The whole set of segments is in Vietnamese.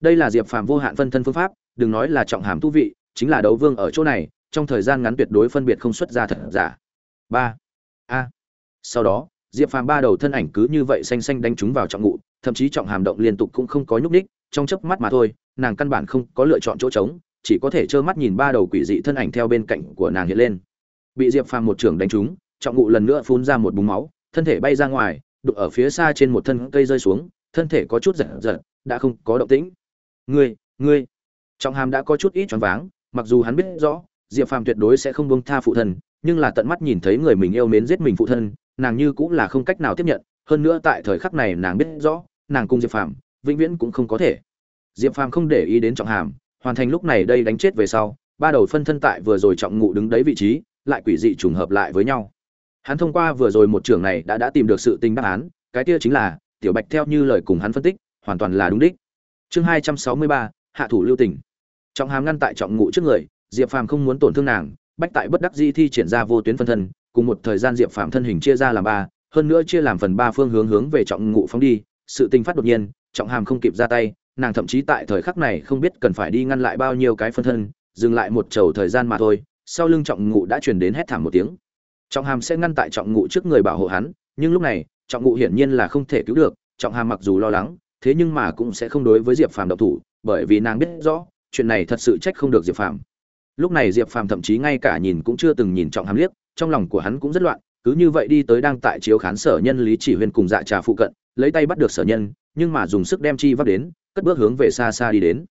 đây là diệp phàm vô hạn phân thân phương pháp, đừng nói là trọng hàm tu vị, chính là đấu vương ở chỗ này, trong thời gian ngắn tuyệt đối phân biệt không xuất ra thật giả. Ba. A. Sau đó, diệp phàm ba đầu thân ảnh cứ như vậy xanh xanh đánh trúng vào trọng ngụ, thậm chí trọng hàm động liên tục cũng không có nhúc ních trong chớp mắt mà thôi, nàng căn bản không có lựa chọn chỗ trống, chỉ có thể trơ mắt nhìn ba đầu quỷ dị thân ảnh theo bên cạnh của nàng hiện lên. Bị diệp phàm một trưởng đánh trúng, trọng ngụ lần nữa phun ra một búng máu, thân thể bay ra ngoài, đụng ở phía xa trên một thân cây rơi xuống, thân thể có chút giật giật, đã không có động tĩnh ngươi ngươi. Trọng hàm đã có chút ít choáng váng, mặc dù hắn biết rõ, diệp phàm tuyệt đối sẽ không buông tha phụ thân, nhưng là tận mắt nhìn thấy người mình yêu mến giết mình phụ thân, nàng như cũng là không cách nào tiếp nhận. Hơn nữa tại thời khắc này nàng biết rõ, nàng cùng diệp phàm vĩnh viễn cũng không có thể. Diệp phàm không để ý đến trọng hàm, hoàn thành lúc này đây đánh chết về sau, ba đầu phân thân tại vừa rồi trọng ngụ đứng đấy vị trí, lại quỷ dị trùng hợp lại với nhau. Hắn thông qua vừa rồi một trường này đã đã tìm được sự tình đáp án, cái kia chính là, tiểu bạch theo như lời cùng hắn phân tích, hoàn toàn là đúng đích chương hai trăm sáu mươi ba, hạ thủ lưu tình. Trọng hàm ngăn tại trọng ngụ trước người, diệp phàm không muốn tổn thương nàng, bách tại bất đắc di thi triển ra vô tuyến phân thân, cùng một thời gian diệp phàm thân hình chia ra làm ba, hơn nữa chia làm phần ba phương hướng hướng về trọng ngụ phóng đi, sự tình phát đột nhiên, trọng hàm không kịp ra tay, nàng thậm chí tại thời khắc này không biết cần phải đi ngăn lại bao nhiêu cái phân thân, dừng lại một chầu thời gian mà thôi, sau lưng trọng ngụ đã truyền đến hét thảm một tiếng. Trọng hàm sẽ ngăn tại trọng ngụ trước người bảo hộ hắn, nhưng lúc này, trọng ngụ hiển nhiên là không thể cứu được, trọng hàm mặc dù lo lắng thế nhưng mà cũng sẽ không đối với diệp phàm độc thủ, bởi vì nàng biết rõ, chuyện này thật sự trách không được diệp phàm. Lúc này diệp phàm thậm chí ngay cả nhìn cũng chưa từng nhìn trọng hàm liếc, trong lòng của hắn cũng rất loạn, cứ như vậy đi tới đang tại chiếu khán sở nhân lý chỉ huyên cùng dạ trà phụ cận, lấy tay bắt được sở nhân, nhưng mà dùng sức đem chi vấp đến, cất bước hướng về xa xa đi đến.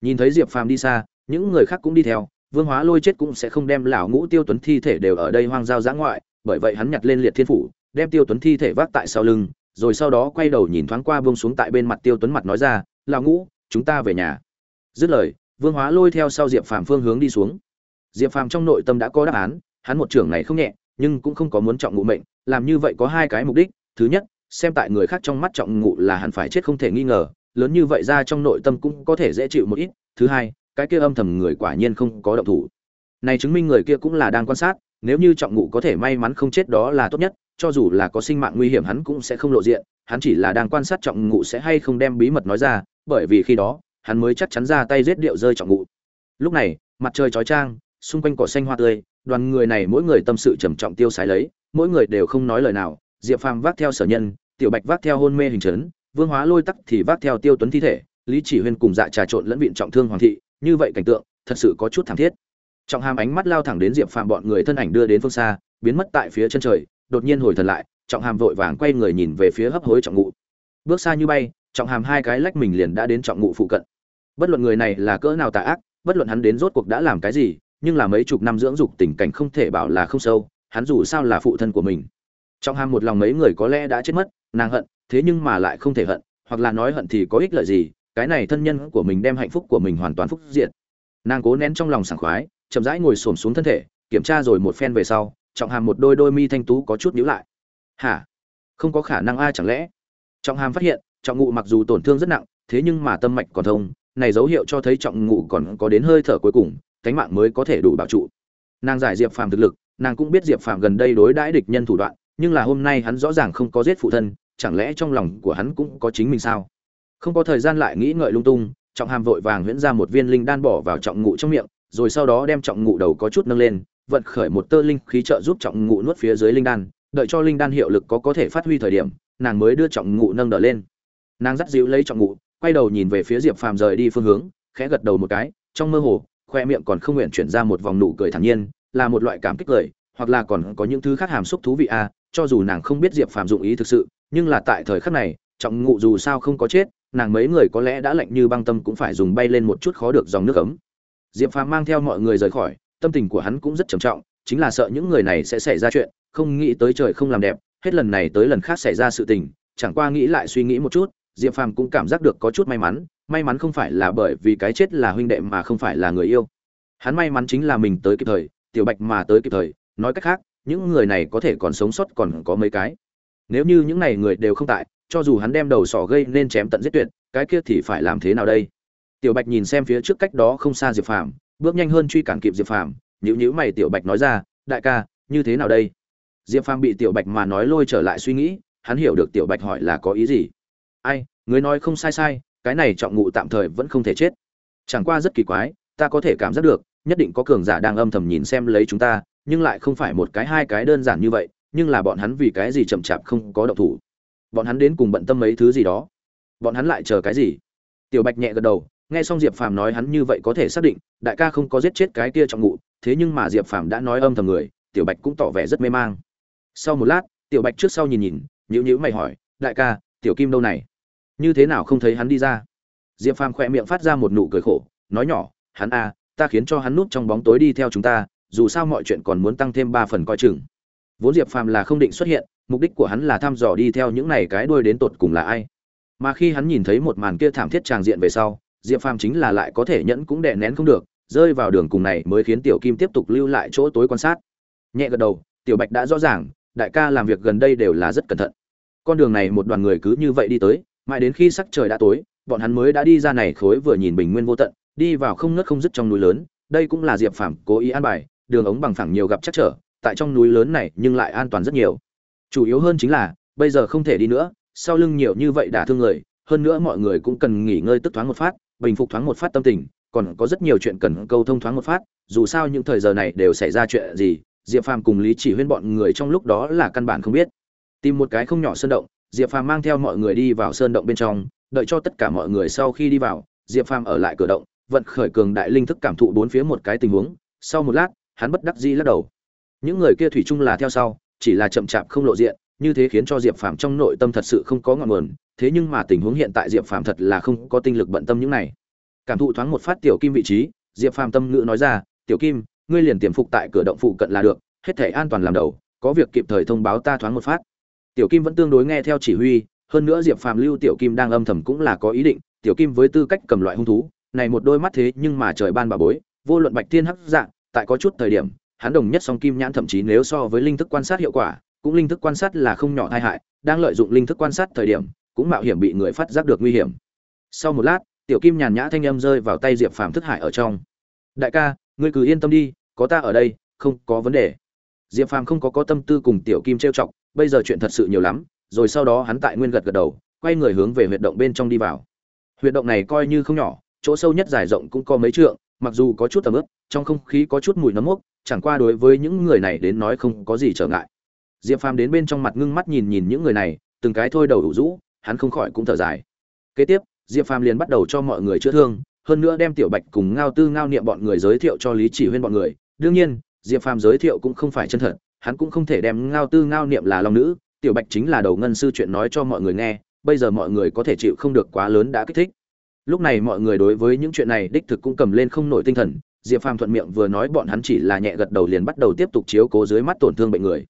Nhìn thấy diệp phàm đi xa, những người khác cũng đi theo, vương hóa lôi chết cũng sẽ không đem lão ngũ tiêu tuấn thi thể đều ở đây hoang giao giã ngoại, bởi vậy hắn nhặt lên liệt thiên phủ, đem tiêu tuấn thi thể vác tại sau lưng rồi sau đó quay đầu nhìn thoáng qua vương xuống tại bên mặt tiêu tuấn mặt nói ra là ngũ, chúng ta về nhà. Dứt lời, vương hóa lôi theo sau diệp phàm phương hướng đi xuống. Diệp phàm trong nội tâm đã có đáp án, hắn một trưởng này không nhẹ, nhưng cũng không có muốn trọng ngụ mệnh, làm như vậy có hai cái mục đích. Thứ nhất, xem tại người khác trong mắt trọng ngụ là hẳn phải chết không thể nghi ngờ, lớn như vậy ra trong nội tâm cũng có thể dễ chịu một ít. Thứ hai, cái kia âm thầm người quả nhiên không có động thủ. Này chứng minh người kia cũng là đang quan sát, nếu như trọng ngụ có thể may mắn không chết đó là tốt nhất cho dù là có sinh mạng nguy hiểm hắn cũng sẽ không lộ diện, hắn chỉ là đang quan sát trọng ngụ sẽ hay không đem bí mật nói ra, bởi vì khi đó, hắn mới chắc chắn ra tay giết điệu rơi trọng ngụ. Lúc này, mặt trời chói chang, xung quanh cỏ xanh hoa tươi, đoàn người này mỗi người tâm sự trầm trọng tiêu sái lấy, mỗi người đều không nói lời nào, diệp phàm vác theo sở nhân, tiểu bạch vác theo hôn mê hình trấn vương hóa lôi tắc thì vác theo tiêu tuấn thi thể, lý chỉ huyên cùng dạ trà trộn lẫn viện trọng thương hoàng thị, như vậy cảnh tượng, thật sự có chút thảm thiết. Trọng hàm ánh mắt lao thẳng đến diệp phàm bọn người thân ảnh đưa đến phương xa, biến mất tại phía chân trời đột nhiên hồi thần lại, trọng hàm vội vàng quay người nhìn về phía hấp hối trọng ngụ. Bước xa như bay, trọng hàm hai cái lách mình liền đã đến trọng ngụ phụ cận. Bất luận người này là cỡ nào tà ác, bất luận hắn đến rốt cuộc đã làm cái gì, nhưng là mấy chục năm dưỡng dục tình cảnh không thể bảo là không sâu, hắn dù sao là phụ thân của mình. Trọng hàm một lòng mấy người có lẽ đã chết mất, nàng hận, thế nhưng mà lại không thể hận, hoặc là nói hận thì có ích lợi gì, cái này thân nhân của mình đem hạnh phúc của mình hoàn toàn phúc diện nàng cố nén trong lòng sảng khoái, chậm rãi ngồi xổm xuống thân thể, kiểm tra rồi một phen về sau trọng hàm một đôi đôi mi thanh tú có chút nhíu lại. Hả? Không có khả năng ai chẳng lẽ? Trọng hàm phát hiện, trọng ngụ mặc dù tổn thương rất nặng, thế nhưng mà tâm mạch còn thông, này dấu hiệu cho thấy trọng ngụ còn có đến hơi thở cuối cùng, cánh mạng mới có thể đủ bảo trụ. Nàng giải diệp phàm thực lực, nàng cũng biết diệp phàm gần đây đối đãi địch nhân thủ đoạn, nhưng là hôm nay hắn rõ ràng không có giết phụ thân, chẳng lẽ trong lòng của hắn cũng có chính mình sao? Không có thời gian lại nghĩ ngợi lung tung, trọng hàm vội vàng huyễn ra một viên linh đan bỏ vào trọng ngụ trong miệng, rồi sau đó đem trọng ngụ đầu có chút nâng lên vận khởi một tơ linh khí trợ giúp trọng ngụ nuốt phía dưới linh đan đợi cho linh đan hiệu lực có có thể phát huy thời điểm nàng mới đưa trọng ngụ nâng đỡ lên. Nàng dắt dịu lấy trọng ngụ quay đầu nhìn về phía diệp phàm rời đi phương hướng khẽ gật đầu một cái trong mơ hồ khoe miệng còn không nguyện chuyển ra một vòng nụ cười thản nhiên là một loại cảm kích cười hoặc là còn có những thứ khác hàm xúc thú vị à, cho dù nàng không biết diệp phàm dụng ý thực sự nhưng là tại thời khắc này trọng ngụ dù sao không có chết nàng mấy người có lẽ đã lạnh như băng tâm cũng phải dùng bay lên một chút khó được dòng nước ấm. Diệp phàm mang theo mọi người rời khỏi tâm tình của hắn cũng rất trầm trọng, chính là sợ những người này sẽ xảy ra chuyện, không nghĩ tới trời không làm đẹp, hết lần này tới lần khác xảy ra sự tình, chẳng qua nghĩ lại suy nghĩ một chút, diệp phàm cũng cảm giác được có chút may mắn may mắn không phải là bởi vì cái chết là huynh đệ mà không phải là người yêu. Hắn may mắn chính là mình tới kịp thời, tiểu bạch mà tới kịp thời, nói cách khác, những người này có thể còn sống sót còn có mấy cái. Nếu như những này người đều không tại, cho dù hắn đem đầu sỏ gây nên chém tận giết tuyệt, cái kia thì phải làm thế nào đây? Tiểu bạch nhìn xem phía trước cách đó không xa diệp phàm bước nhanh hơn truy cản kịp diệp phàm nhữ nhữ mày tiểu bạch nói ra, đại ca, như thế nào đây? Diệp phàm bị tiểu bạch mà nói lôi trở lại suy nghĩ, hắn hiểu được tiểu bạch hỏi là có ý gì. Ai người nói không sai sai, cái này trọng ngụ tạm thời vẫn không thể chết. Chẳng qua rất kỳ quái, ta có thể cảm giác được, nhất định có cường giả đang âm thầm nhìn xem lấy chúng ta, nhưng lại không phải một cái hai cái đơn giản như vậy, nhưng là bọn hắn vì cái gì chậm chạp không có động thủ? Bọn hắn đến cùng bận tâm mấy thứ gì đó? Bọn hắn lại chờ cái gì? Tiểu bạch nhẹ gật đầu nghe xong diệp phàm nói hắn như vậy có thể xác định đại ca không có giết chết cái kia trọng ngụ thế nhưng mà diệp phàm đã nói âm thầm người tiểu bạch cũng tỏ vẻ rất mê mang. Sau một lát tiểu bạch trước sau nhìn nhìn nhữ nhữ mày hỏi đại ca tiểu kim đâu này? Như thế nào không thấy hắn đi ra? Diệp phàm khỏe miệng phát ra một nụ cười khổ nói nhỏ hắn a à, ta khiến cho hắn núp trong bóng tối đi theo chúng ta dù sao mọi chuyện còn muốn tăng thêm ba phần coi chừng. Vốn diệp phàm là không định xuất hiện mục đích của hắn là thăm dò đi theo những này cái đuôi đến tột cùng là ai. Mà khi hắn nhìn thấy một màn kia thảm thiết tràng diện về sau diệp phàm chính là lại có thể nhẫn cũng đè nén không được, rơi vào đường cùng này mới khiến tiểu kim tiếp tục lưu lại chỗ tối quan sát. Nhẹ gật đầu, tiểu bạch đã rõ ràng, đại ca làm việc gần đây đều là rất cẩn thận. Con đường này một đoàn người cứ như vậy đi tới, mãi đến khi sắc trời đã tối, bọn hắn mới đã đi ra này khối vừa nhìn bình nguyên vô tận, đi vào không ngớt không dứt trong núi lớn, đây cũng là diệp phàm cố ý an bài, đường ống bằng phẳng nhiều gặp chắc trở, tại trong núi lớn này nhưng lại an toàn rất nhiều. Chủ yếu hơn chính là, bây giờ không thể đi nữa, sau lưng nhiều như vậy đã thương người, hơn nữa mọi người cũng cần nghỉ ngơi tức thoáng một phát bình phục thoáng một phát tâm tình, còn có rất nhiều chuyện cần câu thông thoáng một phát, dù sao những thời giờ này đều xảy ra chuyện gì, diệp phàm cùng lý chỉ huyên bọn người trong lúc đó là căn bản không biết. Tìm một cái không nhỏ sơn động, diệp phàm mang theo mọi người đi vào sơn động bên trong, đợi cho tất cả mọi người sau khi đi vào, diệp phàm ở lại cửa động, vận khởi cường đại linh thức cảm thụ bốn phía một cái tình huống, sau một lát, hắn bất đắc dĩ lắc đầu. Những người kia thủy chung là theo sau, chỉ là chậm chạp không lộ diện như thế khiến cho diệp phàm trong nội tâm thật sự không có ngọn nguồn, thế nhưng mà tình huống hiện tại diệp phàm thật là không có tinh lực bận tâm những này. Cảm thụ thoáng một phát tiểu kim vị trí, diệp phàm tâm ngữ nói ra, tiểu kim, ngươi liền tiềm phục tại cửa động phụ cận là được, hết thể an toàn làm đầu, có việc kịp thời thông báo ta thoáng một phát. Tiểu kim vẫn tương đối nghe theo chỉ huy, hơn nữa diệp phàm lưu tiểu kim đang âm thầm cũng là có ý định, tiểu kim với tư cách cầm loại hung thú, này một đôi mắt thế nhưng mà trời ban bà bối, vô luận bạch thiên hắc dạng tại có chút thời điểm, hắn đồng nhất song kim nhãn thậm chí nếu so với linh thức quan sát hiệu quả cũng linh thức quan sát là không nhỏ tai hại, đang lợi dụng linh thức quan sát thời điểm, cũng mạo hiểm bị người phát giác được nguy hiểm. Sau một lát, tiểu kim nhàn nhã thanh âm rơi vào tay diệp phàm thức hải ở trong. Đại ca, ngươi cứ yên tâm đi, có ta ở đây, không có vấn đề. Diệp phàm không có có tâm tư cùng tiểu kim trêu chọc, bây giờ chuyện thật sự nhiều lắm, rồi sau đó hắn tại nguyên gật gật đầu, quay người hướng về huyệt động bên trong đi vào. Huyệt động này coi như không nhỏ, chỗ sâu nhất dài rộng cũng có mấy trượng, mặc dù có chút tầm ướp trong không khí có chút mùi nấm mốc, chẳng qua đối với những người này đến nói không có gì trở ngại diệp phàm đến bên trong mặt ngưng mắt nhìn nhìn những người này, từng cái thôi đầu đủ rũ, hắn không khỏi cũng thở dài. Kế tiếp, diệp phàm liền bắt đầu cho mọi người chữa thương, hơn nữa đem tiểu bạch cùng ngao tư ngao niệm bọn người giới thiệu cho lý chỉ huyên bọn người. Đương nhiên, diệp phàm giới thiệu cũng không phải chân thật, hắn cũng không thể đem ngao tư ngao niệm là long nữ, tiểu bạch chính là đầu ngân sư chuyện nói cho mọi người nghe, bây giờ mọi người có thể chịu không được quá lớn đã kích thích. Lúc này mọi người đối với những chuyện này đích thực cũng cầm lên không nổi tinh thần, diệp phàm thuận miệng vừa nói bọn hắn chỉ là nhẹ gật đầu liền bắt đầu tiếp tục chiếu cố dưới mắt tổn thương bệnh người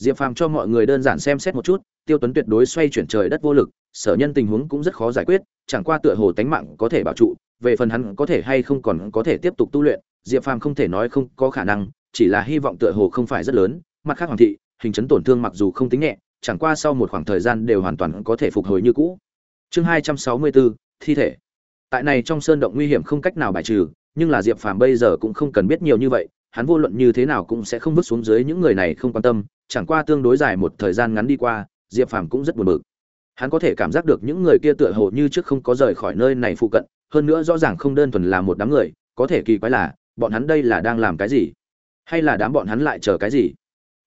diệp phàm cho mọi người đơn giản xem xét một chút, tiêu tuấn tuyệt đối xoay chuyển trời đất vô lực, sở nhân tình huống cũng rất khó giải quyết, chẳng qua tựa hồ tánh mạng có thể bảo trụ, về phần hắn có thể hay không còn có thể tiếp tục tu luyện, diệp phàm không thể nói không có khả năng, chỉ là hy vọng tựa hồ không phải rất lớn, mặt khác hoàng thị, hình chấn tổn thương mặc dù không tính nhẹ, chẳng qua sau một khoảng thời gian đều hoàn toàn có thể phục hồi như cũ. Chương hai trăm sáu mươi bốn, thi thể. Tại này trong sơn động nguy hiểm không cách nào bài trừ, nhưng là diệp phàm bây giờ cũng không cần biết nhiều như vậy, hắn vô luận như thế nào cũng sẽ không bước xuống dưới những người này không quan tâm chẳng qua tương đối dài một thời gian ngắn đi qua, diệp phàm cũng rất buồn bực. Hắn có thể cảm giác được những người kia tựa hồ như trước không có rời khỏi nơi này phụ cận, hơn nữa rõ ràng không đơn thuần là một đám người, có thể kỳ quái là, bọn hắn đây là đang làm cái gì? Hay là đám bọn hắn lại chờ cái gì?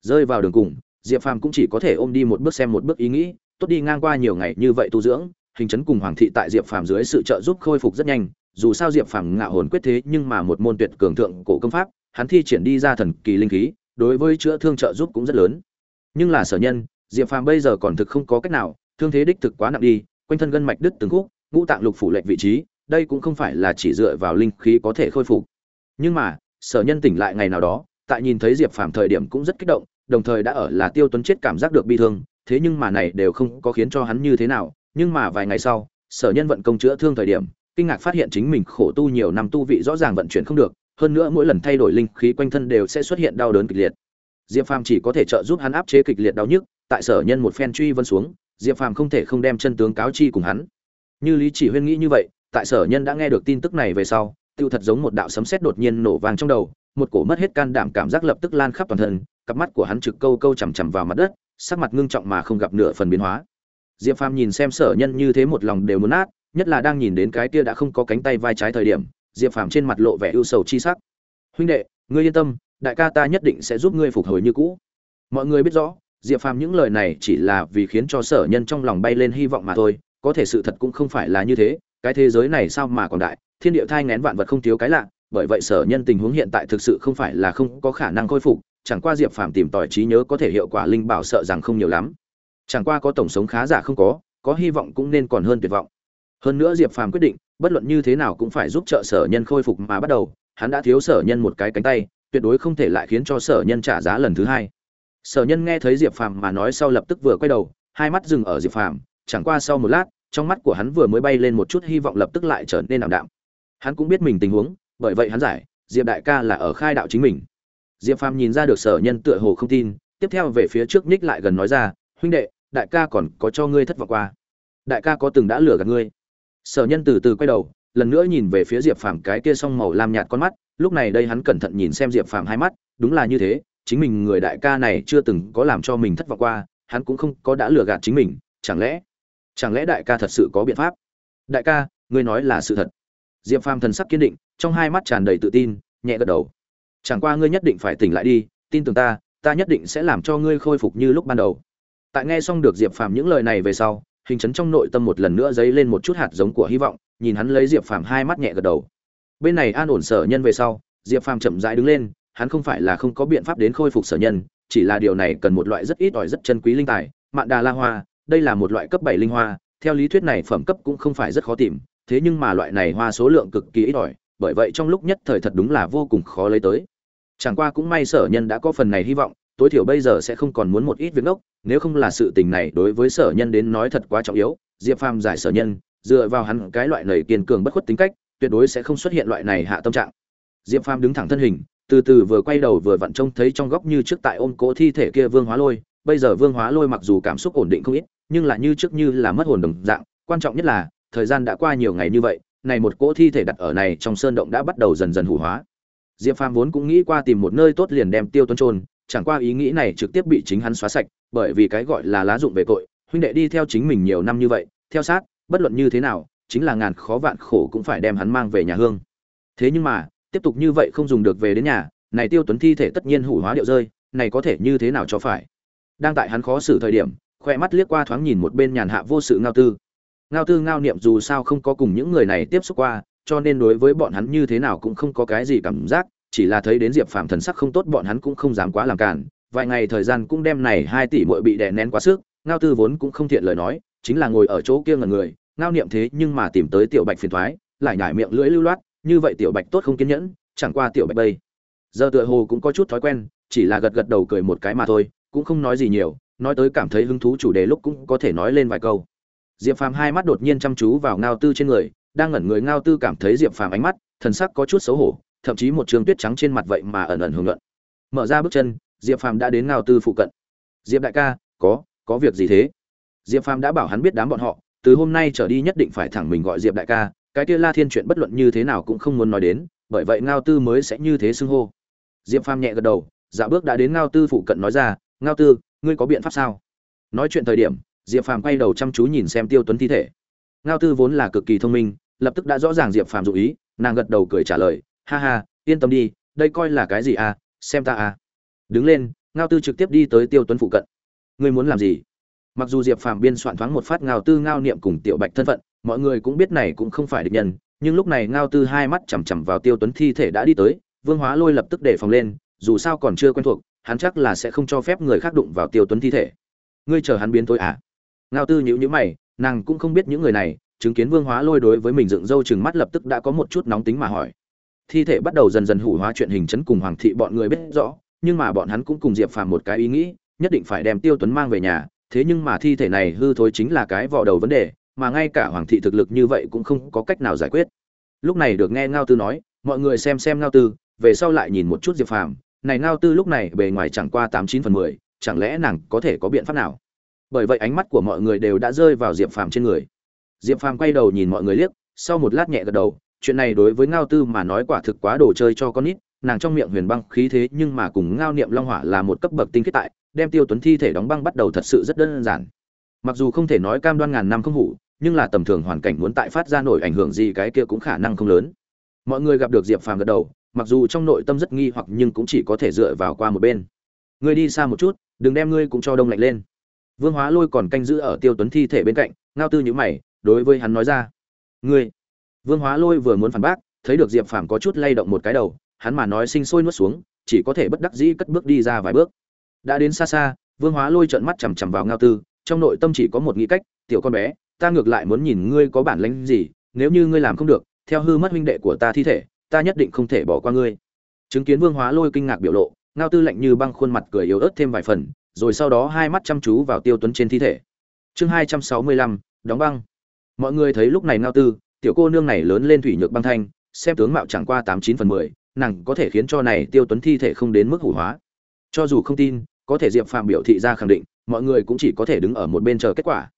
Rơi vào đường cùng, diệp phàm cũng chỉ có thể ôm đi một bước xem một bước ý nghĩ, tốt đi ngang qua nhiều ngày như vậy tu dưỡng, hình trấn cùng hoàng thị tại diệp phàm dưới sự trợ giúp khôi phục rất nhanh, dù sao diệp phàm ngạo hồn quyết thế nhưng mà một môn tuyệt cường thượng cổ công pháp, hắn thi triển đi ra thần kỳ linh khí đối với chữa thương trợ giúp cũng rất lớn. Nhưng là sở nhân, diệp phàm bây giờ còn thực không có cách nào, thương thế đích thực quá nặng đi, quanh thân gân mạch đứt từng khúc, ngũ tạng lục phủ lệch vị trí, đây cũng không phải là chỉ dựa vào linh khí có thể khôi phục. Nhưng mà, sở nhân tỉnh lại ngày nào đó, tại nhìn thấy diệp phàm thời điểm cũng rất kích động, đồng thời đã ở là tiêu tuấn chết cảm giác được bi thương, thế nhưng mà này đều không có khiến cho hắn như thế nào, nhưng mà vài ngày sau, sở nhân vận công chữa thương thời điểm, kinh ngạc phát hiện chính mình khổ tu nhiều năm tu vị rõ ràng vận chuyển không được hơn nữa mỗi lần thay đổi linh khí quanh thân đều sẽ xuất hiện đau đớn kịch liệt. Diệp phàm chỉ có thể trợ giúp hắn áp chế kịch liệt đau nhức, tại sở nhân một phen truy vân xuống, diệp phàm không thể không đem chân tướng cáo chi cùng hắn. Như lý chỉ huyên nghĩ như vậy, tại sở nhân đã nghe được tin tức này về sau, tiêu thật giống một đạo sấm sét đột nhiên nổ vang trong đầu, một cổ mất hết can đảm cảm giác lập tức lan khắp toàn thân, cặp mắt của hắn trực câu câu chằm chằm vào mặt đất, sắc mặt ngưng trọng mà không gặp nửa phần biến hóa. Diệp phàm nhìn xem sở nhân như thế một lòng đều muốn nát, nhất là đang nhìn đến cái kia đã không có cánh tay vai trái thời điểm diệp phàm trên mặt lộ vẻ ưu sầu chi sắc. Huynh đệ, ngươi yên tâm, đại ca ta nhất định sẽ giúp ngươi phục hồi như cũ. Mọi người biết rõ, diệp phàm những lời này chỉ là vì khiến cho sở nhân trong lòng bay lên hy vọng mà thôi, có thể sự thật cũng không phải là như thế, cái thế giới này sao mà còn đại, thiên địa thai ngén vạn vật không thiếu cái lạ, bởi vậy sở nhân tình huống hiện tại thực sự không phải là không có khả năng khôi phục, chẳng qua diệp phàm tìm tòi trí nhớ có thể hiệu quả linh bảo sợ rằng không nhiều lắm. Chẳng qua có tổng sống khá giả không có có hy vọng cũng nên còn hơn tuyệt vọng. Hơn nữa diệp phàm quyết định bất luận như thế nào cũng phải giúp trợ sở nhân khôi phục mà bắt đầu, hắn đã thiếu sở nhân một cái cánh tay, tuyệt đối không thể lại khiến cho sở nhân trả giá lần thứ hai. Sở nhân nghe thấy diệp phàm mà nói sau lập tức vừa quay đầu, hai mắt dừng ở diệp phàm, chẳng qua sau một lát, trong mắt của hắn vừa mới bay lên một chút hy vọng lập tức lại trở nên ảm đạm. Hắn cũng biết mình tình huống, bởi vậy hắn giải, diệp đại ca là ở khai đạo chính mình. Diệp phàm nhìn ra được sở nhân tựa hồ không tin, tiếp theo về phía trước nhích lại gần nói ra, huynh đệ, đại ca còn có cho ngươi thất vọng qua. Đại ca có từng đã lừa gạt ngươi? Sở nhân từ từ quay đầu, lần nữa nhìn về phía diệp phàm cái kia song màu lam nhạt con mắt, lúc này đây hắn cẩn thận nhìn xem diệp phàm hai mắt, đúng là như thế, chính mình người đại ca này chưa từng có làm cho mình thất vọng qua, hắn cũng không có đã lừa gạt chính mình, chẳng lẽ chẳng lẽ đại ca thật sự có biện pháp? Đại ca, ngươi nói là sự thật. Diệp phàm thần sắc kiên định, trong hai mắt tràn đầy tự tin, nhẹ gật đầu. Chẳng qua ngươi nhất định phải tỉnh lại đi, tin tưởng ta ta nhất định sẽ làm cho ngươi khôi phục như lúc ban đầu. Tại nghe xong được diệp phàm những lời này về sau hình chấn trong nội tâm một lần nữa dấy lên một chút hạt giống của hy vọng, nhìn hắn lấy diệp phàm hai mắt nhẹ gật đầu. Bên này an ổn sở nhân về sau, diệp phàm chậm rãi đứng lên, hắn không phải là không có biện pháp đến khôi phục sở nhân, chỉ là điều này cần một loại rất ít ỏi rất chân quý linh tài, mạn đà la hoa, đây là một loại cấp bảy linh hoa, theo lý thuyết này phẩm cấp cũng không phải rất khó tìm, thế nhưng mà loại này hoa số lượng cực kỳ ít ỏi, bởi vậy trong lúc nhất thời thật đúng là vô cùng khó lấy tới. Chẳng qua cũng may sở nhân đã có phần này hy vọng tối thiểu bây giờ sẽ không còn muốn một ít việc ngốc, nếu không là sự tình này đối với sở nhân đến nói thật quá trọng yếu, diệp phàm giải sở nhân, dựa vào hắn cái loại nảy kiên cường bất khuất tính cách, tuyệt đối sẽ không xuất hiện loại này hạ tâm trạng. Diệp phàm đứng thẳng thân hình, từ từ vừa quay đầu vừa vặn trông thấy trong góc như trước tại ôm cỗ thi thể kia vương hóa lôi, bây giờ vương hóa lôi mặc dù cảm xúc ổn định không ít, nhưng là như trước như là mất hồn đồng dạng, quan trọng nhất là, thời gian đã qua nhiều ngày như vậy, này một cỗ thi thể đặt ở này trong sơn động đã bắt đầu dần dần hủ hóa. Diệp phàm vốn cũng nghĩ qua tìm một nơi tốt liền đem tiêu tuấn trôn chẳng qua ý nghĩ này trực tiếp bị chính hắn xóa sạch, bởi vì cái gọi là lá dụng về tội, huynh đệ đi theo chính mình nhiều năm như vậy, theo sát, bất luận như thế nào, chính là ngàn khó vạn khổ cũng phải đem hắn mang về nhà hương. Thế nhưng mà, tiếp tục như vậy không dùng được về đến nhà, này tiêu tuấn thi thể tất nhiên hủ hóa điệu rơi, này có thể như thế nào cho phải? Đang tại hắn khó xử thời điểm, khoe mắt liếc qua thoáng nhìn một bên nhàn hạ vô sự ngao tư. Ngao tư ngao niệm dù sao không có cùng những người này tiếp xúc qua, cho nên đối với bọn hắn như thế nào cũng không có cái gì cảm giác chỉ là thấy đến diệp phàm thần sắc không tốt, bọn hắn cũng không dám quá làm cản vài ngày thời gian cũng đem này hai tỷ muội bị đè nén quá sức, ngao tư vốn cũng không thiện lời nói, chính là ngồi ở chỗ kia ngẩn người, ngao niệm thế nhưng mà tìm tới tiểu bạch phiền thoái, lại nhải miệng lưỡi lưu loát, như vậy tiểu bạch tốt không kiên nhẫn, chẳng qua tiểu bạch bây giờ tựa hồ cũng có chút thói quen, chỉ là gật gật đầu cười một cái mà thôi, cũng không nói gì nhiều, nói tới cảm thấy hứng thú chủ đề lúc cũng có thể nói lên vài câu. Diệp phàm hai mắt đột nhiên chăm chú vào ngao tư trên người, đang ngẩn người ngao tư cảm thấy diệp phàm ánh mắt, thần sắc có chút xấu hổ thậm chí một trường tuyết trắng trên mặt vậy mà ẩn ẩn hưởng luận. Mở ra bước chân, diệp phàm đã đến ngao tư phụ cận. Diệp đại ca, có có việc gì thế? Diệp phàm đã bảo hắn biết đám bọn họ, từ hôm nay trở đi nhất định phải thẳng mình gọi diệp đại ca, cái kia la thiên chuyện bất luận như thế nào cũng không muốn nói đến, bởi vậy ngao tư mới sẽ như thế xưng hô. Diệp phàm nhẹ gật đầu dạ bước đã đến ngao tư phụ cận nói ra, ngao tư, ngươi có biện pháp sao? Nói chuyện thời điểm, diệp phàm quay đầu chăm chú nhìn xem tiêu tuấn thi thể. Ngao tư vốn là cực kỳ thông minh, lập tức đã rõ ràng diệp phàm dụ ý, nàng gật đầu cười trả lời ha ha, yên tâm đi, đây coi là cái gì à xem ta à. Đứng lên, ngao tư trực tiếp đi tới tiêu tuấn phụ cận. Ngươi muốn làm gì? Mặc dù diệp phàm biên soạn thoáng một phát ngao tư ngao niệm cùng tiểu bạch thân phận, mọi người cũng biết này cũng không phải địch nhân, nhưng lúc này ngao tư hai mắt chằm chằm vào tiêu tuấn thi thể đã đi tới, vương hóa lôi lập tức để phòng lên, dù sao còn chưa quen thuộc, hắn chắc là sẽ không cho phép người khác đụng vào tiêu tuấn thi thể. Ngươi chờ hắn biến tối à? Ngao tư nhữ nhữ mày, nàng cũng không biết những người này, chứng kiến vương hóa lôi đối với mình dựng râu chừng mắt lập tức đã có một chút nóng tính mà hỏi thi thể bắt đầu dần dần hủ hóa chuyện hình chấn cùng hoàng thị bọn người biết rõ, nhưng mà bọn hắn cũng cùng diệp phàm một cái ý nghĩ, nhất định phải đem tiêu tuấn mang về nhà, thế nhưng mà thi thể này hư thối chính là cái vò đầu vấn đề, mà ngay cả hoàng thị thực lực như vậy cũng không có cách nào giải quyết. Lúc này được nghe ngao tư nói, mọi người xem xem ngao tư, về sau lại nhìn một chút diệp phàm. Này ngao tư lúc này bề ngoài chẳng qua tám chín phần mười, chẳng lẽ nàng có thể có biện pháp nào? Bởi vậy ánh mắt của mọi người đều đã rơi vào diệp phàm trên người. Diệp phàm quay đầu nhìn mọi người liếc, sau một lát nhẹ gật đầu chuyện này đối với ngao tư mà nói quả thực quá đồ chơi cho con nít, nàng trong miệng huyền băng khí thế nhưng mà cùng ngao niệm long hỏa là một cấp bậc tinh kết tại, đem tiêu tuấn thi thể đóng băng bắt đầu thật sự rất đơn giản. Mặc dù không thể nói cam đoan ngàn năm không hủ, nhưng là tầm thường hoàn cảnh muốn tại phát ra nổi ảnh hưởng gì cái kia cũng khả năng không lớn. Mọi người gặp được diệp phàm gật đầu, mặc dù trong nội tâm rất nghi hoặc nhưng cũng chỉ có thể dựa vào qua một bên. Ngươi đi xa một chút, đừng đem ngươi cũng cho đông lạnh lên. Vương hóa lôi còn canh giữ ở tiêu tuấn thi thể bên cạnh, ngao tư nhữ mày, đối với hắn nói ra. Ngươi vương hóa lôi vừa muốn phản bác, thấy được diệp phàm có chút lay động một cái đầu, hắn mà nói sinh sôi nuốt xuống, chỉ có thể bất đắc dĩ cất bước đi ra vài bước. Đã đến xa xa, vương hóa lôi trợn mắt chằm chằm vào ngao tư, trong nội tâm chỉ có một nghĩ cách, tiểu con bé, ta ngược lại muốn nhìn ngươi có bản lĩnh gì, nếu như ngươi làm không được, theo hư mất huynh đệ của ta thi thể, ta nhất định không thể bỏ qua ngươi. Chứng kiến vương hóa lôi kinh ngạc biểu lộ, ngao tư lạnh như băng khuôn mặt cười yếu ớt thêm vài phần, rồi sau đó hai mắt chăm chú vào tiêu tuấn trên thi thể. Chương hai trăm sáu mươi lăm, đóng băng. Mọi người thấy lúc này ngao tư tiểu cô nương này lớn lên thủy nhược băng thanh, xem tướng mạo chẳng qua tám chín phần mười, nàng có thể khiến cho này tiêu tuấn thi thể không đến mức hủ hóa. Cho dù không tin, có thể diệp phàm biểu thị ra khẳng định, mọi người cũng chỉ có thể đứng ở một bên chờ kết quả.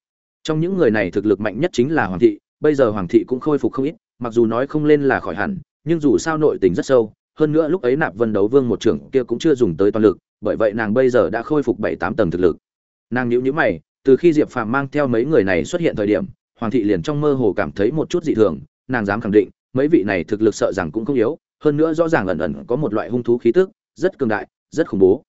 Trong những người này thực lực mạnh nhất chính là hoàng thị, bây giờ hoàng thị cũng khôi phục không ít, mặc dù nói không lên là khỏi hẳn, nhưng dù sao nội tình rất sâu, hơn nữa lúc ấy nạp vân đấu vương một trưởng kia cũng chưa dùng tới toàn lực, bởi vậy nàng bây giờ đã khôi phục bảy tám tầng thực lực. Nàng nhíu nhíu mày, từ khi diệp phàm mang theo mấy người này xuất hiện thời điểm hoàng thị liền trong mơ hồ cảm thấy một chút dị thường, nàng dám khẳng định, mấy vị này thực lực sợ rằng cũng không yếu, hơn nữa rõ ràng ẩn ẩn có một loại hung thú khí tức, rất cường đại, rất khủng bố.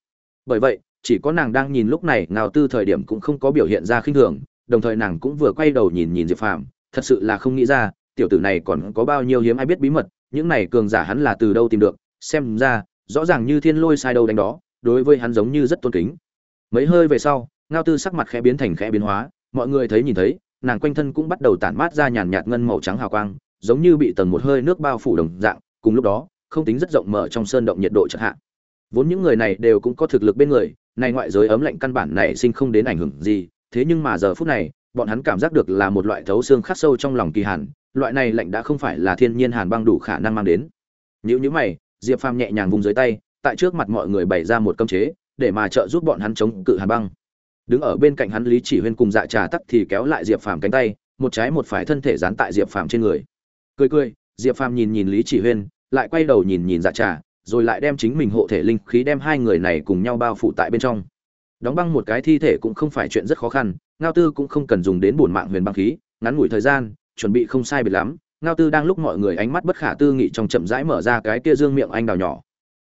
Bởi vậy, chỉ có nàng đang nhìn lúc này ngào tư thời điểm cũng không có biểu hiện ra khinh thường, đồng thời nàng cũng vừa quay đầu nhìn nhìn diệp phàm, thật sự là không nghĩ ra, tiểu tử này còn có bao nhiêu hiếm ai biết bí mật, những này cường giả hắn là từ đâu tìm được, xem ra, rõ ràng như thiên lôi sai đâu đánh đó, đối với hắn giống như rất tôn kính. Mấy hơi về sau, ngao tư sắc mặt khẽ biến thành khẽ biến hóa, mọi người thấy nhìn thấy nàng quanh thân cũng bắt đầu tản mát ra nhàn nhạt ngân màu trắng hào quang, giống như bị tầng một hơi nước bao phủ đồng dạng, cùng lúc đó, không tính rất rộng mở trong sơn động nhiệt độ chợt hạ. Vốn những người này đều cũng có thực lực bên người, này ngoại giới ấm lạnh căn bản này sinh không đến ảnh hưởng gì, thế nhưng mà giờ phút này, bọn hắn cảm giác được là một loại thấu xương khắc sâu trong lòng kỳ hàn loại này lạnh đã không phải là thiên nhiên hàn băng đủ khả năng mang đến. Nếu như mày, diệp phàm nhẹ nhàng vùng dưới tay, tại trước mặt mọi người bày ra một cơm chế, để mà trợ giúp bọn hắn chống cự hàn băng đứng ở bên cạnh hắn lý chỉ huyên cùng dạ trà tắc thì kéo lại diệp phàm cánh tay, một trái một phải thân thể dán tại diệp phàm trên người. Cười cười, diệp phàm nhìn nhìn lý chỉ huyên, lại quay đầu nhìn nhìn dạ trà, rồi lại đem chính mình hộ thể linh khí đem hai người này cùng nhau bao phủ tại bên trong. Đóng băng một cái thi thể cũng không phải chuyện rất khó khăn, ngao tư cũng không cần dùng đến bổn mạng huyền băng khí, ngắn ngủi thời gian, chuẩn bị không sai biệt lắm. Ngao tư đang lúc mọi người ánh mắt bất khả tư nghị trong chậm rãi mở ra cái kia dương miệng anh đào nhỏ.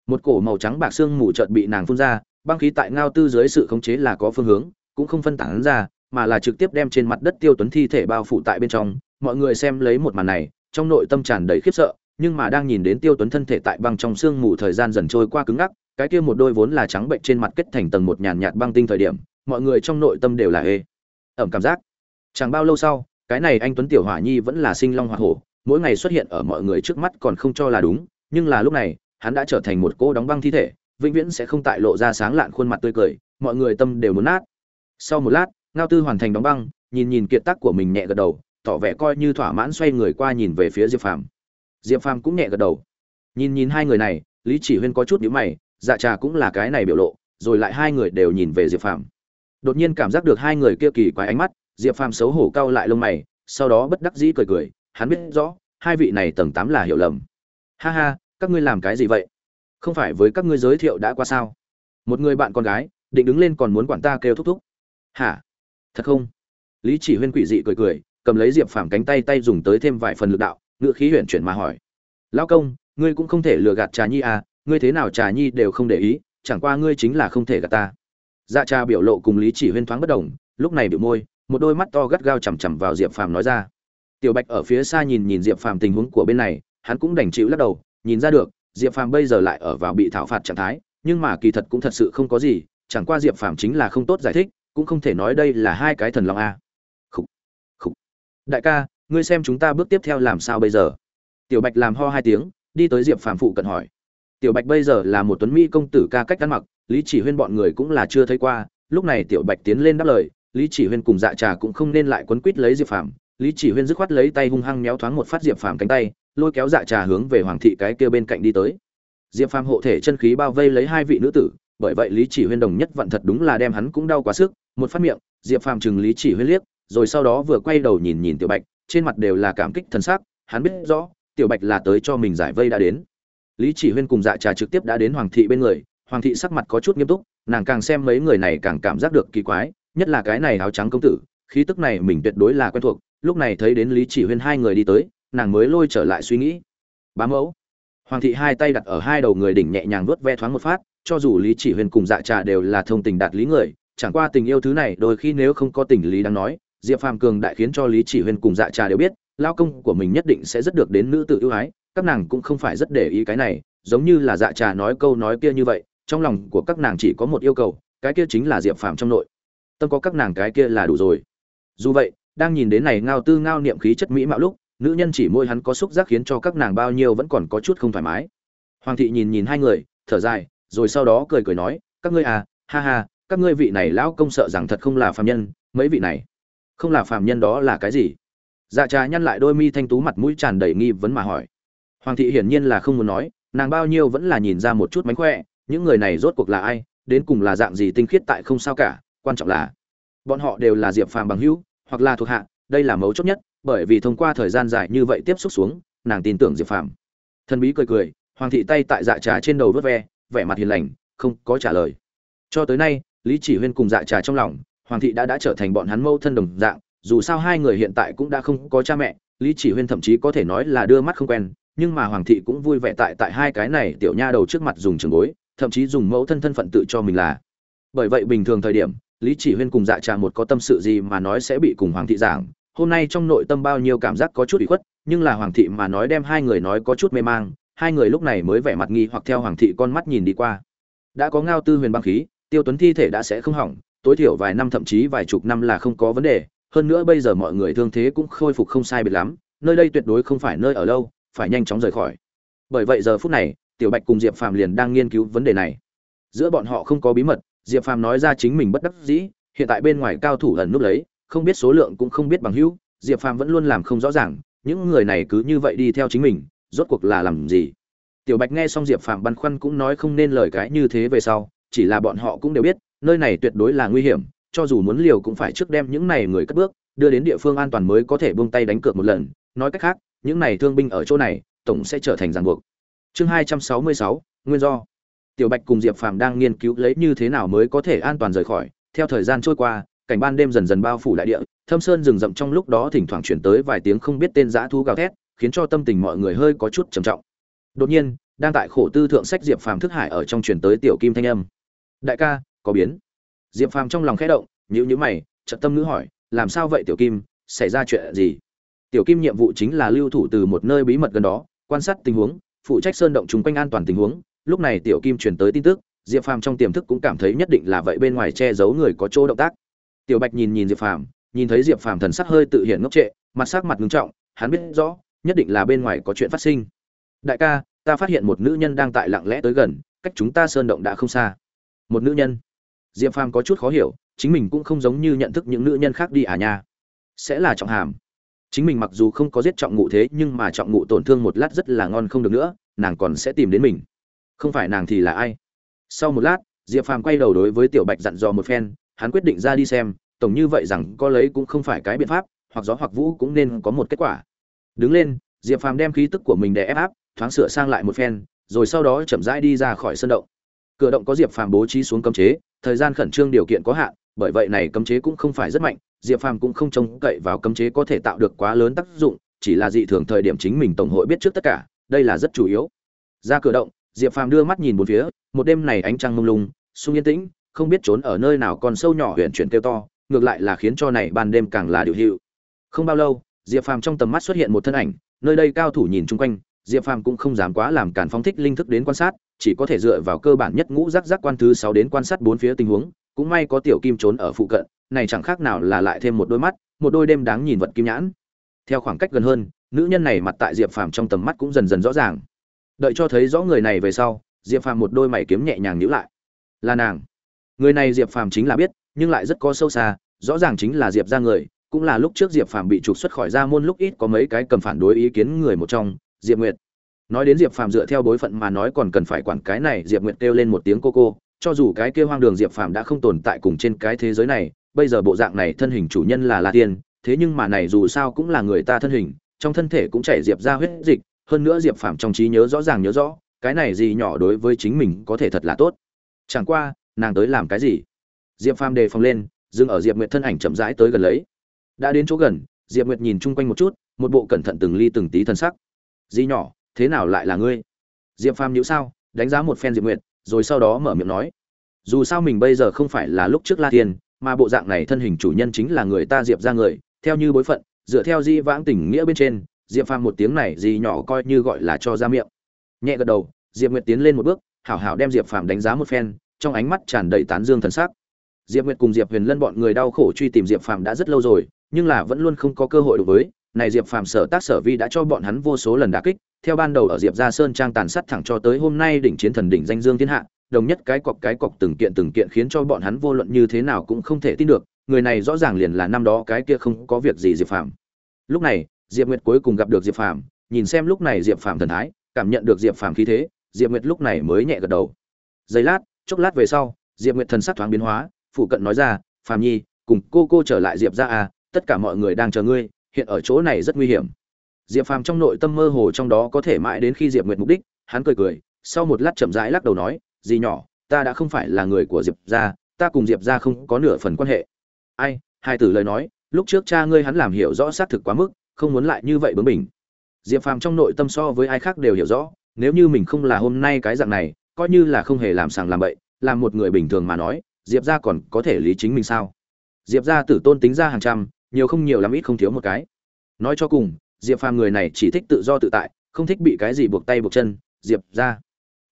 Một cổ màu trắng bạc xương mù chợt bị nàng phun ra băng khí tại ngao tư dưới sự khống chế là có phương hướng, cũng không phân tán ra, mà là trực tiếp đem trên mặt đất tiêu tuấn thi thể bao phủ tại bên trong. Mọi người xem lấy một màn này, trong nội tâm tràn đầy khiếp sợ, nhưng mà đang nhìn đến tiêu tuấn thân thể tại băng trong xương mù thời gian dần trôi qua cứng ngắc, cái kia một đôi vốn là trắng bệnh trên mặt kết thành tầng một nhàn nhạt băng tinh thời điểm, mọi người trong nội tâm đều là ê ẩm cảm giác. Chẳng bao lâu sau, cái này anh tuấn tiểu hỏa nhi vẫn là sinh long hoa hổ, mỗi ngày xuất hiện ở mọi người trước mắt còn không cho là đúng, nhưng là lúc này, hắn đã trở thành một cô đóng băng thi thể vĩnh viễn sẽ không tại lộ ra sáng lạn khuôn mặt tươi cười, mọi người tâm đều muốn nát. Sau một lát, ngao tư hoàn thành đóng băng, nhìn nhìn kiệt tác của mình nhẹ gật đầu, tỏ vẻ coi như thỏa mãn xoay người qua nhìn về phía diệp phàm. Diệp phàm cũng nhẹ gật đầu. Nhìn nhìn hai người này, lý chỉ huyên có chút nhíu mày dạ trà cũng là cái này biểu lộ, rồi lại hai người đều nhìn về diệp phàm. Đột nhiên cảm giác được hai người kia kỳ quái ánh mắt, diệp phàm xấu hổ cau lại lông mày, sau đó bất đắc dĩ cười cười, hắn biết rõ, hai vị này tầng tám là hiểu lầm. Ha ha, các ngươi làm cái gì vậy? Không phải với các ngươi giới thiệu đã qua sao? Một người bạn con gái, định đứng lên còn muốn quản ta kêu thúc thúc. Hả? Thật không? Lý chỉ huyên quỷ dị cười cười, cầm lấy diệp phàm cánh tay tay dùng tới thêm vài phần lực đạo, ngựa khí huyền chuyển mà hỏi. Lão công, ngươi cũng không thể lừa gạt trà nhi à ngươi thế nào trà nhi đều không để ý, chẳng qua ngươi chính là không thể gạt ta. Dạ trà biểu lộ cùng lý chỉ huyên thoáng bất đồng, lúc này biểu môi, một đôi mắt to gắt gao chằm chằm vào diệp phàm nói ra. Tiểu bạch ở phía xa nhìn nhìn diệp phàm tình huống của bên này, hắn cũng đành chịu lắc đầu, nhìn ra được diệp phàm bây giờ lại ở vào bị thảo phạt trạng thái, nhưng mà kỳ thật cũng thật sự không có gì, chẳng qua diệp phàm chính là không tốt giải thích, cũng không thể nói đây là hai cái thần long a. Khúc khúc đại ca, ngươi xem chúng ta bước tiếp theo làm sao bây giờ? Tiểu bạch làm ho hai tiếng, đi tới diệp phàm phụ cận hỏi. Tiểu bạch bây giờ là một tuấn mỹ công tử ca cách ăn mặc, lý chỉ huyên bọn người cũng là chưa thấy qua, lúc này tiểu bạch tiến lên đáp lời, lý chỉ huyên cùng dạ trà cũng không nên lại quấn quít lấy diệp phàm lý chỉ huyên dứt khoát lấy tay hung hăng méo thoáng một phát diệp phàm cánh tay, lôi kéo dạ trà hướng về hoàng thị cái kia bên cạnh đi tới. Diệp phàm hộ thể chân khí bao vây lấy hai vị nữ tử, bởi vậy lý chỉ huyên đồng nhất vận thật đúng là đem hắn cũng đau quá sức, một phát miệng, diệp phàm chừng lý chỉ huyên liếc, rồi sau đó vừa quay đầu nhìn nhìn tiểu bạch, trên mặt đều là cảm kích thần sắc, hắn biết rõ, tiểu bạch là tới cho mình giải vây đã đến. Lý chỉ huyên cùng dạ trà trực tiếp đã đến hoàng thị bên người, hoàng thị sắc mặt có chút nghiêm túc, nàng càng xem mấy người này càng cảm giác được kỳ quái, nhất là cái này áo trắng công tử, khí tức này mình tuyệt đối là quen thuộc lúc này thấy đến lý chỉ huyên hai người đi tới, nàng mới lôi trở lại suy nghĩ. Bá mẫu. Hoàng thị hai tay đặt ở hai đầu người đỉnh nhẹ nhàng vớt ve thoáng một phát, cho dù lý chỉ huyên cùng dạ trà đều là thông tình đạt lý người, chẳng qua tình yêu thứ này đôi khi nếu không có tình lý đáng nói, diệp phàm cường đại khiến cho lý chỉ huyên cùng dạ trà đều biết, lao công của mình nhất định sẽ rất được đến nữ tự ưu ái, các nàng cũng không phải rất để ý cái này, giống như là dạ trà nói câu nói kia như vậy, trong lòng của các nàng chỉ có một yêu cầu, cái kia chính là diệp phàm trong nội. Tâm có các nàng cái kia là đủ rồi. Dù vậy đang nhìn đến này ngao tư ngao niệm khí chất mỹ mạo lúc, nữ nhân chỉ môi hắn có xúc giác khiến cho các nàng bao nhiêu vẫn còn có chút không thoải mái. Hoàng thị nhìn nhìn hai người, thở dài, rồi sau đó cười cười nói, các ngươi à ha ha, các ngươi vị này lão công sợ rằng thật không là phàm nhân, mấy vị này, không là phàm nhân đó là cái gì? Dạ trà nhăn lại đôi mi thanh tú mặt mũi tràn đầy nghi vấn mà hỏi. Hoàng thị hiển nhiên là không muốn nói, nàng bao nhiêu vẫn là nhìn ra một chút mánh khỏe, những người này rốt cuộc là ai, đến cùng là dạng gì tinh khiết tại không sao cả, quan trọng là bọn họ đều là diệp phàm bằng hữu hoặc là thuộc hạ, đây là mấu chốt nhất, bởi vì thông qua thời gian dài như vậy tiếp xúc xuống, nàng tin tưởng diệp phàm. Thần bí cười cười, hoàng thị tay tại dạ trà trên đầu vớt ve, vẻ mặt hiền lành, không có trả lời. Cho tới nay, lý chỉ huyên cùng dạ trà trong lòng, hoàng thị đã đã trở thành bọn hắn mâu thân đồng dạng, dù sao hai người hiện tại cũng đã không có cha mẹ, lý chỉ huyên thậm chí có thể nói là đưa mắt không quen, nhưng mà hoàng thị cũng vui vẻ tại tại hai cái này tiểu nha đầu trước mặt dùng trường bối, thậm chí dùng mẫu thân thân phận tự cho mình là. Bởi vậy bình thường thời điểm lý chỉ huyên cùng dạ trà một có tâm sự gì mà nói sẽ bị cùng hoàng thị giảng. Hôm nay trong nội tâm bao nhiêu cảm giác có chút ủy khuất, nhưng là hoàng thị mà nói đem hai người nói có chút mê mang, hai người lúc này mới vẻ mặt nghi hoặc theo hoàng thị con mắt nhìn đi qua. Đã có ngao tư huyền băng khí, tiêu tuấn thi thể đã sẽ không hỏng, tối thiểu vài năm thậm chí vài chục năm là không có vấn đề. Hơn nữa bây giờ mọi người thương thế cũng khôi phục không sai biệt lắm, nơi đây tuyệt đối không phải nơi ở lâu, phải nhanh chóng rời khỏi. Bởi vậy giờ phút này, tiểu bạch cùng diệp phàm liền đang nghiên cứu vấn đề này. Giữa bọn họ không có bí mật diệp phàm nói ra chính mình bất đắc dĩ, hiện tại bên ngoài cao thủ ẩn núp lấy, không biết số lượng cũng không biết bằng hữu, diệp phàm vẫn luôn làm không rõ ràng, những người này cứ như vậy đi theo chính mình, rốt cuộc là làm gì? Tiểu bạch nghe xong diệp phàm băn khoăn cũng nói không nên lời cái như thế về sau, chỉ là bọn họ cũng đều biết, nơi này tuyệt đối là nguy hiểm, cho dù muốn liều cũng phải trước đem những này người cất bước, đưa đến địa phương an toàn mới có thể buông tay đánh cược một lần. Nói cách khác, những này thương binh ở chỗ này, tổng sẽ trở thành ràng buộc. Chương hai trăm sáu mươi sáu, nguyên do tiểu bạch cùng diệp phàm đang nghiên cứu lấy như thế nào mới có thể an toàn rời khỏi. Theo thời gian trôi qua, cảnh ban đêm dần dần bao phủ đại địa, thâm sơn rừng rậm trong lúc đó thỉnh thoảng chuyển tới vài tiếng không biết tên dã thú gào thét, khiến cho tâm tình mọi người hơi có chút trầm trọng. Đột nhiên, đang tại khổ tư thượng sách diệp phàm thức hải ở trong truyền tới tiểu kim thanh âm. Đại ca, có biến. Diệp phàm trong lòng khẽ động nhữ nhữ mày trận tâm nữ hỏi, làm sao vậy, tiểu kim? Xảy ra chuyện gì? Tiểu kim nhiệm vụ chính là lưu thủ từ một nơi bí mật gần đó, quan sát tình huống, phụ trách sơn động chung quanh an toàn tình huống lúc này tiểu kim truyền tới tin tức, diệp phàm trong tiềm thức cũng cảm thấy nhất định là vậy bên ngoài che giấu người có chỗ động tác. Tiểu bạch nhìn nhìn diệp phàm, nhìn thấy diệp phàm thần sắc hơi tự hiện ngốc trệ, mặt sắc mặt ngưng trọng, hắn biết rõ, nhất định là bên ngoài có chuyện phát sinh. Đại ca, ta phát hiện một nữ nhân đang tại lặng lẽ tới gần, cách chúng ta sơn động đã không xa. Một nữ nhân? Diệp phàm có chút khó hiểu, chính mình cũng không giống như nhận thức những nữ nhân khác đi à nha. Sẽ là trọng hàm. Chính mình mặc dù không có giết trọng ngụ thế, nhưng mà trọng ngụ tổn thương một lát rất là ngon không được nữa, nàng còn sẽ tìm đến mình không phải nàng thì là ai? Sau một lát, diệp phàm quay đầu đối với tiểu bạch dặn dò một phen, hắn quyết định ra đi xem, tổng như vậy rằng có lấy cũng không phải cái biện pháp, hoặc gió hoặc vũ cũng nên có một kết quả. Đứng lên, diệp phàm đem khí tức của mình để ép áp, thoáng sửa sang lại một phen, rồi sau đó chậm rãi đi ra khỏi sân động. Cửa động có diệp phàm bố trí xuống cấm chế, thời gian khẩn trương điều kiện có hạn, bởi vậy này cấm chế cũng không phải rất mạnh, diệp phàm cũng không trông cậy vào cấm chế có thể tạo được quá lớn tác dụng, chỉ là dị thường thời điểm chính mình tổng hội biết trước tất cả, đây là rất chủ yếu. Ra cửa động diệp phàm đưa mắt nhìn bốn phía, một đêm này ánh trăng mông lung, sung yên tĩnh, không biết trốn ở nơi nào còn sâu nhỏ huyền chuyển kêu to, ngược lại là khiến cho này ban đêm càng là điều hiệu không bao lâu, diệp phàm trong tầm mắt xuất hiện một thân ảnh, nơi đây cao thủ nhìn chung quanh, diệp phàm cũng không dám quá làm cản phóng thích linh thức đến quan sát, chỉ có thể dựa vào cơ bản nhất ngũ giác giác quan thứ sáu đến quan sát bốn phía tình huống, cũng may có tiểu kim trốn ở phụ cận, này chẳng khác nào là lại thêm một đôi mắt, một đôi đêm đáng nhìn vật kim nhãn. Theo khoảng cách gần hơn, nữ nhân này mặt tại diệp phàm trong tầm mắt cũng dần dần rõ ràng đợi cho thấy rõ người này về sau, diệp phàm một đôi mày kiếm nhẹ nhàng nhữ lại. Là nàng. Người này diệp phàm chính là biết, nhưng lại rất có sâu xa, rõ ràng chính là diệp ra người, cũng là lúc trước diệp phàm bị trục xuất khỏi ra môn lúc ít có mấy cái cầm phản đối ý kiến người một trong, diệp nguyệt. Nói đến diệp phàm dựa theo bối phận mà nói còn cần phải quản cái này, diệp nguyệt kêu lên một tiếng cô cô, cho dù cái kêu hoang đường diệp phàm đã không tồn tại cùng trên cái thế giới này, bây giờ bộ dạng này thân hình chủ nhân là la tiên, thế nhưng mà này dù sao cũng là người ta thân hình, trong thân thể cũng chảy diệp ra huyết dịch hơn nữa diệp phàm trong trí nhớ rõ ràng nhớ rõ, cái này gì nhỏ đối với chính mình có thể thật là tốt. Chẳng qua, nàng tới làm cái gì? Diệp phàm đề phòng lên, dừng ở diệp nguyệt thân ảnh chậm rãi tới gần lấy. Đã đến chỗ gần, diệp nguyệt nhìn chung quanh một chút, một bộ cẩn thận từng ly từng tí thân sắc. Di nhỏ, thế nào lại là ngươi? Diệp phàm nhữ sao, đánh giá một phen diệp nguyệt, rồi sau đó mở miệng nói. Dù sao mình bây giờ không phải là lúc trước la thiên, mà bộ dạng này thân hình chủ nhân chính là người ta diệp ra người, theo như bối phận, dựa theo di vãng tình nghĩa bên trên diệp phàm một tiếng này gì nhỏ coi như gọi là cho ra miệng. Nhẹ gật đầu, diệp nguyệt tiến lên một bước, hảo hảo đem diệp phàm đánh giá một phen, trong ánh mắt tràn đầy tán dương thần sắc. Diệp nguyệt cùng diệp huyền lân bọn người đau khổ truy tìm diệp phàm đã rất lâu rồi, nhưng là vẫn luôn không có cơ hội đối với, này diệp phàm sở tác sở vi đã cho bọn hắn vô số lần đả kích, theo ban đầu ở diệp gia sơn trang tàn sát thẳng cho tới hôm nay đỉnh chiến thần đỉnh danh dương thiên hạ, đồng nhất cái cọc cái cọc từng kiện từng kiện khiến cho bọn hắn vô luận như thế nào cũng không thể tin được, người này rõ ràng liền là năm đó cái kia không có việc gì diệp phàm. Lúc này diệp nguyệt cuối cùng gặp được diệp phàm nhìn xem lúc này diệp phàm thần thái cảm nhận được diệp phàm khí thế diệp nguyệt lúc này mới nhẹ gật đầu. Giây lát chốc lát về sau diệp nguyệt thần sắc thoáng biến hóa phụ cận nói ra phàm nhi cùng cô cô trở lại diệp gia à tất cả mọi người đang chờ ngươi hiện ở chỗ này rất nguy hiểm. Diệp phàm trong nội tâm mơ hồ trong đó có thể mãi đến khi diệp nguyệt mục đích hắn cười cười sau một lát chậm rãi lắc đầu nói "Dì nhỏ ta đã không phải là người của diệp gia, ta cùng diệp gia không có nửa phần quan hệ. Ai? Hai tử lời nói lúc trước cha ngươi hắn làm hiểu rõ xác thực quá mức không muốn lại như vậy bướng bỉnh. Diệp phàm trong nội tâm so với ai khác đều hiểu rõ, nếu như mình không là hôm nay cái dạng này, coi như là không hề làm sàng làm bậy làm một người bình thường mà nói, diệp ra còn có thể lý chính mình sao? Diệp ra tử tôn tính ra hàng trăm, nhiều không nhiều lắm ít không thiếu một cái. Nói cho cùng, diệp phàm người này chỉ thích tự do tự tại, không thích bị cái gì buộc tay buộc chân, diệp ra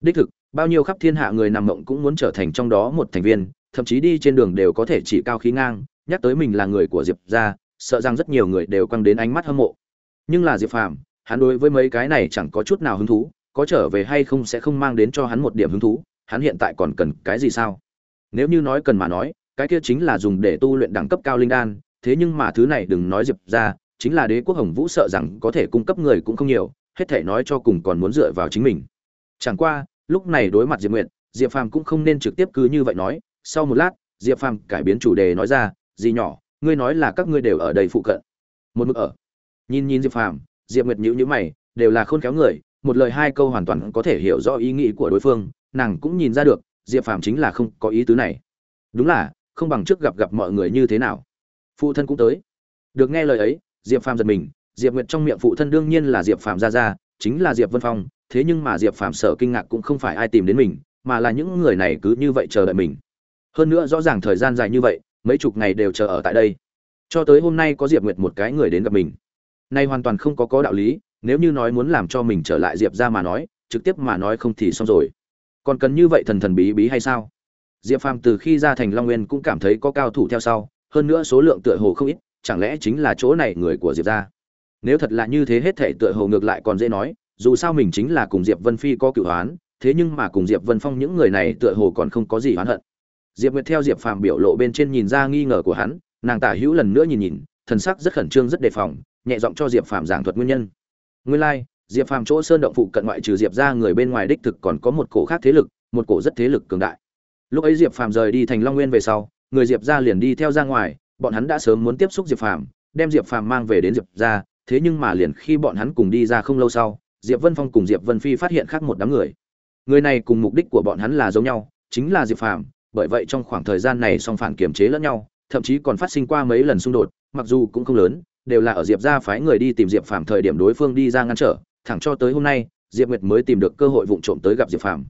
đích thực, bao nhiêu khắp thiên hạ người nằm mộng cũng muốn trở thành trong đó một thành viên, thậm chí đi trên đường đều có thể chỉ cao khí ngang, nhắc tới mình là người của diệp ra sợ rằng rất nhiều người đều căng đến ánh mắt hâm mộ. Nhưng là diệp phàm, hắn đối với mấy cái này chẳng có chút nào hứng thú, có trở về hay không sẽ không mang đến cho hắn một điểm hứng thú, hắn hiện tại còn cần cái gì sao? Nếu như nói cần mà nói, cái kia chính là dùng để tu luyện đẳng cấp cao linh đan, thế nhưng mà thứ này đừng nói diệp ra, chính là đế quốc hồng vũ sợ rằng có thể cung cấp người cũng không nhiều, hết thể nói cho cùng còn muốn dựa vào chính mình. Chẳng qua, lúc này đối mặt diệp nguyện diệp phàm cũng không nên trực tiếp cứ như vậy nói, sau một lát, diệp phàm cải biến chủ đề nói ra gì nhỏ ngươi nói là các ngươi đều ở đây phụ cận. Một mực ở. Nhìn nhìn diệp phàm, diệp nguyệt nhữ nhữ mày, đều là khôn khéo người, một lời hai câu hoàn toàn có thể hiểu rõ ý nghĩ của đối phương, nàng cũng nhìn ra được, diệp phàm chính là không có ý tứ này. Đúng là, không bằng trước gặp gặp mọi người như thế nào. Phụ thân cũng tới. Được nghe lời ấy, diệp phàm giật mình, diệp nguyệt trong miệng phụ thân đương nhiên là diệp phàm ra ra, chính là diệp vân phong, thế nhưng mà diệp phàm sợ kinh ngạc cũng không phải ai tìm đến mình, mà là những người này cứ như vậy chờ đợi mình. Hơn nữa rõ ràng thời gian dài như vậy mấy chục ngày đều chờ ở tại đây. Cho tới hôm nay có diệp nguyệt một cái người đến gặp mình. Nay hoàn toàn không có có đạo lý, nếu như nói muốn làm cho mình trở lại diệp ra mà nói, trực tiếp mà nói không thì xong rồi. Còn cần như vậy thần thần bí bí hay sao? Diệp phàm từ khi ra thành long nguyên cũng cảm thấy có cao thủ theo sau, hơn nữa số lượng tựa hồ không ít, chẳng lẽ chính là chỗ này người của diệp ra? Nếu thật là như thế hết thể tựa hồ ngược lại còn dễ nói, dù sao mình chính là cùng diệp vân phi có cựu hoán, thế nhưng mà cùng diệp vân phong những người này tựa hồ còn không có gì oán hận diệp nguyệt theo diệp phàm biểu lộ bên trên nhìn ra nghi ngờ của hắn, nàng tả hữu lần nữa nhìn nhìn, thần sắc rất khẩn trương rất đề phòng, nhẹ giọng cho diệp phàm giảng thuật nguyên nhân. Nguyên lai, diệp phàm chỗ sơn động phụ cận ngoại trừ diệp ra người bên ngoài đích thực còn có một cổ khác thế lực, một cổ rất thế lực cường đại. Lúc ấy diệp phàm rời đi thành long nguyên về sau, người diệp ra liền đi theo ra ngoài, bọn hắn đã sớm muốn tiếp xúc diệp phàm, đem diệp phàm mang về đến diệp ra thế nhưng mà liền khi bọn hắn cùng đi ra không lâu sau, diệp vân phong cùng diệp vân phi phát hiện khác một đám người. Người này cùng mục đích của bọn hắn là giống nhau, chính là diệp phàm bởi vậy trong khoảng thời gian này song phản kiềm chế lẫn nhau, thậm chí còn phát sinh qua mấy lần xung đột, mặc dù cũng không lớn, đều là ở diệp gia phái người đi tìm diệp phàm thời điểm đối phương đi ra ngăn trở, thẳng cho tới hôm nay, diệp nguyệt mới tìm được cơ hội vụng trộm tới gặp diệp phàm.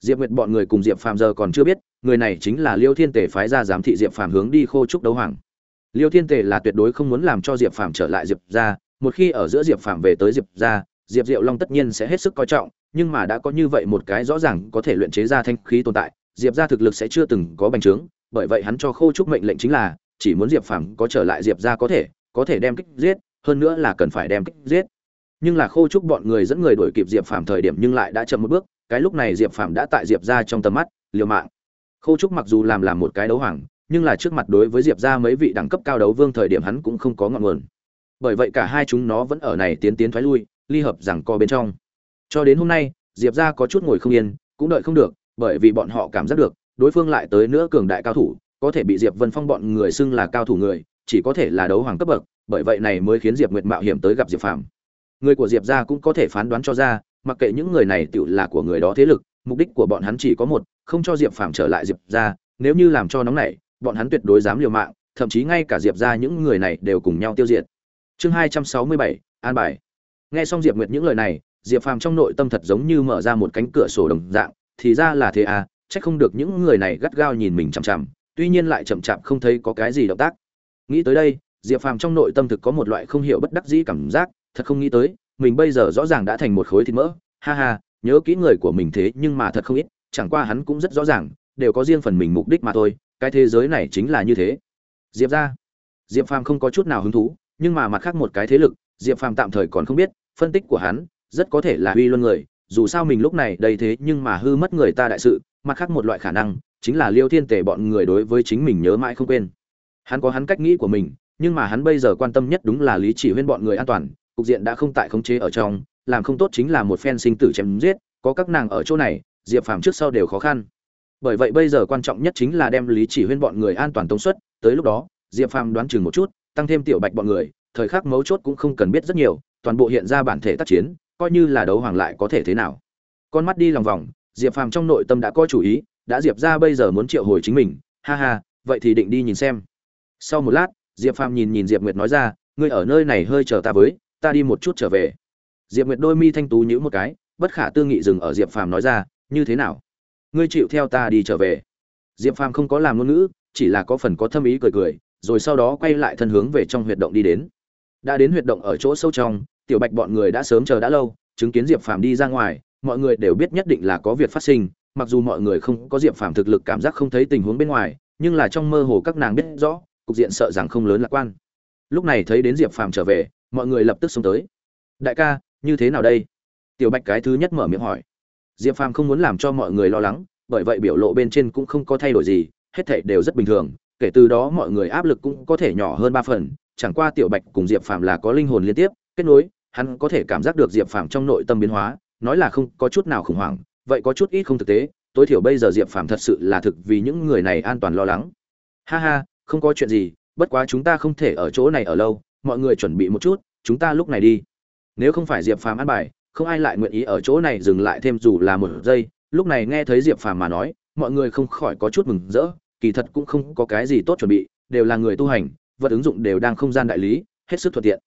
Diệp nguyệt bọn người cùng diệp phàm giờ còn chưa biết, người này chính là liêu thiên tề phái ra giám thị diệp phàm hướng đi khô trúc đấu hoàng. Liêu thiên tề là tuyệt đối không muốn làm cho diệp phàm trở lại diệp gia, một khi ở giữa diệp phàm về tới diệp gia, diệp diệu long tất nhiên sẽ hết sức coi trọng, nhưng mà đã có như vậy một cái rõ ràng có thể luyện chế ra thanh khí tồn tại diệp ra thực lực sẽ chưa từng có bành trướng, bởi vậy hắn cho khô trúc mệnh lệnh chính là, chỉ muốn diệp phàm có trở lại diệp ra có thể có thể đem kích giết, hơn nữa là cần phải đem kích giết. Nhưng là khô trúc bọn người dẫn người đuổi kịp diệp phàm thời điểm nhưng lại đã chậm một bước, cái lúc này diệp phàm đã tại diệp ra trong tầm mắt, liều mạng. Khô trúc mặc dù làm làm một cái đấu hoàng, nhưng là trước mặt đối với diệp ra mấy vị đẳng cấp cao đấu vương thời điểm hắn cũng không có ngọn nguồn. Bởi vậy cả hai chúng nó vẫn ở này tiến tiến thoái lui, ly hợp rằng co bên trong. Cho đến hôm nay, diệp ra có chút ngồi không yên, cũng đợi không được bởi vì bọn họ cảm giác được, đối phương lại tới nữa cường đại cao thủ, có thể bị diệp vân phong bọn người xưng là cao thủ người, chỉ có thể là đấu hoàng cấp bậc, bởi vậy này mới khiến diệp nguyệt mạo hiểm tới gặp diệp phàm. Người của diệp ra cũng có thể phán đoán cho ra, mặc kệ những người này tự là của người đó thế lực, mục đích của bọn hắn chỉ có một, không cho diệp phàm trở lại diệp ra nếu như làm cho nóng này bọn hắn tuyệt đối dám liều mạng, thậm chí ngay cả diệp ra những người này đều cùng nhau tiêu diệt. Chương hai trăm sáu mươi bảy, an bài. Nghe xong diệp nguyệt những lời này, diệp phàm trong nội tâm thật giống như mở ra một cánh cửa sổ đồng dạng thì ra là thế à chắc không được những người này gắt gao nhìn mình chằm chằm, tuy nhiên lại chậm chạp không thấy có cái gì động tác. Nghĩ tới đây, diệp phàm trong nội tâm thực có một loại không hiểu bất đắc dĩ cảm giác, thật không nghĩ tới, mình bây giờ rõ ràng đã thành một khối thịt mỡ. Ha ha, nhớ kỹ người của mình thế nhưng mà thật không ít, chẳng qua hắn cũng rất rõ ràng, đều có riêng phần mình mục đích mà thôi, cái thế giới này chính là như thế. Diệp ra, diệp phàm không có chút nào hứng thú, nhưng mà mặt khác một cái thế lực, diệp phàm tạm thời còn không biết, phân tích của hắn rất có thể là uy luân người dù sao mình lúc này đầy thế nhưng mà hư mất người ta đại sự, mặt khác một loại khả năng chính là liêu thiên tể bọn người đối với chính mình nhớ mãi không quên. Hắn có hắn cách nghĩ của mình, nhưng mà hắn bây giờ quan tâm nhất đúng là lý chỉ huyên bọn người an toàn, cục diện đã không tại khống chế ở trong, làm không tốt chính là một phen sinh tử chém giết, có các nàng ở chỗ này, diệp phàm trước sau đều khó khăn. Bởi vậy bây giờ quan trọng nhất chính là đem lý chỉ huyên bọn người an toàn tống suất tới lúc đó, diệp phàm đoán chừng một chút, tăng thêm tiểu bạch bọn người, thời khắc mấu chốt cũng không cần biết rất nhiều, toàn bộ hiện ra bản thể tác chiến coi như là đấu hoàng lại có thể thế nào. Con mắt đi lòng vòng, diệp phàm trong nội tâm đã có chủ ý, đã diệp ra bây giờ muốn triệu hồi chính mình. Ha ha, vậy thì định đi nhìn xem. Sau một lát, diệp phàm nhìn nhìn diệp nguyệt nói ra, ngươi ở nơi này hơi chờ ta với, ta đi một chút trở về. Diệp nguyệt đôi mi thanh tú nhữ một cái, bất khả tư nghị dừng ở diệp phàm nói ra, như thế nào? Ngươi chịu theo ta đi trở về. Diệp phàm không có làm ngôn ngữ, chỉ là có phần có thâm ý cười cười, rồi sau đó quay lại thân hướng về trong huyệt động đi đến. Đã đến huyệt động ở chỗ sâu trong tiểu bạch bọn người đã sớm chờ đã lâu, chứng kiến diệp phàm đi ra ngoài, mọi người đều biết nhất định là có việc phát sinh, mặc dù mọi người không có diệp phàm thực lực cảm giác không thấy tình huống bên ngoài, nhưng là trong mơ hồ các nàng biết rõ, cục diện sợ rằng không lớn lạc quan. Lúc này thấy đến diệp phàm trở về, mọi người lập tức xông tới. Đại ca, như thế nào đây? Tiểu bạch cái thứ nhất mở miệng hỏi. Diệp phàm không muốn làm cho mọi người lo lắng, bởi vậy biểu lộ bên trên cũng không có thay đổi gì, hết thảy đều rất bình thường, kể từ đó mọi người áp lực cũng có thể nhỏ hơn ba phần, chẳng qua tiểu bạch cùng diệp phàm là có linh hồn liên tiếp, kết nối hắn có thể cảm giác được diệp phàm trong nội tâm biến hóa, nói là không có chút nào khủng hoảng, vậy có chút ít không thực tế, tối thiểu bây giờ diệp phàm thật sự là thực vì những người này an toàn lo lắng. Ha ha, không có chuyện gì, bất quá chúng ta không thể ở chỗ này ở lâu, mọi người chuẩn bị một chút, chúng ta lúc này đi. Nếu không phải diệp phàm ăn bài, không ai lại nguyện ý ở chỗ này dừng lại thêm dù là một giây. Lúc này nghe thấy diệp phàm mà nói, mọi người không khỏi có chút mừng rỡ, kỳ thật cũng không có cái gì tốt chuẩn bị, đều là người tu hành, vật ứng dụng đều đang không gian đại lý, hết sức thuận tiện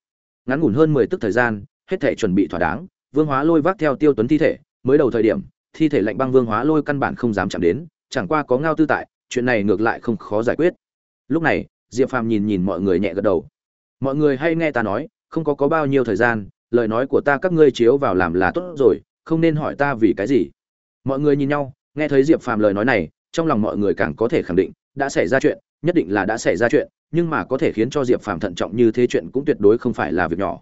ngắn ngủn hơn mười tức thời gian, hết thể chuẩn bị thỏa đáng, vương hóa lôi vác theo tiêu tuấn thi thể, mới đầu thời điểm, thi thể lạnh băng vương hóa lôi căn bản không dám chạm đến, chẳng qua có ngao tư tại, chuyện này ngược lại không khó giải quyết. Lúc này, diệp phàm nhìn nhìn mọi người nhẹ gật đầu. Mọi người hay nghe ta nói, không có có bao nhiêu thời gian, lời nói của ta các ngươi chiếu vào làm là tốt rồi, không nên hỏi ta vì cái gì. Mọi người nhìn nhau, nghe thấy diệp phàm lời nói này, trong lòng mọi người càng có thể khẳng định đã xảy ra chuyện, nhất định là đã xảy ra chuyện, nhưng mà có thể khiến cho diệp phàm thận trọng như thế chuyện cũng tuyệt đối không phải là việc nhỏ.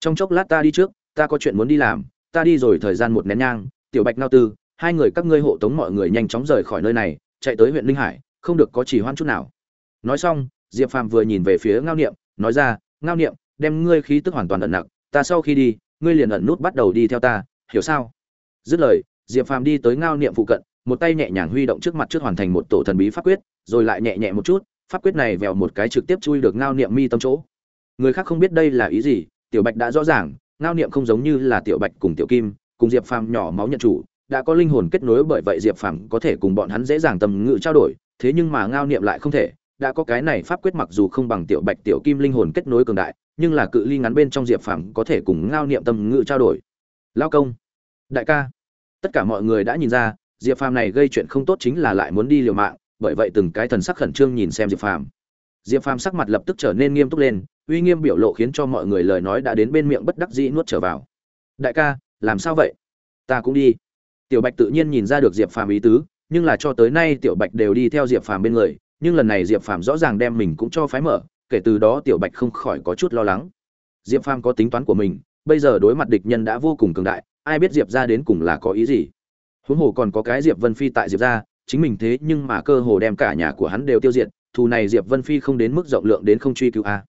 Trong chốc lát ta đi trước, ta có chuyện muốn đi làm, ta đi rồi thời gian một nén nhang, tiểu bạch nao tư, hai người các ngươi hộ tống mọi người nhanh chóng rời khỏi nơi này, chạy tới huyện linh hải, không được có chỉ hoan chút nào. Nói xong, diệp phàm vừa nhìn về phía ngao niệm, nói ra, ngao niệm, đem ngươi khí tức hoàn toàn ẩn nặc, ta sau khi đi, ngươi liền ẩn nút bắt đầu đi theo ta, hiểu sao? Dứt lời, diệp phàm đi tới ngao niệm phụ cận, một tay nhẹ nhàng huy động trước mặt trước hoàn thành một tổ thần bí pháp quyết rồi lại nhẹ nhẹ một chút, pháp quyết này vèo một cái trực tiếp chui được ngao niệm mi tâm chỗ. Người khác không biết đây là ý gì, tiểu bạch đã rõ ràng, ngao niệm không giống như là tiểu bạch cùng tiểu kim, cùng diệp phàm nhỏ máu nhận chủ, đã có linh hồn kết nối bởi vậy diệp phàm có thể cùng bọn hắn dễ dàng tầm ngự trao đổi, thế nhưng mà ngao niệm lại không thể, đã có cái này pháp quyết mặc dù không bằng tiểu bạch, tiểu kim linh hồn kết nối cường đại, nhưng là cự ly ngắn bên trong diệp phàm có thể cùng ngao niệm tâm ngự trao đổi. Lao công, đại ca, tất cả mọi người đã nhìn ra, diệp phàm này gây chuyện không tốt chính là lại muốn đi liều mạng bởi vậy từng cái thần sắc khẩn trương nhìn xem diệp phàm. Diệp phàm sắc mặt lập tức trở nên nghiêm túc lên, uy nghiêm biểu lộ khiến cho mọi người lời nói đã đến bên miệng bất đắc dĩ nuốt trở vào. Đại ca, làm sao vậy? Ta cũng đi. Tiểu bạch tự nhiên nhìn ra được diệp phàm ý tứ, nhưng là cho tới nay tiểu bạch đều đi theo diệp phàm bên người, nhưng lần này diệp phàm rõ ràng đem mình cũng cho phái mở, kể từ đó tiểu bạch không khỏi có chút lo lắng. Diệp phàm có tính toán của mình, bây giờ đối mặt địch nhân đã vô cùng cường đại, ai biết diệp ra đến cùng là có ý gì? Huống hồ còn có cái diệp vân phi tại diệp ra chính mình thế nhưng mà cơ hồ đem cả nhà của hắn đều tiêu diệt, thù này diệp vân phi không đến mức rộng lượng đến không truy cứu a.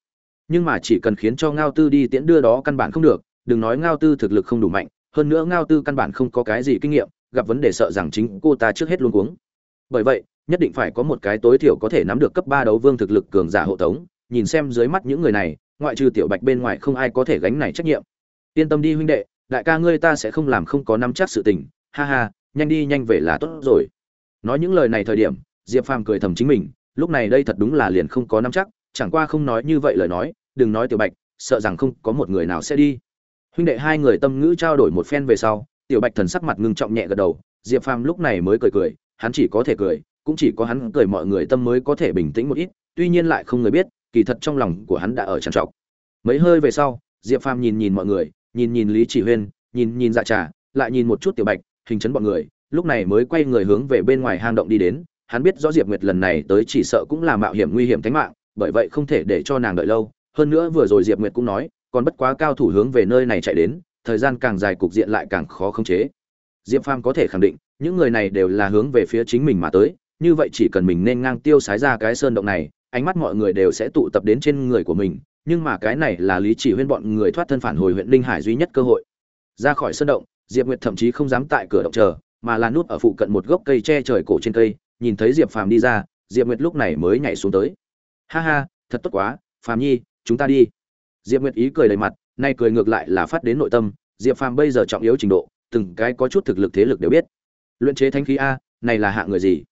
Nhưng mà chỉ cần khiến cho ngao tư đi tiễn đưa đó căn bản không được, đừng nói ngao tư thực lực không đủ mạnh, hơn nữa ngao tư căn bản không có cái gì kinh nghiệm, gặp vấn đề sợ rằng chính cô ta trước hết luôn cuống. Bởi vậy, nhất định phải có một cái tối thiểu có thể nắm được cấp ba đấu vương thực lực cường giả hộ tống, nhìn xem dưới mắt những người này, ngoại trừ tiểu bạch bên ngoài không ai có thể gánh này trách nhiệm. Yên tâm đi huynh đệ, đại ca ngươi ta sẽ không làm không có nắm chắc sự tình, ha ha, nhanh đi nhanh về là tốt rồi nói những lời này thời điểm, diệp phàm cười thầm chính mình, lúc này đây thật đúng là liền không có nắm chắc, chẳng qua không nói như vậy lời nói, đừng nói tiểu bạch, sợ rằng không có một người nào sẽ đi. Huynh đệ hai người tâm ngữ trao đổi một phen về sau, tiểu bạch thần sắc mặt ngưng trọng nhẹ gật đầu, diệp phàm lúc này mới cười cười, hắn chỉ có thể cười, cũng chỉ có hắn cười mọi người tâm mới có thể bình tĩnh một ít, tuy nhiên lại không người biết, kỳ thật trong lòng của hắn đã ở trằn trọc. Mấy hơi về sau, diệp phàm nhìn nhìn mọi người, nhìn nhìn lý chỉ huyên, nhìn nhìn dạ trà, lại nhìn một chút tiểu bạch, hình chấn bọn người lúc này mới quay người hướng về bên ngoài hang động đi đến, hắn biết rõ diệp nguyệt lần này tới chỉ sợ cũng là mạo hiểm nguy hiểm tính mạng, bởi vậy không thể để cho nàng đợi lâu. Hơn nữa vừa rồi diệp nguyệt cũng nói, còn bất quá cao thủ hướng về nơi này chạy đến, thời gian càng dài cục diện lại càng khó khống chế. Diệp phàm có thể khẳng định, những người này đều là hướng về phía chính mình mà tới, như vậy chỉ cần mình nên ngang tiêu sái ra cái sơn động này, ánh mắt mọi người đều sẽ tụ tập đến trên người của mình, nhưng mà cái này là lý chỉ huyên bọn người thoát thân phản hồi huyện linh hải duy nhất cơ hội. Ra khỏi sơn động, diệp nguyệt thậm chí không dám tại cửa động chờ mà là nút ở phụ cận một gốc cây che trời cổ trên cây, nhìn thấy diệp phàm đi ra, diệp nguyệt lúc này mới nhảy xuống tới. Ha ha, thật tốt quá, phàm nhi, chúng ta đi. Diệp nguyệt ý cười đầy mặt, nay cười ngược lại là phát đến nội tâm, diệp phàm bây giờ trọng yếu trình độ, từng cái có chút thực lực thế lực đều biết. Luyện chế thanh khí a, này là hạng người gì?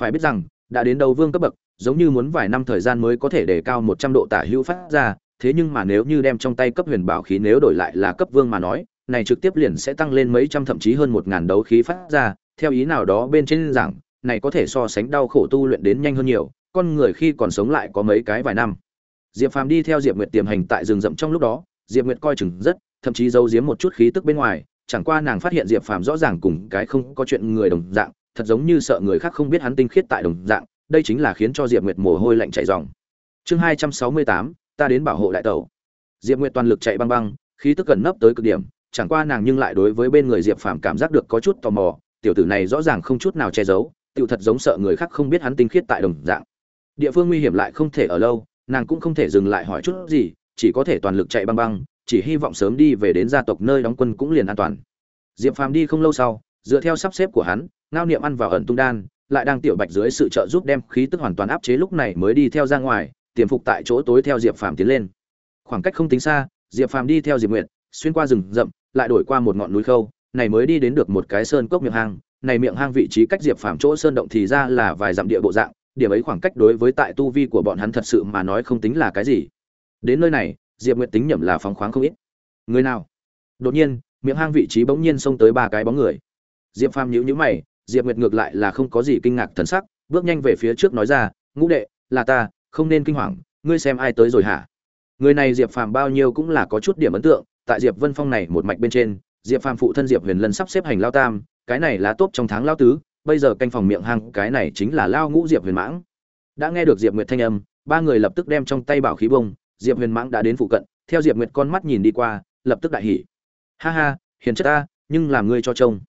Phải biết rằng, đã đến đầu vương cấp bậc, giống như muốn vài năm thời gian mới có thể đề cao một trăm độ tả hữu phát ra, thế nhưng mà nếu như đem trong tay cấp huyền bảo khí nếu đổi lại là cấp vương mà nói này trực tiếp liền sẽ tăng lên mấy trăm thậm chí hơn một ngàn đấu khí phát ra, theo ý nào đó bên trên giảng này có thể so sánh đau khổ tu luyện đến nhanh hơn nhiều, con người khi còn sống lại có mấy cái vài năm. Diệp phàm đi theo diệp nguyệt tiềm hành tại rừng rậm trong lúc đó, diệp nguyệt coi chừng rất, thậm chí giấu giếm một chút khí tức bên ngoài, chẳng qua nàng phát hiện diệp phàm rõ ràng cùng cái không có chuyện người đồng dạng, thật giống như sợ người khác không biết hắn tinh khiết tại đồng dạng, đây chính là khiến cho diệp nguyệt mồ hôi lạnh chảy ròng. Chương hai trăm sáu mươi tám, ta đến bảo hộ đại tẩu. Diệp nguyệt toàn lực chạy băng băng, khí tức gần nấp tới cực điểm chẳng qua nàng nhưng lại đối với bên người diệp phàm cảm giác được có chút tò mò, tiểu tử này rõ ràng không chút nào che giấu tiểu thật giống sợ người khác không biết hắn tinh khiết tại đồng dạng. Địa phương nguy hiểm lại không thể ở lâu, nàng cũng không thể dừng lại hỏi chút gì, chỉ có thể toàn lực chạy băng băng, chỉ hy vọng sớm đi về đến gia tộc nơi đóng quân cũng liền an toàn. Diệp phàm đi không lâu sau, dựa theo sắp xếp của hắn, ngao niệm ăn vào ẩn tung đan, lại đang tiểu bạch dưới sự trợ giúp đem khí tức hoàn toàn áp chế lúc này mới đi theo ra ngoài, tiềm phục tại chỗ tối theo diệp phàm tiến lên. Khoảng cách không tính xa, diệp phàm đi theo diệp nguyệt, xuyên qua rừng rậm lại đổi qua một ngọn núi khâu, này mới đi đến được một cái sơn cốc miệng hang, này miệng hang vị trí cách diệp phàm chỗ sơn động thì ra là vài dặm địa bộ dạng, điểm ấy khoảng cách đối với tại tu vi của bọn hắn thật sự mà nói không tính là cái gì. Đến nơi này, diệp nguyệt tính nhẩm là phóng khoáng không ít. Người nào? Đột nhiên, miệng hang vị trí bỗng nhiên xông tới ba cái bóng người. Diệp phàm nhíu nhíu mày, diệp nguyệt ngược lại là không có gì kinh ngạc thần sắc, bước nhanh về phía trước nói ra, ngũ đệ, là ta, không nên kinh hoàng, ngươi xem ai tới rồi hả? Người này diệp phàm bao nhiêu cũng là có chút điểm ấn tượng tại diệp vân phong này một mạch bên trên, diệp phàm phụ thân diệp huyền lân sắp xếp hành lao tam, cái này là tốt trong tháng lao tứ, bây giờ canh phòng miệng hang, cái này chính là lao ngũ diệp huyền mãng. Đã nghe được diệp nguyệt thanh âm, ba người lập tức đem trong tay bảo khí bông, diệp huyền mãng đã đến phụ cận, theo diệp nguyệt con mắt nhìn đi qua, lập tức đại hỉ. Ha ha, hiền chất ta, nhưng làm ngươi cho trông.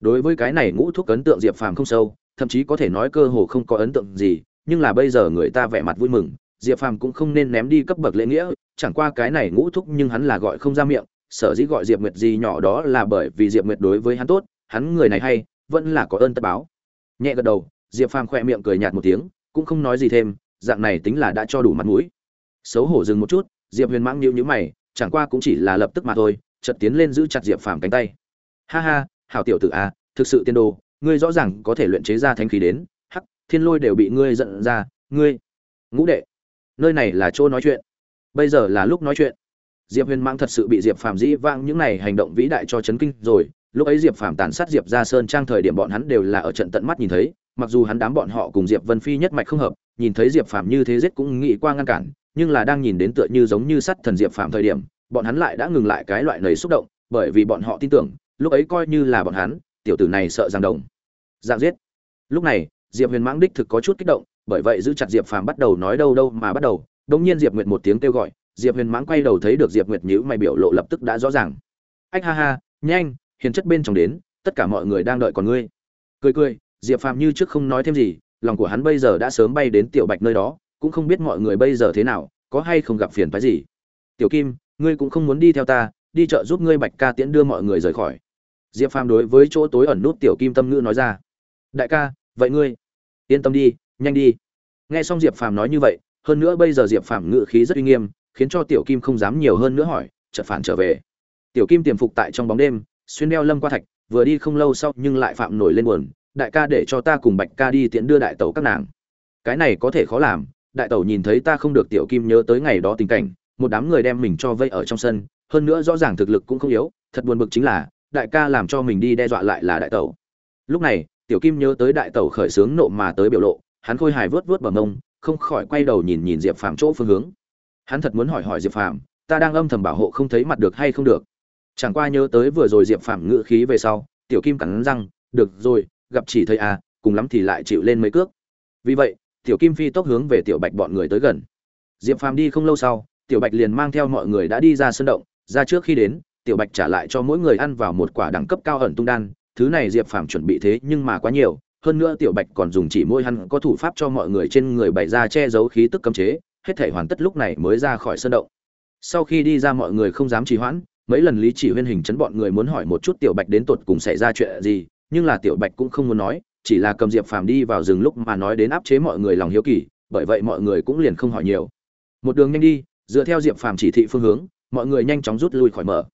Đối với cái này ngũ thuốc ấn tượng diệp phàm không sâu, thậm chí có thể nói cơ hồ không có ấn tượng gì, nhưng là bây giờ người ta vẻ mặt vui mừng, diệp phàm cũng không nên ném đi cấp bậc lễ nghĩa chẳng qua cái này ngũ thúc nhưng hắn là gọi không ra miệng sở dĩ gọi diệp nguyệt gì nhỏ đó là bởi vì diệp nguyệt đối với hắn tốt hắn người này hay vẫn là có ơn tất báo. Nhẹ gật đầu diệp phàm khỏe miệng cười nhạt một tiếng cũng không nói gì thêm dạng này tính là đã cho đủ mặt mũi. Xấu hổ dừng một chút diệp huyền mãng nhíu nhíu mày chẳng qua cũng chỉ là lập tức mà thôi chợt tiến lên giữ chặt diệp phàm cánh tay. Ha ha hảo tiểu tử a à, thực sự tiên đồ ngươi rõ ràng có thể luyện chế ra thánh khí đến hắc thiên lôi đều bị ngươi giận ra ngươi ngũ đệ nơi này là chỗ nói chuyện bây giờ là lúc nói chuyện. Diệp huyền mãng thật sự bị diệp phàm dĩ vang những này hành động vĩ đại cho chấn kinh rồi. Lúc ấy diệp phàm tàn sát diệp ra sơn trang thời điểm bọn hắn đều là ở trận tận mắt nhìn thấy, mặc dù hắn đám bọn họ cùng diệp vân phi nhất mạch không hợp, nhìn thấy diệp phàm như thế giết cũng nghĩ qua ngăn cản, nhưng là đang nhìn đến tựa như giống như sắt thần diệp phàm thời điểm, bọn hắn lại đã ngừng lại cái loại nầy xúc động, bởi vì bọn họ tin tưởng, lúc ấy coi như là bọn hắn, tiểu tử này sợ giang đồng. Giang giết. Lúc này, diệp huyền mãng đích thực có chút kích động, bởi vậy giữ chặt diệp phàm bắt đầu nói đâu đâu mà bắt đầu đống nhiên diệp nguyệt một tiếng kêu gọi, diệp huyền mãng quay đầu thấy được diệp nguyệt nhữ mày biểu lộ lập tức đã rõ ràng. Ách ha ha, nhanh, hiền chất bên trong đến, tất cả mọi người đang đợi còn ngươi. Cười cười, diệp phàm như trước không nói thêm gì, lòng của hắn bây giờ đã sớm bay đến tiểu bạch nơi đó, cũng không biết mọi người bây giờ thế nào, có hay không gặp phiền phái gì. Tiểu kim, ngươi cũng không muốn đi theo ta, đi chợ giúp ngươi bạch ca tiễn đưa mọi người rời khỏi. Diệp phàm đối với chỗ tối ẩn nút tiểu kim tâm ngữ nói ra. Đại ca, vậy ngươi, yên tâm đi, nhanh đi. Nghe xong diệp phàm nói như vậy hơn nữa bây giờ diệp phàm ngự khí rất uy nghiêm, khiến cho tiểu kim không dám nhiều hơn nữa hỏi, chợt phản trở về. Tiểu kim tiềm phục tại trong bóng đêm, xuyên đeo lâm qua thạch, vừa đi không lâu sau nhưng lại phạm nổi lên buồn, đại ca để cho ta cùng bạch ca đi tiễn đưa đại tẩu các nàng. Cái này có thể khó làm, đại tẩu nhìn thấy ta không được tiểu kim nhớ tới ngày đó tình cảnh, một đám người đem mình cho vây ở trong sân, hơn nữa rõ ràng thực lực cũng không yếu, thật buồn bực chính là, đại ca làm cho mình đi đe dọa lại là đại tẩu. Lúc này, tiểu kim nhớ tới đại tẩu khởi sướng nộ mà tới biểu lộ, hắn khôi hài vớt vớt bằng mông không khỏi quay đầu nhìn nhìn diệp phàm chỗ phương hướng. Hắn thật muốn hỏi hỏi diệp phàm, ta đang âm thầm bảo hộ không thấy mặt được hay không được. Chẳng qua nhớ tới vừa rồi diệp phàm ngự khí về sau, tiểu kim cắn răng, được rồi, gặp chỉ thấy à cùng lắm thì lại chịu lên mấy cước. Vì vậy, tiểu kim phi tốc hướng về tiểu bạch bọn người tới gần. Diệp phàm đi không lâu sau, tiểu bạch liền mang theo mọi người đã đi ra sân động. Ra trước khi đến, tiểu bạch trả lại cho mỗi người ăn vào một quả đẳng cấp cao ẩn tung đan. Thứ này diệp phàm chuẩn bị thế nhưng mà quá nhiều hơn nữa tiểu bạch còn dùng chỉ môi hắn có thủ pháp cho mọi người trên người bày ra che giấu khí tức cấm chế, hết thể hoàn tất lúc này mới ra khỏi sân động. Sau khi đi ra mọi người không dám trì hoãn, mấy lần lý chỉ huyên hình chấn bọn người muốn hỏi một chút tiểu bạch đến tột cùng xảy ra chuyện gì, nhưng là tiểu bạch cũng không muốn nói, chỉ là cầm diệp phàm đi vào rừng lúc mà nói đến áp chế mọi người lòng hiếu kỳ, bởi vậy mọi người cũng liền không hỏi nhiều. Một đường nhanh đi, dựa theo diệp phàm chỉ thị phương hướng, mọi người nhanh chóng rút lui khỏi mở.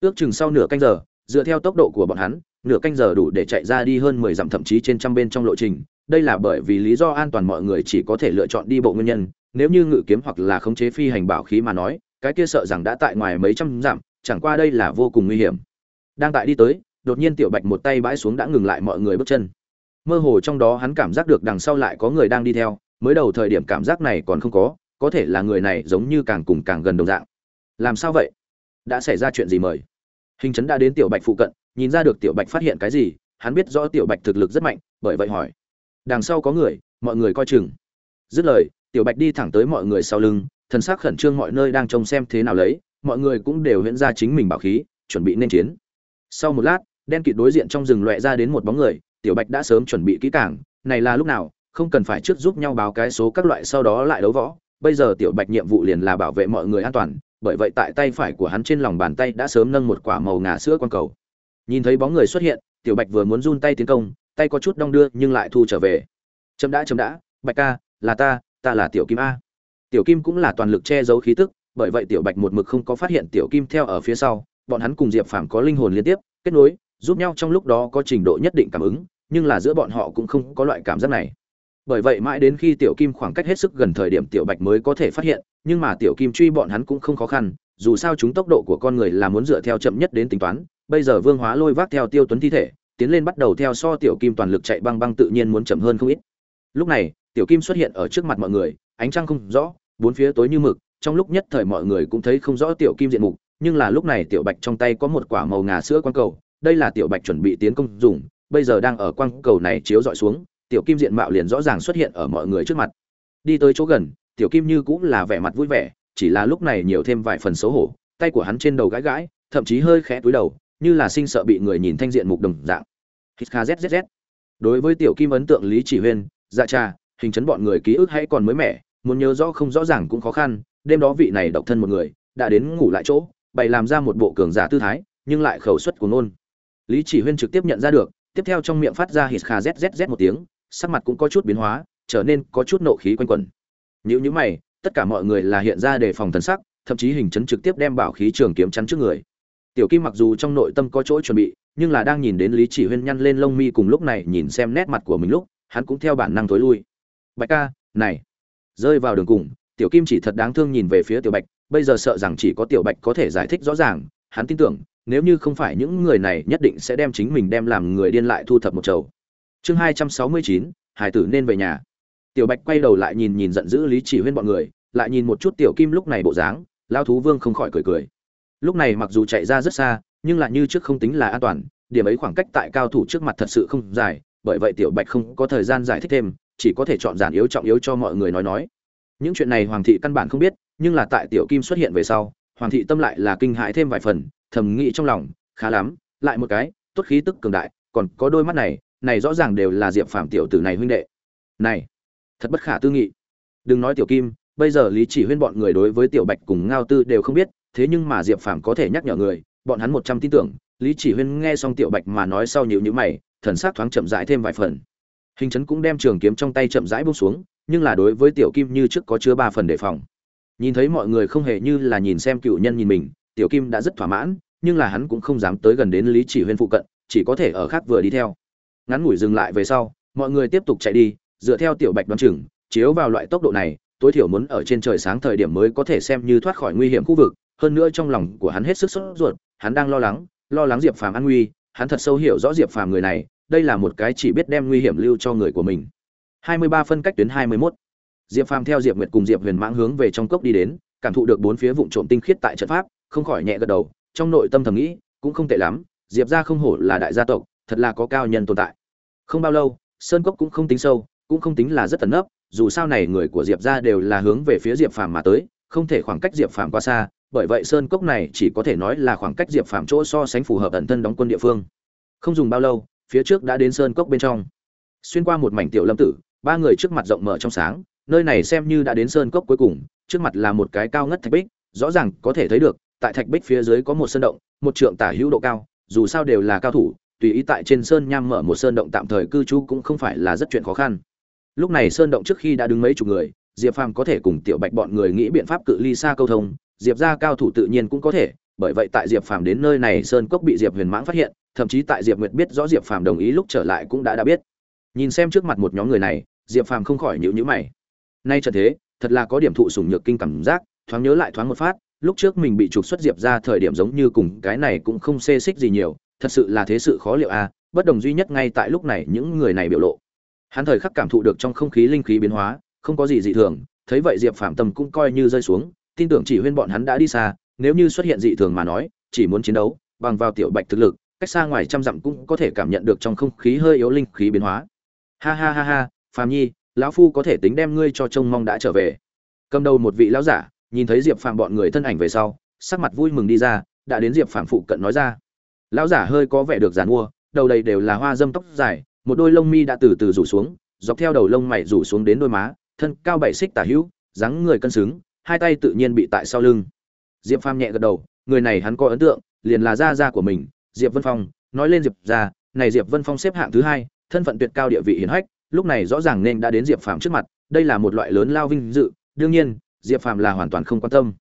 Ước chừng sau nửa canh giờ, dựa theo tốc độ của bọn hắn nửa canh giờ đủ để chạy ra đi hơn mười dặm thậm chí trên trăm bên trong lộ trình. Đây là bởi vì lý do an toàn mọi người chỉ có thể lựa chọn đi bộ nguyên nhân. Nếu như ngự kiếm hoặc là khống chế phi hành bảo khí mà nói, cái kia sợ rằng đã tại ngoài mấy trăm dặm, chẳng qua đây là vô cùng nguy hiểm. Đang tại đi tới, đột nhiên tiểu bạch một tay bãi xuống đã ngừng lại mọi người bước chân. Mơ hồ trong đó hắn cảm giác được đằng sau lại có người đang đi theo, mới đầu thời điểm cảm giác này còn không có có thể là người này giống như càng cùng càng gần đồng dạng. Làm sao vậy? Đã xảy ra chuyện gì mời? Hình chấn đã đến tiểu bạch phụ cận nhìn ra được tiểu bạch phát hiện cái gì, hắn biết rõ tiểu bạch thực lực rất mạnh, bởi vậy hỏi. Đằng sau có người, mọi người coi chừng. Dứt lời, tiểu bạch đi thẳng tới mọi người sau lưng, thần sắc khẩn trương mọi nơi đang trông xem thế nào lấy, mọi người cũng đều hiện ra chính mình bảo khí, chuẩn bị nên chiến. Sau một lát, đen kịt đối diện trong rừng loẹ ra đến một bóng người, tiểu bạch đã sớm chuẩn bị kỹ càng, này là lúc nào, không cần phải trước giúp nhau báo cái số các loại sau đó lại đấu võ. Bây giờ tiểu bạch nhiệm vụ liền là bảo vệ mọi người an toàn, bởi vậy tại tay phải của hắn trên lòng bàn tay đã sớm nâng một quả màu ngà sữa quang cầu nhìn thấy bóng người xuất hiện, tiểu bạch vừa muốn run tay tiến công, tay có chút đong đưa nhưng lại thu trở về. Chấm đã chấm đã, bạch ca, là ta ta là tiểu kim a. Tiểu kim cũng là toàn lực che giấu khí tức, bởi vậy tiểu bạch một mực không có phát hiện tiểu kim theo ở phía sau, bọn hắn cùng diệp phàm có linh hồn liên tiếp, kết nối, giúp nhau trong lúc đó có trình độ nhất định cảm ứng, nhưng là giữa bọn họ cũng không có loại cảm giác này. Bởi vậy mãi đến khi tiểu kim khoảng cách hết sức gần thời điểm tiểu bạch mới có thể phát hiện, nhưng mà tiểu kim truy bọn hắn cũng không khó khăn dù sao chúng tốc độ của con người là muốn dựa theo chậm nhất đến tính toán, bây giờ vương hóa lôi vác theo tiêu tuấn thi thể, tiến lên bắt đầu theo so tiểu kim toàn lực chạy băng băng tự nhiên muốn chậm hơn không ít. Lúc này, tiểu kim xuất hiện ở trước mặt mọi người, ánh trăng không rõ, bốn phía tối như mực, trong lúc nhất thời mọi người cũng thấy không rõ tiểu kim diện mục, nhưng là lúc này tiểu bạch trong tay có một quả màu ngà sữa quang cầu, đây là tiểu bạch chuẩn bị tiến công dùng, bây giờ đang ở quang cầu này chiếu dọi xuống, tiểu kim diện mạo liền rõ ràng xuất hiện ở mọi người trước mặt. Đi tới chỗ gần, tiểu kim như cũng là vẻ mặt vui vẻ chỉ là lúc này nhiều thêm vài phần xấu hổ, tay của hắn trên đầu gãi gãi, thậm chí hơi khẽ túi đầu, như là sinh sợ bị người nhìn thanh diện mục đồng dạng. Hít kha zzz đối với tiểu kim ấn tượng lý chỉ huyên dạ cha hình chấn bọn người ký ức hay còn mới mẻ, muốn nhớ rõ không rõ ràng cũng khó khăn, đêm đó vị này độc thân một người, đã đến ngủ lại chỗ, bày làm ra một bộ cường giả tư thái, nhưng lại khẩu suất của nôn lý chỉ huyên trực tiếp nhận ra được, tiếp theo trong miệng phát ra hít kha zzz một tiếng, sắc mặt cũng có chút biến hóa, trở nên có chút nộ khí quanh quẩn. Nếu như mày tất cả mọi người là hiện ra để phòng thần sắc, thậm chí hình chấn trực tiếp đem bảo khí trường kiếm chắn trước người. Tiểu kim mặc dù trong nội tâm có chỗ chuẩn bị, nhưng là đang nhìn đến lý chỉ huyên nhăn lên lông mi cùng lúc này nhìn xem nét mặt của mình lúc, hắn cũng theo bản năng thối lui. Bạch ca, này, rơi vào đường cùng, tiểu kim chỉ thật đáng thương nhìn về phía tiểu bạch, bây giờ sợ rằng chỉ có tiểu bạch có thể giải thích rõ ràng, hắn tin tưởng, nếu như không phải những người này nhất định sẽ đem chính mình đem làm người điên lại thu thập một chầu. Chương hai trăm sáu mươi chín, hải tử nên về nhà tiểu bạch quay đầu lại nhìn nhìn giận dữ lý chỉ huyên bọn người, lại nhìn một chút tiểu kim lúc này bộ dáng lao thú vương không khỏi cười cười. Lúc này mặc dù chạy ra rất xa, nhưng lại như trước không tính là an toàn, điểm ấy khoảng cách tại cao thủ trước mặt thật sự không dài, bởi vậy tiểu bạch không có thời gian giải thích thêm, chỉ có thể chọn giản yếu trọng yếu cho mọi người nói nói. Những chuyện này hoàng thị căn bản không biết, nhưng là tại tiểu kim xuất hiện về sau, hoàng thị tâm lại là kinh hãi thêm vài phần, thầm nghĩ trong lòng, khá lắm, lại một cái, tốt khí tức cường đại, còn có đôi mắt này này rõ ràng đều là diệp phàm tiểu tử này huynh đệ. Này! Thật bất khả tư nghị. Đừng nói tiểu kim, bây giờ lý chỉ huyên bọn người đối với tiểu bạch cùng ngao tư đều không biết, thế nhưng mà diệp phàm có thể nhắc nhở người, bọn hắn một trăm tin tưởng, lý chỉ huyên nghe xong tiểu bạch mà nói sau nhiều nhữ mày, thần sắc thoáng chậm rãi thêm vài phần. Hình chấn cũng đem trường kiếm trong tay chậm rãi buông xuống, nhưng là đối với tiểu kim như trước có chứa ba phần đề phòng. Nhìn thấy mọi người không hề như là nhìn xem cựu nhân nhìn mình, tiểu kim đã rất thỏa mãn, nhưng là hắn cũng không dám tới gần đến lý chỉ huyên phụ cận, chỉ có thể ở khác vừa đi theo. Ngắn ngủi dừng lại về sau, mọi người tiếp tục chạy đi dựa theo tiểu bạch đoán chừng, chiếu vào loại tốc độ này, tối thiểu muốn ở trên trời sáng thời điểm mới có thể xem như thoát khỏi nguy hiểm khu vực. Hơn nữa trong lòng của hắn hết sức sốt ruột, hắn đang lo lắng lo lắng diệp phàm an nguy, hắn thật sâu hiểu rõ diệp phàm người này, đây là một cái chỉ biết đem nguy hiểm lưu cho người của mình. 23 phân cách tuyến 21. diệp phàm theo diệp nguyệt cùng diệp huyền mãng hướng về trong cốc đi đến, cảm thụ được bốn phía vụn trộm tinh khiết tại trận pháp, không khỏi nhẹ gật đầu, trong nội tâm thầm nghĩ, cũng không tệ lắm, diệp gia không hổ là đại gia tộc, thật là có cao nhân tồn tại. Không bao lâu, sơn cốc cũng không tính sâu cũng không tính là rất tận nấp, dù sao này người của diệp gia đều là hướng về phía diệp phàm mà tới, không thể khoảng cách diệp phàm quá xa, bởi vậy sơn cốc này chỉ có thể nói là khoảng cách diệp phàm chỗ so sánh phù hợp ẩn thân đóng quân địa phương. Không dùng bao lâu, phía trước đã đến sơn cốc bên trong. Xuyên qua một mảnh tiểu lâm tử, ba người trước mặt rộng mở trong sáng, nơi này xem như đã đến sơn cốc cuối cùng, trước mặt là một cái cao ngất thạch bích, rõ ràng có thể thấy được, tại thạch bích phía dưới có một sơn động, một trượng tả hữu độ cao, dù sao đều là cao thủ, tùy ý tại trên sơn nham mở một sơn động tạm thời cư trú cũng không phải là rất chuyện khó khăn lúc này sơn động trước khi đã đứng mấy chục người, diệp phàm có thể cùng tiểu bạch bọn người nghĩ biện pháp cự ly xa câu thông, diệp ra cao thủ tự nhiên cũng có thể, bởi vậy tại diệp phàm đến nơi này sơn cốc bị diệp huyền mãng phát hiện, thậm chí tại diệp nguyệt biết rõ diệp phàm đồng ý lúc trở lại cũng đã đã biết. Nhìn xem trước mặt một nhóm người này, diệp phàm không khỏi nhịu nhữ mày. Nay trận thế, thật là có điểm thụ sủng nhược kinh cảm giác, thoáng nhớ lại thoáng một phát, lúc trước mình bị trục xuất diệp ra thời điểm giống như cùng cái này cũng không xê xích gì nhiều, thật sự là thế sự khó liệu a bất đồng duy nhất ngay tại lúc này những người này biểu lộ hắn thời khắc cảm thụ được trong không khí linh khí biến hóa, không có gì dị thường, thấy vậy diệp phạm tâm cũng coi như rơi xuống, tin tưởng chỉ huyên bọn hắn đã đi xa, nếu như xuất hiện dị thường mà nói, chỉ muốn chiến đấu, bằng vào tiểu bạch thực lực, cách xa ngoài trăm dặm cũng có thể cảm nhận được trong không khí hơi yếu linh khí biến hóa. Ha ha ha ha, phàm nhi, lão phu có thể tính đem ngươi cho trông mong đã trở về. Cầm đầu một vị lão giả, nhìn thấy diệp phạm bọn người thân ảnh về sau, sắc mặt vui mừng đi ra, đã đến diệp phạm phụ cận nói ra. Lão giả hơi có vẻ được giàn mua, đầu đầy đều là hoa dâm tóc dài một đôi lông mi đã từ từ rủ xuống, dọc theo đầu lông mày rủ xuống đến đôi má, thân cao bảy xích tả hữu, dáng người cân xứng, hai tay tự nhiên bị tại sau lưng. Diệp phàm nhẹ gật đầu, người này hắn có ấn tượng, liền là gia gia của mình, diệp vân phong. Nói lên diệp gia, này diệp vân phong xếp hạng thứ hai, thân phận tuyệt cao địa vị hiển hách, lúc này rõ ràng nên đã đến diệp phàm trước mặt, đây là một loại lớn lao vinh dự. Đương nhiên, diệp phàm là hoàn toàn không quan tâm.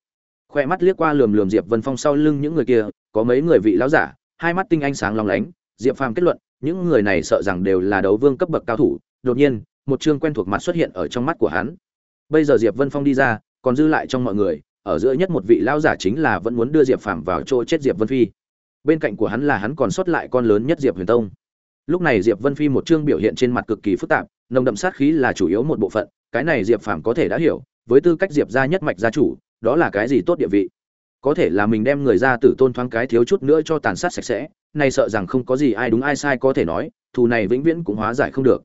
Khoe mắt liếc qua lườm lườm diệp vân phong sau lưng những người kia, có mấy người vị lão giả, hai mắt tinh ánh sáng long lánh. Diệp phàm kết luận những người này sợ rằng đều là đấu vương cấp bậc cao thủ, đột nhiên, một chương quen thuộc mặt xuất hiện ở trong mắt của hắn. Bây giờ diệp vân phong đi ra, còn dư lại trong mọi người, ở giữa nhất một vị lão giả chính là vẫn muốn đưa diệp phàm vào chỗ chết diệp vân phi. Bên cạnh của hắn là hắn còn sót lại con lớn nhất diệp huyền tông. Lúc này diệp vân phi một chương biểu hiện trên mặt cực kỳ phức tạp, nồng đậm sát khí là chủ yếu một bộ phận, cái này diệp phàm có thể đã hiểu, với tư cách diệp gia nhất mạch gia chủ, đó là cái gì tốt địa vị. Có thể là mình đem người ra tử tôn thoáng cái thiếu chút nữa cho tàn sát sạch sẽ nay sợ rằng không có gì ai đúng ai sai có thể nói, thù này vĩnh viễn cũng hóa giải không được.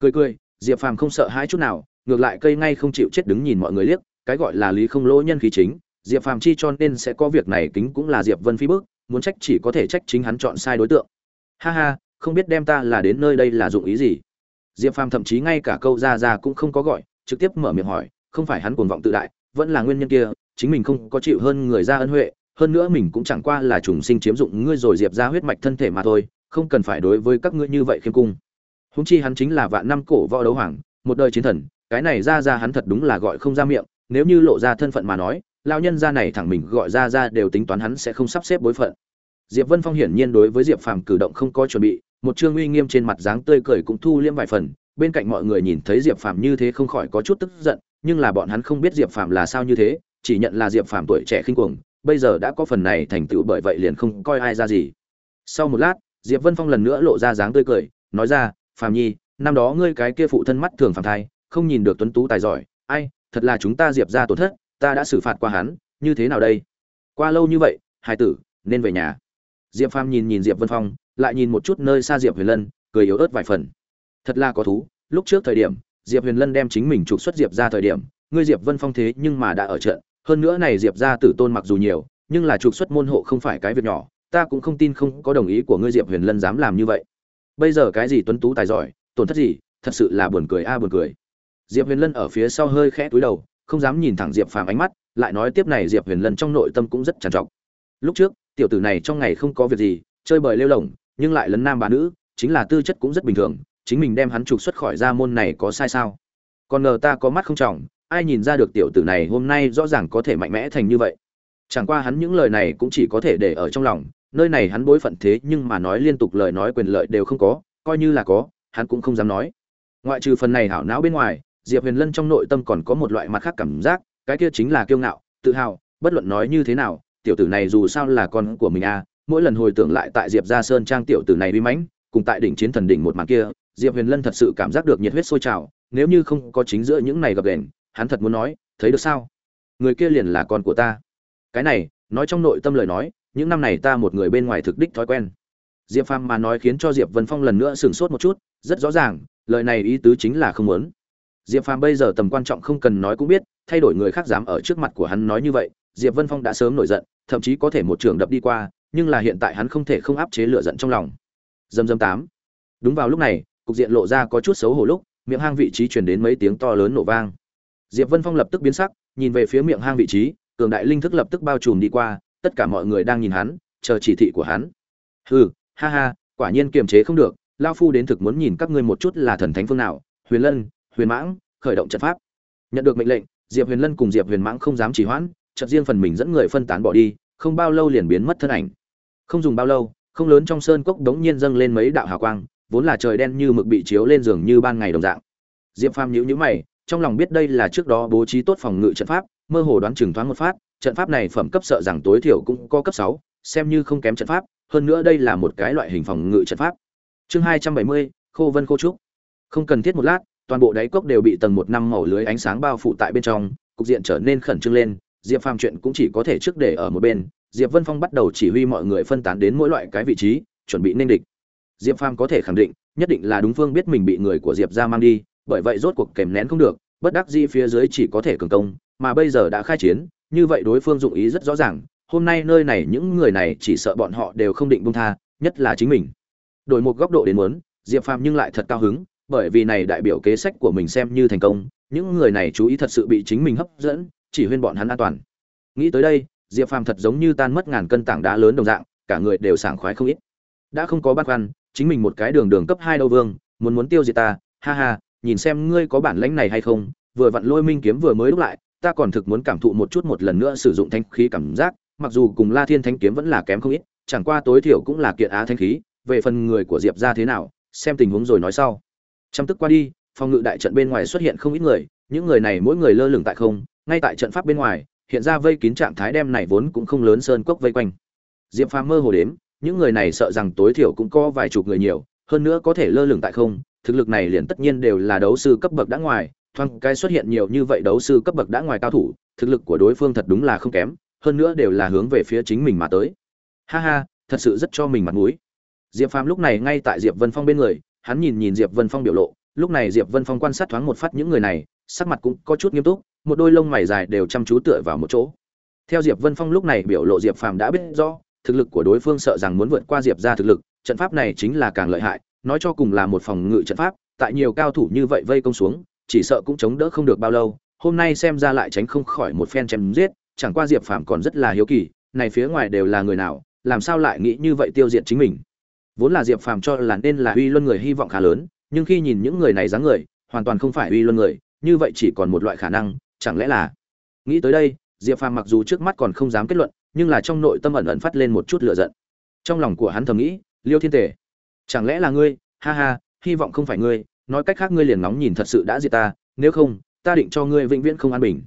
Cười cười, diệp phàm không sợ hãi chút nào, ngược lại cây ngay không chịu chết đứng nhìn mọi người liếc, cái gọi là lý không lỗ nhân khí chính, diệp phàm chi cho nên sẽ có việc này kính cũng là diệp vân phi bước muốn trách chỉ có thể trách chính hắn chọn sai đối tượng. Ha ha, không biết đem ta là đến nơi đây là dụng ý gì? Diệp phàm thậm chí ngay cả câu ra ra cũng không có gọi, trực tiếp mở miệng hỏi, không phải hắn cuồng vọng tự đại, vẫn là nguyên nhân kia, chính mình không có chịu hơn người ra ân huệ hơn nữa mình cũng chẳng qua là trùng sinh chiếm dụng ngươi rồi diệp ra huyết mạch thân thể mà thôi, không cần phải đối với các ngươi như vậy khiêm cung. Húng chi hắn chính là vạn năm cổ võ đấu hoàng, một đời chiến thần, cái này ra ra hắn thật đúng là gọi không ra miệng, nếu như lộ ra thân phận mà nói lao nhân ra này thẳng mình gọi ra ra đều tính toán hắn sẽ không sắp xếp bối phận. Diệp vân phong hiển nhiên đối với diệp phàm cử động không có chuẩn bị, một trương uy nghiêm trên mặt dáng tươi cười cũng thu liêm vài phần, bên cạnh mọi người nhìn thấy diệp phàm như thế không khỏi có chút tức giận, nhưng là bọn hắn không biết diệp phàm là sao như thế, chỉ nhận là diệp phàm tuổi trẻ khinh cuồng bây giờ đã có phần này thành tựu bởi vậy liền không coi ai ra gì. Sau một lát, diệp vân phong lần nữa lộ ra dáng tươi cười, nói ra, phàm nhi, năm đó ngươi cái kia phụ thân mắt thường phàm thai, không nhìn được tuấn tú tài giỏi. Ai, thật là chúng ta diệp ra tổn thất, ta đã xử phạt qua hắn, như thế nào đây? Qua lâu như vậy hai tử, nên về nhà. Diệp phàm nhìn nhìn diệp vân phong, lại nhìn một chút nơi xa diệp huyền lân, cười yếu ớt vài phần. Thật là có thú, lúc trước thời điểm, diệp huyền lân đem chính mình trục xuất diệp ra thời điểm, ngươi diệp vân phong thế nhưng mà đã ở trận hơn nữa này diệp gia tử tôn mặc dù nhiều, nhưng là trục xuất môn hộ không phải cái việc nhỏ, ta cũng không tin không có đồng ý của ngươi diệp huyền lân dám làm như vậy. Bây giờ cái gì tuấn tú tài giỏi, tổn thất gì, thật sự là buồn cười a à, buồn cười. Diệp huyền lân ở phía sau hơi khẽ túi đầu, không dám nhìn thẳng diệp phàm ánh mắt, lại nói tiếp này diệp huyền lân trong nội tâm cũng rất trằn trọc. Lúc trước, tiểu tử này trong ngày không có việc gì, chơi bời lêu lỏng, nhưng lại lấn nam bà nữ, chính là tư chất cũng rất bình thường, chính mình đem hắn trục xuất khỏi gia môn này có sai sao? Còn ngờ ta có mắt không trọng ai nhìn ra được tiểu tử này hôm nay rõ ràng có thể mạnh mẽ thành như vậy? Chẳng qua hắn những lời này cũng chỉ có thể để ở trong lòng, nơi này hắn bối phận thế nhưng mà nói liên tục lời nói quyền lợi đều không có, coi như là có, hắn cũng không dám nói. Ngoại trừ phần này hảo não bên ngoài, diệp huyền lân trong nội tâm còn có một loại mặt khác cảm giác, cái kia chính là kiêu ngạo, tự hào, bất luận nói như thế nào, tiểu tử này dù sao là con của mình à mỗi lần hồi tưởng lại tại diệp gia sơn trang tiểu tử này uy mãnh, cùng tại đỉnh chiến thần đỉnh một màn kia, diệp huyền lân thật sự cảm giác được nhiệt huyết sôi trào, nếu như không có chính giữa những này gặp đèn hắn thật muốn nói, thấy được sao? Người kia liền là con của ta. Cái này, nói trong nội tâm lời nói, những năm này ta một người bên ngoài thực đích thói quen. Diệp phàm mà nói khiến cho diệp vân phong lần nữa sửng sốt một chút, rất rõ ràng, lời này ý tứ chính là không muốn. Diệp phàm bây giờ tầm quan trọng không cần nói cũng biết, thay đổi người khác dám ở trước mặt của hắn nói như vậy, diệp vân phong đã sớm nổi giận, thậm chí có thể một trường đập đi qua, nhưng là hiện tại hắn không thể không áp chế lửa giận trong lòng. Dầm dầm tám. Đúng vào lúc này, cục diện lộ ra có chút xấu hổ lúc, miệng hang vị trí truyền đến mấy tiếng to lớn nổ vang diệp vân phong lập tức biến sắc, nhìn về phía miệng hang vị trí, cường đại linh thức lập tức bao trùm đi qua, tất cả mọi người đang nhìn hắn, chờ chỉ thị của hắn. Hừ, ha ha, quả nhiên kiềm chế không được lão phu đến thực muốn nhìn các ngươi một chút là thần thánh phương nào, huyền lân, huyền mãng, khởi động trận pháp. Nhận được mệnh lệnh, diệp huyền lân cùng diệp huyền mãng không dám trì hoãn, chợt riêng phần mình dẫn người phân tán bỏ đi, không bao lâu liền biến mất thân ảnh. Không dùng bao lâu, không lớn trong sơn cốc đống nhiên dâng lên mấy đạo hào quang, vốn là trời đen như mực bị chiếu lên giường như ban ngày đồng dạng. Diệp phàm nhíu nhíu mày trong lòng biết đây là trước đó bố trí tốt phòng ngự trận pháp, mơ hồ đoán chừng thoáng một phát, trận pháp này phẩm cấp sợ rằng tối thiểu cũng có cấp sáu, xem như không kém trận pháp, hơn nữa đây là một cái loại hình phòng ngự trận pháp. Chương hai trăm bảy mươi, khô vân khô trúc. Không cần thiết một lát, toàn bộ đáy cốc đều bị tầng một năm màu lưới ánh sáng bao phủ tại bên trong, cục diện trở nên khẩn trương lên, diệp phàm chuyện cũng chỉ có thể trước để ở một bên, diệp vân phong bắt đầu chỉ huy mọi người phân tán đến mỗi loại cái vị trí, chuẩn bị nên địch. Diệp phàm có thể khẳng định, nhất định là đúng phương biết mình bị người của diệp gia mang đi bởi vậy rốt cuộc kèm nén không được, bất đắc dĩ phía dưới chỉ có thể cường công, mà bây giờ đã khai chiến, như vậy đối phương dụng ý rất rõ ràng, hôm nay nơi này những người này chỉ sợ bọn họ đều không định buông tha, nhất là chính mình. Đổi một góc độ đến muốn, diệp phàm nhưng lại thật cao hứng, bởi vì này đại biểu kế sách của mình xem như thành công, những người này chú ý thật sự bị chính mình hấp dẫn, chỉ huyên bọn hắn an toàn. Nghĩ tới đây, diệp phàm thật giống như tan mất ngàn cân tảng đá lớn đồng dạng, cả người đều sảng khoái không ít. Đã không có băn khoăn, chính mình một cái đường đường cấp hai đâu vương, muốn muốn tiêu diệt ta, ha ha nhìn xem ngươi có bản lãnh này hay không, vừa vặn lôi minh kiếm vừa mới đúc lại, ta còn thực muốn cảm thụ một chút một lần nữa sử dụng thanh khí cảm giác, mặc dù cùng la thiên thanh kiếm vẫn là kém không ít, chẳng qua tối thiểu cũng là kiện á thanh khí, về phần người của diệp ra thế nào, xem tình huống rồi nói sau. Chăm tức qua đi, phòng ngự đại trận bên ngoài xuất hiện không ít người, những người này mỗi người lơ lửng tại không, ngay tại trận pháp bên ngoài, hiện ra vây kín trạng thái đem này vốn cũng không lớn sơn cốc vây quanh. Diệp phàm mơ hồ đếm, những người này sợ rằng tối thiểu cũng có vài chục người nhiều, hơn nữa có thể lơ lửng tại không thực lực này liền tất nhiên đều là đấu sư cấp bậc đã ngoài, thoáng cái xuất hiện nhiều như vậy đấu sư cấp bậc đã ngoài cao thủ, thực lực của đối phương thật đúng là không kém, hơn nữa đều là hướng về phía chính mình mà tới. Ha ha, thật sự rất cho mình mặt mũi. Diệp phàm lúc này ngay tại diệp vân phong bên người, hắn nhìn nhìn diệp vân phong biểu lộ, lúc này diệp vân phong quan sát thoáng một phát những người này, sắc mặt cũng có chút nghiêm túc, một đôi lông mày dài đều chăm chú tựa vào một chỗ. Theo diệp vân phong lúc này biểu lộ diệp phàm đã biết rõ, thực lực của đối phương sợ rằng muốn vượt qua diệp ra thực lực, trận pháp này chính là càng lợi hại nói cho cùng là một phòng ngự trận pháp, tại nhiều cao thủ như vậy vây công xuống, chỉ sợ cũng chống đỡ không được bao lâu, hôm nay xem ra lại tránh không khỏi một phen chém giết, chẳng qua diệp phàm còn rất là hiếu kỳ, này phía ngoài đều là người nào, làm sao lại nghĩ như vậy tiêu diệt chính mình vốn là diệp phàm cho là nên là uy luân người hy vọng khá lớn, nhưng khi nhìn những người này dáng người, hoàn toàn không phải uy luân người, như vậy chỉ còn một loại khả năng, chẳng lẽ là nghĩ tới đây, diệp phàm mặc dù trước mắt còn không dám kết luận, nhưng là trong nội tâm ẩn ẩn phát lên một chút lửa giận trong lòng của hắn thầm nghĩ, liêu thiên Tề chẳng lẽ là ngươi? Ha ha, hy vọng không phải ngươi. Nói cách khác ngươi liền nóng nhìn thật sự đã diệt ta. Nếu không, ta định cho ngươi vĩnh viễn không an bình.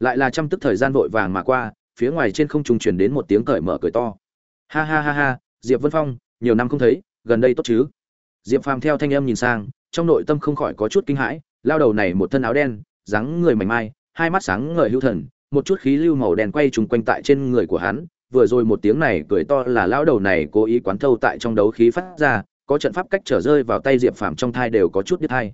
Lại là trăm tức thời gian vội vàng mà qua, phía ngoài trên không trung truyền đến một tiếng cởi mở cười to. Ha ha ha ha, diệp vân phong, nhiều năm không thấy, gần đây tốt chứ? Diệp phàm theo thanh âm nhìn sang, trong nội tâm không khỏi có chút kinh hãi, lao đầu này một thân áo đen, dáng người mảnh mai, hai mắt sáng ngời hữu thần, một chút khí lưu màu đen quay trùng quanh tại trên người của hắn, vừa rồi một tiếng này cười to là lão đầu này cố ý quán thâu tại trong đấu khí phát ra có trận pháp cách trở rơi vào tay diệp phàm trong thai đều có chút biết thai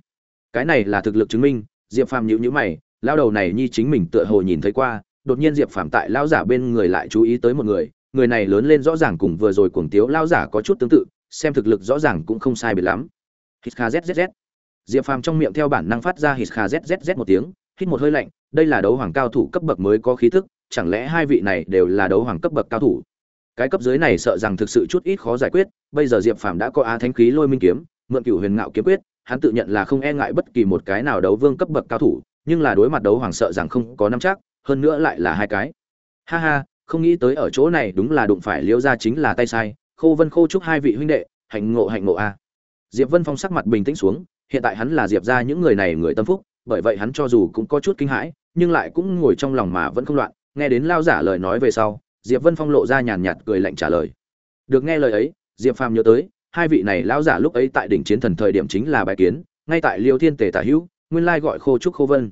cái này là thực lực chứng minh, diệp phàm nhữ nhữ mày lão đầu này nhi chính mình tựa hồ nhìn thấy qua, đột nhiên diệp phàm tại lão giả bên người lại chú ý tới một người người này lớn lên rõ ràng cùng vừa rồi cuồng tiếu lão giả có chút tương tự, xem thực lực rõ ràng cũng không sai biệt lắm. Hít kha zzz diệp phàm trong miệng theo bản năng phát ra hít kha zzz một tiếng, hít một hơi lạnh, đây là đấu hoàng cao thủ cấp bậc mới có khí thức, chẳng lẽ hai vị này đều là đấu hoàng cấp bậc cao thủ? Cái cấp dưới này sợ rằng thực sự chút ít khó giải quyết, bây giờ diệp phàm đã có á thánh khí lôi minh kiếm, mượn cửu huyền ngạo kiếm quyết, hắn tự nhận là không e ngại bất kỳ một cái nào đấu vương cấp bậc cao thủ, nhưng là đối mặt đấu hoàng sợ rằng không có nắm chắc, hơn nữa lại là hai cái. Ha ha, không nghĩ tới ở chỗ này đúng là đụng phải liêu ra chính là tay sai, khô vân khô chúc hai vị huynh đệ, hạnh ngộ hạnh ngộ a. Diệp vân phong sắc mặt bình tĩnh xuống, hiện tại hắn là diệp ra những người này người tâm phúc, bởi vậy hắn cho dù cũng có chút kinh hãi, nhưng lại cũng ngồi trong lòng mà vẫn không loạn, nghe đến lao giả lời nói về sau diệp vân phong lộ ra nhàn nhạt cười lạnh trả lời. Được nghe lời ấy, diệp phàm nhớ tới, hai vị này lão giả lúc ấy tại đỉnh chiến thần thời điểm chính là bài kiến, ngay tại liêu thiên tề tả hữu, nguyên lai gọi khô trúc khô vân.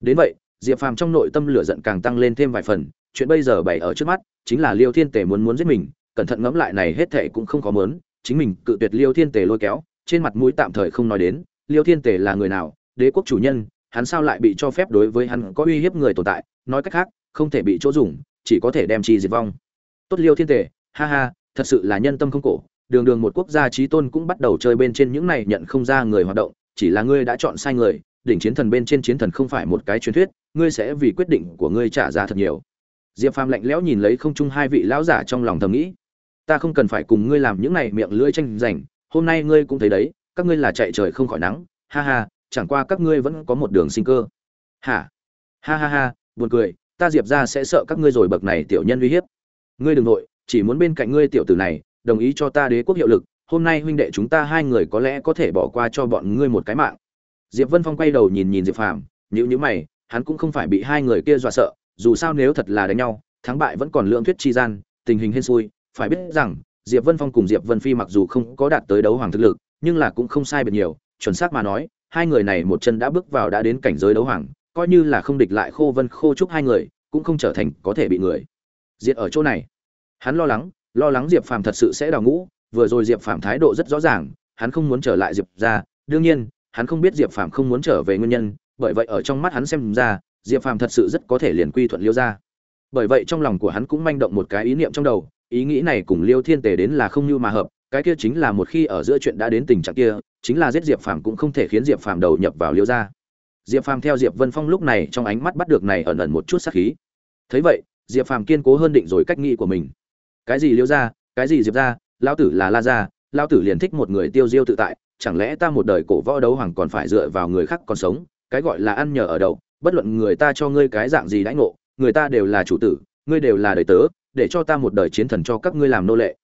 Đến vậy, diệp phàm trong nội tâm lửa giận càng tăng lên thêm vài phần, chuyện bây giờ bày ở trước mắt, chính là liêu thiên tề muốn muốn giết mình, cẩn thận ngẫm lại này hết thệ cũng không có mớn chính mình cự tuyệt liêu thiên tề lôi kéo, trên mặt mũi tạm thời không nói đến, liêu thiên tề là người nào, đế quốc chủ nhân, hắn sao lại bị cho phép đối với hắn có uy hiếp người tồn tại, nói cách khác, không thể bị chỗ dùng chỉ có thể đem chi diệt vong. Tốt liêu thiên tề, ha ha, thật sự là nhân tâm không cổ. Đường đường một quốc gia trí tôn cũng bắt đầu chơi bên trên những này nhận không ra người hoạt động, chỉ là ngươi đã chọn sai người, đỉnh chiến thần bên trên chiến thần không phải một cái truyền thuyết, ngươi sẽ vì quyết định của ngươi trả giá thật nhiều. Diệp phàm lạnh lẽo nhìn lấy không chung hai vị lão giả trong lòng thầm nghĩ, ta không cần phải cùng ngươi làm những này miệng lưỡi tranh giành, hôm nay ngươi cũng thấy đấy, các ngươi là chạy trời không khỏi nắng, ha ha, chẳng qua các ngươi vẫn có một đường sinh cơ. Hả? Ha ha ha, buồn cười ta diệp ra sẽ sợ các ngươi rồi bậc này tiểu nhân uy hiếp. Ngươi đừng nội, chỉ muốn bên cạnh ngươi tiểu tử này, đồng ý cho ta đế quốc hiệu lực, hôm nay huynh đệ chúng ta hai người có lẽ có thể bỏ qua cho bọn ngươi một cái mạng. Diệp vân phong quay đầu nhìn nhìn diệp phàm nhữ nhữ mày, hắn cũng không phải bị hai người kia dọa sợ, dù sao nếu thật là đánh nhau, thắng bại vẫn còn lượng thuyết chi gian, tình hình hên xui, phải biết rằng, diệp vân phong cùng diệp vân phi mặc dù không có đạt tới đấu hoàng thực lực, nhưng là cũng không sai biệt nhiều, chuẩn xác mà nói, hai người này một chân đã bước vào đã đến cảnh giới đấu hoàng coi như là không địch lại khô vân, khô trúc hai người, cũng không trở thành có thể bị người. Diệt ở chỗ này. Hắn lo lắng lo lắng diệp phàm thật sự sẽ đào ngũ, vừa rồi diệp phàm thái độ rất rõ ràng, hắn không muốn trở lại diệp ra. Đương nhiên, hắn không biết diệp phàm không muốn trở về nguyên nhân, bởi vậy ở trong mắt hắn xem ra, diệp phàm thật sự rất có thể liền quy thuận liêu ra. Bởi vậy trong lòng của hắn cũng manh động một cái ý niệm trong đầu, ý nghĩ này cùng liêu thiên tề đến là không như mà hợp, cái kia chính là một khi ở giữa chuyện đã đến tình trạng kia, chính là giết diệp phàm cũng không thể khiến diệp phàm đầu nhập vào liêu ra diệp phàm theo diệp vân phong lúc này trong ánh mắt bắt được này ẩn ẩn một chút sát khí. Thấy vậy, diệp phàm kiên cố hơn định rồi cách nghĩ của mình. Cái gì liêu ra cái gì diệp ra lao tử là la ra lao tử liền thích một người tiêu diêu tự tại, chẳng lẽ ta một đời cổ võ đấu hoàng còn phải dựa vào người khác còn sống, cái gọi là ăn nhờ ở đậu, bất luận người ta cho ngươi cái dạng gì đãi ngộ, người ta đều là chủ tử, ngươi đều là đời tớ, để cho ta một đời chiến thần cho các ngươi làm nô lệ.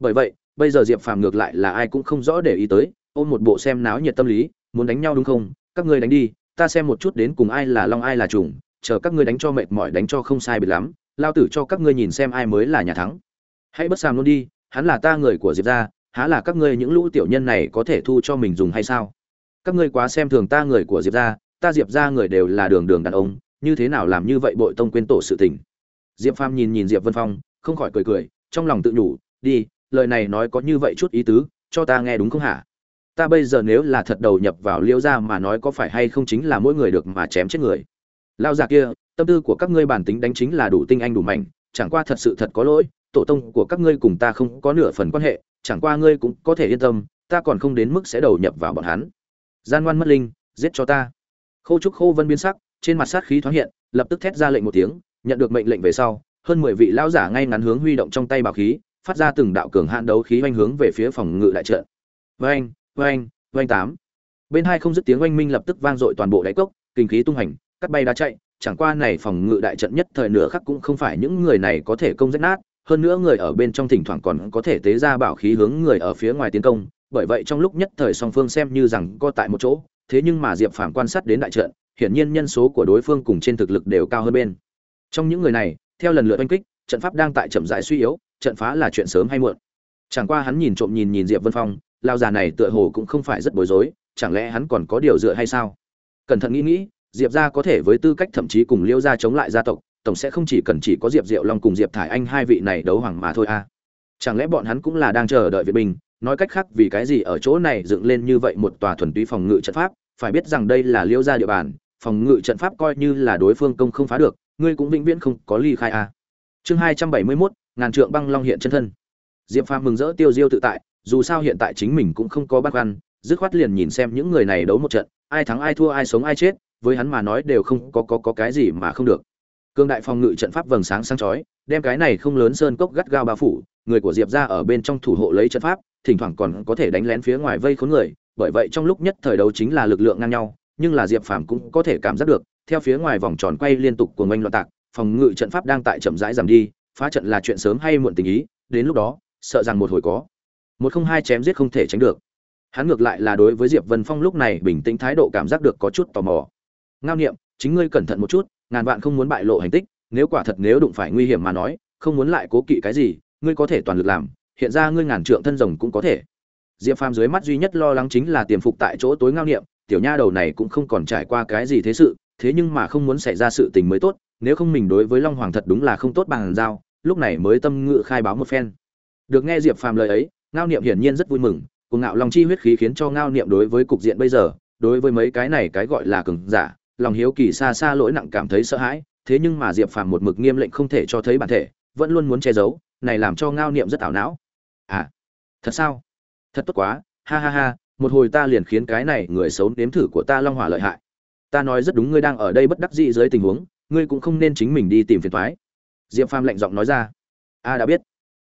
Bởi vậy, bây giờ diệp phàm ngược lại là ai cũng không rõ để ý tới, ôm một bộ xem náo nhiệt tâm lý, muốn đánh nhau đúng không, các ngươi đánh đi ta xem một chút đến cùng ai là long ai là trùng chờ các ngươi đánh cho mệt mỏi đánh cho không sai biệt lắm lao tử cho các ngươi nhìn xem ai mới là nhà thắng. Hãy bất sàm luôn đi hắn là ta người của diệp gia, há là các ngươi những lũ tiểu nhân này có thể thu cho mình dùng hay sao? Các ngươi quá xem thường ta người của diệp gia. ta diệp gia người đều là đường đường đàn ông như thế nào làm như vậy bội tông quên tổ sự tình? Diệp phàm nhìn nhìn diệp vân phong không khỏi cười cười trong lòng tự nhủ đi lời này nói có như vậy chút ý tứ cho ta nghe đúng không hả? Ta bây giờ nếu là thật đầu nhập vào liễu gia mà nói có phải hay không chính là mỗi người được mà chém chết người. Lao già kia, tâm tư của các ngươi bản tính đánh chính là đủ tinh anh đủ mạnh, chẳng qua thật sự thật có lỗi, tổ tông của các ngươi cùng ta không có nửa phần quan hệ, chẳng qua ngươi cũng có thể yên tâm, ta còn không đến mức sẽ đầu nhập vào bọn hắn. Gian ngoan mất linh, giết cho ta. Khâu trúc khô vân biến sắc, trên mặt sát khí thoáng hiện, lập tức thét ra lệnh một tiếng, nhận được mệnh lệnh về sau, hơn mười vị lão giả ngay ngắn hướng huy động trong tay bảo khí, phát ra từng đạo cường hạn đấu khí oanh hướng về phía phòng ngự đại trận. Anh oanh oanh tám. Bên hai không dứt tiếng oanh minh lập tức vang dội toàn bộ đáy cốc, kinh khí tung hành, cắt bay đá chạy. Chẳng qua này phòng ngự đại trận nhất thời nửa khắc cũng không phải những người này có thể công rách nát. Hơn nữa người ở bên trong thỉnh thoảng còn có thể tế ra bảo khí hướng người ở phía ngoài tiến công. Bởi vậy trong lúc nhất thời song phương xem như rằng co tại một chỗ. Thế nhưng mà diệp phàm quan sát đến đại trận, hiển nhiên nhân số của đối phương cùng trên thực lực đều cao hơn bên. Trong những người này, theo lần lượt oanh kích, trận pháp đang tại chậm rãi suy yếu, trận phá là chuyện sớm hay muộn. Chẳng qua hắn nhìn trộm nhìn nhìn diệp vân phong lao già này tựa hồ cũng không phải rất bối rối, chẳng lẽ hắn còn có điều dựa hay sao? Cẩn thận nghĩ nghĩ, diệp gia có thể với tư cách thậm chí cùng liêu gia chống lại gia tộc, tổng sẽ không chỉ cần chỉ có diệp diệu long cùng diệp thải anh hai vị này đấu hoàng mà thôi à. Chẳng lẽ bọn hắn cũng là đang chờ đợi viện binh nói cách khác vì cái gì ở chỗ này dựng lên như vậy một tòa thuần túy phòng ngự trận pháp, phải biết rằng đây là liêu gia địa bàn, phòng ngự trận pháp coi như là đối phương công không phá được, ngươi cũng vĩnh viễn không có ly khai à. Chương hai trăm bảy mươi mốt, ngàn trượng băng long hiện chân thân. Diệp phàm mừng rỡ tiêu diêu tự tại dù sao hiện tại chính mình cũng không có băn khoăn, dứt khoát liền nhìn xem những người này đấu một trận, ai thắng ai thua ai sống ai chết, với hắn mà nói đều không có có có cái gì mà không được. Cương đại phòng ngự trận pháp vầng sáng sáng chói, đem cái này không lớn sơn cốc gắt gao bao phủ, người của diệp ra ở bên trong thủ hộ lấy trận pháp, thỉnh thoảng còn có thể đánh lén phía ngoài vây khốn người, bởi vậy trong lúc nhất thời đấu chính là lực lượng ngang nhau, nhưng là diệp phàm cũng có thể cảm giác được, theo phía ngoài vòng tròn quay liên tục của ngoanh loạn tạc, phòng ngự trận pháp đang tại chậm rãi giảm đi, phá trận là chuyện sớm hay muộn tình ý, đến lúc đó, sợ rằng một hồi có một không hai chém giết không thể tránh được. Hắn ngược lại là đối với diệp vân phong lúc này bình tĩnh thái độ cảm giác được có chút tò mò. Ngao niệm, chính ngươi cẩn thận một chút, ngàn vạn không muốn bại lộ hành tích, nếu quả thật nếu đụng phải nguy hiểm mà nói, không muốn lại cố kỵ cái gì, ngươi có thể toàn lực làm, hiện ra ngươi ngàn trượng thân rồng cũng có thể. Diệp phàm dưới mắt duy nhất lo lắng chính là tiềm phục tại chỗ tối ngao niệm, tiểu nha đầu này cũng không còn trải qua cái gì thế sự, thế nhưng mà không muốn xảy ra sự tình mới tốt, nếu không mình đối với long hoàng thật đúng là không tốt bằng giao, lúc này mới tâm ngự khai báo một phen. Được nghe diệp phàm lời ấy ngao niệm hiển nhiên rất vui mừng, cùng ngạo lòng chi huyết khí khiến cho ngao niệm đối với cục diện bây giờ, đối với mấy cái này cái gọi là cường giả, lòng hiếu kỳ xa xa lỗi nặng cảm thấy sợ hãi, thế nhưng mà diệp phàm một mực nghiêm lệnh không thể cho thấy bản thể, vẫn luôn muốn che giấu, này làm cho ngao niệm rất ảo não. À thật sao? Thật tốt quá, ha ha ha, một hồi ta liền khiến cái này người xấu nếm thử của ta long hỏa lợi hại. Ta nói rất đúng, ngươi đang ở đây bất đắc dĩ dưới tình huống, ngươi cũng không nên chính mình đi tìm phiền thoái diệp phàm lạnh giọng nói ra. A đã biết.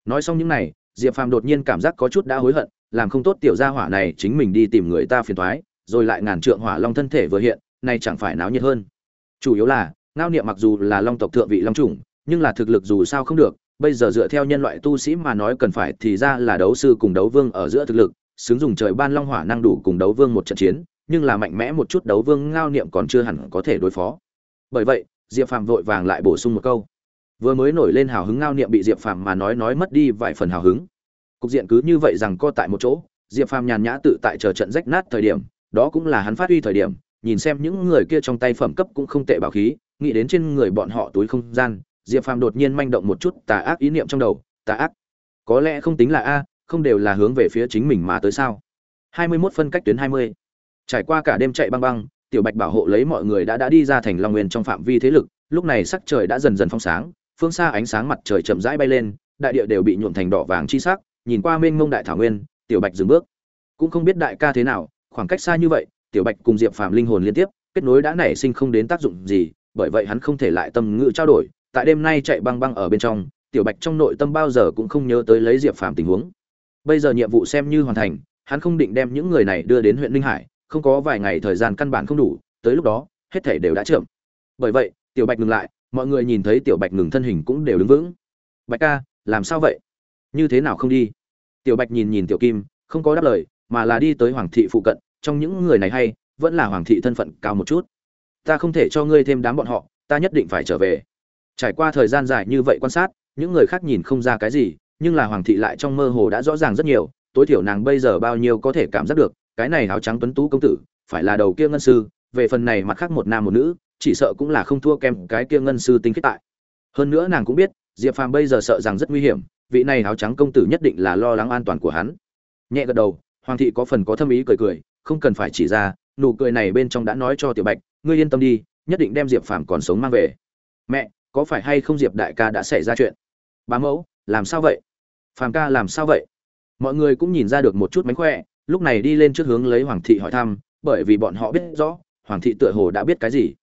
Nói xong những này diệp phàm đột nhiên cảm giác có chút đã hối hận, làm không tốt tiểu gia hỏa này, chính mình đi tìm người ta phiền thoái rồi lại ngàn trượng hỏa long thân thể vừa hiện, nay chẳng phải náo nhiệt hơn. Chủ yếu là, ngao niệm mặc dù là long tộc thượng vị long chủng, nhưng là thực lực dù sao không được, bây giờ dựa theo nhân loại tu sĩ mà nói cần phải thì ra là đấu sư cùng đấu vương ở giữa thực lực, xứng dùng trời ban long hỏa năng đủ cùng đấu vương một trận chiến, nhưng là mạnh mẽ một chút đấu vương ngao niệm còn chưa hẳn có thể đối phó. Bởi vậy, diệp phàm vội vàng lại bổ sung một câu vừa mới nổi lên hào hứng ngao niệm bị diệp phàm mà nói nói mất đi vài phần hào hứng. Cục diện cứ như vậy rằng co tại một chỗ, diệp phàm nhàn nhã tự tại chờ trận rách nát thời điểm, đó cũng là hắn phát huy thời điểm, nhìn xem những người kia trong tay phẩm cấp cũng không tệ bảo khí, nghĩ đến trên người bọn họ túi không gian, diệp phàm đột nhiên manh động một chút tà ác ý niệm trong đầu, tà ác. Có lẽ không tính là a, không đều là hướng về phía chính mình mà tới sao? Hai mươi 21 phân cách tuyến hai mươi. Trải qua cả đêm chạy băng băng, tiểu bạch bảo hộ lấy mọi người đã đã đi ra thành long nguyên trong phạm vi thế lực, lúc này sắc trời đã dần dần phong sáng phương xa ánh sáng mặt trời chậm rãi bay lên, đại địa đều bị nhuộm thành đỏ vàng chi sắc, nhìn qua mênh mông đại thảo nguyên, tiểu bạch dừng bước. Cũng không biết đại ca thế nào, khoảng cách xa như vậy, tiểu bạch cùng diệp phàm linh hồn liên tiếp, kết nối đã nảy sinh không đến tác dụng gì, bởi vậy hắn không thể lại tâm ngữ trao đổi, tại đêm nay chạy băng băng ở bên trong, tiểu bạch trong nội tâm bao giờ cũng không nhớ tới lấy diệp phàm tình huống. Bây giờ nhiệm vụ xem như hoàn thành, hắn không định đem những người này đưa đến huyện ninh hải, không có vài ngày thời gian căn bản không đủ, tới lúc đó, hết thể đều đã chậm. Bởi vậy, tiểu bạch ngừng lại mọi người nhìn thấy tiểu bạch ngừng thân hình cũng đều đứng vững. Bạch ca, làm sao vậy? Như thế nào không đi? Tiểu bạch nhìn nhìn tiểu kim, không có đáp lời, mà là đi tới hoàng thị phụ cận. Trong những người này hay, vẫn là hoàng thị thân phận cao một chút. Ta không thể cho ngươi thêm đám bọn họ, ta nhất định phải trở về. Trải qua thời gian dài như vậy quan sát, những người khác nhìn không ra cái gì, nhưng là hoàng thị lại trong mơ hồ đã rõ ràng rất nhiều. Tối thiểu nàng bây giờ bao nhiêu có thể cảm giác được, cái này áo trắng tuấn tú công tử, phải là đầu kia ngân sư, về phần này mặt khác một nam một nữ chỉ sợ cũng là không thua kém cái kia ngân sư tinh khiết tại. Hơn nữa nàng cũng biết, diệp phàm bây giờ sợ rằng rất nguy hiểm, vị này áo trắng công tử nhất định là lo lắng an toàn của hắn. Nhẹ gật đầu, hoàng thị có phần có thâm ý cười cười, không cần phải chỉ ra, nụ cười này bên trong đã nói cho tiểu bạch, ngươi yên tâm đi, nhất định đem diệp phàm còn sống mang về. Mẹ, có phải hay không diệp đại ca đã xảy ra chuyện? Bá mẫu, làm sao vậy? Phàm ca làm sao vậy? Mọi người cũng nhìn ra được một chút mánh khỏe, lúc này đi lên trước hướng lấy hoàng thị hỏi thăm, bởi vì bọn họ biết rõ, hoàng thị tựa hồ đã biết cái gì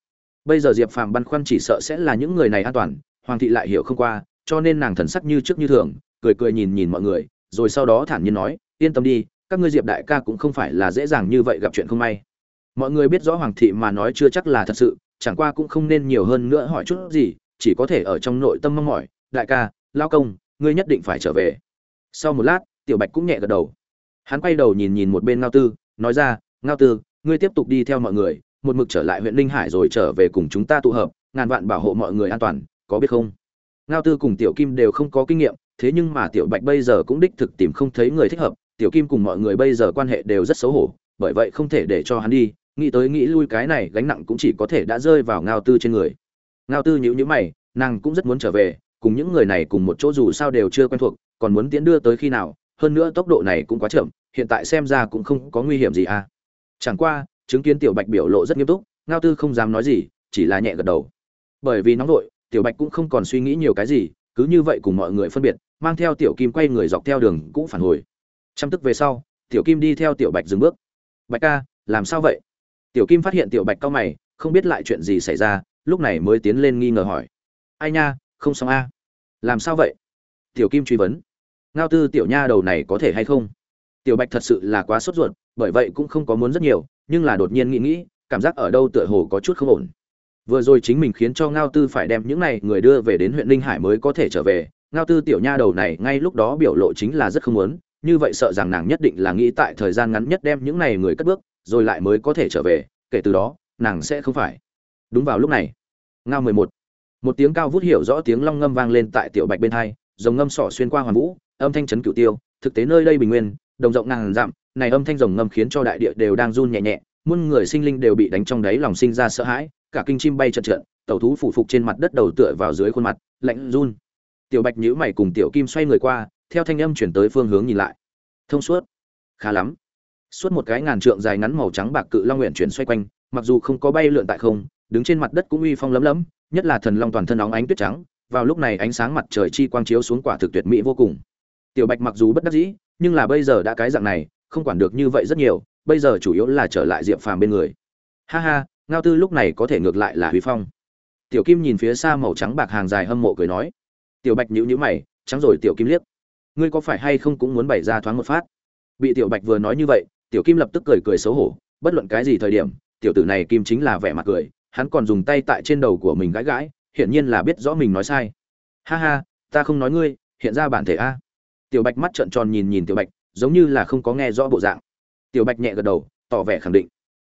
bây giờ diệp phàm băn khoăn chỉ sợ sẽ là những người này an toàn, hoàng thị lại hiểu không qua, cho nên nàng thần sắc như trước như thường, cười cười nhìn nhìn mọi người, rồi sau đó thản nhiên nói, yên tâm đi, các ngươi diệp đại ca cũng không phải là dễ dàng như vậy gặp chuyện không may. Mọi người biết rõ hoàng thị mà nói chưa chắc là thật sự, chẳng qua cũng không nên nhiều hơn nữa hỏi chút gì, chỉ có thể ở trong nội tâm mong mỏi, đại ca lao công, ngươi nhất định phải trở về. Sau một lát, tiểu bạch cũng nhẹ gật đầu. Hắn quay đầu nhìn nhìn một bên ngao tư, nói ra, ngao tư, ngươi tiếp tục đi theo mọi người một mực trở lại huyện ninh hải rồi trở về cùng chúng ta tụ hợp, ngàn vạn bảo hộ mọi người an toàn, có biết không? Ngao tư cùng tiểu kim đều không có kinh nghiệm, thế nhưng mà tiểu bạch bây giờ cũng đích thực tìm không thấy người thích hợp, tiểu kim cùng mọi người bây giờ quan hệ đều rất xấu hổ, bởi vậy không thể để cho hắn đi, nghĩ tới nghĩ lui cái này gánh nặng cũng chỉ có thể đã rơi vào ngao tư trên người. Ngao tư nhữ nhữ mày, nàng cũng rất muốn trở về, cùng những người này cùng một chỗ dù sao đều chưa quen thuộc, còn muốn tiến đưa tới khi nào, hơn nữa tốc độ này cũng quá chậm, hiện tại xem ra cũng không có nguy hiểm gì à. Chẳng qua chứng kiến tiểu bạch biểu lộ rất nghiêm túc, ngao tư không dám nói gì, chỉ là nhẹ gật đầu. Bởi vì nóng vội, tiểu bạch cũng không còn suy nghĩ nhiều cái gì, cứ như vậy cùng mọi người phân biệt, mang theo tiểu kim quay người dọc theo đường cũ phản hồi. Chăm tức về sau, tiểu kim đi theo tiểu bạch dừng bước. Bạch ca, làm sao vậy? Tiểu kim phát hiện tiểu bạch cao mày, không biết lại chuyện gì xảy ra, lúc này mới tiến lên nghi ngờ hỏi. Ai nha, không xong a. Làm sao vậy? Tiểu kim truy vấn. Ngao tư tiểu nha đầu này có thể hay không? Tiểu bạch thật sự là quá sốt ruột, bởi vậy cũng không có muốn rất nhiều nhưng là đột nhiên nghĩ nghĩ, cảm giác ở đâu tựa hồ có chút không ổn. Vừa rồi chính mình khiến cho ngao tư phải đem những này người đưa về đến huyện ninh hải mới có thể trở về, ngao tư tiểu nha đầu này ngay lúc đó biểu lộ chính là rất không muốn, như vậy sợ rằng nàng nhất định là nghĩ tại thời gian ngắn nhất đem những này người cất bước, rồi lại mới có thể trở về, kể từ đó, nàng sẽ không phải. Đúng vào lúc này, ngao mười một một tiếng cao vút hiểu rõ tiếng long ngâm vang lên tại tiểu bạch bên hai dòng ngâm sỏ xuyên qua hoàn vũ, âm thanh chấn cửu tiêu, thực tế nơi đây bình nguyên, đồng rộng ngàn dặm này âm thanh rồng ngâm khiến cho đại địa đều đang run nhẹ nhẹ, muôn người sinh linh đều bị đánh trong đáy lòng sinh ra sợ hãi, cả kinh chim bay chật trận tẩu thú phủ phục trên mặt đất đầu tựa vào dưới khuôn mặt, lạnh run. Tiểu bạch nhíu mày cùng tiểu kim xoay người qua, theo thanh âm chuyển tới phương hướng nhìn lại. Thông suốt. Khá lắm. Suốt một cái ngàn trượng dài ngắn màu trắng bạc cự long nguyện chuyển xoay quanh, mặc dù không có bay lượn tại không, đứng trên mặt đất cũng uy phong lấm lấm, nhất là thần long toàn thân óng ánh tuyết trắng, vào lúc này ánh sáng mặt trời chi quang chiếu xuống quả thực tuyệt mỹ vô cùng. Tiểu bạch mặc dù bất đắc dĩ, nhưng là bây giờ đã cái dạng này không quản được như vậy rất nhiều, bây giờ chủ yếu là trở lại diệp phàm bên người. Ha ha, ngao tư lúc này có thể ngược lại là huy phong. Tiểu kim nhìn phía xa màu trắng bạc hàng dài hâm mộ cười nói. Tiểu bạch nhíu nhíu mày, trắng rồi tiểu kim liếc. Ngươi có phải hay không cũng muốn bày ra thoáng một phát? Bị tiểu bạch vừa nói như vậy, tiểu kim lập tức cười cười xấu hổ. Bất luận cái gì thời điểm, tiểu tử này kim chính là vẻ mặt cười, hắn còn dùng tay tại trên đầu của mình gãi gãi, hiển nhiên là biết rõ mình nói sai. Ha ha, ta không nói ngươi, hiện ra bản thể a. Tiểu bạch mắt trợn tròn nhìn nhìn tiểu bạch giống như là không có nghe rõ bộ dạng. Tiểu bạch nhẹ gật đầu, tỏ vẻ khẳng định.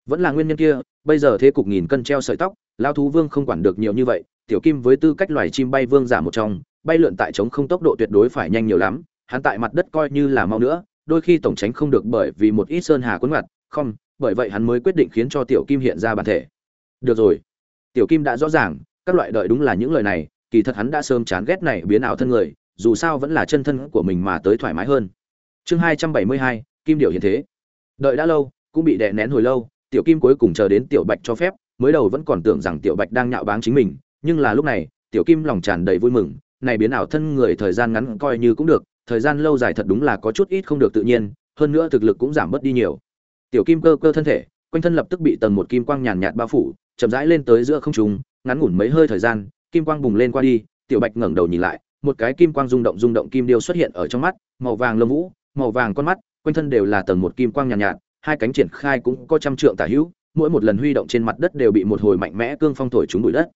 Vẫn là nguyên nhân kia, bây giờ thế cục nghìn cân treo sợi tóc lao thú vương không quản được nhiều như vậy, tiểu kim với tư cách loài chim bay vương giả một trong, bay lượn tại trống không tốc độ tuyệt đối phải nhanh nhiều lắm, hắn tại mặt đất coi như là mau nữa, đôi khi tổng tránh không được bởi vì một ít sơn hà cuốn ngặt không, bởi vậy hắn mới quyết định khiến cho tiểu kim hiện ra bản thể. Được rồi. Tiểu kim đã rõ ràng, các loại đợi đúng là những lời này, kỳ thật hắn đã sớm chán ghét này biến ảo thân người, dù sao vẫn là chân thân của mình mà tới thoải mái hơn chương hai trăm bảy mươi hai, kim điệu hiện thế. Đợi đã lâu, cũng bị đè nén hồi lâu, tiểu kim cuối cùng chờ đến tiểu bạch cho phép, mới đầu vẫn còn tưởng rằng tiểu bạch đang nhạo báng chính mình, nhưng là lúc này, tiểu kim lòng tràn đầy vui mừng, này biến ảo thân người thời gian ngắn coi như cũng được, thời gian lâu dài thật đúng là có chút ít không được tự nhiên, hơn nữa thực lực cũng giảm bớt đi nhiều. Tiểu kim cơ cơ thân thể, quanh thân lập tức bị tầng một kim quang nhàn nhạt bao phủ, chậm rãi lên tới giữa không trung, ngắn ngủn mấy hơi thời gian, kim quang bùng lên qua đi, tiểu bạch ngẩng đầu nhìn lại, một cái kim quang rung động rung động kim điêu xuất hiện ở trong mắt, màu vàng lông vũ màu vàng con mắt quanh thân đều là tầng một kim quang nhàn nhạt, nhạt hai cánh triển khai cũng có trăm trượng tả hữu mỗi một lần huy động trên mặt đất đều bị một hồi mạnh mẽ cương phong thổi trúng bụi đất.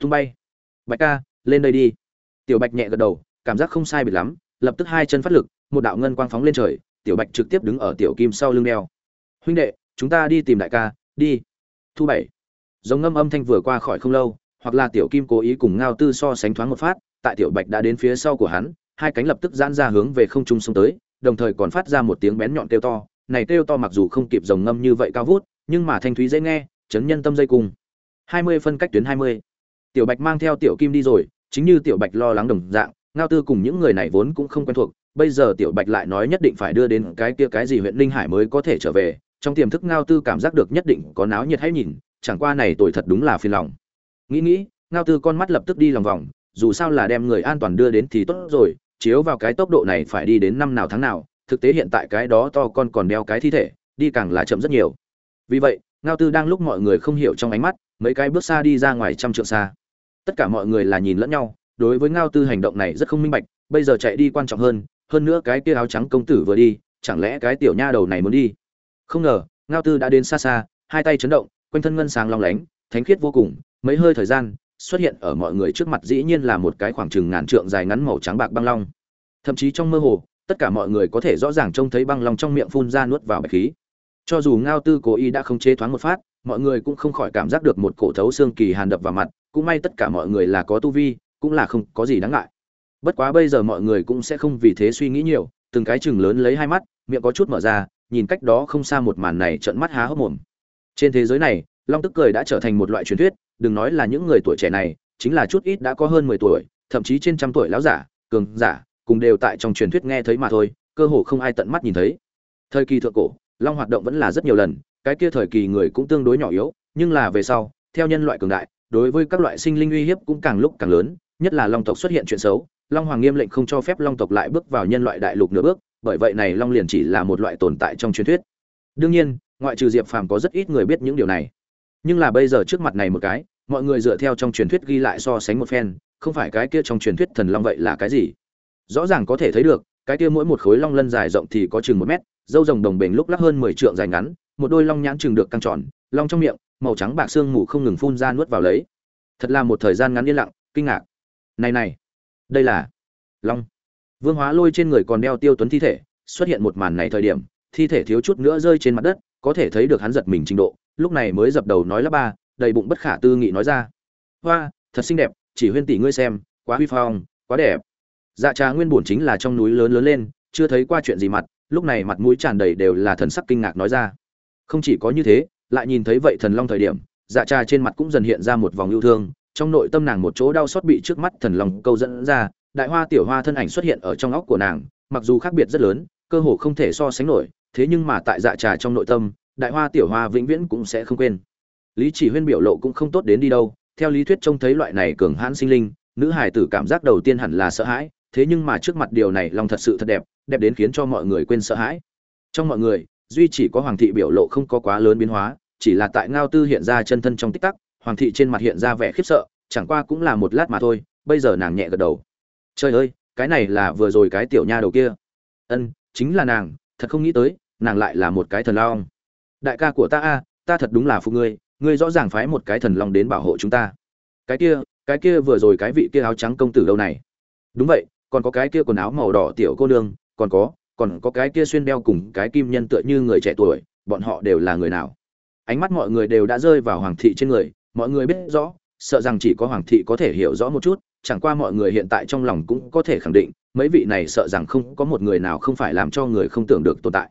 Tung bay. Bạch ca lên đây đi. Tiểu bạch nhẹ gật đầu cảm giác không sai biệt lắm lập tức hai chân phát lực một đạo ngân quang phóng lên trời tiểu bạch trực tiếp đứng ở tiểu kim sau lưng đeo. Huynh đệ chúng ta đi tìm đại ca đi. Thu bảy. Giống ngâm âm thanh vừa qua khỏi không lâu hoặc là tiểu kim cố ý cùng ngao tư so sánh thoáng một phát tại tiểu bạch đã đến phía sau của hắn hai cánh lập tức giãn ra hướng về không trung xông tới đồng thời còn phát ra một tiếng bén nhọn kêu to. Này kêu to mặc dù không kịp rồng ngâm như vậy cao vút, nhưng mà thanh thúy dễ nghe, chấn nhân tâm dây cùng hai mươi phân cách tuyến hai mươi. Tiểu bạch mang theo tiểu kim đi rồi, chính như tiểu bạch lo lắng đồng dạng, ngao tư cùng những người này vốn cũng không quen thuộc, bây giờ tiểu bạch lại nói nhất định phải đưa đến cái kia cái gì huyện linh hải mới có thể trở về. Trong tiềm thức ngao tư cảm giác được nhất định có náo nhiệt hãy nhìn, chẳng qua này tuổi thật đúng là phiền lòng. Nghĩ nghĩ, ngao tư con mắt lập tức đi lòng vòng, dù sao là đem người an toàn đưa đến thì tốt rồi chiếu vào cái tốc độ này phải đi đến năm nào tháng nào, thực tế hiện tại cái đó to con còn đeo cái thi thể, đi càng là chậm rất nhiều. Vì vậy, ngao tư đang lúc mọi người không hiểu trong ánh mắt, mấy cái bước xa đi ra ngoài trăm trượng xa. Tất cả mọi người là nhìn lẫn nhau, đối với ngao tư hành động này rất không minh bạch, bây giờ chạy đi quan trọng hơn hơn nữa cái kia áo trắng công tử vừa đi, chẳng lẽ cái tiểu nha đầu này muốn đi? Không ngờ, ngao tư đã đến xa xa, hai tay chấn động, quanh thân ngân sáng long lánh, thánh khiết vô cùng, mấy hơi thời gian xuất hiện ở mọi người trước mặt dĩ nhiên là một cái khoảng chừng ngàn trượng dài ngắn màu trắng bạc băng long. Thậm chí trong mơ hồ, tất cả mọi người có thể rõ ràng trông thấy băng long trong miệng phun ra nuốt vào bạch khí. Cho dù ngao tư cố ý đã không chế thoáng một phát, mọi người cũng không khỏi cảm giác được một cổ thấu xương kỳ hàn đập vào mặt, cũng may tất cả mọi người là có tu vi, cũng là không có gì đáng ngại. Bất quá bây giờ mọi người cũng sẽ không vì thế suy nghĩ nhiều, từng cái chừng lớn lấy hai mắt, miệng có chút mở ra, nhìn cách đó không xa một màn này trợn mắt há hốc mồm. Trên thế giới này long tức cười đã trở thành một loại truyền thuyết, đừng nói là những người tuổi trẻ này, chính là chút ít đã có hơn mười tuổi, thậm chí trên trăm tuổi lão giả, cường giả, cùng đều tại trong truyền thuyết nghe thấy mà thôi, cơ hồ không ai tận mắt nhìn thấy. Thời kỳ thượng cổ, long hoạt động vẫn là rất nhiều lần, cái kia thời kỳ người cũng tương đối nhỏ yếu, nhưng là về sau, theo nhân loại cường đại, đối với các loại sinh linh uy hiếp cũng càng lúc càng lớn, nhất là long tộc xuất hiện chuyện xấu, long hoàng nghiêm lệnh không cho phép long tộc lại bước vào nhân loại đại lục nửa bước, bởi vậy này long liền chỉ là một loại tồn tại trong truyền thuyết. Đương nhiên, ngoại trừ diệp phàm có rất ít người biết những điều này nhưng là bây giờ trước mặt này một cái, mọi người dựa theo trong truyền thuyết ghi lại so sánh một phen, không phải cái kia trong truyền thuyết thần long vậy là cái gì? Rõ ràng có thể thấy được, cái kia mỗi một khối long lân dài rộng thì có chừng một mét, dâu rồng đồng bền lúc lắc hơn mười trượng dài ngắn, một đôi long nhãn chừng được căng tròn, long trong miệng, màu trắng bạc xương mù không ngừng phun ra nuốt vào lấy. Thật là một thời gian ngắn yên lặng, kinh ngạc. Này này, đây là long. Vương hóa lôi trên người còn đeo tiêu tuấn thi thể, xuất hiện một màn này thời điểm, thi thể thiếu chút nữa rơi trên mặt đất có thể thấy được hắn giật mình trình độ, lúc này mới dập đầu nói lắp ba, đầy bụng bất khả tư nghị nói ra. Hoa, thật xinh đẹp, chỉ huyên tỷ ngươi xem, quá huy phong, quá đẹp. Dạ trà nguyên bổn chính là trong núi lớn lớn lên, chưa thấy qua chuyện gì mặt, lúc này mặt mũi tràn đầy đều là thần sắc kinh ngạc nói ra. Không chỉ có như thế, lại nhìn thấy vậy thần long thời điểm dạ trà trên mặt cũng dần hiện ra một vòng yêu thương, trong nội tâm nàng một chỗ đau xót bị trước mắt thần long câu dẫn ra, đại hoa tiểu hoa thân ảnh xuất hiện ở trong óc của nàng, mặc dù khác biệt rất lớn, cơ hồ không thể so sánh nổi thế nhưng mà tại dạ trà trong nội tâm, đại hoa tiểu hoa vĩnh viễn cũng sẽ không quên. Lý chỉ huyên biểu lộ cũng không tốt đến đi đâu, theo lý thuyết trông thấy loại này cường hãn sinh linh, nữ hải tử cảm giác đầu tiên hẳn là sợ hãi, thế nhưng mà trước mặt điều này long thật sự thật đẹp đẹp đến khiến cho mọi người quên sợ hãi. Trong mọi người, duy chỉ có hoàng thị biểu lộ không có quá lớn biến hóa, chỉ là tại ngao tư hiện ra chân thân trong tích tắc, hoàng thị trên mặt hiện ra vẻ khiếp sợ, chẳng qua cũng là một lát mà thôi, bây giờ nàng nhẹ gật đầu. Trời ơi, cái này là vừa rồi cái tiểu nha đầu kia. Ân, chính là nàng, thật không nghĩ tới nàng lại là một cái thần long. Đại ca của ta a, ta thật đúng là phụ ngươi ngươi rõ ràng phái một cái thần long đến bảo hộ chúng ta. Cái kia cái kia vừa rồi cái vị kia áo trắng công tử đâu này? Đúng vậy, còn có cái kia quần áo màu đỏ tiểu cô nương, còn có còn có cái kia xuyên đeo cùng cái kim nhân tựa như người trẻ tuổi, bọn họ đều là người nào? Ánh mắt mọi người đều đã rơi vào hoàng thị trên người, mọi người biết rõ, sợ rằng chỉ có hoàng thị có thể hiểu rõ một chút, chẳng qua mọi người hiện tại trong lòng cũng có thể khẳng định, mấy vị này sợ rằng không có một người nào không phải làm cho người không tưởng được tồn tại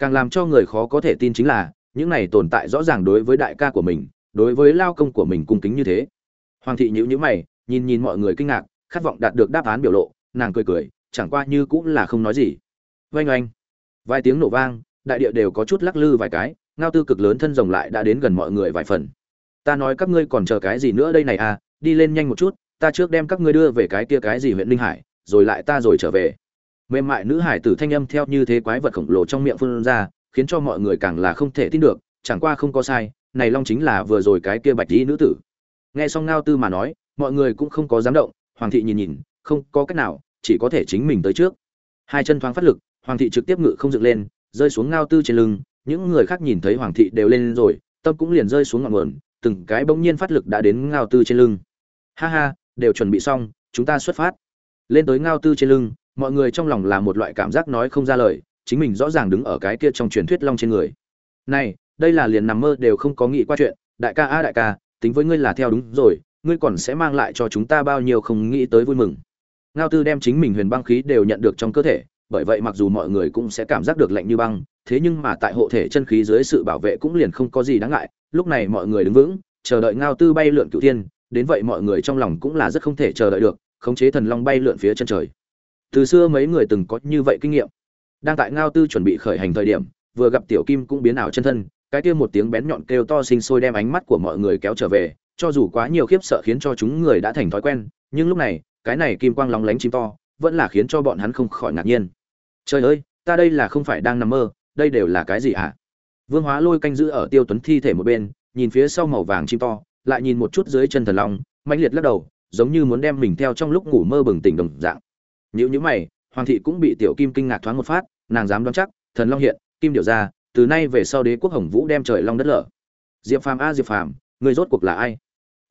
càng làm cho người khó có thể tin chính là, những này tồn tại rõ ràng đối với đại ca của mình, đối với lao công của mình cung kính như thế. Hoàng thị nhữ nhữ mày, nhìn nhìn mọi người kinh ngạc, khát vọng đạt được đáp án biểu lộ, nàng cười cười, chẳng qua như cũng là không nói gì. Oanh oanh. Vài tiếng nổ vang, đại địa đều có chút lắc lư vài cái, ngao tư cực lớn thân rồng lại đã đến gần mọi người vài phần. Ta nói các ngươi còn chờ cái gì nữa đây này à đi lên nhanh một chút, ta trước đem các ngươi đưa về cái kia cái gì huyện linh hải, rồi lại ta rồi trở về mềm mại nữ hải tử thanh âm theo như thế quái vật khổng lồ trong miệng phun ra, khiến cho mọi người càng là không thể tin được, chẳng qua không có sai, này long chính là vừa rồi cái kia bạch y nữ tử. Nghe xong ngao tư mà nói, mọi người cũng không có dám động, hoàng thị nhìn nhìn, không có cách nào, chỉ có thể chính mình tới trước. Hai chân thoáng phát lực, hoàng thị trực tiếp ngự không dựng lên, rơi xuống ngao tư trên lưng, những người khác nhìn thấy hoàng thị đều lên rồi, tâm cũng liền rơi xuống ngọn nguồn, từng cái bỗng nhiên phát lực đã đến ngao tư trên lưng. Ha ha, đều chuẩn bị xong, chúng ta xuất phát. Lên tới ngao tư trên lưng mọi người trong lòng là một loại cảm giác nói không ra lời, chính mình rõ ràng đứng ở cái kia trong truyền thuyết long trên người. Này, đây là liền nằm mơ đều không có nghĩ qua chuyện, đại ca a đại ca, tính với ngươi là theo đúng rồi, ngươi còn sẽ mang lại cho chúng ta bao nhiêu không nghĩ tới vui mừng. Ngao tư đem chính mình huyền băng khí đều nhận được trong cơ thể, bởi vậy mặc dù mọi người cũng sẽ cảm giác được lạnh như băng, thế nhưng mà tại hộ thể chân khí dưới sự bảo vệ cũng liền không có gì đáng ngại, lúc này mọi người đứng vững, chờ đợi ngao tư bay lượn cựu thiên, đến vậy mọi người trong lòng cũng là rất không thể chờ đợi được, khống chế thần long bay lượn phía chân trời từ xưa mấy người từng có như vậy kinh nghiệm. Đang tại ngao tư chuẩn bị khởi hành thời điểm, vừa gặp tiểu kim cũng biến ảo chân thân, cái kia một tiếng bén nhọn kêu to sinh sôi đem ánh mắt của mọi người kéo trở về, cho dù quá nhiều khiếp sợ khiến cho chúng người đã thành thói quen, nhưng lúc này, cái này kim quang lóng lánh chim to, vẫn là khiến cho bọn hắn không khỏi ngạc nhiên. Trời ơi, ta đây là không phải đang nằm mơ, đây đều là cái gì ạ à? vương hóa lôi canh giữ ở tiêu tuấn thi thể một bên, nhìn phía sau màu vàng chim to, lại nhìn một chút dưới chân thần long, mãnh liệt lắc đầu, giống như muốn đem mình theo trong lúc ngủ mơ bừng tỉnh đồng dạng nếu như mày, hoàng thị cũng bị tiểu kim kinh ngạc thoáng một phát, nàng dám đoán chắc, thần long hiện, kim điều ra, từ nay về sau đế quốc hồng vũ đem trời long đất lở. Diệp phàm a, diệp phàm người rốt cuộc là ai?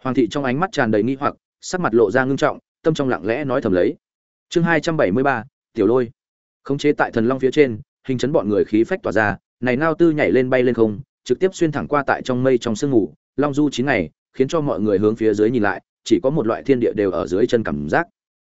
Hoàng thị trong ánh mắt tràn đầy nghi hoặc, sắc mặt lộ ra ngưng trọng, tâm trong lặng lẽ nói thầm lấy. Chương hai trăm bảy mươi ba, tiểu lôi. Khống chế tại thần long phía trên, hình chấn bọn người khí phách tỏa ra, này nao tư nhảy lên bay lên không, trực tiếp xuyên thẳng qua tại trong mây trong sương ngủ long du chín ngày, khiến cho mọi người hướng phía dưới nhìn lại, chỉ có một loại thiên địa đều ở dưới chân cảm giác.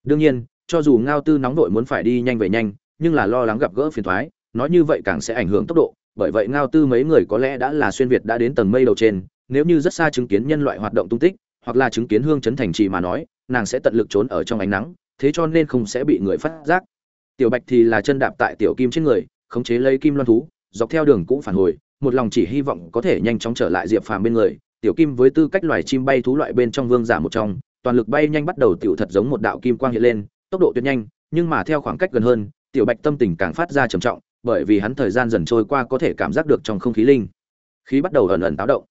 Đương nhiên cho dù ngao tư nóng vội muốn phải đi nhanh về nhanh, nhưng là lo lắng gặp gỡ phiền thoái, nói như vậy càng sẽ ảnh hưởng tốc độ, bởi vậy ngao tư mấy người có lẽ đã là xuyên việt đã đến tầng mây đầu trên, nếu như rất xa chứng kiến nhân loại hoạt động tung tích, hoặc là chứng kiến hương chấn thành trì mà nói, nàng sẽ tận lực trốn ở trong ánh nắng, thế cho nên không sẽ bị người phát giác. Tiểu bạch thì là chân đạp tại tiểu kim trên người, khống chế lấy kim loan thú, dọc theo đường cũng phản hồi, một lòng chỉ hy vọng có thể nhanh chóng trở lại diệp phàm bên người. Tiểu kim với tư cách loài chim bay thú loại bên trong vương giả một trong, toàn lực bay nhanh bắt đầu tiểu thật giống một đạo kim quang hiện lên tốc độ tuyệt nhanh, nhưng mà theo khoảng cách gần hơn, tiểu bạch tâm tình càng phát ra trầm trọng, bởi vì hắn thời gian dần trôi qua có thể cảm giác được trong không khí linh. Khí bắt đầu ẩn ẩn táo động.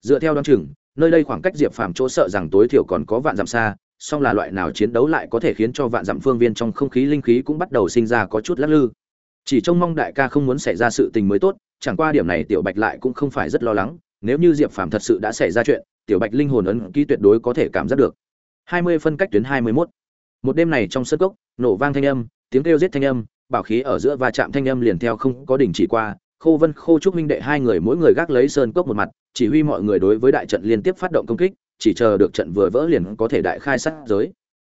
Dựa theo đoán chừng, nơi đây khoảng cách diệp phàm chỗ sợ rằng tối thiểu còn có vạn dặm xa, song là loại nào chiến đấu lại có thể khiến cho vạn dặm phương viên trong không khí linh khí cũng bắt đầu sinh ra có chút lắc lư. Chỉ trông mong đại ca không muốn xảy ra sự tình mới tốt, chẳng qua điểm này tiểu bạch lại cũng không phải rất lo lắng, nếu như diệp phàm thật sự đã xảy ra chuyện, tiểu bạch linh hồn ấn ký tuyệt đối có thể cảm giác được. 20 phân cách tuyến 21 một đêm này trong sân cốc, nổ vang thanh âm, tiếng kêu giết thanh âm, bảo khí ở giữa va chạm thanh âm liền theo không có đỉnh chỉ qua. Khô vân, khô trúc minh đệ hai người mỗi người gác lấy sơn cốc một mặt, chỉ huy mọi người đối với đại trận liên tiếp phát động công kích, chỉ chờ được trận vừa vỡ liền có thể đại khai sát giới.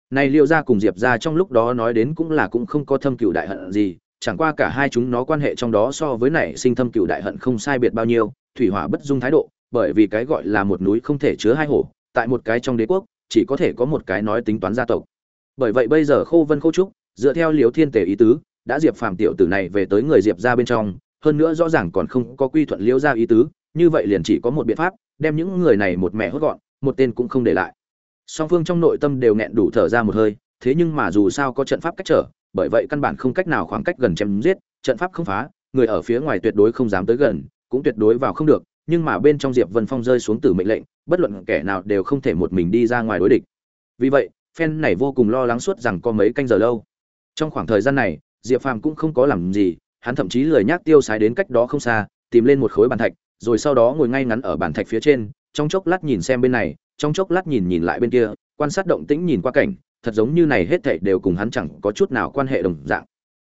Này liệu ra cùng diệp ra trong lúc đó nói đến cũng là cũng không có thâm cựu đại hận gì, chẳng qua cả hai chúng nó quan hệ trong đó so với nảy sinh thâm cựu đại hận không sai biệt bao nhiêu, thủy hỏa bất dung thái độ, bởi vì cái gọi là một núi không thể chứa hai hổ, tại một cái trong đế quốc, chỉ có thể có một cái nói tính toán gia tộc bởi vậy bây giờ khô vân khô trúc, dựa theo liều thiên tể ý tứ, đã diệp phàm tiểu tử này về tới người diệp ra bên trong, hơn nữa rõ ràng còn không có quy thuận liễu ra ý tứ, như vậy liền chỉ có một biện pháp, đem những người này một mẹ hốt gọn, một tên cũng không để lại. Song phương trong nội tâm đều nghẹn đủ thở ra một hơi, thế nhưng mà dù sao có trận pháp cách trở, bởi vậy căn bản không cách nào khoảng cách gần chém giết, trận pháp không phá, người ở phía ngoài tuyệt đối không dám tới gần, cũng tuyệt đối vào không được, nhưng mà bên trong diệp vân phong rơi xuống từ mệnh lệnh, bất luận kẻ nào đều không thể một mình đi ra ngoài đối địch. Vì vậy phen này vô cùng lo lắng suốt rằng có mấy canh giờ lâu. Trong khoảng thời gian này, diệp phàm cũng không có làm gì, hắn thậm chí lười nhác tiêu sái đến cách đó không xa, tìm lên một khối bàn thạch, rồi sau đó ngồi ngay ngắn ở bàn thạch phía trên, trong chốc lát nhìn xem bên này, trong chốc lát nhìn nhìn lại bên kia, quan sát động tĩnh nhìn qua cảnh, thật giống như này hết thảy đều cùng hắn chẳng có chút nào quan hệ đồng dạng.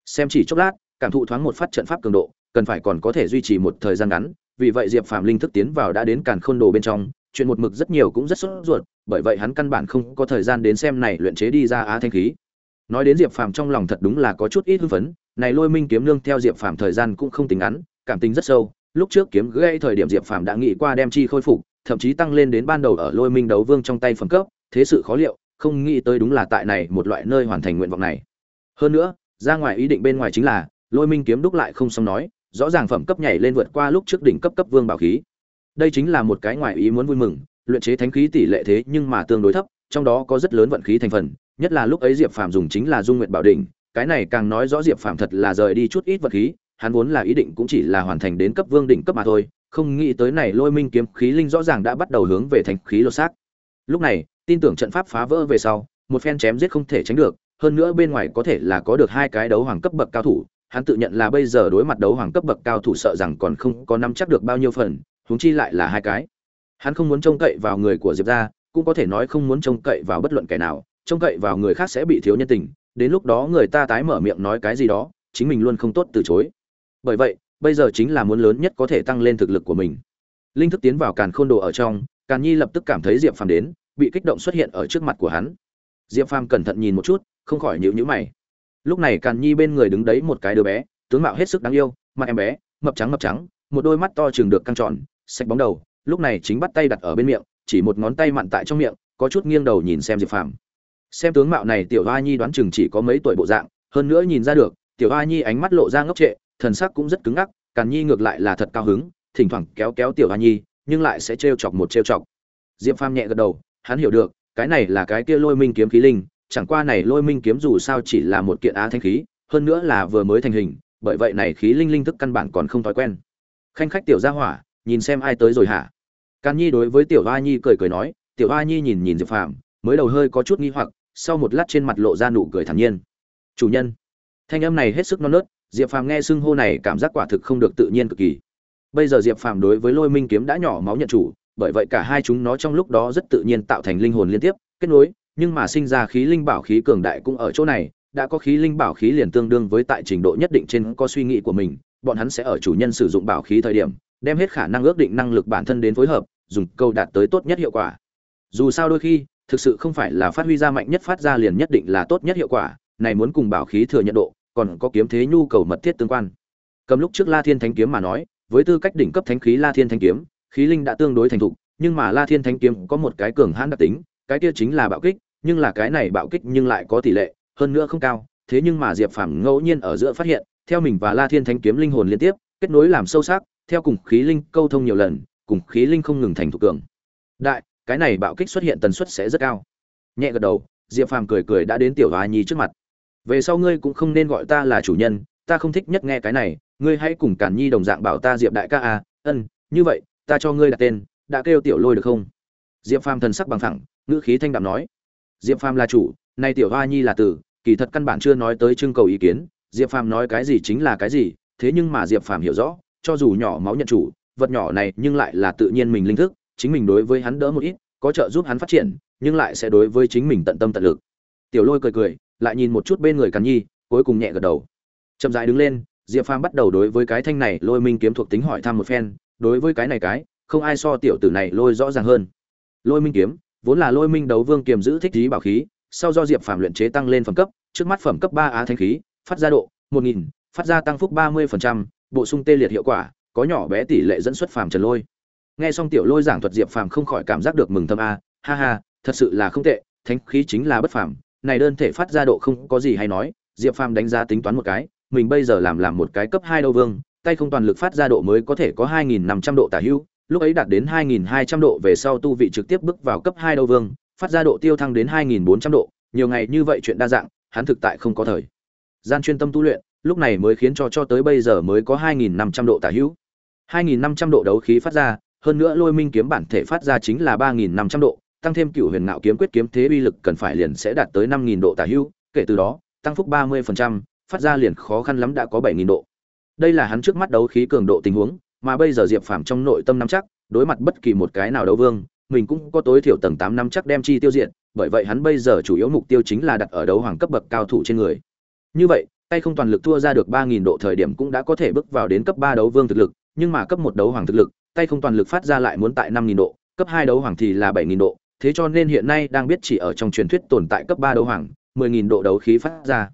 Xem chỉ chốc lát, cảm thụ thoáng một phát trận pháp cường độ, cần phải còn có thể duy trì một thời gian ngắn, vì vậy diệp phàm linh thức tiến vào đã đến càn khôn đồ bên trong chuyện một mực rất nhiều cũng rất sốt ruột, bởi vậy hắn căn bản không có thời gian đến xem này luyện chế đi ra á thanh khí. Nói đến diệp phàm trong lòng thật đúng là có chút ít hưng phấn, này lôi minh kiếm nương theo diệp phàm thời gian cũng không tính ngắn, cảm tình rất sâu. Lúc trước kiếm gây thời điểm diệp phàm đã nghĩ qua đem chi khôi phục, thậm chí tăng lên đến ban đầu ở lôi minh đấu vương trong tay phẩm cấp, thế sự khó liệu, không nghĩ tới đúng là tại này một loại nơi hoàn thành nguyện vọng này. Hơn nữa, ra ngoài ý định bên ngoài chính là, lôi minh kiếm đúc lại không xong nói, rõ ràng phẩm cấp nhảy lên vượt qua lúc trước đỉnh cấp cấp vương bảo khí đây chính là một cái ngoài ý muốn vui mừng, luyện chế thánh khí tỷ lệ thế nhưng mà tương đối thấp, trong đó có rất lớn vận khí thành phần, nhất là lúc ấy diệp phàm dùng chính là dung nguyện bảo đình cái này càng nói rõ diệp phàm thật là rời đi chút ít vật khí, hắn vốn là ý định cũng chỉ là hoàn thành đến cấp vương đỉnh cấp mà thôi, không nghĩ tới này lôi minh kiếm khí linh rõ ràng đã bắt đầu hướng về thành khí lột xác. Lúc này, tin tưởng trận pháp phá vỡ về sau, một phen chém giết không thể tránh được, hơn nữa bên ngoài có thể là có được hai cái đấu hoàng cấp bậc cao thủ, hắn tự nhận là bây giờ đối mặt đấu hoàng cấp bậc cao thủ sợ rằng còn không có nắm chắc được bao nhiêu phần huống chi lại là hai cái. Hắn không muốn trông cậy vào người của diệp gia, cũng có thể nói không muốn trông cậy vào bất luận kẻ nào, trông cậy vào người khác sẽ bị thiếu nhân tình, đến lúc đó người ta tái mở miệng nói cái gì đó, chính mình luôn không tốt từ chối. Bởi vậy, bây giờ chính là muốn lớn nhất có thể tăng lên thực lực của mình. Linh thức tiến vào càn khôn đồ ở trong, càn nhi lập tức cảm thấy diệp phàm đến, bị kích động xuất hiện ở trước mặt của hắn. Diệp phàm cẩn thận nhìn một chút, không khỏi nhịu nhữ mày. Lúc này càn nhi bên người đứng đấy một cái đứa bé, tướng mạo hết sức đáng yêu, mặt em bé, mập trắng mập trắng, một đôi mắt to chừng được căng tròn sạch bóng đầu, lúc này chính bắt tay đặt ở bên miệng, chỉ một ngón tay mặn tại trong miệng, có chút nghiêng đầu nhìn xem diệp phàm. Xem tướng mạo này, tiểu hoa nhi đoán chừng chỉ có mấy tuổi bộ dạng, hơn nữa nhìn ra được, tiểu hoa nhi ánh mắt lộ ra ngốc trệ, thần sắc cũng rất cứng ngắc, càn nhi ngược lại là thật cao hứng, thỉnh thoảng kéo kéo tiểu hoa nhi, nhưng lại sẽ trêu chọc một trêu chọc. Diệp phàm nhẹ gật đầu, hắn hiểu được, cái này là cái kia lôi minh kiếm khí linh, chẳng qua này lôi minh kiếm dù sao chỉ là một kiện á thanh khí, hơn nữa là vừa mới thành hình, bởi vậy này khí linh linh thức căn bản còn không thói quen. Khanh khách tiểu gia hỏa nhìn xem ai tới rồi hả Càn Nhi đối với Tiểu Hoa Nhi cười cười nói, Tiểu Hoa Nhi nhìn nhìn Diệp Phàm, mới đầu hơi có chút nghi hoặc, sau một lát trên mặt lộ ra nụ cười thản nhiên. "Chủ nhân." Thanh âm này hết sức non nớt, Diệp Phàm nghe xưng hô này cảm giác quả thực không được tự nhiên cực kỳ. Bây giờ Diệp Phàm đối với Lôi Minh kiếm đã nhỏ máu nhận chủ, bởi vậy cả hai chúng nó trong lúc đó rất tự nhiên tạo thành linh hồn liên tiếp, kết nối, nhưng mà sinh ra khí linh bảo khí cường đại cũng ở chỗ này, đã có khí linh bảo khí liền tương đương với tại trình độ nhất định trên có suy nghĩ của mình, bọn hắn sẽ ở chủ nhân sử dụng bảo khí thời điểm, đem hết khả năng ước định năng lực bản thân đến phối hợp, dùng câu đạt tới tốt nhất hiệu quả. Dù sao đôi khi thực sự không phải là phát huy ra mạnh nhất phát ra liền nhất định là tốt nhất hiệu quả này muốn cùng bảo khí thừa nhận độ còn có kiếm thế nhu cầu mật thiết tương quan. Cầm lúc trước la thiên thánh kiếm mà nói với tư cách đỉnh cấp thánh khí la thiên thánh kiếm khí linh đã tương đối thành thục nhưng mà la thiên thánh kiếm có một cái cường hãn đặc tính cái kia chính là bạo kích nhưng là cái này bạo kích nhưng lại có tỷ lệ hơn nữa không cao thế nhưng mà diệp phàm ngẫu nhiên ở giữa phát hiện theo mình và la thiên thánh kiếm linh hồn liên tiếp kết nối làm sâu sắc theo cùng khí linh câu thông nhiều lần cùng khí linh không ngừng thành thục cường. Đại cái này bạo kích xuất hiện tần suất sẽ rất cao. Nhẹ gật đầu diệp phàm cười cười đã đến tiểu hoa nhi trước mặt. Về sau ngươi cũng không nên gọi ta là chủ nhân ta không thích nhất nghe cái này ngươi hãy cùng cản nhi đồng dạng bảo ta diệp đại ca à ân như vậy ta cho ngươi đặt tên đã kêu tiểu lôi được không? Diệp phàm thần sắc bằng phẳng, ngữ khí thanh đạm nói. Diệp phàm là chủ nay tiểu hoa nhi là tử kỳ thật căn bản chưa nói tới trưng cầu ý kiến diệp phàm nói cái gì chính là cái gì thế nhưng mà diệp phàm hiểu rõ cho dù nhỏ máu nhận chủ vật nhỏ này nhưng lại là tự nhiên mình linh thức, chính mình đối với hắn đỡ một ít, có trợ giúp hắn phát triển, nhưng lại sẽ đối với chính mình tận tâm tận lực. Tiểu Lôi cười cười, lại nhìn một chút bên người Càn Nhi, cuối cùng nhẹ gật đầu. Chậm rãi đứng lên, Diệp Phàm bắt đầu đối với cái thanh này Lôi Minh kiếm thuộc tính hỏi thăm một phen, đối với cái này cái, không ai so tiểu tử này lôi rõ ràng hơn lôi minh kiếm vốn là lôi minh đấu vương kiềm giữ thích trí bảo khí sau do diệp phàm luyện chế tăng lên phẩm cấp trước mắt phẩm cấp ba á thanh khí phát ra độ một nghìn phát ra tăng phúc ba mươi phần trăm bổ sung tê liệt hiệu quả, có nhỏ bé tỷ lệ dẫn xuất phàm trần lôi. Nghe xong tiểu lôi giảng thuật diệp phàm không khỏi cảm giác được mừng thâm a, ha ha, thật sự là không tệ, thánh khí chính là bất phàm. Này đơn thể phát ra độ không có gì hay nói, diệp phàm đánh giá tính toán một cái, mình bây giờ làm làm một cái cấp hai đâu vương, tay không toàn lực phát ra độ mới có thể có hai nghìn năm trăm độ tả hữu, lúc ấy đạt đến hai nghìn hai trăm độ về sau tu vị trực tiếp bước vào cấp hai đâu vương, phát ra độ tiêu thăng đến hai nghìn bốn trăm độ, nhiều ngày như vậy chuyện đa dạng, hắn thực tại không có thời gian chuyên tâm tu luyện lúc này mới khiến cho cho tới bây giờ mới có hai nghìn năm trăm độ tả hữu. hai nghìn năm trăm độ đấu khí phát ra, hơn nữa lôi minh kiếm bản thể phát ra chính là ba nghìn năm trăm độ, tăng thêm cựu huyền ngạo kiếm quyết kiếm thế uy lực cần phải liền sẽ đạt tới năm nghìn độ tả hữu, kể từ đó, tăng phúc ba mươi phần trăm, phát ra liền khó khăn lắm đã có bảy nghìn độ. Đây là hắn trước mắt đấu khí cường độ tình huống, mà bây giờ diệp phàm trong nội tâm nắm chắc, đối mặt bất kỳ một cái nào đấu vương, mình cũng có tối thiểu tầng tám năm chắc đem chi tiêu diệt, bởi vậy hắn bây giờ chủ yếu mục tiêu chính là đặt ở đấu hoàng cấp bậc cao thủ trên người. Như vậy tay không toàn lực thua ra được ba nghìn độ thời điểm cũng đã có thể bước vào đến cấp ba đấu vương thực lực, nhưng mà cấp một đấu hoàng thực lực, tay không toàn lực phát ra lại muốn tại năm nghìn độ, cấp hai đấu hoàng thì là bảy nghìn độ, thế cho nên hiện nay đang biết chỉ ở trong truyền thuyết tồn tại cấp ba đấu hoàng, mười nghìn độ đấu khí phát ra.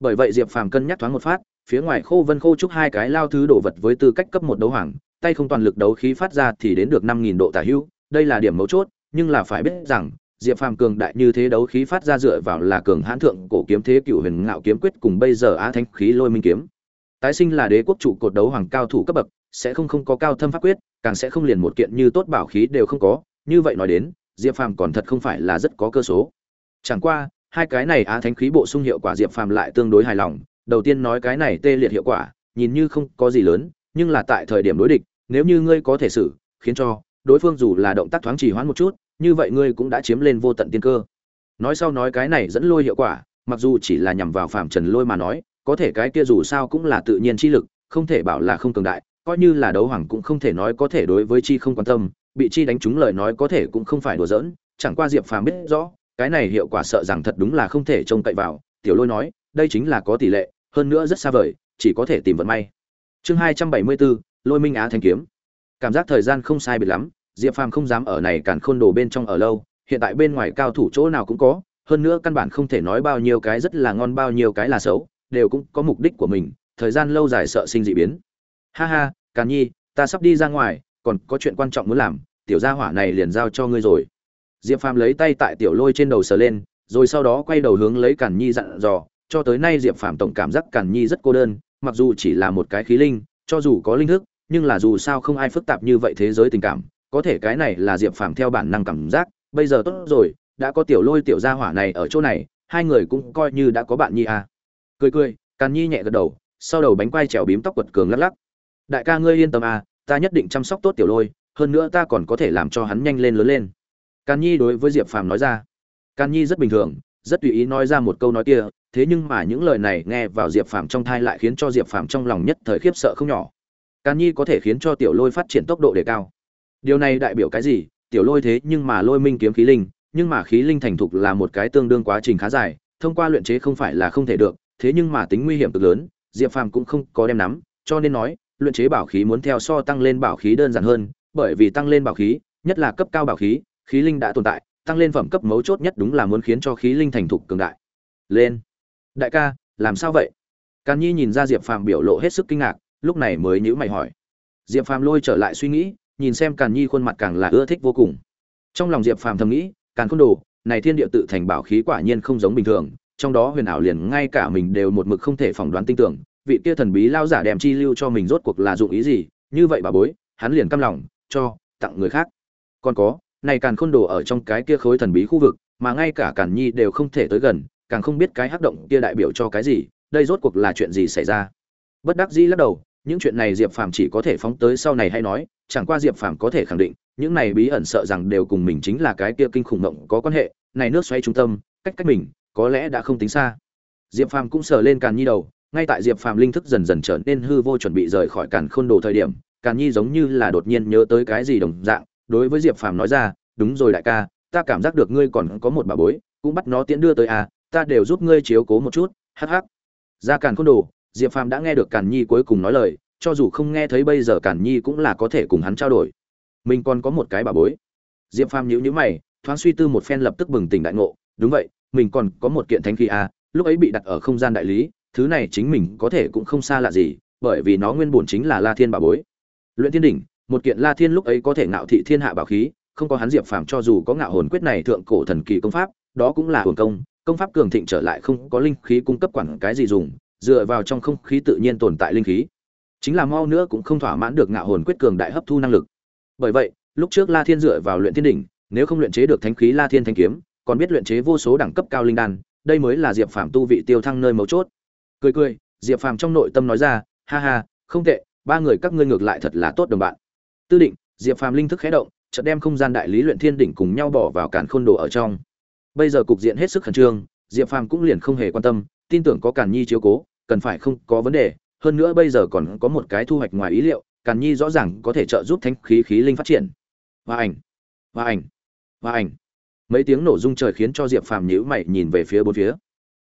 Bởi vậy diệp phàm cân nhắc thoáng một phát, phía ngoài khô vân khô trúc hai cái lao thứ đồ vật với tư cách cấp một đấu hoàng, tay không toàn lực đấu khí phát ra thì đến được năm nghìn độ tả hữu đây là điểm mấu chốt, nhưng là phải biết rằng diệp phàm cường đại như thế đấu khí phát ra dựa vào là cường hãn thượng cổ kiếm thế cựu huyền ngạo kiếm quyết cùng bây giờ á thanh khí lôi minh kiếm. Tái sinh là đế quốc trụ cột đấu hoàng cao thủ cấp bậc, sẽ không không có cao thâm pháp quyết, càng sẽ không liền một kiện như tốt bảo khí đều không có. Như vậy nói đến, diệp phàm còn thật không phải là rất có cơ số. Chẳng qua, hai cái này á thánh khí bổ sung hiệu quả diệp phàm lại tương đối hài lòng. Đầu tiên nói cái này tê liệt hiệu quả, nhìn như không có gì lớn, nhưng là tại thời điểm đối địch, nếu như ngươi có thể xử, khiến cho đối phương dù là động tác thoáng trì hoãn một chút như vậy ngươi cũng đã chiếm lên vô tận tiên cơ. Nói sau nói cái này dẫn lôi hiệu quả, mặc dù chỉ là nhằm vào phạm trần lôi mà nói, có thể cái kia dù sao cũng là tự nhiên chi lực, không thể bảo là không cường đại, coi như là đấu hoàng cũng không thể nói có thể đối với chi không quan tâm, bị chi đánh trúng lời nói có thể cũng không phải đùa giỡn, chẳng qua diệp phàm biết rõ, cái này hiệu quả sợ rằng thật đúng là không thể trông cậy vào, tiểu lôi nói, đây chính là có tỷ lệ, hơn nữa rất xa vời, chỉ có thể tìm vận may. Chương hai trăm bảy mươi bốn, lôi minh á thanh kiếm. Cảm giác thời gian không sai biệt lắm diệp phàm không dám ở này càn khôn đồ bên trong ở lâu, hiện tại bên ngoài cao thủ chỗ nào cũng có, hơn nữa căn bản không thể nói bao nhiêu cái rất là ngon bao nhiêu cái là xấu, đều cũng có mục đích của mình, thời gian lâu dài sợ sinh dị biến. Ha ha, càn nhi, ta sắp đi ra ngoài, còn có chuyện quan trọng muốn làm, tiểu gia hỏa này liền giao cho ngươi rồi. Diệp phàm lấy tay tại tiểu lôi trên đầu sờ lên, rồi sau đó quay đầu hướng lấy càn nhi dặn dò, cho tới nay diệp phàm tổng cảm giác càn nhi rất cô đơn, mặc dù chỉ là một cái khí linh, cho dù có linh thức, nhưng là dù sao không ai phức tạp như vậy thế giới tình cảm có thể cái này là diệp phàm theo bản năng cảm giác, bây giờ tốt rồi, đã có tiểu lôi tiểu gia hỏa này ở chỗ này, hai người cũng coi như đã có bạn nhi à. cười cười, càn nhi nhẹ gật đầu, sau đầu bánh quai trèo bím tóc quật cường lắc lắc. Đại ca ngươi yên tâm à ta nhất định chăm sóc tốt tiểu lôi, hơn nữa ta còn có thể làm cho hắn nhanh lên lớn lên. Càn nhi đối với diệp phàm nói ra. Càn nhi rất bình thường, rất tùy ý nói ra một câu nói kia, thế nhưng mà những lời này nghe vào diệp phàm trong thai lại khiến cho diệp phàm trong lòng nhất thời khiếp sợ không nhỏ. Càn nhi có thể khiến cho tiểu lôi phát triển tốc độ đề cao điều này đại biểu cái gì? Tiểu lôi thế nhưng mà lôi minh kiếm khí linh, nhưng mà khí linh thành thục là một cái tương đương quá trình khá dài, thông qua luyện chế không phải là không thể được, thế nhưng mà tính nguy hiểm cực lớn, diệp phàm cũng không có đem nắm, cho nên nói, luyện chế bảo khí muốn theo so tăng lên bảo khí đơn giản hơn, bởi vì tăng lên bảo khí, nhất là cấp cao bảo khí khí linh đã tồn tại, tăng lên phẩm cấp mấu chốt nhất đúng là muốn khiến cho khí linh thành thục cường đại. Lên. Đại ca, làm sao vậy? Càn nhi nhìn ra diệp phàm biểu lộ hết sức kinh ngạc, lúc này mới nhíu mày hỏi. Diệp phàm lôi trở lại suy nghĩ nhìn xem càn nhi khuôn mặt càng là ưa thích vô cùng. Trong lòng diệp phàm thầm nghĩ, càn khôn đồ, này thiên địa tự thành bảo khí quả nhiên không giống bình thường, trong đó huyền ảo liền ngay cả mình đều một mực không thể phỏng đoán tin tưởng, vị kia thần bí lao giả đem chi lưu cho mình rốt cuộc là dụng ý gì, như vậy bà bối, hắn liền căm lòng, cho, tặng người khác. Còn có, này càn khôn đồ ở trong cái kia khối thần bí khu vực, mà ngay cả càn nhi đều không thể tới gần, càng không biết cái hắc động kia đại biểu cho cái gì, đây rốt cuộc là chuyện gì xảy ra. Bất đắc dĩ lắc đầu, những chuyện này diệp phàm chỉ có thể phóng tới sau này hay nói chẳng qua diệp phàm có thể khẳng định, những này bí ẩn sợ rằng đều cùng mình chính là cái kia kinh khủng mộng có quan hệ, này nước xoay trung tâm, cách cách mình, có lẽ đã không tính xa. Diệp phàm cũng sờ lên càn nhi đầu, ngay tại diệp phàm linh thức dần dần trở nên hư vô chuẩn bị rời khỏi càn khôn đồ thời điểm, càn nhi giống như là đột nhiên nhớ tới cái gì đồng dạng, đối với diệp phàm nói ra, đúng rồi đại ca, ta cảm giác được ngươi còn có một bà bối, cũng bắt nó tiễn đưa tới à ta đều giúp ngươi chiếu cố một chút, hắc hắc. Ra càn khôn đồ, diệp phàm đã nghe được càn nhi cuối cùng nói lời cho dù không nghe thấy bây giờ cản nhi cũng là có thể cùng hắn trao đổi. Mình còn có một cái bà bối. Diệp phàm nhíu nhíu mày, thoáng suy tư một phen lập tức bừng tỉnh đại ngộ. Đúng vậy, mình còn có một kiện thánh khí a lúc ấy bị đặt ở không gian đại lý, thứ này chính mình có thể cũng không xa lạ gì, bởi vì nó nguyên bổn chính là la thiên bà bối. Luyện thiên đỉnh, một kiện la thiên lúc ấy có thể ngạo thị thiên hạ bảo khí, không có hắn diệp phàm cho dù có ngạo hồn quyết này thượng cổ thần kỳ công pháp, đó cũng là hồn công công pháp cường thịnh trở lại không có linh khí cung cấp quản cái gì dùng, dựa vào trong không khí tự nhiên tồn tại linh khí chính là mau nữa cũng không thỏa mãn được ngạo hồn quyết cường đại hấp thu năng lực. Bởi vậy, lúc trước la thiên dựa vào luyện thiên đỉnh, nếu không luyện chế được thánh khí la thiên thanh kiếm, còn biết luyện chế vô số đẳng cấp cao linh đan, đây mới là diệp phàm tu vị tiêu thăng nơi mấu chốt. Cười cười, diệp phàm trong nội tâm nói ra, ha ha, không tệ, ba người các ngươi ngược lại thật là tốt đồng bạn. Tư định, diệp phàm linh thức khé động, chợt đem không gian đại lý luyện thiên đỉnh cùng nhau bỏ vào cản khôn đồ ở trong. Bây giờ cục diện hết sức khẩn trương, diệp phàm cũng liền không hề quan tâm, tin tưởng có cản nhi chiếu cố, cần phải không có vấn đề hơn nữa bây giờ còn có một cái thu hoạch ngoài ý liệu, càn nhi rõ ràng có thể trợ giúp thanh khí khí linh phát triển. Và ảnh và ảnh và ảnh. Mấy tiếng nổ rung trời khiến cho diệp phàm nhữ mày nhìn về phía bốn phía.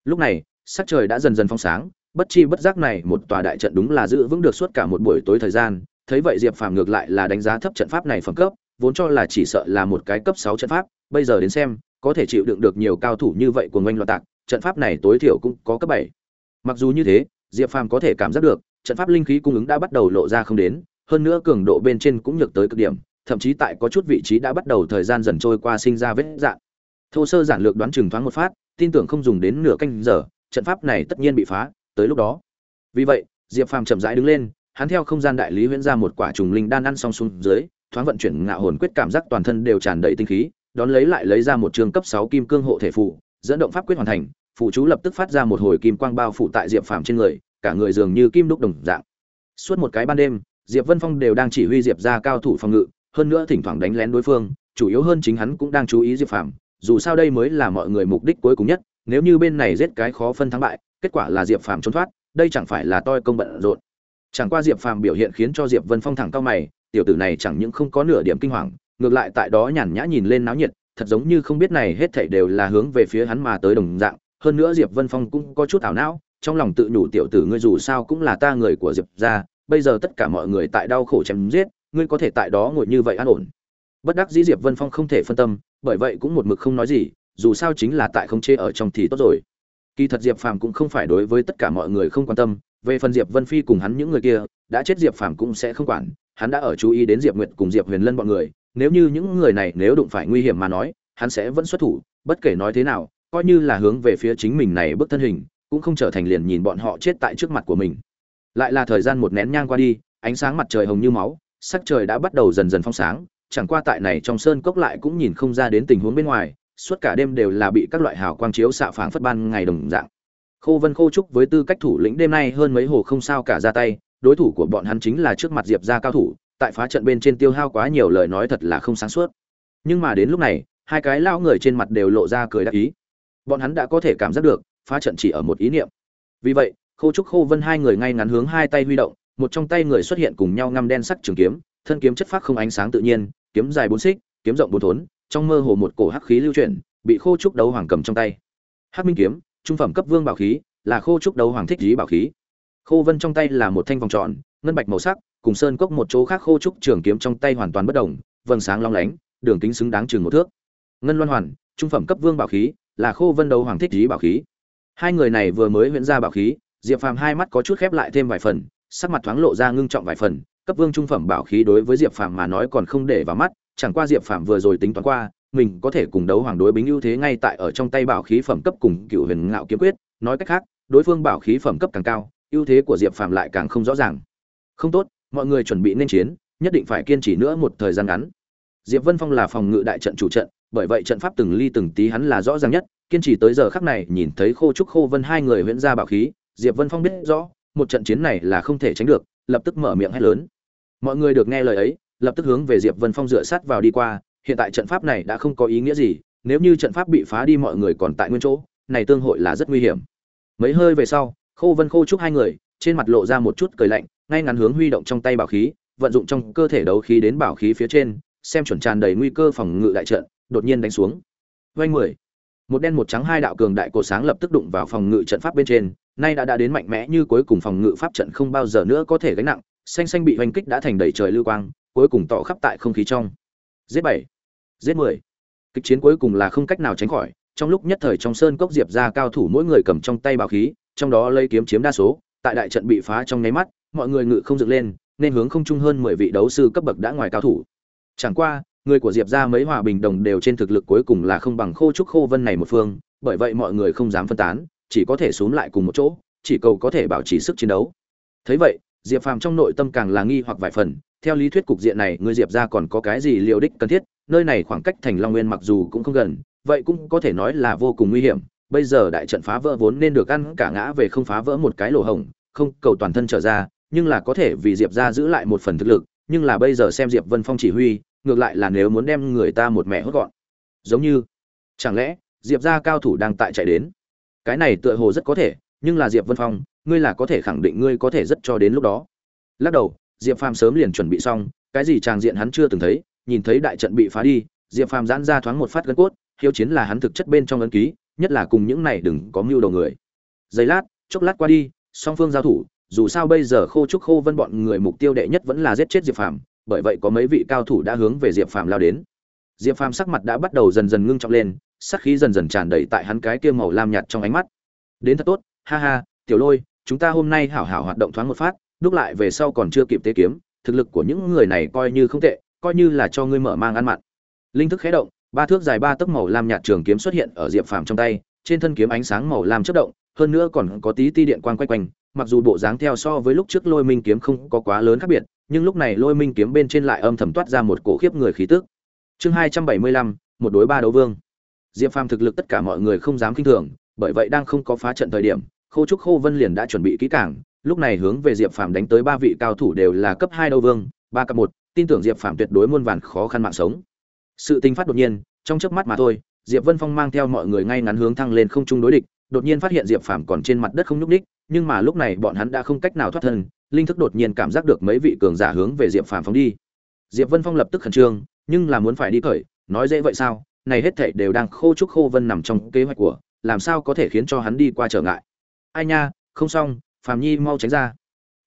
Lúc này, sắc trời đã dần dần phong sáng, bất chi bất giác này một tòa đại trận đúng là giữ vững được suốt cả một buổi tối thời gian. Thấy vậy diệp phàm ngược lại là đánh giá thấp trận pháp này phẩm cấp, vốn cho là chỉ sợ là một cái cấp sáu trận pháp, bây giờ đến xem, có thể chịu đựng được nhiều cao thủ như vậy của ngoanh loạn tạc, trận pháp này tối thiểu cũng có cấp bảy. Mặc dù như thế diệp phàm có thể cảm giác được, trận pháp linh khí cung ứng đã bắt đầu lộ ra không đến, hơn nữa cường độ bên trên cũng nhược tới cực điểm, thậm chí tại có chút vị trí đã bắt đầu thời gian dần trôi qua sinh ra vết dạn thô sơ giản lược đoán chừng thoáng một phát, tin tưởng không dùng đến nửa canh giờ, trận pháp này tất nhiên bị phá, tới lúc đó. Vì vậy, diệp phàm chậm rãi đứng lên, hắn theo không gian đại lý huyễn ra một quả trùng linh đan ăn xong xuống dưới, thoáng vận chuyển ngạo hồn quyết cảm giác toàn thân đều tràn đầy tinh khí, đón lấy lại lấy ra một trường cấp sáu kim cương hộ thể phụ dẫn động pháp quyết hoàn thành phụ chú lập tức phát ra một hồi kim quang bao phủ tại diệp phàm trên người cả người dường như kim đúc đồng dạng. Suốt một cái ban đêm, diệp vân phong đều đang chỉ huy diệp ra cao thủ phòng ngự, hơn nữa thỉnh thoảng đánh lén đối phương, chủ yếu hơn chính hắn cũng đang chú ý diệp phàm, dù sao đây mới là mọi người mục đích cuối cùng nhất, nếu như bên này giết cái khó phân thắng bại, kết quả là diệp phàm trốn thoát, đây chẳng phải là toi công bận rộn. Chẳng qua diệp phàm biểu hiện khiến cho diệp vân phong thẳng cao mày, tiểu tử này chẳng những không có nửa điểm kinh hoàng, ngược lại tại đó nhàn nhã nhìn lên náo nhiệt, thật giống như không biết này hết thảy đều là hướng về phía hắn mà tới đồng dạng, hơn nữa diệp vân phong cũng có chút ảo não trong lòng tự nhủ tiểu tử ngươi dù sao cũng là ta người của diệp gia, bây giờ tất cả mọi người tại đau khổ chém giết, ngươi có thể tại đó ngồi như vậy an ổn. Bất đắc dĩ diệp vân phong không thể phân tâm, bởi vậy cũng một mực không nói gì, dù sao chính là tại không chê ở trong thì tốt rồi. Kỳ thật diệp phàm cũng không phải đối với tất cả mọi người không quan tâm, về phần diệp vân phi cùng hắn những người kia, đã chết diệp phàm cũng sẽ không quản, hắn đã ở chú ý đến diệp nguyệt cùng diệp huyền lân bọn người, nếu như những người này nếu đụng phải nguy hiểm mà nói, hắn sẽ vẫn xuất thủ, bất kể nói thế nào, coi như là hướng về phía chính mình này bước thân hình cũng không trở thành liền nhìn bọn họ chết tại trước mặt của mình. Lại là thời gian một nén nhang qua đi, ánh sáng mặt trời hồng như máu, sắc trời đã bắt đầu dần dần phong sáng, chẳng qua tại này trong sơn cốc lại cũng nhìn không ra đến tình huống bên ngoài, suốt cả đêm đều là bị các loại hào quang chiếu xạ phảng phất ban ngày đồng dạng. Khô vân khô trúc với tư cách thủ lĩnh đêm nay hơn mấy hồ không sao cả ra tay, đối thủ của bọn hắn chính là trước mặt diệp gia cao thủ, tại phá trận bên trên tiêu hao quá nhiều lời nói thật là không sáng suốt. Nhưng mà đến lúc này, hai cái lao người trên mặt đều lộ ra cười đắc ý. Bọn hắn đã có thể cảm giác được phá trận chỉ ở một ý niệm. Vì vậy khô trúc khô vân hai người ngay ngắn hướng hai tay huy động, một trong tay người xuất hiện cùng nhau ngăm đen sắc trường kiếm, thân kiếm chất phát không ánh sáng tự nhiên, kiếm dài bốn xích, kiếm rộng bốn thốn, trong mơ hồ một cổ hắc khí lưu chuyển, bị khô trúc đấu hoàng cầm trong tay. Hắc minh kiếm, trung phẩm cấp vương bảo khí, là khô trúc đấu hoàng thích lý bảo khí. Khô vân trong tay là một thanh vòng tròn, ngân bạch màu sắc, cùng sơn cốc một chỗ khác khô trúc trường kiếm trong tay hoàn toàn bất đồng vầng sáng long lánh, đường kính xứng đáng chừng một thước. Ngân loan hoàn, trung phẩm cấp vương bảo khí, là khô vân đấu hoàng thích lý bảo khí hai người này vừa mới huyễn ra bảo khí, diệp phàm hai mắt có chút khép lại thêm vài phần, sắc mặt thoáng lộ ra ngưng trọng vài phần, cấp vương trung phẩm bảo khí đối với diệp phàm mà nói còn không để vào mắt, chẳng qua diệp phàm vừa rồi tính toán qua, mình có thể cùng đấu hoàng đối bính ưu thế ngay tại ở trong tay bảo khí phẩm cấp cùng cựu huyền ngạo kiếm quyết, nói cách khác, đối phương bảo khí phẩm cấp càng cao, ưu thế của diệp phàm lại càng không rõ ràng. Không tốt, mọi người chuẩn bị nên chiến, nhất định phải kiên trì nữa một thời gian ngắn. Diệp vân phong là phòng ngự đại trận chủ trận, bởi vậy trận pháp từng ly từng tí hắn là rõ ràng nhất kiên trì tới giờ khắc này nhìn thấy khô trúc khô vân hai người huyễn ra bảo khí, diệp vân phong biết rõ, một trận chiến này là không thể tránh được, lập tức mở miệng hét lớn. Mọi người được nghe lời ấy, lập tức hướng về diệp vân phong dựa sát vào đi qua, hiện tại trận pháp này đã không có ý nghĩa gì, nếu như trận pháp bị phá đi mọi người còn tại nguyên chỗ, này tương hội là rất nguy hiểm. Mấy hơi về sau, khô vân khô Trúc hai người, trên mặt lộ ra một chút cười lạnh, ngay ngắn hướng huy động trong tay bảo khí, vận dụng trong cơ thể đấu khí đến bảo khí phía trên, xem chuẩn tràn đầy nguy cơ phòng ngự đại trận, đột nhiên đánh xuống. Vanh mười một đen một trắng hai đạo cường đại cổ sáng lập tức đụng vào phòng ngự trận pháp bên trên, nay đã đã đến mạnh mẽ như cuối cùng phòng ngự pháp trận không bao giờ nữa có thể gánh nặng, xanh xanh bị hoành kích đã thành đầy trời lưu quang, cuối cùng tỏ khắp tại không khí trong. Giết bảy, giết mười. Kịch chiến cuối cùng là không cách nào tránh khỏi, trong lúc nhất thời trong sơn cốc diệp ra cao thủ mỗi người cầm trong tay bảo khí, trong đó lấy kiếm chiếm đa số, tại đại trận bị phá trong nháy mắt, mọi người ngự không dựng lên, nên hướng không chung hơn mười vị đấu sư cấp bậc đã ngoài cao thủ. Chẳng qua người của diệp ra mấy hòa bình đồng đều trên thực lực cuối cùng là không bằng khô trúc khô vân này một phương, bởi vậy mọi người không dám phân tán, chỉ có thể xuống lại cùng một chỗ, chỉ cầu có thể bảo trì sức chiến đấu. Thấy vậy, diệp phàm trong nội tâm càng là nghi hoặc vài phần, theo lý thuyết cục diện này, người diệp ra còn có cái gì liều đích cần thiết, nơi này khoảng cách thành long nguyên mặc dù cũng không gần, vậy cũng có thể nói là vô cùng nguy hiểm. Bây giờ đại trận phá vỡ vốn nên được ăn cả ngã về không phá vỡ một cái lỗ hổng, không cầu toàn thân trở ra, nhưng là có thể vì diệp ra giữ lại một phần thực lực, nhưng là bây giờ xem diệp vân phong chỉ huy ngược lại là nếu muốn đem người ta một mẹ hốt gọn. Giống như, chẳng lẽ, diệp ra cao thủ đang tại chạy đến? Cái này tựa hồ rất có thể, nhưng là diệp vân phong, ngươi là có thể khẳng định ngươi có thể rất cho đến lúc đó. Lắc đầu, diệp phàm sớm liền chuẩn bị xong, cái gì tràng diện hắn chưa từng thấy, nhìn thấy đại trận bị phá đi, diệp phàm giãn ra thoáng một phát gân cốt, hiếu chiến là hắn thực chất bên trong ấn ký, nhất là cùng những này đừng có mưu đầu người. Giây lát, chốc lát qua đi, song phương giao thủ, dù sao bây giờ khô trúc khô vân bọn người mục tiêu đệ nhất vẫn là giết chết diệp phàm bởi vậy có mấy vị cao thủ đã hướng về diệp phàm lao đến. Diệp phàm sắc mặt đã bắt đầu dần dần ngưng trọng lên, sắc khí dần dần tràn đầy tại hắn cái kia màu lam nhạt trong ánh mắt. Đến thật tốt, ha ha, tiểu lôi, chúng ta hôm nay hảo hảo hoạt động thoáng một phát, đúc lại về sau còn chưa kịp tế kiếm, thực lực của những người này coi như không tệ, coi như là cho ngươi mở mang ăn mặn. Linh thức khẽ động, ba thước dài ba tấc màu lam nhạt trường kiếm xuất hiện ở diệp phàm trong tay, trên thân kiếm ánh sáng màu lam chớp động, hơn nữa còn có tí ti điện quang quay quanh, mặc dù bộ dáng theo so với lúc trước lôi minh kiếm không có quá lớn khác biệt nhưng lúc này lôi minh kiếm bên trên lại âm thầm toát ra một cổ khiếp người khí tức. Chương hai trăm bảy mươi lăm, một đối ba đấu vương. Diệp phàm thực lực tất cả mọi người không dám kinh thường, bởi vậy đang không có phá trận thời điểm, khô trúc khô vân liền đã chuẩn bị kỹ cảng lúc này hướng về diệp phàm đánh tới ba vị cao thủ đều là cấp hai đấu vương, ba cấp một. Tin tưởng diệp phàm tuyệt đối muôn vàn khó khăn mạng sống. Sự tình phát đột nhiên, trong chớp mắt mà thôi, diệp vân phong mang theo mọi người ngay ngắn hướng thăng lên không trung đối địch, đột nhiên phát hiện diệp phàm còn trên mặt đất không nhúc ních nhưng mà lúc này bọn hắn đã không cách nào thoát thân linh thức đột nhiên cảm giác được mấy vị cường giả hướng về diệp phàm phóng đi. Diệp vân phong lập tức khẩn trương, nhưng là muốn phải đi khởi nói dễ vậy sao? Này hết thảy đều đang khô trúc khô vân nằm trong kế hoạch của, làm sao có thể khiến cho hắn đi qua trở ngại? Ai nha, không xong, phàm nhi mau tránh ra.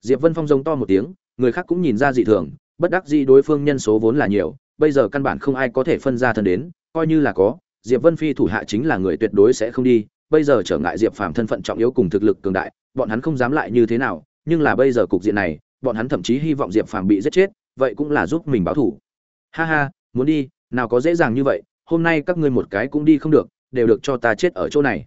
Diệp vân phong giống to một tiếng, người khác cũng nhìn ra dị thường, bất đắc dĩ đối phương nhân số vốn là nhiều, bây giờ căn bản không ai có thể phân ra thân đến, coi như là có, diệp vân phi thủ hạ chính là người tuyệt đối sẽ không đi, bây giờ trở ngại diệp phàm thân phận trọng yếu cùng thực lực cường đại, bọn hắn không dám lại như thế nào nhưng là bây giờ cục diện này, bọn hắn thậm chí hy vọng diệp phàm bị giết chết, vậy cũng là giúp mình báo thủ ha ha, muốn đi, nào có dễ dàng như vậy, hôm nay các ngươi một cái cũng đi không được, đều được cho ta chết ở chỗ này.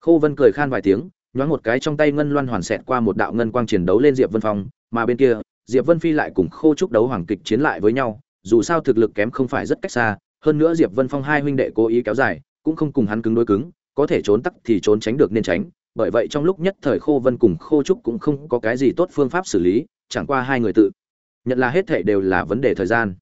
Khô vân cười khan vài tiếng, nhoáng một cái trong tay ngân loan hoàn xẹt qua một đạo ngân quang chiến đấu lên diệp vân phong, mà bên kia, diệp vân phi lại cùng khô trúc đấu hoàng kịch chiến lại với nhau, dù sao thực lực kém không phải rất cách xa, hơn nữa diệp vân phong hai huynh đệ cố ý kéo dài, cũng không cùng hắn cứng đối cứng, có thể trốn tắc thì trốn tránh được nên tránh bởi vậy trong lúc nhất thời khô vân cùng khô trúc cũng không có cái gì tốt phương pháp xử lý, chẳng qua hai người tự nhận là hết thệ đều là vấn đề thời gian.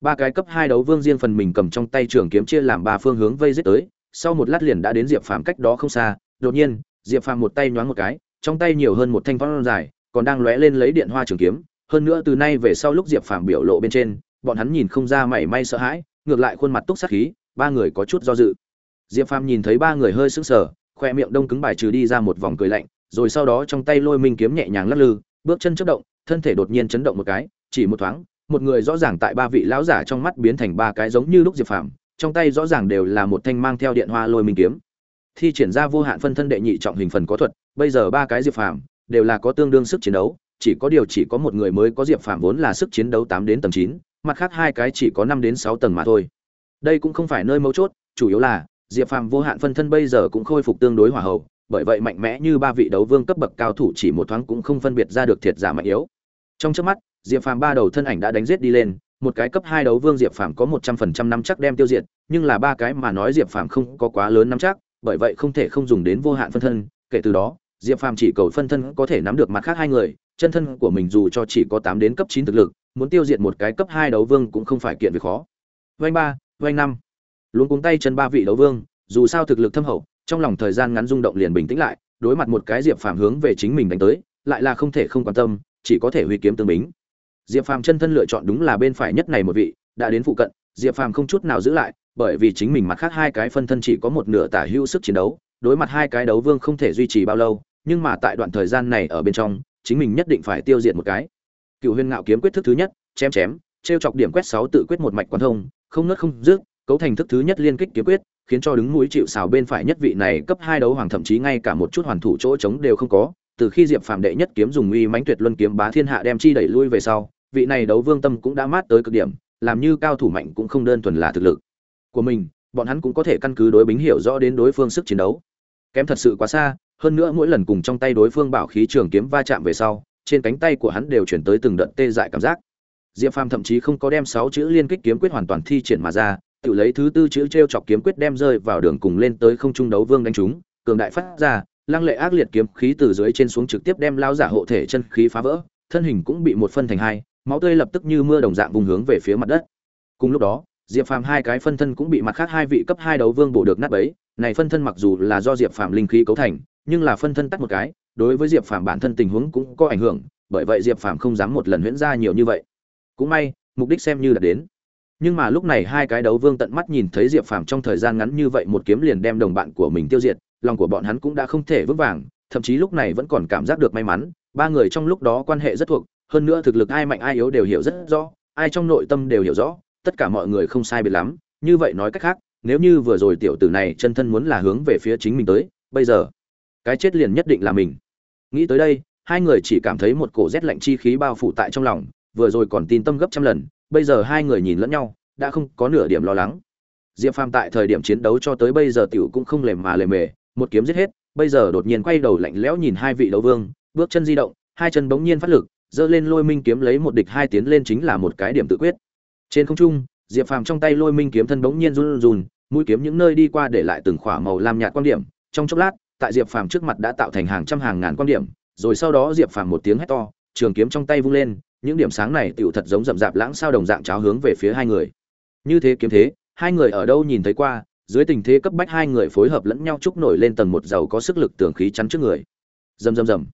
Ba cái cấp hai đấu vương riêng phần mình cầm trong tay trường kiếm chia làm ba phương hướng vây giết tới, sau một lát liền đã đến diệp phàm cách đó không xa, đột nhiên, diệp phàm một tay nhoáng một cái, trong tay nhiều hơn một thanh phong dài, còn đang lóe lên lấy điện hoa trường kiếm. Hơn nữa từ nay về sau lúc diệp phàm biểu lộ bên trên, bọn hắn nhìn không ra mảy may sợ hãi, ngược lại khuôn mặt túc sát khí, ba người có chút do dự. Diệp phàm nhìn thấy ba người hơi sững sờ khoe miệng đông cứng bài trừ đi ra một vòng cười lạnh, rồi sau đó trong tay lôi minh kiếm nhẹ nhàng lắc lư, bước chân chất động, thân thể đột nhiên chấn động một cái, chỉ một thoáng, một người rõ ràng tại ba vị lão giả trong mắt biến thành ba cái giống như lúc diệp phàm, trong tay rõ ràng đều là một thanh mang theo điện hoa lôi minh kiếm. Thi triển ra vô hạn phân thân đệ nhị trọng hình phần có thuật, bây giờ ba cái diệp phàm đều là có tương đương sức chiến đấu, chỉ có điều chỉ có một người mới có diệp phàm vốn là sức chiến đấu tám đến tầng chín, mặt khác hai cái chỉ có năm đến sáu tầng mà thôi. Đây cũng không phải nơi mấu chốt, chủ yếu là diệp phàm vô hạn phân thân bây giờ cũng khôi phục tương đối hòa hậu, bởi vậy mạnh mẽ như ba vị đấu vương cấp bậc cao thủ chỉ một thoáng cũng không phân biệt ra được thiệt giả mạnh yếu. Trong chớp mắt, diệp phàm ba đầu thân ảnh đã đánh giết đi lên, một cái cấp hai đấu vương diệp phàm có một trăm phần trăm nắm chắc đem tiêu diệt, nhưng là ba cái mà nói diệp phàm không có quá lớn nắm chắc, bởi vậy không thể không dùng đến vô hạn phân thân. Kể từ đó, diệp phàm chỉ cầu phân thân có thể nắm được mặt khác hai người, chân thân của mình dù cho chỉ có tám đến cấp chín thực lực, muốn tiêu diệt một cái cấp hai đấu vương cũng không phải kiện việc khó. Vành ba, vành năm luôn cuống tay chân ba vị đấu vương, dù sao thực lực thâm hậu, trong lòng thời gian ngắn rung động liền bình tĩnh lại, đối mặt một cái diệp phàm hướng về chính mình đánh tới, lại là không thể không quan tâm, chỉ có thể huy kiếm tương bính. Diệp phàm chân thân lựa chọn đúng là bên phải nhất này một vị, đã đến phụ cận, diệp phàm không chút nào giữ lại, bởi vì chính mình mặt khác hai cái phân thân chỉ có một nửa tả hữu sức chiến đấu, đối mặt hai cái đấu vương không thể duy trì bao lâu, nhưng mà tại đoạn thời gian này ở bên trong, chính mình nhất định phải tiêu diệt một cái. Cựu huyền ngạo kiếm quyết thức thứ nhất, chém chém, trêu chọc điểm quét sáu tự quyết một mạch quán thông, không nứt không rước cấu thành thức thứ nhất liên kích kiếm quyết, khiến cho đứng mũi chịu xào bên phải nhất vị này cấp hai đấu hoàng thậm chí ngay cả một chút hoàn thủ chỗ trống đều không có. Từ khi diệp phàm đệ nhất kiếm dùng uy mãnh tuyệt luân kiếm bá thiên hạ đem chi đẩy lui về sau, vị này đấu vương tâm cũng đã mát tới cực điểm, làm như cao thủ mạnh cũng không đơn thuần là thực lực của mình, bọn hắn cũng có thể căn cứ đối bính hiểu rõ đến đối phương sức chiến đấu. Kém thật sự quá xa, hơn nữa mỗi lần cùng trong tay đối phương bảo khí trường kiếm va chạm về sau, trên cánh tay của hắn đều chuyển tới từng đợt tê dại cảm giác. Diệp phàm thậm chí không có đem sáu chữ liên kích kiếm quyết hoàn toàn thi triển mà ra tự lấy thứ tư chữ t r e o chọc kiếm quyết đem rơi vào đường cùng lên tới không trung đấu vương đánh chúng, cường đại phát ra, lăng lệ ác liệt kiếm khí từ dưới trên xuống trực tiếp đem lao giả hộ thể chân khí phá vỡ, thân hình cũng bị một phân thành hai, máu tươi lập tức như mưa đồng dạng vùng hướng về phía mặt đất. Cùng lúc đó, diệp phàm hai cái phân thân cũng bị mặt khác hai vị cấp hai đấu vương bổ được nát bấy, này phân thân mặc dù là do diệp phàm linh khí cấu thành, nhưng là phân thân tắt một cái, đối với diệp phàm bản thân tình huống cũng có ảnh hưởng, bởi vậy diệp phàm không dám một lần huyễn ra nhiều như vậy. Cũng may, mục đích xem như đã đến nhưng mà lúc này hai cái đấu vương tận mắt nhìn thấy diệp phàm trong thời gian ngắn như vậy một kiếm liền đem đồng bạn của mình tiêu diệt, lòng của bọn hắn cũng đã không thể vững vàng, thậm chí lúc này vẫn còn cảm giác được may mắn, ba người trong lúc đó quan hệ rất thuộc, hơn nữa thực lực ai mạnh ai yếu đều hiểu rất rõ, ai trong nội tâm đều hiểu rõ, tất cả mọi người không sai biệt lắm, như vậy nói cách khác, nếu như vừa rồi tiểu tử này chân thân muốn là hướng về phía chính mình tới, bây giờ, cái chết liền nhất định là mình. Nghĩ tới đây, hai người chỉ cảm thấy một cổ rét lạnh chi khí bao phủ tại trong lòng, vừa rồi còn tin tâm gấp trăm lần bây giờ hai người nhìn lẫn nhau, đã không có nửa điểm lo lắng. Diệp phàm tại thời điểm chiến đấu cho tới bây giờ tiểu cũng không lề mà lề mề, một kiếm giết hết, bây giờ đột nhiên quay đầu lạnh lẽo nhìn hai vị đấu vương, bước chân di động, hai chân bỗng nhiên phát lực, giơ lên lôi minh kiếm lấy một địch hai tiến lên chính là một cái điểm tự quyết. Trên không trung, diệp phàm trong tay lôi minh kiếm thân bỗng nhiên run run mũi kiếm những nơi đi qua để lại từng khỏa màu lam nhạt quan điểm. Trong chốc lát, tại diệp phàm trước mặt đã tạo thành hàng trăm hàng ngàn quan điểm, rồi sau đó diệp phàm một tiếng hét to, trường kiếm trong tay vung lên những điểm sáng này tựu thật giống rậm rạp lãng sao đồng dạng cháo hướng về phía hai người. Như thế kiếm thế, hai người ở đâu nhìn thấy qua, dưới tình thế cấp bách hai người phối hợp lẫn nhau chúc nổi lên tầng một giàu có sức lực tường khí chắn trước người. Rầm rầm rầm.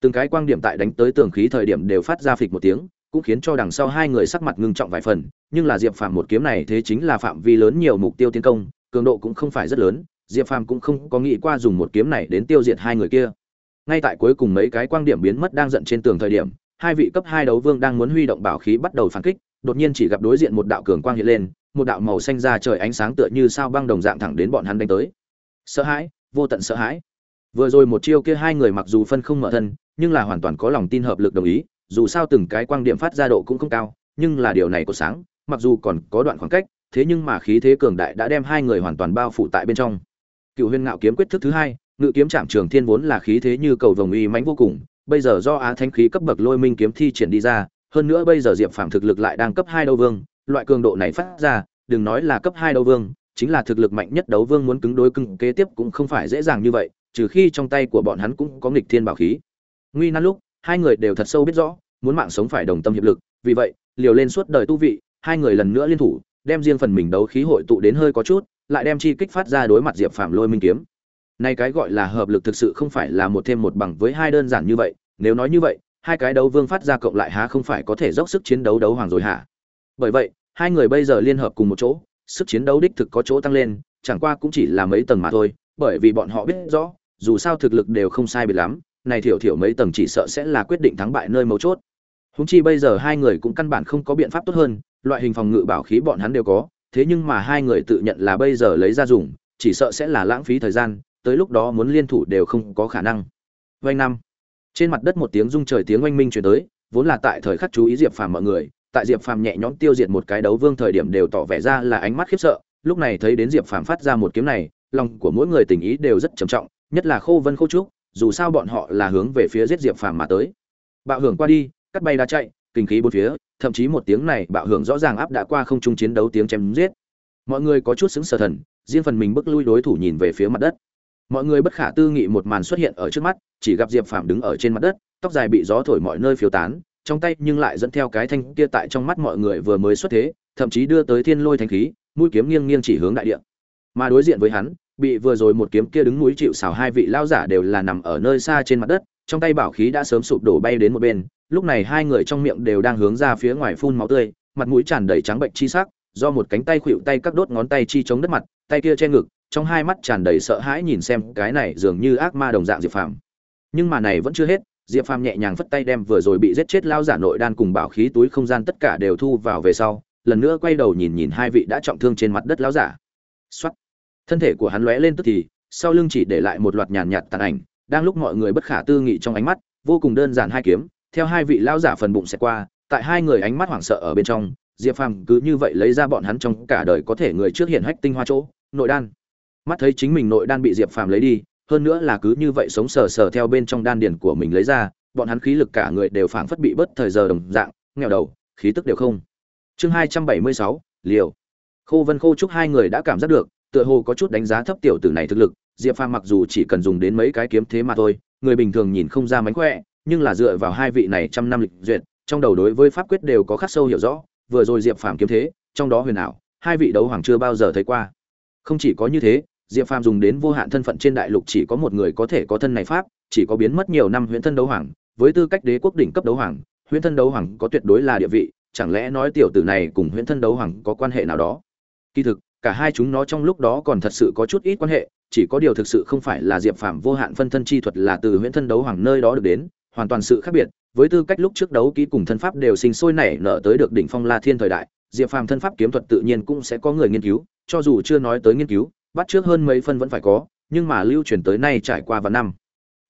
Từng cái quang điểm tại đánh tới tường khí thời điểm đều phát ra phịch một tiếng, cũng khiến cho đằng sau hai người sắc mặt ngưng trọng vài phần, nhưng là diệp phàm một kiếm này thế chính là phạm vi lớn nhiều mục tiêu tiến công, cường độ cũng không phải rất lớn, diệp phàm cũng không có nghĩ qua dùng một kiếm này đến tiêu diệt hai người kia. Ngay tại cuối cùng mấy cái quang điểm biến mất đang giận trên tường thời điểm hai vị cấp hai đấu vương đang muốn huy động bảo khí bắt đầu phản kích, đột nhiên chỉ gặp đối diện một đạo cường quang hiện lên, một đạo màu xanh ra trời ánh sáng tựa như sao băng đồng dạng thẳng đến bọn hắn đánh tới. Sợ hãi, vô tận sợ hãi. Vừa rồi một chiêu kia hai người mặc dù phân không mở thân, nhưng là hoàn toàn có lòng tin hợp lực đồng ý, dù sao từng cái quang điểm phát ra độ cũng không cao, nhưng là điều này có sáng, mặc dù còn có đoạn khoảng cách, thế nhưng mà khí thế cường đại đã đem hai người hoàn toàn bao phủ tại bên trong. Cựu huyền ngạo kiếm quyết thức thứ hai, ngự kiếm chạm trường thiên vốn là khí thế như cầu vồng uy mãnh vô cùng bây giờ do á thanh khí cấp bậc lôi minh kiếm thi triển đi ra, hơn nữa bây giờ diệp phàm thực lực lại đang cấp hai đấu vương, loại cường độ này phát ra, đừng nói là cấp hai đấu vương, chính là thực lực mạnh nhất đấu vương muốn cứng đối cứng, kế tiếp cũng không phải dễ dàng như vậy, trừ khi trong tay của bọn hắn cũng có nghịch thiên bảo khí. Nguy nan lúc, hai người đều thật sâu biết rõ, muốn mạng sống phải đồng tâm hiệp lực, vì vậy, liều lên suốt đời tu vị, hai người lần nữa liên thủ, đem riêng phần mình đấu khí hội tụ đến hơi có chút, lại đem chi kích phát ra đối mặt diệp phàm lôi minh kiếm nay cái gọi là hợp lực thực sự không phải là một thêm một bằng với hai đơn giản như vậy, nếu nói như vậy, hai cái đấu vương phát ra cộng lại há không phải có thể dốc sức chiến đấu đấu hoàng rồi hả? Bởi vậy, hai người bây giờ liên hợp cùng một chỗ, sức chiến đấu đích thực có chỗ tăng lên, chẳng qua cũng chỉ là mấy tầng mà thôi, bởi vì bọn họ biết rõ, dù sao thực lực đều không sai biệt lắm, này thiểu thiểu mấy tầng chỉ sợ sẽ là quyết định thắng bại nơi mấu chốt. Húng chi bây giờ hai người cũng căn bản không có biện pháp tốt hơn, loại hình phòng ngự bảo khí bọn hắn đều có, thế nhưng mà hai người tự nhận là bây giờ lấy ra dùng, chỉ sợ sẽ là lãng phí thời gian tới lúc đó muốn liên thủ đều không có khả năng. Vành năm. Trên mặt đất một tiếng rung trời tiếng oanh minh truyền tới, vốn là tại thời khắc chú ý diệp phàm mọi người, tại diệp phàm nhẹ nhõm tiêu diệt một cái đấu vương thời điểm đều tỏ vẻ ra là ánh mắt khiếp sợ, lúc này thấy đến diệp phàm phát ra một kiếm này, lòng của mỗi người tình ý đều rất trầm trọng, nhất là khô vân khô trúc, dù sao bọn họ là hướng về phía giết diệp phàm mà tới. Bạo hưởng qua đi, cắt bay đá chạy, kinh khí bốn phía, thậm chí một tiếng này bạo hưởng rõ ràng áp đã qua không trung chiến đấu tiếng chém giết. Mọi người có chút sững sờ thần, riêng phần mình bước lui đối thủ nhìn về phía mặt đất mọi người bất khả tư nghị một màn xuất hiện ở trước mắt, chỉ gặp diệp phàm đứng ở trên mặt đất, tóc dài bị gió thổi mọi nơi phiếu tán, trong tay nhưng lại dẫn theo cái thanh kia tại trong mắt mọi người vừa mới xuất thế, thậm chí đưa tới thiên lôi thanh khí, mũi kiếm nghiêng nghiêng chỉ hướng đại địa. Mà đối diện với hắn, bị vừa rồi một kiếm kia đứng núi chịu xào hai vị lao giả đều là nằm ở nơi xa trên mặt đất, trong tay bảo khí đã sớm sụp đổ bay đến một bên, lúc này hai người trong miệng đều đang hướng ra phía ngoài phun máu tươi, mặt mũi tràn đầy trắng bệnh chi sắc, do một cánh tay khuỵu tay các đốt ngón tay chi chống đất mặt, tay kia che ngực trong hai mắt tràn đầy sợ hãi nhìn xem cái này dường như ác ma đồng dạng diệp phàm. Nhưng mà này vẫn chưa hết, diệp phàm nhẹ nhàng phất tay đem vừa rồi bị giết chết lao giả nội đan cùng bảo khí túi không gian tất cả đều thu vào về sau, lần nữa quay đầu nhìn nhìn hai vị đã trọng thương trên mặt đất lao giả. Xuất thân thể của hắn lóe lên tức thì, sau lưng chỉ để lại một loạt nhàn nhạt tàn ảnh, đang lúc mọi người bất khả tư nghị trong ánh mắt, vô cùng đơn giản hai kiếm, theo hai vị lao giả phần bụng sẽ qua, tại hai người ánh mắt hoảng sợ ở bên trong, diệp phàm cứ như vậy lấy ra bọn hắn trong cả đời có thể người trước hiện hách tinh hoa chỗ, nội đan mắt thấy chính mình nội đan bị diệp phàm lấy đi, hơn nữa là cứ như vậy sống sờ sờ theo bên trong đan điền của mình lấy ra, bọn hắn khí lực cả người đều phảng phất bị bớt thời giờ đồng dạng, nghèo đầu, khí tức đều không. Chương hai trăm bảy mươi sáu, liều. Khô vân khô chúc hai người đã cảm giác được, tựa hồ có chút đánh giá thấp tiểu tử này thực lực, diệp phàm mặc dù chỉ cần dùng đến mấy cái kiếm thế mà thôi, người bình thường nhìn không ra mánh khỏe, nhưng là dựa vào hai vị này trăm năm lịch duyệt, trong đầu đối với pháp quyết đều có khắc sâu hiểu rõ, vừa rồi diệp phàm kiếm thế, trong đó huyền ảo, hai vị đấu hoàng chưa bao giờ thấy qua không chỉ có như thế, diệp phàm dùng đến vô hạn thân phận trên đại lục chỉ có một người có thể có thân này pháp, chỉ có biến mất nhiều năm huyễn thân đấu hoàng, với tư cách đế quốc đỉnh cấp đấu hoàng, huyễn thân đấu hoàng có tuyệt đối là địa vị, chẳng lẽ nói tiểu tử này cùng huyễn thân đấu hoàng có quan hệ nào đó? Kỳ thực, cả hai chúng nó trong lúc đó còn thật sự có chút ít quan hệ, chỉ có điều thực sự không phải là diệp phàm vô hạn phân thân chi thuật là từ huyễn thân đấu hoàng nơi đó được đến, hoàn toàn sự khác biệt, với tư cách lúc trước đấu ký cùng thân pháp đều sinh sôi nảy nở tới được đỉnh phong la thiên thời đại diệp phàm thân pháp kiếm thuật tự nhiên cũng sẽ có người nghiên cứu, cho dù chưa nói tới nghiên cứu, bắt trước hơn mấy phân vẫn phải có, nhưng mà lưu truyền tới nay trải qua vài năm.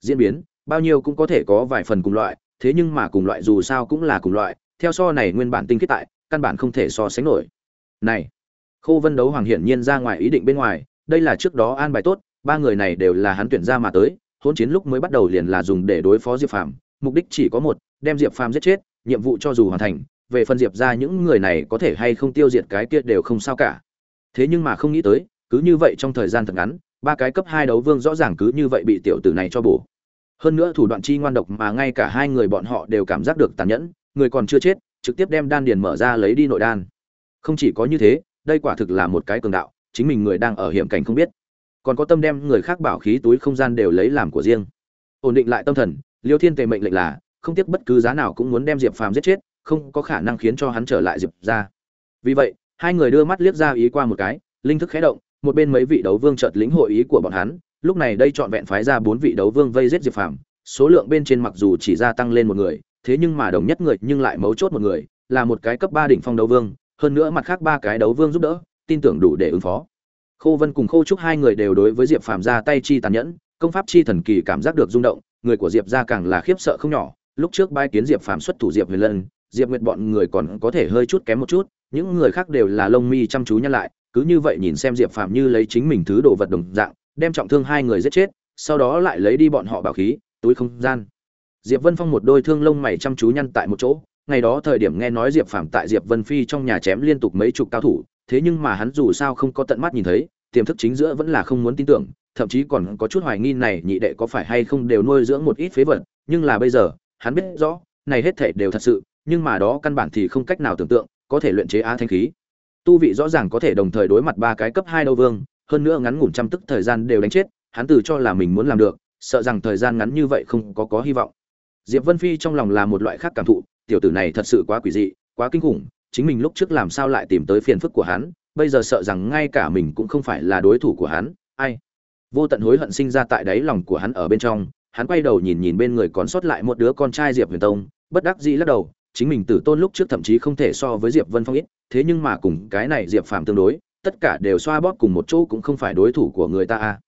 Diễn biến, bao nhiêu cũng có thể có vài phần cùng loại, thế nhưng mà cùng loại dù sao cũng là cùng loại, theo so này nguyên bản tinh kết tại, căn bản không thể so sánh nổi. Này, khô vân đấu hoàng hiển nhiên ra ngoài ý định bên ngoài, đây là trước đó an bài tốt, ba người này đều là hắn tuyển ra mà tới hôn chiến lúc mới bắt đầu liền là dùng để đối phó diệp phàm, mục đích chỉ có một, đem diệp phàm giết chết, nhiệm vụ cho dù hoàn thành về phần diệp ra những người này có thể hay không tiêu diệt cái kia đều không sao cả. Thế nhưng mà không nghĩ tới, cứ như vậy trong thời gian thật ngắn, ba cái cấp hai đấu vương rõ ràng cứ như vậy bị tiểu tử này cho bổ. Hơn nữa thủ đoạn chi ngoan độc mà ngay cả hai người bọn họ đều cảm giác được tàn nhẫn, người còn chưa chết, trực tiếp đem đan điền mở ra lấy đi nội đan. Không chỉ có như thế, đây quả thực là một cái cường đạo, chính mình người đang ở hiểm cảnh không biết. Còn có tâm đem người khác bảo khí túi không gian đều lấy làm của riêng. Ổn định lại tâm thần, liêu thiên tề mệnh lệnh là, không tiếc bất cứ giá nào cũng muốn đem diệp phàm giết chết không có khả năng khiến cho hắn trở lại diệp ra vì vậy, hai người đưa mắt liếc ra ý qua một cái, linh thức khẽ động, một bên mấy vị đấu vương chợt lĩnh hội ý của bọn hắn, lúc này đây trọn vẹn phái ra bốn vị đấu vương vây giết diệp phàm, số lượng bên trên mặc dù chỉ gia tăng lên một người, thế nhưng mà đồng nhất người nhưng lại mấu chốt một người, là một cái cấp ba đỉnh phong đấu vương, hơn nữa mặt khác ba cái đấu vương giúp đỡ, tin tưởng đủ để ứng phó. Khô vân cùng khô trúc hai người đều đối với diệp phàm ra tay chi tàn nhẫn, công pháp chi thần kỳ cảm giác được rung động, người của diệp ra càng là khiếp sợ không nhỏ, lúc trước bai kiến diệp phàm xuất thủ diệp huyền lân diệp nguyệt bọn người còn có thể hơi chút kém một chút, những người khác đều là lông mi chăm chú nhăn lại, cứ như vậy nhìn xem diệp phàm như lấy chính mình thứ đồ vật đồng dạng, đem trọng thương hai người giết chết, sau đó lại lấy đi bọn họ bảo khí, túi không gian. Diệp vân phong một đôi thương lông mày chăm chú nhăn tại một chỗ, ngày đó thời điểm nghe nói diệp phàm tại diệp vân phi trong nhà chém liên tục mấy chục cao thủ, thế nhưng mà hắn dù sao không có tận mắt nhìn thấy, tiềm thức chính giữa vẫn là không muốn tin tưởng, thậm chí còn có chút hoài nghi này nhị đệ có phải hay không đều nuôi dưỡng một ít phế vật, nhưng là bây giờ, hắn biết rõ, này hết thể đều thật sự nhưng mà đó căn bản thì không cách nào tưởng tượng, có thể luyện chế á thanh khí. Tu vị rõ ràng có thể đồng thời đối mặt ba cái cấp hai đấu vương, hơn nữa ngắn ngủn trăm tức thời gian đều đánh chết, hắn từ cho là mình muốn làm được, sợ rằng thời gian ngắn như vậy không có có hy vọng. Diệp vân phi trong lòng là một loại khác cảm thụ, tiểu tử này thật sự quá quỷ dị, quá kinh khủng, chính mình lúc trước làm sao lại tìm tới phiền phức của hắn, bây giờ sợ rằng ngay cả mình cũng không phải là đối thủ của hắn, ai? Vô tận hối hận sinh ra tại đáy lòng của hắn ở bên trong, hắn quay đầu nhìn nhìn bên người còn sót lại một đứa con trai diệp huyền tông, bất đắc dĩ lắc đầu chính mình tử tôn lúc trước thậm chí không thể so với diệp vân phong ít, thế nhưng mà cùng cái này diệp phàm tương đối, tất cả đều xoa bóp cùng một chỗ cũng không phải đối thủ của người ta a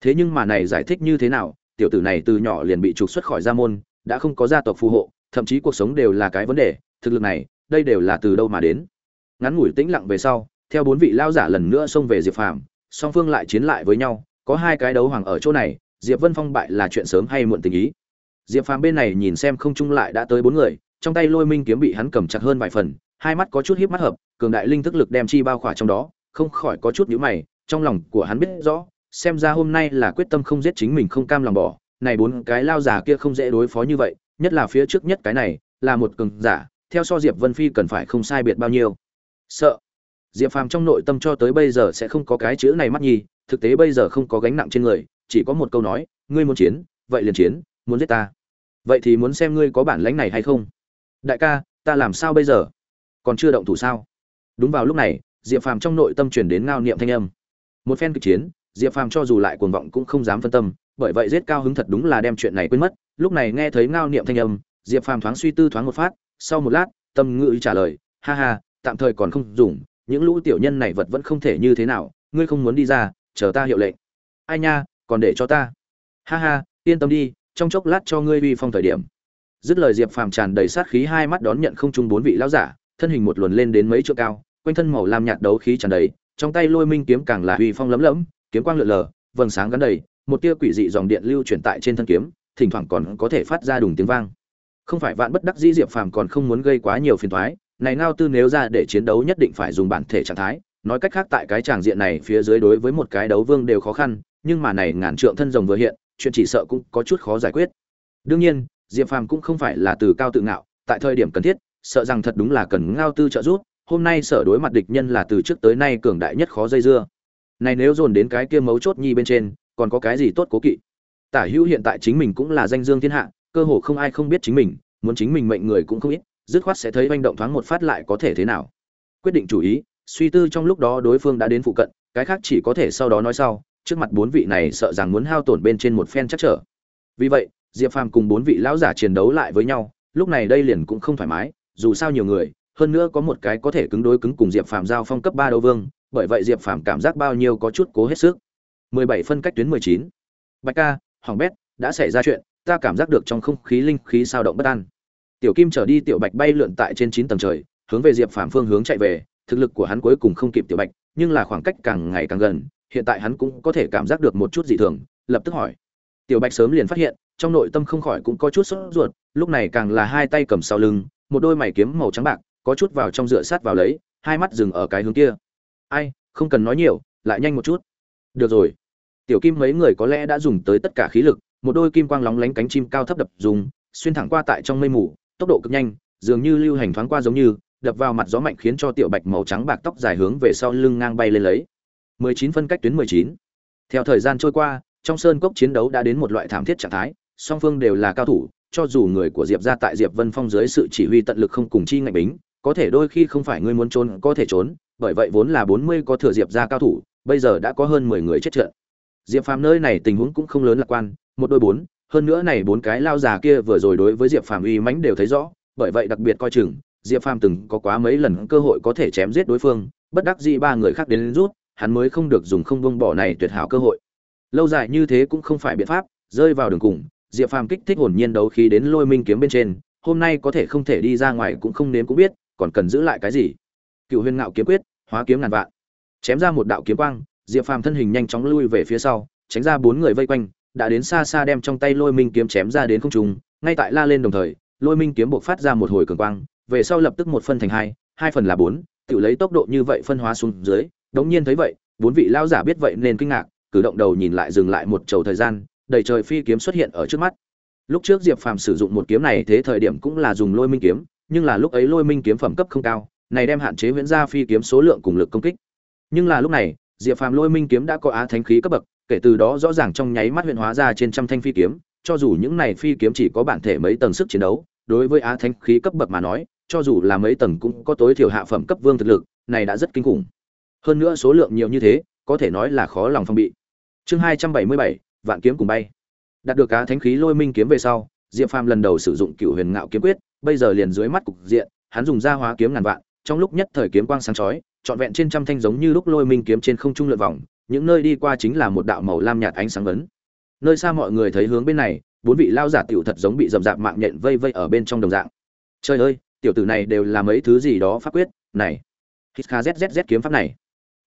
thế nhưng mà này giải thích như thế nào, tiểu tử này từ nhỏ liền bị trục xuất khỏi gia môn, đã không có gia tộc phù hộ, thậm chí cuộc sống đều là cái vấn đề, thực lực này, đây đều là từ đâu mà đến. Ngắn ngủi tĩnh lặng về sau, theo bốn vị lao giả lần nữa xông về diệp phàm, song phương lại chiến lại với nhau, có hai cái đấu hoàng ở chỗ này, diệp vân phong bại là chuyện sớm hay muộn tình ý. Diệp phàm bên này nhìn xem không chung lại đã tới bốn người trong tay lôi minh kiếm bị hắn cầm chặt hơn vài phần, hai mắt có chút hiếp mắt hợp, cường đại linh thức lực đem chi bao khỏa trong đó, không khỏi có chút nhíu mày, trong lòng của hắn biết rõ, xem ra hôm nay là quyết tâm không giết chính mình không cam lòng bỏ, này bốn cái lao giả kia không dễ đối phó như vậy, nhất là phía trước nhất cái này, là một cường giả, theo so diệp vân phi cần phải không sai biệt bao nhiêu. Sợ. Diệp phàm trong nội tâm cho tới bây giờ sẽ không có cái chữ này mắt nhi thực tế bây giờ không có gánh nặng trên người, chỉ có một câu nói, ngươi muốn chiến, vậy liền chiến, muốn giết ta. Vậy thì muốn xem ngươi có bản lãnh này hay không đại ca, ta làm sao bây giờ? Còn chưa động thủ sao? Đúng vào lúc này, diệp phàm trong nội tâm truyền đến ngao niệm thanh âm. Một phen kịch chiến, diệp phàm cho dù lại cuồng vọng cũng không dám phân tâm, bởi vậy giết cao hứng thật đúng là đem chuyện này quên mất. Lúc này nghe thấy ngao niệm thanh âm, diệp phàm thoáng suy tư thoáng một phát, sau một lát, tâm ngữ trả lời, ha ha, tạm thời còn không dùng, những lũ tiểu nhân này vật vẫn không thể như thế nào, ngươi không muốn đi ra, chờ ta hiệu lệnh. Ai nha, còn để cho ta. Ha ha, yên tâm đi, trong chốc lát cho ngươi uy phong thời điểm dứt lời diệp phàm tràn đầy sát khí hai mắt đón nhận không chung bốn vị lão giả, thân hình một luồn lên đến mấy trượng cao, quanh thân màu lam nhạt đấu khí tràn đầy, trong tay lôi minh kiếm càng là uy phong lấm lẫm kiếm quang lượn lờ, vầng sáng gắn đầy, một tia quỷ dị dòng điện lưu chuyển tại trên thân kiếm, thỉnh thoảng còn có thể phát ra đùng tiếng vang. Không phải vạn bất đắc dĩ diệp phàm còn không muốn gây quá nhiều phiền toái, này ngao tư nếu ra để chiến đấu nhất định phải dùng bản thể trạng thái, nói cách khác tại cái tràng diện này phía dưới đối với một cái đấu vương đều khó khăn, nhưng mà này ngàn trượng thân rồng vừa hiện, chuyện chỉ sợ cũng có chút khó giải quyết. Đương nhiên diệp phàm cũng không phải là từ cao tự ngạo, tại thời điểm cần thiết, sợ rằng thật đúng là cần ngao tư trợ giúp, hôm nay sở đối mặt địch nhân là từ trước tới nay cường đại nhất khó dây dưa. Này nếu dồn đến cái kia mấu chốt nhi bên trên, còn có cái gì tốt cố kỵ? Tả hữu hiện tại chính mình cũng là danh dương thiên hạ, cơ hồ không ai không biết chính mình, muốn chính mình mệnh người cũng không ít, dứt khoát sẽ thấy manh động thoáng một phát lại có thể thế nào. Quyết định chủ ý, suy tư trong lúc đó đối phương đã đến phụ cận, cái khác chỉ có thể sau đó nói sau, trước mặt bốn vị này sợ rằng muốn hao tổn bên trên một phen chắc trở. Vì vậy diệp phàm cùng bốn vị lão giả chiến đấu lại với nhau, lúc này đây liền cũng không thoải mái, dù sao nhiều người, hơn nữa có một cái có thể cứng đối cứng cùng diệp phàm giao phong cấp ba đấu vương, bởi vậy diệp phàm cảm giác bao nhiêu có chút cố hết sức. 17 phân cách tuyến 19. bạch ca, hoàng bét, đã xảy ra chuyện, ta cảm giác được trong không khí linh khí sao động bất an. Tiểu kim trở đi, tiểu bạch bay lượn tại trên chín tầng trời, hướng về diệp phàm phương hướng chạy về, thực lực của hắn cuối cùng không kịp tiểu bạch, nhưng là khoảng cách càng ngày càng gần, hiện tại hắn cũng có thể cảm giác được một chút dị thường, lập tức hỏi. Tiểu bạch sớm liền phát hiện trong nội tâm không khỏi cũng có chút sốt ruột, lúc này càng là hai tay cầm sau lưng, một đôi mày kiếm màu trắng bạc, có chút vào trong dựa sát vào lấy, hai mắt dừng ở cái hướng kia. Ai, không cần nói nhiều, lại nhanh một chút. Được rồi. Tiểu kim mấy người có lẽ đã dùng tới tất cả khí lực, một đôi kim quang lóng lánh cánh chim cao thấp đập dùng, xuyên thẳng qua tại trong mây mù, tốc độ cực nhanh, dường như lưu hành thoáng qua giống như, đập vào mặt gió mạnh khiến cho tiểu bạch màu trắng bạc tóc dài hướng về sau lưng ngang bay lên lấy. 19 phân cách tuyến 19. theo thời gian trôi qua, trong sơn cốc chiến đấu đã đến một loại thảm thiết trạng thái song phương đều là cao thủ, cho dù người của diệp ra tại diệp vân phong dưới sự chỉ huy tận lực không cùng chi ngạch bính, có thể đôi khi không phải ngươi muốn trốn có thể trốn, bởi vậy vốn là 40 có thừa diệp ra cao thủ, bây giờ đã có hơn 10 người chết trận. Diệp phàm nơi này tình huống cũng không lớn lạc quan, một đôi bốn, hơn nữa này bốn cái lao già kia vừa rồi đối với diệp phàm uy mãnh đều thấy rõ, bởi vậy đặc biệt coi chừng, diệp phàm từng có quá mấy lần cơ hội có thể chém giết đối phương, bất đắc dĩ ba người khác đến rút, hắn mới không được dùng không bông bỏ này tuyệt hảo cơ hội. Lâu dài như thế cũng không phải biện pháp, rơi vào đường cùng diệp phàm kích thích hồn nhiên đấu khí đến lôi minh kiếm bên trên, hôm nay có thể không thể đi ra ngoài cũng không nếm cũng biết, còn cần giữ lại cái gì? Cựu huyền ngạo kiếm quyết, hóa kiếm ngàn vạn. Chém ra một đạo kiếm quang, diệp phàm thân hình nhanh chóng lui về phía sau, tránh ra bốn người vây quanh, đã đến xa xa đem trong tay lôi minh kiếm chém ra đến không trung, ngay tại la lên đồng thời, lôi minh kiếm bộc phát ra một hồi cường quang, về sau lập tức một phân thành hai hai phần là bốn, tự lấy tốc độ như vậy phân hóa xuống dưới, đống nhiên thấy vậy, bốn vị lão giả biết vậy nên kinh ngạc, cử động đầu nhìn lại dừng lại một chầu thời gian đầy trời phi kiếm xuất hiện ở trước mắt. Lúc trước Diệp Phàm sử dụng một kiếm này thế thời điểm cũng là dùng Lôi Minh kiếm, nhưng là lúc ấy Lôi Minh kiếm phẩm cấp không cao, này đem hạn chế huyễn gia phi kiếm số lượng cùng lực công kích. Nhưng là lúc này, Diệp Phàm Lôi Minh kiếm đã có á thánh khí cấp bậc, kể từ đó rõ ràng trong nháy mắt huyện hóa ra trên trăm thanh phi kiếm, cho dù những này phi kiếm chỉ có bản thể mấy tầng sức chiến đấu, đối với á thánh khí cấp bậc mà nói, cho dù là mấy tầng cũng có tối thiểu hạ phẩm cấp vương thực lực, này đã rất kinh khủng. Hơn nữa số lượng nhiều như thế, có thể nói là khó lòng phòng bị. Chương 277, vạn kiếm cùng bay. Đạt được cá thánh khí lôi minh kiếm về sau, diệp phàm lần đầu sử dụng cựu huyền ngạo kiếm quyết, bây giờ liền dưới mắt cục diện, hắn dùng ra hóa kiếm ngàn vạn, trong lúc nhất thời kiếm quang sáng chói, trọn vẹn trên trăm thanh giống như lúc lôi minh kiếm trên không trung lượn vòng, những nơi đi qua chính là một đạo màu lam nhạt ánh sáng vấn nơi xa mọi người thấy hướng bên này, bốn vị lao giả tiểu thật giống bị dầm dạp mạng nhện vây vây ở bên trong đồng dạng. Trời ơi, tiểu tử này đều là mấy thứ gì đó pháp quyết, này. Hít kha zzz kiếm pháp này.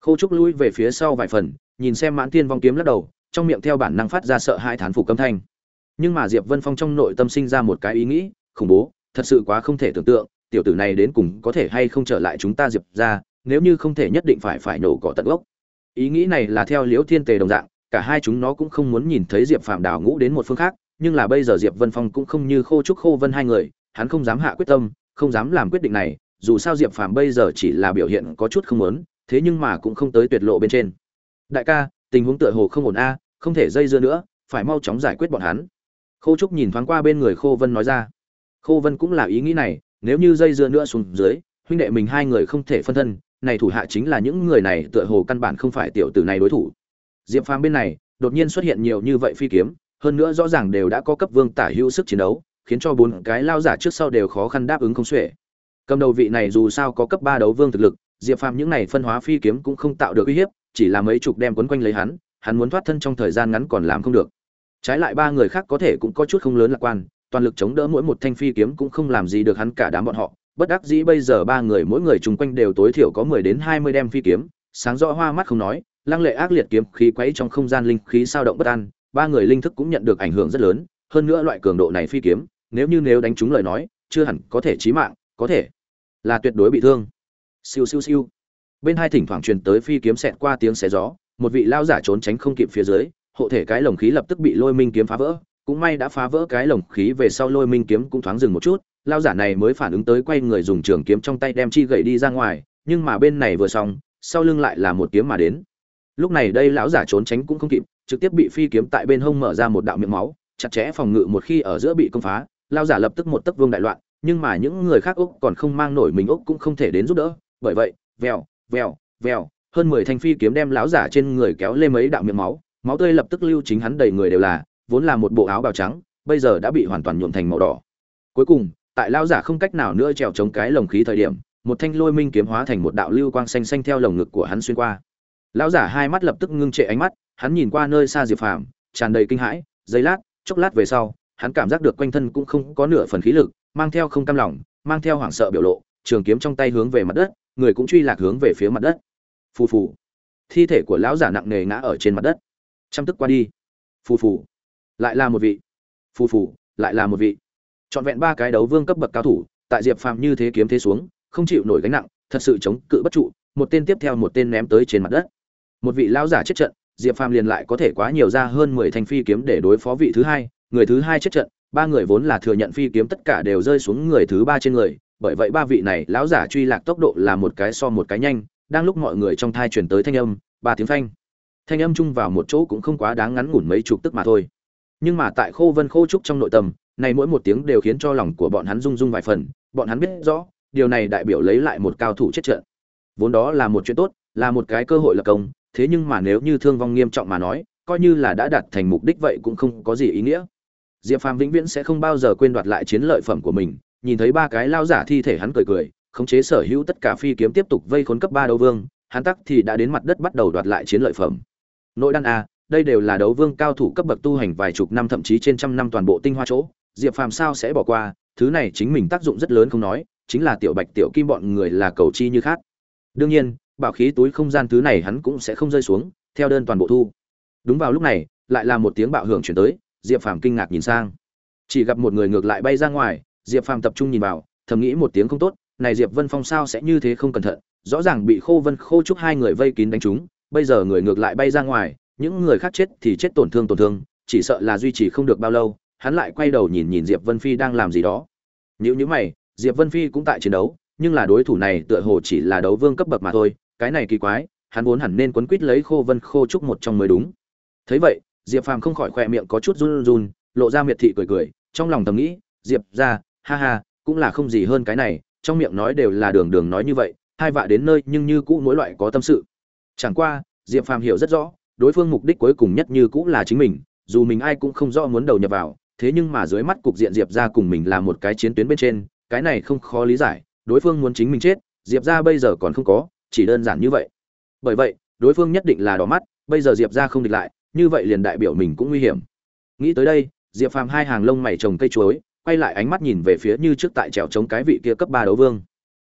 Khâu trúc lui về phía sau vài phần, nhìn xem mãn tiên vong kiếm lắc đầu trong miệng theo bản năng phát ra sợ hai thán phục âm thanh. Nhưng mà diệp vân phong trong nội tâm sinh ra một cái ý nghĩ, khủng bố, thật sự quá không thể tưởng tượng, tiểu tử này đến cùng có thể hay không trở lại chúng ta diệp ra nếu như không thể nhất định phải phải nổ cỏ tận gốc. Ý nghĩ này là theo liễu thiên tề đồng dạng, cả hai chúng nó cũng không muốn nhìn thấy diệp phạm đào ngũ đến một phương khác, nhưng là bây giờ diệp vân phong cũng không như khô trúc khô vân hai người, hắn không dám hạ quyết tâm, không dám làm quyết định này, dù sao diệp phạm bây giờ chỉ là biểu hiện có chút không muốn, thế nhưng mà cũng không tới tuyệt lộ bên trên. Đại ca tình huống tựa hồ không ổn a, không thể dây dưa nữa, phải mau chóng giải quyết bọn hắn. Khô trúc nhìn thoáng qua bên người khô vân nói ra. Khô vân cũng là ý nghĩ này, nếu như dây dưa nữa xuống dưới, huynh đệ mình hai người không thể phân thân, này thủ hạ chính là những người này tựa hồ căn bản không phải tiểu tử này đối thủ. Diệp phàm bên này, đột nhiên xuất hiện nhiều như vậy phi kiếm, hơn nữa rõ ràng đều đã có cấp vương tả hữu sức chiến đấu, khiến cho bốn cái lao giả trước sau đều khó khăn đáp ứng không xuể. Cầm đầu vị này dù sao có cấp ba đấu vương thực lực, diệp phàm những này phân hóa phi kiếm cũng không tạo được uy hiếp chỉ là mấy chục đem quấn quanh lấy hắn hắn muốn thoát thân trong thời gian ngắn còn làm không được. Trái lại ba người khác có thể cũng có chút không lớn lạc quan, toàn lực chống đỡ mỗi một thanh phi kiếm cũng không làm gì được hắn cả đám bọn họ. Bất đắc dĩ bây giờ ba người mỗi người chung quanh đều tối thiểu có mười đến hai mươi đem phi kiếm, sáng rõ hoa mắt không nói, lăng lệ ác liệt kiếm khí quấy trong không gian linh khí sao động bất an, ba người linh thức cũng nhận được ảnh hưởng rất lớn, hơn nữa loại cường độ này phi kiếm, nếu như nếu đánh trúng lời nói, chưa hẳn có thể chí mạng, có thể là tuyệt đối bị thương. Siêu siêu siêu bên hai thỉnh thoảng truyền tới phi kiếm xẹt qua tiếng xé gió, một vị lao giả trốn tránh không kịp phía dưới, hộ thể cái lồng khí lập tức bị lôi minh kiếm phá vỡ. Cũng may đã phá vỡ cái lồng khí về sau lôi minh kiếm cũng thoáng dừng một chút lao giả này mới phản ứng tới quay người dùng trường kiếm trong tay đem chi gậy đi ra ngoài, nhưng mà bên này vừa xong, sau lưng lại là một kiếm mà đến. Lúc này đây lão giả trốn tránh cũng không kịp, trực tiếp bị phi kiếm tại bên hông mở ra một đạo miệng máu, chặt chẽ phòng ngự một khi ở giữa bị công phá lao giả lập tức một tấc vương đại loạn, nhưng mà những người khác úc còn không mang nổi mình úc cũng không thể đến giúp đỡ. Bởi vậy, vèo vèo vèo, hơn mười thanh phi kiếm đem lão giả trên người kéo lên mấy đạo miệng máu máu tươi lập tức lưu chính hắn đầy người đều là, vốn là một bộ áo bào trắng, bây giờ đã bị hoàn toàn nhuộm thành màu đỏ. Cuối cùng, tại lão giả không cách nào nữa trèo chống cái lồng khí thời điểm, một thanh lôi minh kiếm hóa thành một đạo lưu quang xanh xanh theo lồng ngực của hắn xuyên qua. Lão giả hai mắt lập tức ngưng trệ ánh mắt, hắn nhìn qua nơi xa diệp phàm, tràn đầy kinh hãi, giây lát, chốc lát về sau, hắn cảm giác được quanh thân cũng không có nửa phần khí lực, mang theo không cam lòng, mang theo hoảng sợ biểu lộ, trường kiếm trong tay hướng về mặt đất người cũng truy lạc hướng về phía mặt đất. Phù phù. Thi thể của lão giả nặng nề ngã ở trên mặt đất. Chăm tức qua đi. Phù phù. Lại là một vị. Phù phù, lại là một vị. Trọn vẹn ba cái đấu vương cấp bậc cao thủ, tại diệp phàm như thế kiếm thế xuống, không chịu nổi gánh nặng, thật sự chống cự bất trụ, một tên tiếp theo một tên ném tới trên mặt đất. Một vị lão giả chết trận, diệp phàm liền lại có thể quá nhiều ra hơn mười thanh phi kiếm để đối phó vị thứ hai, người thứ hai chết trận, ba người vốn là thừa nhận phi kiếm tất cả đều rơi xuống người thứ ba trên người bởi vậy ba vị này, lão giả truy lạc tốc độ là một cái so một cái nhanh, đang lúc mọi người trong thai chuyển tới thanh âm, ba tiếng phanh. Thanh âm chung vào một chỗ cũng không quá đáng ngắn ngủn mấy chục tức mà thôi. Nhưng mà tại khô vân khô trúc trong nội tâm, này mỗi một tiếng đều khiến cho lòng của bọn hắn rung rung vài phần, bọn hắn biết rõ, điều này đại biểu lấy lại một cao thủ chết trận. Vốn đó là một chuyện tốt, là một cái cơ hội lập công, thế nhưng mà nếu như thương vong nghiêm trọng mà nói, coi như là đã đạt thành mục đích vậy cũng không có gì ý nghĩa. Diệp phàm vĩnh viễn sẽ không bao giờ quên đoạt lại chiến lợi phẩm của mình nhìn thấy ba cái lao giả thi thể hắn cười cười, khống chế sở hữu tất cả phi kiếm tiếp tục vây khốn cấp ba đấu vương, hắn tắc thì đã đến mặt đất bắt đầu đoạt lại chiến lợi phẩm. Nội đan a, đây đều là đấu vương cao thủ cấp bậc tu hành vài chục năm thậm chí trên trăm năm toàn bộ tinh hoa chỗ. Diệp phàm sao sẽ bỏ qua? Thứ này chính mình tác dụng rất lớn không nói, chính là tiểu bạch, tiểu kim bọn người là cầu chi như khác. Đương nhiên, bảo khí túi không gian thứ này hắn cũng sẽ không rơi xuống, theo đơn toàn bộ thu. Đúng vào lúc này, lại là một tiếng bạo hưởng chuyển tới, diệp phàm kinh ngạc nhìn sang. Chỉ gặp một người ngược lại bay ra ngoài diệp phàm tập trung nhìn vào, thầm nghĩ một tiếng không tốt, này diệp vân phong sao sẽ như thế không cẩn thận, rõ ràng bị khô vân khô trúc hai người vây kín đánh trúng, bây giờ người ngược lại bay ra ngoài, những người khác chết thì chết tổn thương tổn thương, chỉ sợ là duy trì không được bao lâu, hắn lại quay đầu nhìn nhìn diệp vân phi đang làm gì đó. Nếu như mày, diệp vân phi cũng tại chiến đấu, nhưng là đối thủ này tựa hồ chỉ là đấu vương cấp bậc mà thôi, cái này kỳ quái, hắn vốn hẳn nên quấn quýt lấy khô vân khô trúc một trong mới đúng. Thấy vậy, diệp phàm không khỏi khoe miệng có chút run run, lộ ra miệt thị cười cười, trong lòng thầm nghĩ, diệp ra ha ha, cũng là không gì hơn cái này, trong miệng nói đều là đường đường nói như vậy, hai vạ đến nơi nhưng như cũ mỗi loại có tâm sự. Chẳng qua, diệp phàm hiểu rất rõ, đối phương mục đích cuối cùng nhất như cũ là chính mình, dù mình ai cũng không rõ muốn đầu nhập vào, thế nhưng mà dưới mắt cục diện diệp ra cùng mình là một cái chiến tuyến bên trên, cái này không khó lý giải, đối phương muốn chính mình chết, diệp ra bây giờ còn không có, chỉ đơn giản như vậy. Bởi vậy, đối phương nhất định là đỏ mắt, bây giờ diệp ra không địch lại, như vậy liền đại biểu mình cũng nguy hiểm. Nghĩ tới đây, diệp phàm hai hàng lông mày trồng cây chuối quay lại ánh mắt nhìn về phía như trước tại trèo chống cái vị kia cấp ba đấu vương.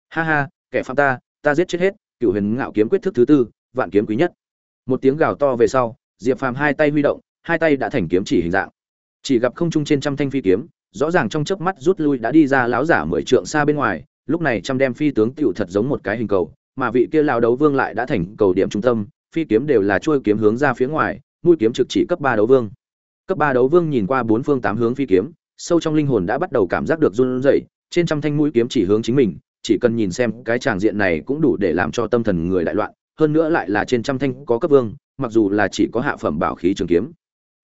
Ha ha, kẻ phạm ta ta giết chết hết, cựu huyền ngạo kiếm quyết thức thứ tư, vạn kiếm quý nhất. Một tiếng gào to về sau, diệp phàm hai tay huy động, hai tay đã thành kiếm chỉ hình dạng. Chỉ gặp không trung trên trăm thanh phi kiếm, rõ ràng trong chớp mắt rút lui đã đi ra láo giả mười trượng xa bên ngoài, lúc này trăm đem phi tướng tựu thật giống một cái hình cầu, mà vị kia lao đấu vương lại đã thành cầu điểm trung tâm, phi kiếm đều là trôi kiếm hướng ra phía ngoài, mũi kiếm trực chỉ cấp ba đấu vương. Cấp ba đấu vương nhìn qua bốn phương tám hướng phi kiếm sâu trong linh hồn đã bắt đầu cảm giác được run rẩy, trên trăm thanh mũi kiếm chỉ hướng chính mình, chỉ cần nhìn xem cái tràng diện này cũng đủ để làm cho tâm thần người đại loạn, hơn nữa lại là trên trăm thanh có cấp vương, mặc dù là chỉ có hạ phẩm bảo khí trường kiếm.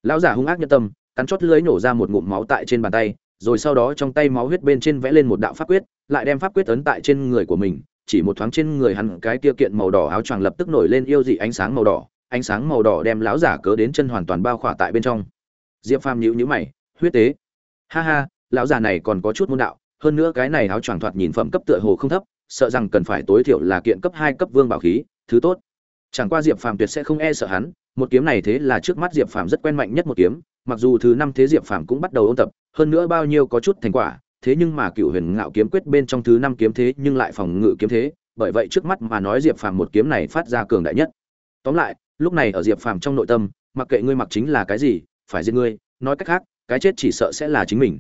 Lão giả hung ác nhân tâm, cắn chót lưới nổ ra một ngụm máu tại trên bàn tay, rồi sau đó trong tay máu huyết bên trên vẽ lên một đạo pháp quyết, lại đem pháp quyết ấn tại trên người của mình, chỉ một thoáng trên người hắn cái kia kiện màu đỏ áo choàng lập tức nổi lên yêu dị ánh sáng màu đỏ, ánh sáng màu đỏ đem lão giả cớ đến chân hoàn toàn bao khỏa tại bên trong. Diệp phàm nhíu nhíu mày, huyết tế ha ha, lão già này còn có chút môn đạo, hơn nữa cái này áo choàng thoạt nhìn phẩm cấp tựa hồ không thấp, sợ rằng cần phải tối thiểu là kiện cấp hai cấp vương bảo khí, thứ tốt. Chẳng qua diệp phàm tuyệt sẽ không e sợ hắn, một kiếm này thế là trước mắt diệp phàm rất quen mạnh nhất một kiếm, mặc dù thứ năm thế diệp phàm cũng bắt đầu ôn tập, hơn nữa bao nhiêu có chút thành quả, thế nhưng mà cựu huyền ngạo kiếm quyết bên trong thứ năm kiếm thế nhưng lại phòng ngự kiếm thế, bởi vậy trước mắt mà nói diệp phàm một kiếm này phát ra cường đại nhất. Tóm lại, lúc này ở diệp phàm trong nội tâm, mặc kệ ngươi mặc chính là cái gì, phải giết ngươi, nói cách khác cái chết chỉ sợ sẽ là chính mình.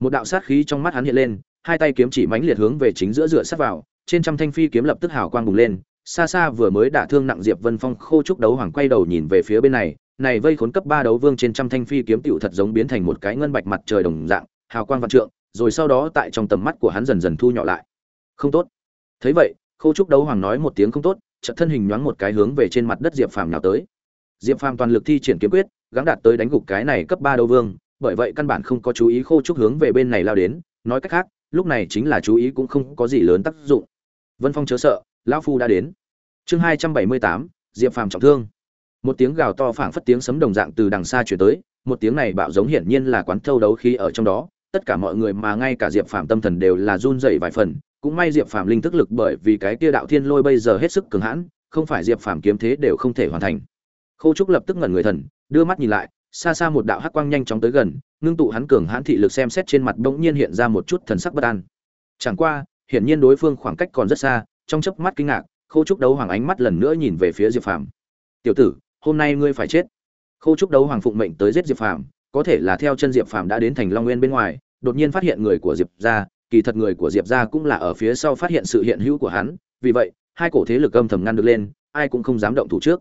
Một đạo sát khí trong mắt hắn hiện lên, hai tay kiếm chỉ mãnh liệt hướng về chính giữa dựa sát vào, trên trăm thanh phi kiếm lập tức hào quang bùng lên, xa xa vừa mới đả thương nặng diệp vân phong khô trúc đấu hoàng quay đầu nhìn về phía bên này này vây khốn cấp ba đấu vương trên trăm thanh phi kiếm tựu thật giống biến thành một cái ngân bạch mặt trời đồng dạng, hào quang vạn trượng, rồi sau đó tại trong tầm mắt của hắn dần dần thu nhỏ lại. Không tốt. Thấy vậy, khô trúc đấu hoàng nói một tiếng không tốt, chợt thân hình nhoáng một cái hướng về trên mặt đất diệp phàm nào tới. Diệp phàm toàn lực thi triển kiếm quyết, gắng đạt tới đánh gục cái này cấp ba đấu vương bởi vậy căn bản không có chú ý khô trúc hướng về bên này lao đến, nói cách khác, lúc này chính là chú ý cũng không có gì lớn tác dụng. Vân phong chớ sợ, lão phu đã đến. Chương hai trăm bảy mươi tám, diệp phàm trọng thương. Một tiếng gào to phảng phất tiếng sấm đồng dạng từ đằng xa chuyển tới, một tiếng này bạo giống hiển nhiên là quán thâu đấu khí ở trong đó, tất cả mọi người mà ngay cả diệp phàm tâm thần đều là run rẩy vài phần, cũng may diệp phàm linh thức lực bởi vì cái kia đạo thiên lôi bây giờ hết sức cường hãn, không phải diệp phàm kiếm thế đều không thể hoàn thành. Khâu trúc lập tức ngẩn người thần, đưa mắt nhìn lại xa xa một đạo hắc quang nhanh chóng tới gần, ngưng tụ hắn cường hãn thị lực xem xét trên mặt bỗng nhiên hiện ra một chút thần sắc bất an. Chẳng qua, hiển nhiên đối phương khoảng cách còn rất xa, trong chớp mắt kinh ngạc, khâu trúc đấu hoàng ánh mắt lần nữa nhìn về phía diệp phàm. Tiểu tử, hôm nay ngươi phải chết. Khâu trúc đấu hoàng phụng mệnh tới giết diệp phàm, có thể là theo chân diệp phàm đã đến thành long nguyên bên ngoài, đột nhiên phát hiện người của diệp gia, kỳ thật người của diệp gia cũng là ở phía sau phát hiện sự hiện hữu của hắn, vì vậy, hai cổ thế lực âm thầm ngăn được lên, ai cũng không dám động thủ trước.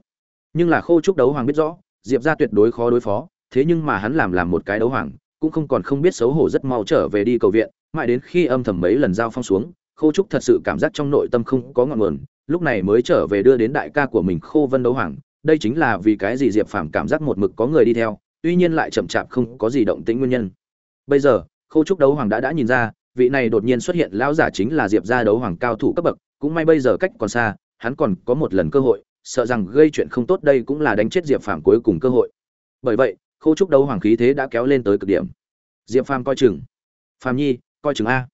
Nhưng là khâu trúc đấu hoàng biết rõ diệp gia tuyệt đối khó đối phó, thế nhưng mà hắn làm làm một cái đấu hoàng, cũng không còn không biết xấu hổ rất mau trở về đi cầu viện, mãi đến khi âm thầm mấy lần giao phong xuống, khô trúc thật sự cảm giác trong nội tâm không có ngọn nguồn, lúc này mới trở về đưa đến đại ca của mình khô vân đấu hoàng. Đây chính là vì cái gì diệp phàm cảm giác một mực có người đi theo, tuy nhiên lại chậm chạp không có gì động tĩnh nguyên nhân. Bây giờ, khô trúc đấu hoàng đã đã nhìn ra, vị này đột nhiên xuất hiện lão giả chính là diệp gia đấu hoàng cao thủ cấp bậc, cũng may bây giờ cách còn xa, hắn còn có một lần cơ hội sợ rằng gây chuyện không tốt đây cũng là đánh chết diệp phàm cuối cùng cơ hội. Bởi vậy, khâu trúc đấu hoàng khí thế đã kéo lên tới cực điểm. Diệp phàm coi chừng. Phàm nhi, coi chừng a.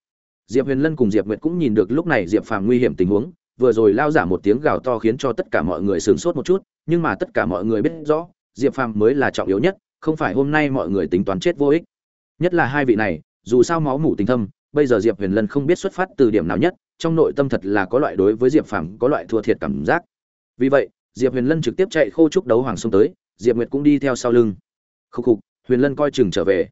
Diệp huyền lân cùng diệp nguyệt cũng nhìn được lúc này diệp phàm nguy hiểm tình huống, vừa rồi lao giả một tiếng gào to khiến cho tất cả mọi người sửng sốt một chút, nhưng mà tất cả mọi người biết rõ, diệp phàm mới là trọng yếu nhất, không phải hôm nay mọi người tính toán chết vô ích. Nhất là hai vị này, dù sao máu mủ tình thâm, bây giờ diệp huyền lân không biết xuất phát từ điểm nào nhất, trong nội tâm thật là có loại đối với diệp phàm có loại thua thiệt cảm giác vì vậy, diệp huyền lân trực tiếp chạy khô trúc đấu hoàng xông tới, diệp nguyệt cũng đi theo sau lưng. Khúc khục, huyền lân coi chừng trở về.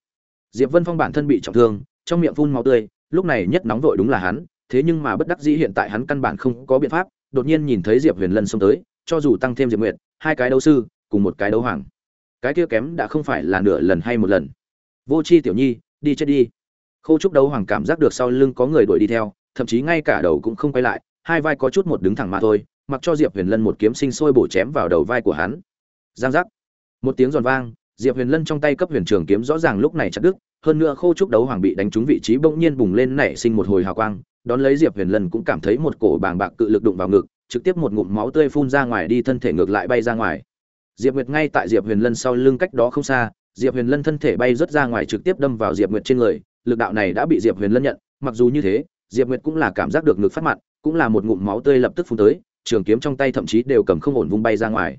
Diệp vân phong bản thân bị trọng thương, trong miệng phun máu tươi, lúc này nhất nóng vội đúng là hắn, thế nhưng mà bất đắc dĩ hiện tại hắn căn bản không có biện pháp, đột nhiên nhìn thấy diệp huyền lân xông tới, cho dù tăng thêm diệp nguyệt, hai cái đấu sư, cùng một cái đấu hoàng. Cái kia kém đã không phải là nửa lần hay một lần. Vô c h i tiểu nhi, đi chết đi. Khâu trúc đấu hoàng cảm giác được sau lưng có người đuổi đi theo, thậm chí ngay cả đầu cũng không quay lại, hai vai có chút một đứng thẳng mà thôi mặc cho diệp huyền lân một kiếm sinh sôi bổ chém vào đầu vai của hắn. Giang giác. Một tiếng giòn vang, diệp huyền lân trong tay cấp huyền trường kiếm rõ ràng lúc này chặt đứt, hơn nữa khô trúc đấu hoàng bị đánh trúng vị trí bỗng nhiên bùng lên nảy sinh một hồi hào quang, đón lấy diệp huyền lân cũng cảm thấy một cổ bàng bạc cự lực đụng vào ngực, trực tiếp một ngụm máu tươi phun ra ngoài đi thân thể ngược lại bay ra ngoài. Diệp nguyệt ngay tại diệp huyền lân sau lưng cách đó không xa, diệp huyền lân thân thể bay rớt ra ngoài trực tiếp đâm vào diệp nguyệt trên người, lực đạo này đã bị diệp huyền lân nhận, mặc dù như thế, diệp nguyệt cũng là cảm giác được ngực phát mặn cũng là một ngụm máu tươi lập tức phun tới trường kiếm trong tay thậm chí đều cầm không ổn vung bay ra ngoài.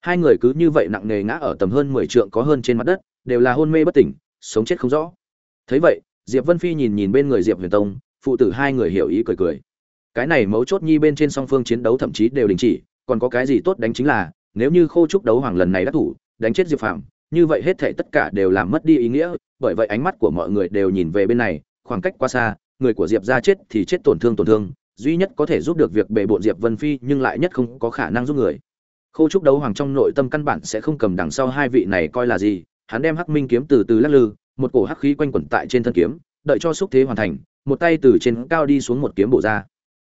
Hai người cứ như vậy nặng nề ngã ở tầm hơn mười trượng có hơn trên mặt đất, đều là hôn mê bất tỉnh, sống chết không rõ. Thấy vậy, diệp vân phi nhìn nhìn bên người diệp huyền tông, phụ tử hai người hiểu ý cười cười. Cái này mấu chốt nhi bên trên song phương chiến đấu thậm chí đều đình chỉ, còn có cái gì tốt đánh chính là, nếu như khô trúc đấu hoàng lần này đã thủ, đánh chết diệp phạm như vậy hết thảy tất cả đều làm mất đi ý nghĩa, bởi vậy ánh mắt của mọi người đều nhìn về bên này, khoảng cách quá xa, người của diệp ra chết thì chết tổn thương tổn thương duy nhất có thể giúp được việc bề bộn diệp vân phi nhưng lại nhất không có khả năng giúp người. Khô trúc đấu hoàng trong nội tâm căn bản sẽ không cầm đằng sau hai vị này coi là gì, hắn đem hắc minh kiếm từ từ lắc lư, một cổ hắc khí quanh quẩn tại trên thân kiếm, đợi cho xúc thế hoàn thành, một tay từ trên cao đi xuống một kiếm bổ ra.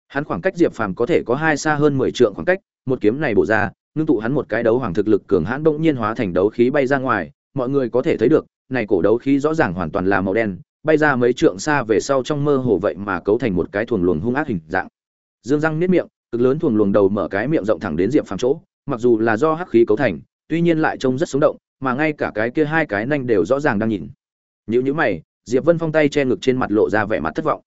Hắn khoảng cách diệp phàm có thể có hai xa hơn mười trượng khoảng cách, một kiếm này bổ ra, ngưng tụ hắn một cái đấu hoàng thực lực cường hãn bỗng nhiên hóa thành đấu khí bay ra ngoài, mọi người có thể thấy được, này cổ đấu khí rõ ràng hoàn toàn là màu đen bay ra mấy trượng xa về sau trong mơ hồ vậy mà cấu thành một cái thuồng luồng hung ác hình dạng. Dương răng niết miệng, cực lớn thuồng luồng đầu mở cái miệng rộng thẳng đến diệp phàm chỗ, mặc dù là do hắc khí cấu thành, tuy nhiên lại trông rất sống động, mà ngay cả cái kia hai cái nanh đều rõ ràng đang nhìn. Nhữ nhữ mày, diệp vân phong tay che ngực trên mặt lộ ra vẻ mặt thất vọng.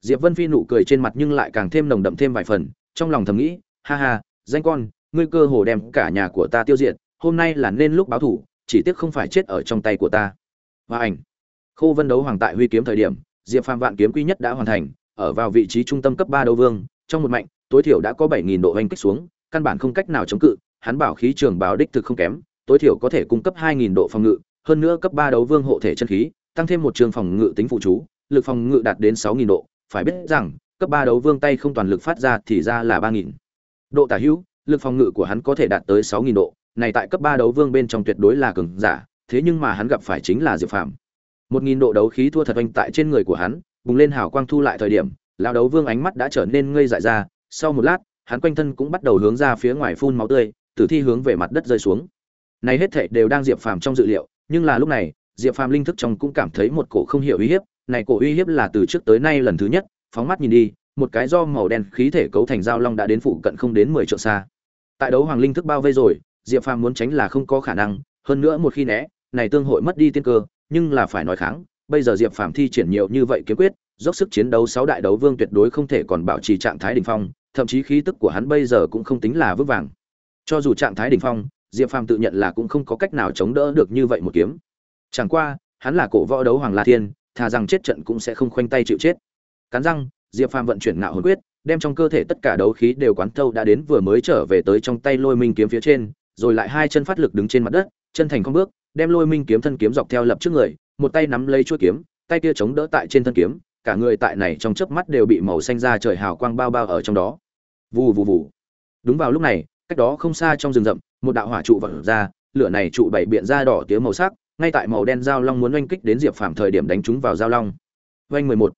Diệp vân phi nụ cười trên mặt nhưng lại càng thêm nồng đậm thêm vài phần, trong lòng thầm nghĩ, ha ha, danh con, ngươi cơ hồ đem cả nhà của ta tiêu diệt, hôm nay là nên lúc báo thủ, chỉ tiếc không phải chết ở trong tay của ta. Và ảnh khô vân đấu hoàng tại huy kiếm thời điểm, diệp phàm vạn kiếm quy nhất đã hoàn thành, ở vào vị trí trung tâm cấp ba đấu vương, trong một mạnh, tối thiểu đã có bảy nghìn độ hành kích xuống, căn bản không cách nào chống cự, hắn bảo khí trường bảo đích thực không kém, tối thiểu có thể cung cấp hai nghìn độ phòng ngự, hơn nữa cấp ba đấu vương hộ thể chân khí, tăng thêm một trường phòng ngự tính phụ chú, lực phòng ngự đạt đến sáu nghìn độ, phải biết rằng, cấp ba đấu vương tay không toàn lực phát ra thì ra là ba nghìn. Độ tả hữu, lực phòng ngự của hắn có thể đạt tới sáu nghìn độ, này tại cấp ba đấu vương bên trong tuyệt đối là cường giả, thế nhưng mà hắn gặp phải chính là diệp phàm một nghìn độ đấu khí thua thật oanh tại trên người của hắn, bùng lên hào quang thu lại thời điểm, lão đấu vương ánh mắt đã trở nên ngây dại ra, sau một lát, hắn quanh thân cũng bắt đầu hướng ra phía ngoài phun máu tươi, tử thi hướng về mặt đất rơi xuống. Này hết thảy đều đang diệp phàm trong dự liệu, nhưng là lúc này, diệp phàm linh thức trong cũng cảm thấy một cổ không hiểu uy hiếp, này cổ uy hiếp là từ trước tới nay lần thứ nhất, phóng mắt nhìn đi, một cái do màu đen khí thể cấu thành dao long đã đến phụ cận không đến mười triệu xa. Tại đấu hoàng linh thức bao vây rồi, diệp phàm muốn tránh là không có khả năng, hơn nữa một khi né, này tương hội mất đi tiên cơ nhưng là phải nói kháng, bây giờ diệp phàm thi triển nhiều như vậy kiếm quyết, dốc sức chiến đấu sáu đại đấu vương tuyệt đối không thể còn bảo trì trạng thái đỉnh phong, thậm chí khí tức của hắn bây giờ cũng không tính là vững vàng. Cho dù trạng thái đỉnh phong, diệp phàm tự nhận là cũng không có cách nào chống đỡ được như vậy một kiếm. Chẳng qua, hắn là cổ võ đấu hoàng la thiên, thà rằng chết trận cũng sẽ không khoanh tay chịu chết. Cắn răng, diệp phàm vận chuyển ngạo hồn quyết, đem trong cơ thể tất cả đấu khí đều quán thâu đã đến vừa mới trở về tới trong tay lôi minh kiếm phía trên, rồi lại hai chân phát lực đứng trên mặt đất, chân thành không bước đem lôi minh kiếm thân kiếm dọc theo lập trước người, một tay nắm lấy chuôi kiếm, tay kia chống đỡ tại trên thân kiếm, cả người tại này trong chớp mắt đều bị màu xanh ra trời hào quang bao bao ở trong đó. Vù vù vù. Đúng vào lúc này, cách đó không xa trong rừng rậm, một đạo hỏa trụ vọt ra, lửa này trụ bảy biện ra đỏ tía màu sắc, ngay tại màu đen giao long muốn oanh kích đến diệp phàm thời điểm đánh trúng vào giao long. Oanh mười một.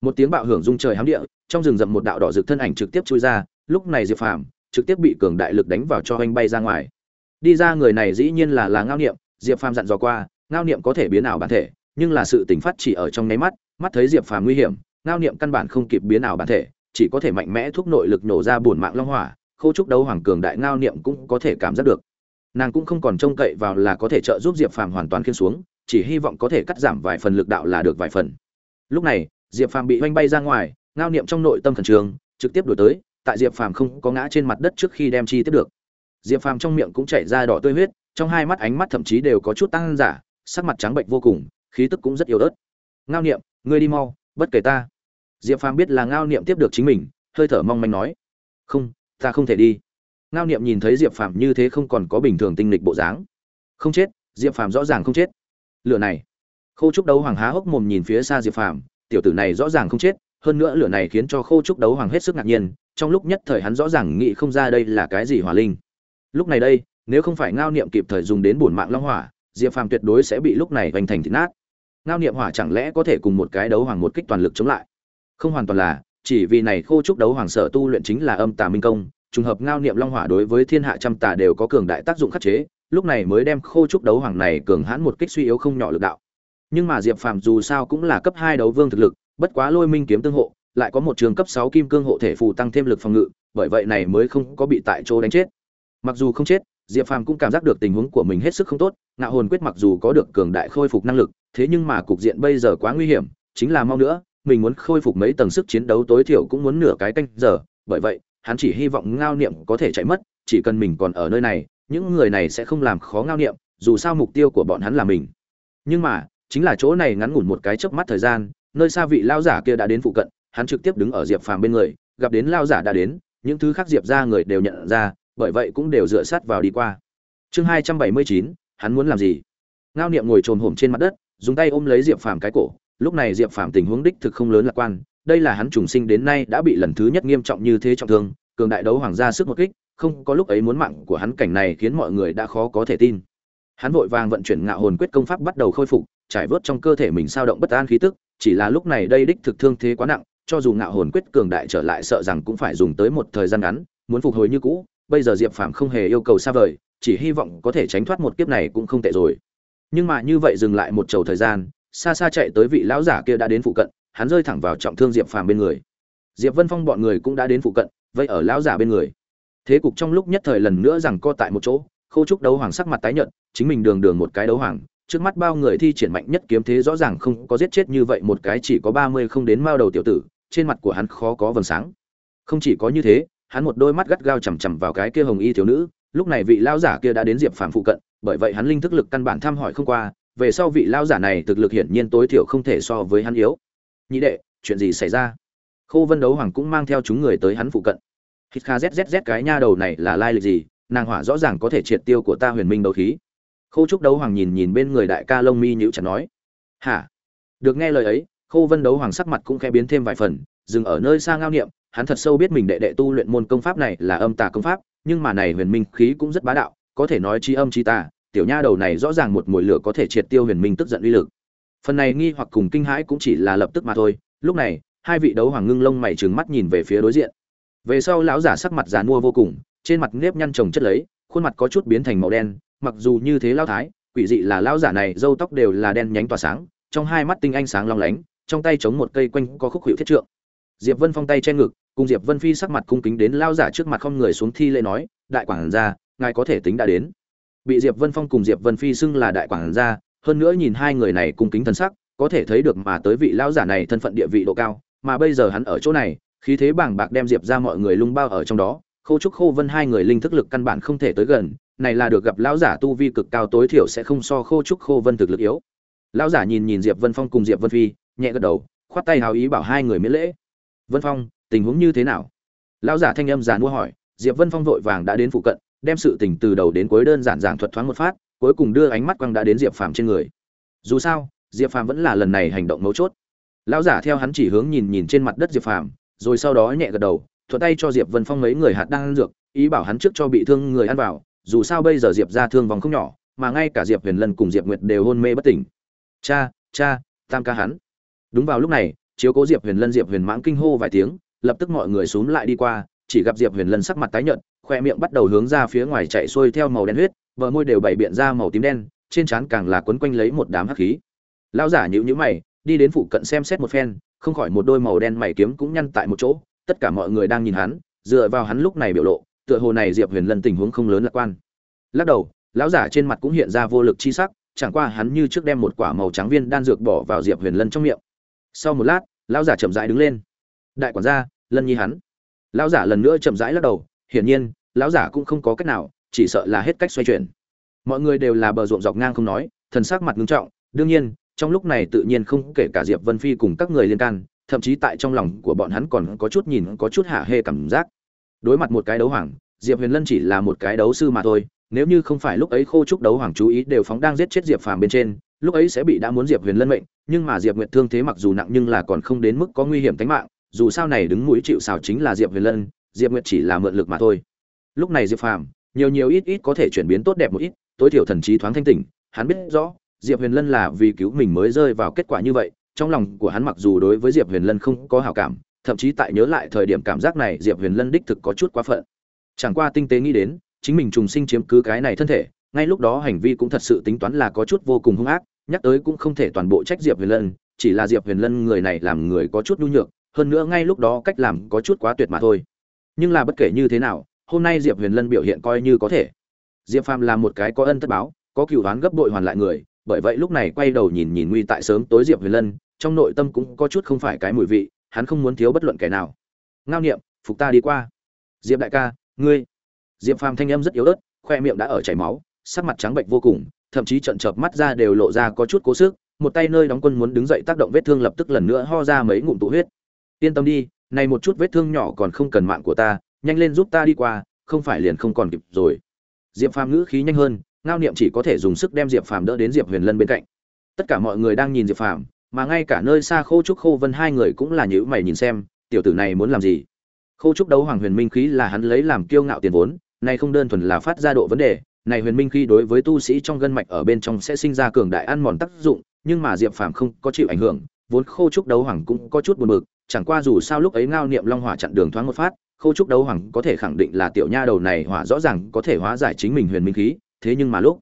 Một tiếng bạo hưởng rung trời hám địa, trong rừng rậm một đạo đỏ rực thân ảnh trực tiếp chui ra, lúc này diệp phàm trực tiếp bị cường đại lực đánh vào cho oanh bay ra ngoài. Đi ra người này dĩ nhiên là là ngao niệm diệp phàm dặn dò qua, ngao niệm có thể biến ảo bản thể, nhưng là sự tỉnh phát chỉ ở trong nháy mắt mắt thấy diệp phàm nguy hiểm, ngao niệm căn bản không kịp biến ảo bản thể, chỉ có thể mạnh mẽ thúc nội lực nổ ra bổn mạng long hỏa, khâu trúc đấu hoàng cường đại ngao niệm cũng có thể cảm giác được. Nàng cũng không còn trông cậy vào là có thể trợ giúp diệp phàm hoàn toàn khiên xuống, chỉ hy vọng có thể cắt giảm vài phần lực đạo là được vài phần. Lúc này, diệp phàm bị oanh bay ra ngoài, ngao niệm trong nội tâm khẩn trường trực tiếp đổi tới, tại diệp phàm không có ngã trên mặt đất trước khi đem chi tiếp được. Diệp phàm trong miệng cũng chảy ra đỏ tươi huyết trong hai mắt ánh mắt thậm chí đều có chút tăng giả, sắc mặt trắng bệnh vô cùng, khí tức cũng rất yếu ớt. Ngao niệm, ngươi đi mau, bất kể ta. Diệp phàm biết là ngao niệm tiếp được chính mình, hơi thở mong manh nói. Không, ta không thể đi. Ngao niệm nhìn thấy diệp phàm như thế không còn có bình thường tinh lịch bộ dáng. Không chết, diệp phàm rõ ràng không chết. Lửa này. Khô trúc đấu hoàng há hốc mồm nhìn phía xa diệp phàm, tiểu tử này rõ ràng không chết, hơn nữa lửa này khiến cho khô trúc đấu hoàng hết sức ngạc nhiên, trong lúc nhất thời hắn rõ ràng nghĩ không ra đây là cái gì hỏa linh. Lúc này đây nếu không phải ngao niệm kịp thời dùng đến bổn mạng long hỏa, diệp phàm tuyệt đối sẽ bị lúc này hoành thành thịt nát. Ngao niệm hỏa chẳng lẽ có thể cùng một cái đấu hoàng một kích toàn lực chống lại? Không hoàn toàn là, chỉ vì này khô trúc đấu hoàng sở tu luyện chính là âm tà minh công, trùng hợp ngao niệm long hỏa đối với thiên hạ trăm tà đều có cường đại tác dụng khắc chế, lúc này mới đem khô trúc đấu hoàng này cường hãn một kích suy yếu không nhỏ lực đạo. Nhưng mà diệp phàm dù sao cũng là cấp hai đấu vương thực lực, bất quá lôi minh kiếm tương hộ, lại có một trường cấp sáu kim cương hộ thể phù tăng thêm lực phòng ngự, bởi vậy này mới không có bị tại chỗ đánh chết. Mặc dù không chết diệp phàm cũng cảm giác được tình huống của mình hết sức không tốt, ngạo hồn quyết mặc dù có được cường đại khôi phục năng lực, thế nhưng mà cục diện bây giờ quá nguy hiểm, chính là mau nữa, mình muốn khôi phục mấy tầng sức chiến đấu tối thiểu cũng muốn nửa cái canh giờ, bởi vậy, hắn chỉ hy vọng ngao niệm có thể chạy mất, chỉ cần mình còn ở nơi này, những người này sẽ không làm khó ngao niệm, dù sao mục tiêu của bọn hắn là mình. Nhưng mà, chính là chỗ này ngắn ngủn một cái chớp mắt thời gian, nơi xa vị lao giả kia đã đến phụ cận, hắn trực tiếp đứng ở diệp phàm bên người, gặp đến lao giả đã đến, những thứ khác diệp ra người đều nhận ra bởi vậy cũng đều dựa sát vào đi qua. Chương hai trăm bảy mươi chín, hắn muốn làm gì? Ngao niệm ngồi trồm hổm trên mặt đất, dùng tay ôm lấy diệp phàm cái cổ. Lúc này diệp phàm tình huống đích thực không lớn lạc quan. Đây là hắn trùng sinh đến nay đã bị lần thứ nhất nghiêm trọng như thế trọng thương, cường đại đấu hoàng gia sức một kích, không có lúc ấy muốn mạng của hắn cảnh này khiến mọi người đã khó có thể tin. Hắn vội vàng vận chuyển ngạo hồn quyết công pháp bắt đầu khôi phục, trải vớt trong cơ thể mình sao động bất an khí tức, chỉ là lúc này đây đích thực thương thế quá nặng, cho dù ngạo hồn quyết cường đại trở lại sợ rằng cũng phải dùng tới một thời gian ngắn, muốn phục hồi như cũ bây giờ diệp phàm không hề yêu cầu xa vời, chỉ hy vọng có thể tránh thoát một kiếp này cũng không tệ rồi. Nhưng mà như vậy dừng lại một chầu thời gian, xa xa chạy tới vị lão giả kia đã đến phụ cận, hắn rơi thẳng vào trọng thương diệp phàm bên người. Diệp vân phong bọn người cũng đã đến phụ cận vậy ở lão giả bên người. Thế cục trong lúc nhất thời lần nữa rằng co tại một chỗ, khâu trúc đấu hoàng sắc mặt tái nhợt, chính mình đường đường một cái đấu hoàng, trước mắt bao người thi triển mạnh nhất kiếm thế rõ ràng không có giết chết như vậy một cái chỉ có ba mươi không đến mao đầu tiểu tử, trên mặt của hắn khó có vầng sáng. Không chỉ có như thế hắn một đôi mắt gắt gao chằm chằm vào cái kia hồng y thiếu nữ, lúc này vị lao giả kia đã đến diệp phàm phụ cận, bởi vậy hắn linh thức lực căn bản thăm hỏi không qua, về sau vị lao giả này thực lực hiển nhiên tối thiểu không thể so với hắn yếu. Nhị đệ, chuyện gì xảy ra? Khô vân đấu hoàng cũng mang theo chúng người tới hắn phụ cận. Hít kha zzz cái nha đầu này là lai lịch gì? Nàng hỏa rõ ràng có thể triệt tiêu của ta huyền minh đấu khí. Khô trúc đấu hoàng nhìn nhìn bên người đại ca Long mi nhíu chặt nói. Hả? Được nghe lời ấy, khô vân đấu hoàng sắc mặt cũng khẽ biến thêm vài phần, dừng ở nơi xa ngao niệm hắn thật sâu biết mình đệ đệ tu luyện môn công pháp này là âm tà công pháp, nhưng mà này huyền minh khí cũng rất bá đạo, có thể nói chi âm chi tà, tiểu nha đầu này rõ ràng một mùi lửa có thể triệt tiêu huyền minh tức giận uy lực. Phần này nghi hoặc cùng kinh hãi cũng chỉ là lập tức mà thôi, lúc này, hai vị đấu hoàng ngưng lông mày trừng mắt nhìn về phía đối diện. Về sau lão giả sắc mặt giàn mua vô cùng, trên mặt nếp nhăn chồng chất lấy, khuôn mặt có chút biến thành màu đen, mặc dù như thế lão thái, quỷ dị là lão giả này râu tóc đều là đen nhánh tỏa sáng, trong hai mắt tinh anh sáng long lánh, trong tay chống một cây quanh có khúc hiệu thiết trượng. Diệp vân phong tay che ngực cùng diệp vân phi sắc mặt cung kính đến lao giả trước mặt không người xuống thi lễ nói, đại quảng gia, ngài có thể tính đã đến. Bị diệp vân phong cùng diệp vân phi xưng là đại quảng gia, hơn nữa nhìn hai người này cung kính thân sắc, có thể thấy được mà tới vị lao giả này thân phận địa vị độ cao, mà bây giờ hắn ở chỗ này, khí thế bảng bạc đem diệp ra mọi người lung bao ở trong đó, khô trúc khô vân hai người linh thức lực căn bản không thể tới gần, này là được gặp lão giả tu vi cực cao tối thiểu sẽ không so khô trúc khô vân thực lực yếu. Lão giả nhìn nhìn diệp vân phong cùng diệp vân phi, nhẹ gật đầu, khoát tay hào ý bảo hai người miễn lễ. Vân phong tình huống như thế nào? Lão giả thanh âm giàn mua hỏi, diệp vân phong vội vàng đã đến phụ cận, đem sự tình từ đầu đến cuối đơn giản giảng thuật thoáng một phát, cuối cùng đưa ánh mắt quăng đã đến diệp phàm trên người. Dù sao, diệp phàm vẫn là lần này hành động mấu chốt. Lão giả theo hắn chỉ hướng nhìn nhìn trên mặt đất diệp phàm, rồi sau đó nhẹ gật đầu, thuận tay cho diệp vân phong mấy người hạt đang ăn dược, ý bảo hắn trước cho bị thương người ăn vào, dù sao bây giờ diệp ra thương vòng không nhỏ, mà ngay cả diệp huyền lân cùng diệp nguyệt đều hôn mê bất tỉnh. Cha cha, tam ca hắn. Đúng vào lúc này, chiếu cố diệp huyền lân diệp huyền mãng kinh hô vài tiếng lập tức mọi người xúm lại đi qua, chỉ gặp diệp huyền lân sắc mặt tái nhợt, khoe miệng bắt đầu hướng ra phía ngoài chạy xuôi theo màu đen huyết, bờ môi đều bảy biện ra màu tím đen, trên trán càng là quấn quanh lấy một đám hắc khí. Lão giả nhíu nhíu mày, đi đến phụ cận xem xét một phen, không khỏi một đôi màu đen mày kiếm cũng nhăn tại một chỗ, tất cả mọi người đang nhìn hắn, dựa vào hắn lúc này biểu lộ, tựa hồ này diệp huyền lân tình huống không lớn lạc quan. Lắc đầu, lão giả trên mặt cũng hiện ra vô lực chi sắc, chẳng qua hắn như trước đem một quả màu trắng viên đan dược bỏ vào diệp huyền lân trong miệng. Sau một lát, lão giả chậm rãi đứng lên đại quản gia, lân nhi hắn. Lão giả lần nữa chậm rãi lắc đầu, hiển nhiên, lão giả cũng không có cách nào, chỉ sợ là hết cách xoay chuyển. Mọi người đều là bờ ruộng dọc ngang không nói, thần sắc mặt ngưng trọng, đương nhiên, trong lúc này tự nhiên không kể cả diệp vân phi cùng các người liên can, thậm chí tại trong lòng của bọn hắn còn có chút nhìn, có chút hạ hê cảm giác. Đối mặt một cái đấu hoàng, diệp huyền lân chỉ là một cái đấu sư mà thôi, nếu như không phải lúc ấy khô trúc đấu hoàng chú ý đều phóng đang giết chết diệp phàm bên trên, lúc ấy sẽ bị đã muốn diệp huyền lân mệnh, nhưng mà diệp nguyệt thương thế mặc dù nặng nhưng là còn không đến mức có nguy hiểm tính mạng dù sao này đứng mũi chịu xào chính là diệp huyền lân, diệp nguyệt chỉ là mượn lực mà thôi. Lúc này diệp phàm, nhiều nhiều ít ít có thể chuyển biến tốt đẹp một ít, tối thiểu thần trí thoáng thanh tỉnh, hắn biết rõ, diệp huyền lân là vì cứu mình mới rơi vào kết quả như vậy, trong lòng của hắn mặc dù đối với diệp huyền lân không có hảo cảm, thậm chí tại nhớ lại thời điểm cảm giác này diệp huyền lân đích thực có chút quá phận. Chẳng qua tinh tế nghĩ đến, chính mình trùng sinh chiếm cứ cái này thân thể, ngay lúc đó hành vi cũng thật sự tính toán là có chút vô cùng hung ác, nhắc tới cũng không thể toàn bộ trách diệp huyền lân, chỉ là diệp huyền lân người này làm người có chút nhu nhược hơn nữa ngay lúc đó cách làm có chút quá tuyệt mà thôi. Nhưng là bất kể như thế nào, hôm nay diệp huyền lân biểu hiện coi như có thể. Diệp phàm là một cái có ân tất báo, có cựu đoán gấp bội hoàn lại người, bởi vậy lúc này quay đầu nhìn nhìn nguy tại sớm tối diệp huyền lân, trong nội tâm cũng có chút không phải cái mùi vị, hắn không muốn thiếu bất luận kẻ nào. Ngao niệm, phục ta đi qua. Diệp đại ca, ngươi. Diệp phàm thanh âm rất yếu ớt, khoe miệng đã ở chảy máu, sắc mặt trắng bệnh vô cùng, thậm chí trận chợp mắt ra đều lộ ra có chút cố sức, một tay nơi đóng quân muốn đứng dậy tác động vết thương lập tức lần nữa ho ra mấy ngụm tụ huyết yên tâm đi, này một chút vết thương nhỏ còn không cần mạng của ta, nhanh lên giúp ta đi qua, không phải liền không còn kịp rồi. Diệp phàm ngữ khí nhanh hơn, ngao niệm chỉ có thể dùng sức đem diệp phàm đỡ đến diệp huyền lân bên cạnh. Tất cả mọi người đang nhìn diệp phàm, mà ngay cả nơi xa khô trúc, khô vân hai người cũng là nhữ mày nhìn xem, tiểu tử này muốn làm gì? Khô trúc đấu hoàng huyền minh khí là hắn lấy làm kiêu ngạo tiền vốn, này không đơn thuần là phát ra độ vấn đề, này huyền minh khí đối với tu sĩ trong gân mạch ở bên trong sẽ sinh ra cường đại ăn mòn tác dụng, nhưng mà diệp phàm không có chịu ảnh hưởng, vốn khô trúc đấu hoàng cũng có chút buồn bực chẳng qua dù sao lúc ấy ngao niệm long hỏa chặn đường thoáng một phát khô trúc đấu hoàng có thể khẳng định là tiểu nha đầu này hỏa rõ ràng có thể hóa giải chính mình huyền minh khí, thế nhưng mà lúc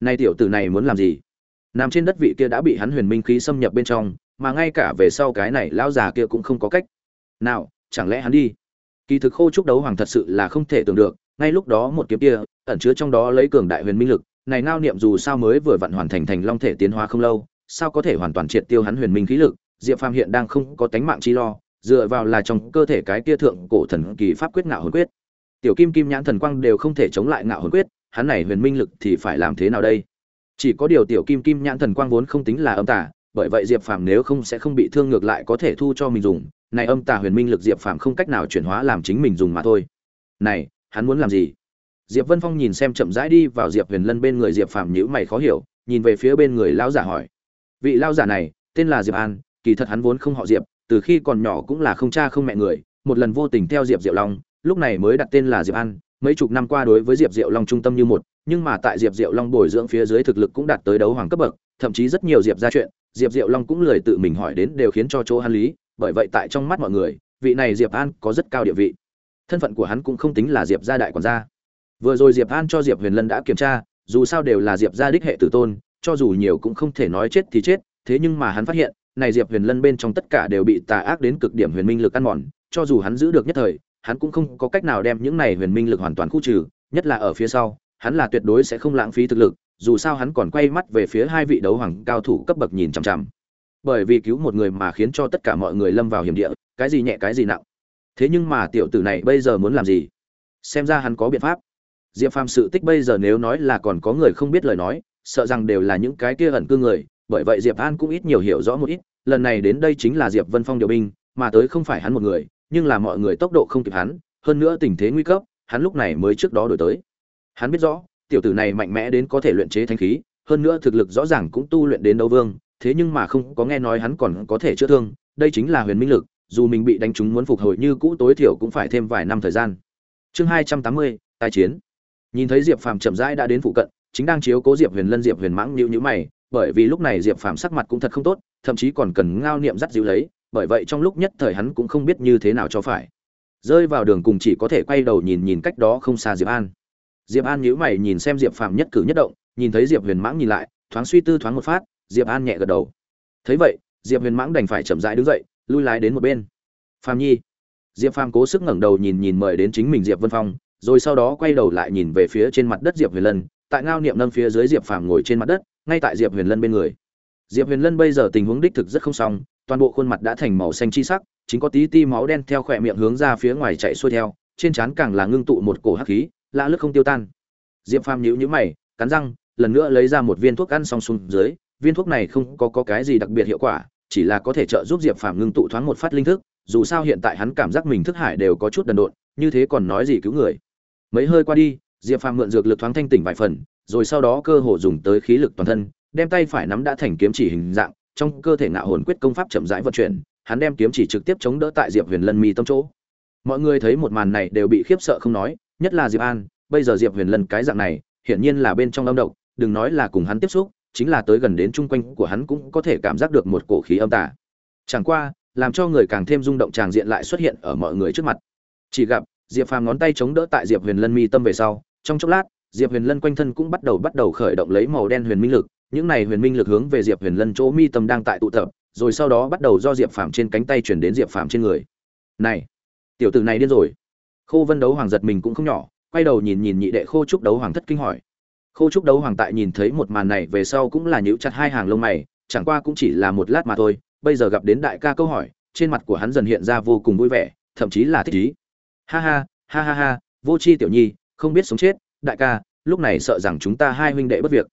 nay tiểu tử này muốn làm gì? Nằm trên đất vị kia đã bị hắn huyền minh khí xâm nhập bên trong, mà ngay cả về sau cái này lão già kia cũng không có cách. Nào, chẳng lẽ hắn đi? Kỳ thực khô trúc đấu hoàng thật sự là không thể tưởng được, ngay lúc đó một kiếm kia, ẩn chứa trong đó lấy cường đại huyền minh lực, này ngao niệm dù sao mới vừa vặn hoàn thành thành long thể tiến hóa không lâu, sao có thể hoàn toàn triệt tiêu hắn huyền minh khí lực? Diệp phàm hiện đang không có tánh mạng chi lo, dựa vào là trong cơ thể cái kia thượng cổ thần kỳ pháp quyết ngạo hồn quyết. Tiểu kim kim nhãn thần quang đều không thể chống lại ngạo hồn quyết, hắn này huyền minh lực thì phải làm thế nào đây? Chỉ có điều tiểu kim kim nhãn thần quang vốn không tính là âm tà, bởi vậy diệp phàm nếu không sẽ không bị thương ngược lại có thể thu cho mình dùng. Này âm tà huyền minh lực diệp phàm không cách nào chuyển hóa làm chính mình dùng mà thôi. Này, hắn muốn làm gì? Diệp vân phong nhìn xem chậm rãi đi vào diệp huyền lân bên người diệp phàm nhữ mày khó hiểu, nhìn về phía bên người lão giả hỏi. Vị lão giả này, tên là diệp an kỳ thật hắn vốn không họ diệp, từ khi còn nhỏ cũng là không cha không mẹ người, một lần vô tình theo diệp diệu long, lúc này mới đặt tên là diệp an, mấy chục năm qua đối với diệp diệu long trung tâm như một, nhưng mà tại diệp diệu long bồi dưỡng phía dưới thực lực cũng đạt tới đấu hoàng cấp bậc, thậm chí rất nhiều diệp ra chuyện, diệp diệu long cũng lười tự mình hỏi đến đều khiến cho chỗ hắn lý, bởi vậy tại trong mắt mọi người, vị này diệp an có rất cao địa vị. Thân phận của hắn cũng không tính là diệp gia đại quản gia. Vừa rồi diệp an cho diệp huyền lân đã kiểm tra, dù sao đều là diệp gia đích hệ tử tôn, cho dù nhiều cũng không thể nói chết thì chết, thế nhưng mà hắn phát hiện này diệp huyền lân bên trong tất cả đều bị tà ác đến cực điểm huyền minh lực ăn mòn, cho dù hắn giữ được nhất thời, hắn cũng không có cách nào đem những này huyền minh lực hoàn toàn khu trừ, nhất là ở phía sau, hắn là tuyệt đối sẽ không lãng phí thực lực, dù sao hắn còn quay mắt về phía hai vị đấu hoàng cao thủ cấp bậc nhìn chằm chằm. Bởi vì cứu một người mà khiến cho tất cả mọi người lâm vào hiểm địa, cái gì nhẹ cái gì nặng. Thế nhưng mà tiểu tử này bây giờ muốn làm gì? Xem ra hắn có biện pháp. Diệp phàm sự tích bây giờ nếu nói là còn có người không biết lời nói, sợ rằng đều là những cái kia ẩn cư người bởi vậy diệp an cũng ít nhiều hiểu rõ một ít, lần này đến đây chính là diệp vân phong điều binh, mà tới không phải hắn một người, nhưng là mọi người tốc độ không kịp hắn, hơn nữa tình thế nguy cấp, hắn lúc này mới trước đó đổi tới. Hắn biết rõ, tiểu tử này mạnh mẽ đến có thể luyện chế thanh khí, hơn nữa thực lực rõ ràng cũng tu luyện đến đấu vương, thế nhưng mà không có nghe nói hắn còn có thể chữa thương, đây chính là huyền minh lực, dù mình bị đánh trúng muốn phục hồi như cũ tối thiểu cũng phải thêm vài năm thời gian. Chương hai trăm tám mươi, tài chiến. Nhìn thấy diệp phàm chậm rãi đã đến phụ cận, chính đang chiếu cố diệp huyền lân diệp huyền mãng nhíu nhíu mày bởi vì lúc này diệp phàm sắc mặt cũng thật không tốt, thậm chí còn cần ngao niệm dắt dịu lấy, bởi vậy trong lúc nhất thời hắn cũng không biết như thế nào cho phải. Rơi vào đường cùng chỉ có thể quay đầu nhìn nhìn cách đó không xa diệp an. Diệp an nhíu mày nhìn xem diệp phàm nhất cử nhất động, nhìn thấy diệp huyền mãng nhìn lại, thoáng suy tư thoáng một phát, diệp an nhẹ gật đầu. Thấy vậy, diệp huyền mãng đành phải chậm rãi đứng dậy, lui lái đến một bên. Phàm nhi. Diệp phàm cố sức ngẩng đầu nhìn nhìn mời đến chính mình diệp vân phong, rồi sau đó quay đầu lại nhìn về phía trên mặt đất diệp huyền lân, tại ngao niệm nâng phía dưới diệp phàm ngồi trên mặt đất ngay tại diệp huyền lân bên người. Diệp huyền lân bây giờ tình huống đích thực rất không xong toàn bộ khuôn mặt đã thành màu xanh chi sắc chính có tí ti máu đen theo khỏe miệng hướng ra phía ngoài chạy xuôi theo trên trán càng là ngưng tụ một cổ hắc khí lạ lướt không tiêu tan. Diệp phàm nhíu nhíu mày cắn răng lần nữa lấy ra một viên thuốc ăn xong xuống dưới viên thuốc này không có, có cái gì đặc biệt hiệu quả chỉ là có thể trợ giúp diệp phàm ngưng tụ thoáng một phát linh thức dù sao hiện tại hắn cảm giác mình thức hải đều có chút đần độn như thế còn nói gì cứu người. Mấy hơi qua đi diệp phàm mượn dược lực thoáng thanh tỉnh vài phần rồi sau đó cơ hồ dùng tới khí lực toàn thân, đem tay phải nắm đã thành kiếm chỉ hình dạng, trong cơ thể ngạo hồn quyết công pháp chậm rãi vận chuyển, hắn đem kiếm chỉ trực tiếp chống đỡ tại diệp huyền lân mi tâm chỗ. Mọi người thấy một màn này đều bị khiếp sợ không nói, nhất là diệp an, bây giờ diệp huyền lân cái dạng này, hiển nhiên là bên trong âm độc, đừng nói là cùng hắn tiếp xúc, chính là tới gần đến chung quanh của hắn cũng có thể cảm giác được một cổ khí âm tà. Chẳng qua, làm cho người càng thêm rung động tràng diện lại xuất hiện ở mọi người trước mặt. Chỉ gặp, diệp phàm ngón tay chống đỡ tại diệp huyền lân mi tâm về sau, trong chốc lát diệp huyền lân quanh thân cũng bắt đầu bắt đầu khởi động lấy màu đen huyền minh lực, những này huyền minh lực hướng về diệp huyền lân chỗ mi tâm đang tại tụ tập, rồi sau đó bắt đầu do diệp phàm trên cánh tay chuyển đến diệp phàm trên người. Này, tiểu tử này điên rồi. Khô vân đấu hoàng giật mình cũng không nhỏ, quay đầu nhìn nhìn nhị đệ khô trúc đấu hoàng thất kinh hỏi. Khô trúc đấu hoàng tại nhìn thấy một màn này về sau cũng là nhíu chặt hai hàng lông mày, chẳng qua cũng chỉ là một lát mà thôi, bây giờ gặp đến đại ca câu hỏi, trên mặt của hắn dần hiện ra vô cùng vui vẻ, thậm chí là thích ý. Ha ha ha ha ha, vô chi tiểu nhi, không biết sống chết đại ca, lúc này sợ rằng chúng ta hai huynh đệ bất việc.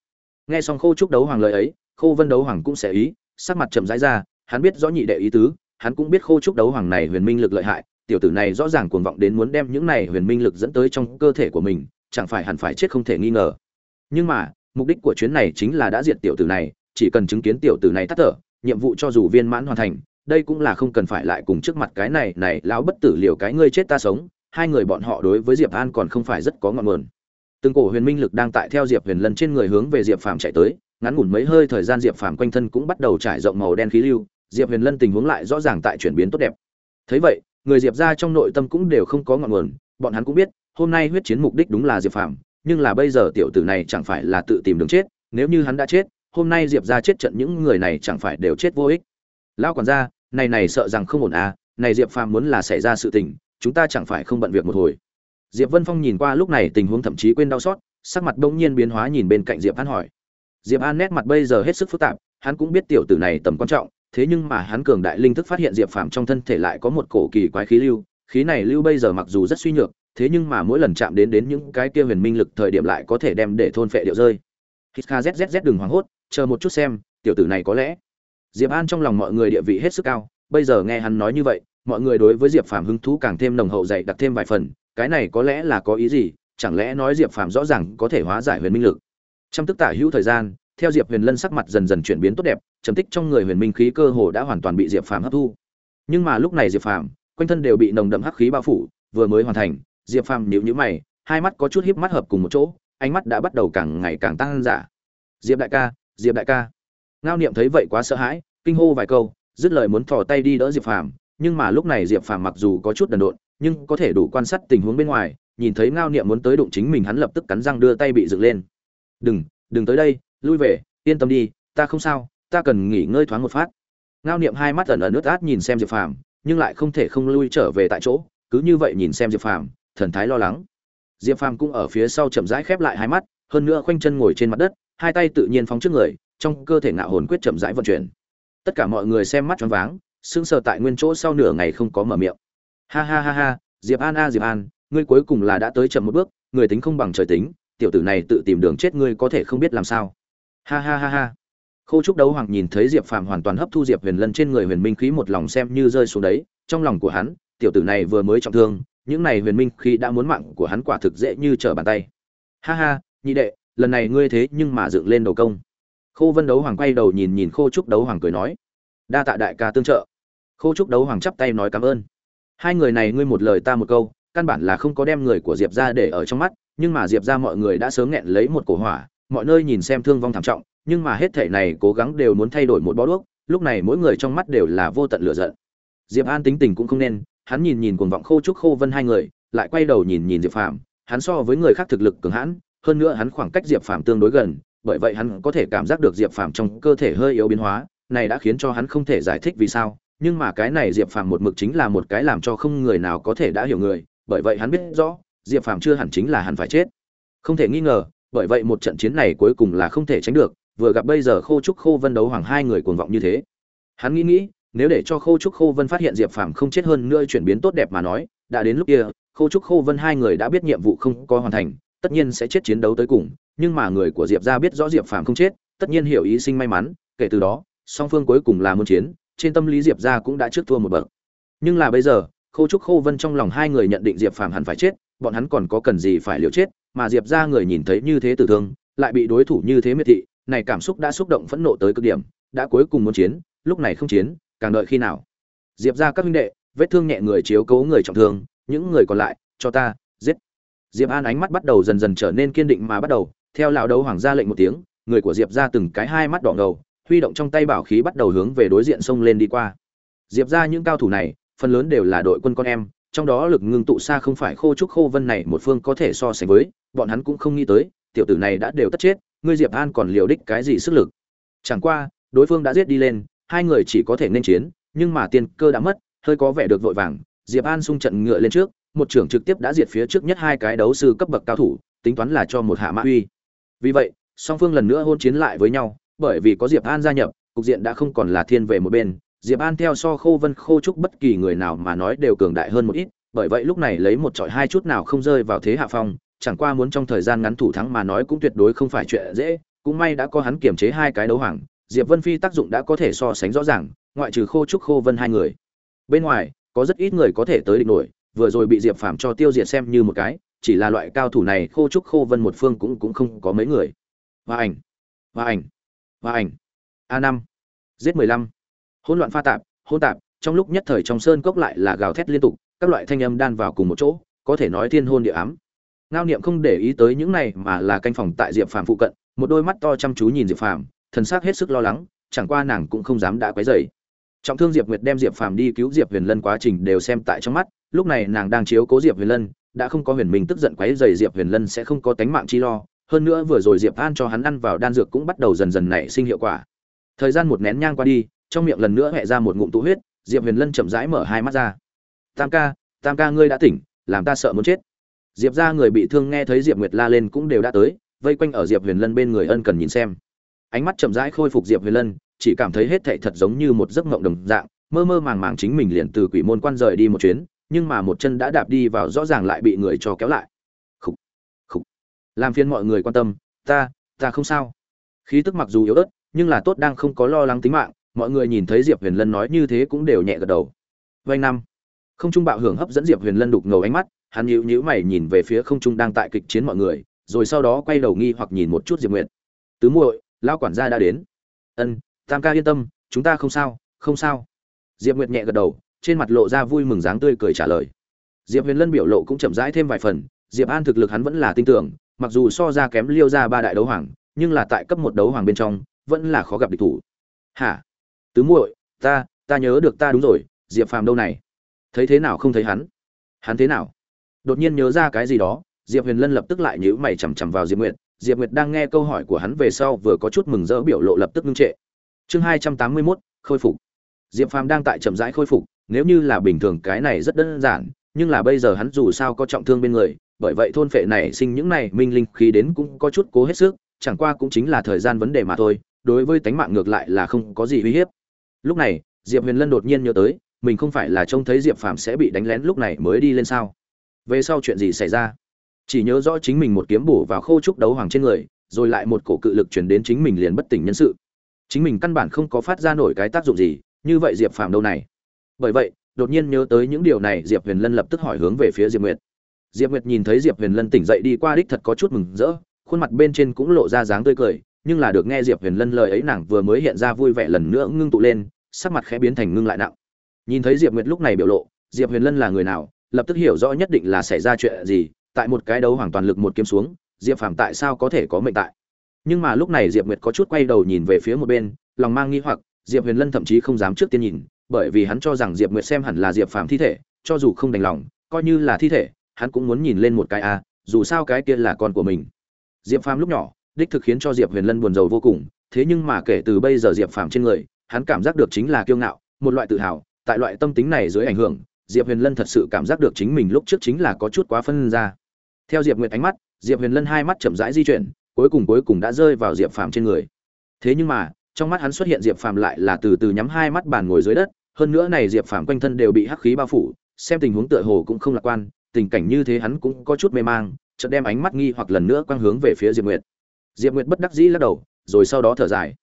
Nghe xong khô trúc đấu hoàng lời ấy, khô vân đấu hoàng cũng sẽ ý, sắc mặt chậm rãi ra, hắn biết rõ nhị đệ ý tứ, hắn cũng biết khô trúc đấu hoàng này huyền minh lực lợi hại, tiểu tử này rõ ràng cuồng vọng đến muốn đem những này huyền minh lực dẫn tới trong cơ thể của mình, chẳng phải hẳn phải chết không thể nghi ngờ. Nhưng mà, mục đích của chuyến này chính là đã diệt tiểu tử này, chỉ cần chứng kiến tiểu tử này tắt thở, nhiệm vụ cho dù viên mãn hoàn thành, đây cũng là không cần phải lại cùng trước mặt cái này này, lão bất tử liều cái ngươi chết ta sống, hai người bọn họ đối với diệp an còn không phải rất có ngọn nguồn từng cổ huyền minh lực đang tại theo diệp huyền lân trên người hướng về diệp phàm chạy tới, ngắn ngủn mấy hơi thời gian diệp phàm quanh thân cũng bắt đầu trải rộng màu đen khí lưu, diệp huyền lân tình huống lại rõ ràng tại chuyển biến tốt đẹp. Thấy vậy, người diệp ra trong nội tâm cũng đều không có ngọn nguồn, bọn hắn cũng biết, hôm nay huyết chiến mục đích đúng là diệp phàm, nhưng là bây giờ tiểu tử này chẳng phải là tự tìm đường chết, nếu như hắn đã chết, hôm nay diệp ra chết trận những người này chẳng phải đều chết vô ích. Lão quản gia, này này sợ rằng không ổn à này diệp phàm muốn là xảy ra sự tình, chúng ta chẳng phải không bận việc một hồi diệp vân phong nhìn qua lúc này tình huống thậm chí quên đau xót, sắc mặt bỗng nhiên biến hóa nhìn bên cạnh diệp an hỏi. Diệp an nét mặt bây giờ hết sức phức tạp, hắn cũng biết tiểu tử này tầm quan trọng, thế nhưng mà hắn cường đại linh thức phát hiện diệp phàm trong thân thể lại có một cổ kỳ quái khí lưu, khí này lưu bây giờ mặc dù rất suy nhược, thế nhưng mà mỗi lần chạm đến đến những cái kia huyền minh lực thời điểm lại có thể đem để thôn phệ điệu rơi. Hít kha đừng hoảng hốt, chờ một chút xem, tiểu tử này có lẽ. Diệp an trong lòng mọi người địa vị hết sức cao, bây giờ nghe hắn nói như vậy, mọi người đối với diệp phàm hứng thú càng thêm nồng hậu dày đặc thêm vài phần cái này có lẽ là có ý gì, chẳng lẽ nói diệp phàm rõ ràng có thể hóa giải huyền minh lực? Trong tức tả hữu thời gian, theo diệp huyền lân sắc mặt dần dần chuyển biến tốt đẹp, trầm tích trong người huyền minh khí cơ hồ đã hoàn toàn bị diệp phàm hấp thu. Nhưng mà lúc này diệp phàm, quanh thân đều bị nồng đậm hắc khí bao phủ, vừa mới hoàn thành, diệp phàm nhíu nhữ mày, hai mắt có chút híp mắt hợp cùng một chỗ, ánh mắt đã bắt đầu càng ngày càng tăng giả diệp đại ca, diệp đại ca. Ngao niệm thấy vậy quá sợ hãi, kinh hô vài câu, dứt lời muốn thò tay đi đỡ diệp phàm, nhưng mà lúc này diệp phàm mặc dù có chút đần độn nhưng có thể đủ quan sát tình huống bên ngoài, nhìn thấy ngao niệm muốn tới đụng chính mình, hắn lập tức cắn răng đưa tay bị dựng lên. Đừng đừng tới đây, lui về, yên tâm đi, ta không sao, ta cần nghỉ ngơi thoáng một phát. Ngao niệm hai mắt ẩn ẩn nước át nhìn xem diệp phàm, nhưng lại không thể không lui trở về tại chỗ, cứ như vậy nhìn xem diệp phàm, thần thái lo lắng. Diệp phàm cũng ở phía sau chậm rãi khép lại hai mắt, hơn nữa khoanh chân ngồi trên mặt đất, hai tay tự nhiên phóng trước người, trong cơ thể ngạo hồn quyết chậm rãi vận chuyển. Tất cả mọi người xem mắt choáng váng, sững sờ tại nguyên chỗ sau nửa ngày không có mở miệng ha ha ha ha, diệp an, a, diệp an, ngươi cuối cùng là đã tới chậm một bước, người tính không bằng trời tính, tiểu tử này tự tìm đường chết ngươi có thể không biết làm sao. Ha ha ha ha. Khô trúc đấu hoàng nhìn thấy diệp phàm hoàn toàn hấp thu diệp huyền lân trên người huyền minh khí một lòng xem như rơi xuống đấy, trong lòng của hắn, tiểu tử này vừa mới trọng thương, những này huyền minh khí đã muốn mạng của hắn quả thực dễ như trở bàn tay. Ha ha, nhị đệ, lần này ngươi thế nhưng mà dựng lên đầu công. Khô vân đấu hoàng quay đầu nhìn nhìn khô trúc đấu hoàng cười nói, đa tạ đại ca tương trợ. Khô trúc đấu hoàng chắp tay nói cảm ơn hai người này ngươi một lời ta một câu, căn bản là không có đem người của diệp ra để ở trong mắt, nhưng mà diệp ra mọi người đã sớm nghẹn lấy một cổ hỏa, mọi nơi nhìn xem thương vong thảm trọng, nhưng mà hết thể này cố gắng đều muốn thay đổi một bó đuốc, lúc này mỗi người trong mắt đều là vô tận lửa giận. Diệp an tính tình cũng không nên, hắn nhìn nhìn cuồng vọng khô trúc khô vân hai người, lại quay đầu nhìn nhìn diệp phàm, hắn so với người khác thực lực cường hãn, hơn nữa hắn khoảng cách diệp phàm tương đối gần, bởi vậy hắn có thể cảm giác được diệp phàm trong cơ thể hơi yếu biến hóa, này đã khiến cho hắn không thể giải thích vì sao nhưng mà cái này diệp phàm một mực chính là một cái làm cho không người nào có thể đã hiểu người, bởi vậy hắn biết rõ, diệp phàm chưa hẳn chính là hắn phải chết. Không thể nghi ngờ, bởi vậy một trận chiến này cuối cùng là không thể tránh được, vừa gặp bây giờ khô trúc khô vân đấu hoàng hai người cuồng vọng như thế. Hắn nghĩ nghĩ, nếu để cho khô trúc khô vân phát hiện diệp phàm không chết hơn nữa chuyển biến tốt đẹp mà nói, đã đến lúc kia, khô trúc khô vân hai người đã biết nhiệm vụ không có hoàn thành, tất nhiên sẽ chết chiến đấu tới cùng, nhưng mà người của diệp ra biết rõ diệp phàm không chết, tất nhiên hiểu ý sinh may mắn, kể từ đó, song phương cuối cùng là muốn chiến trên tâm lý diệp ra cũng đã trước thua một bậc. Nhưng là bây giờ, khâu trúc khô vân trong lòng hai người nhận định diệp phàm hẳn phải chết, bọn hắn còn có cần gì phải liều chết, mà diệp ra người nhìn thấy như thế tử thương, lại bị đối thủ như thế miệt thị, này cảm xúc đã xúc động phẫn nộ tới cực điểm, đã cuối cùng muốn chiến, lúc này không chiến, càng đợi khi nào? Diệp ra các huynh đệ, vết thương nhẹ người chiếu cố người trọng thương, những người còn lại, cho ta, giết. Diệp an ánh mắt bắt đầu dần dần trở nên kiên định mà bắt đầu, theo lão đấu hoàng gia lệnh một tiếng, người của diệp ra từng cái hai mắt đỏ ngầu huy động trong tay bảo khí bắt đầu hướng về đối diện sông lên đi qua. Diệp ra những cao thủ này, phần lớn đều là đội quân con em, trong đó lực ngưng tụ xa không phải khô trúc khô vân này một phương có thể so sánh với, bọn hắn cũng không nghĩ tới, tiểu tử này đã đều tất chết, ngươi diệp an còn liều đích cái gì sức lực? Chẳng qua, đối phương đã giết đi lên, hai người chỉ có thể nên chiến, nhưng mà tiên cơ đã mất, hơi có vẻ được vội vàng, diệp an xung trận ngựa lên trước, một trưởng trực tiếp đã diệt phía trước nhất hai cái đấu sư cấp bậc cao thủ, tính toán là cho một hạ mã uy. Vì vậy, song phương lần nữa hôn chiến lại với nhau bởi vì có diệp an gia nhập, cục diện đã không còn là thiên về một bên. Diệp an theo so khô vân khô trúc bất kỳ người nào mà nói đều cường đại hơn một ít, bởi vậy lúc này lấy một trọi hai chút nào không rơi vào thế hạ phong, chẳng qua muốn trong thời gian ngắn thủ thắng mà nói cũng tuyệt đối không phải chuyện dễ. Cũng may đã có hắn kiềm chế hai cái đấu hoàng, diệp vân phi tác dụng đã có thể so sánh rõ ràng, ngoại trừ khô trúc khô vân hai người. Bên ngoài, có rất ít người có thể tới địch nổi, vừa rồi bị diệp phàm cho tiêu diệt xem như một cái, chỉ là loại cao thủ này khô trúc khô vân một phương cũng cũng không có mấy người. Và ảnh và ảnh và ảnh. A năm. Giết mười lăm. Hỗn loạn pha tạp, hỗn tạp, trong lúc nhất thời trong sơn cốc lại là gào thét liên tục, các loại thanh âm đan vào cùng một chỗ, có thể nói thiên hôn địa ám. Ngao niệm không để ý tới những này mà là canh phòng tại diệp phàm phụ cận, một đôi mắt to chăm chú nhìn diệp phàm, thần sắc hết sức lo lắng, chẳng qua nàng cũng không dám đã quấy rầy. Trọng thương diệp nguyệt đem diệp phàm đi cứu diệp huyền lân quá trình đều xem tại trong mắt, lúc này nàng đang chiếu cố diệp huyền lân, đã không có huyền minh tức giận quấy rầy diệp huyền lân sẽ không có tánh mạng chi lo hơn nữa vừa rồi diệp an cho hắn ăn vào đan dược cũng bắt đầu dần dần nảy sinh hiệu quả. Thời gian một nén nhang qua đi, trong miệng lần nữa hẹ ra một ngụm tụ huyết, diệp huyền lân chậm rãi mở hai mắt ra. Tam ca tam ca ngươi đã tỉnh, làm ta sợ muốn chết. Diệp ra người bị thương nghe thấy diệp nguyệt la lên cũng đều đã tới, vây quanh ở diệp huyền lân bên người ân cần nhìn xem. Ánh mắt chậm rãi khôi phục diệp huyền lân, chỉ cảm thấy hết thảy thật giống như một giấc mộng đồng dạng, mơ mơ màng màng chính mình liền từ quỷ môn quan rời đi một chuyến, nhưng mà một chân đã đạp đi vào rõ ràng lại bị người cho kéo lại làm phiền mọi người quan tâm, ta ta không sao. Khí tức mặc dù yếu ớt, nhưng là tốt đang không có lo lắng tính mạng, mọi người nhìn thấy diệp huyền lân nói như thế cũng đều nhẹ gật đầu. Vanh năm, không trung bạo hưởng hấp dẫn diệp huyền lân đục ngầu ánh mắt, hắn nhíu nhíu mày nhìn về phía không trung đang tại kịch chiến mọi người, rồi sau đó quay đầu nghi hoặc nhìn một chút diệp nguyệt. Tứ muội lao quản gia đã đến. Ân, tam ca yên tâm, chúng ta không sao không sao. Diệp nguyệt nhẹ gật đầu, trên mặt lộ ra vui mừng dáng tươi cười trả lời. Diệp huyền lân biểu lộ cũng chậm rãi thêm vài phần, diệp an thực lực hắn vẫn là tin tưởng mặc dù so ra kém liêu ra ba đại đấu hoàng, nhưng là tại cấp một đấu hoàng bên trong, vẫn là khó gặp địch thủ. Hả? Tứ muội, ta ta nhớ được ta đúng rồi, diệp phàm đâu này? Thấy thế nào không thấy hắn? Hắn thế nào? Đột nhiên nhớ ra cái gì đó, diệp huyền lân lập tức lại nhữ mày chằm chằm vào diệp nguyệt. Diệp nguyệt đang nghe câu hỏi của hắn về sau vừa có chút mừng rỡ biểu lộ lập tức ngưng trệ. Chương hai trăm tám mươi mốt, khôi phục. Diệp phàm đang tại chậm rãi khôi phục, nếu như là bình thường cái này rất đơn giản, nhưng là bây giờ hắn dù sao có trọng thương bên người bởi vậy thôn phệ này sinh những này minh linh khí đến cũng có chút cố hết sức, chẳng qua cũng chính là thời gian vấn đề mà thôi, đối với tánh mạng ngược lại là không có gì uy hiếp. Lúc này, diệp huyền lân đột nhiên nhớ tới, mình không phải là trông thấy diệp phàm sẽ bị đánh lén lúc này mới đi lên sao? Về sau chuyện gì xảy ra? Chỉ nhớ rõ chính mình một kiếm bổ vào khô trúc đấu hoàng trên người, rồi lại một cổ cự lực truyền đến chính mình liền bất tỉnh nhân sự. Chính mình căn bản không có phát ra nổi cái tác dụng gì, như vậy diệp phàm đâu này? Bởi vậy, đột nhiên nhớ tới những điều này, diệp huyền lân lập tức hỏi hướng về phía diệp nguyệt diệp nguyệt nhìn thấy diệp huyền lân tỉnh dậy đi qua đích thật có chút mừng rỡ, khuôn mặt bên trên cũng lộ ra dáng tươi cười, nhưng là được nghe diệp huyền lân lời ấy nàng vừa mới hiện ra vui vẻ lần nữa ngưng tụ lên, sắc mặt khẽ biến thành ngưng lại nặng. Nhìn thấy diệp nguyệt lúc này biểu lộ, diệp huyền lân là người nào, lập tức hiểu rõ nhất định là xảy ra chuyện gì, tại một cái đấu hoàn toàn lực một kiếm xuống, diệp phàm tại sao có thể có mệnh tại. Nhưng mà lúc này diệp nguyệt có chút quay đầu nhìn về phía một bên, lòng mang nghi hoặc, diệp huyền lân thậm chí không dám trước tiên nhìn, bởi vì hắn cho rằng diệp nguyệt xem hẳn là diệp phàm thi thể, cho dù không đành lòng, coi như là thi thể hắn cũng muốn nhìn lên một cái a à, dù sao cái kia là con của mình. Diệp phàm lúc nhỏ đích thực khiến cho diệp huyền lân buồn rầu vô cùng thế nhưng mà kể từ bây giờ diệp phàm trên người hắn cảm giác được chính là kiêu ngạo một loại tự hào tại loại tâm tính này dưới ảnh hưởng diệp huyền lân thật sự cảm giác được chính mình lúc trước chính là có chút quá phân ra. Theo diệp nguyệt ánh mắt diệp huyền lân hai mắt chậm rãi di chuyển cuối cùng cuối cùng đã rơi vào diệp phàm trên người. Thế nhưng mà trong mắt hắn xuất hiện diệp phàm lại là từ từ nhắm hai mắt bàn ngồi dưới đất hơn nữa này diệp phàm quanh thân đều bị hắc khí bao phủ xem tình huống tựa hồ cũng không lạc quan tình cảnh như thế hắn cũng có chút mê mang, chợt đem ánh mắt nghi hoặc lần nữa quang hướng về phía diệp nguyệt. Diệp nguyệt bất đắc dĩ lắc đầu, rồi sau đó thở dài.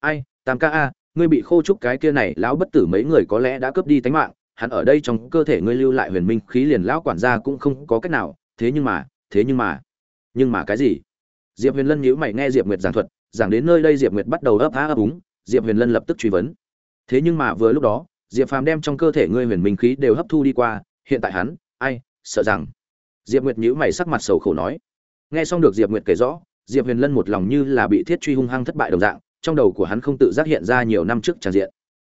Ai, tam ca a, ngươi bị khô trúc cái kia này, lão bất tử mấy người có lẽ đã cướp đi tánh mạng, hắn ở đây trong cơ thể ngươi lưu lại huyền minh khí liền lão quản gia cũng không có cách nào, thế nhưng mà, thế nhưng mà nhưng mà cái gì? Diệp huyền lân nhíu mày nghe diệp nguyệt giảng thuật, giảng đến nơi đây diệp nguyệt bắt đầu ấp há ấp úng, diệp huyền lân lập tức truy vấn. Thế nhưng mà vừa lúc đó, diệp phàm đem trong cơ thể ngươi huyền minh khí đều hấp thu đi qua, hiện tại hắn, ai sợ rằng. Diệp nguyệt nhữ mày sắc mặt sầu khổ nói. Nghe xong được diệp nguyệt kể rõ, diệp huyền lân một lòng như là bị thiết truy hung hăng thất bại đồng dạng, trong đầu của hắn không tự giác hiện ra nhiều năm trước tràn diện.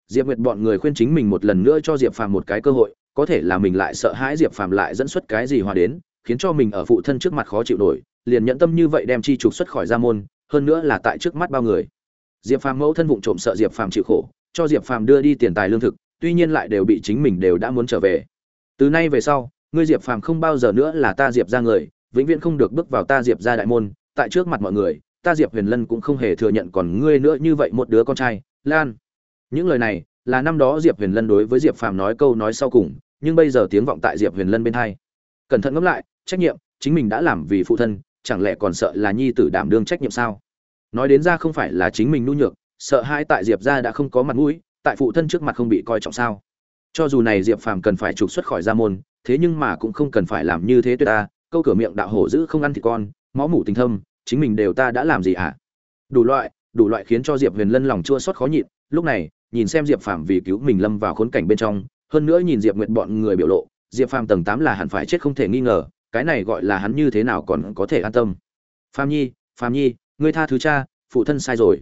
Diệp nguyệt bọn người khuyên chính mình một lần nữa cho diệp phàm một cái cơ hội, có thể là mình lại sợ hãi diệp phàm lại dẫn xuất cái gì hòa đến, khiến cho mình ở phụ thân trước mặt khó chịu nổi, liền nhẫn tâm như vậy đem chi trục xuất khỏi gia môn, hơn nữa là tại trước mắt bao người. Diệp phàm mẫu thân vụng trộm sợ diệp phàm chịu khổ, cho diệp phàm đưa đi tiền tài lương thực, tuy nhiên lại đều bị chính mình đều đã muốn trở về. Từ nay về sau ngươi diệp phàm không bao giờ nữa là ta diệp ra người, vĩnh viễn không được bước vào ta diệp ra đại môn, tại trước mặt mọi người, ta diệp huyền lân cũng không hề thừa nhận còn ngươi nữa như vậy một đứa con trai, lan. Những lời này, là năm đó diệp huyền lân đối với diệp phàm nói câu nói sau cùng, nhưng bây giờ tiếng vọng tại diệp huyền lân bên hai. Cẩn thận ngẫm lại, trách nhiệm, chính mình đã làm vì phụ thân, chẳng lẽ còn sợ là nhi tử đảm đương trách nhiệm sao? Nói đến ra không phải là chính mình nhu nhược, sợ hai tại diệp ra đã không có mặt mũi, tại phụ thân trước mặt không bị coi trọng sao? Cho dù này diệp phàm cần phải trục xuất khỏi gia môn, thế nhưng mà cũng không cần phải làm như thế tuyệt ta, câu cửa miệng đạo hổ giữ không ăn thịt con, máu mủ tình thâm, chính mình đều ta đã làm gì ạ à? đủ loại đủ loại khiến cho diệp huyền lân lòng chua xót khó nhịn, lúc này, nhìn xem diệp phàm vì cứu mình lâm vào khốn cảnh bên trong, hơn nữa nhìn diệp nguyện bọn người biểu lộ, diệp phàm tầng tám là hẳn phải chết không thể nghi ngờ, cái này gọi là hắn như thế nào còn có thể an tâm phàm nhi phàm nhi, ngươi tha thứ cha, phụ thân sai rồi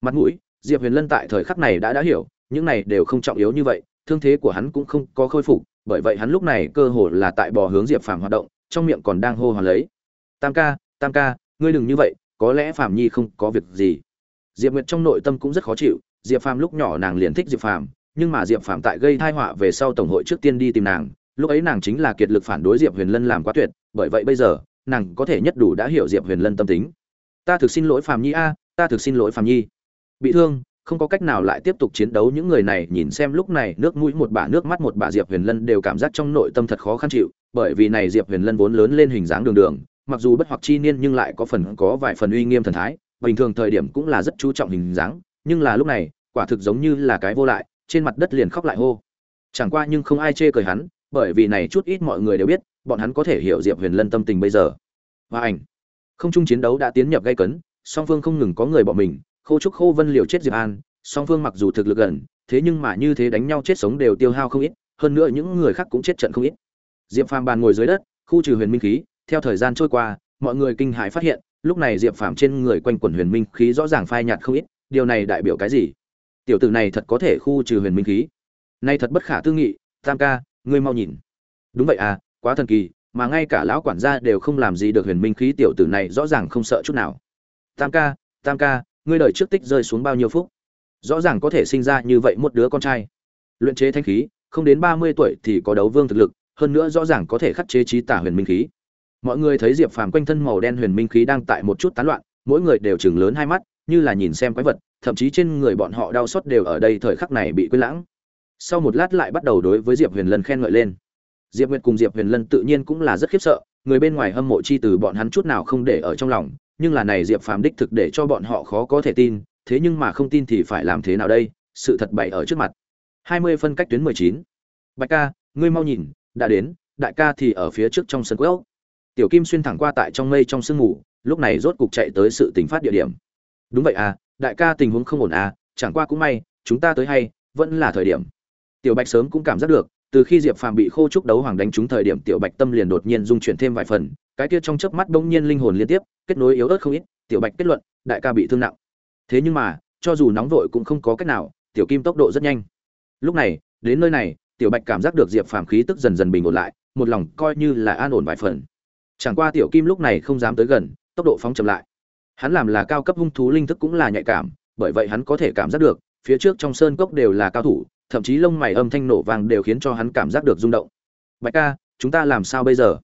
mặt mũi, diệp huyền lân tại thời khắc này đã đã hiểu, những này đều không trọng yếu như vậy thương thế của hắn cũng không có khôi phục, bởi vậy hắn lúc này cơ hồ là tại bò hướng diệp phàm hoạt động, trong miệng còn đang hô hoán lấy. Tam ca tam ca, ngươi đừng như vậy, có lẽ phàm nhi không có việc gì. Diệp nguyệt trong nội tâm cũng rất khó chịu, diệp phàm lúc nhỏ nàng liền thích diệp phàm, nhưng mà diệp phàm tại gây tai họa về sau tổng hội trước tiên đi tìm nàng, lúc ấy nàng chính là kiệt lực phản đối diệp huyền lân làm quá tuyệt, bởi vậy bây giờ, nàng có thể nhất đủ đã hiểu diệp huyền lân tâm tính. Ta thực xin lỗi phàm nhi a, ta thực xin lỗi phàm nhi. Bị thương không có cách nào lại tiếp tục chiến đấu. Những người này nhìn xem lúc này nước mũi một bả, nước mắt một bả, diệp huyền lân đều cảm giác trong nội tâm thật khó khăn chịu, bởi vì này diệp huyền lân vốn lớn lên hình dáng đường đường, mặc dù bất hoặc chi niên nhưng lại có phần, có vài phần uy nghiêm thần thái, bình thường thời điểm cũng là rất chú trọng hình dáng, nhưng là lúc này, quả thực giống như là cái vô lại, trên mặt đất liền khóc lại hô. Chẳng qua nhưng không ai chê cười hắn, bởi vì này chút ít mọi người đều biết, bọn hắn có thể hiểu diệp huyền lân tâm tình bây giờ. Và ảnh, không chung chiến đấu đã tiến nhập gây cấn, song phương không ngừng có người bọn mình khô trúc khô vân liều chết diệp an, song phương mặc dù thực lực gần, thế nhưng mà như thế đánh nhau chết sống đều tiêu hao không ít, hơn nữa những người khác cũng chết trận không ít. Diệp phàm bàn ngồi dưới đất, khu trừ huyền minh khí, theo thời gian trôi qua, mọi người kinh hãi phát hiện, lúc này diệp phàm trên người quanh quẩn huyền minh khí rõ ràng phai nhạt không ít, điều này đại biểu cái gì? Tiểu tử này thật có thể khu trừ huyền minh khí. Nay thật bất khả tư nghị, tam ca, ngươi mau nhìn. Đúng vậy à quá thần kỳ, mà ngay cả lão quản gia đều không làm gì được huyền minh khí tiểu tử này rõ ràng không sợ chút nào. Tam ca tam ca ngươi đợi trước tích rơi xuống bao nhiêu phúc, rõ ràng có thể sinh ra như vậy một đứa con trai. Luyện chế thanh khí không đến ba mươi tuổi thì có đấu vương thực lực hơn nữa rõ ràng có thể khắc chế trí tả huyền minh khí. Mọi người thấy diệp phàm quanh thân màu đen huyền minh khí đang tại một chút tán loạn mỗi người đều chừng lớn hai mắt như là nhìn xem quái vật thậm chí trên người bọn họ đau xót đều ở đây thời khắc này bị quên lãng. Sau một lát lại bắt đầu đối với diệp huyền lân khen ngợi lên. Diệp nguyệt cùng diệp huyền lân tự nhiên cũng là rất khiếp sợ người bên ngoài hâm mộ chi từ bọn hắn chút nào không để ở trong lòng nhưng là này diệp phàm đích thực để cho bọn họ khó có thể tin, thế nhưng mà không tin thì phải làm thế nào đây? Sự thật bày ở trước mặt. Hai mươi phân cách tuyến mười chín. Bạch ca, ngươi mau nhìn, đã đến, đại ca thì ở phía trước trong sân quốc. Tiểu kim xuyên thẳng qua tại trong mây trong sương mù, lúc này rốt cục chạy tới sự tình phát địa điểm. Đúng vậy à đại ca tình huống không ổn à chẳng qua cũng may, chúng ta tới hay, vẫn là thời điểm. Tiểu bạch sớm cũng cảm giác được, từ khi diệp phàm bị khô trúc đấu hoàng đánh trúng thời điểm, tiểu bạch tâm liền đột nhiên dung chuyển thêm vài phần cái kia trong chớp mắt bỗng nhiên linh hồn liên tiếp, kết nối yếu ớt không ít, tiểu bạch kết luận, đại ca bị thương nặng. Thế nhưng mà, cho dù nóng vội cũng không có cách nào, tiểu kim tốc độ rất nhanh. Lúc này, đến nơi này, tiểu bạch cảm giác được diệp phàm khí tức dần dần bình ổn lại, một lòng coi như là an ổn vài phần. Chẳng qua tiểu kim lúc này không dám tới gần, tốc độ phóng chậm lại. Hắn làm là cao cấp hung thú linh thức cũng là nhạy cảm, bởi vậy hắn có thể cảm giác được, phía trước trong sơn cốc đều là cao thủ, thậm chí lông mày âm thanh nổ vang đều khiến cho hắn cảm giác được rung động. Bạch ca, chúng ta làm sao bây giờ?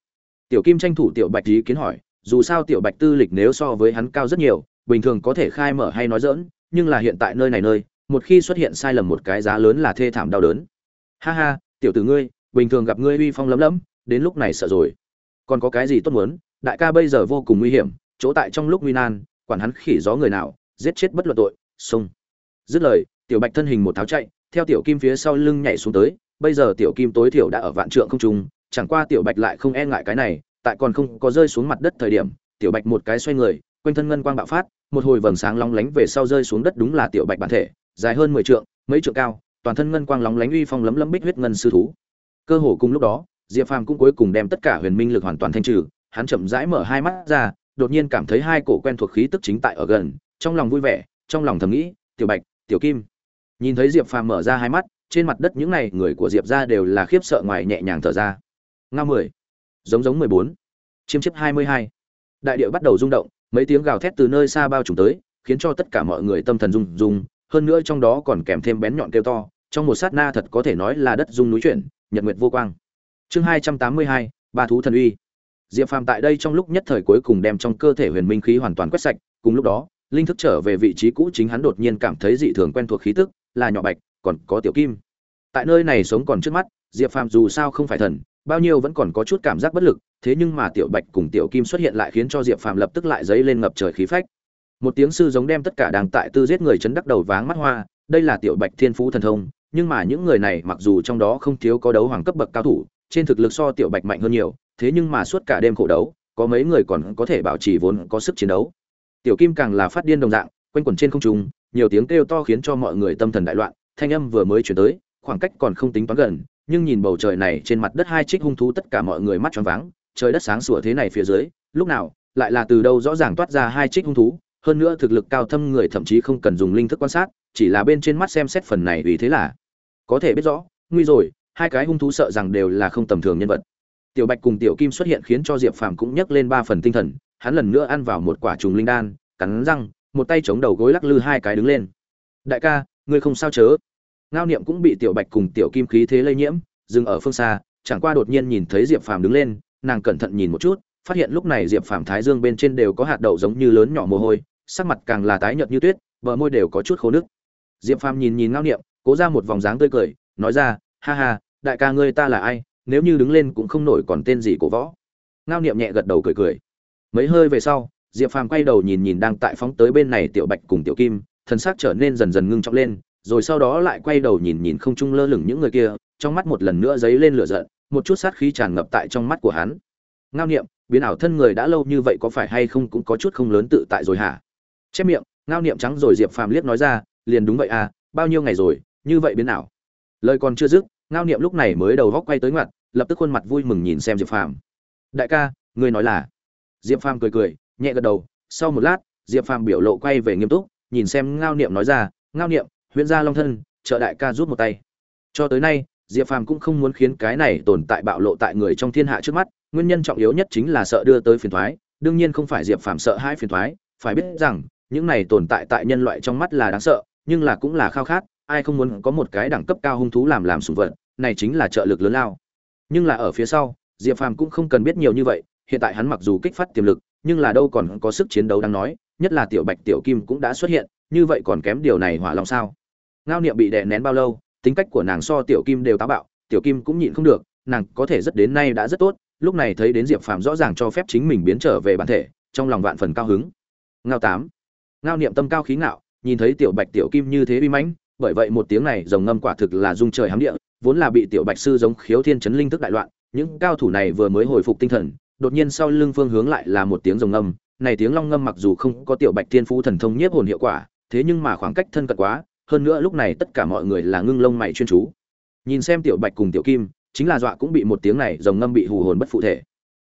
Tiểu kim tranh thủ tiểu bạch ý kiến hỏi, dù sao tiểu bạch tư lịch nếu so với hắn cao rất nhiều, bình thường có thể khai mở hay nói dỡn nhưng là hiện tại nơi này nơi, một khi xuất hiện sai lầm một cái giá lớn là thê thảm đau đớn. Ha ha, tiểu tử ngươi, bình thường gặp ngươi uy phong lấm lấm, đến lúc này sợ rồi. Còn có cái gì tốt muốn, đại ca bây giờ vô cùng nguy hiểm, chỗ tại trong lúc nguy nan, quản hắn khỉ gió người nào, giết chết bất luận tội xông dứt lời, tiểu bạch thân hình một tháo chạy, theo tiểu kim phía sau lưng nhảy xuống tới, bây giờ tiểu kim tối thiểu đã ở vạn trượng không trung chẳng qua tiểu bạch lại không e ngại cái này, tại còn không có rơi xuống mặt đất thời điểm, tiểu bạch một cái xoay người, quanh thân ngân quang bạo phát, một hồi vầng sáng long lánh về sau rơi xuống đất đúng là tiểu bạch bản thể, dài hơn mười trượng, mấy trượng cao, toàn thân ngân quang lóng lánh uy phong lấm lấm bích huyết ngân sư thú. Cơ hồ cùng lúc đó, diệp phàm cũng cuối cùng đem tất cả huyền minh lực hoàn toàn thanh trừ, hắn chậm rãi mở hai mắt ra, đột nhiên cảm thấy hai cổ quen thuộc khí tức chính tại ở gần, trong lòng vui vẻ, trong lòng thầm nghĩ, tiểu bạch, tiểu kim. Nhìn thấy diệp phàm mở ra hai mắt, trên mặt đất những này người của diệp ra đều là khiếp sợ ngoài nhẹ nhàng thở ra nga mười. Giống giống mười bốn. Chiêm chiếp hai mươi hai. Đại địa bắt đầu rung động, mấy tiếng gào thét từ nơi xa bao trùm tới, khiến cho tất cả mọi người tâm thần rung rung, hơn nữa trong đó còn kèm thêm bén nhọn kêu to, trong một sát na thật có thể nói là đất rung núi chuyển, nhật nguyệt vô quang. Chương hai trăm tám mươi hai, ba thú thần uy. Diệp phàm tại đây trong lúc nhất thời cuối cùng đem trong cơ thể huyền minh khí hoàn toàn quét sạch, cùng lúc đó, linh thức trở về vị trí cũ chính hắn đột nhiên cảm thấy dị thường quen thuộc khí tức, là nhỏ bạch, còn có tiểu kim. Tại nơi này sống còn trước mắt, diệp phàm dù sao không phải thần bao nhiêu vẫn còn có chút cảm giác bất lực, thế nhưng mà tiểu bạch cùng tiểu kim xuất hiện lại khiến cho diệp phàm lập tức lại dấy lên ngập trời khí phách. Một tiếng sư giống đem tất cả đang tại tư giết người chấn đắc đầu váng mắt hoa, đây là tiểu bạch thiên phú thần thông, nhưng mà những người này mặc dù trong đó không thiếu có đấu hoàng cấp bậc cao thủ, trên thực lực so tiểu bạch mạnh hơn nhiều, thế nhưng mà suốt cả đêm khổ đấu, có mấy người còn có thể bảo trì vốn có sức chiến đấu. Tiểu kim càng là phát điên đồng dạng, quanh quẩn trên không trung, nhiều tiếng kêu to khiến cho mọi người tâm thần đại loạn, thanh âm vừa mới truyền tới, khoảng cách còn không tính toán gần nhưng nhìn bầu trời này trên mặt đất hai trích hung thú tất cả mọi người mắt tròn váng, trời đất sáng sủa thế này phía dưới, lúc nào, lại là từ đâu rõ ràng toát ra hai trích hung thú, hơn nữa thực lực cao thâm người thậm chí không cần dùng linh thức quan sát, chỉ là bên trên mắt xem xét phần này vì thế là có thể biết rõ, nguy rồi, hai cái hung thú sợ rằng đều là không tầm thường nhân vật. Tiểu bạch cùng tiểu kim xuất hiện khiến cho diệp phàm cũng nhấc lên ba phần tinh thần, hắn lần nữa ăn vào một quả trùng linh đan, cắn răng, một tay chống đầu gối lắc lư hai cái đứng lên. Đại ca, ngươi không sao chớ? Ngao niệm cũng bị tiểu bạch cùng tiểu kim khí thế lây nhiễm, dừng ở phương xa, chẳng qua đột nhiên nhìn thấy diệp phàm đứng lên, nàng cẩn thận nhìn một chút, phát hiện lúc này diệp phàm thái dương bên trên đều có hạt đậu giống như lớn nhỏ mồ hôi, sắc mặt càng là tái nhợt như tuyết, bờ môi đều có chút khô nước diệp phàm nhìn nhìn ngao niệm, cố ra một vòng dáng tươi cười, nói ra, ha ha, đại ca ngươi ta là ai, nếu như đứng lên cũng không nổi còn tên gì cổ võ. Ngao niệm nhẹ gật đầu cười cười. Mấy hơi về sau, diệp phàm quay đầu nhìn nhìn đang tại phóng tới bên này tiểu bạch cùng tiểu kim, thần sắc trở nên dần dần ngưng trọng lên rồi sau đó lại quay đầu nhìn nhìn không trung lơ lửng những người kia, trong mắt một lần nữa dấy lên lửa giận, một chút sát khí tràn ngập tại trong mắt của hắn. Ngao niệm, biến ảo thân người đã lâu như vậy có phải hay không cũng có chút không lớn tự tại rồi hả? Chép miệng, ngao niệm trắng rồi diệp phàm liếc nói ra, liền đúng vậy à bao nhiêu ngày rồi, như vậy biến ảo. Lời còn chưa dứt, ngao niệm lúc này mới đầu góc quay tới ngoặt lập tức khuôn mặt vui mừng nhìn xem diệp phàm. Đại ca ngươi nói là? Diệp phàm cười cười, nhẹ gật đầu, sau một lát, diệp phàm biểu lộ quay về nghiêm túc, nhìn xem ngao niệm nói ra, ngao niệm huyện gia long thân, trợ đại ca rút một tay. Cho tới nay, diệp phàm cũng không muốn khiến cái này tồn tại bạo lộ tại người trong thiên hạ trước mắt, nguyên nhân trọng yếu nhất chính là sợ đưa tới phiền thoái đương nhiên không phải diệp phàm sợ hai phiền thoái phải biết rằng, những này tồn tại tại nhân loại trong mắt là đáng sợ, nhưng là cũng là khao khát, ai không muốn có một cái đẳng cấp cao hung thú làm làm sùng vật, này chính là trợ lực lớn lao. Nhưng là ở phía sau, diệp phàm cũng không cần biết nhiều như vậy, hiện tại hắn mặc dù kích phát tiềm lực, nhưng là đâu còn có sức chiến đấu đáng nói, nhất là tiểu bạch tiểu kim cũng đã xuất hiện, như vậy còn kém điều này hỏa lòng sao? Ngao niệm bị đè nén bao lâu, tính cách của nàng so tiểu kim đều táo bạo, tiểu kim cũng nhịn không được, nàng có thể rất đến nay đã rất tốt, lúc này thấy đến diệp phàm rõ ràng cho phép chính mình biến trở về bản thể, trong lòng vạn phần cao hứng. Ngao tám, ngao niệm tâm cao khí ngạo, nhìn thấy tiểu bạch tiểu kim như thế uy mãnh, bởi vậy một tiếng này rồng ngâm quả thực là dung trời hám địa, vốn là bị tiểu bạch sư giống khiếu thiên chấn linh thức đại loạn, những cao thủ này vừa mới hồi phục tinh thần, đột nhiên sau lưng phương hướng lại là một tiếng rồng ngâm, này tiếng long ngâm mặc dù không có tiểu bạch thiên phú thần thông nhiếp hồn hiệu quả, thế nhưng mà khoảng cách thân cận quá hơn nữa lúc này tất cả mọi người là ngưng lông mày chuyên chú. Nhìn xem tiểu bạch cùng tiểu kim, chính là dọa cũng bị một tiếng này rồng ngâm bị hù hồn bất phụ thể.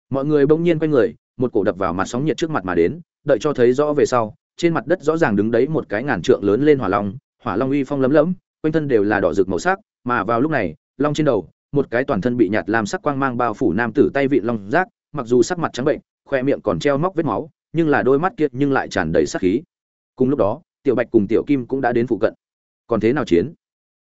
Mọi người bỗng nhiên quay người, một cổ đập vào mặt sóng nhiệt trước mặt mà đến, đợi cho thấy rõ về sau, trên mặt đất rõ ràng đứng đấy một cái ngàn trượng lớn lên hỏa long hỏa long uy phong lấm lấm, quanh thân đều là đỏ rực màu sắc, mà vào lúc này, long trên đầu, một cái toàn thân bị nhạt làm sắc quang mang bao phủ nam tử tay vị long giác mặc dù sắc mặt trắng bệnh, khoe miệng còn treo móc vết máu, nhưng là đôi mắt kiệt nhưng lại tràn đầy sắc khí. Cùng lúc đó, tiểu bạch cùng tiểu kim cũng đã đến phụ cận còn thế nào chiến?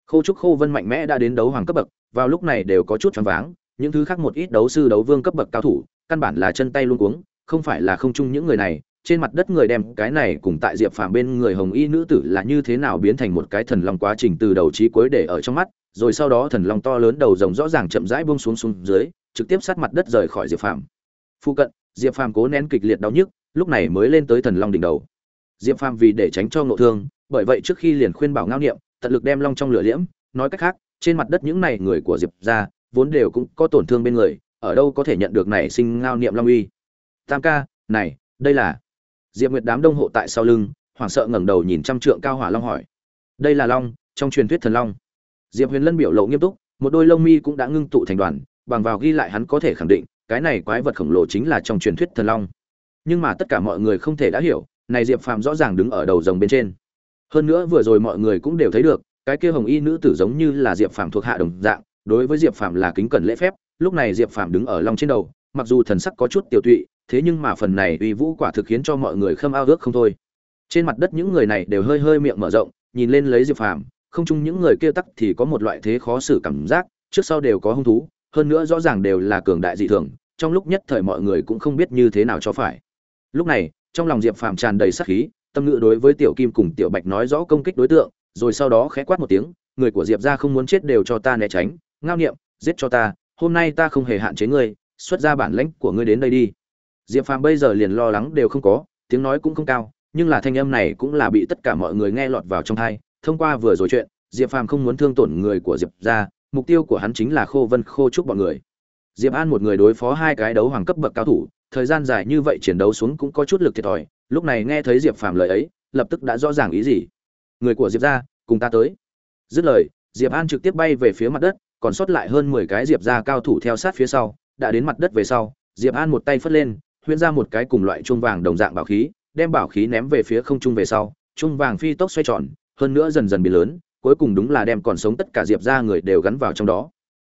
Khâu trúc khô vân mạnh mẽ đã đến đấu hoàng cấp bậc, vào lúc này đều có chút choáng váng, những thứ khác một ít đấu sư đấu vương cấp bậc cao thủ, căn bản là chân tay luôn cuống, không phải là không chung những người này, trên mặt đất người đem cái này cùng tại diệp phàm bên người hồng y nữ tử là như thế nào biến thành một cái thần long quá trình từ đầu chí cuối để ở trong mắt, rồi sau đó thần long to lớn đầu rồng rõ ràng chậm rãi buông xuống xuống dưới, trực tiếp sát mặt đất rời khỏi diệp phàm. Phụ cận, diệp phàm cố nén kịch liệt đau nhức, lúc này mới lên tới thần long đỉnh đầu. Diệp phàm vì để tránh cho ngộ thương bởi vậy trước khi liền khuyên bảo ngao niệm, tận lực đem long trong lửa liễm, nói cách khác, trên mặt đất những này người của diệp ra vốn đều cũng có tổn thương bên người, ở đâu có thể nhận được này sinh ngao niệm long uy. Tam ca, này, đây là. Diệp nguyệt đám đông hộ tại sau lưng, hoảng sợ ngẩng đầu nhìn trăm trượng cao hỏa long hỏi. Đây là long, trong truyền thuyết thần long. Diệp huyền lân biểu lộ nghiêm túc, một đôi lông mi cũng đã ngưng tụ thành đoàn, bằng vào ghi lại hắn có thể khẳng định, cái này quái vật khổng lồ chính là trong truyền thuyết thần long. Nhưng mà tất cả mọi người không thể đã hiểu, này diệp phàm rõ ràng đứng ở đầu rồng bên trên hơn nữa vừa rồi mọi người cũng đều thấy được, cái kia hồng y nữ tử giống như là diệp phàm thuộc hạ đồng dạng, đối với diệp phàm là kính cẩn lễ phép, lúc này diệp phàm đứng ở long trên đầu, mặc dù thần sắc có chút tiểu tụy, thế nhưng mà phần này uy vũ quả thực khiến cho mọi người khâm ao ước không thôi. Trên mặt đất những người này đều hơi hơi miệng mở rộng, nhìn lên lấy diệp phàm, không chung những người kia tắc thì có một loại thế khó xử cảm giác, trước sau đều có hung thú, hơn nữa rõ ràng đều là cường đại dị thường, trong lúc nhất thời mọi người cũng không biết như thế nào cho phải. Lúc này, trong lòng diệp phàm tràn đầy sát khí tâm ngữ đối với tiểu kim cùng tiểu bạch nói rõ công kích đối tượng, rồi sau đó khẽ quát một tiếng, người của diệp ra không muốn chết đều cho ta né tránh, ngao niệm, giết cho ta, hôm nay ta không hề hạn chế ngươi, xuất ra bản lãnh của ngươi đến đây đi. Diệp phàm bây giờ liền lo lắng đều không có, tiếng nói cũng không cao, nhưng là thanh âm này cũng là bị tất cả mọi người nghe lọt vào trong thai thông qua vừa rồi chuyện, diệp phàm không muốn thương tổn người của diệp ra mục tiêu của hắn chính là khô vân khô trúc bọn người. Diệp an một người đối phó hai cái đấu hoàng cấp bậc cao thủ, thời gian dài như vậy chiến đấu xuống cũng có chút lực thiệt thòi lúc này nghe thấy diệp phàm lời ấy, lập tức đã rõ ràng ý gì. Người của diệp ra cùng ta tới. Dứt lời, diệp an trực tiếp bay về phía mặt đất, còn sót lại hơn mười cái diệp ra cao thủ theo sát phía sau. Đã đến mặt đất về sau, diệp an một tay phất lên huyên ra một cái cùng loại chuông vàng đồng dạng bảo khí, đem bảo khí ném về phía không trung về sau. Chuông vàng phi tốc xoay tròn, hơn nữa dần dần bị lớn, cuối cùng đúng là đem còn sống tất cả diệp ra người đều gắn vào trong đó.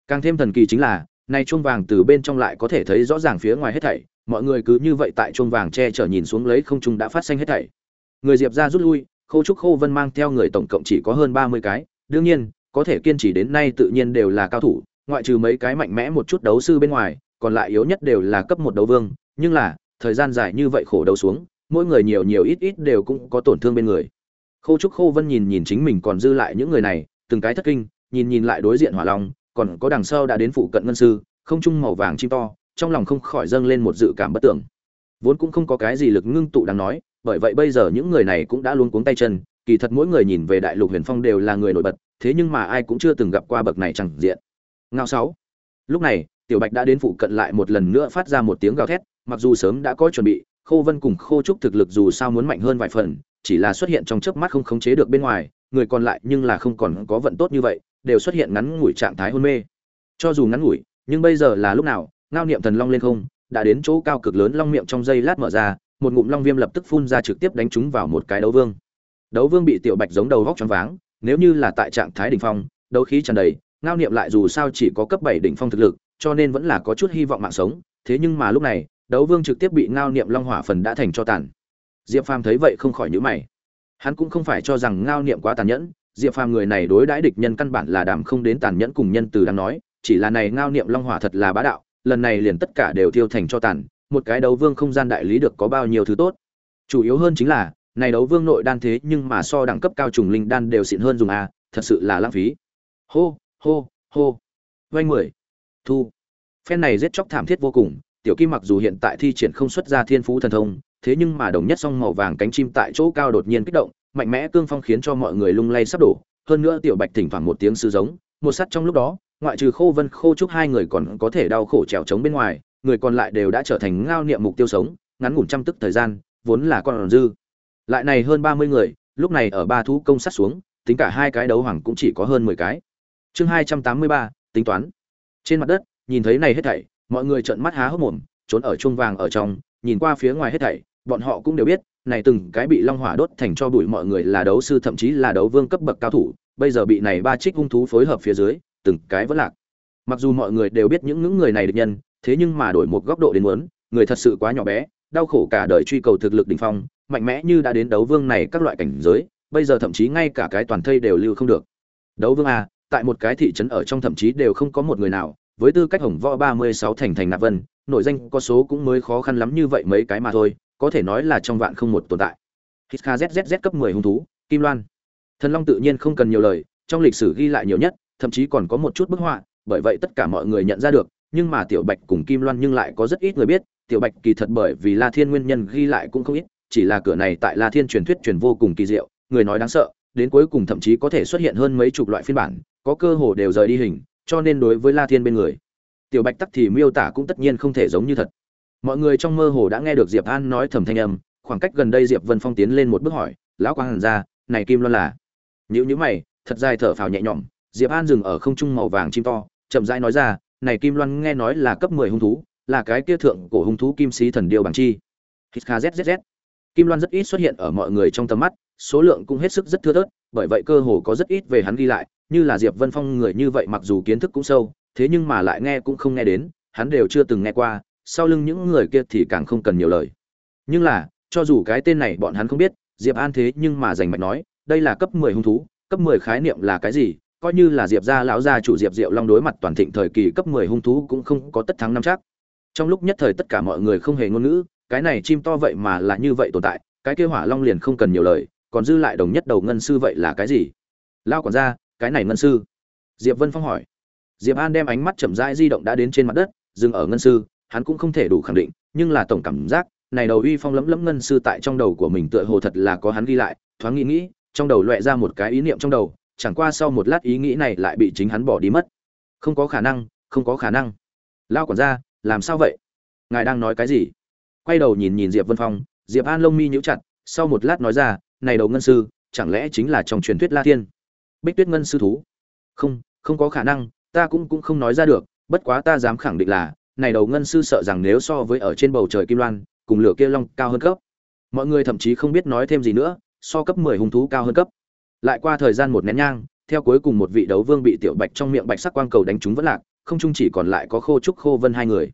Càng thêm thần kỳ chính là nay chuông vàng từ bên trong lại có thể thấy rõ ràng phía ngoài hết thảy, mọi người cứ như vậy tại chuông vàng che chở nhìn xuống lấy không trung đã phát sinh hết thảy. Người diệp ra rút lui, khâu trúc khô vân mang theo người tổng cộng chỉ có hơn ba mươi cái, đương nhiên, có thể kiên trì đến nay tự nhiên đều là cao thủ, ngoại trừ mấy cái mạnh mẽ một chút đấu sư bên ngoài, còn lại yếu nhất đều là cấp một đấu vương, nhưng là, thời gian dài như vậy khổ đấu xuống, mỗi người nhiều nhiều ít ít đều cũng có tổn thương bên người. Khô trúc khô vân nhìn nhìn chính mình còn dư lại những người này, từng cái thất kinh, nhìn nhìn lại đối diện hỏa long còn có đằng sau đã đến phụ cận ngân sư, không trung màu vàng chim to, trong lòng không khỏi dâng lên một dự cảm bất tưởng. Vốn cũng không có cái gì lực ngưng tụ đáng nói, bởi vậy bây giờ những người này cũng đã luôn cuống tay chân, kỳ thật mỗi người nhìn về đại lục huyền phong đều là người nổi bật, thế nhưng mà ai cũng chưa từng gặp qua bậc này chẳng diện. Ngao sáu. Lúc này, tiểu bạch đã đến phụ cận lại một lần nữa phát ra một tiếng gào thét, mặc dù sớm đã có chuẩn bị, khô vân cùng khô trúc thực lực dù sao muốn mạnh hơn vài phần, chỉ là xuất hiện trong chớp mắt không khống chế được bên ngoài, người còn lại nhưng là không còn có vận tốt như vậy đều xuất hiện ngắn ngủi trạng thái hôn mê. Cho dù ngắn ngủi, nhưng bây giờ là lúc nào, ngao niệm thần long lên không, đã đến chỗ cao cực lớn long miệng trong dây lát mở ra, một ngụm long viêm lập tức phun ra trực tiếp đánh trúng vào một cái đấu vương. Đấu vương bị tiểu bạch giống đầu góc choáng váng, nếu như là tại trạng thái đỉnh phong, đấu khí tràn đầy, ngao niệm lại dù sao chỉ có cấp bảy đỉnh phong thực lực, cho nên vẫn là có chút hy vọng mạng sống, thế nhưng mà lúc này, đấu vương trực tiếp bị ngao niệm long hỏa phần đã thành cho tàn. Diệp phàm thấy vậy không khỏi nhíu mày. Hắn cũng không phải cho rằng ngao niệm quá tàn nhẫn diệp phàm người này đối đãi địch nhân căn bản là đảm không đến tàn nhẫn cùng nhân từ đang nói, chỉ là này ngao niệm long hỏa thật là bá đạo, lần này liền tất cả đều tiêu thành cho tàn, một cái đấu vương không gian đại lý được có bao nhiêu thứ tốt. Chủ yếu hơn chính là, này đấu vương nội đan thế nhưng mà so đẳng cấp cao trùng linh đan đều xịn hơn dùng a, thật sự là lãng phí. Hô hô hô. Vanh mười. Thu. Phen này giết chóc thảm thiết vô cùng, tiểu kim mặc dù hiện tại thi triển không xuất ra thiên phú thần thông, thế nhưng mà đồng nhất song màu vàng cánh chim tại chỗ cao đột nhiên kích động mạnh mẽ cương phong khiến cho mọi người lung lay sắp đổ. Hơn nữa tiểu bạch thỉnh thoảng một tiếng sư giống, một sắt trong lúc đó, ngoại trừ khô vân, khô trúc hai người còn có thể đau khổ trèo trống bên ngoài, người còn lại đều đã trở thành ngao niệm mục tiêu sống, ngắn ngủn trăm tức thời gian, vốn là con dư. Lại này hơn ba mươi người, lúc này ở ba thú công sát xuống, tính cả hai cái đấu hoàng cũng chỉ có hơn mười cái. Chương hai trăm tám mươi ba, tính toán. Trên mặt đất, nhìn thấy này hết thảy, mọi người trợn mắt há hốc mồm, trốn ở chuông vàng ở trong, nhìn qua phía ngoài hết thảy, bọn họ cũng đều biết này từng cái bị long hỏa đốt thành cho bụi mọi người là đấu sư, thậm chí là đấu vương cấp bậc cao thủ, bây giờ bị này ba trích hung thú phối hợp phía dưới, từng cái vẫn lạc. Mặc dù mọi người đều biết những những người này được nhân, thế nhưng mà đổi một góc độ đến muốn, người thật sự quá nhỏ bé, đau khổ cả đời truy cầu thực lực đỉnh phong, mạnh mẽ như đã đến đấu vương này các loại cảnh giới, bây giờ thậm chí ngay cả cái toàn thây đều lưu không được. Đấu vương a, tại một cái thị trấn ở trong thậm chí đều không có một người nào, với tư cách hồng võ ba mươi sáu thành thành nạp vân, nội danh có số cũng mới khó khăn lắm như vậy mấy cái mà thôi có thể nói là trong vạn không một tồn tại. Hiska zzz cấp mười hung thú, kim loan. Thần long tự nhiên không cần nhiều lời, trong lịch sử ghi lại nhiều nhất, thậm chí còn có một chút bức họa, bởi vậy tất cả mọi người nhận ra được, nhưng mà tiểu bạch cùng kim loan nhưng lại có rất ít người biết, tiểu bạch kỳ thật bởi vì la thiên nguyên nhân ghi lại cũng không ít, chỉ là cửa này tại la thiên truyền thuyết truyền vô cùng kỳ diệu, người nói đáng sợ, đến cuối cùng thậm chí có thể xuất hiện hơn mấy chục loại phiên bản, có cơ hồ đều rời đi hình, cho nên đối với la thiên bên người, tiểu bạch tắc thì miêu tả cũng tất nhiên không thể giống như thật mọi người trong mơ hồ đã nghe được diệp an nói thầm thanh âm, khoảng cách gần đây diệp vân phong tiến lên một bước hỏi, lão quang hàn ra này kim loan là? Nhữ nhữ mày, thật dài thở phào nhẹ nhõm, diệp an dừng ở không trung màu vàng chim to, chậm rãi nói ra, này kim loan nghe nói là cấp mười hung thú, là cái kia thượng cổ hung thú kim sĩ thần điêu bằng chi. Hít kim loan rất ít xuất hiện ở mọi người trong tầm mắt, số lượng cũng hết sức rất thưa thớt, bởi vậy cơ hồ có rất ít về hắn ghi lại, như là diệp vân phong người như vậy mặc dù kiến thức cũng sâu, thế nhưng mà lại nghe cũng không nghe đến, hắn đều chưa từng nghe qua sau lưng những người kia thì càng không cần nhiều lời. Nhưng là, cho dù cái tên này bọn hắn không biết, diệp an thế nhưng mà giành mạch nói, đây là cấp mười hung thú, cấp mười khái niệm là cái gì? Coi như là diệp gia lão gia chủ diệp diệu long đối mặt toàn thịnh thời kỳ cấp mười hung thú cũng không có tất thắng năm chắc. Trong lúc nhất thời tất cả mọi người không hề ngôn ngữ, cái này chim to vậy mà là như vậy tồn tại, cái kia hỏa long liền không cần nhiều lời, còn dư lại đồng nhất đầu ngân sư vậy là cái gì? Lao còn ra cái này ngân sư? Diệp vân phong hỏi. Diệp an đem ánh mắt chậm rãi di động đã đến trên mặt đất, dừng ở ngân sư hắn cũng không thể đủ khẳng định, nhưng là tổng cảm giác, này đầu uy phong lẫm lẫm ngân sư tại trong đầu của mình tựa hồ thật là có hắn ghi lại, thoáng nghĩ nghĩ, trong đầu loẹ ra một cái ý niệm trong đầu, chẳng qua sau một lát ý nghĩ này lại bị chính hắn bỏ đi mất. Không có khả năng, không có khả năng. Lao quản gia, làm sao vậy? Ngài đang nói cái gì? Quay đầu nhìn nhìn diệp vân phong, diệp an lông mi nhíu chặt, sau một lát nói ra, này đầu ngân sư, chẳng lẽ chính là trong truyền thuyết la thiên? Bích tuyết ngân sư thú. Không không có khả năng, ta cũng cũng không nói ra được, bất quá ta dám khẳng định là này đầu ngân sư sợ rằng nếu so với ở trên bầu trời kim loan, cùng lửa kia long cao hơn cấp. Mọi người thậm chí không biết nói thêm gì nữa, so cấp mười hung thú cao hơn cấp. Lại qua thời gian một nén nhang, theo cuối cùng một vị đấu vương bị tiểu bạch trong miệng bạch sắc quang cầu đánh trúng vẫn lạc, không chung chỉ còn lại có khô trúc khô vân hai người.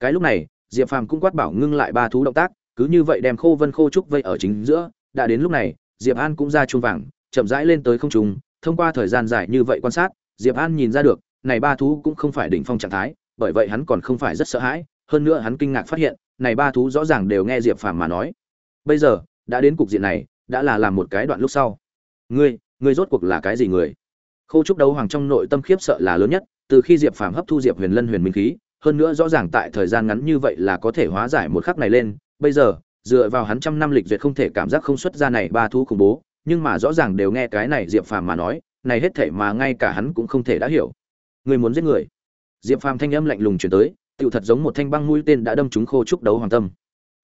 Cái lúc này, diệp phàm cũng quát bảo ngưng lại ba thú động tác, cứ như vậy đem khô vân khô trúc vây ở chính giữa, đã đến lúc này, diệp an cũng ra chuông vàng, chậm rãi lên tới không trung, thông qua thời gian dài như vậy quan sát, diệp an nhìn ra được, này ba thú cũng không phải đỉnh phong trạng thái bởi vậy hắn còn không phải rất sợ hãi, hơn nữa hắn kinh ngạc phát hiện, này ba thú rõ ràng đều nghe diệp phàm mà nói. Bây giờ, đã đến cục diện này, đã là làm một cái đoạn lúc sau. Ngươi ngươi rốt cuộc là cái gì người? Khâu trúc đấu hoàng trong nội tâm khiếp sợ là lớn nhất, từ khi diệp phàm hấp thu diệp huyền lân huyền minh khí, hơn nữa rõ ràng tại thời gian ngắn như vậy là có thể hóa giải một khắc này lên, bây giờ, dựa vào hắn trăm năm lịch duyệt không thể cảm giác không xuất ra này ba thú khủng bố, nhưng mà rõ ràng đều nghe cái này diệp phàm mà nói, này hết thảy mà ngay cả hắn cũng không thể đã hiểu. Người muốn giết người? Diệp phàm thanh âm lạnh lùng chuyển tới, tựu thật giống một thanh băng mũi tên đã đâm trúng khô trúc đấu hoàng tâm.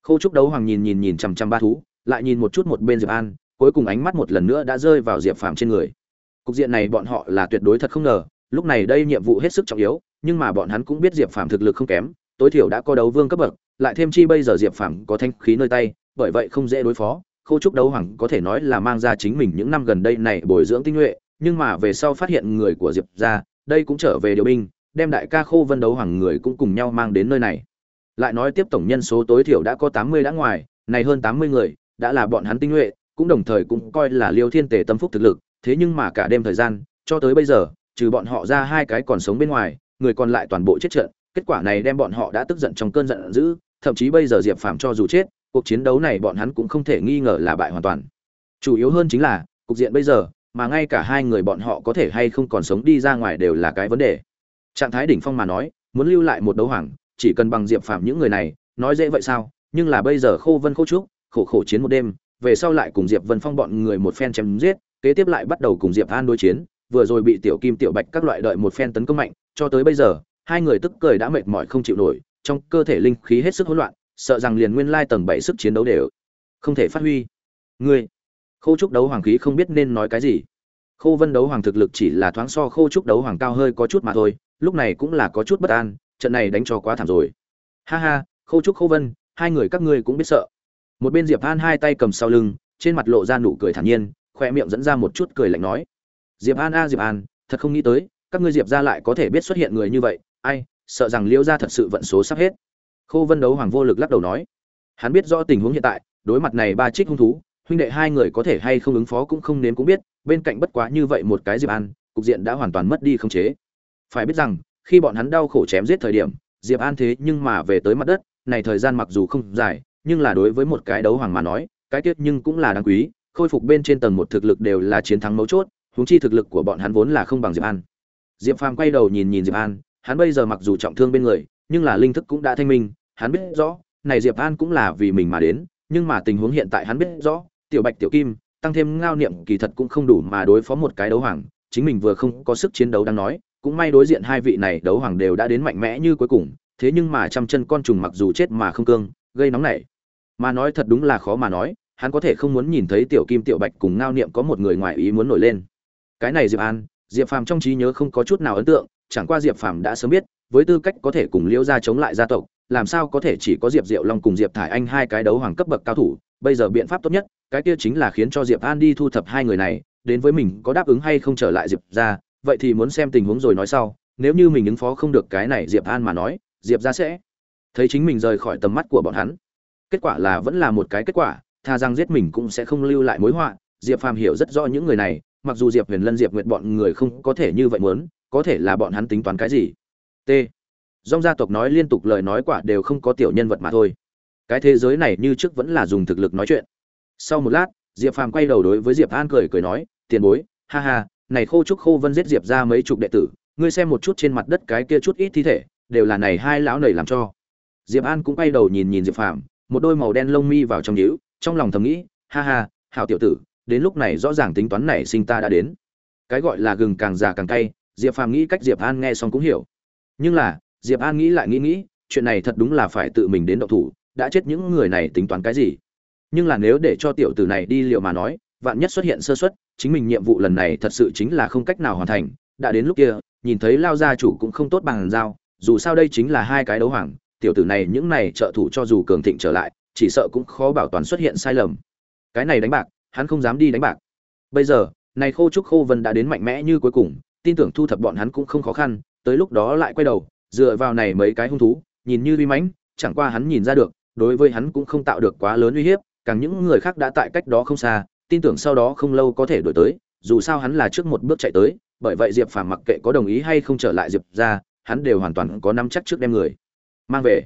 Khô trúc đấu hoàng nhìn nhìn nhìn chằm chằm ba thú, lại nhìn một chút một bên diệp an, cuối cùng ánh mắt một lần nữa đã rơi vào diệp phàm trên người. Cục diện này bọn họ là tuyệt đối thật không ngờ, lúc này đây nhiệm vụ hết sức trọng yếu, nhưng mà bọn hắn cũng biết diệp phàm thực lực không kém, tối thiểu đã có đấu vương cấp bậc, lại thêm chi bây giờ diệp phàm có thanh khí nơi tay, bởi vậy không dễ đối phó. Khô trúc đấu hoàng có thể nói là mang ra chính mình những năm gần đây này bồi dưỡng tinh nhuệ, nhưng mà về sau phát hiện người của diệp ra, đây cũng trở về điều binh đem đại ca khô vân đấu hoàng người cũng cùng nhau mang đến nơi này. Lại nói tiếp tổng nhân số tối thiểu đã có tám mươi đã ngoài, này hơn tám mươi người, đã là bọn hắn tinh nhuệ, cũng đồng thời cũng coi là liêu thiên tề tâm phúc thực lực, thế nhưng mà cả đêm thời gian, cho tới bây giờ, trừ bọn họ ra hai cái còn sống bên ngoài, người còn lại toàn bộ chết trận, kết quả này đem bọn họ đã tức giận trong cơn giận dữ, thậm chí bây giờ diệp phàm cho dù chết, cuộc chiến đấu này bọn hắn cũng không thể nghi ngờ là bại hoàn toàn. Chủ yếu hơn chính là, cục diện bây giờ, mà ngay cả hai người bọn họ có thể hay không còn sống đi ra ngoài đều là cái vấn đề trạng thái đỉnh phong mà nói, muốn lưu lại một đấu hoàng, chỉ cần bằng diệp phàm những người này, nói dễ vậy sao? Nhưng là bây giờ khô vân khô trúc, khổ khổ chiến một đêm, về sau lại cùng diệp vân phong bọn người một phen chém giết, kế tiếp lại bắt đầu cùng diệp an đối chiến, vừa rồi bị tiểu kim, tiểu bạch các loại đợi một phen tấn công mạnh, cho tới bây giờ, hai người tức cười đã mệt mỏi không chịu nổi, trong cơ thể linh khí hết sức hỗn loạn, sợ rằng liền nguyên lai tầng bảy sức chiến đấu đều không thể phát huy. Ngươi, khô trúc đấu hoàng khí không biết nên nói cái gì. Khô vân đấu hoàng thực lực chỉ là thoáng so khô trúc đấu hoàng cao hơi có chút mà thôi lúc này cũng là có chút bất an, trận này đánh cho quá thảm rồi. Ha ha, Khâu trúc, Khâu vân, hai người các ngươi cũng biết sợ. Một bên diệp an hai tay cầm sau lưng, trên mặt lộ ra nụ cười thản nhiên khoe miệng dẫn ra một chút cười lạnh nói. Diệp an, a, diệp an, thật không nghĩ tới, các ngươi diệp ra lại có thể biết xuất hiện người như vậy, ai, sợ rằng liễu gia thật sự vận số sắp hết. Khô vân đấu hoàng vô lực lắc đầu nói. Hắn biết rõ tình huống hiện tại, đối mặt này ba trích hung thú, huynh đệ hai người có thể hay không ứng phó cũng không nếm cũng biết, bên cạnh bất quá như vậy một cái diệp an, cục diện đã hoàn toàn mất đi khống chế phải biết rằng, khi bọn hắn đau khổ chém giết thời điểm, diệp an thế nhưng mà về tới mặt đất, này thời gian mặc dù không dài, nhưng là đối với một cái đấu hoàng mà nói, cái tiết nhưng cũng là đáng quý, khôi phục bên trên tầng một thực lực đều là chiến thắng mấu chốt, huống chi thực lực của bọn hắn vốn là không bằng diệp an. Diệp phàm quay đầu nhìn nhìn diệp an, hắn bây giờ mặc dù trọng thương bên người, nhưng là linh thức cũng đã thanh minh, hắn biết rõ, này diệp an cũng là vì mình mà đến, nhưng mà tình huống hiện tại hắn biết rõ, tiểu bạch, tiểu kim, tăng thêm ngao niệm kỳ thật cũng không đủ mà đối phó một cái đấu hoàng, chính mình vừa không có sức chiến đấu đang nói cũng may đối diện hai vị này đấu hoàng đều đã đến mạnh mẽ như cuối cùng, thế nhưng mà trăm chân con trùng mặc dù chết mà không cương, gây nóng nảy. Mà nói thật đúng là khó mà nói, hắn có thể không muốn nhìn thấy tiểu kim tiểu bạch cùng ngao niệm có một người ngoài ý muốn nổi lên. Cái này diệp an, diệp phàm trong trí nhớ không có chút nào ấn tượng, chẳng qua diệp phàm đã sớm biết, với tư cách có thể cùng liễu gia chống lại gia tộc, làm sao có thể chỉ có diệp diệu long cùng diệp thải anh hai cái đấu hoàng cấp bậc cao thủ, bây giờ biện pháp tốt nhất, cái kia chính là khiến cho diệp an đi thu thập hai người này, đến với mình có đáp ứng hay không trở lại diệp ra vậy thì muốn xem tình huống rồi nói sau, nếu như mình ứng phó không được cái này diệp an mà nói, diệp ra sẽ thấy chính mình rời khỏi tầm mắt của bọn hắn. Kết quả là vẫn là một cái kết quả, tha rằng giết mình cũng sẽ không lưu lại mối họa. Diệp phàm hiểu rất rõ những người này, mặc dù diệp huyền lân, diệp nguyện bọn người không có thể như vậy muốn, có thể là bọn hắn tính toán cái gì? T. Dong gia tộc nói liên tục lời nói quả đều không có tiểu nhân vật mà thôi. Cái thế giới này như trước vẫn là dùng thực lực nói chuyện. Sau một lát, diệp phàm quay đầu đối với diệp an cười cười nói, tiền bối, ha ha này khô trúc khô vân giết diệp ra mấy chục đệ tử, ngươi xem một chút trên mặt đất cái kia chút ít thi thể, đều là này hai lão nầy làm cho. Diệp an cũng quay đầu nhìn nhìn diệp phàm, một đôi màu đen lông mi vào trong nhíu, trong lòng thầm nghĩ, ha ha, hảo tiểu tử, đến lúc này rõ ràng tính toán này sinh ta đã đến. Cái gọi là gừng càng già càng cay, diệp phàm nghĩ cách diệp an nghe xong cũng hiểu. Nhưng là, diệp an nghĩ lại nghĩ nghĩ, chuyện này thật đúng là phải tự mình đến động thủ, đã chết những người này tính toán cái gì? Nhưng là nếu để cho tiểu tử này đi liệu mà nói, vạn nhất xuất hiện sơ suất chính mình nhiệm vụ lần này thật sự chính là không cách nào hoàn thành. Đã đến lúc kia, nhìn thấy lao gia chủ cũng không tốt bằng giao, dù sao đây chính là hai cái đấu hoàng, tiểu tử này những này trợ thủ cho dù cường thịnh trở lại, chỉ sợ cũng khó bảo toàn xuất hiện sai lầm. Cái này đánh bạc, hắn không dám đi đánh bạc. Bây giờ, này khô trúc khô vân đã đến mạnh mẽ như cuối cùng, tin tưởng thu thập bọn hắn cũng không khó khăn, tới lúc đó lại quay đầu, dựa vào này mấy cái hung thú, nhìn như uy mãnh, chẳng qua hắn nhìn ra được, đối với hắn cũng không tạo được quá lớn uy hiếp, càng những người khác đã tại cách đó không xa tin tưởng sau đó không lâu có thể đổi tới, dù sao hắn là trước một bước chạy tới, bởi vậy diệp phàm mặc kệ có đồng ý hay không trở lại diệp gia hắn đều hoàn toàn có nắm chắc trước đem người mang về.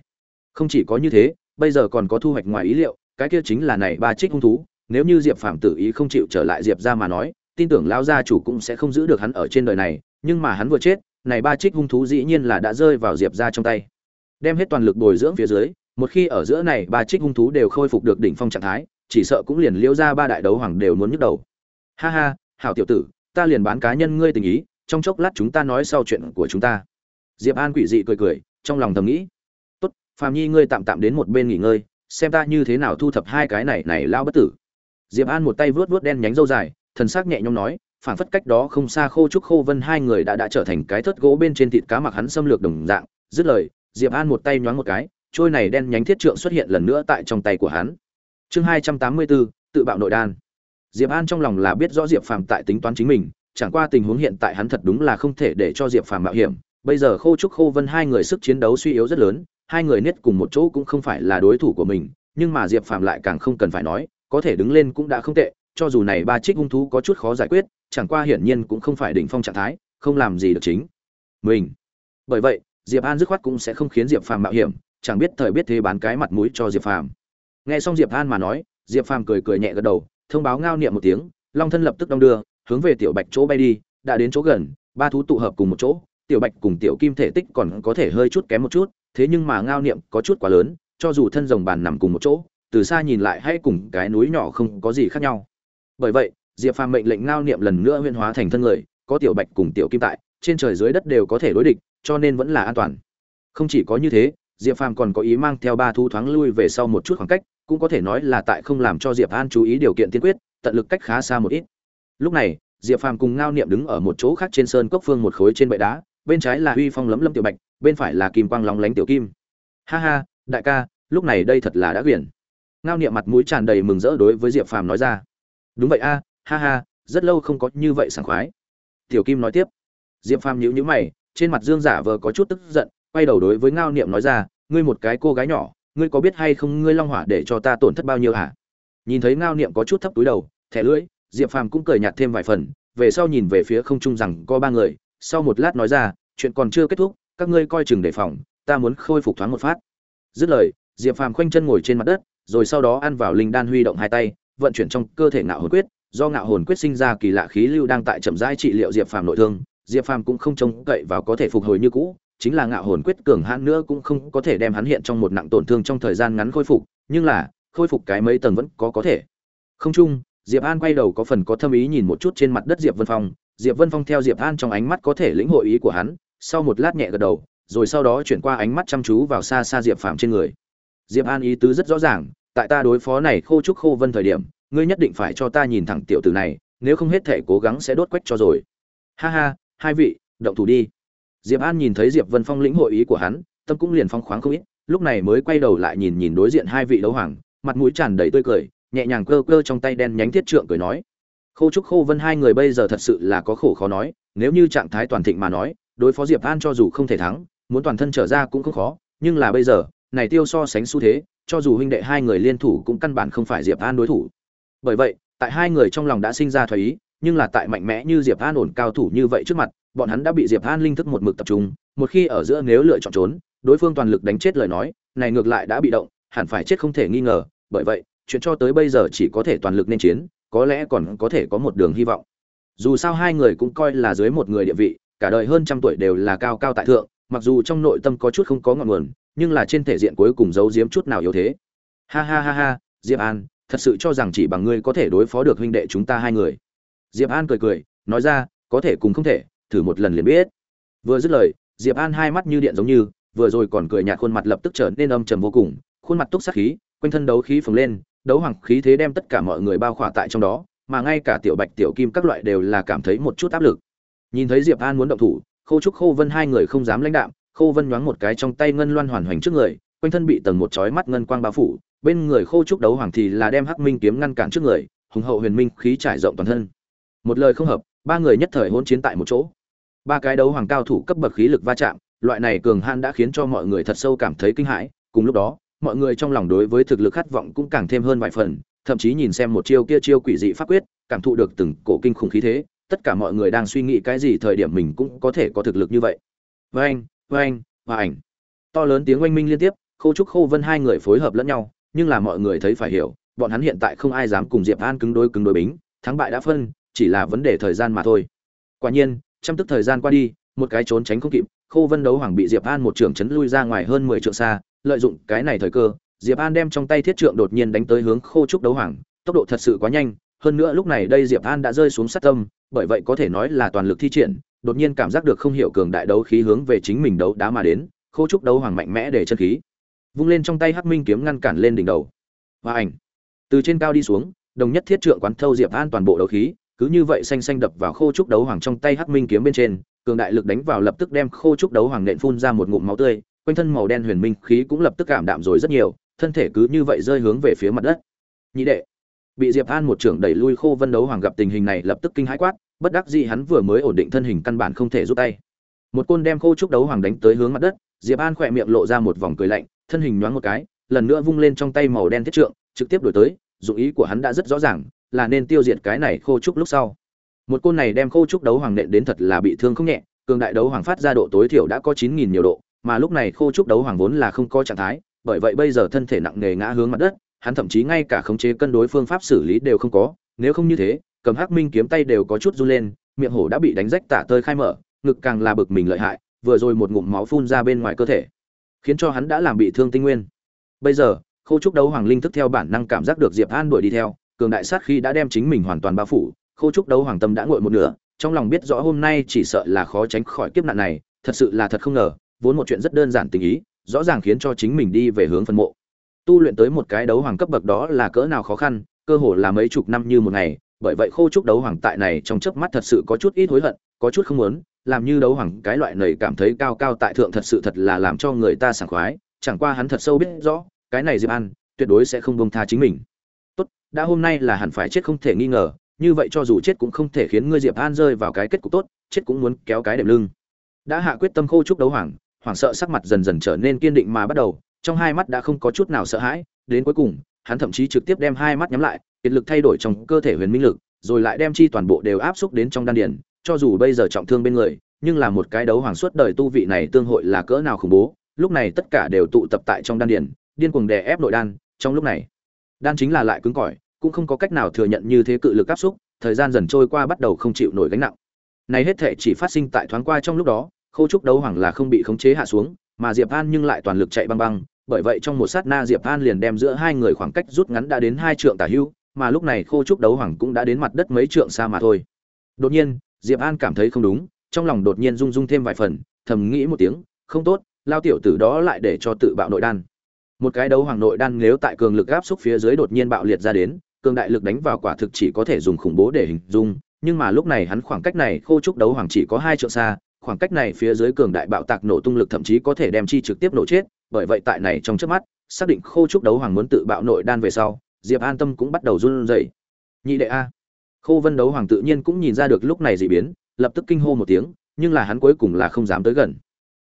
Không chỉ có như thế, bây giờ còn có thu hoạch ngoài ý liệu, cái kia chính là này ba trích hung thú, nếu như diệp phàm tự ý không chịu trở lại diệp gia mà nói, tin tưởng lão gia chủ cũng sẽ không giữ được hắn ở trên đời này, nhưng mà hắn vừa chết, này ba trích hung thú dĩ nhiên là đã rơi vào diệp gia trong tay. Đem hết toàn lực bồi dưỡng phía dưới, một khi ở giữa này ba trích hung thú đều khôi phục được đỉnh phong trạng thái chỉ sợ cũng liền liễu ra ba đại đấu hoàng đều muốn nhức đầu. Ha ha, hảo tiểu tử, ta liền bán cá nhân ngươi tình ý, trong chốc lát chúng ta nói sau chuyện của chúng ta. Diệp an quỷ dị cười cười, trong lòng thầm nghĩ. Tốt phàm nhi ngươi tạm tạm đến một bên nghỉ ngơi, xem ta như thế nào thu thập hai cái này này lao bất tử. Diệp an một tay vớt vớt đen nhánh râu dài, thần sắc nhẹ nhõm nói phảng phất cách đó không xa khô trúc khô vân hai người đã đã trở thành cái thớt gỗ bên trên thịt cá mặc hắn xâm lược đồng dạng. Dứt lời, diệp an một tay nhoáng một cái, trôi này đen nhánh thiết trượng xuất hiện lần nữa tại trong tay của hắn chương hai trăm tám mươi bốn tự bạo nội đan. Diệp an trong lòng là biết rõ diệp phàm tại tính toán chính mình, chẳng qua tình huống hiện tại hắn thật đúng là không thể để cho diệp phàm mạo hiểm. Bây giờ khô trúc, khô vân hai người sức chiến đấu suy yếu rất lớn, hai người niết cùng một chỗ cũng không phải là đối thủ của mình, nhưng mà diệp phàm lại càng không cần phải nói, có thể đứng lên cũng đã không tệ, cho dù này ba trích hung thú có chút khó giải quyết, chẳng qua hiển nhiên cũng không phải đỉnh phong trạng thái, không làm gì được chính mình. Bởi vậy, diệp an dứt khoát cũng sẽ không khiến diệp phàm mạo hiểm, chẳng biết thời biết thế bán cái mặt mũi cho diệp phàm nghe xong diệp an mà nói, diệp phàm cười cười nhẹ gật đầu, thông báo ngao niệm một tiếng, long thân lập tức đong đưa, hướng về tiểu bạch chỗ bay đi, đã đến chỗ gần, ba thú tụ hợp cùng một chỗ, tiểu bạch cùng tiểu kim thể tích còn có thể hơi chút kém một chút, thế nhưng mà ngao niệm có chút quá lớn, cho dù thân rồng bàn nằm cùng một chỗ, từ xa nhìn lại hay cùng cái núi nhỏ không có gì khác nhau. Bởi vậy, diệp phàm mệnh lệnh ngao niệm lần nữa huyên hóa thành thân người, có tiểu bạch cùng tiểu kim tại, trên trời dưới đất đều có thể đối địch, cho nên vẫn là an toàn. Không chỉ có như thế, diệp phàm còn có ý mang theo ba thú thoáng lui về sau một chút khoảng cách cũng có thể nói là tại không làm cho diệp an chú ý điều kiện tiên quyết, tận lực cách khá xa một ít. Lúc này, diệp phàm cùng ngao niệm đứng ở một chỗ khác trên sơn cốc phương một khối trên bệ đá, bên trái là Huy phong lấm lấm tiểu bạch, bên phải là kim quang lóng lánh tiểu kim. Ha ha, đại ca, lúc này đây thật là đã quyển. Ngao niệm mặt mũi tràn đầy mừng rỡ đối với diệp phàm nói ra. Đúng vậy a, ha ha, rất lâu không có như vậy sảng khoái. Tiểu kim nói tiếp. Diệp phàm nhíu nhíu mày, trên mặt dương giả vờ có chút tức giận, quay đầu đối với ngao niệm nói ra, ngươi một cái cô gái nhỏ ngươi có biết hay không ngươi long hỏa để cho ta tổn thất bao nhiêu hả? Nhìn thấy ngao niệm có chút thấp túi đầu, thẻ lưỡi, diệp phàm cũng cười nhạt thêm vài phần, về sau nhìn về phía không trung rằng có ba người, sau một lát nói ra, chuyện còn chưa kết thúc, các ngươi coi chừng đề phòng, ta muốn khôi phục thoáng một phát. Dứt lời, diệp phàm khoanh chân ngồi trên mặt đất, rồi sau đó ăn vào linh đan huy động hai tay, vận chuyển trong cơ thể ngạo hồn quyết, do ngạo hồn quyết sinh ra kỳ lạ khí lưu đang tại chậm rãi trị liệu diệp phàm nội thương, diệp phàm cũng không trông cậy vào có thể phục hồi như cũ chính là ngạo hồn quyết cường hãn nữa cũng không có thể đem hắn hiện trong một nặng tổn thương trong thời gian ngắn khôi phục, nhưng là, khôi phục cái mấy tầng vẫn có có thể. Không chung, diệp an quay đầu có phần có thâm ý nhìn một chút trên mặt đất diệp vân phong. Diệp vân phong theo diệp an trong ánh mắt có thể lĩnh hội ý của hắn, sau một lát nhẹ gật đầu, rồi sau đó chuyển qua ánh mắt chăm chú vào xa xa diệp phàm trên người. Diệp an ý tứ rất rõ ràng, tại ta đối phó này khô trúc khô vân thời điểm, ngươi nhất định phải cho ta nhìn thẳng tiểu tử này, nếu không hết thể cố gắng sẽ đốt quách cho rồi. Ha ha, hai vị, động thủ đi diệp an nhìn thấy diệp vân phong lĩnh hội ý của hắn, tâm cũng liền phong khoáng không ít, lúc này mới quay đầu lại nhìn nhìn đối diện hai vị đấu hoàng, mặt mũi tràn đầy tươi cười, nhẹ nhàng cơ cơ trong tay đen nhánh thiết trượng cười nói. Khâu trúc Khâu vân hai người bây giờ thật sự là có khổ khó nói, nếu như trạng thái toàn thịnh mà nói, đối phó diệp an cho dù không thể thắng, muốn toàn thân trở ra cũng không khó, nhưng là bây giờ, này tiêu so sánh xu thế, cho dù huynh đệ hai người liên thủ cũng căn bản không phải diệp an đối thủ. Bởi vậy, tại hai người trong lòng đã sinh ra thoái ý nhưng là tại mạnh mẽ như diệp an ổn cao thủ như vậy trước mặt, bọn hắn đã bị diệp an linh thức một mực tập trung, một khi ở giữa nếu lựa chọn trốn, đối phương toàn lực đánh chết lời nói, này ngược lại đã bị động, hẳn phải chết không thể nghi ngờ, bởi vậy, chuyện cho tới bây giờ chỉ có thể toàn lực nên chiến, có lẽ còn có thể có một đường hy vọng. Dù sao hai người cũng coi là dưới một người địa vị, cả đời hơn trăm tuổi đều là cao cao tại thượng, mặc dù trong nội tâm có chút không có ngọn nguồn, nhưng là trên thể diện cuối cùng giấu giếm chút nào yếu thế. Ha ha ha ha, diệp an, thật sự cho rằng chỉ bằng ngươi có thể đối phó được huynh đệ chúng ta hai người diệp an cười cười, nói ra, có thể cùng không thể, thử một lần liền biết. Vừa dứt lời, diệp an hai mắt như điện giống như, vừa rồi còn cười nhạt khuôn mặt lập tức trở nên âm trầm vô cùng, khuôn mặt túc sát khí, quanh thân đấu khí phồng lên, đấu hoàng khí thế đem tất cả mọi người bao khỏa tại trong đó, mà ngay cả tiểu bạch, tiểu kim các loại đều là cảm thấy một chút áp lực. Nhìn thấy diệp an muốn động thủ khô trúc khô vân hai người không dám lãnh đạm khô vân nhoáng một cái trong tay ngân loan hoàn hoành trước người, quanh thân bị tầng một chói mắt ngân quang bao phủ, bên người khô trúc đấu hoàng thì là đem hắc minh kiếm ngăn cản trước người, hùng hậu huyền minh khí trải rộng toàn thân một lời không hợp, ba người nhất thời hỗn chiến tại một chỗ. Ba cái đấu hoàng cao thủ cấp bậc khí lực va chạm, loại này cường han đã khiến cho mọi người thật sâu cảm thấy kinh hãi. Cùng lúc đó, mọi người trong lòng đối với thực lực khát vọng cũng càng thêm hơn vài phần, thậm chí nhìn xem một chiêu kia chiêu quỷ dị pháp quyết, cảm thụ được từng cổ kinh khủng khí thế, tất cả mọi người đang suy nghĩ cái gì thời điểm mình cũng có thể có thực lực như vậy. Vâng vâng và ảnh to lớn tiếng oanh minh liên tiếp khâu trúc khâu vân hai người phối hợp lẫn nhau, nhưng là mọi người thấy phải hiểu, bọn hắn hiện tại không ai dám cùng diệp an cứng đối cứng đối bính, thắng bại đã phân chỉ là vấn đề thời gian mà thôi. Quả nhiên, trăm tức thời gian qua đi, một cái trốn tránh không kịp khâu vân đấu hoàng bị diệp an một trưởng chấn lui ra ngoài hơn mười trượng xa, lợi dụng cái này thời cơ, diệp an đem trong tay thiết trượng đột nhiên đánh tới hướng khô trúc đấu hoàng, tốc độ thật sự quá nhanh, hơn nữa lúc này đây diệp an đã rơi xuống sát tâm, bởi vậy có thể nói là toàn lực thi triển, đột nhiên cảm giác được không hiểu cường đại đấu khí hướng về chính mình đấu đá mà đến, khô trúc đấu hoàng mạnh mẽ để chân khí, vung lên trong tay hắc minh kiếm ngăn cản lên đỉnh đầu. Và ảnh. Từ trên cao đi xuống, đồng nhất thiết trượng quán thâu diệp an toàn bộ đấu khí cứ như vậy xanh xanh đập vào khô trúc đấu hoàng trong tay hắc minh kiếm bên trên, cường đại lực đánh vào lập tức đem khô trúc đấu hoàng nện phun ra một ngụm máu tươi, quanh thân màu đen huyền minh khí cũng lập tức cảm đạm rồi rất nhiều, thân thể cứ như vậy rơi hướng về phía mặt đất. Nhị đệ, bị diệp an một trưởng đẩy lui khô vân đấu hoàng gặp tình hình này lập tức kinh hãi quát, bất đắc dĩ hắn vừa mới ổn định thân hình căn bản không thể rút tay. Một côn đem khô trúc đấu hoàng đánh tới hướng mặt đất, diệp an khỏe miệng lộ ra một vòng cười lạnh, thân hình nhoáng một cái, lần nữa vung lên trong tay màu đen thiết trượng, trực tiếp đổi tới, dụng ý của hắn đã rất rõ ràng là nên tiêu diệt cái này khô trúc lúc sau. Một côn này đem khô trúc đấu hoàng nện đến thật là bị thương không nhẹ, cường đại đấu hoàng phát ra độ tối thiểu đã có chín nghìn nhiều độ, mà lúc này khô trúc đấu hoàng vốn là không có trạng thái, bởi vậy bây giờ thân thể nặng nề ngã hướng mặt đất, hắn thậm chí ngay cả khống chế cân đối phương pháp xử lý đều không có, nếu không như thế, cầm hắc minh kiếm tay đều có chút run lên, miệng hổ đã bị đánh rách tả tơi khai mở, ngực càng là bực mình lợi hại, vừa rồi một ngụm máu phun ra bên ngoài cơ thể, khiến cho hắn đã làm bị thương tinh nguyên. Bây giờ khâu trúc đấu hoàng linh thức theo bản năng cảm giác được diệp an đuổi đi theo cường đại sát khi đã đem chính mình hoàn toàn bao phủ, khô trúc đấu hoàng tâm đã ngội một nửa, trong lòng biết rõ hôm nay chỉ sợ là khó tránh khỏi kiếp nạn này, thật sự là thật không ngờ, vốn một chuyện rất đơn giản tình ý, rõ ràng khiến cho chính mình đi về hướng phân mộ. Tu luyện tới một cái đấu hoàng cấp bậc đó là cỡ nào khó khăn, cơ hồ là mấy chục năm như một ngày, bởi vậy khô trúc đấu hoàng tại này trong chớp mắt thật sự có chút ít hối hận, có chút không muốn, làm như đấu hoàng cái loại này cảm thấy cao cao tại thượng thật sự thật là làm cho người ta sảng khoái, chẳng qua hắn thật sâu biết rõ, cái này diệp an tuyệt đối sẽ không bông tha chính mình đã hôm nay là hẳn phải chết không thể nghi ngờ, như vậy cho dù chết cũng không thể khiến ngươi diệp an rơi vào cái kết cục tốt, chết cũng muốn kéo cái đệm lưng. Đã hạ quyết tâm khô trúc đấu hoàng, hoảng sợ sắc mặt dần dần trở nên kiên định mà bắt đầu, trong hai mắt đã không có chút nào sợ hãi, đến cuối cùng, hắn thậm chí trực tiếp đem hai mắt nhắm lại, kiệt lực thay đổi trong cơ thể huyền minh lực, rồi lại đem chi toàn bộ đều áp xúc đến trong đan điền, cho dù bây giờ trọng thương bên người, nhưng là một cái đấu hoàng suốt đời tu vị này tương hội là cỡ nào khủng bố, lúc này tất cả đều tụ tập tại trong đan điền, điên cuồng đè ép nội đan, trong lúc này, đan chính là lại cứng cỏi cũng không có cách nào thừa nhận như thế cự lực áp xúc, thời gian dần trôi qua bắt đầu không chịu nổi gánh nặng. Này hết thể chỉ phát sinh tại thoáng qua trong lúc đó, khô trúc đấu hoàng là không bị khống chế hạ xuống, mà diệp an nhưng lại toàn lực chạy băng băng, bởi vậy trong một sát na diệp an liền đem giữa hai người khoảng cách rút ngắn đã đến hai trượng tả hưu, mà lúc này khô trúc đấu hoàng cũng đã đến mặt đất mấy trượng xa mà thôi. Đột nhiên, diệp an cảm thấy không đúng, trong lòng đột nhiên rung rung thêm vài phần, thầm nghĩ một tiếng, không tốt, lao tiểu tử đó lại để cho tự bạo nội đan. Một cái đấu hoàng nội đan nếu tại cường lực áp xúc phía dưới đột nhiên bạo liệt ra đến cường đại lực đánh vào quả thực chỉ có thể dùng khủng bố để hình dung, nhưng mà lúc này hắn khoảng cách này khô trúc đấu hoàng chỉ có hai trượng xa, khoảng cách này phía dưới cường đại bạo tạc nổ tung lực thậm chí có thể đem chi trực tiếp nổ chết, bởi vậy tại này trong chớp mắt, xác định khô trúc đấu hoàng muốn tự bạo nội đan về sau, diệp an tâm cũng bắt đầu run rẩy. Nhị đệ a. Khô vân đấu hoàng tự nhiên cũng nhìn ra được lúc này dị biến, lập tức kinh hô một tiếng, nhưng là hắn cuối cùng là không dám tới gần.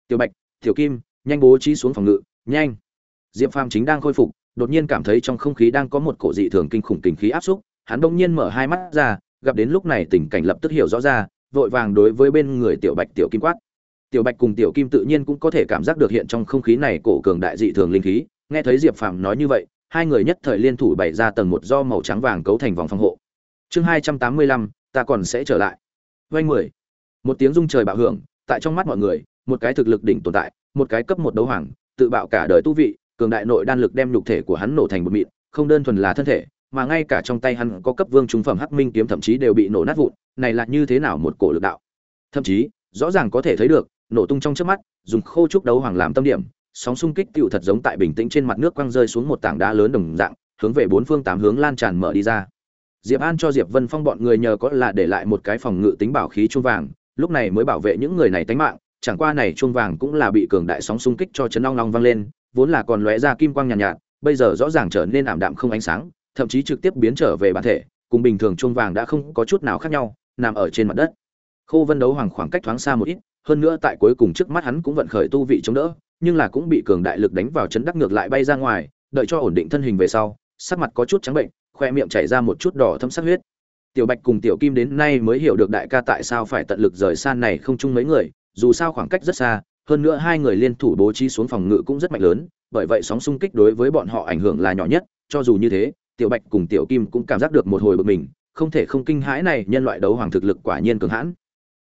Tiểu bạch, tiểu kim, nhanh bố trí xuống phòng ngự, nhanh. Diệp phàm chính đang khôi phục đột nhiên cảm thấy trong không khí đang có một cổ dị thường kinh khủng kinh khí áp xúc, hắn đông nhiên mở hai mắt ra, gặp đến lúc này tình cảnh lập tức hiểu rõ ra, vội vàng đối với bên người tiểu bạch tiểu kim quát. Tiểu bạch cùng tiểu kim tự nhiên cũng có thể cảm giác được hiện trong không khí này cổ cường đại dị thường linh khí, nghe thấy diệp phàm nói như vậy, hai người nhất thời liên thủ bày ra tầng một do màu trắng vàng cấu thành vòng phòng hộ. Chương hai trăm tám mươi lăm, ta còn sẽ trở lại. Vanh mười. Một tiếng rung trời bạo hưởng, tại trong mắt mọi người, một cái thực lực đỉnh tồn tại, một cái cấp một đấu hoàng, tự bạo cả đời tu vị cường đại nội đan lực đem nhục thể của hắn nổ thành một mịn, không đơn thuần là thân thể, mà ngay cả trong tay hắn có cấp vương trung phẩm hắc minh kiếm thậm chí đều bị nổ nát vụn, này là như thế nào một cổ lực đạo? Thậm chí, rõ ràng có thể thấy được, nổ tung trong trước mắt, dùng khô trúc đấu hoàng làm tâm điểm, sóng xung kích tựu thật giống tại bình tĩnh trên mặt nước quăng rơi xuống một tảng đá lớn đồng dạng, hướng về bốn phương tám hướng lan tràn mở đi ra. Diệp an cho diệp vân phong bọn người nhờ có là để lại một cái phòng ngự tính bảo khí chuông vàng, lúc này mới bảo vệ những người này tính mạng, chẳng qua này chuông vàng cũng là bị cường đại sóng xung kích cho chấn long long vang lên vốn là còn lóe ra kim quang nhàn nhạt, nhạt bây giờ rõ ràng trở nên ảm đạm không ánh sáng thậm chí trực tiếp biến trở về bản thể cùng bình thường chuông vàng đã không có chút nào khác nhau nằm ở trên mặt đất. Khô vân đấu hoàng khoảng cách thoáng xa một ít hơn nữa tại cuối cùng trước mắt hắn cũng vận khởi tu vị chống đỡ nhưng là cũng bị cường đại lực đánh vào chấn đắc ngược lại bay ra ngoài đợi cho ổn định thân hình về sau sắc mặt có chút trắng bệnh khoe miệng chảy ra một chút đỏ thâm sắc huyết. Tiểu bạch cùng tiểu kim đến nay mới hiểu được đại ca tại sao phải tận lực rời xa này không chung mấy người dù sao khoảng cách rất xa hơn nữa hai người liên thủ bố trí xuống phòng ngự cũng rất mạnh lớn bởi vậy sóng xung kích đối với bọn họ ảnh hưởng là nhỏ nhất cho dù như thế tiểu bạch cùng tiểu kim cũng cảm giác được một hồi bực mình không thể không kinh hãi này nhân loại đấu hoàng thực lực quả nhiên cường hãn.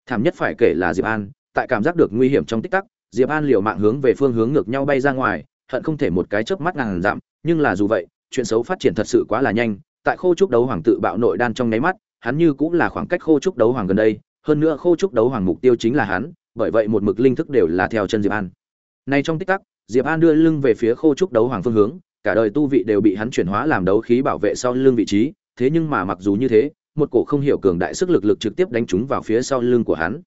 Thảm nhất phải kể là diệp an tại cảm giác được nguy hiểm trong tích tắc diệp an liều mạng hướng về phương hướng ngược nhau bay ra ngoài hận không thể một cái chớp mắt ngàn giảm, nhưng là dù vậy chuyện xấu phát triển thật sự quá là nhanh tại khô trúc đấu hoàng tự bạo nội đan trong nháy mắt hắn như cũng là khoảng cách khô trúc đấu hoàng gần đây hơn nữa khô trúc đấu hoàng mục tiêu chính là hắn bởi vậy một mực linh thức đều là theo chân diệp an. Nay trong tích tắc, diệp an đưa lưng về phía khô trúc đấu hoàng phương hướng, cả đời tu vị đều bị hắn chuyển hóa làm đấu khí bảo vệ sau lưng vị trí, thế nhưng mà mặc dù như thế, một cổ không hiểu cường đại sức lực lực trực tiếp đánh trúng vào phía sau lưng của hắn.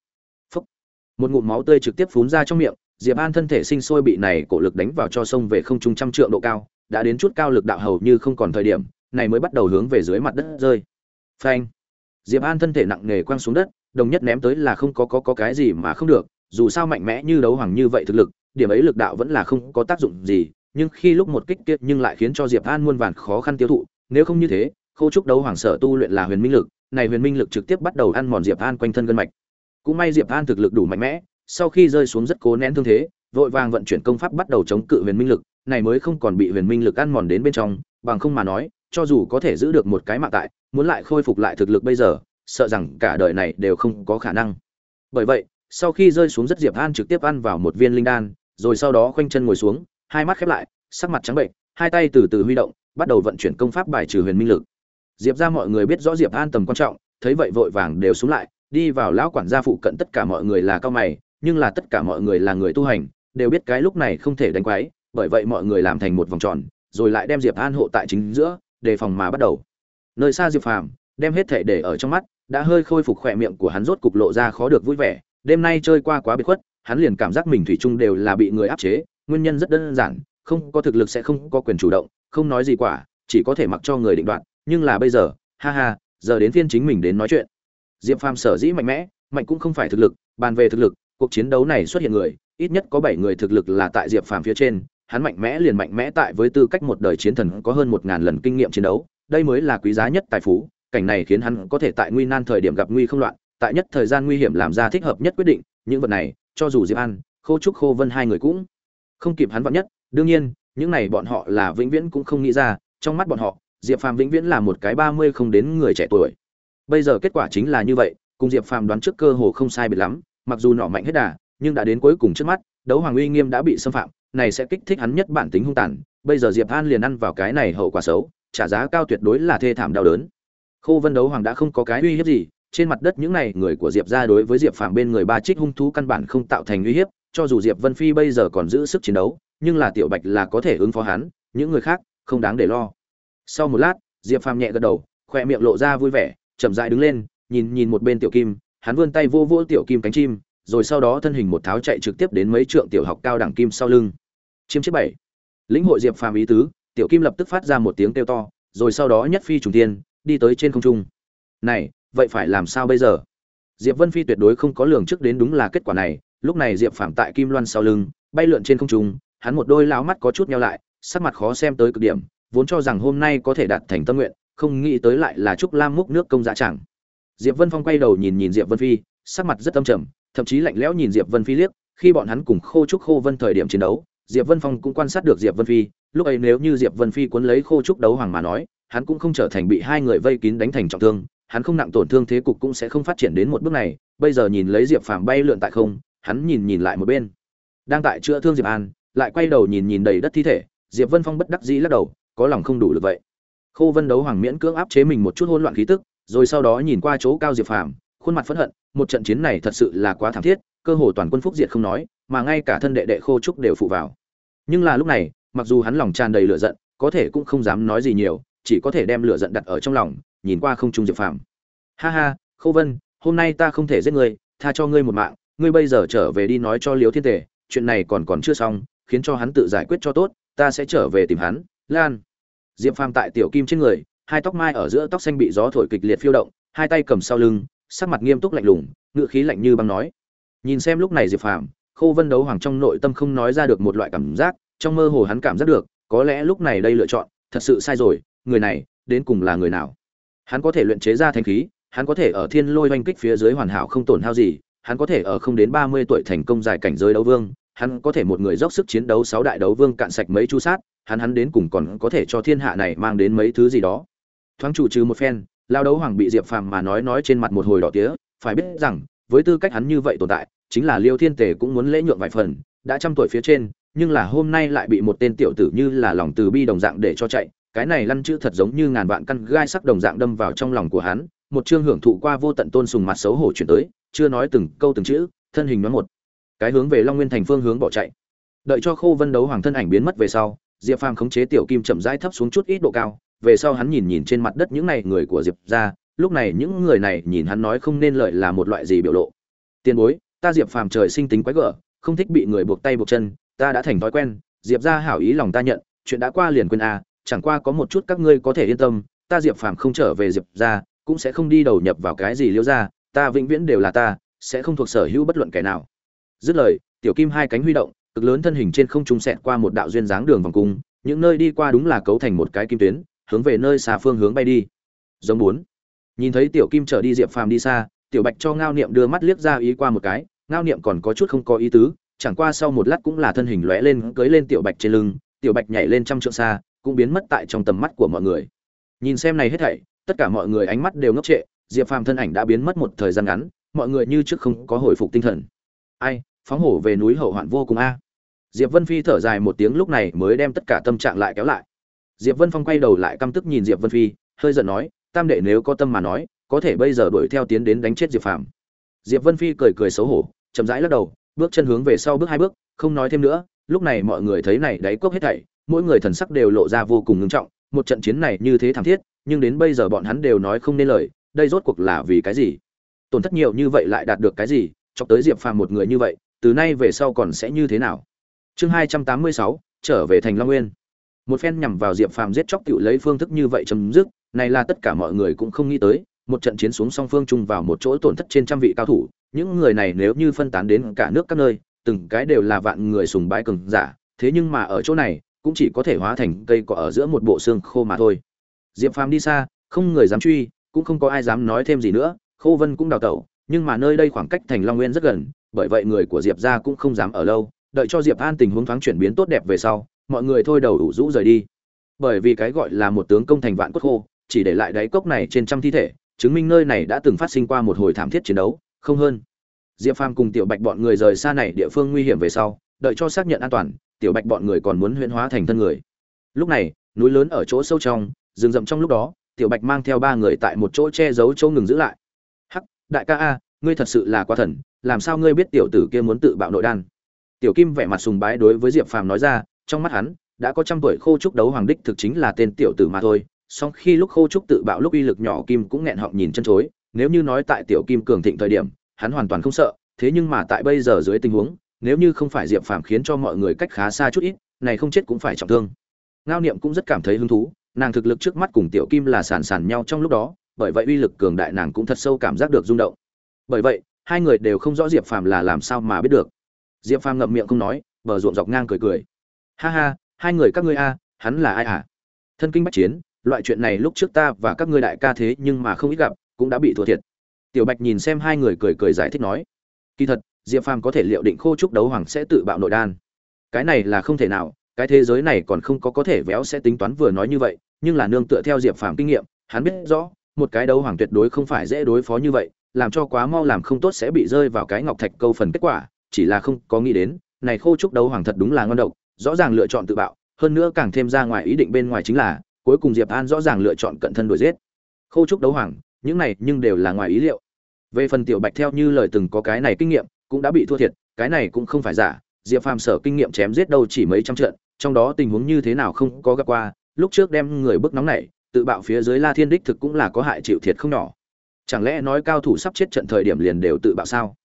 Phốc. một ngụm máu tươi trực tiếp phun ra trong miệng, diệp an thân thể sinh sôi bị này cổ lực đánh vào cho sông về không trung trăm trượng độ cao, đã đến chút cao lực đạo hầu như không còn thời điểm, này mới bắt đầu hướng về dưới mặt đất rơi. Phanh. Diệp an thân thể nặng nề quăng xuống đất đồng nhất ném tới là không có có có cái gì mà không được, dù sao mạnh mẽ như đấu hoàng như vậy thực lực, điểm ấy lực đạo vẫn là không có tác dụng gì, nhưng khi lúc một kích tiết nhưng lại khiến cho diệp an muôn vàn khó khăn tiêu thụ, nếu không như thế, khâu trúc đấu hoàng sở tu luyện là huyền minh lực, này huyền minh lực trực tiếp bắt đầu ăn mòn diệp an quanh thân gân mạch. Cũng may diệp an thực lực đủ mạnh mẽ, sau khi rơi xuống rất cố nén thương thế, vội vàng vận chuyển công pháp bắt đầu chống cự huyền minh lực, này mới không còn bị huyền minh lực ăn mòn đến bên trong, bằng không mà nói, cho dù có thể giữ được một cái mạng tại, muốn lại khôi phục lại thực lực bây giờ sợ rằng cả đời này đều không có khả năng. Bởi vậy, sau khi rơi xuống rất diệp an trực tiếp ăn vào một viên linh đan, rồi sau đó khoanh chân ngồi xuống, hai mắt khép lại, sắc mặt trắng bệnh, hai tay từ từ huy động, bắt đầu vận chuyển công pháp bài trừ huyền minh lực. Diệp ra mọi người biết rõ diệp an tầm quan trọng, thấy vậy vội vàng đều xuống lại, đi vào lão quản gia phụ cận tất cả mọi người là cao mày, nhưng là tất cả mọi người là người tu hành, đều biết cái lúc này không thể đánh quái, bởi vậy mọi người làm thành một vòng tròn, rồi lại đem diệp an hộ tại chính giữa, đề phòng mà bắt đầu. Nơi xa diệp phàm đem hết thể để ở trong mắt, đã hơi khôi phục khỏe miệng của hắn rốt cục lộ ra khó được vui vẻ. Đêm nay chơi qua quá biệt khuất, hắn liền cảm giác mình thủy chung đều là bị người áp chế, nguyên nhân rất đơn giản, không có thực lực sẽ không có quyền chủ động, không nói gì quả, chỉ có thể mặc cho người định đoạt, nhưng là bây giờ, ha ha, giờ đến phiên chính mình đến nói chuyện. Diệp phàm sở dĩ mạnh mẽ, mạnh cũng không phải thực lực, bàn về thực lực, cuộc chiến đấu này xuất hiện người, ít nhất có bảy người thực lực là tại diệp phàm phía trên, hắn mạnh mẽ liền mạnh mẽ tại với tư cách một đời chiến thần có hơn một ngàn lần kinh nghiệm chiến đấu, đây mới là quý giá nhất tài phú cảnh này khiến hắn có thể tại nguy nan thời điểm gặp nguy không loạn, tại nhất thời gian nguy hiểm làm ra thích hợp nhất quyết định, những vật này, cho dù diệp an, khô trúc, khô vân hai người cũng không kịp hắn vận nhất. Đương nhiên, những này bọn họ là vĩnh viễn cũng không nghĩ ra, trong mắt bọn họ, diệp phàm vĩnh viễn là một cái ba mươi không đến người trẻ tuổi. Bây giờ kết quả chính là như vậy, cùng diệp phàm đoán trước cơ hồ không sai biệt lắm, mặc dù nọ mạnh hết đà, nhưng đã đến cuối cùng trước mắt, đấu hoàng uy nghiêm đã bị xâm phạm, này sẽ kích thích hắn nhất bản tính hung tàn. Bây giờ diệp an liền ăn vào cái này hậu quả xấu, trả giá cao tuyệt đối là thê thảm đau đớn khô vân đấu hoàng đã không có cái uy hiếp gì, trên mặt đất những này người của diệp gia đối với diệp phàm bên người ba trích hung thú căn bản không tạo thành uy hiếp, cho dù diệp vân phi bây giờ còn giữ sức chiến đấu, nhưng là tiểu bạch là có thể ứng phó hắn, những người khác không đáng để lo. Sau một lát, diệp phàm nhẹ gật đầu, khoe miệng lộ ra vui vẻ, chậm rãi đứng lên, nhìn nhìn một bên tiểu kim, hắn vươn tay vô vỗ tiểu kim cánh chim, rồi sau đó thân hình một tháo chạy trực tiếp đến mấy trượng tiểu học cao đẳng kim sau lưng. Chiêm chiếc bảy. Lĩnh hội diệp phàm ý tứ, tiểu kim lập tức phát ra một tiếng kêu to, rồi sau đó nhất phi trùng tiên đi tới trên không trung. Này, vậy phải làm sao bây giờ? Diệp vân phi tuyệt đối không có lường trước đến đúng là kết quả này. Lúc này diệp phàm tại kim loan sau lưng, bay lượn trên không trung, hắn một đôi láo mắt có chút nhau lại, sắc mặt khó xem tới cực điểm, vốn cho rằng hôm nay có thể đạt thành tâm nguyện, không nghĩ tới lại là trúc lam múc nước công dạ chẳng. Diệp vân phong quay đầu nhìn nhìn diệp vân phi, sắc mặt rất âm trầm, thậm chí lạnh lẽo nhìn diệp vân phi liếc, khi bọn hắn cùng khô trúc khô vân thời điểm chiến đấu, diệp vân phong cũng quan sát được diệp vân phi, lúc ấy nếu như diệp vân phi cuốn lấy khô trúc đấu hoàng mà nói hắn cũng không trở thành bị hai người vây kín đánh thành trọng thương, hắn không nặng tổn thương thế cục cũng sẽ không phát triển đến một bước này, bây giờ nhìn lấy diệp phàm bay lượn tại không, hắn nhìn nhìn lại một bên. Đang tại chữa thương diệp an, lại quay đầu nhìn nhìn đầy đất thi thể, diệp vân phong bất đắc dĩ lắc đầu, có lòng không đủ được vậy. Khô vân đấu hoàng miễn cưỡng áp chế mình một chút hỗn loạn khí tức, rồi sau đó nhìn qua chỗ cao diệp phàm, khuôn mặt phẫn hận, một trận chiến này thật sự là quá thảm thiết, cơ hồ toàn quân phúc diệt không nói, mà ngay cả thân đệ đệ khô trúc đều phụ vào. Nhưng là lúc này, mặc dù hắn lòng tràn đầy lửa giận, có thể cũng không dám nói gì nhiều chỉ có thể đem lửa giận đặt ở trong lòng, nhìn qua không trung diệp phàm. Ha ha, khô vân, hôm nay ta không thể giết ngươi, tha cho ngươi một mạng, ngươi bây giờ trở về đi nói cho liếu thiên tề, chuyện này còn còn chưa xong, khiến cho hắn tự giải quyết cho tốt, ta sẽ trở về tìm hắn. Lan. Diệp phàm tại tiểu kim trên người, hai tóc mai ở giữa tóc xanh bị gió thổi kịch liệt phiêu động, hai tay cầm sau lưng, sắc mặt nghiêm túc lạnh lùng ngựa khí lạnh như băng nói. Nhìn xem lúc này diệp phàm, khô vân đấu hoàng trong nội tâm không nói ra được một loại cảm giác, trong mơ hồ hắn cảm giác được, có lẽ lúc này đây lựa chọn, thật sự sai rồi người này đến cùng là người nào? Hắn có thể luyện chế ra thanh khí, hắn có thể ở thiên lôi oanh kích phía dưới hoàn hảo không tổn hao gì, hắn có thể ở không đến ba mươi tuổi thành công giải cảnh giới đấu vương, hắn có thể một người dốc sức chiến đấu sáu đại đấu vương cạn sạch mấy chu sát, hắn hắn đến cùng còn có thể cho thiên hạ này mang đến mấy thứ gì đó. Thoáng chủ trừ một phen, lao đấu hoàng bị diệp phàm mà nói nói trên mặt một hồi đỏ tía, phải biết rằng, với tư cách hắn như vậy tồn tại, chính là liêu thiên tề cũng muốn lễ nhượng vài phần, đã trăm tuổi phía trên, nhưng là hôm nay lại bị một tên tiểu tử như là lòng từ bi đồng dạng để cho chạy cái này lăn chữ thật giống như ngàn vạn căn gai sắc đồng dạng đâm vào trong lòng của hắn một chương hưởng thụ qua vô tận tôn sùng mặt xấu hổ chuyển tới chưa nói từng câu từng chữ thân hình nói một. Cái hướng về long nguyên thành phương hướng bỏ chạy. Đợi cho khô vân đấu hoàng thân ảnh biến mất về sau diệp phàm khống chế tiểu kim chậm rãi thấp xuống chút ít độ cao về sau hắn nhìn nhìn trên mặt đất những này người của diệp ra lúc này những người này nhìn hắn nói không nên lợi là một loại gì biểu lộ. Tiền bối ta diệp phàm trời sinh tính quái gở không thích bị người buộc tay buộc chân ta đã thành thói quen diệp ra hảo ý lòng ta nhận chuyện đã qua liền quên a à, chẳng qua có một chút các ngươi có thể yên tâm ta diệp phàm không trở về diệp gia, cũng sẽ không đi đầu nhập vào cái gì Liễu gia, ta vĩnh viễn đều là ta sẽ không thuộc sở hữu bất luận kẻ nào. Dứt lời tiểu kim hai cánh huy động cực lớn thân hình trên không trung xẹt qua một đạo duyên dáng đường vòng cung những nơi đi qua đúng là cấu thành một cái kim tuyến hướng về nơi xa phương hướng bay đi. Giống bốn. Nhìn thấy tiểu kim trở đi diệp phàm đi xa tiểu bạch cho ngao niệm đưa mắt liếc ra ý qua một cái ngao niệm còn có chút không có ý tứ chẳng qua sau một lát cũng là thân hình lóe lên cưỡi lên tiểu bạch trên lưng tiểu bạch nhảy lên trăm trượng xa cũng biến mất tại trong tầm mắt của mọi người. Nhìn xem này hết thảy, tất cả mọi người ánh mắt đều ngốc trệ, diệp phàm thân ảnh đã biến mất một thời gian ngắn, mọi người như trước không có hồi phục tinh thần. Ai, phóng hổ về núi hậu hoạn vô cùng a. Diệp vân phi thở dài một tiếng lúc này mới đem tất cả tâm trạng lại kéo lại. Diệp vân phong quay đầu lại căm tức nhìn diệp vân phi, hơi giận nói, tam đệ nếu có tâm mà nói, có thể bây giờ đuổi theo tiến đến đánh chết diệp phàm. Diệp vân phi cười cười xấu hổ, chậm rãi lắc đầu, bước chân hướng về sau bước hai bước, không nói thêm nữa, lúc này mọi người thấy này đáy cốc hết thảy mỗi người thần sắc đều lộ ra vô cùng ngưng trọng, một trận chiến này như thế thảm thiết, nhưng đến bây giờ bọn hắn đều nói không nên lời, đây rốt cuộc là vì cái gì? Tổn thất nhiều như vậy lại đạt được cái gì? Cho tới diệp phàm một người như vậy, từ nay về sau còn sẽ như thế nào? Chương hai trăm tám mươi sáu, trở về thành long nguyên. Một phen nhằm vào diệp phàm giết chóc cựu lấy phương thức như vậy chấm dứt, này là tất cả mọi người cũng không nghĩ tới, một trận chiến xuống song phương chung vào một chỗ tổn thất trên trăm vị cao thủ, những người này nếu như phân tán đến cả nước các nơi, từng cái đều là vạn người sùng bái cường giả, thế nhưng mà ở chỗ này cũng chỉ có thể hóa thành cây cỏ ở giữa một bộ xương khô mà thôi. Diệp phàm đi xa, không người dám truy, cũng không có ai dám nói thêm gì nữa, khô vân cũng đào tẩu, nhưng mà nơi đây khoảng cách thành long nguyên rất gần, bởi vậy người của diệp ra cũng không dám ở lâu, đợi cho diệp an tình huống thoáng chuyển biến tốt đẹp về sau, mọi người thôi đầu đủ rũ rời đi. Bởi vì cái gọi là một tướng công thành vạn cốt khô, chỉ để lại đáy cốc này trên trăm thi thể, chứng minh nơi này đã từng phát sinh qua một hồi thảm thiết chiến đấu, không hơn. Diệp phàm cùng tiểu bạch bọn người rời xa này địa phương nguy hiểm về sau, đợi cho xác nhận an toàn tiểu bạch bọn người còn muốn huyễn hóa thành thân người. Lúc này, núi lớn ở chỗ sâu trong, rừng rậm trong lúc đó, tiểu bạch mang theo ba người tại một chỗ che giấu chỗ ngừng giữ lại. Hắc, đại ca a, ngươi thật sự là quá thần, làm sao ngươi biết tiểu tử kia muốn tự bạo nội đan? Tiểu kim vẻ mặt sùng bái đối với diệp phàm nói ra, trong mắt hắn, đã có trăm tuổi khô trúc đấu hoàng đích thực chính là tên tiểu tử mà thôi, song khi lúc khô trúc tự bạo lúc uy lực nhỏ, kim cũng nghẹn họng nhìn chân chối. Nếu như nói tại tiểu kim cường thịnh thời điểm, hắn hoàn toàn không sợ, thế nhưng mà tại bây giờ dưới tình huống nếu như không phải diệp phàm khiến cho mọi người cách khá xa chút ít, này không chết cũng phải trọng thương. Ngao niệm cũng rất cảm thấy hứng thú, nàng thực lực trước mắt cùng tiểu kim là sàn sàn nhau trong lúc đó, bởi vậy uy lực cường đại nàng cũng thật sâu cảm giác được rung động. Bởi vậy, hai người đều không rõ diệp phàm là làm sao mà biết được. Diệp phàm ngậm miệng không nói, bờ ruộng dọc ngang cười cười. Ha ha, hai người các ngươi a, hắn là ai à? Thân kinh bách chiến, loại chuyện này lúc trước ta và các ngươi đại ca thế nhưng mà không ít gặp, cũng đã bị thua thiệt. Tiểu bạch nhìn xem hai người cười cười giải thích nói. Kỳ thật diệp phàm có thể liệu định khô trúc đấu hoàng sẽ tự bạo nội đan. Cái này là không thể nào, cái thế giới này còn không có có thể véo sẽ tính toán vừa nói như vậy, nhưng là nương tựa theo diệp phàm kinh nghiệm, hắn biết rõ, một cái đấu hoàng tuyệt đối không phải dễ đối phó như vậy, làm cho quá mau làm không tốt sẽ bị rơi vào cái ngọc thạch câu phần kết quả, chỉ là không có nghĩ đến, này khô trúc đấu hoàng thật đúng là ngon độc, rõ ràng lựa chọn tự bạo, hơn nữa càng thêm ra ngoài ý định bên ngoài chính là, cuối cùng diệp an rõ ràng lựa chọn cận thân đuổi giết. Khô trúc đấu hoàng, những này nhưng đều là ngoài ý liệu. Về phần tiểu bạch theo như lời từng có cái này kinh nghiệm cũng đã bị thua thiệt, cái này cũng không phải giả. Diệp phàm sở kinh nghiệm chém giết đâu chỉ mấy trăm trận, trong đó tình huống như thế nào không có gặp qua. Lúc trước đem người bức nóng này, tự bạo phía dưới la thiên đích thực cũng là có hại chịu thiệt không nhỏ. Chẳng lẽ nói cao thủ sắp chết trận thời điểm liền đều tự bạo sao?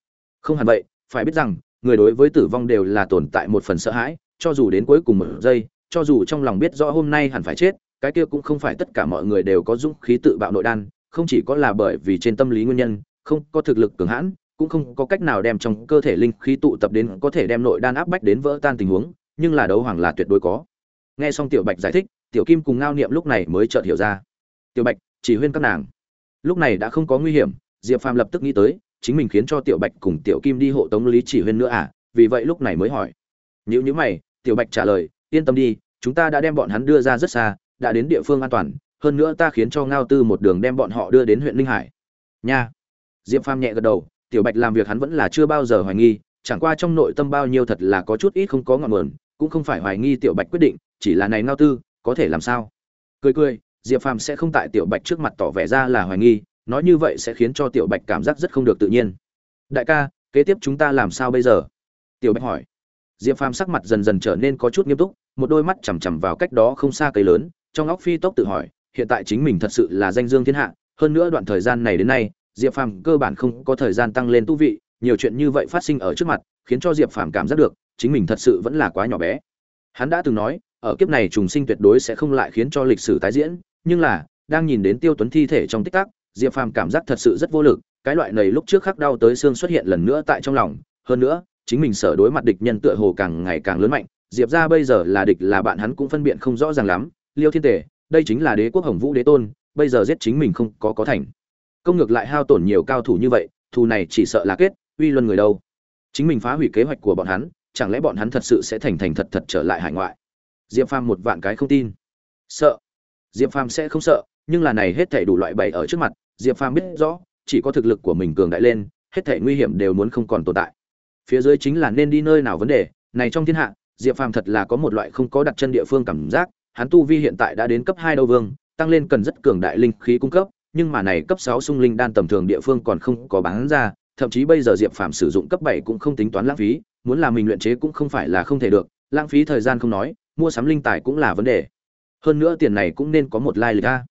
Không hẳn vậy, phải biết rằng, người đối với tử vong đều là tồn tại một phần sợ hãi, cho dù đến cuối cùng một giây, cho dù trong lòng biết rõ hôm nay hẳn phải chết, cái kia cũng không phải tất cả mọi người đều có dũng khí tự bạo nội đan, không chỉ có là bởi vì trên tâm lý nguyên nhân, không có thực lực cường hãn cũng không có cách nào đem trong cơ thể linh khí tụ tập đến có thể đem nội đan áp bách đến vỡ tan tình huống, nhưng là đấu hoàng là tuyệt đối có. Nghe xong tiểu bạch giải thích, tiểu kim cùng ngao niệm lúc này mới chợt hiểu ra. Tiểu bạch, chỉ huyên các nàng. Lúc này đã không có nguy hiểm, diệp phàm lập tức nghĩ tới, chính mình khiến cho tiểu bạch cùng tiểu kim đi hộ tống lý chỉ huyên nữa à? Vì vậy lúc này mới hỏi. Nhữ như mày, tiểu bạch trả lời, yên tâm đi, chúng ta đã đem bọn hắn đưa ra rất xa, đã đến địa phương an toàn, hơn nữa ta khiến cho ngao tư một đường đem bọn họ đưa đến huyện linh hải. Nha. Diệp phàm nhẹ gật đầu tiểu bạch làm việc hắn vẫn là chưa bao giờ hoài nghi, chẳng qua trong nội tâm bao nhiêu thật là có chút ít không có ngọn nguồn, cũng không phải hoài nghi tiểu bạch quyết định, chỉ là này ngao tư, có thể làm sao? Cười cười, diệp phàm sẽ không tại tiểu bạch trước mặt tỏ vẻ ra là hoài nghi, nói như vậy sẽ khiến cho tiểu bạch cảm giác rất không được tự nhiên. Đại ca, kế tiếp chúng ta làm sao bây giờ? Tiểu bạch hỏi. Diệp phàm sắc mặt dần dần trở nên có chút nghiêm túc, một đôi mắt chằm chằm vào cách đó không xa cây lớn, trong óc phi tốc tự hỏi, hiện tại chính mình thật sự là danh dương thiên hạ, hơn nữa đoạn thời gian này đến nay diệp phàm cơ bản không có thời gian tăng lên tu vị, nhiều chuyện như vậy phát sinh ở trước mặt, khiến cho diệp phàm cảm giác được, chính mình thật sự vẫn là quá nhỏ bé. Hắn đã từng nói, ở kiếp này trùng sinh tuyệt đối sẽ không lại khiến cho lịch sử tái diễn, nhưng là, đang nhìn đến tiêu tuấn thi thể trong tích tắc, diệp phàm cảm giác thật sự rất vô lực, cái loại này lúc trước khắc đau tới xương xuất hiện lần nữa tại trong lòng. Hơn nữa, chính mình sở đối mặt địch nhân tựa hồ càng ngày càng lớn mạnh, diệp ra bây giờ là địch là bạn hắn cũng phân biện không rõ ràng lắm. Liêu thiên tể đây chính là đế quốc hồng vũ đế tôn, bây giờ giết chính mình không có có thành công ngược lại hao tổn nhiều cao thủ như vậy, thù này chỉ sợ là kết, uy luân người đâu. Chính mình phá hủy kế hoạch của bọn hắn, chẳng lẽ bọn hắn thật sự sẽ thành thành thật thật trở lại hải ngoại? Diệp phàm một vạn cái không tin. Sợ. Diệp phàm sẽ không sợ, nhưng là này hết thảy đủ loại bày ở trước mặt, diệp phàm biết rõ, chỉ có thực lực của mình cường đại lên, hết thảy nguy hiểm đều muốn không còn tồn tại. Phía dưới chính là nên đi nơi nào vấn đề, này trong thiên hạ, diệp phàm thật là có một loại không có đặt chân địa phương cảm giác, hắn tu vi hiện tại đã đến cấp hai đâu vương, tăng lên cần rất cường đại linh khí cung cấp nhưng mà này cấp sáu sung linh đan tầm thường địa phương còn không có bán ra, thậm chí bây giờ diệp phàm sử dụng cấp bảy cũng không tính toán lãng phí, muốn làm mình luyện chế cũng không phải là không thể được, lãng phí thời gian không nói, mua sắm linh tài cũng là vấn đề. Hơn nữa tiền này cũng nên có một lai lịch a.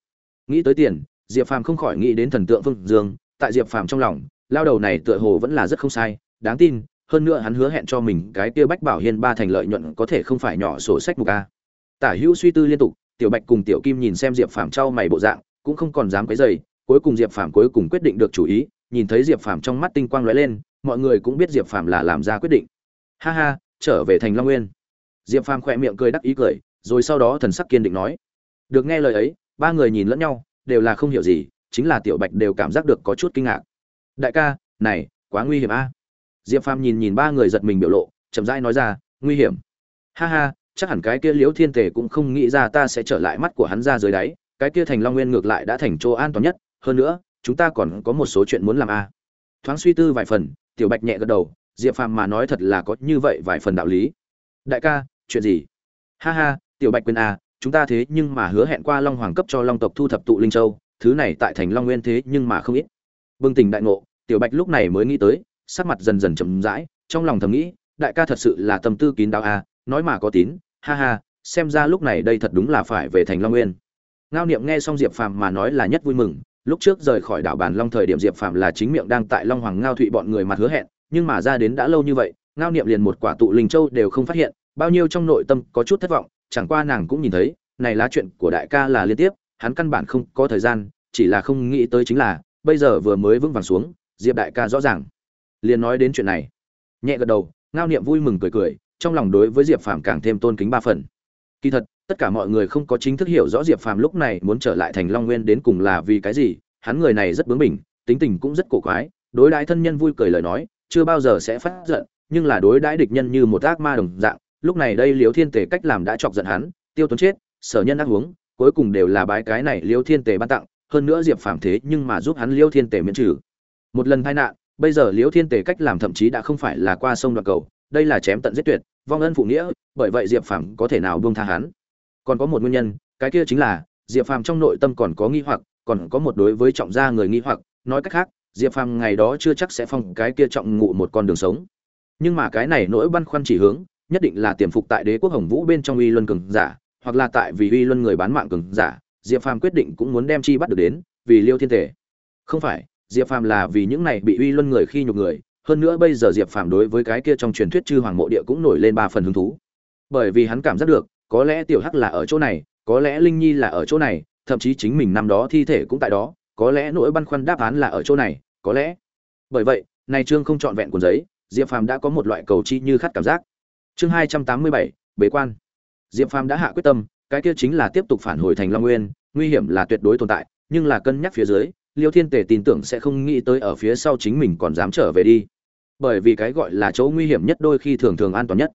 Nghĩ tới tiền, diệp phàm không khỏi nghĩ đến thần tượng phương dương, tại diệp phàm trong lòng, lao đầu này tựa hồ vẫn là rất không sai, đáng tin, hơn nữa hắn hứa hẹn cho mình cái kia bách bảo hiên ba thành lợi nhuận có thể không phải nhỏ sổ sách mục a. Tả hữu suy tư liên tục, tiểu bạch cùng tiểu kim nhìn xem diệp phàm trao mày bộ dạng cũng không còn dám cái dày cuối cùng diệp phàm cuối cùng quyết định được chủ ý, nhìn thấy diệp phàm trong mắt tinh quang lóe lên, mọi người cũng biết diệp phàm là làm ra quyết định. Ha ha, trở về thành long nguyên. Diệp phàm khỏe miệng cười đắc ý cười, rồi sau đó thần sắc kiên định nói. Được nghe lời ấy, ba người nhìn lẫn nhau, đều là không hiểu gì, chính là tiểu bạch đều cảm giác được có chút kinh ngạc. Đại ca, này, quá nguy hiểm a. Diệp phàm nhìn nhìn ba người giật mình biểu lộ, chậm rãi nói ra, nguy hiểm. Ha ha, chắc hẳn cái kia liễu thiên tề cũng không nghĩ ra ta sẽ trở lại mắt của hắn ra dưới đáy cái kia thành long nguyên ngược lại đã thành chỗ an toàn nhất, hơn nữa, chúng ta còn có một số chuyện muốn làm a thoáng suy tư vài phần, tiểu bạch nhẹ gật đầu, diệp phàm mà nói thật là có như vậy vài phần đạo lý. Đại ca, chuyện gì? Ha ha, tiểu bạch quên a chúng ta thế nhưng mà hứa hẹn qua long hoàng cấp cho long tộc thu thập tụ linh châu, thứ này tại thành long nguyên thế nhưng mà không ít. Bừng tỉnh đại ngộ, tiểu bạch lúc này mới nghĩ tới, sắc mặt dần dần chậm rãi, trong lòng thầm nghĩ, đại ca thật sự là tâm tư kín đáo a nói mà có tín, ha ha, xem ra lúc này đây thật đúng là phải về thành long nguyên ngao niệm nghe xong diệp phàm mà nói là nhất vui mừng, lúc trước rời khỏi đảo bàn long thời điểm diệp phàm là chính miệng đang tại long hoàng ngao thụy bọn người mặt hứa hẹn, nhưng mà ra đến đã lâu như vậy, ngao niệm liền một quả tụ linh châu đều không phát hiện, bao nhiêu trong nội tâm có chút thất vọng, chẳng qua nàng cũng nhìn thấy, này lá chuyện của đại ca là liên tiếp, hắn căn bản không có thời gian, chỉ là không nghĩ tới chính là, bây giờ vừa mới vững vàng xuống, diệp đại ca rõ ràng, liền nói đến chuyện này. Nhẹ gật đầu, ngao niệm vui mừng cười cười, trong lòng đối với diệp phàm càng thêm tôn kính ba phần. Kỳ thật tất cả mọi người không có chính thức hiểu rõ diệp phàm lúc này muốn trở lại thành long nguyên đến cùng là vì cái gì, hắn người này rất bướng bỉnh, tính tình cũng rất cổ quái, đối đãi thân nhân vui cười lời nói, chưa bao giờ sẽ phát giận, nhưng là đối đãi địch nhân như một ác ma đồng dạng, lúc này đây liếu thiên tề cách làm đã chọc giận hắn, tiêu tuấn chết, sở nhân ăn uống, cuối cùng đều là bái cái này liêu thiên tề ban tặng, hơn nữa diệp phàm thế nhưng mà giúp hắn liêu thiên tề miễn trừ. Một lần tai nạn, bây giờ liêu thiên tề cách làm thậm chí đã không phải là qua sông đoạn cầu, đây là chém tận giết tuyệt, vong ân phụ nghĩa, bởi vậy diệp phàm có thể nào buông tha hắn? Còn có một nguyên nhân, cái kia chính là, diệp phàm trong nội tâm còn có nghi hoặc, còn có một đối với trọng gia người nghi hoặc, nói cách khác, diệp phàm ngày đó chưa chắc sẽ phong cái kia trọng ngụ một con đường sống. Nhưng mà cái này nỗi băn khoăn chỉ hướng, nhất định là tiềm phục tại đế quốc hồng vũ bên trong uy luân cường giả, hoặc là tại vì uy luân người bán mạng cường giả, diệp phàm quyết định cũng muốn đem chi bắt được đến, vì liêu thiên thể. Không phải, diệp phàm là vì những này bị uy luân người khi nhục người, hơn nữa bây giờ diệp phàm đối với cái kia trong truyền thuyết chư hoàng mộ địa cũng nổi lên ba phần hứng thú. Bởi vì hắn cảm giác được có lẽ tiểu hắc là ở chỗ này, có lẽ linh nhi là ở chỗ này, thậm chí chính mình năm đó thi thể cũng tại đó, có lẽ nỗi băn khoăn đáp án là ở chỗ này, có lẽ. Bởi vậy, này trương không trọn vẹn cuốn giấy, diệp phàm đã có một loại cầu chi như khát cảm giác. Chương hai trăm tám mươi bảy, bế quan. Diệp phàm đã hạ quyết tâm, cái kia chính là tiếp tục phản hồi thành long nguyên, nguy hiểm là tuyệt đối tồn tại, nhưng là cân nhắc phía dưới, liêu thiên tề tin tưởng sẽ không nghĩ tới ở phía sau chính mình còn dám trở về đi. Bởi vì cái gọi là chỗ nguy hiểm nhất đôi khi thường thường an toàn nhất.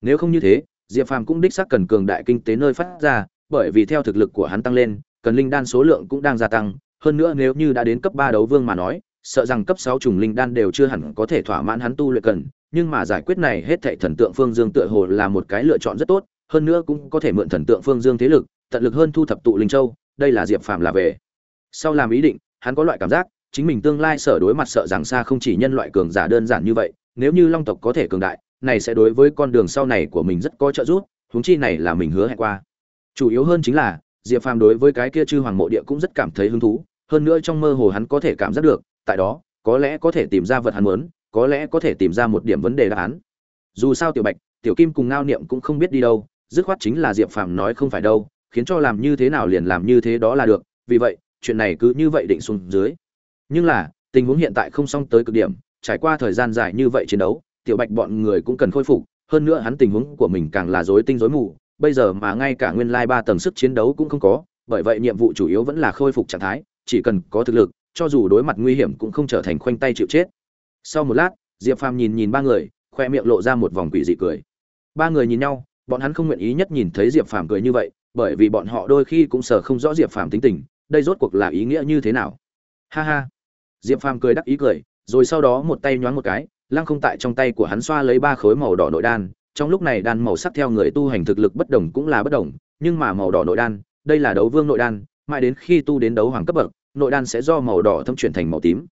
Nếu không như thế diệp phàm cũng đích xác cần cường đại kinh tế nơi phát ra, bởi vì theo thực lực của hắn tăng lên, cần linh đan số lượng cũng đang gia tăng. Hơn nữa nếu như đã đến cấp ba đấu vương mà nói, sợ rằng cấp sáu trùng linh đan đều chưa hẳn có thể thỏa mãn hắn tu luyện cần. Nhưng mà giải quyết này hết thảy thần tượng phương dương tựa hồ là một cái lựa chọn rất tốt, hơn nữa cũng có thể mượn thần tượng phương dương thế lực, tận lực hơn thu thập tụ linh châu. Đây là diệp phàm là về. Sau làm ý định, hắn có loại cảm giác, chính mình tương lai sở đối mặt sợ rằng xa không chỉ nhân loại cường giả đơn giản như vậy, nếu như long tộc có thể cường đại này sẽ đối với con đường sau này của mình rất có trợ giúp, huống chi này là mình hứa hẹn qua. Chủ yếu hơn chính là, diệp phàm đối với cái kia chư hoàng mộ địa cũng rất cảm thấy hứng thú, hơn nữa trong mơ hồ hắn có thể cảm giác được, tại đó, có lẽ có thể tìm ra vật hắn muốn, có lẽ có thể tìm ra một điểm vấn đề đáp án. Dù sao tiểu bạch, tiểu kim cùng ngao niệm cũng không biết đi đâu, dứt khoát chính là diệp phàm nói không phải đâu, khiến cho làm như thế nào liền làm như thế đó là được, vì vậy, chuyện này cứ như vậy định xuống dưới. Nhưng là, tình huống hiện tại không xong tới cực điểm, trải qua thời gian dài như vậy chiến đấu tiểu bạch bọn người cũng cần khôi phục, hơn nữa hắn tình huống của mình càng là rối tinh rối mù, bây giờ mà ngay cả nguyên lai ba tầng sức chiến đấu cũng không có, bởi vậy nhiệm vụ chủ yếu vẫn là khôi phục trạng thái, chỉ cần có thực lực, cho dù đối mặt nguy hiểm cũng không trở thành khoanh tay chịu chết. Sau một lát, diệp phàm nhìn nhìn ba người, khoe miệng lộ ra một vòng quỷ dị cười. Ba người nhìn nhau, bọn hắn không nguyện ý nhất nhìn thấy diệp phàm cười như vậy, bởi vì bọn họ đôi khi cũng sợ không rõ diệp phàm tính tình, đây rốt cuộc là ý nghĩa như thế nào. Ha ha. Diệp phàm cười đắc ý cười, rồi sau đó một tay nhoáng một cái lăng không tại trong tay của hắn xoa lấy ba khối màu đỏ nội đan, trong lúc này đan màu sắc theo người tu hành thực lực bất đồng cũng là bất đồng, nhưng mà màu đỏ nội đan, đây là đấu vương nội đan, mãi đến khi tu đến đấu hoàng cấp bậc, nội đan sẽ do màu đỏ thâm chuyển thành màu tím.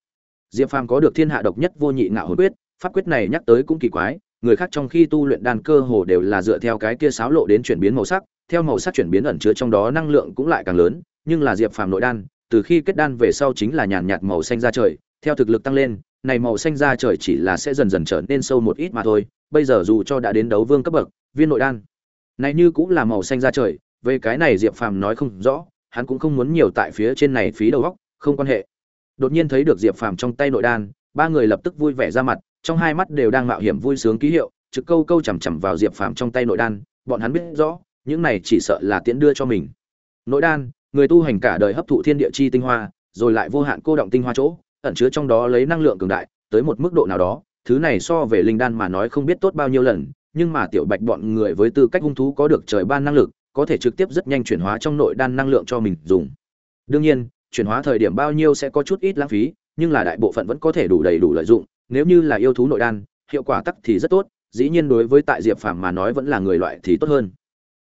Diệp phàm có được thiên hạ độc nhất vô nhị ngạo hồn quyết, pháp quyết này nhắc tới cũng kỳ quái, người khác trong khi tu luyện đan cơ hồ đều là dựa theo cái kia sáo lộ đến chuyển biến màu sắc, theo màu sắc chuyển biến ẩn chứa trong đó năng lượng cũng lại càng lớn, nhưng là diệp phàm nội đan, từ khi kết đan về sau chính là nhàn nhạt màu xanh ra trời, theo thực lực tăng lên này màu xanh da trời chỉ là sẽ dần dần trở nên sâu một ít mà thôi, bây giờ dù cho đã đến đấu vương cấp bậc, viên nội đan, này như cũng là màu xanh da trời, về cái này diệp phàm nói không rõ, hắn cũng không muốn nhiều tại phía trên này phí đầu góc không quan hệ. Đột nhiên thấy được diệp phàm trong tay nội đan, ba người lập tức vui vẻ ra mặt, trong hai mắt đều đang mạo hiểm vui sướng ký hiệu, trực câu câu chằm chằm vào diệp phàm trong tay nội đan, bọn hắn biết rõ, những này chỉ sợ là tiễn đưa cho mình. Nội đan, người tu hành cả đời hấp thụ thiên địa chi tinh hoa, rồi lại vô hạn cô động tinh hoa chỗ ẩn chứa trong đó lấy năng lượng cường đại, tới một mức độ nào đó, thứ này so về linh đan mà nói không biết tốt bao nhiêu lần, nhưng mà tiểu bạch bọn người với tư cách hung thú có được trời ban năng lực, có thể trực tiếp rất nhanh chuyển hóa trong nội đan năng lượng cho mình dùng. Đương nhiên, chuyển hóa thời điểm bao nhiêu sẽ có chút ít lãng phí, nhưng là đại bộ phận vẫn có thể đủ đầy đủ lợi dụng, nếu như là yêu thú nội đan, hiệu quả tắc thì rất tốt, dĩ nhiên đối với tại diệp phàm mà nói vẫn là người loại thì tốt hơn.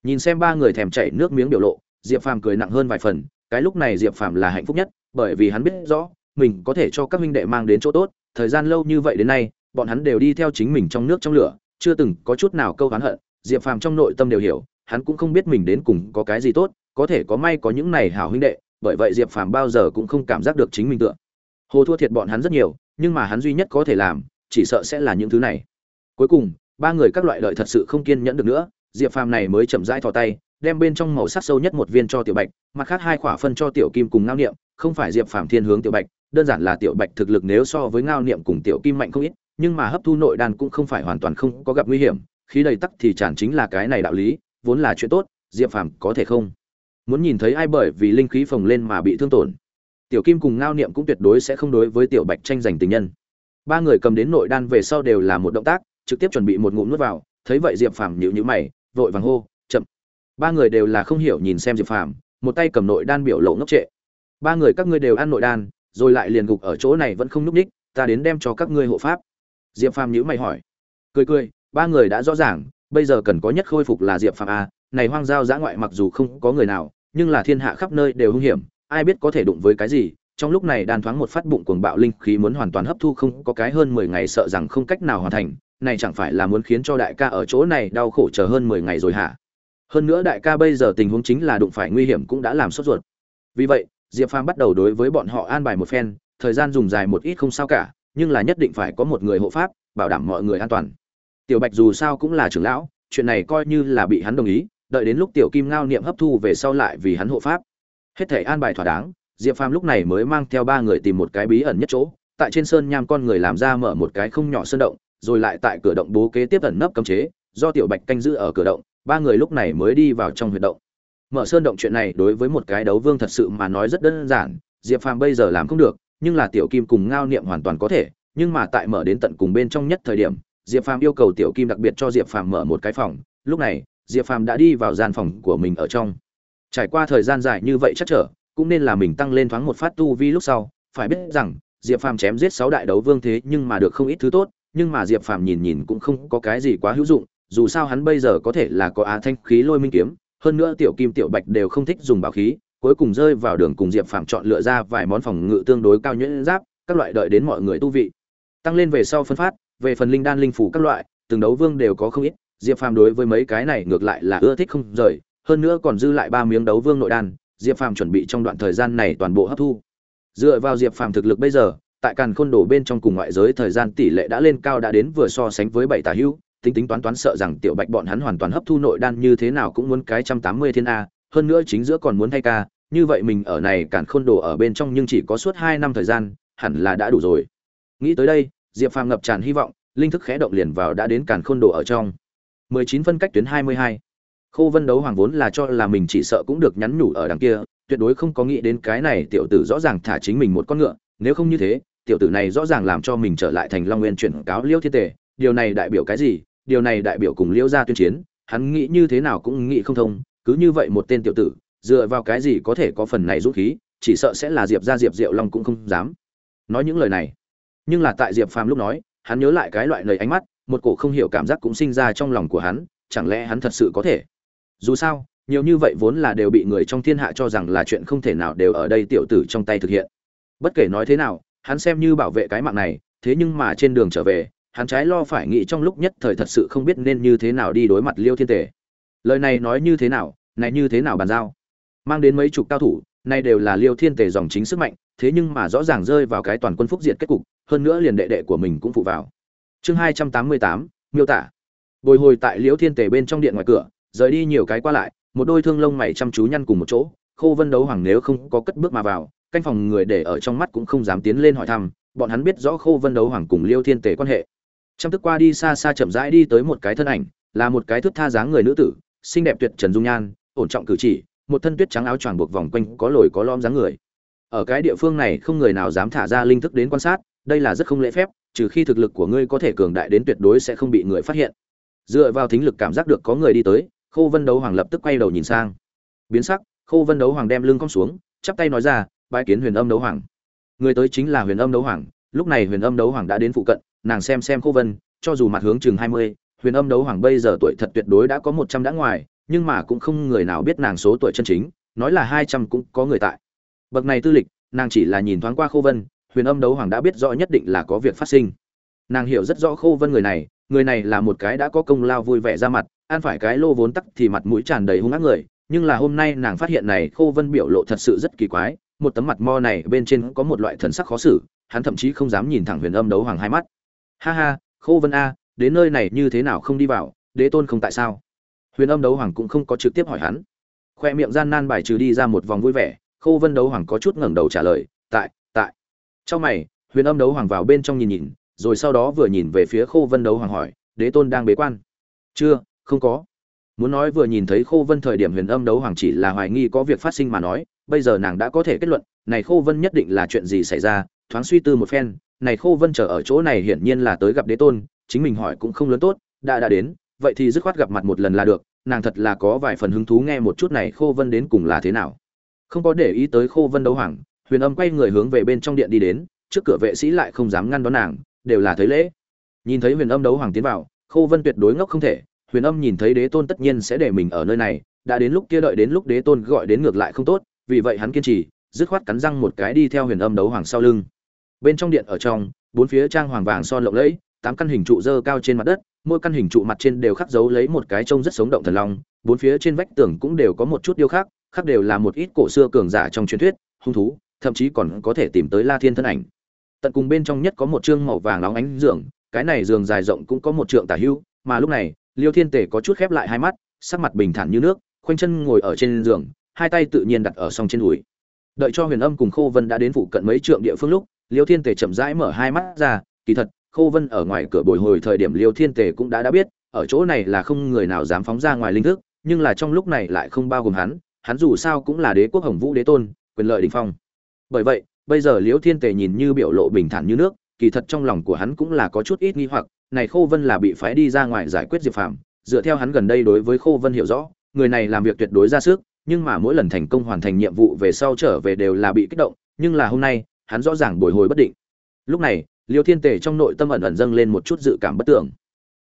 Nhìn xem ba người thèm chảy nước miếng biểu lộ, diệp phàm cười nặng hơn vài phần, cái lúc này diệp phàm là hạnh phúc nhất, bởi vì hắn biết rõ mình có thể cho các huynh đệ mang đến chỗ tốt, thời gian lâu như vậy đến nay, bọn hắn đều đi theo chính mình trong nước trong lửa, chưa từng có chút nào câu oán hận, diệp phàm trong nội tâm đều hiểu, hắn cũng không biết mình đến cùng có cái gì tốt, có thể có may có những này hảo huynh đệ, bởi vậy diệp phàm bao giờ cũng không cảm giác được chính mình tựa. Hồ thua thiệt bọn hắn rất nhiều, nhưng mà hắn duy nhất có thể làm, chỉ sợ sẽ là những thứ này. Cuối cùng, ba người các loại lợi thật sự không kiên nhẫn được nữa, diệp phàm này mới chậm rãi thò tay, đem bên trong màu sắc sâu nhất một viên cho tiểu bạch, mặt khác hai khỏa phân cho tiểu kim cùng ngao niệm, không phải diệp phàm thiên hướng tiểu bạch đơn giản là tiểu bạch thực lực nếu so với ngao niệm cùng tiểu kim mạnh không ít, nhưng mà hấp thu nội đan cũng không phải hoàn toàn không có gặp nguy hiểm, khí đầy tắc thì chản chính là cái này đạo lý, vốn là chuyện tốt, diệp phàm có thể không? Muốn nhìn thấy ai bởi vì linh khí phồng lên mà bị thương tổn. Tiểu kim cùng ngao niệm cũng tuyệt đối sẽ không đối với tiểu bạch tranh giành tình nhân. Ba người cầm đến nội đan về sau đều là một động tác, trực tiếp chuẩn bị một ngụm nuốt vào, thấy vậy diệp phàm nhịu nhữ mày, vội vàng hô, chậm. Ba người đều là không hiểu nhìn xem diệp phàm, một tay cầm nội đan biểu lộ ngốc trệ. Ba người các ngươi đều ăn nội đan rồi lại liền gục ở chỗ này vẫn không núp ních ta đến đem cho các ngươi hộ pháp. Diệp phàm nhữ mày hỏi. Cười cười, ba người đã rõ ràng, bây giờ cần có nhất khôi phục là diệp phàm a, này hoang giao giã ngoại mặc dù không có người nào, nhưng là thiên hạ khắp nơi đều hung hiểm, ai biết có thể đụng với cái gì, trong lúc này đan thoáng một phát bụng cuồng bạo linh khí muốn hoàn toàn hấp thu không có cái hơn mười ngày sợ rằng không cách nào hoàn thành, này chẳng phải là muốn khiến cho đại ca ở chỗ này đau khổ chờ hơn mười ngày rồi hả? Hơn nữa đại ca bây giờ tình huống chính là đụng phải nguy hiểm cũng đã làm sốt ruột. Vì vậy diệp phàm bắt đầu đối với bọn họ an bài một phen, thời gian dùng dài một ít không sao cả, nhưng là nhất định phải có một người hộ pháp, bảo đảm mọi người an toàn. Tiểu bạch dù sao cũng là trưởng lão, chuyện này coi như là bị hắn đồng ý, đợi đến lúc tiểu kim ngao niệm hấp thu về sau lại vì hắn hộ pháp. Hết thể an bài thỏa đáng, diệp phàm lúc này mới mang theo ba người tìm một cái bí ẩn nhất chỗ, tại trên sơn nham con người làm ra mở một cái không nhỏ sơn động, rồi lại tại cửa động bố kế tiếp ẩn nấp cấm chế, do tiểu bạch canh giữ ở cửa động, ba người lúc này mới đi vào trong huyệt động mở sơn động chuyện này đối với một cái đấu vương thật sự mà nói rất đơn giản, diệp phàm bây giờ làm không được, nhưng là tiểu kim cùng ngao niệm hoàn toàn có thể, nhưng mà tại mở đến tận cùng bên trong nhất thời điểm, diệp phàm yêu cầu tiểu kim đặc biệt cho diệp phàm mở một cái phòng. Lúc này, diệp phàm đã đi vào gian phòng của mình ở trong. Trải qua thời gian dài như vậy chắc trở, cũng nên là mình tăng lên thoáng một phát tu vi lúc sau. Phải biết rằng, diệp phàm chém giết sáu đại đấu vương thế nhưng mà được không ít thứ tốt, nhưng mà diệp phàm nhìn nhìn cũng không có cái gì quá hữu dụng, dù sao hắn bây giờ có thể là có á thanh khí lôi minh kiếm hơn nữa tiểu kim, tiểu bạch đều không thích dùng bảo khí, cuối cùng rơi vào đường cùng diệp phàm chọn lựa ra vài món phòng ngự tương đối cao nhuyễn giáp, các loại đợi đến mọi người tu vị. Tăng lên về sau phân phát, về phần linh đan linh phủ các loại, từng đấu vương đều có không ít, diệp phàm đối với mấy cái này ngược lại là ưa thích không rời, hơn nữa còn dư lại ba miếng đấu vương nội đan, diệp phàm chuẩn bị trong đoạn thời gian này toàn bộ hấp thu. Dựa vào diệp phàm thực lực bây giờ, tại càn khôn đổ bên trong cùng ngoại giới thời gian tỷ lệ đã lên cao đã đến vừa so sánh với bảy tà hữu tính tính toán toán sợ rằng tiểu bạch bọn hắn hoàn toàn hấp thu nội đan như thế nào cũng muốn cái trăm tám mươi thiên a, hơn nữa chính giữa còn muốn thay ca, như vậy mình ở này càn khôn đồ ở bên trong nhưng chỉ có suốt hai năm thời gian, hẳn là đã đủ rồi. Nghĩ tới đây, diệp phàm ngập tràn hy vọng, linh thức khẽ động liền vào đã đến càn khôn đồ ở trong. mười chín phân cách tuyến hai mươi hai. Khô vân đấu hoàng vốn là cho là mình chỉ sợ cũng được nhắn nhủ ở đằng kia, tuyệt đối không có nghĩ đến cái này tiểu tử rõ ràng thả chính mình một con ngựa, nếu không như thế, tiểu tử này rõ ràng làm cho mình trở lại thành long nguyên chuyển cáo liêu thiên tề, điều này đại biểu cái gì? Điều này đại biểu cùng liễu gia tuyên chiến, hắn nghĩ như thế nào cũng nghĩ không thông, cứ như vậy một tên tiểu tử, dựa vào cái gì có thể có phần này rút khí, chỉ sợ sẽ là diệp ra diệp diệu long cũng không dám. Nói những lời này, nhưng là tại diệp phàm lúc nói, hắn nhớ lại cái loại lời ánh mắt, một cổ không hiểu cảm giác cũng sinh ra trong lòng của hắn, chẳng lẽ hắn thật sự có thể? Dù sao, nhiều như vậy vốn là đều bị người trong thiên hạ cho rằng là chuyện không thể nào đều ở đây tiểu tử trong tay thực hiện. Bất kể nói thế nào, hắn xem như bảo vệ cái mạng này, thế nhưng mà trên đường trở về hắn trái lo phải nghĩ trong lúc nhất thời thật sự không biết nên như thế nào đi đối mặt liêu thiên tề. Lời này nói như thế nào, này như thế nào bàn giao? Mang đến mấy chục cao thủ, nay đều là liêu thiên tề dòng chính sức mạnh, thế nhưng mà rõ ràng rơi vào cái toàn quân phúc diệt kết cục, hơn nữa liền đệ đệ của mình cũng phụ vào. Chương hai trăm tám mươi tám, miêu tả. Bồi hồi tại liêu thiên tề bên trong điện ngoài cửa, rời đi nhiều cái qua lại, một đôi thương lông mày chăm chú nhăn cùng một chỗ, khô vân đấu hoàng nếu không có cất bước mà vào, canh phòng người để ở trong mắt cũng không dám tiến lên hỏi thăm, bọn hắn biết rõ khô vân đấu hoàng cùng liêu thiên tề quan hệ trăm tức qua đi xa xa chậm rãi đi tới một cái thân ảnh, là một cái thước tha dáng người nữ tử, xinh đẹp tuyệt trần dung nhan, ổn trọng cử chỉ, một thân tuyết trắng áo choàng buộc vòng quanh có lồi có lõm dáng người. Ở cái địa phương này không người nào dám thả ra linh thức đến quan sát, đây là rất không lễ phép, trừ khi thực lực của ngươi có thể cường đại đến tuyệt đối sẽ không bị người phát hiện. Dựa vào thính lực cảm giác được có người đi tới, khô vân đấu hoàng lập tức quay đầu nhìn sang. Biến sắc, khô vân đấu hoàng đem lưng cong xuống, chắp tay nói ra, bái kiến huyền âm đấu hoàng. Người tới chính là huyền âm đấu hoàng, lúc này huyền âm đấu hoàng đã đến phụ cận nàng xem xem khô vân, cho dù mặt hướng chừng hai mươi, huyền âm đấu hoàng bây giờ tuổi thật tuyệt đối đã có một trăm đã ngoài, nhưng mà cũng không người nào biết nàng số tuổi chân chính, nói là hai trăm cũng có người tại. Bậc này tư lịch, nàng chỉ là nhìn thoáng qua khô vân, huyền âm đấu hoàng đã biết rõ nhất định là có việc phát sinh. Nàng hiểu rất rõ khô vân người này người này là một cái đã có công lao vui vẻ ra mặt, ăn phải cái lô vốn tắc thì mặt mũi tràn đầy hung ác người, nhưng là hôm nay nàng phát hiện này khô vân biểu lộ thật sự rất kỳ quái, một tấm mặt mo này bên trên có một loại thần sắc khó xử, hắn thậm chí không dám nhìn thẳng huyền âm đấu hoàng hai mắt ha ha, khô vân a, đến nơi này như thế nào không đi vào, đế tôn không tại sao? Huyền âm đấu hoàng cũng không có trực tiếp hỏi hắn. Khoe miệng gian nan bài trừ đi ra một vòng vui vẻ, khô vân đấu hoàng có chút ngẩng đầu trả lời, tại tại. Trong mày, huyền âm đấu hoàng vào bên trong nhìn nhìn, rồi sau đó vừa nhìn về phía khô vân đấu hoàng hỏi, đế tôn đang bế quan? Chưa, không có. Muốn nói vừa nhìn thấy khô vân thời điểm huyền âm đấu hoàng chỉ là hoài nghi có việc phát sinh mà nói, bây giờ nàng đã có thể kết luận, này khô vân nhất định là chuyện gì xảy ra, thoáng suy tư một phen này khô vân trở ở chỗ này hiển nhiên là tới gặp đế tôn, chính mình hỏi cũng không lớn tốt, đã đã đến, vậy thì dứt khoát gặp mặt một lần là được, nàng thật là có vài phần hứng thú nghe một chút này khô vân đến cùng là thế nào. Không có để ý tới khô vân đấu hoàng, huyền âm quay người hướng về bên trong điện đi đến, trước cửa vệ sĩ lại không dám ngăn đón nàng, đều là thấy lễ. Nhìn thấy huyền âm đấu hoàng tiến vào, khô vân tuyệt đối ngốc không thể, huyền âm nhìn thấy đế tôn tất nhiên sẽ để mình ở nơi này, đã đến lúc kia đợi đến lúc đế tôn gọi đến ngược lại không tốt, vì vậy hắn kiên trì, dứt khoát cắn răng một cái đi theo huyền âm đấu hoàng sau lưng bên trong điện ở trong, bốn phía trang hoàng vàng son lộng lẫy, tám căn hình trụ dơ cao trên mặt đất, mỗi căn hình trụ mặt trên đều khắc dấu lấy một cái trông rất sống động thần long, bốn phía trên vách tường cũng đều có một chút điêu khắc khắc đều là một ít cổ xưa cường giả trong truyền thuyết, hung thú, thậm chí còn có thể tìm tới la thiên thân ảnh. Tận cùng bên trong nhất có một chương màu vàng nóng ánh giường, cái này giường dài rộng cũng có một trượng tả hưu, mà lúc này, liêu thiên tể có chút khép lại hai mắt, sắc mặt bình thản như nước, khoanh chân ngồi ở trên giường, hai tay tự nhiên đặt ở song trên đùi. Đợi cho huyền âm cùng khô vân đã đến phụ cận mấy trượng địa phương lúc liêu thiên Tề chậm rãi mở hai mắt ra, kỳ thật, khô vân ở ngoài cửa bồi hồi thời điểm liêu thiên Tề cũng đã đã biết, ở chỗ này là không người nào dám phóng ra ngoài linh thức, nhưng là trong lúc này lại không bao gồm hắn hắn dù sao cũng là đế quốc hồng vũ đế tôn, quyền lợi đỉnh phong. Bởi vậy, bây giờ Liêu thiên tề nhìn như biểu lộ bình thản như nước, kỳ thật trong lòng của hắn cũng là có chút ít nghi hoặc, này khô vân là bị phái đi ra ngoài giải quyết diệp phàm, dựa theo hắn gần đây đối với khô vân hiểu rõ, người này làm việc tuyệt đối ra sức, nhưng mà mỗi lần thành công hoàn thành nhiệm vụ về sau trở về đều là bị kích động, nhưng là hôm nay hắn rõ ràng bồi hồi bất định. Lúc này, liêu thiên tề trong nội tâm ẩn ẩn dâng lên một chút dự cảm bất tưởng.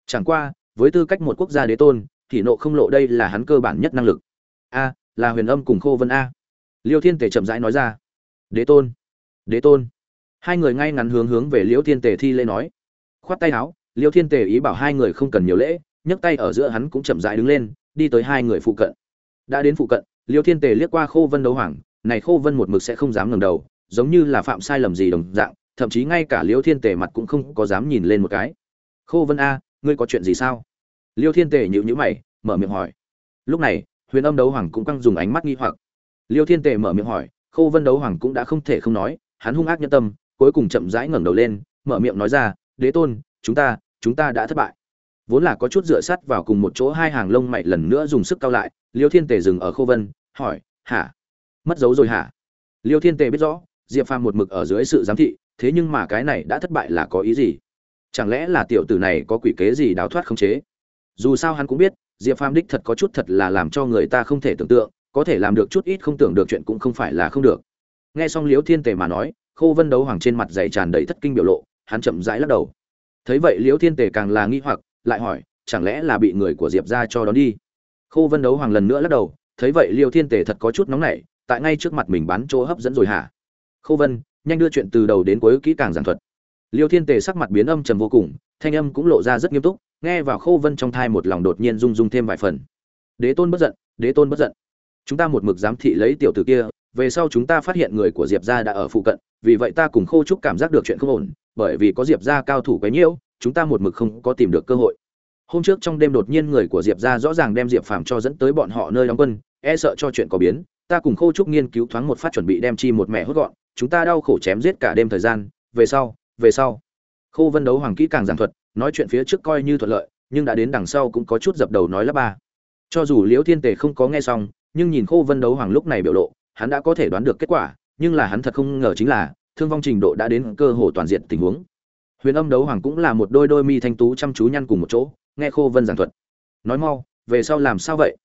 Chẳng qua, với tư cách một quốc gia đế tôn, thì nộ không lộ đây là hắn cơ bản nhất năng lực. A, là huyền âm cùng khô vân a. Liêu thiên tề chậm rãi nói ra. Đế tôn đế tôn. Hai người ngay ngắn hướng hướng về liêu thiên tề thi lễ nói. Khoát tay áo, liêu thiên tề ý bảo hai người không cần nhiều lễ, nhấc tay ở giữa hắn cũng chậm rãi đứng lên, đi tới hai người phụ cận. Đã đến phụ cận, liêu thiên tề liếc qua khô vân đấu hoàng, này khô vân một mực sẽ không dám ngẩng đầu giống như là phạm sai lầm gì đồng dạng, thậm chí ngay cả liêu thiên tề mặt cũng không có dám nhìn lên một cái. Khô vân a, ngươi có chuyện gì sao? Liêu thiên tề nhịu nhữ mày, mở miệng hỏi. Lúc này, huyền âm đấu hoàng cũng căng dùng ánh mắt nghi hoặc. Liêu thiên tề mở miệng hỏi, khô vân đấu hoàng cũng đã không thể không nói, hắn hung ác nhân tâm, cuối cùng chậm rãi ngẩng đầu lên, mở miệng nói ra, đế tôn, chúng ta chúng ta đã thất bại. Vốn là có chút dựa sắt vào cùng một chỗ hai hàng lông mày lần nữa dùng sức cao lại, liêu thiên tề dừng ở khô vân, hỏi, hả? Mất dấu rồi hả? Liêu thiên tề biết rõ diệp phàm một mực ở dưới sự giám thị, thế nhưng mà cái này đã thất bại là có ý gì? Chẳng lẽ là tiểu tử này có quỷ kế gì đào thoát không chế? Dù sao hắn cũng biết, diệp phàm đích thật có chút thật là làm cho người ta không thể tưởng tượng, có thể làm được chút ít không tưởng được chuyện cũng không phải là không được. Nghe xong liễu thiên tề mà nói, khô vân đấu hoàng trên mặt dày tràn đầy thất kinh biểu lộ, hắn chậm rãi lắc đầu. Thấy vậy liễu thiên tề càng là nghi hoặc, lại hỏi, chẳng lẽ là bị người của diệp ra cho đón đi? Khô vân đấu hoàng lần nữa lắc đầu, thấy vậy Liễu thiên tề thật có chút nóng nảy, tại ngay trước mặt mình bán chỗ hấp dẫn rồi hả? Khô vân, nhanh đưa chuyện từ đầu đến cuối kỹ càng giảng thuật. Liêu thiên tề sắc mặt biến âm trầm vô cùng, thanh âm cũng lộ ra rất nghiêm túc, nghe vào khô vân trong thai một lòng đột nhiên rung rung thêm vài phần. Đế tôn bất giận, đế tôn bất giận. Chúng ta một mực giám thị lấy tiểu tử kia, về sau chúng ta phát hiện người của diệp gia đã ở phụ cận, vì vậy ta cùng khô trúc cảm giác được chuyện không ổn, bởi vì có diệp gia cao thủ quấy nhiễu, chúng ta một mực không có tìm được cơ hội. Hôm trước trong đêm đột nhiên người của diệp gia rõ ràng đem diệp phàm cho dẫn tới bọn họ nơi đóng quân e sợ cho chuyện có biến, ta cùng khô trúc nghiên cứu thoáng một phát chuẩn bị đem chi một mẹ hốt gọn chúng ta đau khổ chém giết cả đêm thời gian, về sau về sau. Khô vân đấu hoàng kỹ càng giảng thuật, nói chuyện phía trước coi như thuận lợi, nhưng đã đến đằng sau cũng có chút dập đầu nói là ba. Cho dù liễu thiên tề không có nghe xong, nhưng nhìn khô vân đấu hoàng lúc này biểu lộ, hắn đã có thể đoán được kết quả, nhưng là hắn thật không ngờ chính là, thương vong trình độ đã đến cơ hồ toàn diện tình huống. Huyền âm đấu hoàng cũng là một đôi đôi mi thanh tú chăm chú nhăn cùng một chỗ, nghe khô vân giảng thuật. Nói mau, về sau làm sao vậy?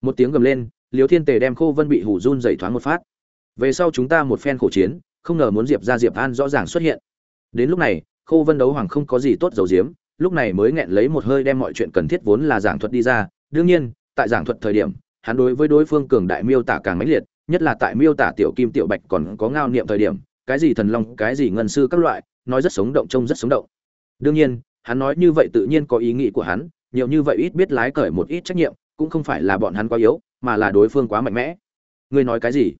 Một tiếng gầm lên liều thiên tề đem khô vân bị hủ run dày thoáng một phát về sau chúng ta một phen khổ chiến, không ngờ muốn diệp ra diệp an rõ ràng xuất hiện. Đến lúc này, khô vân đấu hoàng không có gì tốt dầu diếm lúc này mới nghẹn lấy một hơi đem mọi chuyện cần thiết vốn là giảng thuật đi ra. Đương nhiên, tại giảng thuật thời điểm, hắn đối với đối phương cường đại miêu tả càng mãnh liệt, nhất là tại miêu tả tiểu kim, tiểu bạch còn có ngao niệm thời điểm, cái gì thần long, cái gì ngân sư các loại, nói rất sống động, trông rất sống động. Đương nhiên, hắn nói như vậy tự nhiên có ý nghĩ của hắn, nhiều như vậy ít biết lái cởi một ít trách nhiệm, cũng không phải là bọn hắn quá yếu, mà là đối phương quá mạnh mẽ. Ngươi nói cái gì?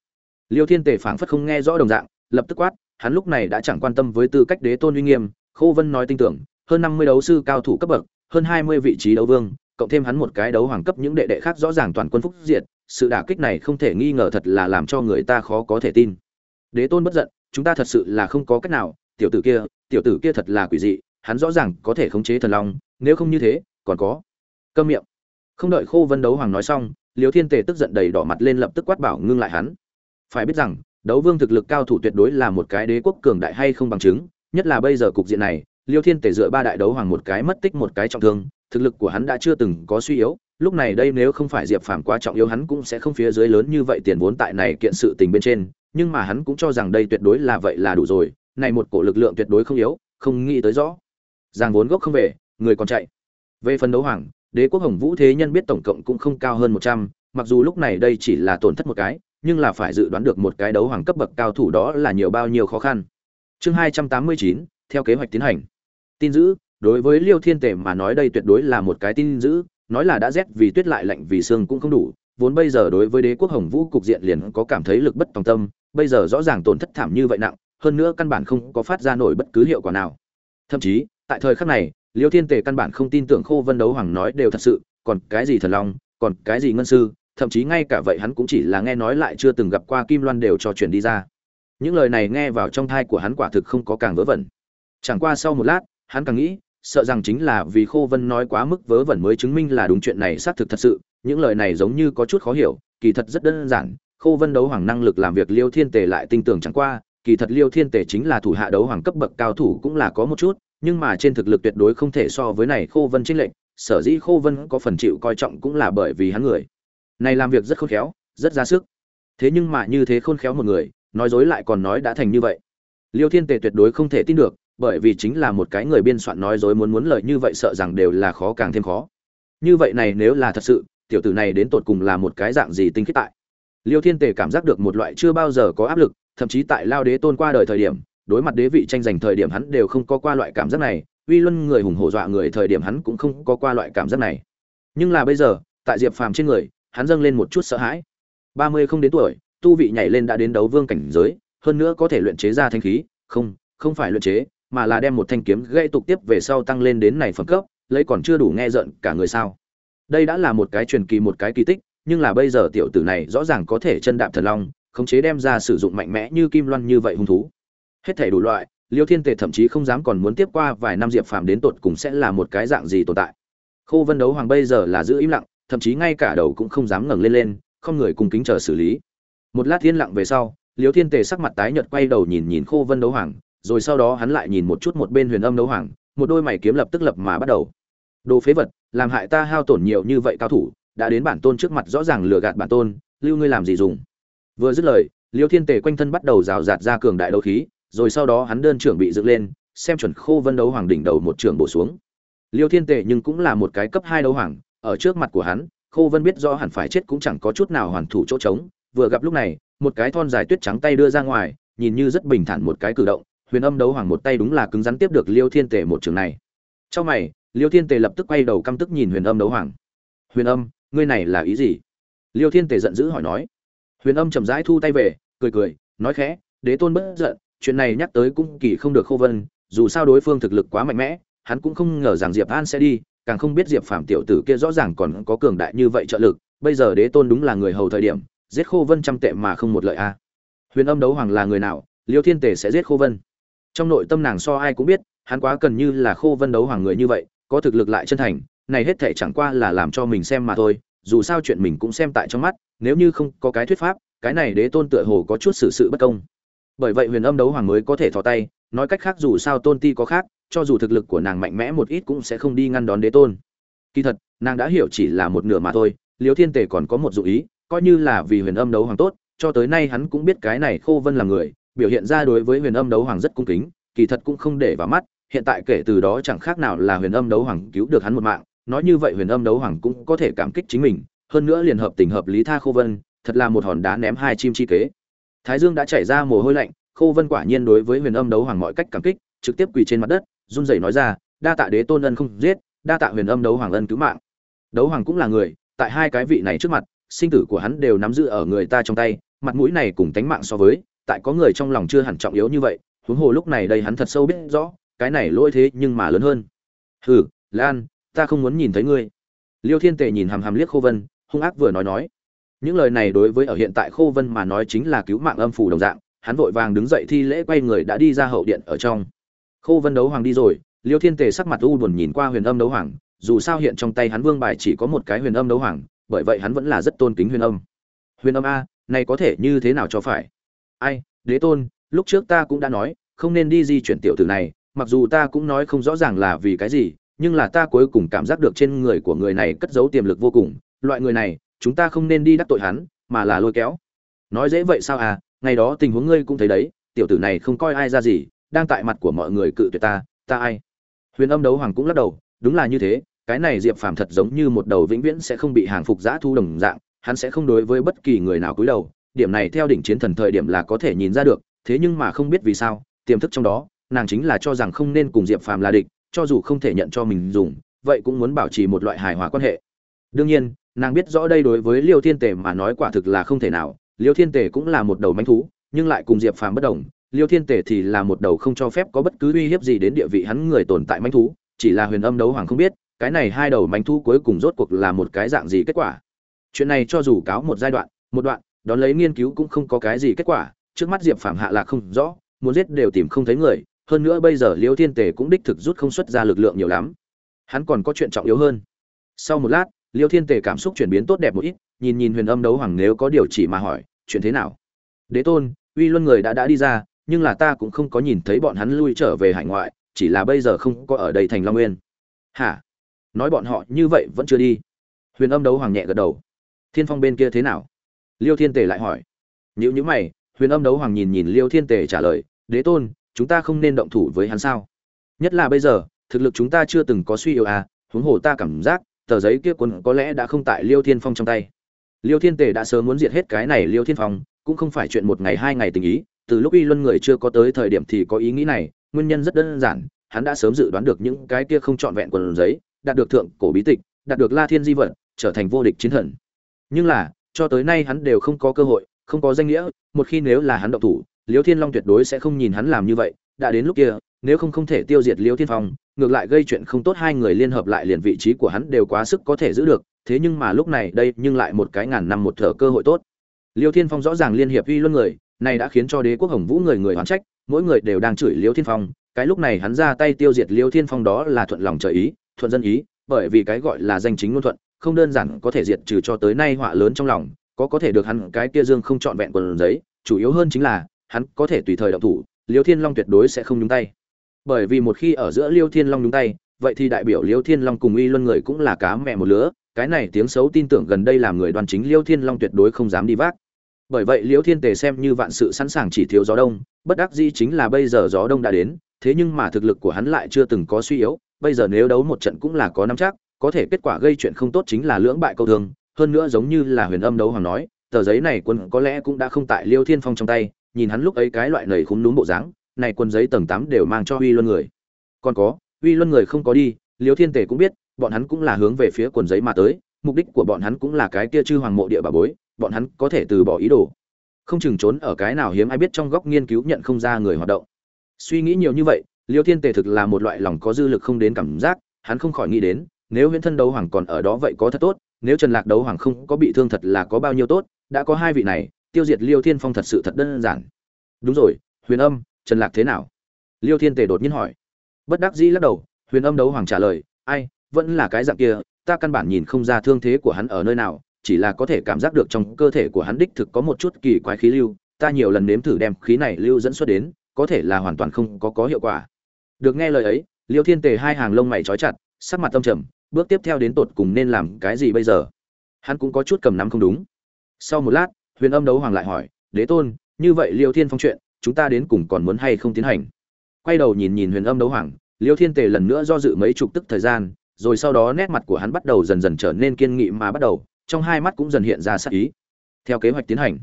Liêu thiên tề phảng phất không nghe rõ đồng dạng, lập tức quát, hắn lúc này đã chẳng quan tâm với tư cách đế tôn uy nghiêm, khô vân nói tin tưởng, hơn năm mươi đấu sư cao thủ cấp bậc, hơn hai mươi vị trí đấu vương, cộng thêm hắn một cái đấu hoàng cấp những đệ đệ khác rõ ràng toàn quân phúc diệt, sự đả kích này không thể nghi ngờ thật là làm cho người ta khó có thể tin. Đế tôn bất giận, chúng ta thật sự là không có cách nào, tiểu tử kia, tiểu tử kia thật là quỷ dị, hắn rõ ràng có thể khống chế thần long, nếu không như thế, còn có. Câm miệng. Không đợi khô vân đấu hoàng nói xong liều thiên tề tức giận đầy đỏ mặt lên lập tức quát bảo ngưng lại hắn phải biết rằng, đấu vương thực lực cao thủ tuyệt đối là một cái đế quốc cường đại hay không bằng chứng, nhất là bây giờ cục diện này, liêu thiên Tể dựa ba đại đấu hoàng một cái mất tích một cái trọng thương, thực lực của hắn đã chưa từng có suy yếu, lúc này đây nếu không phải diệp phàm quá trọng yếu hắn cũng sẽ không phía dưới lớn như vậy tiền vốn tại này kiện sự tình bên trên, nhưng mà hắn cũng cho rằng đây tuyệt đối là vậy là đủ rồi, này một cổ lực lượng tuyệt đối không yếu, không nghĩ tới rõ. Giang vốn gốc không về, người còn chạy. Về phần đấu hoàng, đế quốc hồng vũ thế nhân biết tổng cộng cũng không cao hơn một trăm, mặc dù lúc này đây chỉ là tổn thất một cái nhưng là phải dự đoán được một cái đấu hoàng cấp bậc cao thủ đó là nhiều bao nhiêu khó khăn. Chương hai trăm tám mươi chín, theo kế hoạch tiến hành. Tin dữ đối với liêu thiên tề mà nói đây tuyệt đối là một cái tin dữ nói là đã rét vì tuyết lại lạnh vì xương cũng không đủ, vốn bây giờ đối với đế quốc hồng vũ cục diện liền có cảm thấy lực bất tòng tâm, bây giờ rõ ràng tổn thất thảm như vậy nặng, hơn nữa căn bản không có phát ra nổi bất cứ hiệu quả nào. Thậm chí, tại thời khắc này, liêu thiên tề căn bản không tin tưởng khô vân đấu hoàng nói đều thật sự, còn cái gì thần long, còn cái gì ngân sư thậm chí ngay cả vậy hắn cũng chỉ là nghe nói lại chưa từng gặp qua kim loan đều cho chuyển đi ra. Những lời này nghe vào trong thai của hắn quả thực không có càng vớ vẩn. Chẳng qua sau một lát, hắn càng nghĩ, sợ rằng chính là vì khô vân nói quá mức vớ vẩn mới chứng minh là đúng chuyện này xác thực thật sự, những lời này giống như có chút khó hiểu, kỳ thật rất đơn giản, khô vân đấu hoàng năng lực làm việc liêu thiên tề lại tin tưởng chẳng qua, kỳ thật liêu thiên tề chính là thủ hạ đấu hoàng cấp bậc cao thủ cũng là có một chút, nhưng mà trên thực lực tuyệt đối không thể so với này khô vân trinh lệnh sở dĩ khô vân có phần chịu coi trọng cũng là bởi vì hắn người này làm việc rất khôn khéo, rất ra sức. Thế nhưng mà như thế khôn khéo một người, nói dối lại còn nói đã thành như vậy. Liêu thiên tề tuyệt đối không thể tin được, bởi vì chính là một cái người biên soạn nói dối muốn muốn lời như vậy sợ rằng đều là khó càng thêm khó. Như vậy này nếu là thật sự, tiểu tử này đến tột cùng là một cái dạng gì tinh khiết tại? Liêu thiên tề cảm giác được một loại chưa bao giờ có áp lực, thậm chí tại lao đế tôn qua đời thời điểm, đối mặt đế vị tranh giành thời điểm hắn đều không có qua loại cảm giác này, uy luân người hùng hổ dọa người thời điểm hắn cũng không có qua loại cảm giác này. Nhưng là bây giờ, tại diệp phàm trên người hắn dâng lên một chút sợ hãi. Ba mươi không đến tuổi, tu vị nhảy lên đã đến đấu vương cảnh giới, hơn nữa có thể luyện chế ra thanh khí. Không không phải luyện chế, mà là đem một thanh kiếm gây tục tiếp về sau tăng lên đến này phẩm cấp, lấy còn chưa đủ nghe giận cả người sao. Đây đã là một cái truyền kỳ, một cái kỳ tích, nhưng là bây giờ tiểu tử này rõ ràng có thể chân đạp thần long, khống chế đem ra sử dụng mạnh mẽ như kim loan như vậy hung thú. Hết thể đủ loại, liêu thiên tề thậm chí không dám còn muốn tiếp qua vài năm diệp phàm đến tột cùng sẽ là một cái dạng gì tồn tại. Khô vân đấu hoàng bây giờ là giữ im lặng thậm chí ngay cả đầu cũng không dám ngẩng lên lên, không người cùng kính chờ xử lý. Một lát thiên lặng về sau liêu thiên tề sắc mặt tái nhợt quay đầu nhìn nhìn khô vân đấu hoàng, rồi sau đó hắn lại nhìn một chút một bên huyền âm đấu hoàng, một đôi mày kiếm lập tức lập mà bắt đầu. Đồ phế vật, làm hại ta hao tổn nhiều như vậy cao thủ, đã đến bản tôn trước mặt rõ ràng lừa gạt bản tôn, lưu ngươi làm gì dùng? Vừa dứt lời liêu thiên tề quanh thân bắt đầu rào rạt ra cường đại đấu khí, rồi sau đó hắn đơn trưởng bị dựng lên, xem chuẩn khô vân đấu hoàng đỉnh đầu một trưởng bổ xuống. Liêu thiên tề nhưng cũng là một cái cấp hai đấu hoàng ở trước mặt của hắn, khô vân biết rõ hẳn phải chết cũng chẳng có chút nào hoàn thủ chỗ trống, vừa gặp lúc này, một cái thon dài tuyết trắng tay đưa ra ngoài, nhìn như rất bình thản một cái cử động, huyền âm đấu hoàng một tay đúng là cứng rắn tiếp được liêu thiên tề một trường này. Trong mày, liêu thiên tề lập tức quay đầu căm tức nhìn huyền âm đấu hoàng. Huyền âm, ngươi này là ý gì? Liêu thiên tề giận dữ hỏi nói. Huyền âm chậm rãi thu tay về, cười cười, nói khẽ, đế tôn bất giận, chuyện này nhắc tới cũng kỳ không được khô vân, dù sao đối phương thực lực quá mạnh mẽ, hắn cũng không ngờ rằng diệp an sẽ đi càng không biết diệp phàm tiểu tử kia rõ ràng còn có cường đại như vậy trợ lực, bây giờ đế tôn đúng là người hầu thời điểm, giết khô vân trăm tệ mà không một lợi a. Huyền âm đấu hoàng là người nào, liêu thiên tề sẽ giết khô vân. Trong nội tâm nàng so ai cũng biết, hắn quá cần như là khô vân đấu hoàng người như vậy, có thực lực lại chân thành, này hết thể chẳng qua là làm cho mình xem mà thôi, dù sao chuyện mình cũng xem tại trong mắt, nếu như không có cái thuyết pháp, cái này đế tôn tựa hồ có chút xử sự bất công. Bởi vậy huyền âm đấu hoàng mới có thể thò tay, nói cách khác dù sao tôn ti có khác cho dù thực lực của nàng mạnh mẽ một ít cũng sẽ không đi ngăn đón đế tôn. Kỳ thật, nàng đã hiểu chỉ là một nửa mà thôi, liêu thiên tề còn có một dụ ý, coi như là vì huyền âm đấu hoàng tốt, cho tới nay hắn cũng biết cái này khô vân là người, biểu hiện ra đối với huyền âm đấu hoàng rất cung kính, kỳ thật cũng không để vào mắt, hiện tại kể từ đó chẳng khác nào là huyền âm đấu hoàng cứu được hắn một mạng, nói như vậy huyền âm đấu hoàng cũng có thể cảm kích chính mình, hơn nữa liền hợp tình hợp lý tha khô vân, thật là một hòn đá ném hai chim chi kế. Thái dương đã chảy ra mồ hôi lạnh, khô vân quả nhiên đối với huyền âm đấu hoàng mọi cách cảm kích, trực tiếp quỳ trên mặt đất run rẩy nói ra, đa tạ đế tôn ân không giết, đa tạ huyền âm đấu hoàng ân cứu mạng. Đấu hoàng cũng là người, tại hai cái vị này trước mặt, sinh tử của hắn đều nắm giữ ở người ta trong tay, mặt mũi này cùng tánh mạng so với, tại có người trong lòng chưa hẳn trọng yếu như vậy, huống hồ lúc này đây hắn thật sâu biết rõ, cái này lỗi thế nhưng mà lớn hơn. Hừ, lan, ta không muốn nhìn thấy ngươi. Liêu thiên tề nhìn hàm hàm liếc khô vân, hung ác vừa nói nói. Những lời này đối với ở hiện tại khô vân mà nói chính là cứu mạng âm phủ đồng dạng, hắn vội vàng đứng dậy thi lễ quay người đã đi ra hậu điện ở trong khô vân đấu hoàng đi rồi, liêu thiên tề sắc mặt u buồn nhìn qua huyền âm đấu hoàng, dù sao hiện trong tay hắn vương bài chỉ có một cái huyền âm đấu hoàng, bởi vậy hắn vẫn là rất tôn kính huyền âm. Huyền âm a, này có thể như thế nào cho phải? Ai, đế tôn, lúc trước ta cũng đã nói, không nên đi di chuyển tiểu tử này, mặc dù ta cũng nói không rõ ràng là vì cái gì, nhưng là ta cuối cùng cảm giác được trên người của người này cất giấu tiềm lực vô cùng, loại người này, chúng ta không nên đi đắc tội hắn, mà là lôi kéo. Nói dễ vậy sao à ngày đó tình huống ngươi cũng thấy đấy, tiểu tử này không coi ai ra gì đang tại mặt của mọi người cự tuyệt ta ta ai? Huyền âm đấu hoàng cũng lắc đầu, đúng là như thế, cái này diệp phàm thật giống như một đầu vĩnh viễn sẽ không bị hàng phục giã thu đồng dạng, hắn sẽ không đối với bất kỳ người nào cúi đầu, điểm này theo đỉnh chiến thần thời điểm là có thể nhìn ra được, thế nhưng mà không biết vì sao, tiềm thức trong đó, nàng chính là cho rằng không nên cùng diệp phàm là địch, cho dù không thể nhận cho mình dùng, vậy cũng muốn bảo trì một loại hài hòa quan hệ. Đương nhiên, nàng biết rõ đây đối với liêu thiên tề mà nói quả thực là không thể nào, liêu thiên tề cũng là một đầu manh thú, nhưng lại cùng diệp phàm bất đồng liêu thiên tề thì là một đầu không cho phép có bất cứ uy hiếp gì đến địa vị hắn người tồn tại manh thú, chỉ là huyền âm đấu hoàng không biết, cái này hai đầu manh thú cuối cùng rốt cuộc là một cái dạng gì kết quả. Chuyện này cho dù cáo một giai đoạn, một đoạn, đón lấy nghiên cứu cũng không có cái gì kết quả, trước mắt diệp Phạm hạ lạc không rõ, muốn giết đều tìm không thấy người, hơn nữa bây giờ liêu thiên tề cũng đích thực rút không xuất ra lực lượng nhiều lắm. Hắn còn có chuyện trọng yếu hơn. Sau một lát, liêu thiên tề cảm xúc chuyển biến tốt đẹp một ít, nhìn nhìn huyền âm đấu hoàng nếu có điều chỉ mà hỏi, chuyện thế nào? Đế tôn, uy luân người đã đã đi ra nhưng là ta cũng không có nhìn thấy bọn hắn lui trở về hải ngoại, chỉ là bây giờ không có ở đây thành long nguyên. Hả? Nói bọn họ như vậy vẫn chưa đi. Huyền âm đấu hoàng nhẹ gật đầu. Thiên phong bên kia thế nào? Liêu thiên tề lại hỏi. Nếu như mày, huyền âm đấu hoàng nhìn nhìn liêu thiên tề trả lời, đế tôn, chúng ta không nên động thủ với hắn sao? Nhất là bây giờ, thực lực chúng ta chưa từng có suy yếu à huống hồ ta cảm giác, tờ giấy kia quân có lẽ đã không tại liêu thiên phong trong tay. Liêu thiên tề đã sớm muốn diệt hết cái này liêu thiên phong, cũng không phải chuyện một ngày hai ngày tình ý từ lúc y luân người chưa có tới thời điểm thì có ý nghĩ này, nguyên nhân rất đơn giản, hắn đã sớm dự đoán được những cái kia không trọn vẹn quần giấy, đạt được thượng cổ bí tịch, đạt được la thiên di vật, trở thành vô địch chiến thần. Nhưng là, cho tới nay hắn đều không có cơ hội, không có danh nghĩa, một khi nếu là hắn động thủ, liêu thiên long tuyệt đối sẽ không nhìn hắn làm như vậy. Đã đến lúc kia, nếu không không thể tiêu diệt liêu thiên phong, ngược lại gây chuyện không tốt hai người liên hợp lại liền vị trí của hắn đều quá sức có thể giữ được, thế nhưng mà lúc này đây nhưng lại một cái ngàn năm một thở cơ hội tốt. Liêu thiên phong rõ ràng liên hiệp uy luân người này đã khiến cho đế quốc hồng vũ người người hoán trách, mỗi người đều đang chửi liêu thiên phong. Cái lúc này hắn ra tay tiêu diệt liêu thiên phong đó là thuận lòng trời ý, thuận dân ý, bởi vì cái gọi là danh chính ngôn thuận, không đơn giản có thể diệt trừ cho tới nay họa lớn trong lòng, có có thể được hắn cái kia dương không trọn vẹn quần giấy, chủ yếu hơn chính là, hắn có thể tùy thời động thủ, liêu thiên long tuyệt đối sẽ không nhúng tay. Bởi vì một khi ở giữa liêu thiên long nhúng tay, vậy thì đại biểu liêu thiên long cùng uy luân người cũng là cá mẹ một lứa, cái này tiếng xấu tin tưởng gần đây làm người đoàn chính liêu thiên long tuyệt đối không dám đi vác bởi vậy liễu thiên tề xem như vạn sự sẵn sàng chỉ thiếu gió đông, bất đắc dĩ chính là bây giờ gió đông đã đến, thế nhưng mà thực lực của hắn lại chưa từng có suy yếu, bây giờ nếu đấu một trận cũng là có năm chắc, có thể kết quả gây chuyện không tốt chính là lưỡng bại câu thương, hơn nữa giống như là huyền âm đấu hoàng nói, tờ giấy này quân có lẽ cũng đã không tại liêu thiên phong trong tay, nhìn hắn lúc ấy cái loại nầy khúng núm bộ dáng, này quân giấy tầng tám đều mang cho uy luân người. Còn có, uy luân người không có đi, liêu thiên tề cũng biết, bọn hắn cũng là hướng về phía quần giấy mà tới, mục đích của bọn hắn cũng là cái kia chư hoàng mộ địa bà bối bọn hắn có thể từ bỏ ý đồ. Không chừng trốn ở cái nào hiếm ai biết trong góc nghiên cứu nhận không ra người hoạt động. Suy nghĩ nhiều như vậy, liêu thiên tề thực là một loại lòng có dư lực không đến cảm giác, hắn không khỏi nghĩ đến, nếu huyễn thân đấu hoàng còn ở đó vậy có thật tốt, nếu trần lạc đấu hoàng không có bị thương thật là có bao nhiêu tốt, đã có hai vị này, tiêu diệt liêu thiên phong thật sự thật đơn giản. Đúng rồi, huyền âm, trần lạc thế nào? Liêu thiên tề đột nhiên hỏi. Bất đắc dĩ lắc đầu, huyền âm đấu hoàng trả lời, ai, vẫn là cái dạng kia, ta căn bản nhìn không ra thương thế của hắn ở nơi nào chỉ là có thể cảm giác được trong cơ thể của hắn đích thực có một chút kỳ quái khí lưu, ta nhiều lần nếm thử đem khí này lưu dẫn xuất đến, có thể là hoàn toàn không có có hiệu quả. Được nghe lời ấy, liêu thiên tề hai hàng lông mày trói chặt, sắc mặt tâm trầm, bước tiếp theo đến tột cùng nên làm cái gì bây giờ? Hắn cũng có chút cầm nắm không đúng. Sau một lát, huyền âm đấu hoàng lại hỏi, đế tôn, như vậy liêu thiên phong chuyện, chúng ta đến cùng còn muốn hay không tiến hành? Quay đầu nhìn nhìn huyền âm đấu hoàng, liêu thiên tề lần nữa do dự mấy chục tức thời gian, rồi sau đó nét mặt của hắn bắt đầu dần dần trở nên kiên nghị mà bắt đầu trong hai mắt cũng dần hiện ra sắc ý. Theo kế hoạch tiến hành,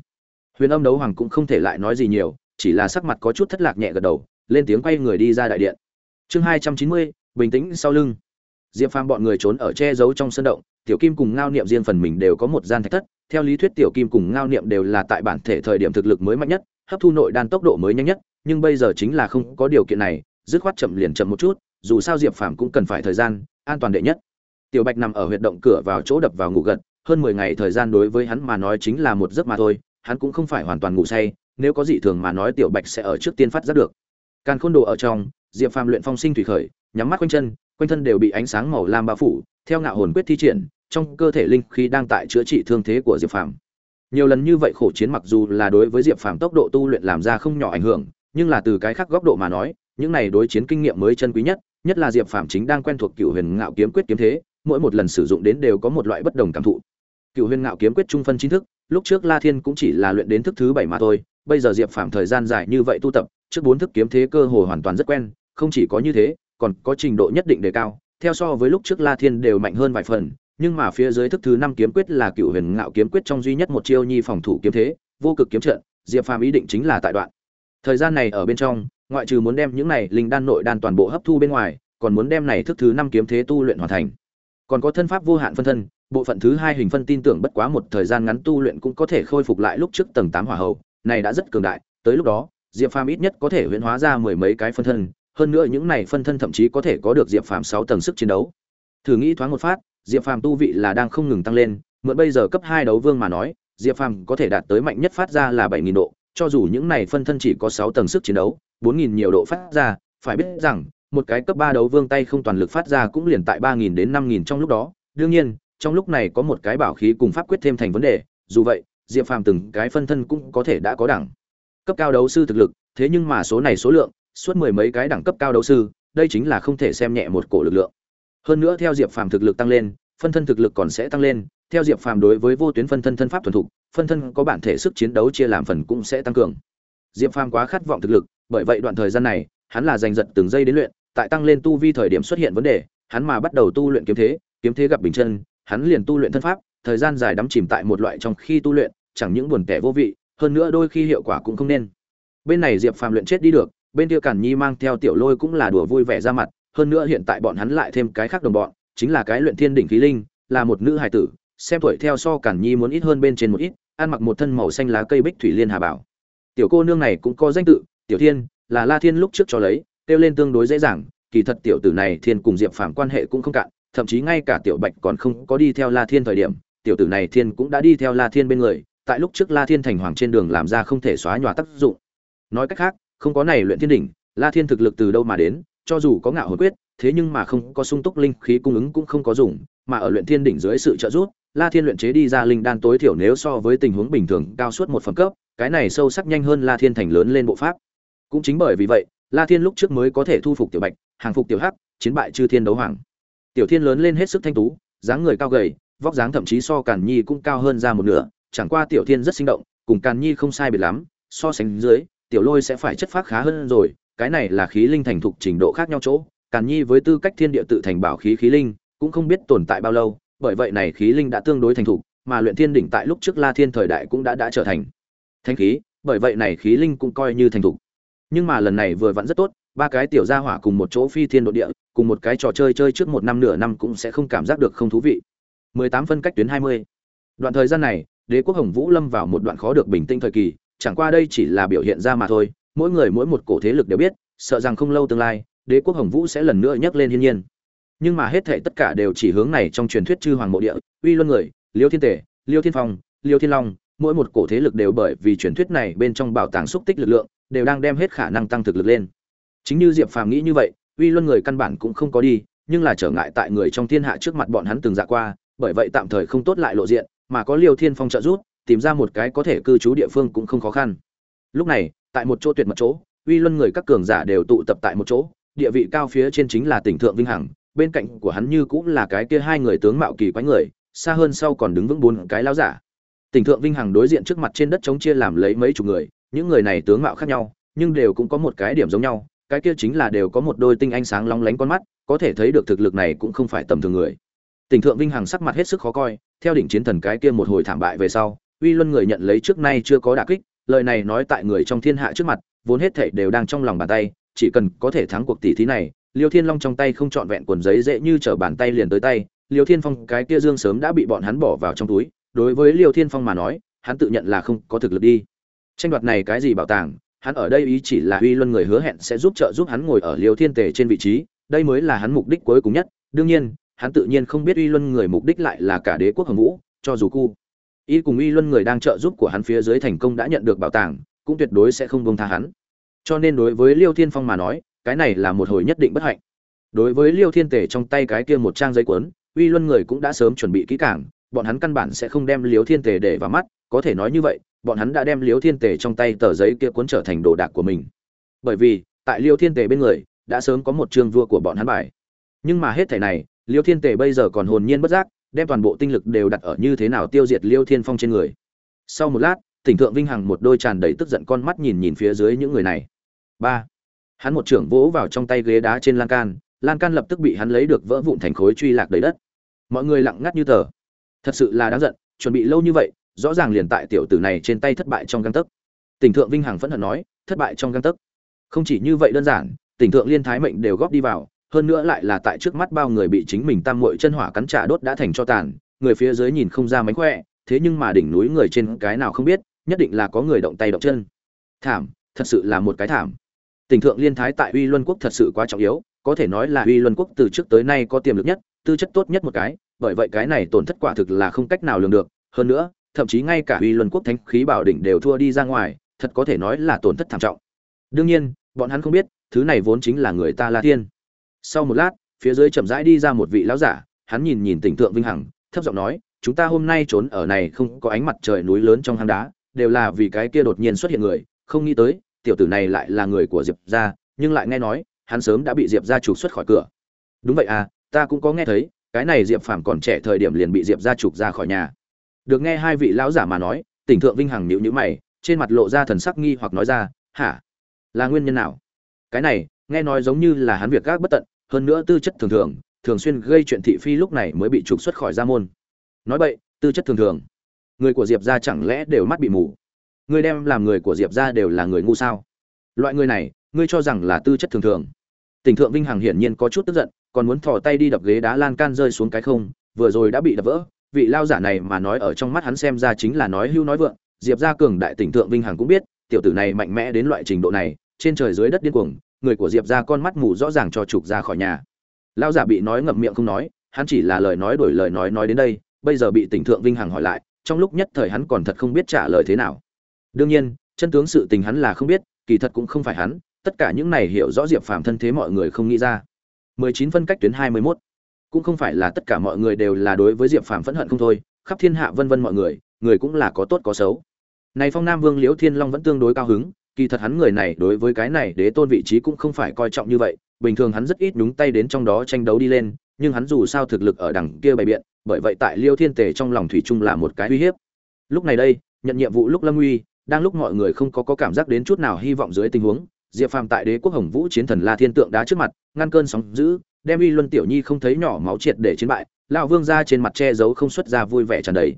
huyền âm đấu hoàng cũng không thể lại nói gì nhiều, chỉ là sắc mặt có chút thất lạc nhẹ gật đầu, lên tiếng quay người đi ra đại điện. Chương hai trăm chín mươi, bình tĩnh sau lưng. Diệp phàm bọn người trốn ở che giấu trong sân động, tiểu kim cùng ngao niệm riêng phần mình đều có một gian thạch thất. Theo lý thuyết tiểu kim cùng ngao niệm đều là tại bản thể thời điểm thực lực mới mạnh nhất, hấp thu nội đan tốc độ mới nhanh nhất, nhưng bây giờ chính là không có điều kiện này, dứt khoát chậm liền chậm một chút, dù sao diệp phàm cũng cần phải thời gian, an toàn đệ nhất. Tiểu bạch nằm ở huyệt động cửa vào chỗ đập vào ngủ gật hơn mười ngày thời gian đối với hắn mà nói chính là một giấc mà thôi, hắn cũng không phải hoàn toàn ngủ say, nếu có dị thường mà nói tiểu bạch sẽ ở trước tiên phát giác được. Càn khôn đồ ở trong, diệp phàm luyện phong sinh thủy khởi, nhắm mắt quanh chân, quanh thân đều bị ánh sáng màu lam bao phủ, theo ngạo hồn quyết thi triển, trong cơ thể linh khí đang tại chữa trị thương thế của diệp phàm. Nhiều lần như vậy khổ chiến mặc dù là đối với diệp phàm tốc độ tu luyện làm ra không nhỏ ảnh hưởng, nhưng là từ cái khác góc độ mà nói, những này đối chiến kinh nghiệm mới chân quý nhất nhất là diệp phàm chính đang quen thuộc cửu huyền ngạo kiếm quyết kiếm thế, mỗi một lần sử dụng đến đều có một loại bất đồng cảm thụ cựu huyền ngạo kiếm quyết trung phân chính thức, lúc trước la thiên cũng chỉ là luyện đến thức thứ bảy mà thôi, bây giờ diệp phàm thời gian dài như vậy tu tập, trước bốn thức kiếm thế cơ hồ hoàn toàn rất quen, không chỉ có như thế, còn có trình độ nhất định đề cao, theo so với lúc trước la thiên đều mạnh hơn vài phần, nhưng mà phía dưới thức thứ năm kiếm quyết là cựu huyền ngạo kiếm quyết trong duy nhất một chiêu nhi phòng thủ kiếm thế, vô cực kiếm trận, diệp phàm ý định chính là tại đoạn. Thời gian này ở bên trong, ngoại trừ muốn đem những này linh đan nội đan toàn bộ hấp thu bên ngoài, còn muốn đem này thức thứ năm kiếm thế tu luyện hoàn thành. Còn có thân pháp vô hạn phân thân bộ phận thứ hai hình phân tin tưởng bất quá một thời gian ngắn tu luyện cũng có thể khôi phục lại lúc trước tầng tám hỏa hậu này đã rất cường đại, tới lúc đó, diệp phàm ít nhất có thể huyễn hóa ra mười mấy cái phân thân, hơn nữa những này phân thân thậm chí có thể có được diệp phàm sáu tầng sức chiến đấu. Thử nghĩ thoáng một phát, diệp phàm tu vị là đang không ngừng tăng lên, mượn bây giờ cấp hai đấu vương mà nói, diệp phàm có thể đạt tới mạnh nhất phát ra là bảy nghìn độ, cho dù những này phân thân chỉ có sáu tầng sức chiến đấu, bốn nghìn nhiều độ phát ra, phải biết rằng, một cái cấp ba đấu vương tay không toàn lực phát ra cũng liền tại ba nghìn đến năm nghìn trong lúc đó. Đương nhiên trong lúc này có một cái bảo khí cùng pháp quyết thêm thành vấn đề, dù vậy, diệp phàm từng cái phân thân cũng có thể đã có đẳng. Cấp cao đấu sư thực lực, thế nhưng mà số này số lượng, suốt mười mấy cái đẳng cấp cao đấu sư, đây chính là không thể xem nhẹ một cổ lực lượng. Hơn nữa theo diệp phàm thực lực tăng lên, phân thân thực lực còn sẽ tăng lên, theo diệp phàm đối với vô tuyến phân thân thân pháp thuần thục, phân thân có bản thể sức chiến đấu chia làm phần cũng sẽ tăng cường. Diệp phàm quá khát vọng thực lực, bởi vậy đoạn thời gian này, hắn là giành giật từng giây đến luyện, tại tăng lên tu vi thời điểm xuất hiện vấn đề, hắn mà bắt đầu tu luyện kiếm thế kiếm thế gặp bình chân hắn liền tu luyện thân pháp, thời gian dài đắm chìm tại một loại trong khi tu luyện, chẳng những buồn tẻ vô vị, hơn nữa đôi khi hiệu quả cũng không nên. Bên này diệp phàm luyện chết đi được, bên kia cản nhi mang theo tiểu lôi cũng là đùa vui vẻ ra mặt, hơn nữa hiện tại bọn hắn lại thêm cái khác đồng bọn, chính là cái luyện thiên đỉnh khí linh, là một nữ hài tử, xem tuổi theo so cản nhi muốn ít hơn bên trên một ít, ăn mặc một thân màu xanh lá cây bích thủy liên hà bảo. Tiểu cô nương này cũng có danh tự, tiểu thiên, là la thiên lúc trước cho lấy, kêu lên tương đối dễ dàng, kỳ thật tiểu tử này thiên cùng diệp phàm quan hệ cũng không cạn thậm chí ngay cả tiểu bạch còn không có đi theo la thiên thời điểm, tiểu tử này thiên cũng đã đi theo la thiên bên người, tại lúc trước la thiên thành hoàng trên đường làm ra không thể xóa nhòa tác dụng. Nói cách khác, không có này luyện thiên đỉnh, la thiên thực lực từ đâu mà đến, cho dù có ngạo hồi quyết, thế nhưng mà không có sung túc linh khí cung ứng cũng không có dùng, mà ở luyện thiên đỉnh dưới sự trợ giúp, la thiên luyện chế đi ra linh đan tối thiểu nếu so với tình huống bình thường cao suốt một phần cấp, cái này sâu sắc nhanh hơn la thiên thành lớn lên bộ pháp. Cũng chính bởi vì vậy, la thiên lúc trước mới có thể thu phục tiểu bạch, hàng phục tiểu hắc, chiến bại chư thiên đấu hoàng tiểu thiên lớn lên hết sức thanh tú, dáng người cao gầy, vóc dáng thậm chí so càn nhi cũng cao hơn ra một nửa, chẳng qua tiểu thiên rất sinh động, cùng càn nhi không sai biệt lắm, so sánh dưới, tiểu lôi sẽ phải chất phác khá hơn rồi, cái này là khí linh thành thục trình độ khác nhau chỗ, càn nhi với tư cách thiên địa tự thành bảo khí khí linh, cũng không biết tồn tại bao lâu, bởi vậy này khí linh đã tương đối thành thục, mà luyện thiên đỉnh tại lúc trước la thiên thời đại cũng đã đã trở thành thanh khí, bởi vậy này khí linh cũng coi như thành thục. Nhưng mà lần này vừa vặn rất tốt ba cái tiểu gia hỏa cùng một chỗ phi thiên độ địa, cùng một cái trò chơi chơi trước một năm nửa năm cũng sẽ không cảm giác được không thú vị. 18 phân cách tuyến 20. đoạn thời gian này, đế quốc hồng vũ lâm vào một đoạn khó được bình tĩnh thời kỳ, chẳng qua đây chỉ là biểu hiện ra mà thôi, mỗi người mỗi một cổ thế lực đều biết, sợ rằng không lâu tương lai, đế quốc hồng vũ sẽ lần nữa nhấc lên hiên nhiên. Nhưng mà hết thảy tất cả đều chỉ hướng này trong truyền thuyết chư hoàng mộ địa, uy luân người, liêu thiên tể, liêu thiên phong, liêu thiên long, mỗi một cổ thế lực đều bởi vì truyền thuyết này bên trong bảo tàng xúc tích lực lượng, đều đang đem hết khả năng tăng thực lực lên chính như diệp phàm nghĩ như vậy, uy luân người căn bản cũng không có đi, nhưng là trở ngại tại người trong thiên hạ trước mặt bọn hắn từng dạ qua, bởi vậy tạm thời không tốt lại lộ diện, mà có liêu thiên phong trợ giúp, tìm ra một cái có thể cư trú địa phương cũng không khó khăn. Lúc này, tại một chỗ tuyệt mật chỗ, uy luân người các cường giả đều tụ tập tại một chỗ, địa vị cao phía trên chính là tỉnh thượng vinh hằng, bên cạnh của hắn như cũng là cái kia hai người tướng mạo kỳ quái người, xa hơn sau còn đứng vững bốn cái lão giả. Tỉnh thượng vinh hằng đối diện trước mặt trên đất chống chia làm lấy mấy chục người, những người này tướng mạo khác nhau, nhưng đều cũng có một cái điểm giống nhau cái kia chính là đều có một đôi tinh ánh sáng long lánh con mắt, có thể thấy được thực lực này cũng không phải tầm thường người. Tỉnh thượng vinh hằng sắc mặt hết sức khó coi, theo đỉnh chiến thần cái kia một hồi thảm bại về sau, uy luân người nhận lấy trước nay chưa có đả kích, lời này nói tại người trong thiên hạ trước mặt, vốn hết thảy đều đang trong lòng bàn tay, chỉ cần có thể thắng cuộc tỷ thí này, liêu thiên long trong tay không trọn vẹn quần giấy dễ như trở bàn tay liền tới tay, liêu thiên phong cái kia dương sớm đã bị bọn hắn bỏ vào trong túi, đối với liêu thiên phong mà nói, hắn tự nhận là không có thực lực đi. Tranh đoạt này cái gì bảo tàng hắn ở đây ý chỉ là uy luân người hứa hẹn sẽ giúp trợ giúp hắn ngồi ở liêu thiên tề trên vị trí, đây mới là hắn mục đích cuối cùng nhất. Đương nhiên, hắn tự nhiên không biết uy luân người mục đích lại là cả đế quốc hồng vũ, cho dù cu. Y cùng uy luân người đang trợ giúp của hắn phía dưới thành công đã nhận được bảo tàng, cũng tuyệt đối sẽ không bông tha hắn. Cho nên đối với liêu thiên phong mà nói, cái này là một hồi nhất định bất hạnh. Đối với liêu thiên tể trong tay cái kia một trang giấy cuốn, uy luân người cũng đã sớm chuẩn bị kỹ càng bọn hắn căn bản sẽ không đem liếu thiên Tề để vào mắt, có thể nói như vậy, bọn hắn đã đem liếu thiên Tề trong tay tờ giấy kia cuốn trở thành đồ đạc của mình. Bởi vì, tại liêu thiên Tề bên người, đã sớm có một trường vua của bọn hắn bài. Nhưng mà hết thảy này, liêu thiên Tề bây giờ còn hồn nhiên bất giác, đem toàn bộ tinh lực đều đặt ở như thế nào tiêu diệt liêu thiên phong trên người. Sau một lát, tỉnh thượng vinh hằng một đôi tràn đầy tức giận con mắt nhìn nhìn phía dưới những người này. Ba. Hắn một trưởng vỗ vào trong tay ghế đá trên lan can lan can lập tức bị hắn lấy được vỡ vụn thành khối truy lạc đầy đất. Mọi người lặng ngắt như tờ thật sự là đáng giận chuẩn bị lâu như vậy rõ ràng liền tại tiểu tử này trên tay thất bại trong găng tấc. Tỉnh thượng vinh hằng phẫn hận nói thất bại trong găng tấc. Không chỉ như vậy đơn giản tỉnh thượng liên thái mệnh đều góp đi vào hơn nữa lại là tại trước mắt bao người bị chính mình tam muội chân hỏa cắn trả đốt đã thành cho tàn người phía dưới nhìn không ra mánh khỏe thế nhưng mà đỉnh núi người trên cái nào không biết nhất định là có người động tay động chân. Thảm thật sự là một cái thảm. Tỉnh thượng liên thái tại Uy Luân quốc thật sự quá trọng yếu, có thể nói là Uy Luân quốc từ trước tới nay có tiềm lực nhất, tư chất tốt nhất một cái, bởi vậy cái này tổn thất quả thực là không cách nào lường được, hơn nữa, thậm chí ngay cả Uy Luân quốc thánh khí bảo đỉnh đều thua đi ra ngoài, thật có thể nói là tổn thất thảm trọng. Đương nhiên, bọn hắn không biết, thứ này vốn chính là người ta La Thiên. Sau một lát, phía dưới chậm rãi đi ra một vị lão giả, hắn nhìn nhìn Tỉnh thượng Vinh Hằng, thấp giọng nói chúng ta hôm nay trốn ở này không có ánh mặt trời núi lớn trong hang đá đều là vì cái kia đột nhiên xuất hiện người không nghĩ tới tiểu tử này lại là người của diệp gia nhưng lại nghe nói hắn sớm đã bị diệp gia trục xuất khỏi cửa đúng vậy à ta cũng có nghe thấy cái này diệp phàm còn trẻ thời điểm liền bị diệp gia trục ra khỏi nhà. Được nghe hai vị lão giả mà nói, tỉnh thượng vinh hằng nhịu nhữ mày, trên mặt lộ ra thần sắc nghi hoặc nói ra, hả? Là nguyên nhân nào? Cái này, nghe nói giống như là hắn việc gác bất tận, hơn nữa tư chất thường thường thường xuyên gây chuyện thị phi lúc này mới bị trục xuất khỏi gia môn. Nói vậy tư chất thường thường. Người của diệp gia chẳng lẽ đều mắt bị mù? Người đem làm người của diệp gia đều là người ngu sao? Loại người này, ngươi cho rằng là tư chất thường thường. Tỉnh thượng vinh hằng hiển nhiên có chút tức giận còn muốn thò tay đi đập ghế đá lan can rơi xuống cái không, vừa rồi đã bị đập vỡ, vị lao giả này mà nói ở trong mắt hắn xem ra chính là nói hưu nói vượng, diệp gia cường đại tỉnh thượng vinh hằng cũng biết, tiểu tử này mạnh mẽ đến loại trình độ này, trên trời dưới đất điên cuồng, người của diệp gia con mắt mù rõ ràng cho trục ra khỏi nhà. Lao giả bị nói ngậm miệng không nói, hắn chỉ là lời nói đổi lời nói nói đến đây, bây giờ bị tỉnh thượng vinh hằng hỏi lại, trong lúc nhất thời hắn còn thật không biết trả lời thế nào. Đương nhiên, chân tướng sự tình hắn là không biết, kỳ thật cũng không phải hắn, tất cả những này hiểu rõ diệp phàm thân thế mọi người không nghĩ ra. 19 phân cách tuyến 21. cũng không phải là tất cả mọi người đều là đối với diệp phàm phẫn hận không thôi khắp thiên hạ vân vân mọi người người cũng là có tốt có xấu này phong nam vương liễu thiên long vẫn tương đối cao hứng kỳ thật hắn người này đối với cái này đế tôn vị trí cũng không phải coi trọng như vậy bình thường hắn rất ít nhúng tay đến trong đó tranh đấu đi lên nhưng hắn dù sao thực lực ở đằng kia bày biện bởi vậy tại liêu thiên tề trong lòng thủy chung là một cái uy hiếp lúc này đây nhận nhiệm vụ lúc lâm uy đang lúc mọi người không có, có cảm giác đến chút nào hy vọng dưới tình huống diệp phàm tại đế quốc hồng vũ chiến thần la thiên tượng đá trước mặt, ngăn cơn sóng dữ, đem uy luân tiểu nhi không thấy nhỏ máu triệt để chiến bại, lão vương ra trên mặt che giấu không xuất ra vui vẻ tràn đầy.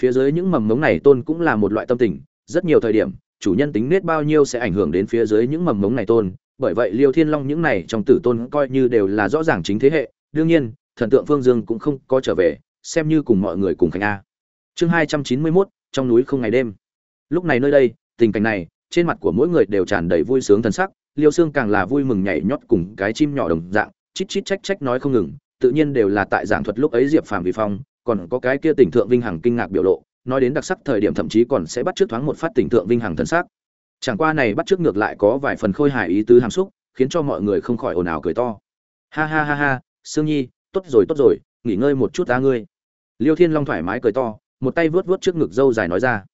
Phía dưới những mầm mống này tôn cũng là một loại tâm tình, rất nhiều thời điểm, chủ nhân tính nết bao nhiêu sẽ ảnh hưởng đến phía dưới những mầm mống này tôn, bởi vậy liêu thiên long những này trong tử tôn coi như đều là rõ ràng chính thế hệ, đương nhiên, thần tượng phương dương cũng không có trở về, xem như cùng mọi người cùng khánh a. Chương hai trăm chín mươi mốt, trong núi không ngày đêm. Lúc này nơi đây, tình cảnh này trên mặt của mỗi người đều tràn đầy vui sướng thần sắc, liêu xương càng là vui mừng nhảy nhót cùng cái chim nhỏ đồng dạng, chít chít trách trách nói không ngừng, tự nhiên đều là tại giảng thuật lúc ấy diệp phàm vi phong, còn có cái kia tỉnh thượng vinh hằng kinh ngạc biểu lộ, nói đến đặc sắc thời điểm thậm chí còn sẽ bắt trước thoáng một phát tỉnh thượng vinh hằng thần sắc. Chẳng qua này bắt trước ngược lại có vài phần khôi hài ý tứ hàm xúc, khiến cho mọi người không khỏi ồn ào cười to. Ha ha ha ha, sương nhi, tốt rồi tốt rồi, nghỉ ngơi một chút ta ngươi. Liêu thiên long thoải mái cười to, một tay vớt vớt trước ngực dâu dài nói ra.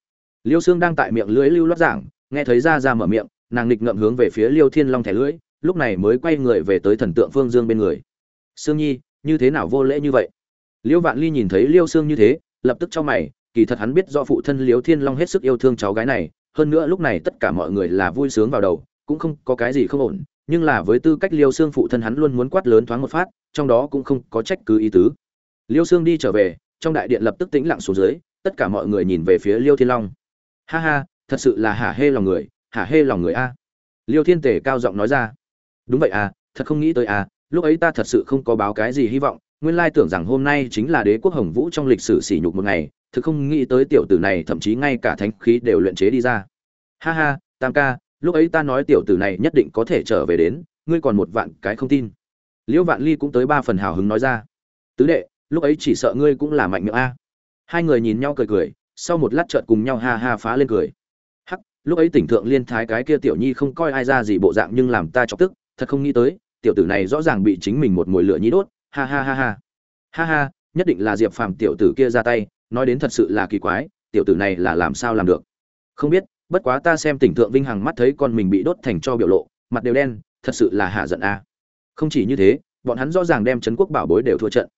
Liêu xương đang tại miệng lưới lưu lót giảng nghe thấy ra ra mở miệng, nàng nghịch ngậm hướng về phía liêu thiên long thẻ lưỡi, lúc này mới quay người về tới thần tượng phương dương bên người. Sương nhi, như thế nào vô lễ như vậy? Liêu vạn ly nhìn thấy liêu xương như thế, lập tức cho mày, kỳ thật hắn biết do phụ thân liêu thiên long hết sức yêu thương cháu gái này, hơn nữa lúc này tất cả mọi người là vui sướng vào đầu, cũng không có cái gì không ổn, nhưng là với tư cách liêu xương phụ thân hắn luôn muốn quát lớn thoáng một phát, trong đó cũng không có trách cứ ý tứ. Liêu xương đi trở về, trong đại điện lập tức tĩnh lặng xuống dưới, tất cả mọi người nhìn về phía liêu thiên long. Ha ha thật sự là hả hê lòng người, hả hê lòng người a. Liêu thiên tể cao giọng nói ra. Đúng vậy à thật không nghĩ tới à lúc ấy ta thật sự không có báo cái gì hy vọng, nguyên lai tưởng rằng hôm nay chính là đế quốc hồng vũ trong lịch sử sỉ nhục một ngày, thực không nghĩ tới tiểu tử này thậm chí ngay cả thánh khí đều luyện chế đi ra. Ha ha, tam ca, lúc ấy ta nói tiểu tử này nhất định có thể trở về đến, ngươi còn một vạn cái không tin. Liễu vạn ly cũng tới ba phần hào hứng nói ra. Tứ đệ, lúc ấy chỉ sợ ngươi cũng là mạnh miệng a. Hai người nhìn nhau cười cười, sau một lát chợt cùng nhau ha ha phá lên cười lúc ấy tỉnh thượng liên thái cái kia tiểu nhi không coi ai ra gì bộ dạng nhưng làm ta chọc tức, thật không nghĩ tới, tiểu tử này rõ ràng bị chính mình một mồi lửa nhí đốt, ha ha ha ha. Ha ha, nhất định là diệp phàm tiểu tử kia ra tay, nói đến thật sự là kỳ quái, tiểu tử này là làm sao làm được? Không biết, bất quá ta xem tỉnh thượng vinh hằng mắt thấy con mình bị đốt thành cho biểu lộ, mặt đều đen, thật sự là hạ giận a. Không chỉ như thế, bọn hắn rõ ràng đem trấn quốc bảo bối đều thua trận.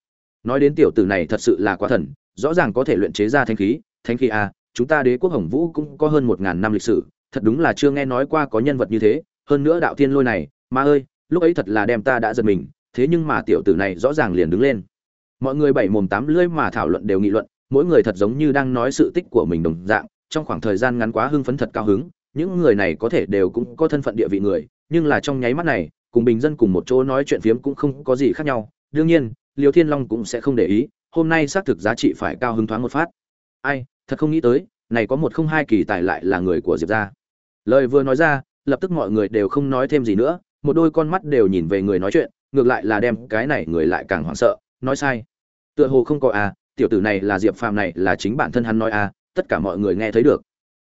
Nói đến tiểu tử này thật sự là quá thần, rõ ràng có thể luyện chế ra thanh khí thanh khí a chúng ta đế quốc hồng vũ cũng có hơn một ngàn năm lịch sử, thật đúng là chưa nghe nói qua có nhân vật như thế, hơn nữa đạo thiên lôi này, ma ơi, lúc ấy thật là đem ta đã giật mình, thế nhưng mà tiểu tử này rõ ràng liền đứng lên. Mọi người bảy mồm tám lưỡi mà thảo luận đều nghị luận, mỗi người thật giống như đang nói sự tích của mình đồng dạng, trong khoảng thời gian ngắn quá hưng phấn thật cao hứng, những người này có thể đều cũng có thân phận địa vị người, nhưng là trong nháy mắt này, cùng bình dân cùng một chỗ nói chuyện phiếm cũng không có gì khác nhau, đương nhiên, liêu thiên long cũng sẽ không để ý, hôm nay xác thực giá trị phải cao hứng thoáng một phát. Ai thật không nghĩ tới, này có một không hai kỳ tài lại là người của diệp gia. Lời vừa nói ra, lập tức mọi người đều không nói thêm gì nữa, một đôi con mắt đều nhìn về người nói chuyện, ngược lại là đem cái này người lại càng hoảng sợ, nói sai. Tựa hồ không có à tiểu tử này là diệp phàm này là chính bản thân hắn nói à tất cả mọi người nghe thấy được.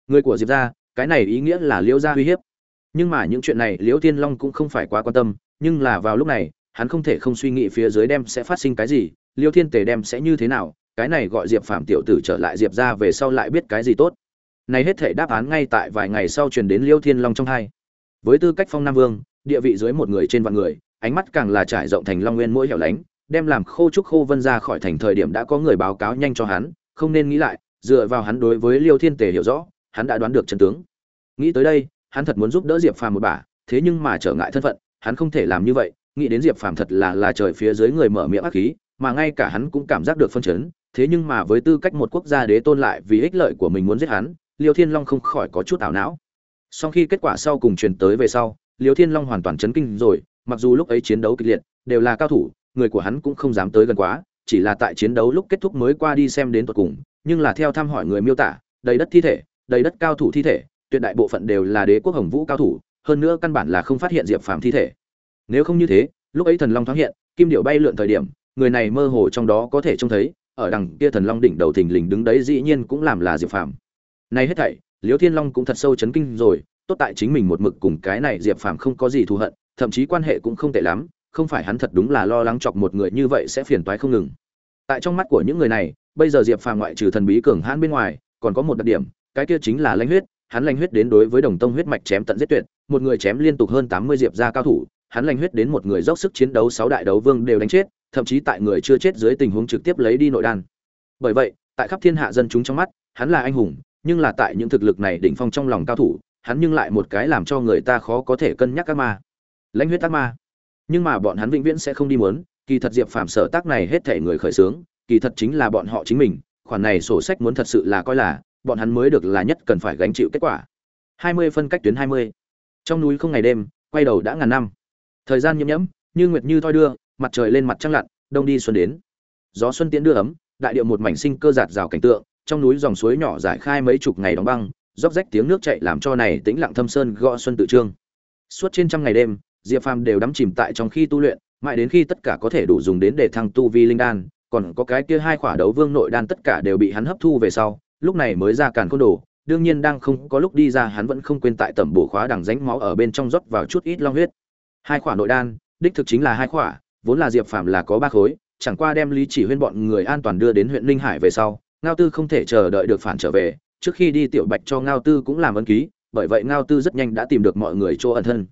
Người của diệp gia, cái này ý nghĩa là liễu gia uy hiếp. Nhưng mà những chuyện này liễu tiên long cũng không phải quá quan tâm, nhưng là vào lúc này, hắn không thể không suy nghĩ phía dưới đem sẽ phát sinh cái gì liễu thiên tề đem sẽ như thế nào cái này gọi diệp phàm tiểu tử trở lại diệp ra về sau lại biết cái gì tốt. Này hết thể đáp án ngay tại vài ngày sau truyền đến liêu thiên long trong hai. Với tư cách phong nam vương, địa vị dưới một người trên vạn người, ánh mắt càng là trải rộng thành long nguyên mỗi hẻo lánh, đem làm khô trúc khô vân ra khỏi thành thời điểm đã có người báo cáo nhanh cho hắn, không nên nghĩ lại, dựa vào hắn đối với liêu thiên tề hiểu rõ, hắn đã đoán được chân tướng. Nghĩ tới đây, hắn thật muốn giúp đỡ diệp phàm một bà, thế nhưng mà trở ngại thân phận, hắn không thể làm như vậy, nghĩ đến diệp phàm thật là là trời phía dưới người mở miệng ác khí, mà ngay cả hắn cũng cảm giác được phân chấn thế nhưng mà với tư cách một quốc gia đế tôn lại vì ích lợi của mình muốn giết hắn, liêu thiên long không khỏi có chút ảo não. Sau khi kết quả sau cùng truyền tới về sau, liêu thiên long hoàn toàn chấn kinh rồi, mặc dù lúc ấy chiến đấu kịch liệt, đều là cao thủ, người của hắn cũng không dám tới gần quá, chỉ là tại chiến đấu lúc kết thúc mới qua đi xem đến tận cùng, nhưng là theo thăm hỏi người miêu tả, đầy đất thi thể, đầy đất cao thủ thi thể, tuyệt đại bộ phận đều là đế quốc hồng vũ cao thủ, hơn nữa căn bản là không phát hiện diệp phàm thi thể. Nếu không như thế, lúc ấy thần long thoáng hiện, kim điệu bay lượn thời điểm, người này mơ hồ trong đó có thể trông thấy ở đằng kia thần long đỉnh đầu thình lình đứng đấy dĩ nhiên cũng làm là diệp phàm. Nay hết thảy, liễu thiên long cũng thật sâu chấn kinh rồi, tốt tại chính mình một mực cùng cái này diệp phàm không có gì thù hận, thậm chí quan hệ cũng không tệ lắm, không phải hắn thật đúng là lo lắng chọc một người như vậy sẽ phiền toái không ngừng. Tại trong mắt của những người này, bây giờ diệp phàm ngoại trừ thần bí cường hãn bên ngoài, còn có một đặc điểm, cái kia chính là lãnh huyết, hắn lãnh huyết đến đối với đồng tông huyết mạch chém tận giết tuyệt, một người chém liên tục hơn tám mươi diệp gia cao thủ, hắn lãnh huyết đến một người dốc sức chiến đấu sáu đại đấu vương đều đánh chết thậm chí tại người chưa chết dưới tình huống trực tiếp lấy đi nội đan. Bởi vậy, tại khắp thiên hạ dân chúng trong mắt, hắn là anh hùng, nhưng là tại những thực lực này đỉnh phong trong lòng cao thủ, hắn nhưng lại một cái làm cho người ta khó có thể cân nhắc các ma. Lãnh huyết ác ma. Nhưng mà bọn hắn vĩnh viễn sẽ không đi muốn, kỳ thật diệp phàm sở tác này hết thảy người khởi sướng kỳ thật chính là bọn họ chính mình, khoản này sổ sách muốn thật sự là coi là, bọn hắn mới được là nhất cần phải gánh chịu kết quả. 20 phân cách tuyến 20. trong núi không ngày đêm, quay đầu đã ngàn năm. Thời gian nhấm nhẫm như nguyệt như thoi đưa mặt trời lên mặt trăng lặn, đông đi xuân đến. Gió xuân tiễn đưa ấm, đại điệu một mảnh sinh cơ giạt rào cảnh tượng, trong núi dòng suối nhỏ giải khai mấy chục ngày đóng băng róc rách tiếng nước chảy làm cho này tĩnh lặng thâm sơn gõ xuân tự trương. Suốt trên trăm ngày đêm, diệp phàm đều đắm chìm tại trong khi tu luyện, mãi đến khi tất cả có thể đủ dùng đến để thăng tu vi linh đan, còn có cái kia hai khỏa đấu vương nội đan tất cả đều bị hắn hấp thu về sau, lúc này mới ra càn côn đồ, đương nhiên đang không, có lúc đi ra hắn vẫn không quên tại tẩm bổ khóa đằng ránh máu ở bên trong rót vào chút ít long huyết. Hai khỏa nội đan, đích thực chính là hai khỏa vốn là diệp phàm là có ba khối, chẳng qua đem lý chỉ huyên bọn người an toàn đưa đến huyện linh hải về sau, ngao tư không thể chờ đợi được phản trở về, trước khi đi tiểu bạch cho ngao tư cũng làm ân ký, bởi vậy ngao tư rất nhanh đã tìm được mọi người chỗ ẩn thân.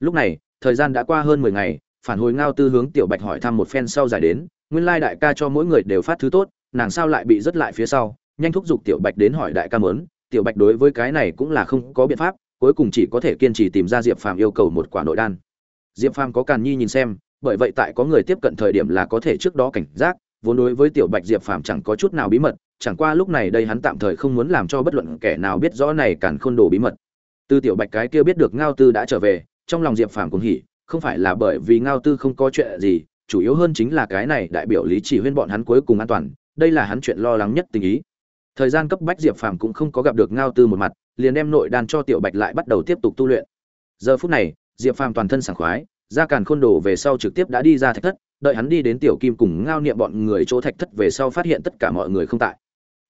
Lúc này, thời gian đã qua hơn mười ngày, phản hồi ngao tư hướng tiểu bạch hỏi thăm một phen sau giải đến, nguyên lai đại ca cho mỗi người đều phát thứ tốt, nàng sao lại bị rất lại phía sau, nhanh thúc giục tiểu bạch đến hỏi đại ca mớn tiểu bạch đối với cái này cũng là không có biện pháp, cuối cùng chỉ có thể kiên trì tìm ra diệp phàm yêu cầu một quả nội đan. Diệp phàm có càn nhi nhìn xem bởi vậy tại có người tiếp cận thời điểm là có thể trước đó cảnh giác, vốn đối với tiểu bạch diệp phàm chẳng có chút nào bí mật, chẳng qua lúc này đây hắn tạm thời không muốn làm cho bất luận kẻ nào biết rõ này càn khôn đồ bí mật. Từ tiểu bạch cái kia biết được ngao tư đã trở về, trong lòng diệp phàm cũng hỉ, không phải là bởi vì ngao tư không có chuyện gì, chủ yếu hơn chính là cái này đại biểu lý chỉ huyên bọn hắn cuối cùng an toàn, đây là hắn chuyện lo lắng nhất tình ý. Thời gian cấp bách diệp phàm cũng không có gặp được ngao tư một mặt, liền đem nội đan cho tiểu bạch lại bắt đầu tiếp tục tu luyện. Giờ phút này, diệp phàm toàn thân sảng khoái ra càn khôn đồ về sau trực tiếp đã đi ra thạch thất, đợi hắn đi đến tiểu kim cùng ngao niệm bọn người chỗ thạch thất về sau phát hiện tất cả mọi người không tại.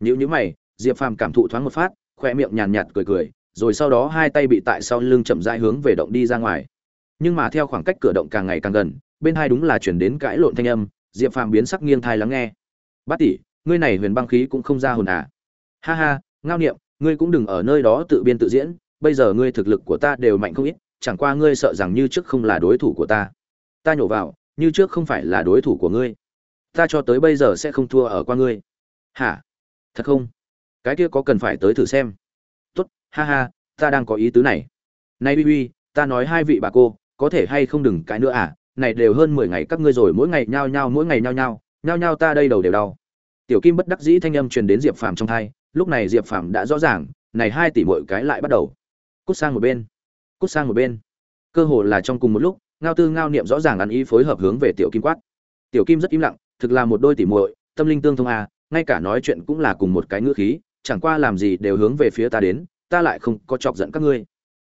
Nếu như mày, diệp phàm cảm thụ thoáng một phát, khoe miệng nhàn nhạt cười cười, rồi sau đó hai tay bị tại sau lưng chậm rãi hướng về động đi ra ngoài. Nhưng mà theo khoảng cách cửa động càng ngày càng gần, bên hai đúng là chuyển đến cãi lộn thanh âm, diệp phàm biến sắc nghiêng thai lắng nghe. Bát tỷ, ngươi này huyền băng khí cũng không ra hồn à? Ha ha, ngao niệm, ngươi cũng đừng ở nơi đó tự biên tự diễn, bây giờ ngươi thực lực của ta đều mạnh không ít chẳng qua ngươi sợ rằng như trước không là đối thủ của ta. Ta nhổ vào như trước không phải là đối thủ của ngươi. Ta cho tới bây giờ sẽ không thua ở qua ngươi. Hả? Thật không? Cái kia có cần phải tới thử xem. Tốt ha ha ta đang có ý tứ này. Này, uy uy ta nói hai vị bà cô có thể hay không đừng cái nữa à? Này đều hơn mười ngày các ngươi rồi mỗi ngày nhao nhao mỗi ngày nhao nhao nhao nhao ta đây đầu đều đau. Tiểu kim bất đắc dĩ thanh âm truyền đến diệp phàm trong thai lúc này diệp phàm đã rõ ràng này hai tỷ mỗi cái lại bắt đầu. Cút sang một bên cút sang một bên. Cơ hồ là trong cùng một lúc, ngao tư ngao niệm rõ ràng ăn ý phối hợp hướng về tiểu kim quát. Tiểu kim rất im lặng, thực là một đôi tỷ muội, tâm linh tương thông à ngay cả nói chuyện cũng là cùng một cái ngữ khí, chẳng qua làm gì đều hướng về phía ta đến, ta lại không có chọc giận các ngươi.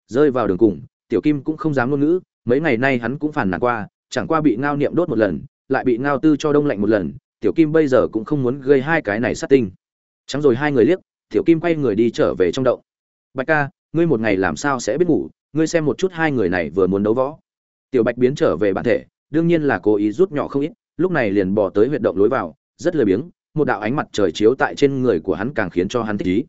Rơi vào đường cùng, tiểu kim cũng không dám ngôn ngữ, mấy ngày nay hắn cũng phản nàn qua, chẳng qua bị ngao niệm đốt một lần, lại bị ngao tư cho đông lạnh một lần, tiểu kim bây giờ cũng không muốn gây hai cái này sát tinh. Trắng rồi hai người liếc, tiểu kim quay người đi trở về trong động. Bạch ca, ngươi một ngày làm sao sẽ biết ngủ? Ngươi xem một chút hai người này vừa muốn đấu võ. Tiểu bạch biến trở về bản thể, đương nhiên là cố ý rút nhỏ không ít, lúc này liền bỏ tới huyệt động lối vào, rất lười biếng, một đạo ánh mặt trời chiếu tại trên người của hắn càng khiến cho hắn thích ý.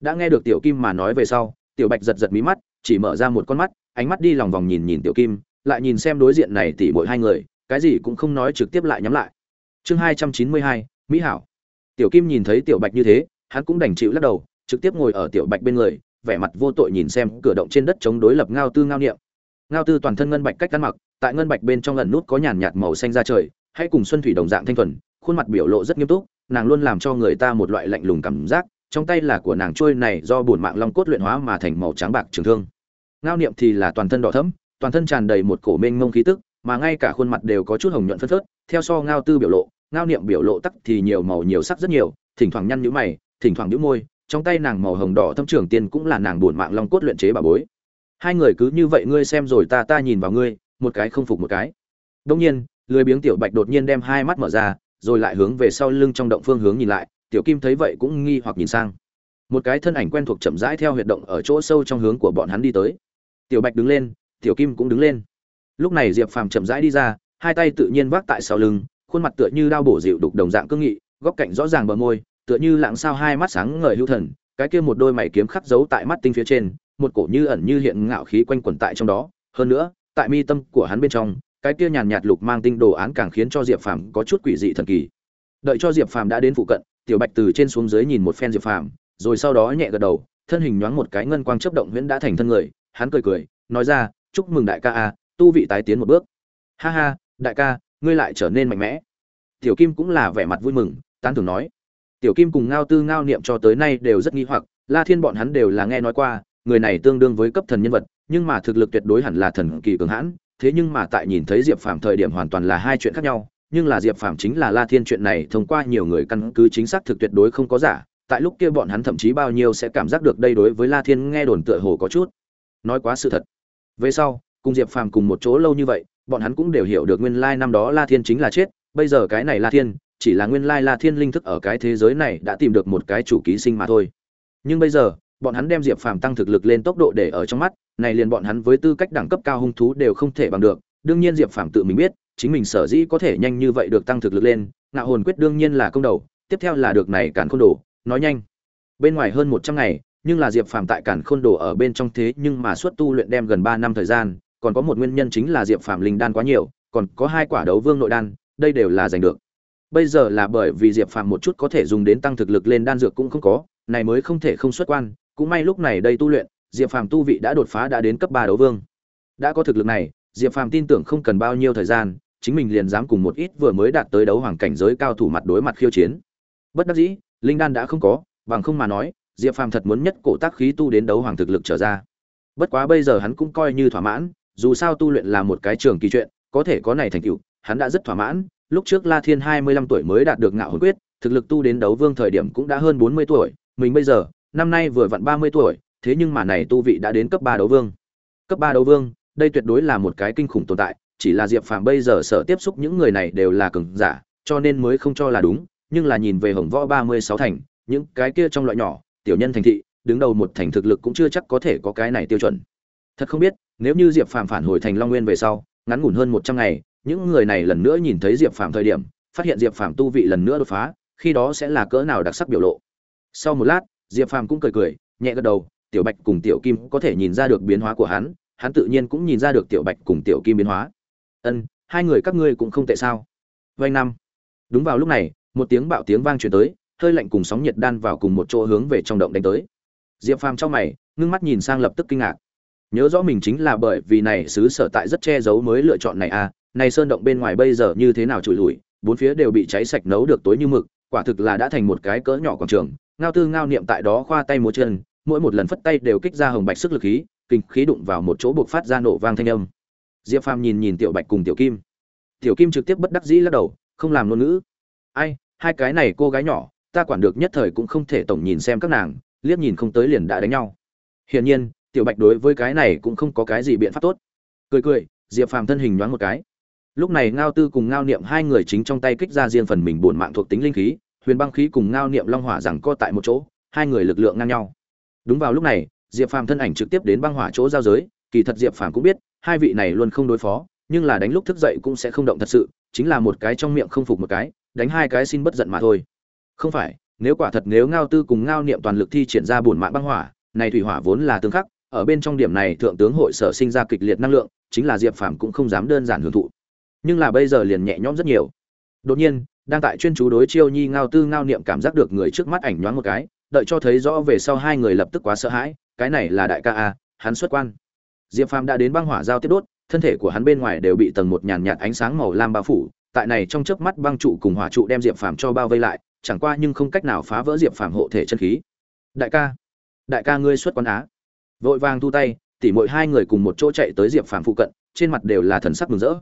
Đã nghe được tiểu kim mà nói về sau, tiểu bạch giật giật mí mắt, chỉ mở ra một con mắt, ánh mắt đi lòng vòng nhìn nhìn tiểu kim, lại nhìn xem đối diện này tỉ mỗi hai người, cái gì cũng không nói trực tiếp lại nhắm lại. Chương hai trăm chín mươi hai, mỹ hảo. Tiểu kim nhìn thấy tiểu bạch như thế, hắn cũng đành chịu lắc đầu, trực tiếp ngồi ở tiểu bạch bên người vẻ mặt vô tội nhìn xem cửa động trên đất chống đối lập ngao tư ngao niệm. Ngao tư toàn thân ngân bạch cách ăn mặc, tại ngân bạch bên trong lần nút có nhàn nhạt màu xanh ra trời, hay cùng xuân thủy đồng dạng thanh thuần, khuôn mặt biểu lộ rất nghiêm túc, nàng luôn làm cho người ta một loại lạnh lùng cảm giác, trong tay là của nàng trôi này do bổn mạng long cốt luyện hóa mà thành màu trắng bạc trường thương. Ngao niệm thì là toàn thân đỏ thẫm, toàn thân tràn đầy một cổ mênh mông khí tức, mà ngay cả khuôn mặt đều có chút hồng nhuận phất phớt, theo so ngao tư biểu lộ, ngao niệm biểu lộ tắc thì nhiều màu nhiều sắc rất nhiều, thỉnh thoảng nhăn nhũ mày, thỉnh thoảng nhũ môi trong tay nàng màu hồng đỏ thâm trưởng tiên cũng là nàng buồn mạng long cốt luyện chế bà bối. Hai người cứ như vậy ngươi xem rồi ta ta nhìn vào ngươi, một cái không phục một cái. Đông nhiên, lười biếng tiểu bạch đột nhiên đem hai mắt mở ra, rồi lại hướng về sau lưng trong động phương hướng nhìn lại, tiểu kim thấy vậy cũng nghi hoặc nhìn sang. Một cái thân ảnh quen thuộc chậm rãi theo huyệt động ở chỗ sâu trong hướng của bọn hắn đi tới. Tiểu bạch đứng lên, tiểu kim cũng đứng lên. Lúc này diệp phàm chậm rãi đi ra, hai tay tự nhiên vác tại sau lưng, khuôn mặt tựa như đao bổ dịu đục đồng dạng cương nghị, góc cạnh rõ ràng bờ môi tựa như lạng sao hai mắt sáng ngời hữu thần, cái kia một đôi mày kiếm khắc dấu tại mắt tinh phía trên, một cổ như ẩn như hiện ngạo khí quanh quẩn tại trong đó. Hơn nữa, tại mi tâm của hắn bên trong, cái kia nhàn nhạt lục mang tinh đồ án càng khiến cho diệp phàm có chút quỷ dị thần kỳ. Đợi cho diệp phàm đã đến phụ cận, tiểu bạch từ trên xuống dưới nhìn một phen diệp phàm, rồi sau đó nhẹ gật đầu, thân hình nhoáng một cái ngân quang chấp động huyễn đã thành thân người, hắn cười cười, nói ra, chúc mừng đại ca a, tu vị tái tiến một bước. Ha ha, đại ca, ngươi lại trở nên mạnh mẽ. Tiểu kim cũng là vẻ mặt vui mừng, tán thưởng nói tiểu kim cùng ngao tư ngao niệm cho tới nay đều rất nghi hoặc, la thiên bọn hắn đều là nghe nói qua, người này tương đương với cấp thần nhân vật, nhưng mà thực lực tuyệt đối hẳn là thần kỳ cường hãn, thế nhưng mà tại nhìn thấy diệp phàm thời điểm hoàn toàn là hai chuyện khác nhau, nhưng là diệp phàm chính là la thiên chuyện này thông qua nhiều người căn cứ chính xác thực tuyệt đối không có giả, tại lúc kia bọn hắn thậm chí bao nhiêu sẽ cảm giác được đây đối với la thiên nghe đồn tựa hồ có chút. Nói quá sự thật. Về sau, cùng diệp phàm cùng một chỗ lâu như vậy, bọn hắn cũng đều hiểu được nguyên lai năm đó la thiên chính là chết, bây giờ cái này la thiên chỉ là nguyên lai la thiên linh thức ở cái thế giới này đã tìm được một cái chủ ký sinh mà thôi. Nhưng bây giờ, bọn hắn đem diệp phàm tăng thực lực lên tốc độ để ở trong mắt, này liền bọn hắn với tư cách đẳng cấp cao hung thú đều không thể bằng được. Đương nhiên diệp phàm tự mình biết, chính mình sở dĩ có thể nhanh như vậy được tăng thực lực lên, ngạo hồn quyết đương nhiên là công đầu, tiếp theo là được này cản khôn đồ, nói nhanh. Bên ngoài hơn một trăm ngày, nhưng là diệp phàm tại cản khôn đồ ở bên trong thế nhưng mà suốt tu luyện đem gần ba năm thời gian, còn có một nguyên nhân chính là diệp phàm linh đan quá nhiều, còn có hai quả đấu vương nội đan, đây đều là giành được bây giờ là bởi vì diệp phàm một chút có thể dùng đến tăng thực lực lên đan dược cũng không có, này mới không thể không xuất quan, cũng may lúc này đây tu luyện, diệp phàm tu vị đã đột phá đã đến cấp ba đấu vương. Đã có thực lực này, diệp phàm tin tưởng không cần bao nhiêu thời gian, chính mình liền dám cùng một ít vừa mới đạt tới đấu hoàng cảnh giới cao thủ mặt đối mặt khiêu chiến. Bất đắc dĩ, linh đan đã không có, bằng không mà nói, diệp phàm thật muốn nhất cổ tác khí tu đến đấu hoàng thực lực trở ra. Bất quá bây giờ hắn cũng coi như thỏa mãn, dù sao tu luyện là một cái trường kỳ chuyện, có thể có này thành tựu, hắn đã rất thỏa mãn lúc trước la thiên hai mươi lăm tuổi mới đạt được ngạo hồn quyết, thực lực tu đến đấu vương thời điểm cũng đã hơn bốn mươi tuổi, mình bây giờ, năm nay vừa vặn ba mươi tuổi, thế nhưng mà này tu vị đã đến cấp ba đấu vương. Cấp ba đấu vương, đây tuyệt đối là một cái kinh khủng tồn tại, chỉ là diệp phàm bây giờ sợ tiếp xúc những người này đều là cường giả, cho nên mới không cho là đúng, nhưng là nhìn về hồng võ ba mươi sáu thành, những cái kia trong loại nhỏ, tiểu nhân thành thị, đứng đầu một thành thực lực cũng chưa chắc có thể có cái này tiêu chuẩn. Thật không biết, nếu như diệp phàm phản hồi thành long nguyên về sau, ngắn ngủn hơn một trăm ngày những người này lần nữa nhìn thấy diệp phàm thời điểm, phát hiện diệp phàm tu vị lần nữa đột phá, khi đó sẽ là cỡ nào đặc sắc biểu lộ. Sau một lát, diệp phàm cũng cười cười, nhẹ gật đầu, tiểu bạch cùng tiểu kim có thể nhìn ra được biến hóa của hắn hắn tự nhiên cũng nhìn ra được tiểu bạch cùng tiểu kim biến hóa. Ân, hai người các ngươi cũng không tệ sao? Vanh năm. Đúng vào lúc này, một tiếng bạo tiếng vang truyền tới, hơi lạnh cùng sóng nhiệt đan vào cùng một chỗ hướng về trong động đánh tới. Diệp phàm trong mày, ngưng mắt nhìn sang lập tức kinh ngạc. Nhớ rõ mình chính là bởi vì này xứ sở tại rất che giấu mới lựa chọn này à này sơn động bên ngoài bây giờ như thế nào trụi lùi, bốn phía đều bị cháy sạch nấu được tối như mực, quả thực là đã thành một cái cỡ nhỏ quảng trường. Ngao tư ngao niệm tại đó khoa tay múa chân, mỗi một lần phất tay đều kích ra hồng bạch sức lực khí, kinh khí đụng vào một chỗ buộc phát ra nổ vang thanh âm. Diệp phàm nhìn nhìn tiểu bạch cùng tiểu kim. Tiểu kim trực tiếp bất đắc dĩ lắc đầu, không làm ngôn ngữ. Ai, hai cái này cô gái nhỏ, ta quản được nhất thời cũng không thể tổng nhìn xem các nàng, liếc nhìn không tới liền đã đánh nhau. Hiển nhiên, tiểu bạch đối với cái này cũng không có cái gì biện pháp tốt. Cười cười, diệp phàm thân hình nhoáng một cái lúc này ngao tư cùng ngao niệm hai người chính trong tay kích ra riêng phần mình bổn mạng thuộc tính linh khí, huyền băng khí cùng ngao niệm long hỏa rằng co tại một chỗ, hai người lực lượng ngang nhau. Đúng vào lúc này, diệp phàm thân ảnh trực tiếp đến băng hỏa chỗ giao giới, kỳ thật diệp phàm cũng biết, hai vị này luôn không đối phó, nhưng là đánh lúc thức dậy cũng sẽ không động thật sự, chính là một cái trong miệng không phục một cái, đánh hai cái xin bất giận mà thôi. Không phải, nếu quả thật nếu ngao tư cùng ngao niệm toàn lực thi triển ra bổn mạng băng hỏa, này thủy hỏa vốn là tương khắc, ở bên trong điểm này thượng tướng hội sở sinh ra kịch liệt năng lượng, chính là diệp phàm cũng không dám đơn giản hưởng thụ nhưng là bây giờ liền nhẹ nhõm rất nhiều. Đột nhiên, đang tại chuyên chú đối chiêu nhi ngao tư ngao niệm cảm giác được người trước mắt ảnh nhoáng một cái, đợi cho thấy rõ về sau hai người lập tức quá sợ hãi, cái này là đại ca a, hắn xuất quan. Diệp phàm đã đến băng hỏa giao tiếp đốt, thân thể của hắn bên ngoài đều bị tầng một nhàn nhạt ánh sáng màu lam bao phủ, tại này trong chớp mắt băng trụ cùng hỏa trụ đem diệp phàm cho bao vây lại, chẳng qua nhưng không cách nào phá vỡ diệp phàm hộ thể chân khí. Đại ca đại ca ngươi xuất quan á. Vội vàng thu tay, tỉ mỗi hai người cùng một chỗ chạy tới diệp phàm phụ cận, trên mặt đều là thần sắc mừng rỡ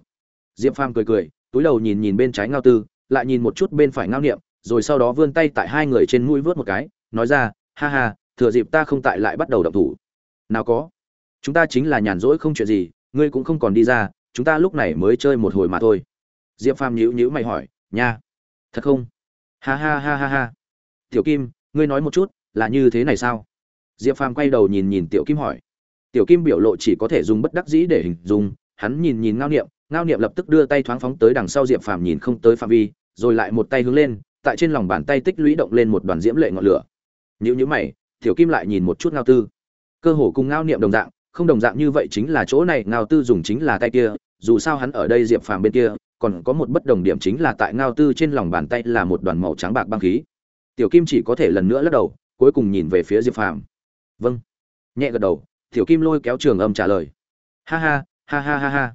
diệp phàm cười cười, túi đầu nhìn nhìn bên trái ngao tư, lại nhìn một chút bên phải ngao niệm, rồi sau đó vươn tay tại hai người trên mũi vớt một cái, nói ra, ha ha, thừa dịp ta không tại lại bắt đầu động thủ. Nào có, chúng ta chính là nhàn rỗi không chuyện gì, ngươi cũng không còn đi ra, chúng ta lúc này mới chơi một hồi mà thôi. Diệp phàm nhíu nhíu mày hỏi, nha, thật không? Ha ha ha ha ha. Tiểu kim, ngươi nói một chút, là như thế này sao? Diệp phàm quay đầu nhìn nhìn tiểu kim hỏi. Tiểu kim biểu lộ chỉ có thể dùng bất đắc dĩ để hình dung, hắn nhìn nhìn ngao niệm ngao niệm lập tức đưa tay thoáng phóng tới đằng sau diệp phàm nhìn không tới phạm vi, rồi lại một tay hướng lên, tại trên lòng bàn tay tích lũy động lên một đoàn diễm lệ ngọn lửa. Nhữ nhữ mày, tiểu kim lại nhìn một chút ngao tư. Cơ hồ cùng ngao niệm đồng dạng, không đồng dạng như vậy chính là chỗ này, ngao tư dùng chính là tay kia, dù sao hắn ở đây diệp phàm bên kia, còn có một bất đồng điểm chính là tại ngao tư trên lòng bàn tay là một đoàn màu trắng bạc băng khí. Tiểu kim chỉ có thể lần nữa lắc đầu, cuối cùng nhìn về phía diệp phàm. Vâng. Nhẹ gật đầu, tiểu kim lôi kéo trường âm trả lời. Ha ha ha ha ha ha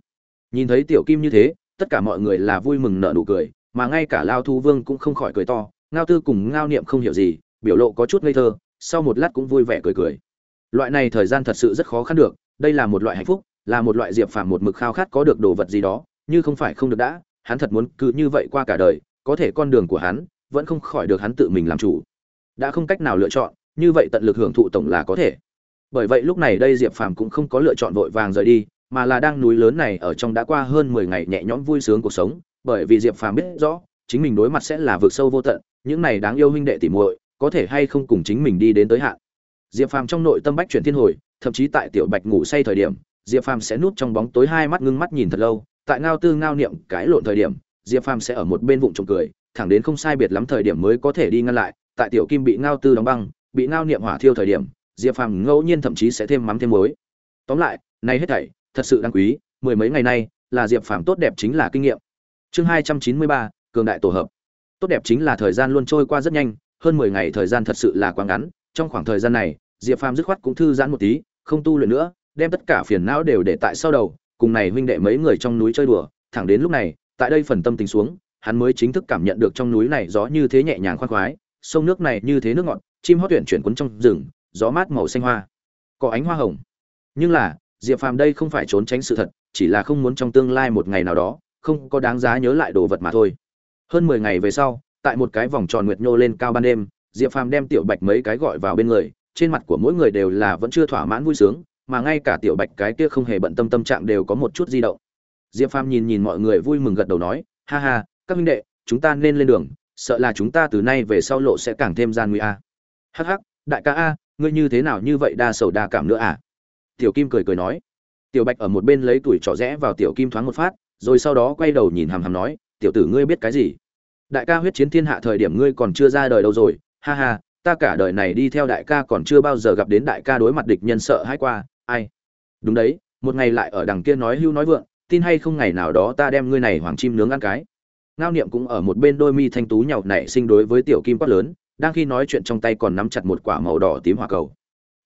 nhìn thấy tiểu kim như thế, tất cả mọi người là vui mừng nở nụ cười, mà ngay cả lao thu vương cũng không khỏi cười to, ngao tư cùng ngao niệm không hiểu gì, biểu lộ có chút ngây thơ, sau một lát cũng vui vẻ cười cười. Loại này thời gian thật sự rất khó khăn được, đây là một loại hạnh phúc, là một loại diệp phàm một mực khao khát có được đồ vật gì đó, như không phải không được đã, hắn thật muốn cứ như vậy qua cả đời, có thể con đường của hắn vẫn không khỏi được hắn tự mình làm chủ. Đã không cách nào lựa chọn, như vậy tận lực hưởng thụ tổng là có thể. Bởi vậy lúc này đây diệp phàm cũng không có lựa chọn vội vàng rời đi mà là đang núi lớn này ở trong đã qua hơn mười ngày nhẹ nhõm vui sướng cuộc sống, bởi vì diệp phàm biết rõ, chính mình đối mặt sẽ là vực sâu vô tận, những này đáng yêu huynh đệ tỉ muội có thể hay không cùng chính mình đi đến tới hạn. Diệp phàm trong nội tâm bách chuyển thiên hồi, thậm chí tại tiểu bạch ngủ say thời điểm, diệp phàm sẽ núp trong bóng tối hai mắt ngưng mắt nhìn thật lâu, tại ngao tư ngao niệm cái lộn thời điểm, diệp phàm sẽ ở một bên vụng trộm cười, thẳng đến không sai biệt lắm thời điểm mới có thể đi ngăn lại, tại tiểu kim bị ngao tư đóng băng, bị ngao niệm hỏa thiêu thời điểm, diệp phàm ngẫu nhiên thậm chí sẽ thêm mắm thêm muối. Tóm lại, này hết thảy thật sự đáng quý, mười mấy ngày nay, là diệp phàm tốt đẹp chính là kinh nghiệm. Chương hai trăm chín mươi ba, cường đại tổ hợp. Tốt đẹp chính là thời gian luôn trôi qua rất nhanh, hơn mười ngày thời gian thật sự là quá ngắn. Trong khoảng thời gian này, diệp phàm dứt khoát cũng thư giãn một tí, không tu luyện nữa, đem tất cả phiền não đều để tại sau đầu, cùng này huynh đệ mấy người trong núi chơi đùa. Thẳng đến lúc này, tại đây phần tâm tình xuống, hắn mới chính thức cảm nhận được trong núi này gió như thế nhẹ nhàng khoan khoái, sông nước này như thế nước ngọt, chim hót tuyển chuyển cuốn trong rừng, gió mát màu xanh hoa. Có ánh hoa hồng. Nhưng là diệp phàm đây không phải trốn tránh sự thật, chỉ là không muốn trong tương lai một ngày nào đó, không có đáng giá nhớ lại đồ vật mà thôi. Hơn mười ngày về sau, tại một cái vòng tròn nguyệt nhô lên cao ban đêm, diệp phàm đem tiểu bạch mấy cái gọi vào bên người, trên mặt của mỗi người đều là vẫn chưa thỏa mãn vui sướng, mà ngay cả tiểu bạch cái kia không hề bận tâm tâm trạng đều có một chút di động. Diệp phàm nhìn nhìn mọi người vui mừng gật đầu nói, ha ha, các huynh đệ, chúng ta nên lên đường, sợ là chúng ta từ nay về sau lộ sẽ càng thêm gian nguy a. Hắc hắc, đại ca a, ngươi như thế nào như vậy đa sầu đa cảm nữa à? Tiểu kim cười cười nói. Tiểu bạch ở một bên lấy tuổi trỏ rẽ vào tiểu kim thoáng một phát, rồi sau đó quay đầu nhìn hàm hàm nói, tiểu tử ngươi biết cái gì? Đại ca huyết chiến thiên hạ thời điểm ngươi còn chưa ra đời đâu rồi. Ha ha, ta cả đời này đi theo đại ca còn chưa bao giờ gặp đến đại ca đối mặt địch nhân sợ hãi qua. Ai? Đúng đấy, một ngày lại ở đằng kia nói hưu nói vượng, tin hay không ngày nào đó ta đem ngươi này hoàng chim nướng ăn cái. Ngao niệm cũng ở một bên đôi mi thanh tú nhậu nảy sinh đối với tiểu kim quát lớn, đang khi nói chuyện trong tay còn nắm chặt một quả màu đỏ tím hỏa cầu.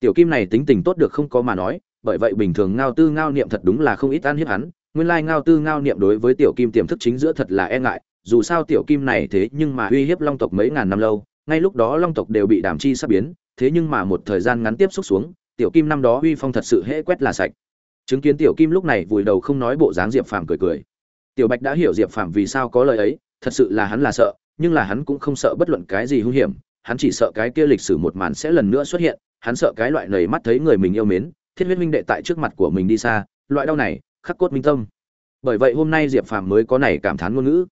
Tiểu kim này tính tình tốt được không có mà nói bởi vậy bình thường ngao tư ngao niệm thật đúng là không ít ăn hiếp hắn, nguyên lai ngao tư ngao niệm đối với tiểu kim tiềm thức chính giữa thật là e ngại, dù sao tiểu kim này thế nhưng mà uy hiếp long tộc mấy ngàn năm lâu, ngay lúc đó long tộc đều bị đàm chi sắp biến, thế nhưng mà một thời gian ngắn tiếp xúc xuống, tiểu kim năm đó uy phong thật sự hễ quét là sạch. Chứng kiến tiểu kim lúc này vùi đầu không nói bộ dáng diệp phàm cười cười. Tiểu bạch đã hiểu diệp phàm vì sao có lời ấy, thật sự là hắn là sợ, nhưng là hắn cũng không sợ bất luận cái gì hung hiểm, hắn chỉ sợ cái kia lịch sử một màn sẽ lần nữa xuất hiện, hắn sợ cái loại nầy mắt thấy người mình yêu mến thiết huyết minh đệ tại trước mặt của mình đi xa, loại đau này, khắc cốt minh tâm. Bởi vậy hôm nay diệp phàm mới có này cảm thán ngôn ngữ.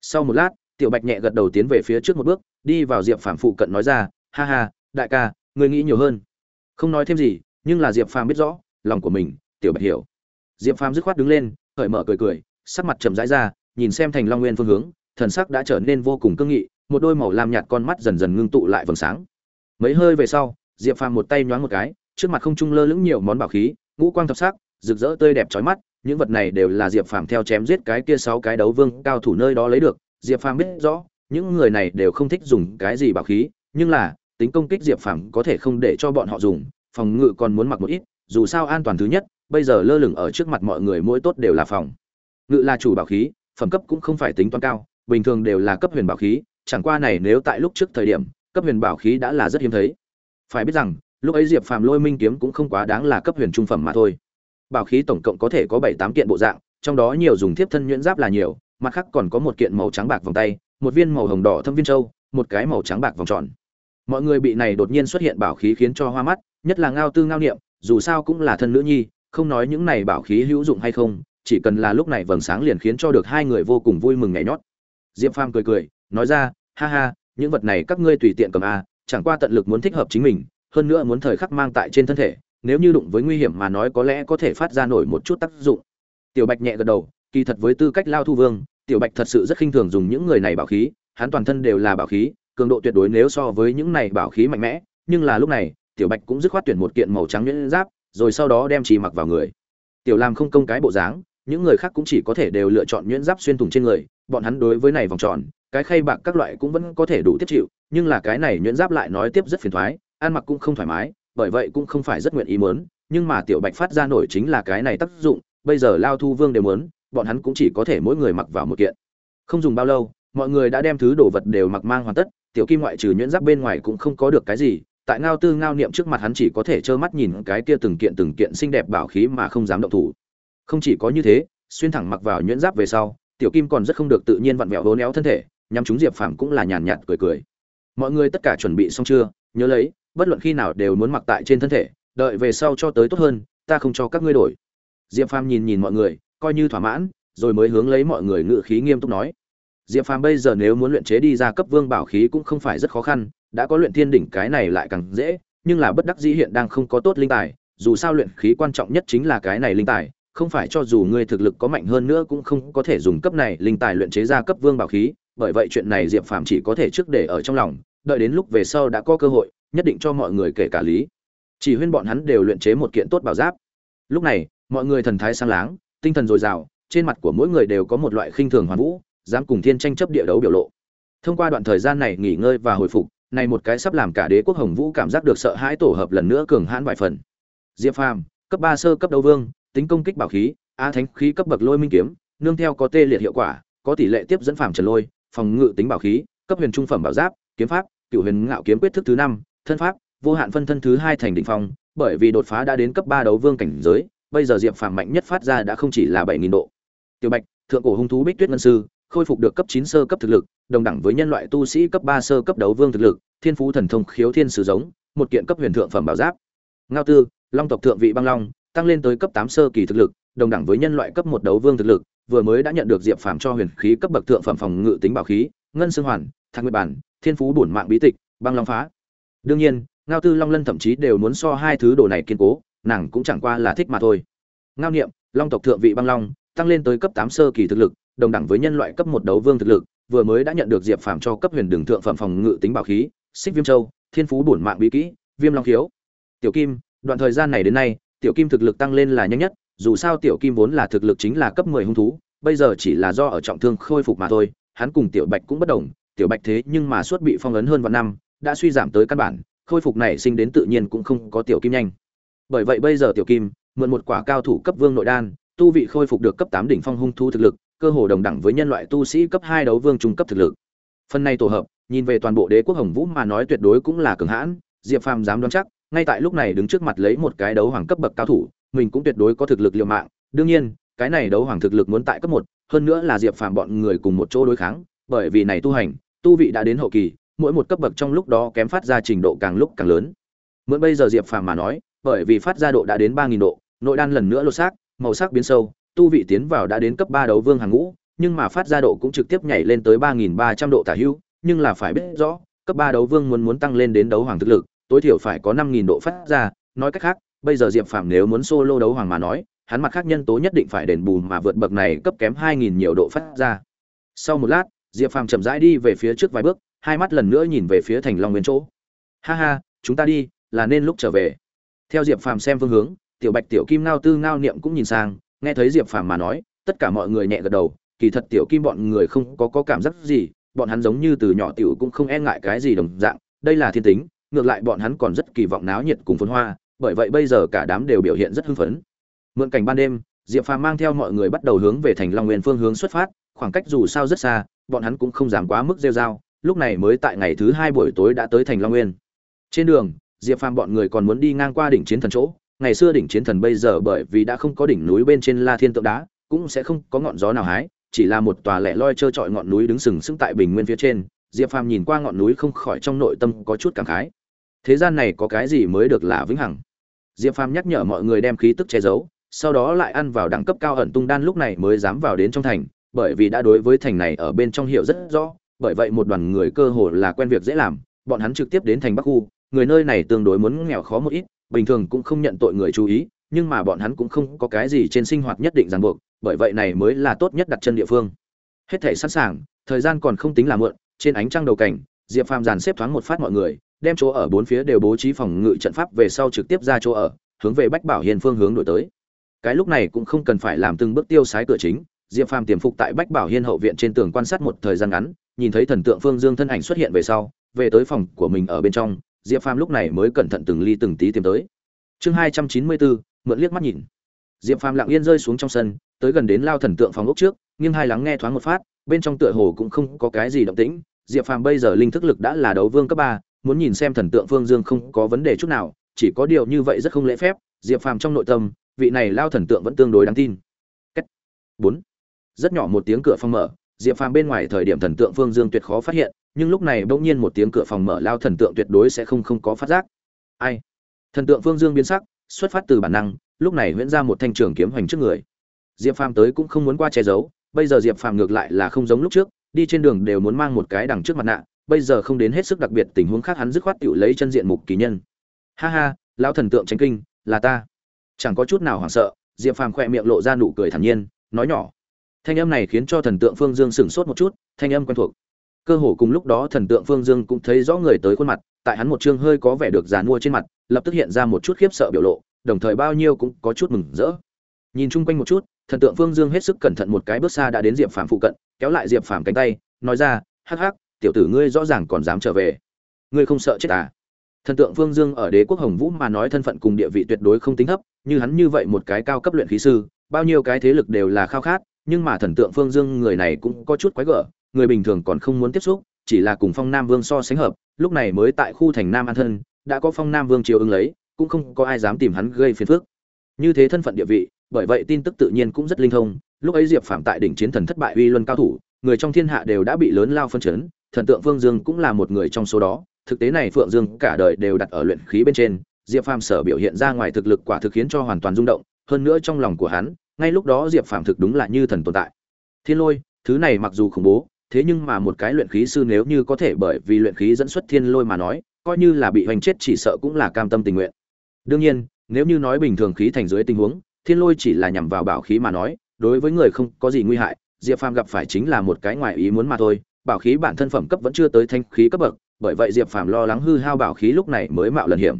Sau một lát, tiểu bạch nhẹ gật đầu tiến về phía trước một bước, đi vào diệp phàm phụ cận nói ra, ha ha, đại ca người nghĩ nhiều hơn. Không nói thêm gì, nhưng là diệp phàm biết rõ, lòng của mình, tiểu bạch hiểu. Diệp phàm dứt khoát đứng lên khởi mở cười cười, sắc mặt chầm rãi ra, nhìn xem thành long nguyên phương hướng, thần sắc đã trở nên vô cùng cương nghị, một đôi màu lam nhạt con mắt dần dần ngưng tụ lại vầng sáng. Mấy hơi về sau, diệp phàm một tay nhoáng một cái trước mặt không trung lơ lửng nhiều món bảo khí, ngũ quang thập sắc, rực rỡ tươi đẹp chói mắt, những vật này đều là diệp phàm theo chém giết cái kia sáu cái đấu vương cao thủ nơi đó lấy được. Diệp phàm biết rõ, những người này đều không thích dùng cái gì bảo khí, nhưng là, tính công kích diệp phàm có thể không để cho bọn họ dùng, phòng ngự còn muốn mặc một ít, dù sao an toàn thứ nhất, bây giờ lơ lửng ở trước mặt mọi người mỗi tốt đều là phòng. Ngự là chủ bảo khí, phẩm cấp cũng không phải tính toán cao, bình thường đều là cấp huyền bảo khí, chẳng qua này nếu tại lúc trước thời điểm, cấp huyền bảo khí đã là rất hiếm thấy. Phải biết rằng lúc ấy diệp phàm lôi minh kiếm cũng không quá đáng là cấp huyền trung phẩm mà thôi. Bảo khí tổng cộng có thể có bảy tám kiện bộ dạng, trong đó nhiều dùng thiếp thân nhuyễn giáp là nhiều, mặt khác còn có một kiện màu trắng bạc vòng tay, một viên màu hồng đỏ thâm viên châu, một cái màu trắng bạc vòng tròn. Mọi người bị này đột nhiên xuất hiện bảo khí khiến cho hoa mắt, nhất là ngao tư ngao niệm, dù sao cũng là thân nữ nhi, không nói những này bảo khí hữu dụng hay không, chỉ cần là lúc này vầng sáng liền khiến cho được hai người vô cùng vui mừng nhảy nhót. Diệp phàm cười cười, nói ra, ha ha, những vật này các ngươi tùy tiện cầm a chẳng qua tận lực muốn thích hợp chính mình hơn nữa muốn thời khắc mang tại trên thân thể, nếu như đụng với nguy hiểm mà nói có lẽ có thể phát ra nổi một chút tác dụng. Tiểu bạch nhẹ gật đầu, kỳ thật với tư cách lao thu vương, tiểu bạch thật sự rất khinh thường dùng những người này bảo khí, hắn toàn thân đều là bảo khí, cường độ tuyệt đối nếu so với những này bảo khí mạnh mẽ, nhưng là lúc này, tiểu bạch cũng dứt khoát tuyển một kiện màu trắng nhuyễn giáp, rồi sau đó đem chỉ mặc vào người. Tiểu làm không công cái bộ dáng, những người khác cũng chỉ có thể đều lựa chọn nhuyễn giáp xuyên thủng trên người, bọn hắn đối với này vòng tròn, cái khay bạc các loại cũng vẫn có thể đủ tiếp chịu, nhưng là cái này nhuyễn giáp lại nói tiếp rất phiền thoái ăn mặc cũng không thoải mái, bởi vậy cũng không phải rất nguyện ý muốn, nhưng mà tiểu bạch phát ra nổi chính là cái này tác dụng, bây giờ lao thu vương đều muốn, bọn hắn cũng chỉ có thể mỗi người mặc vào một kiện. Không dùng bao lâu, mọi người đã đem thứ đồ vật đều mặc mang hoàn tất, tiểu kim ngoại trừ nhuyễn giáp bên ngoài cũng không có được cái gì, tại ngao tư ngao niệm trước mặt hắn chỉ có thể trơ mắt nhìn cái kia từng kiện từng kiện xinh đẹp bảo khí mà không dám động thủ. Không chỉ có như thế, xuyên thẳng mặc vào nhuyễn giáp về sau, tiểu kim còn rất không được tự nhiên vặn vẹo hố néo thân thể nhằm chúng diệp phàm cũng là nhàn nhạt cười cười. Mọi người tất cả chuẩn bị xong chưa? Nhớ lấy bất luận khi nào đều muốn mặc tại trên thân thể, đợi về sau cho tới tốt hơn, ta không cho các ngươi đổi. Diệp phàm nhìn nhìn mọi người, coi như thỏa mãn, rồi mới hướng lấy mọi người ngự khí nghiêm túc nói. Diệp phàm bây giờ nếu muốn luyện chế đi ra cấp vương bảo khí cũng không phải rất khó khăn, đã có luyện thiên đỉnh cái này lại càng dễ, nhưng là bất đắc dĩ hiện đang không có tốt linh tài, dù sao luyện khí quan trọng nhất chính là cái này linh tài, không phải cho dù ngươi thực lực có mạnh hơn nữa cũng không có thể dùng cấp này linh tài luyện chế ra cấp vương bảo khí, bởi vậy chuyện này diệp phàm chỉ có thể trước để ở trong lòng, đợi đến lúc về sau đã có cơ hội nhất định cho mọi người kể cả lý. Chỉ huyên bọn hắn đều luyện chế một kiện tốt bảo giáp. Lúc này, mọi người thần thái sang láng, tinh thần dồi dào, trên mặt của mỗi người đều có một loại khinh thường hoàn vũ, dám cùng thiên tranh chấp địa đấu biểu lộ. Thông qua đoạn thời gian này nghỉ ngơi và hồi phục, này một cái sắp làm cả đế quốc hồng vũ cảm giác được sợ hãi tổ hợp lần nữa cường hãn vài phần. Diệp phàm, cấp ba sơ cấp đấu vương, tính công kích bảo khí a thánh khí cấp bậc lôi minh kiếm, nương theo có tê liệt hiệu quả, có tỷ lệ tiếp dẫn phàm trần lôi, phòng ngự tính bảo khí, cấp huyền trung phẩm bảo giáp, kiếm pháp, cựu huyền ngạo kiếm quyết thức thứ năm thân pháp, vô hạn phân thân thứ hai thành định phong, bởi vì đột phá đã đến cấp ba đấu vương cảnh giới, bây giờ diệp phàm mạnh nhất phát ra đã không chỉ là bảy nghìn độ. Tiểu bạch, thượng cổ hung thú bích tuyết ngân sư, khôi phục được cấp chín sơ cấp thực lực, đồng đẳng với nhân loại tu sĩ cấp ba sơ cấp đấu vương thực lực, thiên phú thần thông khiếu thiên sử giống, một kiện cấp huyền thượng phẩm bảo giáp. Ngao tư, long tộc thượng vị băng long, tăng lên tới cấp tám sơ kỳ thực lực, đồng đẳng với nhân loại cấp một đấu vương thực lực, vừa mới đã nhận được diệp phàm cho huyền khí cấp bậc thượng phẩm phòng ngự tính bảo khí, ngân xương hoàn, thạc nguyệt bản, thiên phú bổn mạng bí tịch, băng long phá đương nhiên, ngao tư long lân thậm chí đều muốn so hai thứ đồ này kiên cố, nàng cũng chẳng qua là thích mà thôi. Ngao niệm, long tộc thượng vị băng long, tăng lên tới cấp tám sơ kỳ thực lực, đồng đẳng với nhân loại cấp một đấu vương thực lực, vừa mới đã nhận được diệp phàm cho cấp huyền đường thượng phẩm phòng ngự tính bảo khí, xích viêm châu, thiên phú bổn mạng bí kỹ, viêm long khiếu. Tiểu kim, đoạn thời gian này đến nay, tiểu kim thực lực tăng lên là nhanh nhất, dù sao tiểu kim vốn là thực lực chính là cấp mười hung thú, bây giờ chỉ là do ở trọng thương khôi phục mà thôi, hắn cùng tiểu bạch cũng bất đồng, tiểu bạch thế nhưng mà suốt bị phong ấn hơn vạn năm đã suy giảm tới căn bản, khôi phục này sinh đến tự nhiên cũng không có tiểu kim nhanh. Bởi vậy bây giờ tiểu kim, mượn một quả cao thủ cấp vương nội đan, tu vị khôi phục được cấp tám đỉnh phong hung thu thực lực, cơ hồ đồng đẳng với nhân loại tu sĩ cấp hai đấu vương trung cấp thực lực. Phần này tổ hợp, nhìn về toàn bộ đế quốc hồng vũ mà nói tuyệt đối cũng là cường hãn, diệp phàm dám đoán chắc, ngay tại lúc này đứng trước mặt lấy một cái đấu hoàng cấp bậc cao thủ, mình cũng tuyệt đối có thực lực liều mạng. Đương nhiên, cái này đấu hoàng thực lực muốn tại cấp một, hơn nữa là diệp phàm bọn người cùng một chỗ đối kháng, bởi vì này tu hành, tu vị đã đến hậu kỳ mỗi một cấp bậc trong lúc đó kém phát ra trình độ càng lúc càng lớn. Mượn bây giờ diệp phàm mà nói, bởi vì phát ra độ đã đến ba nghìn độ, nội đan lần nữa lột xác, màu sắc biến sâu, tu vị tiến vào đã đến cấp ba đấu vương hàng ngũ, nhưng mà phát ra độ cũng trực tiếp nhảy lên tới ba nghìn ba trăm độ tả hữu, nhưng là phải biết rõ, cấp ba đấu vương muốn muốn tăng lên đến đấu hoàng thực lực, tối thiểu phải có năm nghìn độ phát ra, nói cách khác, bây giờ diệp phàm nếu muốn solo đấu hoàng mà nói, hắn mặt khác nhân tố nhất định phải đền bù mà vượt bậc này cấp kém hai nghìn nhiều độ phát ra. Sau một lát, diệp phàm chậm rãi đi về phía trước vài bước hai mắt lần nữa nhìn về phía thành long nguyên chỗ. Ha ha chúng ta đi là nên lúc trở về. Theo diệp phàm xem phương hướng tiểu bạch tiểu kim ngao tư ngao niệm cũng nhìn sang nghe thấy diệp phàm mà nói tất cả mọi người nhẹ gật đầu kỳ thật tiểu kim bọn người không có, có cảm giác gì bọn hắn giống như từ nhỏ tiểu cũng không e ngại cái gì đồng dạng đây là thiên tính ngược lại bọn hắn còn rất kỳ vọng náo nhiệt cùng phấn hoa bởi vậy bây giờ cả đám đều biểu hiện rất hưng phấn. Mượn cảnh ban đêm diệp phàm mang theo mọi người bắt đầu hướng về thành long nguyên phương hướng xuất phát khoảng cách dù sao rất xa bọn hắn cũng không dám quá mức rêu rao lúc này mới tại ngày thứ hai buổi tối đã tới thành long nguyên. Trên đường, diệp phàm bọn người còn muốn đi ngang qua đỉnh chiến thần chỗ. Ngày xưa đỉnh chiến thần bây giờ bởi vì đã không có đỉnh núi bên trên la thiên tượng đá, cũng sẽ không có ngọn gió nào hái, chỉ là một tòa lẻ loi trơ trọi ngọn núi đứng sừng sững tại bình nguyên phía trên. Diệp phàm nhìn qua ngọn núi không khỏi trong nội tâm có chút cảm khái. Thế gian này có cái gì mới được là vĩnh hằng? Diệp phàm nhắc nhở mọi người đem khí tức che giấu, sau đó lại ăn vào đẳng cấp cao ẩn tung đan lúc này mới dám vào đến trong thành, bởi vì đã đối với thành này ở bên trong hiểu rất rõ bởi vậy một đoàn người cơ hồ là quen việc dễ làm, bọn hắn trực tiếp đến thành bắc khu, người nơi này tương đối muốn nghèo khó một ít, bình thường cũng không nhận tội người chú ý, nhưng mà bọn hắn cũng không có cái gì trên sinh hoạt nhất định ràng buộc, bởi vậy này mới là tốt nhất đặt chân địa phương. Hết thể sẵn sàng, thời gian còn không tính là muộn, trên ánh trăng đầu cảnh, diệp phàm dàn xếp thoáng một phát mọi người, đem chỗ ở bốn phía đều bố trí phòng ngự trận pháp về sau trực tiếp ra chỗ ở, hướng về bách bảo hiền phương hướng đổi tới. Cái lúc này cũng không cần phải làm từng bước tiêu sái cửa chính, diệp phàm tiềm phục tại bách bảo hiên hậu viện trên tường quan sát một thời gian ngắn nhìn thấy thần tượng phương dương thân ảnh xuất hiện về sau, về tới phòng của mình ở bên trong, diệp phàm lúc này mới cẩn thận từng ly từng tí tìm tới. Chương hai trăm chín mươi bốn, mượn liếc mắt nhìn. Diệp phàm lặng yên rơi xuống trong sân, tới gần đến lao thần tượng phòng ốc trước, nghiêng hai lắng nghe thoáng một phát, bên trong tựa hồ cũng không có cái gì động tĩnh. Diệp phàm bây giờ linh thức lực đã là đấu vương cấp ba, muốn nhìn xem thần tượng phương dương không có vấn đề chút nào, chỉ có điều như vậy rất không lễ phép, diệp phàm trong nội tâm, vị này lao thần tượng vẫn tương đối đáng tin. Cách bốn. Rất nhỏ một tiếng cửa phòng mở diệp phàm bên ngoài thời điểm thần tượng phương dương tuyệt khó phát hiện, nhưng lúc này bỗng nhiên một tiếng cửa phòng mở lao thần tượng tuyệt đối sẽ không không có phát giác. Ai? Thần tượng phương dương biến sắc, xuất phát từ bản năng, lúc này huyễn ra một thanh trường kiếm hoành trước người. Diệp phàm tới cũng không muốn qua che giấu, bây giờ diệp phàm ngược lại là không giống lúc trước, đi trên đường đều muốn mang một cái đằng trước mặt nạ, bây giờ không đến hết sức đặc biệt tình huống khác hắn dứt khoát tự lấy chân diện mục kỳ nhân. Ha ha, lão thần tượng tranh kinh, là ta. Chẳng có chút nào hoảng sợ, diệp phàm khỏe miệng lộ ra nụ cười thản nhiên, nói nhỏ thanh âm này khiến cho thần tượng phương dương sửng sốt một chút, thanh âm quen thuộc. Cơ hồ cùng lúc đó thần tượng phương dương cũng thấy rõ người tới khuôn mặt, tại hắn một chương hơi có vẻ được dàn mua trên mặt, lập tức hiện ra một chút khiếp sợ biểu lộ, đồng thời bao nhiêu cũng có chút mừng rỡ. Nhìn chung quanh một chút, thần tượng phương dương hết sức cẩn thận một cái bước xa đã đến diệp phàm phụ cận, kéo lại diệp phàm cánh tay, nói ra, hắc hắc, tiểu tử ngươi rõ ràng còn dám trở về. Ngươi không sợ chết à? Thần tượng phương dương ở đế quốc hồng vũ mà nói thân phận cùng địa vị tuyệt đối không tính thấp, như hắn như vậy một cái cao cấp luyện khí sư, bao nhiêu cái thế lực đều là khao khát nhưng mà thần tượng phương dương người này cũng có chút quái gở, người bình thường còn không muốn tiếp xúc, chỉ là cùng phong nam vương so sánh hợp, lúc này mới tại khu thành nam an thân, đã có phong nam vương chiều ứng lấy, cũng không có ai dám tìm hắn gây phiền phức. Như thế thân phận địa vị, bởi vậy tin tức tự nhiên cũng rất linh thông, lúc ấy diệp phạm tại đỉnh chiến thần thất bại uy luân cao thủ, người trong thiên hạ đều đã bị lớn lao phân chấn, thần tượng phương dương cũng là một người trong số đó, thực tế này phượng dương cả đời đều đặt ở luyện khí bên trên, diệp phàm sở biểu hiện ra ngoài thực lực quả thực khiến cho hoàn toàn rung động, hơn nữa trong lòng của hắn ngay lúc đó diệp phàm thực đúng là như thần tồn tại. Thiên lôi, thứ này mặc dù khủng bố, thế nhưng mà một cái luyện khí sư nếu như có thể bởi vì luyện khí dẫn xuất thiên lôi mà nói, coi như là bị hoành chết chỉ sợ cũng là cam tâm tình nguyện. Đương nhiên, nếu như nói bình thường khí thành dưới tình huống, thiên lôi chỉ là nhằm vào bảo khí mà nói, đối với người không có gì nguy hại, diệp phàm gặp phải chính là một cái ngoài ý muốn mà thôi, bảo khí bản thân phẩm cấp vẫn chưa tới thanh khí cấp bậc, bởi vậy diệp phàm lo lắng hư hao bảo khí lúc này mới mạo lần hiểm.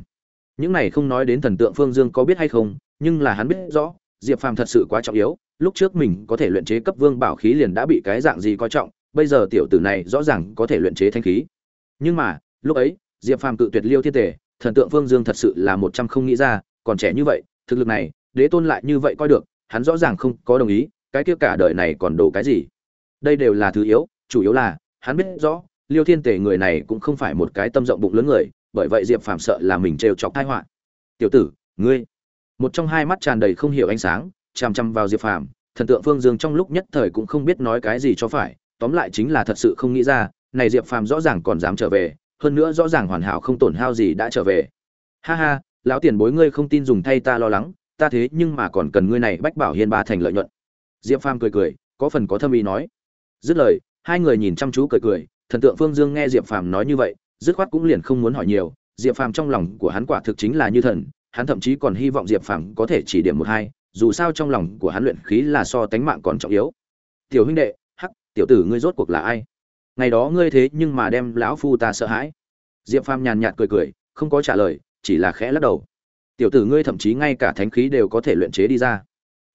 Những này không nói đến thần tượng phương dương có biết hay không, nhưng là hắn biết rõ diệp phàm thật sự quá trọng yếu, lúc trước mình có thể luyện chế cấp vương bảo khí liền đã bị cái dạng gì coi trọng, bây giờ tiểu tử này rõ ràng có thể luyện chế thanh khí. Nhưng mà, lúc ấy, diệp phàm cự tuyệt liêu thiên tề, thần tượng phương dương thật sự là một trăm không nghĩ ra, còn trẻ như vậy, thực lực này, đế tôn lại như vậy coi được, hắn rõ ràng không có đồng ý, cái kia cả đời này còn đổ cái gì. Đây đều là thứ yếu, chủ yếu là, hắn biết rõ, liêu thiên tề người này cũng không phải một cái tâm rộng bụng lớn người, bởi vậy diệp phàm sợ là mình trêu chọc tai họa. Tiểu tử, ngươi một trong hai mắt tràn đầy không hiểu ánh sáng, chằm chằm vào diệp phàm, thần tượng phương dương trong lúc nhất thời cũng không biết nói cái gì cho phải, tóm lại chính là thật sự không nghĩ ra, này diệp phàm rõ ràng còn dám trở về, hơn nữa rõ ràng hoàn hảo không tổn hao gì đã trở về. Ha ha, lão tiền bối ngươi không tin dùng thay ta lo lắng, ta thế nhưng mà còn cần ngươi này bách bảo hiên ba thành lợi nhuận. Diệp phàm cười cười, có phần có thâm ý nói. Dứt lời, hai người nhìn chăm chú cười cười, thần tượng phương dương nghe diệp phàm nói như vậy, dứt khoát cũng liền không muốn hỏi nhiều, diệp phàm trong lòng của hắn quả thực chính là như thần hắn thậm chí còn hy vọng diệp phàm có thể chỉ điểm một hai, dù sao trong lòng của hắn luyện khí là so tánh mạng còn trọng yếu. Tiểu huynh đệ, hắc, tiểu tử ngươi rốt cuộc là ai? Ngày đó ngươi thế nhưng mà đem lão phu ta sợ hãi. Diệp phàm nhàn nhạt cười cười, không có trả lời, chỉ là khẽ lắc đầu. Tiểu tử ngươi thậm chí ngay cả thánh khí đều có thể luyện chế đi ra.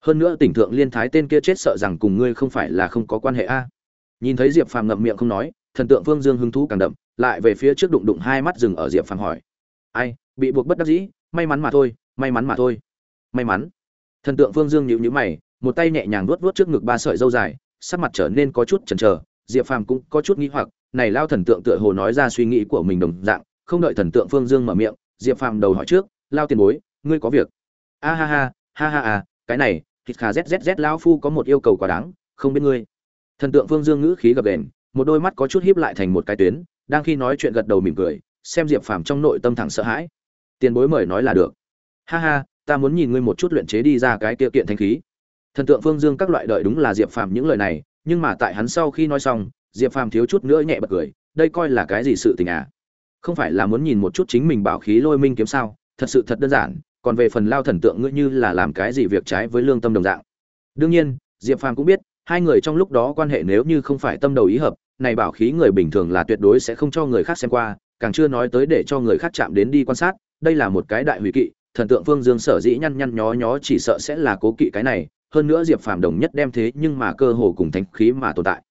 Hơn nữa tỉnh thượng liên thái tên kia chết sợ rằng cùng ngươi không phải là không có quan hệ a. Nhìn thấy diệp phàm ngậm miệng không nói, thần tượng phương dương hứng thú càng đậm, lại về phía trước đụng đụng hai mắt rừng ở diệp phàm hỏi. Ai, bị buộc bất đắc dĩ may mắn mà thôi, may mắn mà thôi. May mắn. Thần tượng phương dương nhịu nhữ mày, một tay nhẹ nhàng vuốt vuốt trước ngực ba sợi dâu dài, sắc mặt trở nên có chút chần chờ, diệp phàm cũng có chút nghĩ hoặc, này lao thần tượng tựa hồ nói ra suy nghĩ của mình đồng dạng, không đợi thần tượng phương dương mở miệng, diệp phàm đầu hỏi trước, lao tiền bối, ngươi có việc? A ha ha ha ha à cái này, thịt khà zzz lao phu có một yêu cầu quá đáng, không biết ngươi. Thần tượng phương dương ngữ khí gập đền một đôi mắt có chút híp lại thành một cái tuyến, đang khi nói chuyện gật đầu mỉm cười, xem diệp phàm trong nội tâm thẳng sợ hãi tiền bối mời nói là được. Ha ha, ta muốn nhìn ngươi một chút luyện chế đi ra cái kia kiện thanh khí. Thần tượng phương dương các loại đợi đúng là diệp phàm những lời này, nhưng mà tại hắn sau khi nói xong, diệp phàm thiếu chút nữa nhẹ bật cười, đây coi là cái gì sự tình à? Không phải là muốn nhìn một chút chính mình bảo khí lôi minh kiếm sao? Thật sự thật đơn giản, còn về phần lao thần tượng ngươi như là làm cái gì việc trái với lương tâm đồng dạng. Đương nhiên, diệp phàm cũng biết, hai người trong lúc đó quan hệ nếu như không phải tâm đầu ý hợp, này bảo khí người bình thường là tuyệt đối sẽ không cho người khác xem qua, càng chưa nói tới để cho người khác chạm đến đi quan sát đây là một cái đại hủy kỵ, thần tượng phương dương sở dĩ nhăn nhăn nhó nhó chỉ sợ sẽ là cố kỵ cái này, hơn nữa diệp phàm đồng nhất đem thế nhưng mà cơ hồ cùng thánh khí mà tồn tại.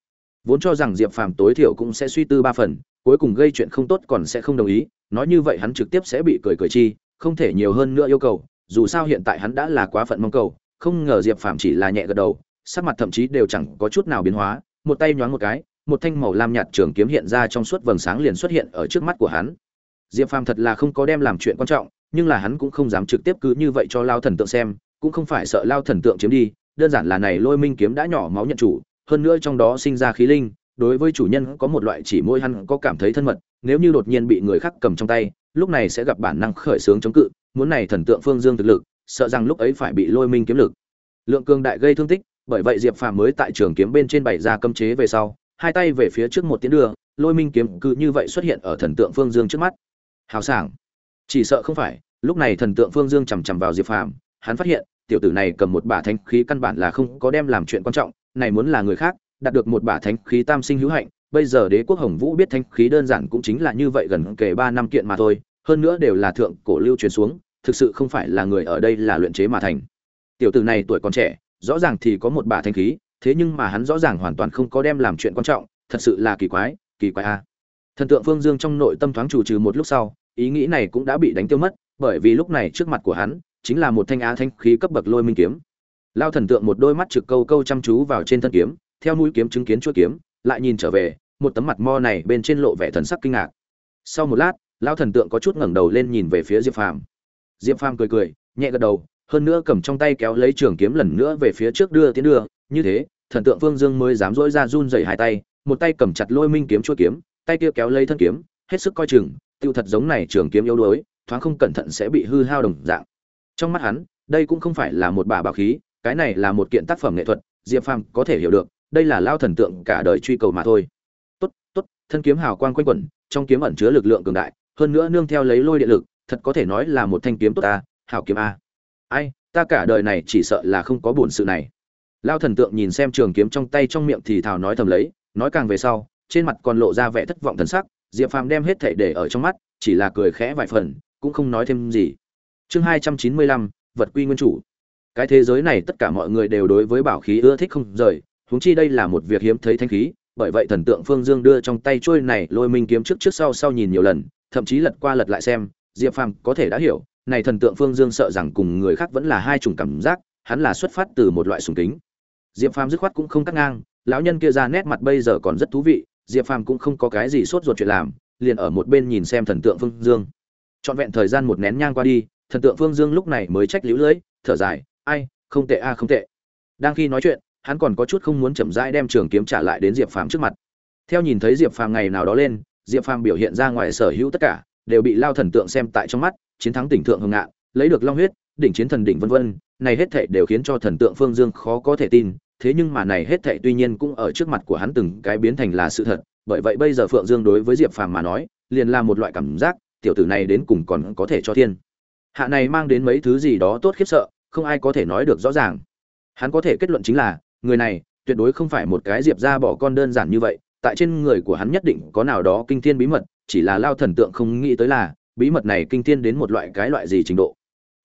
Vốn cho rằng diệp phàm tối thiểu cũng sẽ suy tư ba phần, cuối cùng gây chuyện không tốt còn sẽ không đồng ý, nói như vậy hắn trực tiếp sẽ bị cười cười chi, không thể nhiều hơn nữa yêu cầu, dù sao hiện tại hắn đã là quá phận mong cầu, không ngờ diệp phàm chỉ là nhẹ gật đầu, sắc mặt thậm chí đều chẳng có chút nào biến hóa, một tay nhoáng một cái, một thanh màu lam nhạt trường kiếm hiện ra trong suốt vầng sáng liền xuất hiện ở trước mắt của hắn diệp phàm thật là không có đem làm chuyện quan trọng, nhưng là hắn cũng không dám trực tiếp cứ như vậy cho lao thần tượng xem, cũng không phải sợ lao thần tượng chiếm đi, đơn giản là này lôi minh kiếm đã nhỏ máu nhận chủ, hơn nữa trong đó sinh ra khí linh, đối với chủ nhân có một loại chỉ môi hắn có cảm thấy thân mật, nếu như đột nhiên bị người khác cầm trong tay, lúc này sẽ gặp bản năng khởi xướng chống cự, muốn này thần tượng phương dương thực lực, sợ rằng lúc ấy phải bị lôi minh kiếm lực. Lượng cương đại gây thương tích, bởi vậy diệp phàm mới tại trường kiếm bên trên bảy ra cấm chế về sau, hai tay về phía trước một tiến đường, lôi minh kiếm cứ như vậy xuất hiện ở thần tượng phương dương trước mắt hào sảng. Chỉ sợ không phải, lúc này thần tượng phương dương chằm chằm vào diệp phàm, hắn phát hiện, tiểu tử này cầm một bả thánh khí căn bản là không có đem làm chuyện quan trọng, này muốn là người khác, đạt được một bả thánh khí tam sinh hữu hạnh, bây giờ đế quốc hồng vũ biết thánh khí đơn giản cũng chính là như vậy gần kể ba năm kiện mà thôi, hơn nữa đều là thượng cổ lưu truyền xuống, thực sự không phải là người ở đây là luyện chế mà thành. Tiểu tử này tuổi còn trẻ, rõ ràng thì có một bả thánh khí, thế nhưng mà hắn rõ ràng hoàn toàn không có đem làm chuyện quan trọng, thật sự là kỳ quái kỳ quái a. Thần tượng phương dương trong nội tâm thoáng chủ trừ một lúc sau ý nghĩ này cũng đã bị đánh tiêu mất, bởi vì lúc này trước mặt của hắn chính là một thanh á thanh khí cấp bậc lôi minh kiếm. Lao thần tượng một đôi mắt trực câu câu chăm chú vào trên thân kiếm, theo mũi kiếm chứng kiến chuỗi kiếm, lại nhìn trở về, một tấm mặt mo này bên trên lộ vẻ thần sắc kinh ngạc. Sau một lát, lao thần tượng có chút ngẩng đầu lên nhìn về phía diệp phàm. Diệp phàm cười cười, nhẹ gật đầu, hơn nữa cầm trong tay kéo lấy trường kiếm lần nữa về phía trước đưa tiến đưa, như thế, thần tượng vương dương mới dám dỗi ra run dày hai tay, một tay cầm chặt lôi minh kiếm chuôi kiếm, tay kia kéo lấy thân kiếm, hết sức coi chừng tiêu thật giống này trường kiếm yếu đuối, thoáng không cẩn thận sẽ bị hư hao đồng dạng. Trong mắt hắn, đây cũng không phải là một bà bảo khí, cái này là một kiện tác phẩm nghệ thuật, diệp phàm có thể hiểu được, đây là lao thần tượng cả đời truy cầu mà thôi. Tốt tốt, thân kiếm hào quang quanh quẩn, trong kiếm ẩn chứa lực lượng cường đại, hơn nữa nương theo lấy lôi điện lực, thật có thể nói là một thanh kiếm tốt ta, hảo kiếm a. Ai, ta cả đời này chỉ sợ là không có buồn sự này. Lao thần tượng nhìn xem trường kiếm trong tay trong miệng thì thào nói thầm lấy, nói càng về sau, trên mặt còn lộ ra vẻ thất vọng thần sắc diệp phàm đem hết thảy để ở trong mắt, chỉ là cười khẽ vài phần, cũng không nói thêm gì. Chương hai trăm chín mươi lăm, vật quy nguyên chủ. Cái thế giới này tất cả mọi người đều đối với bảo khí ưa thích không rời, huống chi đây là một việc hiếm thấy thanh khí, bởi vậy thần tượng phương dương đưa trong tay trôi này lôi minh kiếm trước trước sau sau nhìn nhiều lần, thậm chí lật qua lật lại xem, diệp phàm có thể đã hiểu, này thần tượng phương dương sợ rằng cùng người khác vẫn là hai chủng cảm giác, hắn là xuất phát từ một loại sùng kính. Diệp phàm dứt khoát cũng không cắt ngang, lão nhân kia ra nét mặt bây giờ còn rất thú vị diệp phàm cũng không có cái gì sốt ruột chuyện làm, liền ở một bên nhìn xem thần tượng phương dương. Trọn vẹn thời gian một nén nhang qua đi, thần tượng phương dương lúc này mới trách liễu lưỡi thở dài, ai, không tệ a, không tệ. Đang khi nói chuyện, hắn còn có chút không muốn chậm rãi đem trường kiếm trả lại đến diệp phàm trước mặt. Theo nhìn thấy diệp phàm ngày nào đó lên, diệp phàm biểu hiện ra ngoài sở hữu tất cả, đều bị lao thần tượng xem tại trong mắt, chiến thắng tỉnh thượng hưng ngạn lấy được long huyết, đỉnh chiến thần đỉnh vân vân, này hết thảy đều khiến cho thần tượng phương dương khó có thể tin thế nhưng mà này hết thảy tuy nhiên cũng ở trước mặt của hắn từng cái biến thành là sự thật, bởi vậy bây giờ phượng dương đối với diệp phàm mà nói, liền là một loại cảm giác, tiểu tử này đến cùng còn có thể cho thiên. Hạ này mang đến mấy thứ gì đó tốt khiếp sợ, không ai có thể nói được rõ ràng. Hắn có thể kết luận chính là, người này, tuyệt đối không phải một cái diệp ra bỏ con đơn giản như vậy, tại trên người của hắn nhất định có nào đó kinh thiên bí mật, chỉ là lao thần tượng không nghĩ tới là, bí mật này kinh thiên đến một loại cái loại gì trình độ.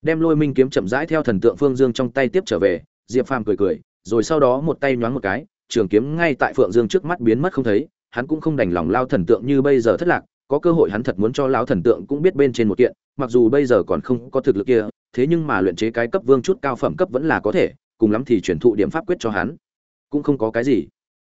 Đem lôi minh kiếm chậm rãi theo thần tượng phương dương trong tay tiếp trở về, diệp phàm cười cười rồi sau đó một tay nhoáng một cái trường kiếm ngay tại phượng dương trước mắt biến mất không thấy hắn cũng không đành lòng lao thần tượng như bây giờ thất lạc có cơ hội hắn thật muốn cho lão thần tượng cũng biết bên trên một kiện mặc dù bây giờ còn không có thực lực kia thế nhưng mà luyện chế cái cấp vương chút cao phẩm cấp vẫn là có thể cùng lắm thì chuyển thụ điểm pháp quyết cho hắn. Cũng không có cái gì.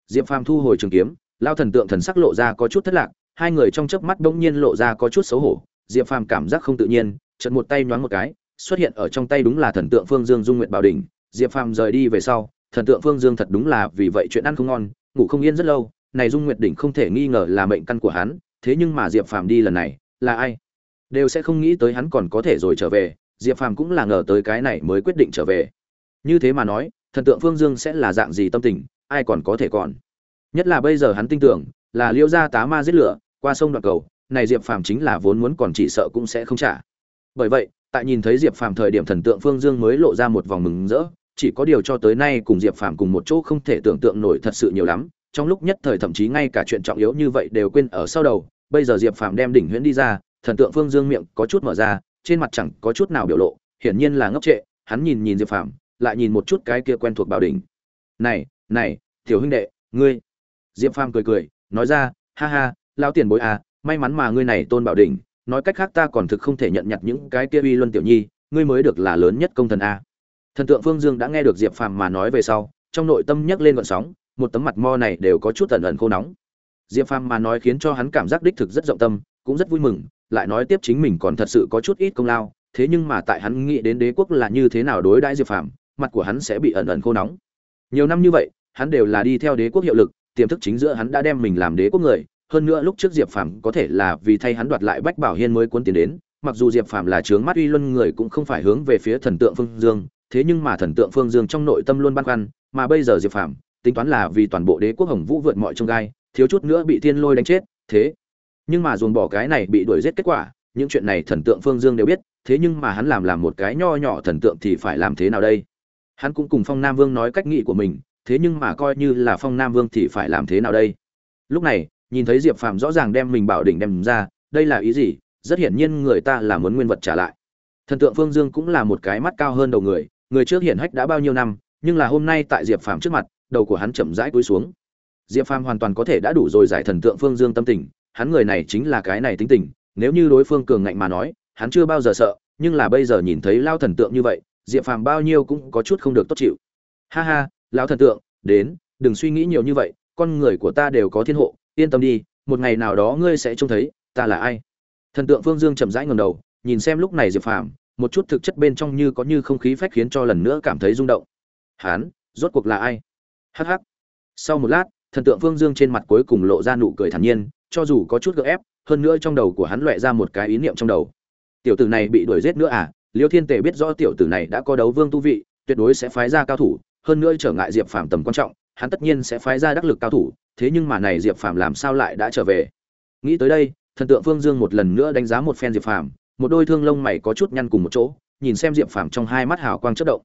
Diệp phàm thu hồi trường kiếm lao thần tượng thần sắc lộ ra có chút thất lạc hai người trong chớp mắt bỗng nhiên lộ ra có chút xấu hổ diệp phàm cảm giác không tự nhiên chợt một tay nhoáng một cái xuất hiện ở trong tay đúng là thần tượng phương dương dung nguyện bảo đỉnh, diệp phàm rời đi về sau thần tượng phương dương thật đúng là vì vậy chuyện ăn không ngon, ngủ không yên rất lâu, này dung nguyệt đỉnh không thể nghi ngờ là mệnh căn của hắn, thế nhưng mà diệp phàm đi lần này, là ai? Đều sẽ không nghĩ tới hắn còn có thể rồi trở về, diệp phàm cũng là ngờ tới cái này mới quyết định trở về. Như thế mà nói, thần tượng phương dương sẽ là dạng gì tâm tình, ai còn có thể còn? Nhất là bây giờ hắn tin tưởng, là liêu gia tá ma giết lửa, qua sông đoạn cầu, này diệp phàm chính là vốn muốn còn chỉ sợ cũng sẽ không trả. Bởi vậy, tại nhìn thấy diệp phàm thời điểm thần tượng phương dương mới lộ ra một vòng mừng rỡ chỉ có điều cho tới nay cùng diệp phàm cùng một chỗ không thể tưởng tượng nổi thật sự nhiều lắm, trong lúc nhất thời thậm chí ngay cả chuyện trọng yếu như vậy đều quên ở sau đầu, bây giờ diệp phàm đem đỉnh huyễn đi ra, thần tượng phương dương miệng có chút mở ra, trên mặt chẳng có chút nào biểu lộ, hiển nhiên là ngốc trệ, hắn nhìn nhìn diệp phàm, lại nhìn một chút cái kia quen thuộc bảo đỉnh. Này này, tiểu huynh đệ, ngươi. Diệp phàm cười cười, nói ra, ha ha lao tiền bối à may mắn mà ngươi này tôn bảo đỉnh, nói cách khác ta còn thực không thể nhận nhặt những cái kia uy luân tiểu nhi, ngươi mới được là lớn nhất công thần a thần tượng phương dương đã nghe được diệp phàm mà nói về sau, trong nội tâm nhấc lên gọn sóng, một tấm mặt mo này đều có chút tẩn ẩn khô nóng. Diệp phàm mà nói khiến cho hắn cảm giác đích thực rất rộng tâm, cũng rất vui mừng, lại nói tiếp chính mình còn thật sự có chút ít công lao, thế nhưng mà tại hắn nghĩ đến đế quốc là như thế nào đối đãi diệp phàm, mặt của hắn sẽ bị ẩn ẩn khô nóng. Nhiều năm như vậy, hắn đều là đi theo đế quốc hiệu lực, tiềm thức chính giữa hắn đã đem mình làm đế quốc người, hơn nữa lúc trước diệp phàm có thể là vì thay hắn đoạt lại bách bảo hiên mới cuốn tiền đến, mặc dù diệp phàm là trướng mắt uy luân người cũng không phải hướng về phía thần tượng phương dương thế nhưng mà thần tượng phương dương trong nội tâm luôn băn khoăn, mà bây giờ diệp phàm, tính toán là vì toàn bộ đế quốc hồng vũ vượt mọi trông gai, thiếu chút nữa bị thiên lôi đánh chết, thế. Nhưng mà dồn bỏ cái này bị đuổi giết kết quả, những chuyện này thần tượng phương dương đều biết, thế nhưng mà hắn làm làm một cái nho nhỏ thần tượng thì phải làm thế nào đây? Hắn cũng cùng phong nam vương nói cách nghĩ của mình, thế nhưng mà coi như là phong nam vương thì phải làm thế nào đây? Lúc này, nhìn thấy diệp phàm rõ ràng đem mình bảo đỉnh đem ra, đây là ý gì? Rất hiển nhiên người ta là muốn nguyên vật trả lại. Thần tượng phương dương cũng là một cái mắt cao hơn đầu người người trước hiển hách đã bao nhiêu năm, nhưng là hôm nay tại diệp phàm trước mặt, đầu của hắn chậm rãi cúi xuống. Diệp phàm hoàn toàn có thể đã đủ rồi giải thần tượng phương dương tâm tình, hắn người này chính là cái này tính tình, nếu như đối phương cường ngạnh mà nói, hắn chưa bao giờ sợ, nhưng là bây giờ nhìn thấy lao thần tượng như vậy, diệp phàm bao nhiêu cũng có chút không được tốt chịu. Ha ha, lao thần tượng, đến, đừng suy nghĩ nhiều như vậy, con người của ta đều có thiên hộ, yên tâm đi, một ngày nào đó ngươi sẽ trông thấy, ta là ai. Thần tượng phương dương chậm rãi ngầm đầu, nhìn xem lúc này diệp phàm một chút thực chất bên trong như có như không khí phách khiến cho lần nữa cảm thấy rung động. Hắn rốt cuộc là ai? Hh sau một lát, thần tượng phương dương trên mặt cuối cùng lộ ra nụ cười thản nhiên, cho dù có chút gợ ép, hơn nữa trong đầu của hắn loẹ ra một cái ý niệm trong đầu. Tiểu tử này bị đuổi giết nữa à? Liêu thiên tề biết rõ tiểu tử này đã có đấu vương tu vị, tuyệt đối sẽ phái ra cao thủ, hơn nữa trở ngại diệp phàm tầm quan trọng, hắn tất nhiên sẽ phái ra đắc lực cao thủ, thế nhưng mà này diệp phàm làm sao lại đã trở về? Nghĩ tới đây, thần tượng phương dương một lần nữa đánh giá một phen diệp phàm một đôi thương lông mày có chút nhăn cùng một chỗ, nhìn xem diệp phàm trong hai mắt hào quang chất động.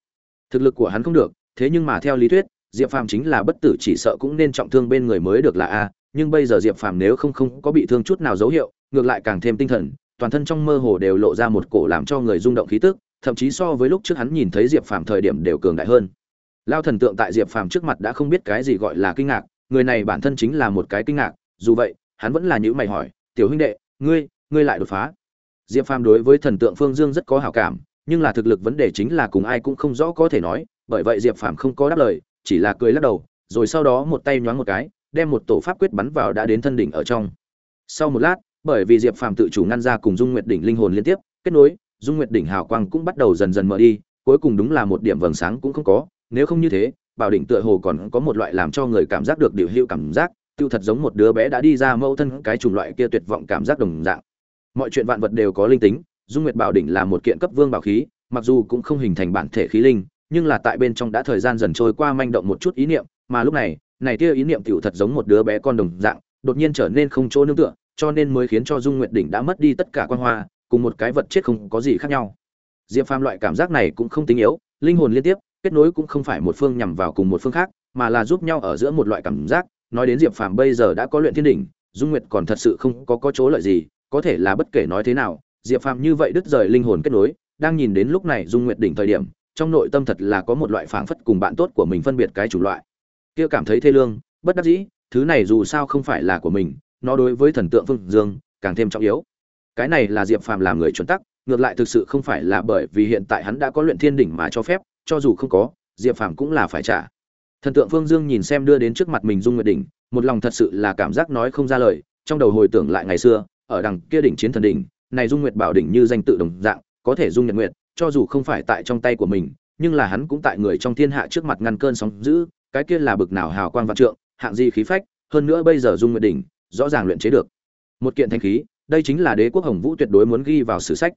Thực lực của hắn không được, thế nhưng mà theo lý thuyết, diệp phàm chính là bất tử chỉ sợ cũng nên trọng thương bên người mới được là a, nhưng bây giờ diệp phàm nếu không không có bị thương chút nào dấu hiệu, ngược lại càng thêm tinh thần, toàn thân trong mơ hồ đều lộ ra một cổ làm cho người rung động khí tức, thậm chí so với lúc trước hắn nhìn thấy diệp phàm thời điểm đều cường đại hơn. Lao thần tượng tại diệp phàm trước mặt đã không biết cái gì gọi là kinh ngạc, người này bản thân chính là một cái kinh ngạc, dù vậy, hắn vẫn là những mày hỏi, tiểu huynh đệ, ngươi ngươi lại đột phá? Diệp phàm đối với thần tượng phương dương rất có hảo cảm, nhưng là thực lực vấn đề chính là cùng ai cũng không rõ có thể nói, bởi vậy diệp phàm không có đáp lời, chỉ là cười lắc đầu, rồi sau đó một tay nhoáng một cái, đem một tổ pháp quyết bắn vào đã đến thân đỉnh ở trong. Sau một lát, bởi vì diệp phàm tự chủ ngăn ra cùng dung nguyệt đỉnh linh hồn liên tiếp, kết nối, dung nguyệt đỉnh hào quang cũng bắt đầu dần dần mở đi, cuối cùng đúng là một điểm vầng sáng cũng không có, nếu không như thế, bảo đỉnh tựa hồ còn có một loại làm cho người cảm giác được điều hữu cảm giác, tiêu thật giống một đứa bé đã đi ra mẫu thân cái chủng loại kia tuyệt vọng cảm giác đồng dạng mọi chuyện vạn vật đều có linh tính, dung nguyệt bảo đỉnh là một kiện cấp vương bảo khí, mặc dù cũng không hình thành bản thể khí linh, nhưng là tại bên trong đã thời gian dần trôi qua manh động một chút ý niệm, mà lúc này này tia ý niệm tiểu thật giống một đứa bé con đồng dạng, đột nhiên trở nên không chỗ nương tựa, cho nên mới khiến cho dung nguyệt đỉnh đã mất đi tất cả quan hoa, cùng một cái vật chết không có gì khác nhau. Diệp phàm loại cảm giác này cũng không tính yếu, linh hồn liên tiếp, kết nối cũng không phải một phương nhằm vào cùng một phương khác, mà là giúp nhau ở giữa một loại cảm giác, nói đến diệp phàm bây giờ đã có luyện thiên đỉnh, dung nguyệt còn thật sự không có có chỗ lợi gì có thể là bất kể nói thế nào, diệp phàm như vậy đứt rời linh hồn kết nối, đang nhìn đến lúc này dung nguyệt đỉnh thời điểm, trong nội tâm thật là có một loại phảng phất cùng bạn tốt của mình phân biệt cái chủ loại. Kia cảm thấy thê lương, bất đắc dĩ, thứ này dù sao không phải là của mình, nó đối với thần tượng phương dương, càng thêm trọng yếu. Cái này là diệp phàm làm người chuẩn tắc, ngược lại thực sự không phải là bởi vì hiện tại hắn đã có luyện thiên đỉnh mà cho phép, cho dù không có, diệp phàm cũng là phải trả. Thần tượng phương dương nhìn xem đưa đến trước mặt mình dung nguyệt đỉnh, một lòng thật sự là cảm giác nói không ra lời, trong đầu hồi tưởng lại ngày xưa ở đằng kia đỉnh chiến thần đỉnh, này dung nguyệt bảo đỉnh như danh tự đồng dạng, có thể dung nhật nguyệt, cho dù không phải tại trong tay của mình, nhưng là hắn cũng tại người trong thiên hạ trước mặt ngăn cơn sóng dữ, cái kia là bực nào hào quang vạn trượng, hạng gì khí phách, hơn nữa bây giờ dung nguyệt đỉnh, rõ ràng luyện chế được. Một kiện thanh khí, đây chính là đế quốc hồng vũ tuyệt đối muốn ghi vào sử sách.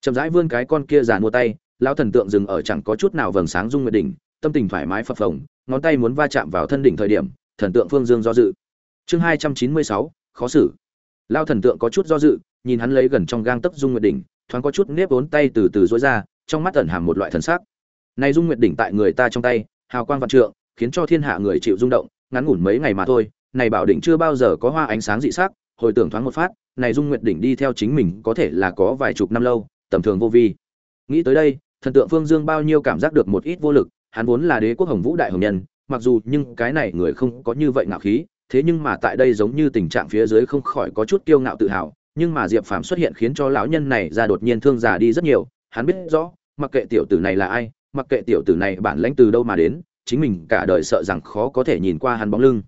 Chậm rãi vươn cái con kia giàn mua tay, lão thần tượng dừng ở chẳng có chút nào vầng sáng dung nguyệt đỉnh, tâm tình thoải mái phập phồng, ngón tay muốn va chạm vào thân đỉnh thời điểm, thần tượng phương dương do dự. Chương hai trăm chín mươi sáu, khó xử lao thần tượng có chút do dự, nhìn hắn lấy gần trong gang tấc dung nguyệt đỉnh, thoáng có chút nếp vốn tay từ từ dối ra, trong mắt ẩn hàm một loại thần sắc. Này dung nguyệt đỉnh tại người ta trong tay, hào quang vạn trượng, khiến cho thiên hạ người chịu rung động, ngắn ngủn mấy ngày mà thôi, này bảo đỉnh chưa bao giờ có hoa ánh sáng dị sắc, hồi tưởng thoáng một phát, này dung nguyệt đỉnh đi theo chính mình có thể là có vài chục năm lâu, tầm thường vô vi. Nghĩ tới đây, thần tượng phương dương bao nhiêu cảm giác được một ít vô lực, hắn vốn là đế quốc hồng vũ đại hồng nhân, mặc dù nhưng cái này người không có như vậy ngạo khí thế nhưng mà tại đây giống như tình trạng phía dưới không khỏi có chút kiêu ngạo tự hào, nhưng mà diệp phàm xuất hiện khiến cho lão nhân này ra đột nhiên thương già đi rất nhiều, hắn biết rõ, mặc kệ tiểu tử này là ai, mặc kệ tiểu tử này bản lãnh từ đâu mà đến, chính mình cả đời sợ rằng khó có thể nhìn qua hắn bóng lưng.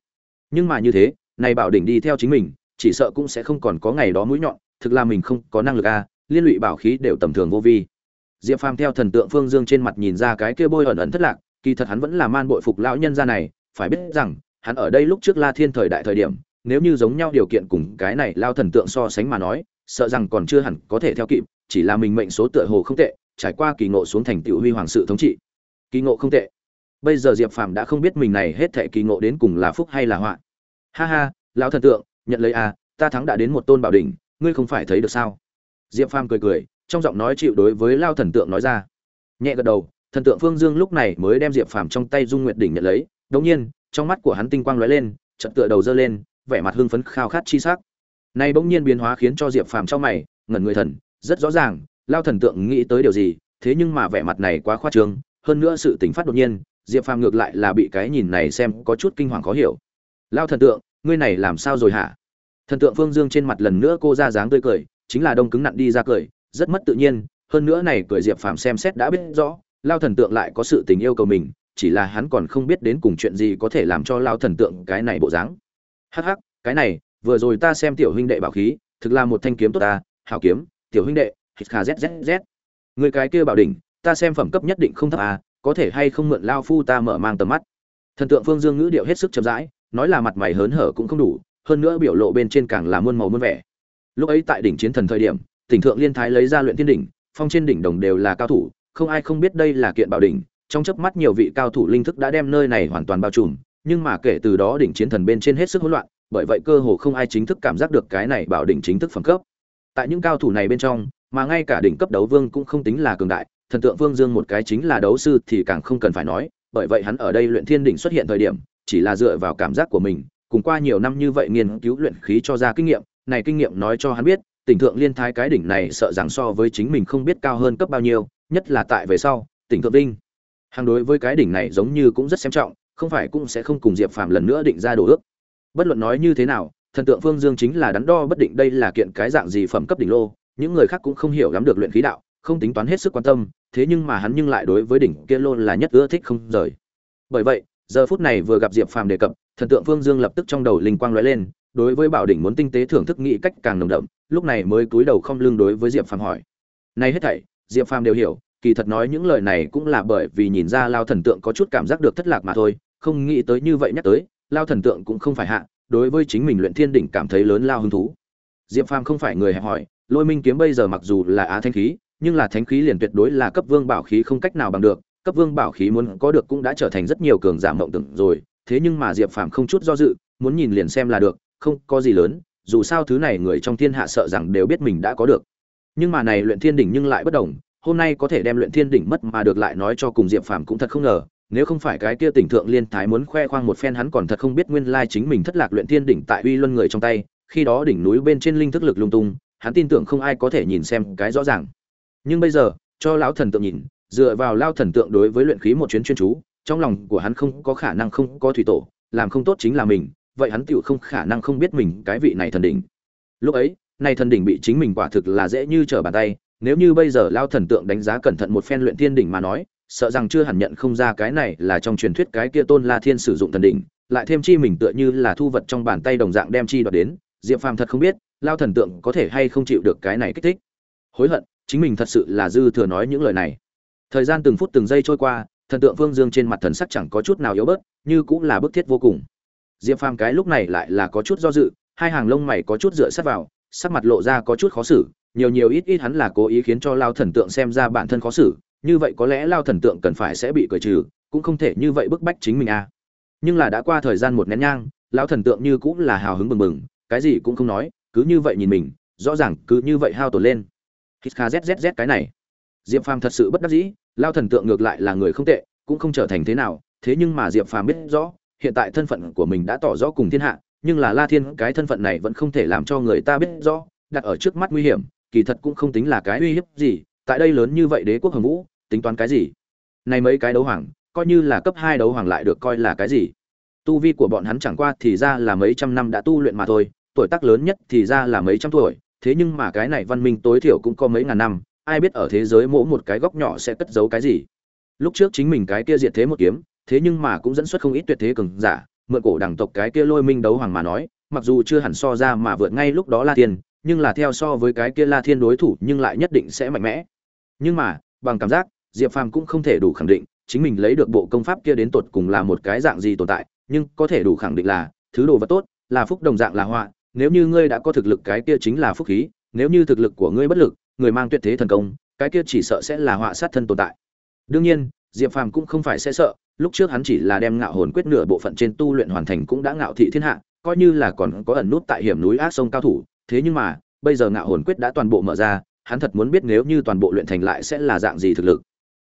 Nhưng mà như thế, này bảo đỉnh đi theo chính mình, chỉ sợ cũng sẽ không còn có ngày đó mũi nhọn, thực là mình không có năng lực a liên lụy bảo khí đều tầm thường vô vi. Diệp phàm theo thần tượng phương dương trên mặt nhìn ra cái kia bôi ẩn ẩn thất lạc, kỳ thật hắn vẫn là man bội phục lão nhân gia này, phải biết rằng hắn ở đây lúc trước la thiên thời đại thời điểm, nếu như giống nhau điều kiện cùng cái này lao thần tượng so sánh mà nói, sợ rằng còn chưa hẳn có thể theo kịp, chỉ là mình mệnh số tựa hồ không tệ, trải qua kỳ ngộ xuống thành tựu huy hoàng sự thống trị. Kỳ ngộ không tệ. Bây giờ diệp phàm đã không biết mình này hết thệ kỳ ngộ đến cùng là phúc hay là họa. Ha ha lão thần tượng, nhận lấy à ta thắng đã đến một tôn bảo đỉnh, ngươi không phải thấy được sao? Diệp phàm cười cười, trong giọng nói chịu đối với lao thần tượng nói ra. Nhẹ gật đầu, thần tượng phương dương lúc này mới đem diệp phàm trong tay dung nguyệt đỉnh nhận lấy, đống nhiên trong mắt của hắn tinh quang lóe lên, chợt tựa đầu dơ lên, vẻ mặt hưng phấn khao khát chi sắc. Này bỗng nhiên biến hóa khiến cho diệp phàm trong mày, ngẩn người thần, rất rõ ràng, lao thần tượng nghĩ tới điều gì, thế nhưng mà vẻ mặt này quá khoa trương, hơn nữa sự tỉnh phát đột nhiên, diệp phàm ngược lại là bị cái nhìn này xem có chút kinh hoàng khó hiểu. Lao thần tượng, ngươi này làm sao rồi hả? Thần tượng phương dương trên mặt lần nữa cô ra dáng tươi cười, chính là đông cứng nặn đi ra cười, rất mất tự nhiên, hơn nữa này cười diệp phàm xem xét đã biết rõ, lao thần tượng lại có sự tình yêu cầu mình chỉ là hắn còn không biết đến cùng chuyện gì có thể làm cho lao thần tượng cái này bộ dáng. Hắc hắc, cái này, vừa rồi ta xem tiểu huynh đệ bảo khí, thực là một thanh kiếm tốt ta, hảo kiếm, tiểu huynh đệ, hít kha zzz người cái kia bảo đỉnh, ta xem phẩm cấp nhất định không thấp à có thể hay không mượn lao phu ta mở mang tầm mắt. Thần tượng phương dương ngữ điệu hết sức chậm rãi, nói là mặt mày hớn hở cũng không đủ, hơn nữa biểu lộ bên trên càng là muôn màu muôn vẻ. Lúc ấy tại đỉnh chiến thần thời điểm, tỉnh thượng liên thái lấy ra luyện thiên đỉnh, phong trên đỉnh đồng đều là cao thủ, không ai không biết đây là kiện bảo đỉnh trong chớp mắt nhiều vị cao thủ linh thức đã đem nơi này hoàn toàn bao trùm, nhưng mà kể từ đó đỉnh chiến thần bên trên hết sức hỗn loạn, bởi vậy cơ hồ không ai chính thức cảm giác được cái này bảo đỉnh chính thức phẩm cấp. Tại những cao thủ này bên trong, mà ngay cả đỉnh cấp đấu vương cũng không tính là cường đại, thần tượng vương dương một cái chính là đấu sư thì càng không cần phải nói, bởi vậy hắn ở đây luyện thiên đỉnh xuất hiện thời điểm, chỉ là dựa vào cảm giác của mình, cùng qua nhiều năm như vậy nghiên cứu luyện khí cho ra kinh nghiệm, này kinh nghiệm nói cho hắn biết, tỉnh thượng liên thái cái đỉnh này sợ rằng so với chính mình không biết cao hơn cấp bao nhiêu, nhất là tại về sau, tỉnh thượng vinh hàng đối với cái đỉnh này giống như cũng rất xem trọng, không phải cũng sẽ không cùng diệp phàm lần nữa định ra đồ ước. Bất luận nói như thế nào, thần tượng phương dương chính là đắn đo bất định đây là kiện cái dạng gì phẩm cấp đỉnh lô, những người khác cũng không hiểu lắm được luyện khí đạo, không tính toán hết sức quan tâm, thế nhưng mà hắn nhưng lại đối với đỉnh kia lô là nhất ưa thích không rời. Bởi vậy, giờ phút này vừa gặp diệp phàm đề cập, thần tượng phương dương lập tức trong đầu linh quang lóe lên, đối với bảo đỉnh muốn tinh tế thưởng thức nghĩ cách càng nồng đậm, lúc này mới cúi đầu không lưng đối với diệp phàm hỏi. Này hết thảy, diệp phàm đều hiểu kỳ thật nói những lời này cũng là bởi vì nhìn ra lao thần tượng có chút cảm giác được thất lạc mà thôi, không nghĩ tới như vậy nhắc tới, lao thần tượng cũng không phải hạ, đối với chính mình luyện thiên đỉnh cảm thấy lớn lao hứng thú. Diệp phàm không phải người hẹp hỏi, lôi minh kiếm bây giờ mặc dù là á thanh khí, nhưng là thánh khí liền tuyệt đối là cấp vương bảo khí không cách nào bằng được, cấp vương bảo khí muốn có được cũng đã trở thành rất nhiều cường giả mộng tưởng rồi, thế nhưng mà diệp phàm không chút do dự, muốn nhìn liền xem là được, không có gì lớn, dù sao thứ này người trong thiên hạ sợ rằng đều biết mình đã có được. Nhưng mà này luyện thiên đỉnh nhưng lại bất đồng hôm nay có thể đem luyện thiên đỉnh mất mà được lại nói cho cùng diệp phàm cũng thật không ngờ, nếu không phải cái kia tỉnh thượng liên thái muốn khoe khoang một phen hắn còn thật không biết nguyên lai chính mình thất lạc luyện thiên đỉnh tại uy luân người trong tay, khi đó đỉnh núi bên trên linh thức lực lung tung, hắn tin tưởng không ai có thể nhìn xem cái rõ ràng. Nhưng bây giờ, cho lão thần tượng nhìn, dựa vào lao thần tượng đối với luyện khí một chuyến chuyên chú, trong lòng của hắn không có khả năng không có thủy tổ, làm không tốt chính là mình, vậy hắn tựu không khả năng không biết mình cái vị này thần đỉnh. Lúc ấy nay thần đỉnh bị chính mình quả thực là dễ như trở bàn tay nếu như bây giờ lao thần tượng đánh giá cẩn thận một phen luyện thiên đỉnh mà nói, sợ rằng chưa hẳn nhận không ra cái này là trong truyền thuyết cái kia tôn la thiên sử dụng thần đỉnh, lại thêm chi mình tựa như là thu vật trong bàn tay đồng dạng đem chi đoạt đến, diệp phàm thật không biết, lao thần tượng có thể hay không chịu được cái này kích thích. Hối hận, chính mình thật sự là dư thừa nói những lời này. Thời gian từng phút từng giây trôi qua, thần tượng phương dương trên mặt thần sắc chẳng có chút nào yếu bớt, như cũng là bức thiết vô cùng. Diệp phàm cái lúc này lại là có chút do dự, hai hàng lông mày có chút dựa sát vào, sắc mặt lộ ra có chút khó xử nhiều nhiều ít ít hắn là cố ý khiến cho lao thần tượng xem ra bản thân khó xử, như vậy có lẽ lao thần tượng cần phải sẽ bị cởi trừ, cũng không thể như vậy bức bách chính mình à nhưng là đã qua thời gian một nén nhang, lao thần tượng như cũng là hào hứng bừng bừng, cái gì cũng không nói, cứ như vậy nhìn mình, rõ ràng cứ như vậy hao tổn lên. Hít kha zzz cái này. Diệp phàm thật sự bất đắc dĩ, lao thần tượng ngược lại là người không tệ, cũng không trở thành thế nào, thế nhưng mà diệp phàm biết rõ, hiện tại thân phận của mình đã tỏ rõ cùng thiên hạ, nhưng là la thiên cái thân phận này vẫn không thể làm cho người ta biết rõ, đặt ở trước mắt nguy hiểm kỳ thật cũng không tính là cái uy hiếp gì, tại đây lớn như vậy đế quốc hồng vũ, tính toán cái gì này mấy cái đấu hoàng, coi như là cấp hai đấu hoàng lại được coi là cái gì tu vi của bọn hắn chẳng qua thì ra là mấy trăm năm đã tu luyện mà thôi, tuổi tác lớn nhất thì ra là mấy trăm tuổi, thế nhưng mà cái này văn minh tối thiểu cũng có mấy ngàn năm, ai biết ở thế giới mỗi một cái góc nhỏ sẽ cất giấu cái gì lúc trước chính mình cái kia diệt thế một kiếm, thế nhưng mà cũng dẫn xuất không ít tuyệt thế cường giả, mượn cổ đẳng tộc cái kia lôi minh đấu hoàng mà nói, mặc dù chưa hẳn so ra mà vượt ngay lúc đó la tiền nhưng là theo so với cái kia la thiên đối thủ nhưng lại nhất định sẽ mạnh mẽ. Nhưng mà, bằng cảm giác, diệp phàm cũng không thể đủ khẳng định, chính mình lấy được bộ công pháp kia đến tột cùng là một cái dạng gì tồn tại, nhưng có thể đủ khẳng định là, thứ đồ vật tốt, là phúc đồng dạng là họa, nếu như ngươi đã có thực lực cái kia chính là phúc khí, nếu như thực lực của ngươi bất lực, người mang tuyệt thế thần công, cái kia chỉ sợ sẽ là họa sát thân tồn tại. Đương nhiên, diệp phàm cũng không phải sẽ sợ, lúc trước hắn chỉ là đem ngạo hồn quyết nửa bộ phận trên tu luyện hoàn thành cũng đã ngạo thị thiên hạ, coi như là còn có ẩn nút tại hiểm núi ác sông cao thủ thế nhưng mà, bây giờ ngạo hồn quyết đã toàn bộ mở ra, hắn thật muốn biết nếu như toàn bộ luyện thành lại sẽ là dạng gì thực lực.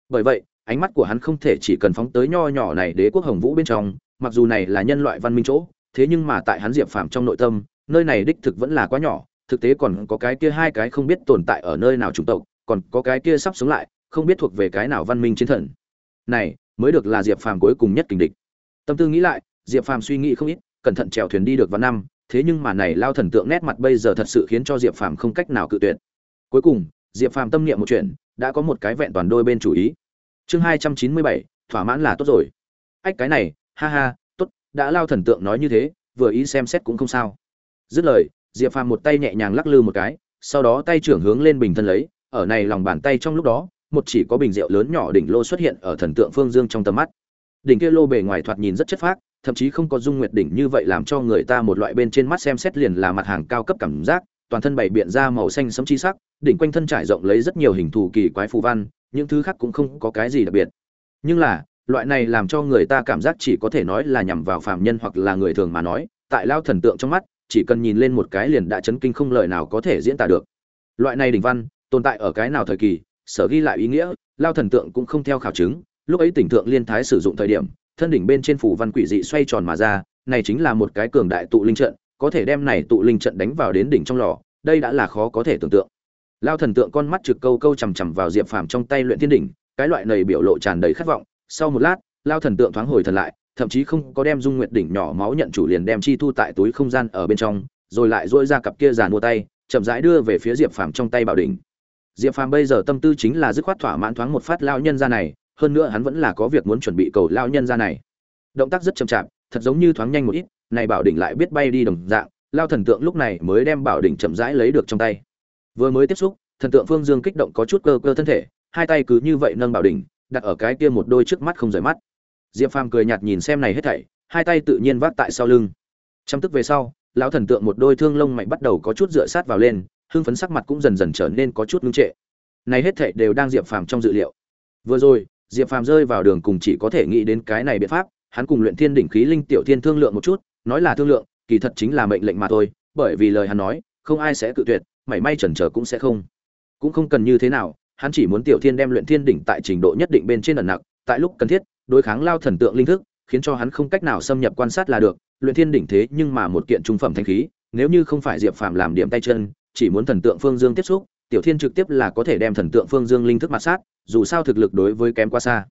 Bởi vậy, ánh mắt của hắn không thể chỉ cần phóng tới nho nhỏ này đế quốc hồng vũ bên trong, mặc dù này là nhân loại văn minh chỗ, thế nhưng mà tại hắn diệp phàm trong nội tâm, nơi này đích thực vẫn là quá nhỏ, thực tế còn có cái kia hai cái không biết tồn tại ở nơi nào chủng tộc, còn có cái kia sắp sống lại, không biết thuộc về cái nào văn minh chiến thần. Này, mới được là diệp phàm cuối cùng nhất kình địch. Tâm tư nghĩ lại, diệp phàm suy nghĩ không ít, cẩn thận chèo thuyền đi được vào năm thế nhưng mà này lao thần tượng nét mặt bây giờ thật sự khiến cho diệp phàm không cách nào cự tuyệt. Cuối cùng, diệp phàm tâm niệm một chuyện, đã có một cái vẹn toàn đôi bên chủ ý. Chương hai trăm chín mươi bảy, thỏa mãn là tốt rồi. Ách, cái này, ha ha, tốt, đã lao thần tượng nói như thế, vừa ý xem xét cũng không sao. Dứt lời, diệp phàm một tay nhẹ nhàng lắc lư một cái, sau đó tay trưởng hướng lên bình thân lấy, ở này lòng bàn tay trong lúc đó, một chỉ có bình rượu lớn nhỏ đỉnh lô xuất hiện ở thần tượng phương dương trong tầm mắt. Đỉnh kia lô bề ngoài thoạt nhìn rất chất phác thậm chí không có dung nguyệt đỉnh như vậy làm cho người ta một loại bên trên mắt xem xét liền là mặt hàng cao cấp cảm giác, toàn thân bày biện ra màu xanh sẫm chi sắc, đỉnh quanh thân trải rộng lấy rất nhiều hình thù kỳ quái phù văn, những thứ khác cũng không có cái gì đặc biệt. Nhưng là, loại này làm cho người ta cảm giác chỉ có thể nói là nhằm vào phàm nhân hoặc là người thường mà nói, tại lao thần tượng trong mắt, chỉ cần nhìn lên một cái liền đã chấn kinh không lời nào có thể diễn tả được. Loại này đỉnh văn, tồn tại ở cái nào thời kỳ, sở ghi lại ý nghĩa, lao thần tượng cũng không theo khảo chứng, lúc ấy tỉnh thượng liên thái sử dụng thời điểm thân đỉnh bên trên phủ văn quỷ dị xoay tròn mà ra, này chính là một cái cường đại tụ linh trận, có thể đem này tụ linh trận đánh vào đến đỉnh trong lò, đây đã là khó có thể tưởng tượng. Lao thần tượng con mắt trực câu câu chằm chằm vào diệp phàm trong tay luyện thiên đỉnh, cái loại này biểu lộ tràn đầy khát vọng. Sau một lát, lao thần tượng thoáng hồi thần lại, thậm chí không có đem dung nguyệt đỉnh nhỏ máu nhận chủ liền đem chi thu tại túi không gian ở bên trong, rồi lại dỗi ra cặp kia giàn mua tay, chậm rãi đưa về phía diệp phàm trong tay bảo đỉnh. Diệp phàm bây giờ tâm tư chính là dứt khoát thỏa mãn thoáng một phát lao nhân ra này hơn nữa hắn vẫn là có việc muốn chuẩn bị cầu lao nhân ra này. Động tác rất chậm chạp, thật giống như thoáng nhanh một ít, này bảo đỉnh lại biết bay đi đồng dạng, lao thần tượng lúc này mới đem bảo đỉnh chậm rãi lấy được trong tay. Vừa mới tiếp xúc, thần tượng phương dương kích động có chút cơ cơ thân thể, hai tay cứ như vậy nâng bảo đỉnh, đặt ở cái kia một đôi trước mắt không rời mắt. Diệp phàm cười nhạt nhìn xem này hết thảy, hai tay tự nhiên vác tại sau lưng. Chăm tức về sau, lão thần tượng một đôi thương lông mạnh bắt đầu có chút dựa sát vào lên, hưng phấn sắc mặt cũng dần dần trở nên có chút ngưng trệ. Này hết thảy đều đang diệp phàm trong dự liệu. Vừa rồi diệp phàm rơi vào đường cùng chỉ có thể nghĩ đến cái này biện pháp, hắn cùng luyện thiên đỉnh khí linh tiểu thiên thương lượng một chút, nói là thương lượng, kỳ thật chính là mệnh lệnh mà thôi, bởi vì lời hắn nói, không ai sẽ cự tuyệt, mảy may chần chờ cũng sẽ không. Cũng không cần như thế nào, hắn chỉ muốn tiểu thiên đem luyện thiên đỉnh tại trình độ nhất định bên trên ẩn nặc, tại lúc cần thiết, đối kháng lao thần tượng linh thức, khiến cho hắn không cách nào xâm nhập quan sát là được, luyện thiên đỉnh thế nhưng mà một kiện trung phẩm thanh khí, nếu như không phải diệp phàm làm điểm tay chân, chỉ muốn thần tượng phương dương tiếp xúc, tiểu thiên trực tiếp là có thể đem thần tượng phương dương linh thức mà sát dù sao thực lực đối với kém quá xa.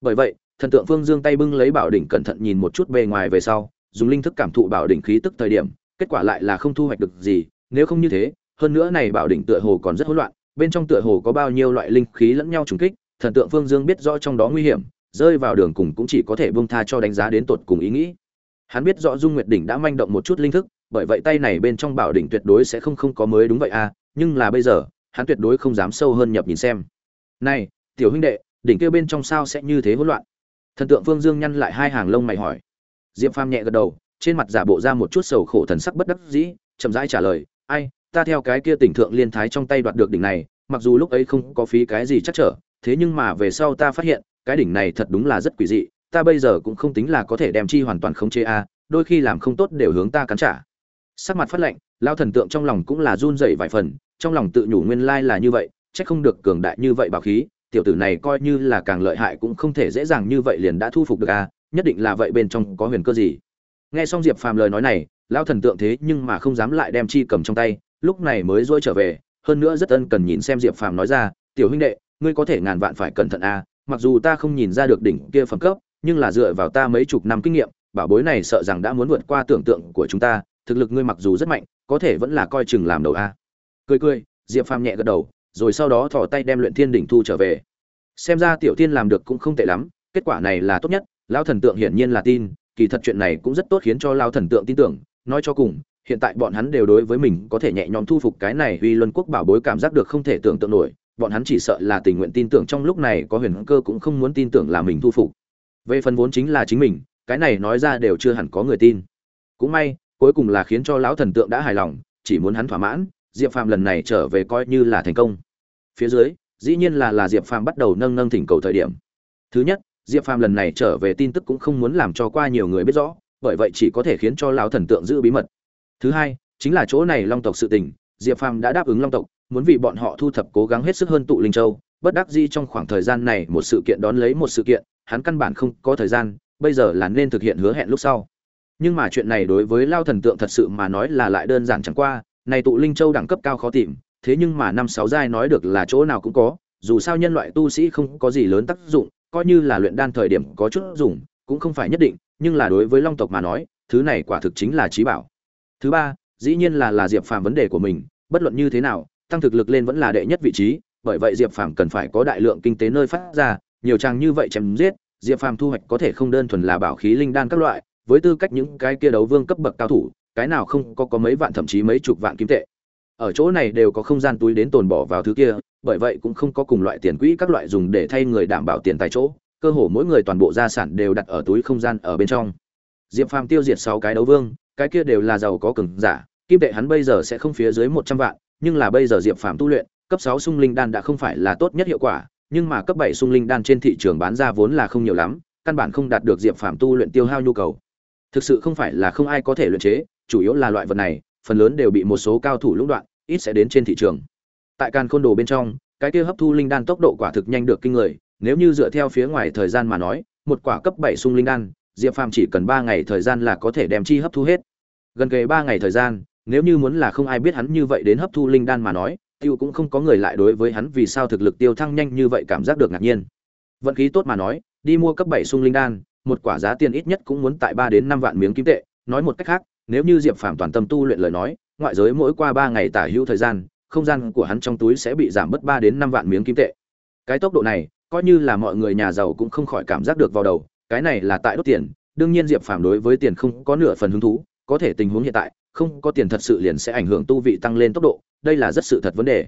Bởi vậy, thần tượng phương dương tay bưng lấy bảo đỉnh cẩn thận nhìn một chút bề ngoài về sau, dùng linh thức cảm thụ bảo đỉnh khí tức thời điểm, kết quả lại là không thu hoạch được gì, nếu không như thế, hơn nữa này bảo đỉnh tựa hồ còn rất hỗn loạn, bên trong tựa hồ có bao nhiêu loại linh khí lẫn nhau trùng kích, thần tượng phương dương biết rõ trong đó nguy hiểm, rơi vào đường cùng cũng chỉ có thể buông tha cho đánh giá đến tột cùng ý nghĩ. Hắn biết rõ dung nguyệt đỉnh đã manh động một chút linh thức, bởi vậy tay này bên trong bảo đỉnh tuyệt đối sẽ không không có mới đúng vậy à nhưng là bây giờ, hắn tuyệt đối không dám sâu hơn nhập nhìn xem. Này tiểu huynh đệ, đỉnh kia bên trong sao sẽ như thế hỗn loạn? Thần tượng phương dương nhăn lại hai hàng lông mày hỏi. Diệp phàm nhẹ gật đầu, trên mặt giả bộ ra một chút sầu khổ thần sắc bất đắc dĩ, chậm rãi trả lời, ai, ta theo cái kia tỉnh thượng liên thái trong tay đoạt được đỉnh này, mặc dù lúc ấy không có phí cái gì chắc trở, thế nhưng mà về sau ta phát hiện, cái đỉnh này thật đúng là rất quỷ dị, ta bây giờ cũng không tính là có thể đem chi hoàn toàn khống chế a, đôi khi làm không tốt đều hướng ta cắn trả. Sắc mặt phát lệnh lao thần tượng trong lòng cũng là run rẩy vài phần, trong lòng tự nhủ nguyên lai là như vậy, chắc không được cường đại như vậy bảo khí tiểu tử này coi như là càng lợi hại cũng không thể dễ dàng như vậy liền đã thu phục được a nhất định là vậy bên trong có huyền cơ gì. Nghe xong diệp phàm lời nói này lao thần tượng thế nhưng mà không dám lại đem chi cầm trong tay, lúc này mới rũi trở về, hơn nữa rất ân cần nhìn xem diệp phàm nói ra, tiểu huynh đệ, ngươi có thể ngàn vạn phải cẩn thận a mặc dù ta không nhìn ra được đỉnh kia phẩm cấp, nhưng là dựa vào ta mấy chục năm kinh nghiệm, bảo bối này sợ rằng đã muốn vượt qua tưởng tượng của chúng ta, thực lực ngươi mặc dù rất mạnh, có thể vẫn là coi chừng làm đầu a. Cười cười, diệp phàm nhẹ gật đầu rồi sau đó thò tay đem luyện thiên đỉnh thu trở về. Xem ra tiểu tiên làm được cũng không tệ lắm, kết quả này là tốt nhất, lão thần tượng hiển nhiên là tin, kỳ thật chuyện này cũng rất tốt khiến cho lão thần tượng tin tưởng. Nói cho cùng, hiện tại bọn hắn đều đối với mình có thể nhẹ nhõm thu phục cái này uy luân quốc bảo bối cảm giác được không thể tưởng tượng nổi, bọn hắn chỉ sợ là tình nguyện tin tưởng trong lúc này có huyền cơ cũng không muốn tin tưởng là mình thu phục. Về phần vốn chính là chính mình, cái này nói ra đều chưa hẳn có người tin. Cũng may, cuối cùng là khiến cho lão thần tượng đã hài lòng, chỉ muốn hắn thỏa mãn, diệp phàm lần này trở về coi như là thành công phía dưới, dĩ nhiên là là diệp phàm bắt đầu nâng nâng thỉnh cầu thời điểm. Thứ nhất, diệp phàm lần này trở về tin tức cũng không muốn làm cho qua nhiều người biết rõ, bởi vậy chỉ có thể khiến cho lão thần tượng giữ bí mật. Thứ hai, chính là chỗ này long tộc sự tình, diệp phàm đã đáp ứng long tộc, muốn vì bọn họ thu thập cố gắng hết sức hơn tụ linh châu, bất đắc di trong khoảng thời gian này một sự kiện đón lấy một sự kiện, hắn căn bản không có thời gian, bây giờ là nên thực hiện hứa hẹn lúc sau. Nhưng mà chuyện này đối với lao thần tượng thật sự mà nói là lại đơn giản chẳng qua, này tụ linh châu đẳng cấp cao khó tìm thế nhưng mà năm sáu giai nói được là chỗ nào cũng có, dù sao nhân loại tu sĩ không có gì lớn tác dụng, coi như là luyện đan thời điểm có chút dùng, cũng không phải nhất định, nhưng là đối với long tộc mà nói, thứ này quả thực chính là trí bảo. Thứ ba, dĩ nhiên là là diệp phàm vấn đề của mình, bất luận như thế nào, tăng thực lực lên vẫn là đệ nhất vị trí, bởi vậy diệp phàm cần phải có đại lượng kinh tế nơi phát ra, nhiều trang như vậy chém giết, diệp phàm thu hoạch có thể không đơn thuần là bảo khí linh đan các loại, với tư cách những cái kia đấu vương cấp bậc cao thủ, cái nào không có có mấy vạn thậm chí mấy chục vạn kim tệ ở chỗ này đều có không gian túi đến tồn bỏ vào thứ kia, bởi vậy cũng không có cùng loại tiền quỹ các loại dùng để thay người đảm bảo tiền tại chỗ, cơ hồ mỗi người toàn bộ gia sản đều đặt ở túi không gian ở bên trong. Diệp phàm tiêu diệt sáu cái đấu vương, cái kia đều là giàu có cường giả, kim tệ hắn bây giờ sẽ không phía dưới một trăm vạn, nhưng là bây giờ diệp phàm tu luyện, cấp sáu sung linh đan đã không phải là tốt nhất hiệu quả, nhưng mà cấp bảy sung linh đan trên thị trường bán ra vốn là không nhiều lắm, căn bản không đạt được diệp phàm tu luyện tiêu hao nhu cầu. Thực sự không phải là không ai có thể luyện chế, chủ yếu là loại vật này phần lớn đều bị một số cao thủ lũng đoạn, ít sẽ đến trên thị trường. Tại càn khôn đồ bên trong, cái kia hấp thu linh đan tốc độ quả thực nhanh được kinh người, nếu như dựa theo phía ngoài thời gian mà nói, một quả cấp bảy sung linh đan, diệp phàm chỉ cần ba ngày thời gian là có thể đem chi hấp thu hết. Gần kề ba ngày thời gian, nếu như muốn là không ai biết hắn như vậy đến hấp thu linh đan mà nói, tiêu cũng không có người lại đối với hắn vì sao thực lực tiêu thăng nhanh như vậy cảm giác được ngạc nhiên. Vận khí tốt mà nói, đi mua cấp bảy sung linh đan, một quả giá tiền ít nhất cũng muốn tại ba đến năm vạn miếng kim tệ, nói một cách khác nếu như diệp phàm toàn tâm tu luyện lời nói, ngoại giới mỗi qua ba ngày tả hữu thời gian, không gian của hắn trong túi sẽ bị giảm bớt ba đến năm vạn miếng kim tệ. Cái tốc độ này, coi như là mọi người nhà giàu cũng không khỏi cảm giác được vào đầu, cái này là tại đốt tiền. Đương nhiên diệp phàm đối với tiền không có nửa phần hứng thú, có thể tình huống hiện tại, không có tiền thật sự liền sẽ ảnh hưởng tu vị tăng lên tốc độ, đây là rất sự thật vấn đề.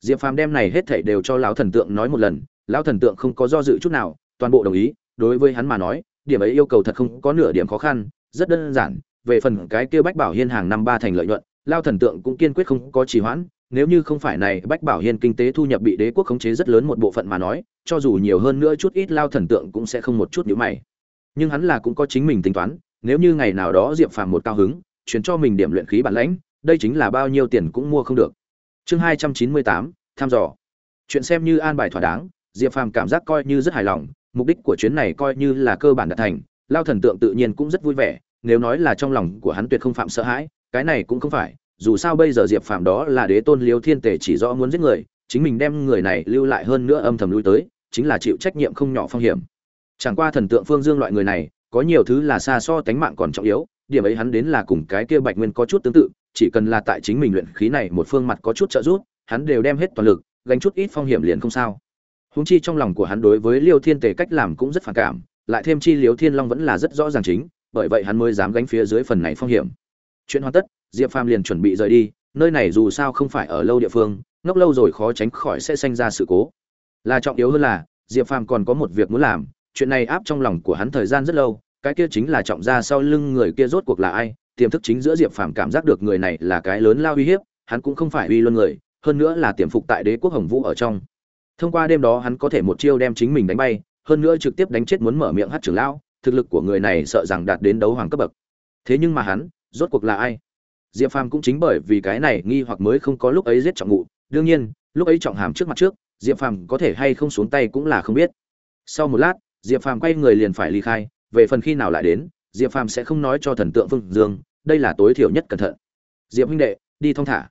Diệp phàm đem này hết thảy đều cho lão thần tượng nói một lần, lão thần tượng không có do dự chút nào, toàn bộ đồng ý, đối với hắn mà nói, điểm ấy yêu cầu thật không có nửa điểm khó khăn, rất đơn giản về phần cái kia bách bảo hiên hàng năm ba thành lợi nhuận, lao thần tượng cũng kiên quyết không có trì hoãn, nếu như không phải này bách bảo hiên kinh tế thu nhập bị đế quốc khống chế rất lớn một bộ phận mà nói, cho dù nhiều hơn nữa chút ít lao thần tượng cũng sẽ không một chút nhữ mày. Nhưng hắn là cũng có chính mình tính toán, nếu như ngày nào đó diệp phàm một cao hứng, chuyển cho mình điểm luyện khí bản lãnh, đây chính là bao nhiêu tiền cũng mua không được. Chương hai trăm chín mươi tám, tham dò. Chuyện xem như an bài thỏa đáng, diệp phàm cảm giác coi như rất hài lòng, mục đích của chuyến này coi như là cơ bản đạt thành, lao thần tượng tự nhiên cũng rất vui vẻ nếu nói là trong lòng của hắn tuyệt không phạm sợ hãi, cái này cũng không phải, dù sao bây giờ diệp phạm đó là đế tôn liêu thiên tể chỉ rõ muốn giết người, chính mình đem người này lưu lại hơn nữa âm thầm lui tới, chính là chịu trách nhiệm không nhỏ phong hiểm. Chẳng qua thần tượng phương dương loại người này, có nhiều thứ là xa so tánh mạng còn trọng yếu, điểm ấy hắn đến là cùng cái kia bạch nguyên có chút tương tự, chỉ cần là tại chính mình luyện khí này một phương mặt có chút trợ giúp, hắn đều đem hết toàn lực, gánh chút ít phong hiểm liền không sao. Huống chi trong lòng của hắn đối với liêu thiên tề cách làm cũng rất phản cảm, lại thêm chi liêu thiên long vẫn là rất rõ ràng chính bởi vậy hắn mới dám gánh phía dưới phần này phong hiểm. Chuyện hoàn tất, diệp phàm liền chuẩn bị rời đi, nơi này dù sao không phải ở lâu địa phương, ngốc lâu rồi khó tránh khỏi sẽ sinh ra sự cố. Là trọng yếu hơn là, diệp phàm còn có một việc muốn làm, chuyện này áp trong lòng của hắn thời gian rất lâu, cái kia chính là trọng ra sau lưng người kia rốt cuộc là ai, tiềm thức chính giữa diệp phàm cảm giác được người này là cái lớn lao uy hiếp, hắn cũng không phải uy luân người, hơn nữa là tiềm phục tại đế quốc hồng vũ ở trong. Thông qua đêm đó hắn có thể một chiêu đem chính mình đánh bay, hơn nữa trực tiếp đánh chết muốn mở miệng hát trưởng lão thực lực của người này sợ rằng đạt đến đấu hoàng cấp bậc. Thế nhưng mà hắn, rốt cuộc là ai? Diệp phàm cũng chính bởi vì cái này nghi hoặc mới không có lúc ấy giết trọng ngụ. Đương nhiên, lúc ấy trọng hàm trước mặt trước, diệp phàm có thể hay không xuống tay cũng là không biết. Sau một lát, diệp phàm quay người liền phải ly khai, về phần khi nào lại đến, diệp phàm sẽ không nói cho thần tượng Vương dương, đây là tối thiểu nhất cẩn thận. Diệp huynh đệ, đi thong thả.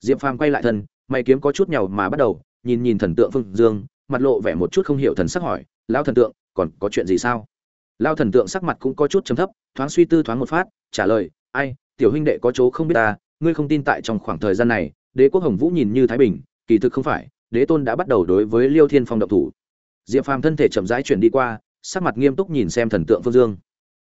Diệp phàm quay lại thân, mày kiếm có chút nhàu mà bắt đầu, nhìn nhìn thần tượng phương dương, mặt lộ vẻ một chút không hiểu thần sắc hỏi, lão thần tượng, còn có chuyện gì sao? Lao thần tượng sắc mặt cũng có chút chấm thấp, thoáng suy tư thoáng một phát, trả lời, ai, tiểu huynh đệ có chỗ không biết ta, ngươi không tin tại trong khoảng thời gian này, đế quốc hồng vũ nhìn như thái bình, kỳ thực không phải, đế tôn đã bắt đầu đối với liêu thiên phong động thủ. Diệp phàm thân thể chậm rãi chuyển đi qua, sắc mặt nghiêm túc nhìn xem thần tượng phương dương.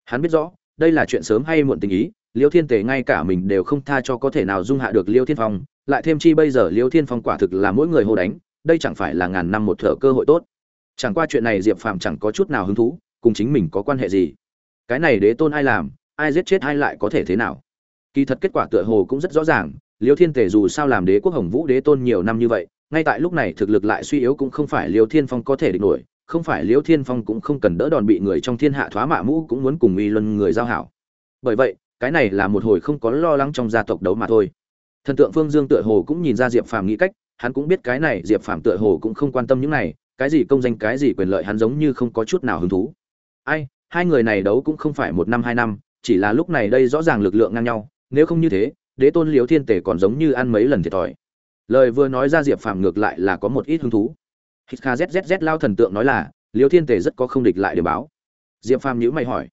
Hắn biết rõ, đây là chuyện sớm hay muộn tình ý, liêu thiên tề ngay cả mình đều không tha cho có thể nào dung hạ được liêu thiên phong, lại thêm chi bây giờ liêu thiên phong quả thực là mỗi người hô đánh, đây chẳng phải là ngàn năm một thở cơ hội tốt. Chẳng qua chuyện này diệp phàm chẳng có chút nào hứng thú cùng chính mình có quan hệ gì? Cái này đế tôn ai làm, ai giết chết ai lại có thể thế nào? Kỳ thật kết quả tựa hồ cũng rất rõ ràng, liêu thiên tề dù sao làm đế quốc hồng vũ đế tôn nhiều năm như vậy, ngay tại lúc này thực lực lại suy yếu cũng không phải liêu thiên phong có thể địch nổi, không phải liêu thiên phong cũng không cần đỡ đòn bị người trong thiên hạ thoá mạ mũ cũng muốn cùng uy luân người giao hảo. Bởi vậy, cái này là một hồi không có lo lắng trong gia tộc đấu mà thôi. Thần tượng phương dương tựa hồ cũng nhìn ra diệp phàm nghĩ cách, hắn cũng biết cái này diệp phàm tựa hồ cũng không quan tâm những này, cái gì công danh cái gì quyền lợi hắn giống như không có chút nào hứng thú ai, hai người này đấu cũng không phải một năm, hai năm, chỉ là lúc này đây rõ ràng lực lượng ngang nhau, nếu không như thế, đế tôn liếu thiên tể còn giống như ăn mấy lần thiệt thòi. Lời vừa nói ra diệp phàm ngược lại là có một ít hứng thú. Hít kha zzz lao thần tượng nói là liếu thiên tể rất có không địch lại để báo. Diệp phàm nhữ mày hỏi.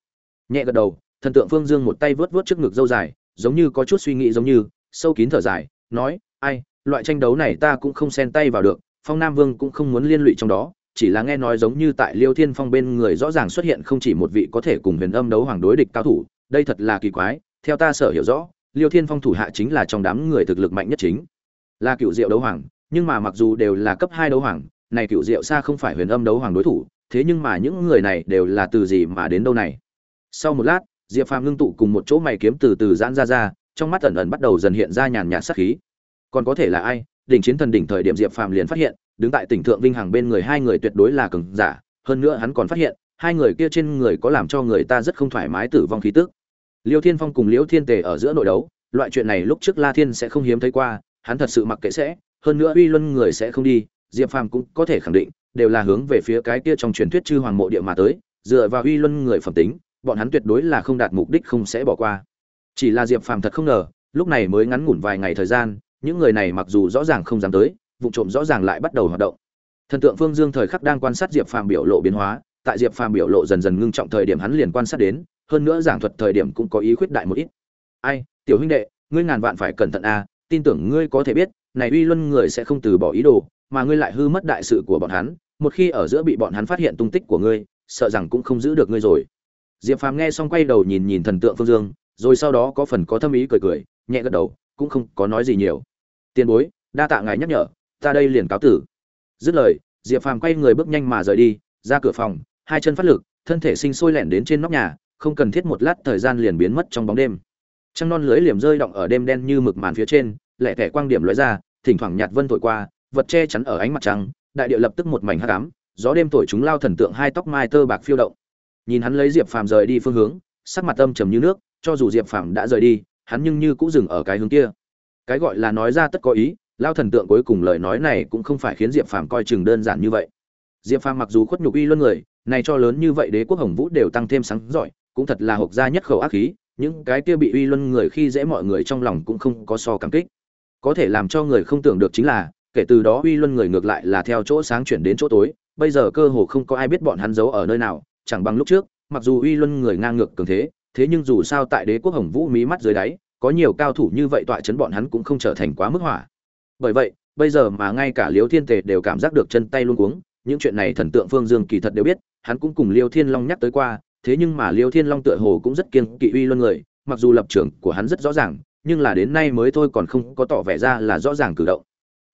Nhẹ gật đầu, thần tượng phương dương một tay vớt vớt trước ngực dâu dài, giống như có chút suy nghĩ giống như, sâu kín thở dài, nói, ai, loại tranh đấu này ta cũng không xen tay vào được, phong nam vương cũng không muốn liên lụy trong đó chỉ là nghe nói giống như tại liêu thiên phong bên người rõ ràng xuất hiện không chỉ một vị có thể cùng huyền âm đấu hoàng đối địch cao thủ, đây thật là kỳ quái, theo ta sở hiểu rõ, liêu thiên phong thủ hạ chính là trong đám người thực lực mạnh nhất chính. Là cựu diệu đấu hoàng, nhưng mà mặc dù đều là cấp hai đấu hoàng, này cựu diệu xa không phải huyền âm đấu hoàng đối thủ, thế nhưng mà những người này đều là từ gì mà đến đâu này? Sau một lát, diệp phàm ngưng tụ cùng một chỗ mày kiếm từ từ giãn ra ra, trong mắt ẩn ẩn bắt đầu dần hiện ra nhàn nhạt sắc khí. Còn có thể là ai? Đỉnh chiến thần đỉnh thời điểm diệp phàm liền phát hiện đứng tại tỉnh thượng vinh hằng bên người hai người tuyệt đối là cường giả, hơn nữa hắn còn phát hiện, hai người kia trên người có làm cho người ta rất không thoải mái tử vong khí tức. Liêu thiên phong cùng liễu thiên tề ở giữa nội đấu, loại chuyện này lúc trước la thiên sẽ không hiếm thấy qua, hắn thật sự mặc kệ sẽ, hơn nữa uy luân người sẽ không đi, diệp phàm cũng có thể khẳng định, đều là hướng về phía cái kia trong truyền thuyết chư hoàng mộ địa mà tới, dựa vào uy luân người phẩm tính, bọn hắn tuyệt đối là không đạt mục đích không sẽ bỏ qua. Chỉ là diệp phàm thật không ngờ, lúc này mới ngắn ngủn vài ngày thời gian, những người này mặc dù rõ ràng không dám tới vụ trộm rõ ràng lại bắt đầu hoạt động. Thần tượng phương dương thời khắc đang quan sát diệp phàm biểu lộ biến hóa, tại diệp phàm biểu lộ dần dần ngưng trọng thời điểm hắn liền quan sát đến, hơn nữa giảng thuật thời điểm cũng có ý khuyết đại một ít. Ai, tiểu huynh đệ, ngươi ngàn vạn phải cẩn thận a tin tưởng ngươi có thể biết, này uy luân người sẽ không từ bỏ ý đồ, mà ngươi lại hư mất đại sự của bọn hắn, một khi ở giữa bị bọn hắn phát hiện tung tích của ngươi, sợ rằng cũng không giữ được ngươi rồi. Diệp phàm nghe xong quay đầu nhìn nhìn thần tượng phương dương, rồi sau đó có phần có thâm ý cười cười, nhẹ gật đầu, cũng không có nói gì nhiều. Tiền bối, đa tạ ngài nhắc nhở ta đây liền cáo tử. Dứt lời, diệp phàm quay người bước nhanh mà rời đi, ra cửa phòng, hai chân phát lực, thân thể sinh sôi lẻn đến trên nóc nhà, không cần thiết một lát thời gian liền biến mất trong bóng đêm. Trăng non lưới liềm rơi động ở đêm đen như mực màn phía trên, lẻ thẻ quang điểm lóe ra, thỉnh thoảng nhạt vân thổi qua, vật che chắn ở ánh mặt trăng, đại địa lập tức một mảnh hắc ám, gió đêm thổi chúng lao thần tượng hai tóc mai tơ bạc phiêu động. Nhìn hắn lấy diệp phàm rời đi phương hướng, sắc mặt âm trầm như nước, cho dù diệp phàm đã rời đi, hắn nhưng như cũng dừng ở cái hướng kia. Cái gọi là nói ra tất có ý lao thần tượng cuối cùng lời nói này cũng không phải khiến diệp phàm coi chừng đơn giản như vậy. Diệp phàm mặc dù khuất nhục uy luân người, này cho lớn như vậy đế quốc hồng vũ đều tăng thêm sáng giỏi, cũng thật là hộc ra nhất khẩu ác khí, những cái kia bị uy luân người khi dễ mọi người trong lòng cũng không có so cảm kích. Có thể làm cho người không tưởng được chính là, kể từ đó uy luân người ngược lại là theo chỗ sáng chuyển đến chỗ tối, bây giờ cơ hồ không có ai biết bọn hắn giấu ở nơi nào, chẳng bằng lúc trước, mặc dù uy luân người ngang ngược cường thế thế nhưng dù sao tại đế quốc hồng vũ mí mắt dưới đáy, có nhiều cao thủ như vậy tọa chấn bọn hắn cũng không trở thành quá mức hỏa bởi vậy, bây giờ mà ngay cả liêu thiên tề đều cảm giác được chân tay luôn cuống, những chuyện này thần tượng phương dương kỳ thật đều biết, hắn cũng cùng liêu thiên long nhắc tới qua, thế nhưng mà liêu thiên long tựa hồ cũng rất kiên kỵ uy luân người, mặc dù lập trường của hắn rất rõ ràng, nhưng là đến nay mới thôi còn không có tỏ vẻ ra là rõ ràng cử động.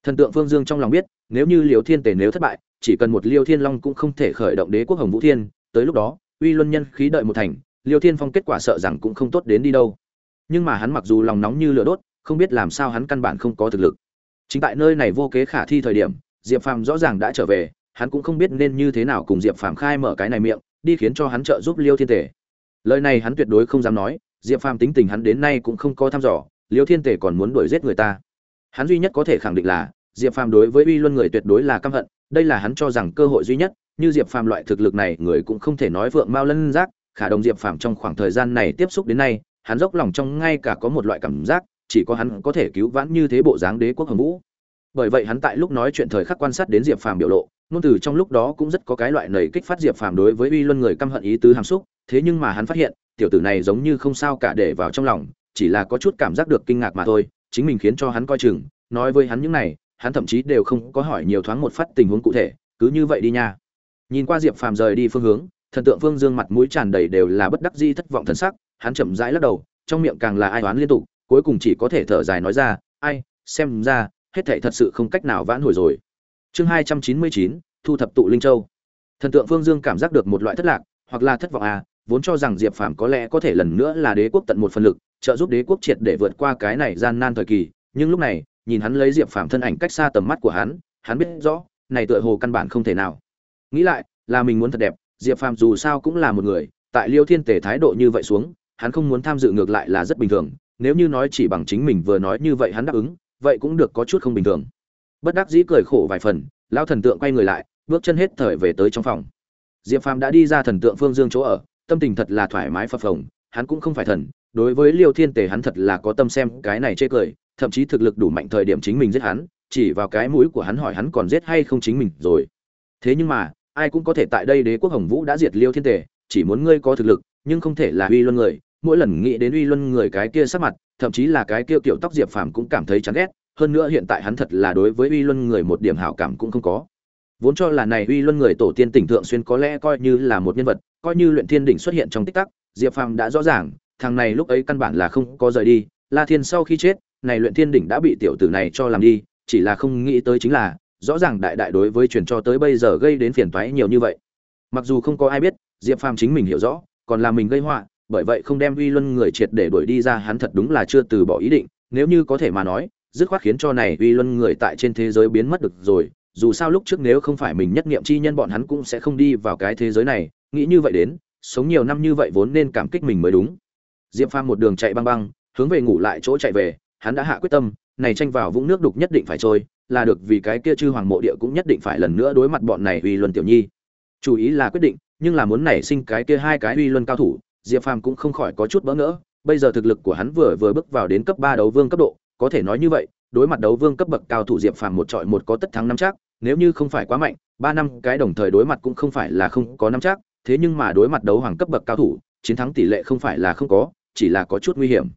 Thần tượng phương dương trong lòng biết, nếu như liêu thiên tề nếu thất bại, chỉ cần một liêu thiên long cũng không thể khởi động đế quốc hồng vũ thiên, tới lúc đó, uy luân nhân khí đợi một thành, liêu thiên phong kết quả sợ rằng cũng không tốt đến đi đâu. Nhưng mà hắn mặc dù lòng nóng như lửa đốt, không biết làm sao hắn căn bản không có thực lực chính tại nơi này vô kế khả thi thời điểm, diệp phàm rõ ràng đã trở về, hắn cũng không biết nên như thế nào cùng diệp phàm khai mở cái này miệng, đi khiến cho hắn trợ giúp liêu thiên tể lời này hắn tuyệt đối không dám nói, diệp phàm tính tình hắn đến nay cũng không có thăm dò, liêu thiên tể còn muốn đuổi giết người ta. Hắn duy nhất có thể khẳng định là, diệp phàm đối với uy luân người tuyệt đối là căm hận, đây là hắn cho rằng cơ hội duy nhất, như diệp phàm loại thực lực này, người cũng không thể nói vượng mao lân giác, khả đồng diệp phàm trong khoảng thời gian này tiếp xúc đến nay, hắn dốc lòng trong ngay cả có một loại cảm giác chỉ có hắn có thể cứu vãn như thế bộ dáng đế quốc hồng vũ. Bởi vậy hắn tại lúc nói chuyện thời khắc quan sát đến diệp phàm biểu lộ, ngôn từ trong lúc đó cũng rất có cái loại nầy kích phát diệp phàm đối với uy luân người căm hận ý tứ hàm xúc, thế nhưng mà hắn phát hiện, tiểu tử này giống như không sao cả để vào trong lòng, chỉ là có chút cảm giác được kinh ngạc mà thôi, chính mình khiến cho hắn coi chừng, nói với hắn những này, hắn thậm chí đều không có hỏi nhiều thoáng một phát tình huống cụ thể, cứ như vậy đi nha. Nhìn qua diệp phàm rời đi phương hướng, thần tượng phương dương mặt mũi tràn đầy đều là bất đắc di thất vọng thần sắc, hắn chậm rãi lắc đầu, trong miệng càng là ai oán liên tục cuối cùng chỉ có thể thở dài nói ra, ai, xem ra, hết thảy thật sự không cách nào vãn hồi rồi. Chương hai trăm chín mươi chín, thu thập tụ linh châu. Thần tượng phương dương cảm giác được một loại thất lạc, hoặc là thất vọng à vốn cho rằng diệp phàm có lẽ có thể lần nữa là đế quốc tận một phần lực, trợ giúp đế quốc triệt để vượt qua cái này gian nan thời kỳ, nhưng lúc này, nhìn hắn lấy diệp phàm thân ảnh cách xa tầm mắt của hắn hắn biết rõ, này tựa hồ căn bản không thể nào. Nghĩ lại, là mình muốn thật đẹp, diệp phàm dù sao cũng là một người, tại liêu thiên tề thái độ như vậy xuống, hắn không muốn tham dự ngược lại là rất bình thường nếu như nói chỉ bằng chính mình vừa nói như vậy hắn đáp ứng, vậy cũng được có chút không bình thường. Bất đắc dĩ cười khổ vài phần, lão thần tượng quay người lại, bước chân hết thời về tới trong phòng. Diệp phàm đã đi ra thần tượng phương dương chỗ ở, tâm tình thật là thoải mái phập phồng, hắn cũng không phải thần, đối với liêu thiên tề hắn thật là có tâm xem cái này chê cười, thậm chí thực lực đủ mạnh thời điểm chính mình giết hắn, chỉ vào cái mũi của hắn hỏi hắn còn giết hay không chính mình rồi. Thế nhưng mà, ai cũng có thể tại đây đế quốc hồng vũ đã diệt liêu thiên tề, chỉ muốn ngươi có thực lực, nhưng không thể là uy luân người mỗi lần nghĩ đến uy luân người cái kia sắc mặt, thậm chí là cái kia kiểu tóc diệp phàm cũng cảm thấy chán ghét, hơn nữa hiện tại hắn thật là đối với uy luân người một điểm hảo cảm cũng không có. Vốn cho là này uy luân người tổ tiên tỉnh thượng xuyên có lẽ coi như là một nhân vật, coi như luyện thiên đỉnh xuất hiện trong tích tắc, diệp phàm đã rõ ràng, thằng này lúc ấy căn bản là không có rời đi, la thiên sau khi chết, này luyện thiên đỉnh đã bị tiểu tử này cho làm đi, chỉ là không nghĩ tới chính là, rõ ràng đại đại đối với truyền cho tới bây giờ gây đến phiền toái nhiều như vậy. Mặc dù không có ai biết, diệp phàm chính mình hiểu rõ, còn là mình gây họa bởi vậy không đem uy luân người triệt để đuổi đi ra, hắn thật đúng là chưa từ bỏ ý định. Nếu như có thể mà nói, dứt khoát khiến cho này uy luân người tại trên thế giới biến mất được rồi. Dù sao lúc trước nếu không phải mình nhất nghiệm chi nhân, bọn hắn cũng sẽ không đi vào cái thế giới này. Nghĩ như vậy đến, sống nhiều năm như vậy vốn nên cảm kích mình mới đúng. Diệp phàm một đường chạy băng băng, hướng về ngủ lại chỗ chạy về. Hắn đã hạ quyết tâm, này tranh vào vũng nước đục nhất định phải trôi, là được vì cái kia chư hoàng mộ địa cũng nhất định phải lần nữa đối mặt bọn này uy luân tiểu nhi. Chủ ý là quyết định, nhưng là muốn nảy sinh cái kia hai cái uy luân cao thủ diệp phàm cũng không khỏi có chút bỡ ngỡ, bây giờ thực lực của hắn vừa vừa bước vào đến cấp ba đấu vương cấp độ, có thể nói như vậy, đối mặt đấu vương cấp bậc cao thủ diệp phàm một trọi một có tất thắng năm chắc, nếu như không phải quá mạnh, ba năm cái đồng thời đối mặt cũng không phải là không có năm chắc, thế nhưng mà đối mặt đấu hoàng cấp bậc cao thủ, chiến thắng tỷ lệ không phải là không có, chỉ là có chút nguy hiểm.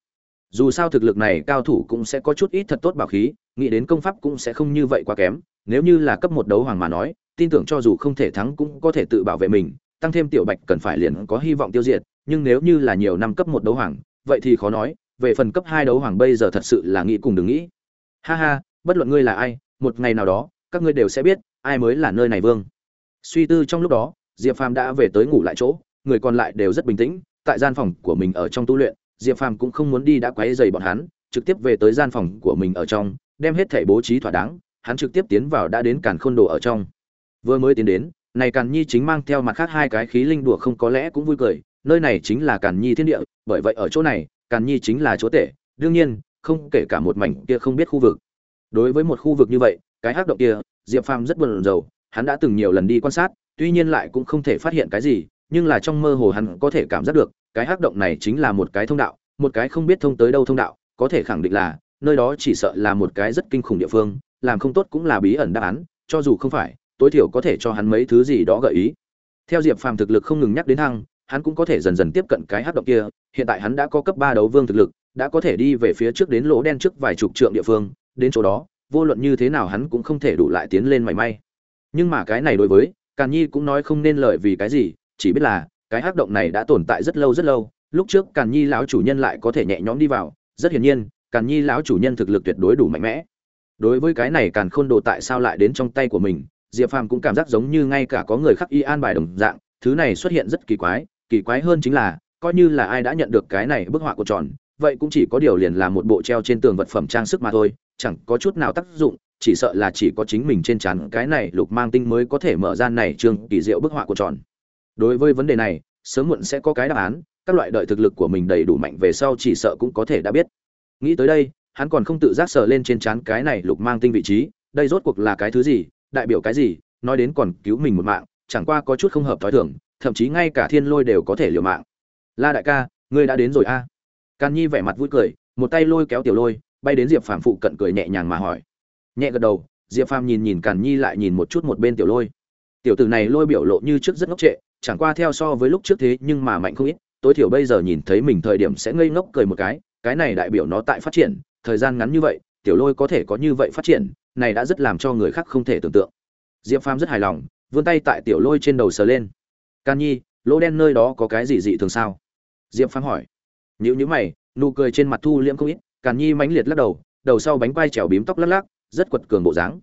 Dù sao thực lực này cao thủ cũng sẽ có chút ít thật tốt bảo khí, nghĩ đến công pháp cũng sẽ không như vậy quá kém, nếu như là cấp một đấu hoàng mà nói, tin tưởng cho dù không thể thắng cũng có thể tự bảo vệ mình, tăng thêm tiểu bạch cần phải liền có hy vọng tiêu diệt nhưng nếu như là nhiều năm cấp một đấu hoàng, vậy thì khó nói, về phần cấp hai đấu hoàng bây giờ thật sự là nghĩ cùng đừng nghĩ. Ha ha, bất luận ngươi là ai, một ngày nào đó, các ngươi đều sẽ biết, ai mới là nơi này vương. Suy tư trong lúc đó, diệp phàm đã về tới ngủ lại chỗ, người còn lại đều rất bình tĩnh, tại gian phòng của mình ở trong tu luyện, diệp phàm cũng không muốn đi đã quấy dày bọn hắn, trực tiếp về tới gian phòng của mình ở trong, đem hết thẻ bố trí thỏa đáng, hắn trực tiếp tiến vào đã đến càn khôn đồ ở trong. Vừa mới tiến đến, này càn nhi chính mang theo mặt khác hai cái khí linh đùa không có lẽ cũng vui cười nơi này chính là càn nhi thiên địa, bởi vậy ở chỗ này, càn nhi chính là chỗ tể, đương nhiên, không kể cả một mảnh kia không biết khu vực. Đối với một khu vực như vậy, cái hắc động kia, diệp phàm rất buồn rầu, hắn đã từng nhiều lần đi quan sát, tuy nhiên lại cũng không thể phát hiện cái gì, nhưng là trong mơ hồ hắn có thể cảm giác được, cái hắc động này chính là một cái thông đạo, một cái không biết thông tới đâu thông đạo, có thể khẳng định là, nơi đó chỉ sợ là một cái rất kinh khủng địa phương, làm không tốt cũng là bí ẩn đáp án, cho dù không phải, tối thiểu có thể cho hắn mấy thứ gì đó gợi ý. Theo diệp phàm thực lực không ngừng nhắc đến thăng hắn cũng có thể dần dần tiếp cận cái hắc động kia, hiện tại hắn đã có cấp ba đấu vương thực lực, đã có thể đi về phía trước đến lỗ đen trước vài chục trượng địa phương, đến chỗ đó, vô luận như thế nào hắn cũng không thể đủ lại tiến lên mảy may. Nhưng mà cái này đối với, càn nhi cũng nói không nên lợi vì cái gì, chỉ biết là, cái hắc động này đã tồn tại rất lâu rất lâu, lúc trước càn nhi lão chủ nhân lại có thể nhẹ nhõm đi vào, rất hiển nhiên, càn nhi lão chủ nhân thực lực tuyệt đối đủ mạnh mẽ. Đối với cái này càn khôn đồ tại sao lại đến trong tay của mình, diệp phàm cũng cảm giác giống như ngay cả có người khắc y an bài đồng dạng, thứ này xuất hiện rất kỳ quái kỳ quái hơn chính là, coi như là ai đã nhận được cái này bức họa của tròn, vậy cũng chỉ có điều liền là một bộ treo trên tường vật phẩm trang sức mà thôi, chẳng có chút nào tác dụng, chỉ sợ là chỉ có chính mình trên chắn cái này lục mang tinh mới có thể mở ra này trường kỳ diệu bức họa của tròn. Đối với vấn đề này, sớm muộn sẽ có cái đáp án, các loại đợi thực lực của mình đầy đủ mạnh về sau chỉ sợ cũng có thể đã biết. Nghĩ tới đây, hắn còn không tự giác sờ lên trên chắn cái này lục mang tinh vị trí, đây rốt cuộc là cái thứ gì, đại biểu cái gì, nói đến còn cứu mình một mạng, chẳng qua có chút không hợp thói thường thậm chí ngay cả thiên lôi đều có thể liều mạng. La đại ca, ngươi đã đến rồi a. À? can nhi vẻ mặt vui cười, một tay lôi kéo tiểu lôi, bay đến diệp phàm phụ cận cười nhẹ nhàng mà hỏi. Nhẹ gật đầu, diệp phàm nhìn nhìn càn nhi lại nhìn một chút một bên tiểu lôi. Tiểu tử này lôi biểu lộ như trước rất ngốc trệ, chẳng qua theo so với lúc trước thế nhưng mà mạnh không ít, tối thiểu bây giờ nhìn thấy mình thời điểm sẽ ngây ngốc cười một cái cái này đại biểu nó tại phát triển, thời gian ngắn như vậy, tiểu lôi có thể có như vậy phát triển, này đã rất làm cho người khác không thể tưởng tượng. Diệp phàm rất hài lòng, vươn tay tại tiểu lôi trên đầu sờ lên can nhi, lỗ đen nơi đó có cái gì dị thường sao? Diệp phàm hỏi. Nếu như mày, nụ cười trên mặt thu liễm không ít càn nhi mãnh liệt lắc đầu đầu sau bánh quai trèo bím tóc lắc lắc, rất quật cường bộ dáng.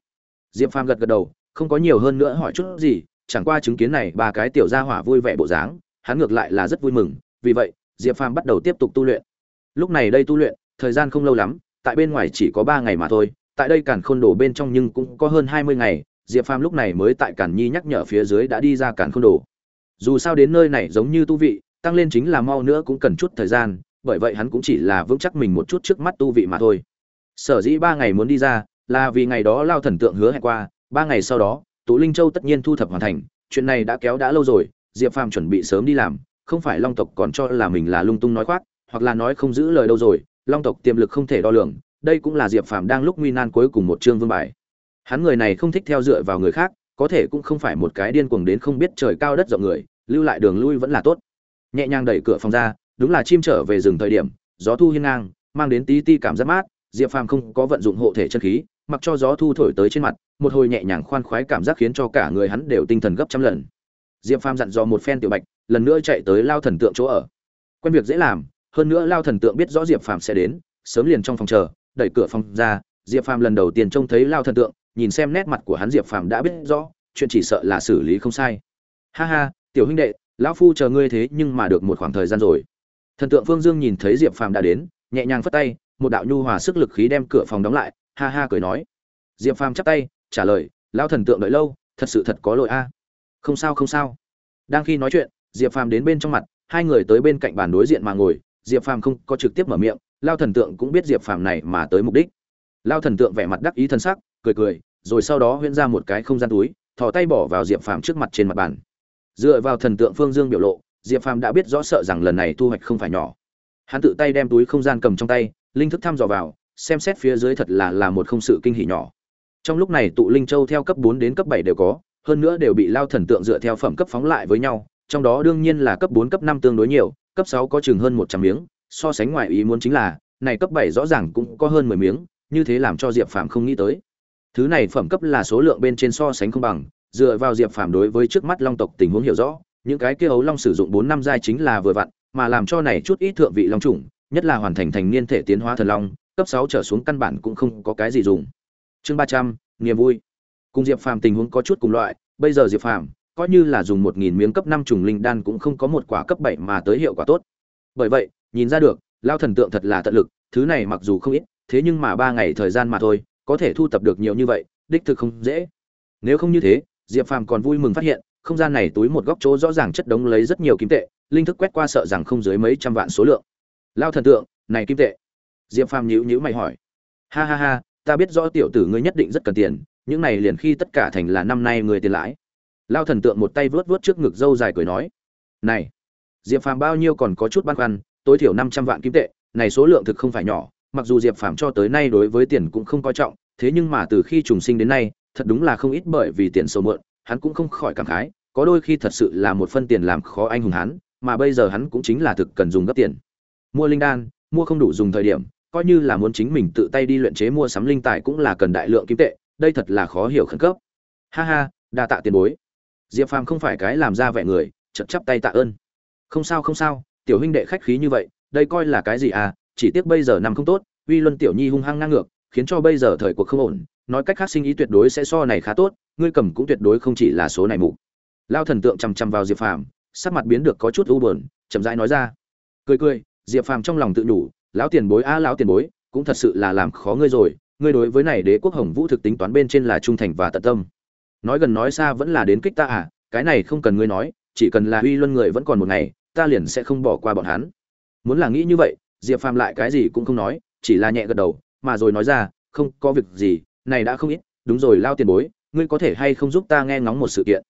Diệp phàm gật gật đầu, không có nhiều hơn nữa hỏi chút gì, chẳng qua chứng kiến này ba cái tiểu gia hỏa vui vẻ bộ dáng, hắn ngược lại là rất vui mừng, vì vậy, diệp phàm bắt đầu tiếp tục tu luyện. Lúc này đây tu luyện, thời gian không lâu lắm, tại bên ngoài chỉ có ba ngày mà thôi, tại đây càn khôn đồ bên trong nhưng cũng có hơn hai mươi ngày, diệp phàm lúc này mới tại càn nhi nhắc nhở phía dưới đã đi ra càn khôn đồ dù sao đến nơi này giống như tu vị, tăng lên chính là mau nữa cũng cần chút thời gian, bởi vậy hắn cũng chỉ là vững chắc mình một chút trước mắt tu vị mà thôi. Sở dĩ ba ngày muốn đi ra, là vì ngày đó lao thần tượng hứa hẹn qua, ba ngày sau đó, tụ linh châu tất nhiên thu thập hoàn thành, chuyện này đã kéo đã lâu rồi, diệp phàm chuẩn bị sớm đi làm, không phải long tộc còn cho là mình là lung tung nói khoác, hoặc là nói không giữ lời đâu rồi, long tộc tiềm lực không thể đo lường, đây cũng là diệp phàm đang lúc nguy nan cuối cùng một chương vương bài. Hắn người này không thích theo dựa vào người khác có thể cũng không phải một cái điên cuồng đến không biết trời cao đất rộng người, lưu lại đường lui vẫn là tốt. Nhẹ nhàng đẩy cửa phòng ra, đúng là chim trở về rừng thời điểm, gió thu hiên ngang, mang đến tí ti cảm giác mát, diệp phàm không có vận dụng hộ thể chân khí, mặc cho gió thu thổi tới trên mặt, một hồi nhẹ nhàng khoan khoái cảm giác khiến cho cả người hắn đều tinh thần gấp trăm lần. Diệp phàm dặn dò một phen tiểu bạch, lần nữa chạy tới lao thần tượng chỗ ở. Quen việc dễ làm, hơn nữa lao thần tượng biết rõ diệp phàm sẽ đến, sớm liền trong phòng chờ, đẩy cửa phòng ra, diệp phàm lần đầu tiên trông thấy lao thần tượng nhìn xem nét mặt của hắn diệp phàm đã biết rõ, chuyện chỉ sợ là xử lý không sai. Ha ha, tiểu huynh đệ, lão phu chờ ngươi thế nhưng mà được một khoảng thời gian rồi. Thần tượng phương dương nhìn thấy diệp phàm đã đến, nhẹ nhàng phất tay, một đạo nhu hòa sức lực khí đem cửa phòng đóng lại, ha ha cười nói. Diệp phàm chắp tay, trả lời, lão thần tượng đợi lâu, thật sự thật có lỗi a. Không sao không sao. Đang khi nói chuyện, diệp phàm đến bên trong mặt, hai người tới bên cạnh bàn đối diện mà ngồi, diệp phàm không có trực tiếp mở miệng lao thần tượng cũng biết diệp phàm này mà tới mục đích. Lao thần tượng vẻ mặt đắc ý thân sắc, cười cười rồi sau đó huyễn ra một cái không gian túi, thò tay bỏ vào diệp phàm trước mặt trên mặt bàn. Dựa vào thần tượng phương dương biểu lộ, diệp phàm đã biết rõ sợ rằng lần này thu hoạch không phải nhỏ. Hắn tự tay đem túi không gian cầm trong tay, linh thức thăm dò vào, xem xét phía dưới thật là là một không sự kinh hỉ nhỏ. Trong lúc này tụ linh châu theo cấp bốn đến cấp bảy đều có, hơn nữa đều bị lao thần tượng dựa theo phẩm cấp phóng lại với nhau, trong đó đương nhiên là cấp bốn, cấp năm tương đối nhiều, cấp sáu có chừng hơn một trăm miếng, so sánh ngoài ý muốn chính là, này cấp bảy rõ ràng cũng có hơn mười miếng, như thế làm cho diệp phàm không nghĩ tới thứ này phẩm cấp là số lượng bên trên so sánh không bằng, dựa vào diệp phàm đối với trước mắt long tộc tình huống hiểu rõ, những cái kia ấu long sử dụng bốn năm giai chính là vừa vặn, mà làm cho này chút ít thượng vị long chủng, nhất là hoàn thành thành niên thể tiến hóa thần long, cấp sáu trở xuống căn bản cũng không có cái gì dùng. Chương ba trăm, niềm vui. Cùng diệp phàm tình huống có chút cùng loại, bây giờ diệp phàm coi như là dùng một nghìn miếng cấp năm trùng linh đan cũng không có một quả cấp bảy mà tới hiệu quả tốt. Bởi vậy, nhìn ra được, lao thần tượng thật là tận lực, thứ này mặc dù không ít, thế nhưng mà ba ngày thời gian mà thôi có thể thu tập được nhiều như vậy, đích thực không dễ. Nếu không như thế, diệp phàm còn vui mừng phát hiện, không gian này túi một góc chỗ rõ ràng chất đống lấy rất nhiều kim tệ, linh thức quét qua sợ rằng không dưới mấy trăm vạn số lượng. Lao thần tượng, này kim tệ. Diệp phàm nhíu nhíu mày hỏi. Ha ha ha, ta biết rõ tiểu tử ngươi nhất định rất cần tiền, những này liền khi tất cả thành là năm nay người tiền lãi. Lao thần tượng một tay vớt vớt trước ngực râu dài cười nói. Này, diệp phàm bao nhiêu còn có chút băn khoăn, tối thiểu năm trăm vạn kim tệ, này số lượng thực không phải nhỏ mặc dù diệp phàm cho tới nay đối với tiền cũng không coi trọng, thế nhưng mà từ khi trùng sinh đến nay, thật đúng là không ít bởi vì tiền sâu mượn, hắn cũng không khỏi cảm khái, có đôi khi thật sự là một phân tiền làm khó anh hùng hắn, mà bây giờ hắn cũng chính là thực cần dùng gấp tiền. Mua linh đan, mua không đủ dùng thời điểm, coi như là muốn chính mình tự tay đi luyện chế mua sắm linh tài cũng là cần đại lượng kim tệ, đây thật là khó hiểu khẩn cấp. Ha ha, đa tạ tiền bối. Diệp phàm không phải cái làm ra vẻ người chật chắp tay tạ ơn. Không sao không sao, tiểu huynh đệ khách khí như vậy, đây coi là cái gì à chỉ tiếc bây giờ nằm không tốt, uy luân tiểu nhi hung hăng ngang ngược, khiến cho bây giờ thời cuộc không ổn. Nói cách khác sinh ý tuyệt đối sẽ so này khá tốt, ngươi cầm cũng tuyệt đối không chỉ là số này mụ lao thần tượng chằm chằm vào diệp phàm, sắc mặt biến được có chút u buồn, chậm rãi nói ra. Cười cười, diệp phàm trong lòng tự nhủ, lão tiền bối a, lão tiền bối, cũng thật sự là làm khó ngươi rồi, ngươi đối với này đế quốc hồng vũ thực tính toán bên trên là trung thành và tận tâm. Nói gần nói xa vẫn là đến kích ta à cái này không cần ngươi nói, chỉ cần là uy luân người vẫn còn một ngày, ta liền sẽ không bỏ qua bọn hắn. Muốn là nghĩ như vậy diệp phàm lại cái gì cũng không nói, chỉ là nhẹ gật đầu, mà rồi nói ra, không, có việc gì, này đã không ít, đúng rồi lao tiền bối, ngươi có thể hay không giúp ta nghe ngóng một sự kiện?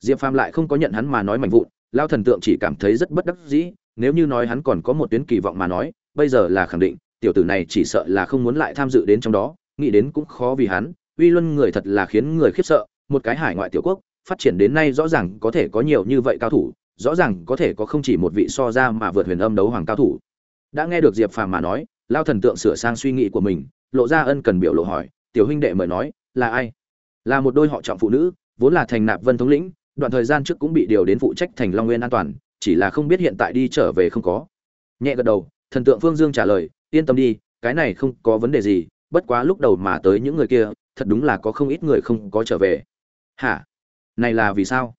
Diệp phàm lại không có nhận hắn mà nói mạnh vụn, lao thần tượng chỉ cảm thấy rất bất đắc dĩ, nếu như nói hắn còn có một tuyến kỳ vọng mà nói, bây giờ là khẳng định, tiểu tử này chỉ sợ là không muốn lại tham dự đến trong đó, nghĩ đến cũng khó vì hắn, uy luân người thật là khiến người khiếp sợ, một cái hải ngoại tiểu quốc, phát triển đến nay rõ ràng có thể có nhiều như vậy cao thủ, rõ ràng có thể có không chỉ một vị so ra mà vượt huyền âm đấu hoàng cao thủ đã nghe được diệp phàm mà nói, lao thần tượng sửa sang suy nghĩ của mình, lộ ra ân cần biểu lộ hỏi, tiểu huynh đệ mời nói, là ai? Là một đôi họ trọng phụ nữ, vốn là thành nạp vân thống lĩnh, đoạn thời gian trước cũng bị điều đến phụ trách thành long nguyên an toàn, chỉ là không biết hiện tại đi trở về không có. Nhẹ gật đầu, thần tượng phương dương trả lời, yên tâm đi, cái này không có vấn đề gì, bất quá lúc đầu mà tới những người kia, thật đúng là có không ít người không có trở về. Hả? Này là vì sao?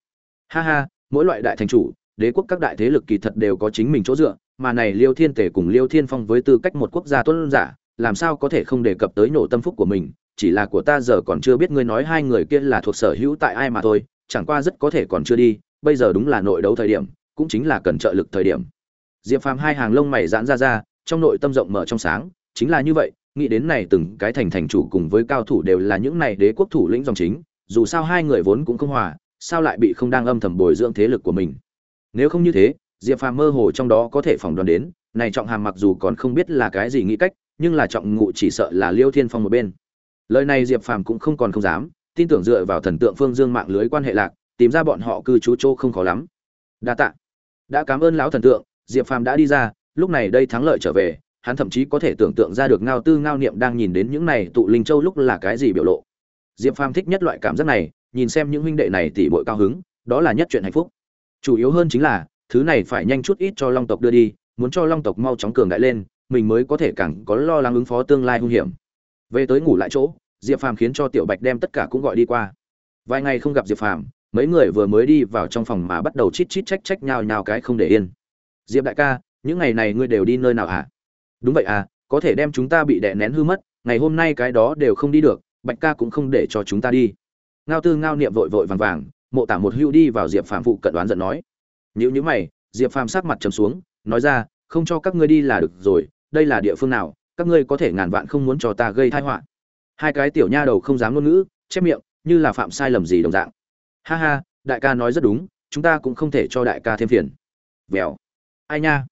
Ha ha, mỗi loại đại thành chủ, đế quốc các đại thế lực kỳ thật đều có chính mình chỗ dựa mà này liêu thiên tể cùng liêu thiên phong với tư cách một quốc gia tuân giả, làm sao có thể không đề cập tới nổ tâm phúc của mình, chỉ là của ta giờ còn chưa biết ngươi nói hai người kia là thuộc sở hữu tại ai mà thôi, chẳng qua rất có thể còn chưa đi, bây giờ đúng là nội đấu thời điểm, cũng chính là cần trợ lực thời điểm. Diệp phàm hai hàng lông mày giãn ra ra, trong nội tâm rộng mở trong sáng, chính là như vậy, nghĩ đến này từng cái thành thành chủ cùng với cao thủ đều là những này đế quốc thủ lĩnh dòng chính, dù sao hai người vốn cũng không hòa, sao lại bị không đang âm thầm bồi dưỡng thế lực của mình? Nếu không như thế diệp phàm mơ hồ trong đó có thể phỏng đoán đến, này trọng hàm mặc dù còn không biết là cái gì nghĩ cách, nhưng là trọng ngụ chỉ sợ là liêu thiên phong một bên. Lời này diệp phàm cũng không còn không dám, tin tưởng dựa vào thần tượng phương dương mạng lưới quan hệ lạc, tìm ra bọn họ cư trú chỗ không khó lắm. Đa tạ. Đã cảm ơn lão thần tượng, diệp phàm đã đi ra, lúc này đây thắng lợi trở về, hắn thậm chí có thể tưởng tượng ra được ngao tư ngao niệm đang nhìn đến những này tụ linh châu lúc là cái gì biểu lộ. Diệp phàm thích nhất loại cảm giác này, nhìn xem những huynh đệ này tỉ bội cao hứng, đó là nhất chuyện hạnh phúc. Chủ yếu hơn chính là thứ này phải nhanh chút ít cho long tộc đưa đi, muốn cho long tộc mau chóng cường đại lên, mình mới có thể càng có lo lắng ứng phó tương lai hung hiểm. Về tới ngủ lại chỗ, diệp phàm khiến cho tiểu bạch đem tất cả cũng gọi đi qua. Vài ngày không gặp diệp phàm, mấy người vừa mới đi vào trong phòng mà bắt đầu chít chít trách trách nhào nhào cái không để yên. Diệp đại ca, những ngày này ngươi đều đi nơi nào hả? À? đúng vậy à có thể đem chúng ta bị đè nén hư mất, ngày hôm nay cái đó đều không đi được, bạch ca cũng không để cho chúng ta đi. Ngao tư ngao niệm vội vội vàng vàng, mộ tả một hưu đi vào diệp phàm phụ cận đoán giận nói. Nhíu nhíu mày, diệp phàm sát mặt trầm xuống, nói ra, không cho các ngươi đi là được rồi, đây là địa phương nào, các ngươi có thể ngàn vạn không muốn cho ta gây tai họa. Hai cái tiểu nha đầu không dám ngôn ngữ, chép miệng, như là phạm sai lầm gì đồng dạng. Ha ha, đại ca nói rất đúng, chúng ta cũng không thể cho đại ca thêm phiền. Vèo. Ai nha?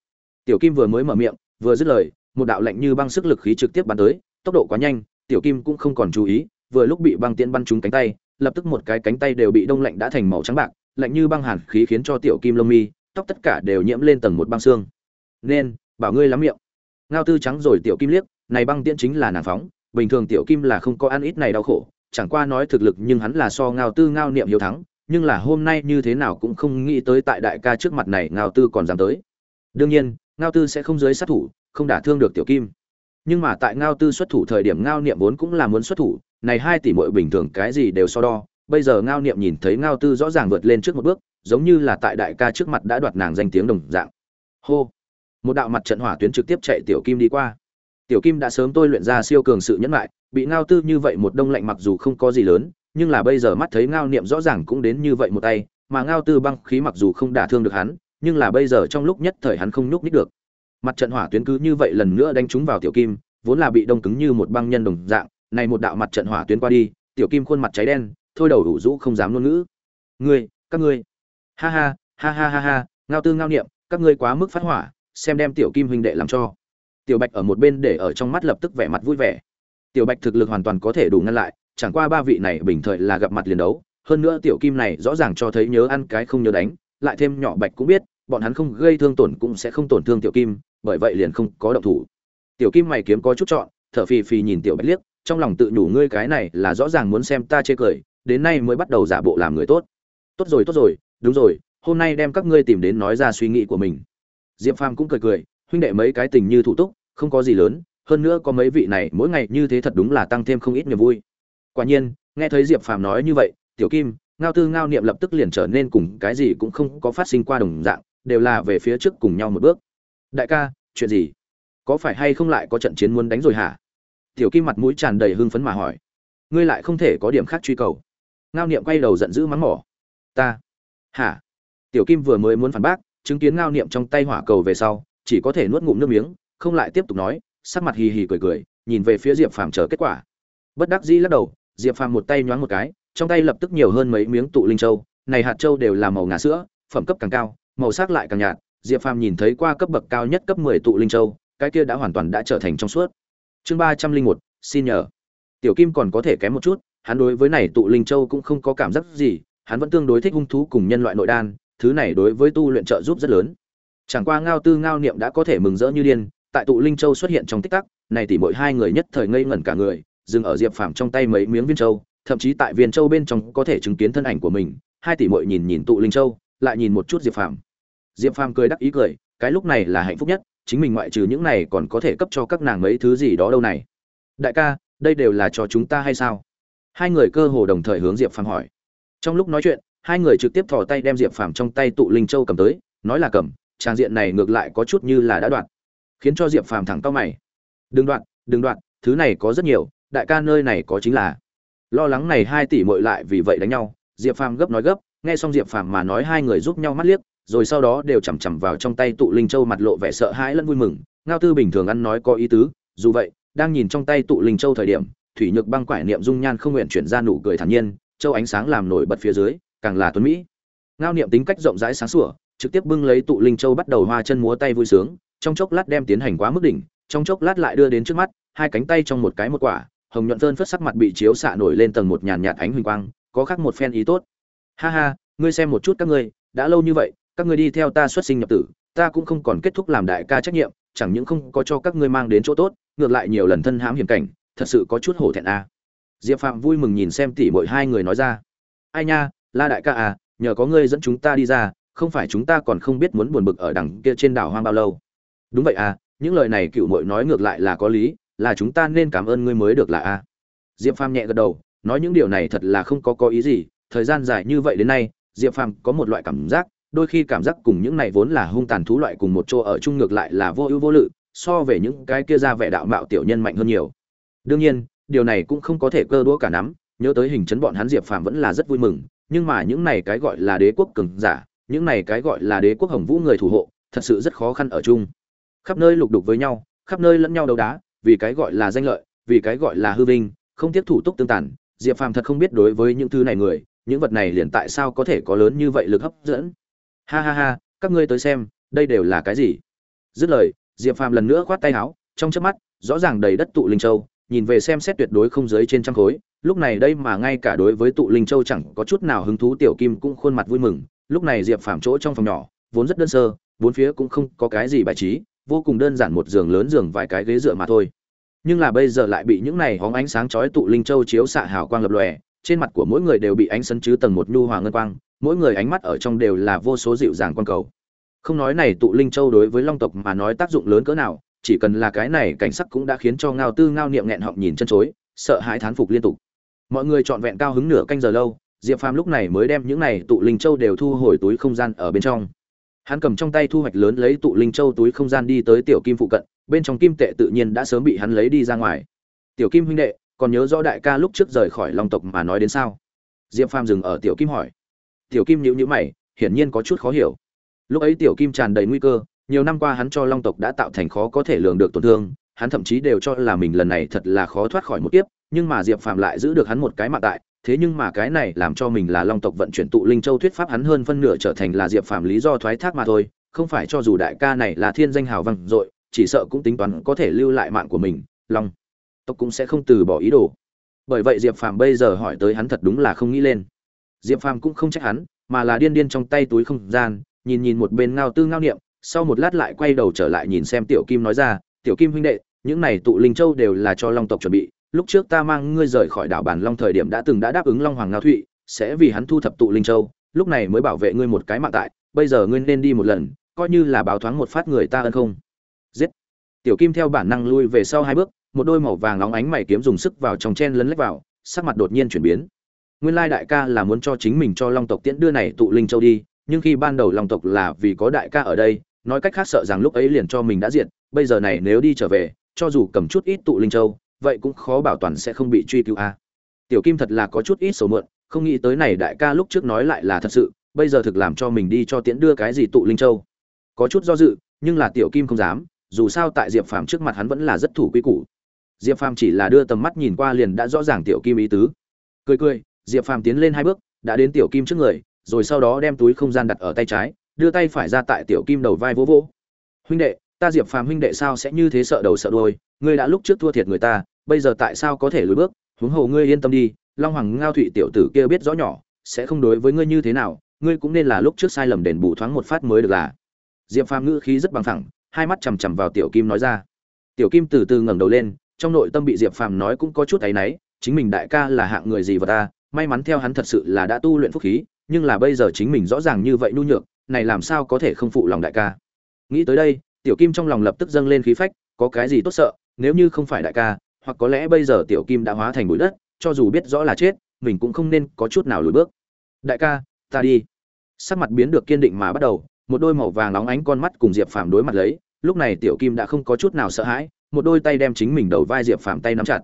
Tiểu kim vừa mới mở miệng, vừa dứt lời, một đạo lạnh như băng sức lực khí trực tiếp bắn tới, tốc độ quá nhanh, tiểu kim cũng không còn chú ý, vừa lúc bị băng tiễn bắn trúng cánh tay, lập tức một cái cánh tay đều bị đông lạnh đã thành màu trắng bạc lạnh như băng hàn khí khiến cho tiểu kim lông mi, tóc tất cả đều nhiễm lên tầng một băng xương. Nên, bảo ngươi lắm miệng. Ngao tư trắng rồi tiểu kim liếc, này băng tiễn chính là nàng phóng, bình thường tiểu kim là không có ăn ít này đau khổ, chẳng qua nói thực lực nhưng hắn là so ngao tư ngao niệm hiếu thắng, nhưng là hôm nay như thế nào cũng không nghĩ tới tại đại ca trước mặt này ngao tư còn dám tới. Đương nhiên, ngao tư sẽ không dưới sát thủ, không đả thương được tiểu kim. Nhưng mà tại ngao tư xuất thủ thời điểm ngao niệm vốn cũng là muốn xuất thủ, này hai tỷ muội bình thường cái gì đều so đo bây giờ ngao niệm nhìn thấy ngao tư rõ ràng vượt lên trước một bước, giống như là tại đại ca trước mặt đã đoạt nàng danh tiếng đồng dạng. Hô! Một đạo mặt trận hỏa tuyến trực tiếp chạy tiểu kim đi qua. Tiểu kim đã sớm tôi luyện ra siêu cường sự nhẫn lại bị ngao tư như vậy một đông lạnh mặc dù không có gì lớn, nhưng là bây giờ mắt thấy ngao niệm rõ ràng cũng đến như vậy một tay, mà ngao tư băng khí mặc dù không đả thương được hắn, nhưng là bây giờ trong lúc nhất thời hắn không nhúc nít được. Mặt trận hỏa tuyến cứ như vậy lần nữa đánh trúng vào tiểu kim, vốn là bị đông cứng như một băng nhân đồng dạng, này một đạo mặt trận hỏa tuyến qua đi, tiểu kim khuôn mặt cháy đen thôi đầu đủ rũ không dám ngôn ngữ. Ngươi, các ngươi. Ha ha ha ha ha ha, ngao tư ngao niệm, các ngươi quá mức phát hỏa, xem đem tiểu kim huynh đệ làm cho. Tiểu bạch ở một bên để ở trong mắt lập tức vẻ mặt vui vẻ. Tiểu bạch thực lực hoàn toàn có thể đủ ngăn lại, chẳng qua ba vị này bình thời là gặp mặt liền đấu, hơn nữa tiểu kim này rõ ràng cho thấy nhớ ăn cái không nhớ đánh, lại thêm nhỏ bạch cũng biết, bọn hắn không gây thương tổn cũng sẽ không tổn thương tiểu kim, bởi vậy liền không có động thủ. Tiểu kim mày kiếm có chút chọn, thở phì phì nhìn tiểu bạch liếc, trong lòng tự nhủ ngươi cái này là rõ ràng muốn xem ta chê cười đến nay mới bắt đầu giả bộ làm người tốt. Tốt rồi tốt rồi, đúng rồi, hôm nay đem các ngươi tìm đến nói ra suy nghĩ của mình. Diệp phàm cũng cười cười, huynh đệ mấy cái tình như thủ túc, không có gì lớn, hơn nữa có mấy vị này mỗi ngày như thế thật đúng là tăng thêm không ít niềm vui. Quả nhiên, nghe thấy diệp phàm nói như vậy, tiểu kim, ngao tư, ngao niệm lập tức liền trở nên cùng cái gì cũng không có phát sinh qua đồng dạng, đều là về phía trước cùng nhau một bước. Đại ca, chuyện gì? Có phải hay không lại có trận chiến muốn đánh rồi hả? Tiểu kim mặt mũi tràn đầy hưng phấn mà hỏi. Ngươi lại không thể có điểm khác truy cầu ngao niệm quay đầu giận dữ mắng mỏ. Ta? Hả? Tiểu kim vừa mới muốn phản bác, chứng kiến ngao niệm trong tay hỏa cầu về sau, chỉ có thể nuốt ngụm nước miếng, không lại tiếp tục nói, sắc mặt hì hì cười cười, nhìn về phía diệp phàm chờ kết quả. Bất đắc dĩ lắc đầu, diệp phàm một tay nhoáng một cái, trong tay lập tức nhiều hơn mấy miếng tụ linh châu, này hạt châu đều là màu ngà sữa, phẩm cấp càng cao, màu sắc lại càng nhạt, diệp phàm nhìn thấy qua cấp bậc cao nhất cấp mười tụ linh châu, cái kia đã hoàn toàn đã trở thành trong suốt. Chương ba trăm linh một, xin nhờ. Tiểu kim còn có thể kém một chút hắn đối với này tụ linh châu cũng không có cảm giác gì, hắn vẫn tương đối thích hung thú cùng nhân loại nội đan, thứ này đối với tu luyện trợ giúp rất lớn. Chẳng qua ngao tư ngao niệm đã có thể mừng rỡ như điên, tại tụ linh châu xuất hiện trong tích tắc, này tỷ mỗi hai người nhất thời ngây ngẩn cả người, dừng ở diệp phàm trong tay mấy miếng viên châu, thậm chí tại viên châu bên trong có thể chứng kiến thân ảnh của mình, hai tỷ muội nhìn nhìn tụ linh châu, lại nhìn một chút diệp phàm. Diệp phàm cười đắc ý cười, cái lúc này là hạnh phúc nhất, chính mình ngoại trừ những này còn có thể cấp cho các nàng mấy thứ gì đó đâu này. Đại ca, đây đều là cho chúng ta hay sao? Hai người cơ hồ đồng thời hướng diệp phàm hỏi. Trong lúc nói chuyện, hai người trực tiếp thò tay đem diệp phàm trong tay tụ linh châu cầm tới, nói là cầm, trang diện này ngược lại có chút như là đã đoạn, khiến cho diệp phàm thẳng to mày. Đừng đoạn đừng đoạn, thứ này có rất nhiều, đại ca nơi này có chính là. Lo lắng này hai tỷ muội lại vì vậy đánh nhau, diệp phàm gấp nói gấp, nghe xong diệp phàm mà nói hai người giúp nhau mắt liếc, rồi sau đó đều chằm chằm vào trong tay tụ linh châu mặt lộ vẻ sợ hãi lẫn vui mừng, ngao tư bình thường ăn nói có ý tứ, dù vậy, đang nhìn trong tay tụ linh châu thời điểm thủy nhược băng quải niệm dung nhan không nguyện chuyển ra nụ cười thản nhiên, châu ánh sáng làm nổi bật phía dưới, càng là tuấn mỹ. Ngao niệm tính cách rộng rãi sáng sủa, trực tiếp bưng lấy tụ linh châu bắt đầu hoa chân múa tay vui sướng, trong chốc lát đem tiến hành quá mức đỉnh, trong chốc lát lại đưa đến trước mắt, hai cánh tay trong một cái một quả, hồng nhuận phơn phất sắc mặt bị chiếu xạ nổi lên tầng một nhàn nhạt ánh huỳnh quang, có khác một phen ý tốt. Ha ha, ngươi xem một chút các ngươi, đã lâu như vậy, các ngươi đi theo ta xuất sinh nhập tử, ta cũng không còn kết thúc làm đại ca trách nhiệm, chẳng những không có cho các ngươi mang đến chỗ tốt, ngược lại nhiều lần thân hãm hiểm cảnh thật sự có chút hổ thẹn a à. diệp phạm vui mừng nhìn xem tỉ mỗi hai người nói ra. Ai nha, la đại ca à nhờ có ngươi dẫn chúng ta đi ra, không phải chúng ta còn không biết muốn buồn bực ở đằng kia trên đảo hoang bao lâu. Đúng vậy à những lời này cựu mội nói ngược lại là có lý, là chúng ta nên cảm ơn ngươi mới được là a diệp phàm nhẹ gật đầu, nói những điều này thật là không có có ý gì, thời gian dài như vậy đến nay, diệp phàm có một loại cảm giác, đôi khi cảm giác cùng những này vốn là hung tàn thú loại cùng một chỗ ở chung ngược lại là vô ưu vô lự, so về những cái kia ra vẻ đạo mạo tiểu nhân mạnh hơn nhiều đương nhiên, điều này cũng không có thể cơ đũa cả nắm, nhớ tới hình chấn bọn hắn diệp phàm vẫn là rất vui mừng, nhưng mà những này cái gọi là đế quốc cường giả, những này cái gọi là đế quốc hồng vũ người thủ hộ, thật sự rất khó khăn ở chung. Khắp nơi lục đục với nhau, khắp nơi lẫn nhau đấu đá, vì cái gọi là danh lợi, vì cái gọi là hư vinh, không tiếp thủ túc tương tàn, diệp phàm thật không biết đối với những thứ này người, những vật này liền tại sao có thể có lớn như vậy lực hấp dẫn. Ha ha ha, các ngươi tới xem, đây đều là cái gì? Dứt lời, diệp phàm lần nữa khoát tay áo, trong chớp mắt, rõ ràng đầy đất tụ linh châu nhìn về xem xét tuyệt đối không dưới trên trăm khối. Lúc này đây mà ngay cả đối với tụ linh châu chẳng có chút nào hứng thú, tiểu kim cũng khuôn mặt vui mừng. Lúc này diệp phàm chỗ trong phòng nhỏ, vốn rất đơn sơ, bốn phía cũng không có cái gì bài trí, vô cùng đơn giản một giường lớn giường vài cái ghế dựa mà thôi. Nhưng là bây giờ lại bị những này hóng ánh sáng chói tụ linh châu chiếu xạ hào quang lập lòe, trên mặt của mỗi người đều bị ánh sân chứ tầng một nhu hòa ngân quang, mỗi người ánh mắt ở trong đều là vô số dịu dàng quan cầu. Không nói này tụ linh châu đối với long tộc mà nói tác dụng lớn cỡ nào chỉ cần là cái này cảnh sắc cũng đã khiến cho ngao tư ngao niệm nghẹn họng nhìn chân chối, sợ hãi thán phục liên tục. Mọi người trọn vẹn cao hứng nửa canh giờ lâu, diệp phàm lúc này mới đem những này tụ linh châu đều thu hồi túi không gian ở bên trong. Hắn cầm trong tay thu hoạch lớn lấy tụ linh châu túi không gian đi tới tiểu kim phụ cận, bên trong kim tệ tự nhiên đã sớm bị hắn lấy đi ra ngoài. Tiểu kim huynh đệ, còn nhớ rõ đại ca lúc trước rời khỏi long tộc mà nói đến sao? Diệp phàm dừng ở tiểu kim hỏi. Tiểu kim nhíu nhíu mày, hiển nhiên có chút khó hiểu. Lúc ấy tiểu kim tràn đầy nguy cơ nhiều năm qua hắn cho long tộc đã tạo thành khó có thể lường được tổn thương, hắn thậm chí đều cho là mình lần này thật là khó thoát khỏi một kiếp, nhưng mà diệp phàm lại giữ được hắn một cái mạng tại, thế nhưng mà cái này làm cho mình là long tộc vận chuyển tụ linh châu thuyết pháp hắn hơn phân nửa trở thành là diệp phàm lý do thoái thác mà thôi, không phải cho dù đại ca này là thiên danh hào vang dội, chỉ sợ cũng tính toán có thể lưu lại mạng của mình, long tộc cũng sẽ không từ bỏ ý đồ. Bởi vậy diệp phàm bây giờ hỏi tới hắn thật đúng là không nghĩ lên. Diệp phàm cũng không trách hắn, mà là điên điên trong tay túi không gian, nhìn nhìn một bên ngao tư ngao niệm sau một lát lại quay đầu trở lại nhìn xem tiểu kim nói ra, tiểu kim huynh đệ, những này tụ linh châu đều là cho long tộc chuẩn bị. Lúc trước ta mang ngươi rời khỏi đảo bản long thời điểm đã từng đã đáp ứng long hoàng ngao thụy, sẽ vì hắn thu thập tụ linh châu, lúc này mới bảo vệ ngươi một cái mạng tại, bây giờ ngươi nên đi một lần, coi như là báo thoáng một phát người ta ân không. Giết. Tiểu kim theo bản năng lui về sau hai bước, một đôi màu vàng nóng ánh mày kiếm dùng sức vào trong chen lấn lách vào, sắc mặt đột nhiên chuyển biến. Nguyên lai đại ca là muốn cho chính mình cho long tộc tiễn đưa này tụ linh châu đi, nhưng khi ban đầu long tộc là vì có đại ca ở đây nói cách khác sợ rằng lúc ấy liền cho mình đã diệt, bây giờ này nếu đi trở về, cho dù cầm chút ít tụ linh châu, vậy cũng khó bảo toàn sẽ không bị truy cứu a. Tiểu kim thật là có chút ít sầu mượn không nghĩ tới này đại ca lúc trước nói lại là thật sự, bây giờ thực làm cho mình đi cho tiễn đưa cái gì tụ linh châu. Có chút do dự, nhưng là tiểu kim không dám, dù sao tại diệp phàm trước mặt hắn vẫn là rất thủ quy củ. Diệp phàm chỉ là đưa tầm mắt nhìn qua liền đã rõ ràng tiểu kim ý tứ. Cười cười, diệp phàm tiến lên hai bước, đã đến tiểu kim trước người, rồi sau đó đem túi không gian đặt ở tay trái đưa tay phải ra tại tiểu kim đầu vai vỗ vỗ. Huynh đệ, ta diệp phàm huynh đệ sao sẽ như thế sợ đầu sợ đuôi? Ngươi đã lúc trước thua thiệt người ta, bây giờ tại sao có thể lùi bước? Huống hồ ngươi yên tâm đi, long hoàng ngao thụy tiểu tử kia biết rõ nhỏ, sẽ không đối với ngươi như thế nào, ngươi cũng nên là lúc trước sai lầm đền bù thoáng một phát mới được là. Diệp phàm ngữ khí rất bằng thẳng hai mắt chằm chằm vào tiểu kim nói ra. Tiểu kim từ từ ngẩng đầu lên, trong nội tâm bị diệp phàm nói cũng có chút áy náy, chính mình đại ca là hạng người gì vào ta, may mắn theo hắn thật sự là đã tu luyện phúc khí, nhưng là bây giờ chính mình rõ ràng như vậy nhu nhược này làm sao có thể không phụ lòng đại ca? Nghĩ tới đây, tiểu kim trong lòng lập tức dâng lên khí phách, có cái gì tốt sợ, nếu như không phải đại ca, hoặc có lẽ bây giờ tiểu kim đã hóa thành bụi đất, cho dù biết rõ là chết, mình cũng không nên có chút nào lùi bước. Đại ca, ta đi. Sắc mặt biến được kiên định mà bắt đầu, một đôi màu vàng nóng ánh con mắt cùng diệp phàm đối mặt lấy, lúc này tiểu kim đã không có chút nào sợ hãi, một đôi tay đem chính mình đầu vai diệp phàm tay nắm chặt.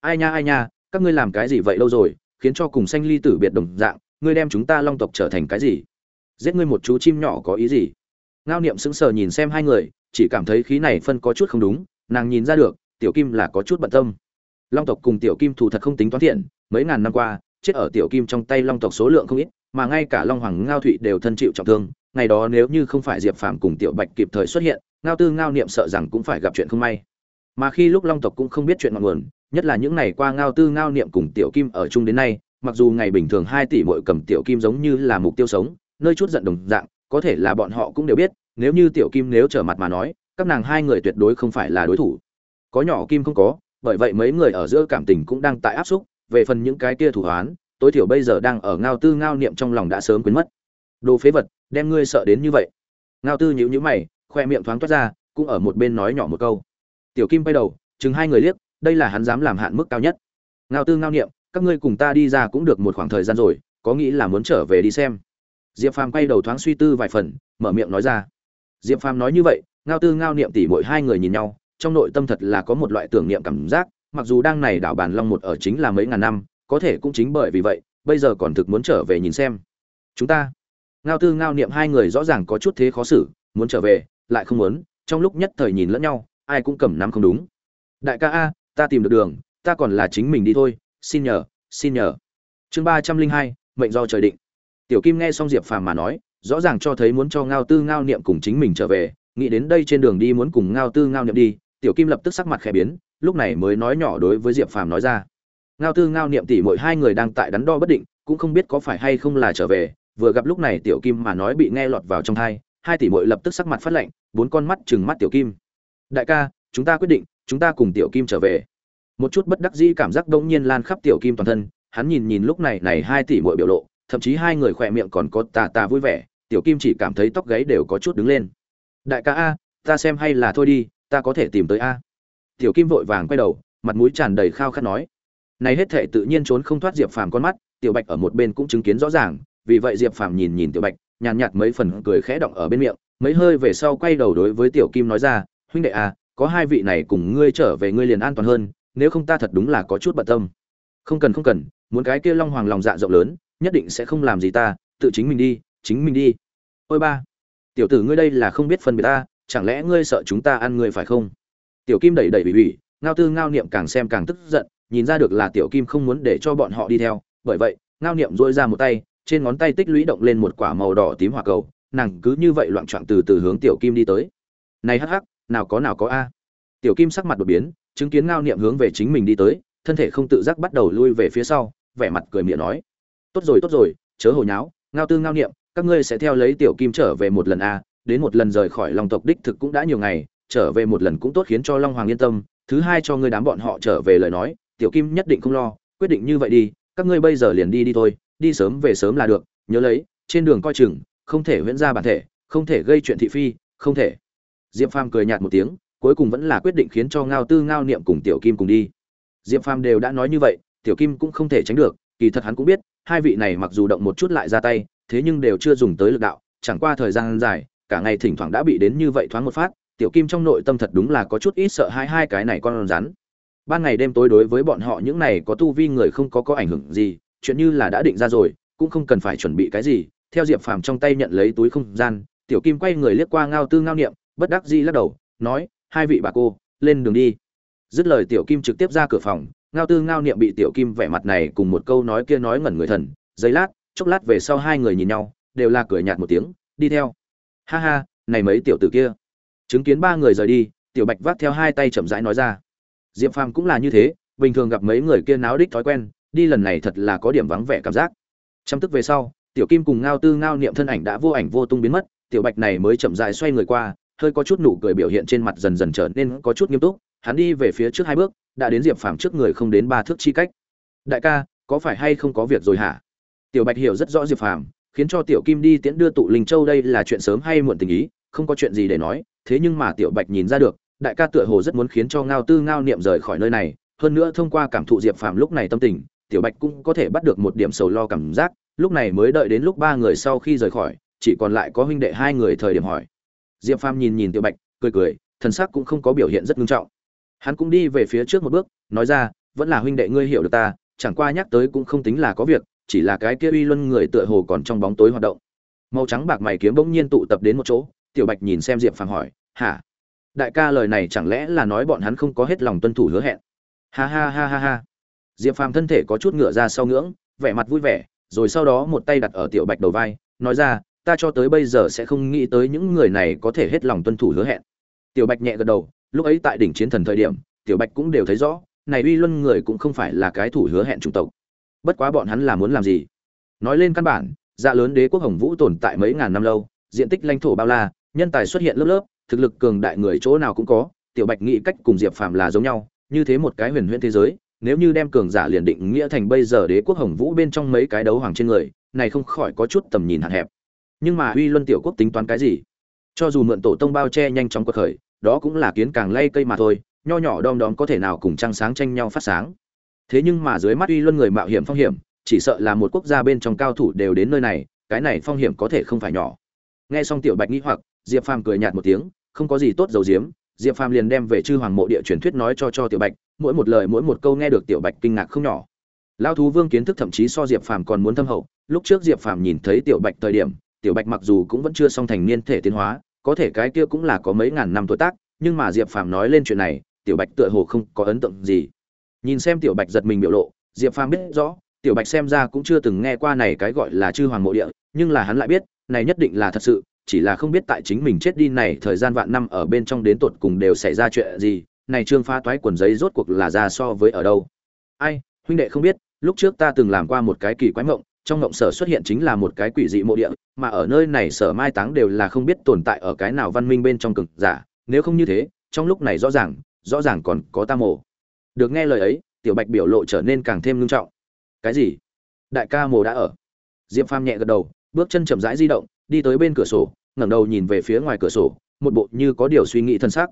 Ai nha ai nha, các ngươi làm cái gì vậy lâu rồi, khiến cho cùng sanh ly tử biệt đồng dạng, ngươi đem chúng ta long tộc trở thành cái gì? Giết ngươi một chú chim nhỏ có ý gì? Ngao niệm sững sờ nhìn xem hai người, chỉ cảm thấy khí này phân có chút không đúng, nàng nhìn ra được, tiểu kim là có chút bận tâm. Long tộc cùng tiểu kim thù thật không tính toán thiện, mấy ngàn năm qua, chết ở tiểu kim trong tay long tộc số lượng không ít, mà ngay cả long hoàng ngao thụy đều thân chịu trọng thương, ngày đó nếu như không phải diệp phàm cùng tiểu bạch kịp thời xuất hiện, ngao tư ngao niệm sợ rằng cũng phải gặp chuyện không may. Mà khi lúc long tộc cũng không biết chuyện ngọn nguồn, nhất là những ngày qua ngao tư ngao niệm cùng tiểu kim ở chung đến nay, mặc dù ngày bình thường hai tỷ mội cầm tiểu kim giống như là mục tiêu sống nơi chút giận đồng dạng, có thể là bọn họ cũng đều biết, nếu như tiểu kim nếu trở mặt mà nói, các nàng hai người tuyệt đối không phải là đối thủ. Có nhỏ kim không có, bởi vậy mấy người ở giữa cảm tình cũng đang tại áp xúc, về phần những cái kia thủ hoán, tối thiểu bây giờ đang ở ngao tư ngao niệm trong lòng đã sớm quên mất. Đồ phế vật, đem ngươi sợ đến như vậy. Ngao tư nhíu nhíu mày, khoe miệng thoáng toát ra, cũng ở một bên nói nhỏ một câu. Tiểu kim bay đầu, chừng hai người liếc, đây là hắn dám làm hạn mức cao nhất. Ngao tư ngao niệm, các ngươi cùng ta đi ra cũng được một khoảng thời gian rồi, có nghĩ là muốn trở về đi xem diệp phàm quay đầu thoáng suy tư vài phần, mở miệng nói ra. Diệp phàm nói như vậy, ngao tư ngao niệm tỉ mỗi hai người nhìn nhau, trong nội tâm thật là có một loại tưởng niệm cảm giác, mặc dù đang này đảo bàn long một ở chính là mấy ngàn năm, có thể cũng chính bởi vì vậy, bây giờ còn thực muốn trở về nhìn xem. Chúng ta. Ngao tư ngao niệm hai người rõ ràng có chút thế khó xử, muốn trở về, lại không muốn, trong lúc nhất thời nhìn lẫn nhau, ai cũng cầm nắm không đúng. Đại ca a, ta tìm được đường, ta còn là chính mình đi thôi, xin nhờ xin nhờ. Chương ba trăm linh hai, mệnh do trời định tiểu kim nghe xong diệp phàm mà nói, rõ ràng cho thấy muốn cho ngao tư ngao niệm cùng chính mình trở về, nghĩ đến đây trên đường đi muốn cùng ngao tư ngao niệm đi, tiểu kim lập tức sắc mặt khẽ biến, lúc này mới nói nhỏ đối với diệp phàm nói ra. Ngao tư ngao niệm tỷ mỗi hai người đang tại đắn đo bất định, cũng không biết có phải hay không là trở về, vừa gặp lúc này tiểu kim mà nói bị nghe lọt vào trong thai, hai tỷ muội lập tức sắc mặt phát lạnh, bốn con mắt chừng mắt tiểu kim. Đại ca, chúng ta quyết định, chúng ta cùng tiểu kim trở về. Một chút bất đắc dĩ cảm giác đống nhiên lan khắp tiểu kim toàn thân, hắn nhìn nhìn lúc này này hai tỷ muội biểu lộ thậm chí hai người khỏe miệng còn có tà tà vui vẻ, tiểu kim chỉ cảm thấy tóc gáy đều có chút đứng lên. Đại ca a, ta xem hay là thôi đi, ta có thể tìm tới a. Tiểu kim vội vàng quay đầu, mặt mũi tràn đầy khao khát nói. Này hết thệ tự nhiên trốn không thoát diệp phàm con mắt, tiểu bạch ở một bên cũng chứng kiến rõ ràng, vì vậy diệp phàm nhìn nhìn tiểu bạch, nhàn nhạt mấy phần cười khẽ động ở bên miệng, mấy hơi về sau quay đầu đối với tiểu kim nói ra, huynh đệ à có hai vị này cùng ngươi trở về ngươi liền an toàn hơn, nếu không ta thật đúng là có chút bận tâm. Không cần không cần, muốn cái kia long hoàng lòng dạ rộng lớn nhất định sẽ không làm gì ta, tự chính mình đi, chính mình đi. Ôi ba, tiểu tử ngươi đây là không biết phân biệt ta, chẳng lẽ ngươi sợ chúng ta ăn ngươi phải không? Tiểu kim đẩy đẩy bị ủy ngao tư ngao niệm càng xem càng tức giận, nhìn ra được là tiểu kim không muốn để cho bọn họ đi theo, bởi vậy, ngao niệm dỗi ra một tay, trên ngón tay tích lũy động lên một quả màu đỏ tím hỏa cầu, nàng cứ như vậy loạn trọn từ từ hướng tiểu kim đi tới. Này hắc hắc, nào có nào có a. Tiểu kim sắc mặt đột biến, chứng kiến ngao niệm hướng về chính mình đi tới, thân thể không tự giác bắt đầu lui về phía sau, vẻ mặt cười miệng nói tốt rồi tốt rồi, chớ hồi nháo, ngao tư ngao niệm, các ngươi sẽ theo lấy tiểu kim trở về một lần a đến một lần rời khỏi long tộc đích thực cũng đã nhiều ngày, trở về một lần cũng tốt khiến cho long hoàng yên tâm, thứ hai cho ngươi đám bọn họ trở về lời nói, tiểu kim nhất định không lo, quyết định như vậy đi, các ngươi bây giờ liền đi đi thôi, đi sớm về sớm là được, nhớ lấy, trên đường coi chừng, không thể huyễn ra bản thể, không thể gây chuyện thị phi, không thể. Diệp phàm cười nhạt một tiếng, cuối cùng vẫn là quyết định khiến cho ngao tư ngao niệm cùng tiểu kim cùng đi. Diệp phàm đều đã nói như vậy, tiểu kim cũng không thể tránh được kỳ thật hắn cũng biết, hai vị này mặc dù động một chút lại ra tay, thế nhưng đều chưa dùng tới lực đạo, chẳng qua thời gian dài, cả ngày thỉnh thoảng đã bị đến như vậy thoáng một phát, tiểu kim trong nội tâm thật đúng là có chút ít sợ hai hai cái này con rắn. Ban ngày đêm tối đối với bọn họ những này có tu vi người không có có ảnh hưởng gì, chuyện như là đã định ra rồi, cũng không cần phải chuẩn bị cái gì, theo diệp phàm trong tay nhận lấy túi không gian, tiểu kim quay người liếc qua ngao tư ngao niệm, bất đắc dĩ lắc đầu, nói, hai vị bà cô, lên đường đi. Dứt lời tiểu kim trực tiếp ra cửa phòng ngao tư ngao niệm bị tiểu kim vẻ mặt này cùng một câu nói kia nói ngẩn người thần, giây lát, chốc lát về sau hai người nhìn nhau, đều là cười nhạt một tiếng, đi theo. Ha ha, này mấy tiểu tử kia. Chứng kiến ba người rời đi, tiểu bạch vác theo hai tay chậm rãi nói ra. Diệp phàm cũng là như thế, bình thường gặp mấy người kia náo đích thói quen, đi lần này thật là có điểm vắng vẻ cảm giác. Chăm tức về sau, tiểu kim cùng ngao tư ngao niệm thân ảnh đã vô ảnh vô tung biến mất, tiểu bạch này mới chậm rãi xoay người qua, hơi có chút nụ cười biểu hiện trên mặt dần dần trở nên có chút nghiêm túc, hắn đi về phía trước hai bước đã đến diệp phàm trước người không đến ba thước chi cách. Đại ca, có phải hay không có việc rồi hả? Tiểu bạch hiểu rất rõ diệp phàm, khiến cho tiểu kim đi tiễn đưa tụ linh châu đây là chuyện sớm hay muộn tình ý, không có chuyện gì để nói, thế nhưng mà tiểu bạch nhìn ra được, đại ca tựa hồ rất muốn khiến cho ngao tư ngao niệm rời khỏi nơi này, hơn nữa thông qua cảm thụ diệp phàm lúc này tâm tình, tiểu bạch cũng có thể bắt được một điểm sầu lo cảm giác, lúc này mới đợi đến lúc ba người sau khi rời khỏi, chỉ còn lại có huynh đệ hai người thời điểm hỏi. Diệp phàm nhìn nhìn tiểu bạch, cười cười, thần sắc cũng không có biểu hiện rất nghiêm trọng hắn cũng đi về phía trước một bước, nói ra, vẫn là huynh đệ ngươi hiểu được ta, chẳng qua nhắc tới cũng không tính là có việc, chỉ là cái kia uy luân người tựa hồ còn trong bóng tối hoạt động. Màu trắng bạc mày kiếm bỗng nhiên tụ tập đến một chỗ, tiểu bạch nhìn xem diệp phàm hỏi, hả? Đại ca lời này chẳng lẽ là nói bọn hắn không có hết lòng tuân thủ hứa hẹn? Ha ha ha ha ha. Diệp phàm thân thể có chút ngựa ra sau ngưỡng, vẻ mặt vui vẻ, rồi sau đó một tay đặt ở tiểu bạch đầu vai, nói ra, ta cho tới bây giờ sẽ không nghĩ tới những người này có thể hết lòng tuân thủ hứa hẹn. Tiểu bạch nhẹ gật đầu lúc ấy tại đỉnh chiến thần thời điểm, tiểu bạch cũng đều thấy rõ, này uy luân người cũng không phải là cái thủ hứa hẹn chủng tộc. Bất quá bọn hắn là muốn làm gì? Nói lên căn bản dạ lớn đế quốc hồng vũ tồn tại mấy ngàn năm lâu, diện tích lãnh thổ bao la, nhân tài xuất hiện lớp lớp, thực lực cường đại người chỗ nào cũng có, tiểu bạch nghĩ cách cùng diệp phàm là giống nhau, như thế một cái huyền huyễn thế giới, nếu như đem cường giả liền định nghĩa thành bây giờ đế quốc hồng vũ bên trong mấy cái đấu hoàng trên người, này không khỏi có chút tầm nhìn hạn hẹp. Nhưng mà uy luân tiểu quốc tính toán cái gì? Cho dù mượn tổ tông bao che nhanh chóng quật khởi đó cũng là kiến càng lay cây mà thôi, nho nhỏ đom đóm có thể nào cùng trăng sáng tranh nhau phát sáng. Thế nhưng mà dưới mắt uy luân người mạo hiểm phong hiểm, chỉ sợ là một quốc gia bên trong cao thủ đều đến nơi này, cái này phong hiểm có thể không phải nhỏ. Nghe xong tiểu bạch nghĩ hoặc, diệp phàm cười nhạt một tiếng, không có gì tốt dầu diếm diệp phàm liền đem về chư hoàng mộ địa truyền thuyết nói cho cho tiểu bạch, mỗi một lời mỗi một câu nghe được tiểu bạch kinh ngạc không nhỏ. Lao thú vương kiến thức thậm chí so diệp phàm còn muốn thâm hậu, lúc trước diệp phàm nhìn thấy tiểu bạch thời điểm, tiểu bạch mặc dù cũng vẫn chưa song thành niên thể tiến hóa có thể cái kia cũng là có mấy ngàn năm tuổi tác, nhưng mà diệp phàm nói lên chuyện này, tiểu bạch tựa hồ không có ấn tượng gì. Nhìn xem tiểu bạch giật mình biểu lộ, diệp phàm biết rõ, tiểu bạch xem ra cũng chưa từng nghe qua này cái gọi là chư hoàng mộ địa, nhưng là hắn lại biết, này nhất định là thật sự, chỉ là không biết tại chính mình chết đi này thời gian vạn năm ở bên trong đến tột cùng đều xảy ra chuyện gì, này trương phá toái quần giấy rốt cuộc là ra so với ở đâu. Ai, huynh đệ không biết, lúc trước ta từng làm qua một cái kỳ quái mộng trong ngộng sở xuất hiện chính là một cái quỷ dị mộ địa, mà ở nơi này sở mai táng đều là không biết tồn tại ở cái nào văn minh bên trong cực giả. Nếu không như thế, trong lúc này rõ ràng rõ ràng còn có ta mộ. Được nghe lời ấy, tiểu bạch biểu lộ trở nên càng thêm nghiêm trọng. Cái gì? Đại ca mồ đã ở. Diệp phàm nhẹ gật đầu, bước chân chậm rãi di động, đi tới bên cửa sổ, ngẩng đầu nhìn về phía ngoài cửa sổ, một bộ như có điều suy nghĩ thân xác.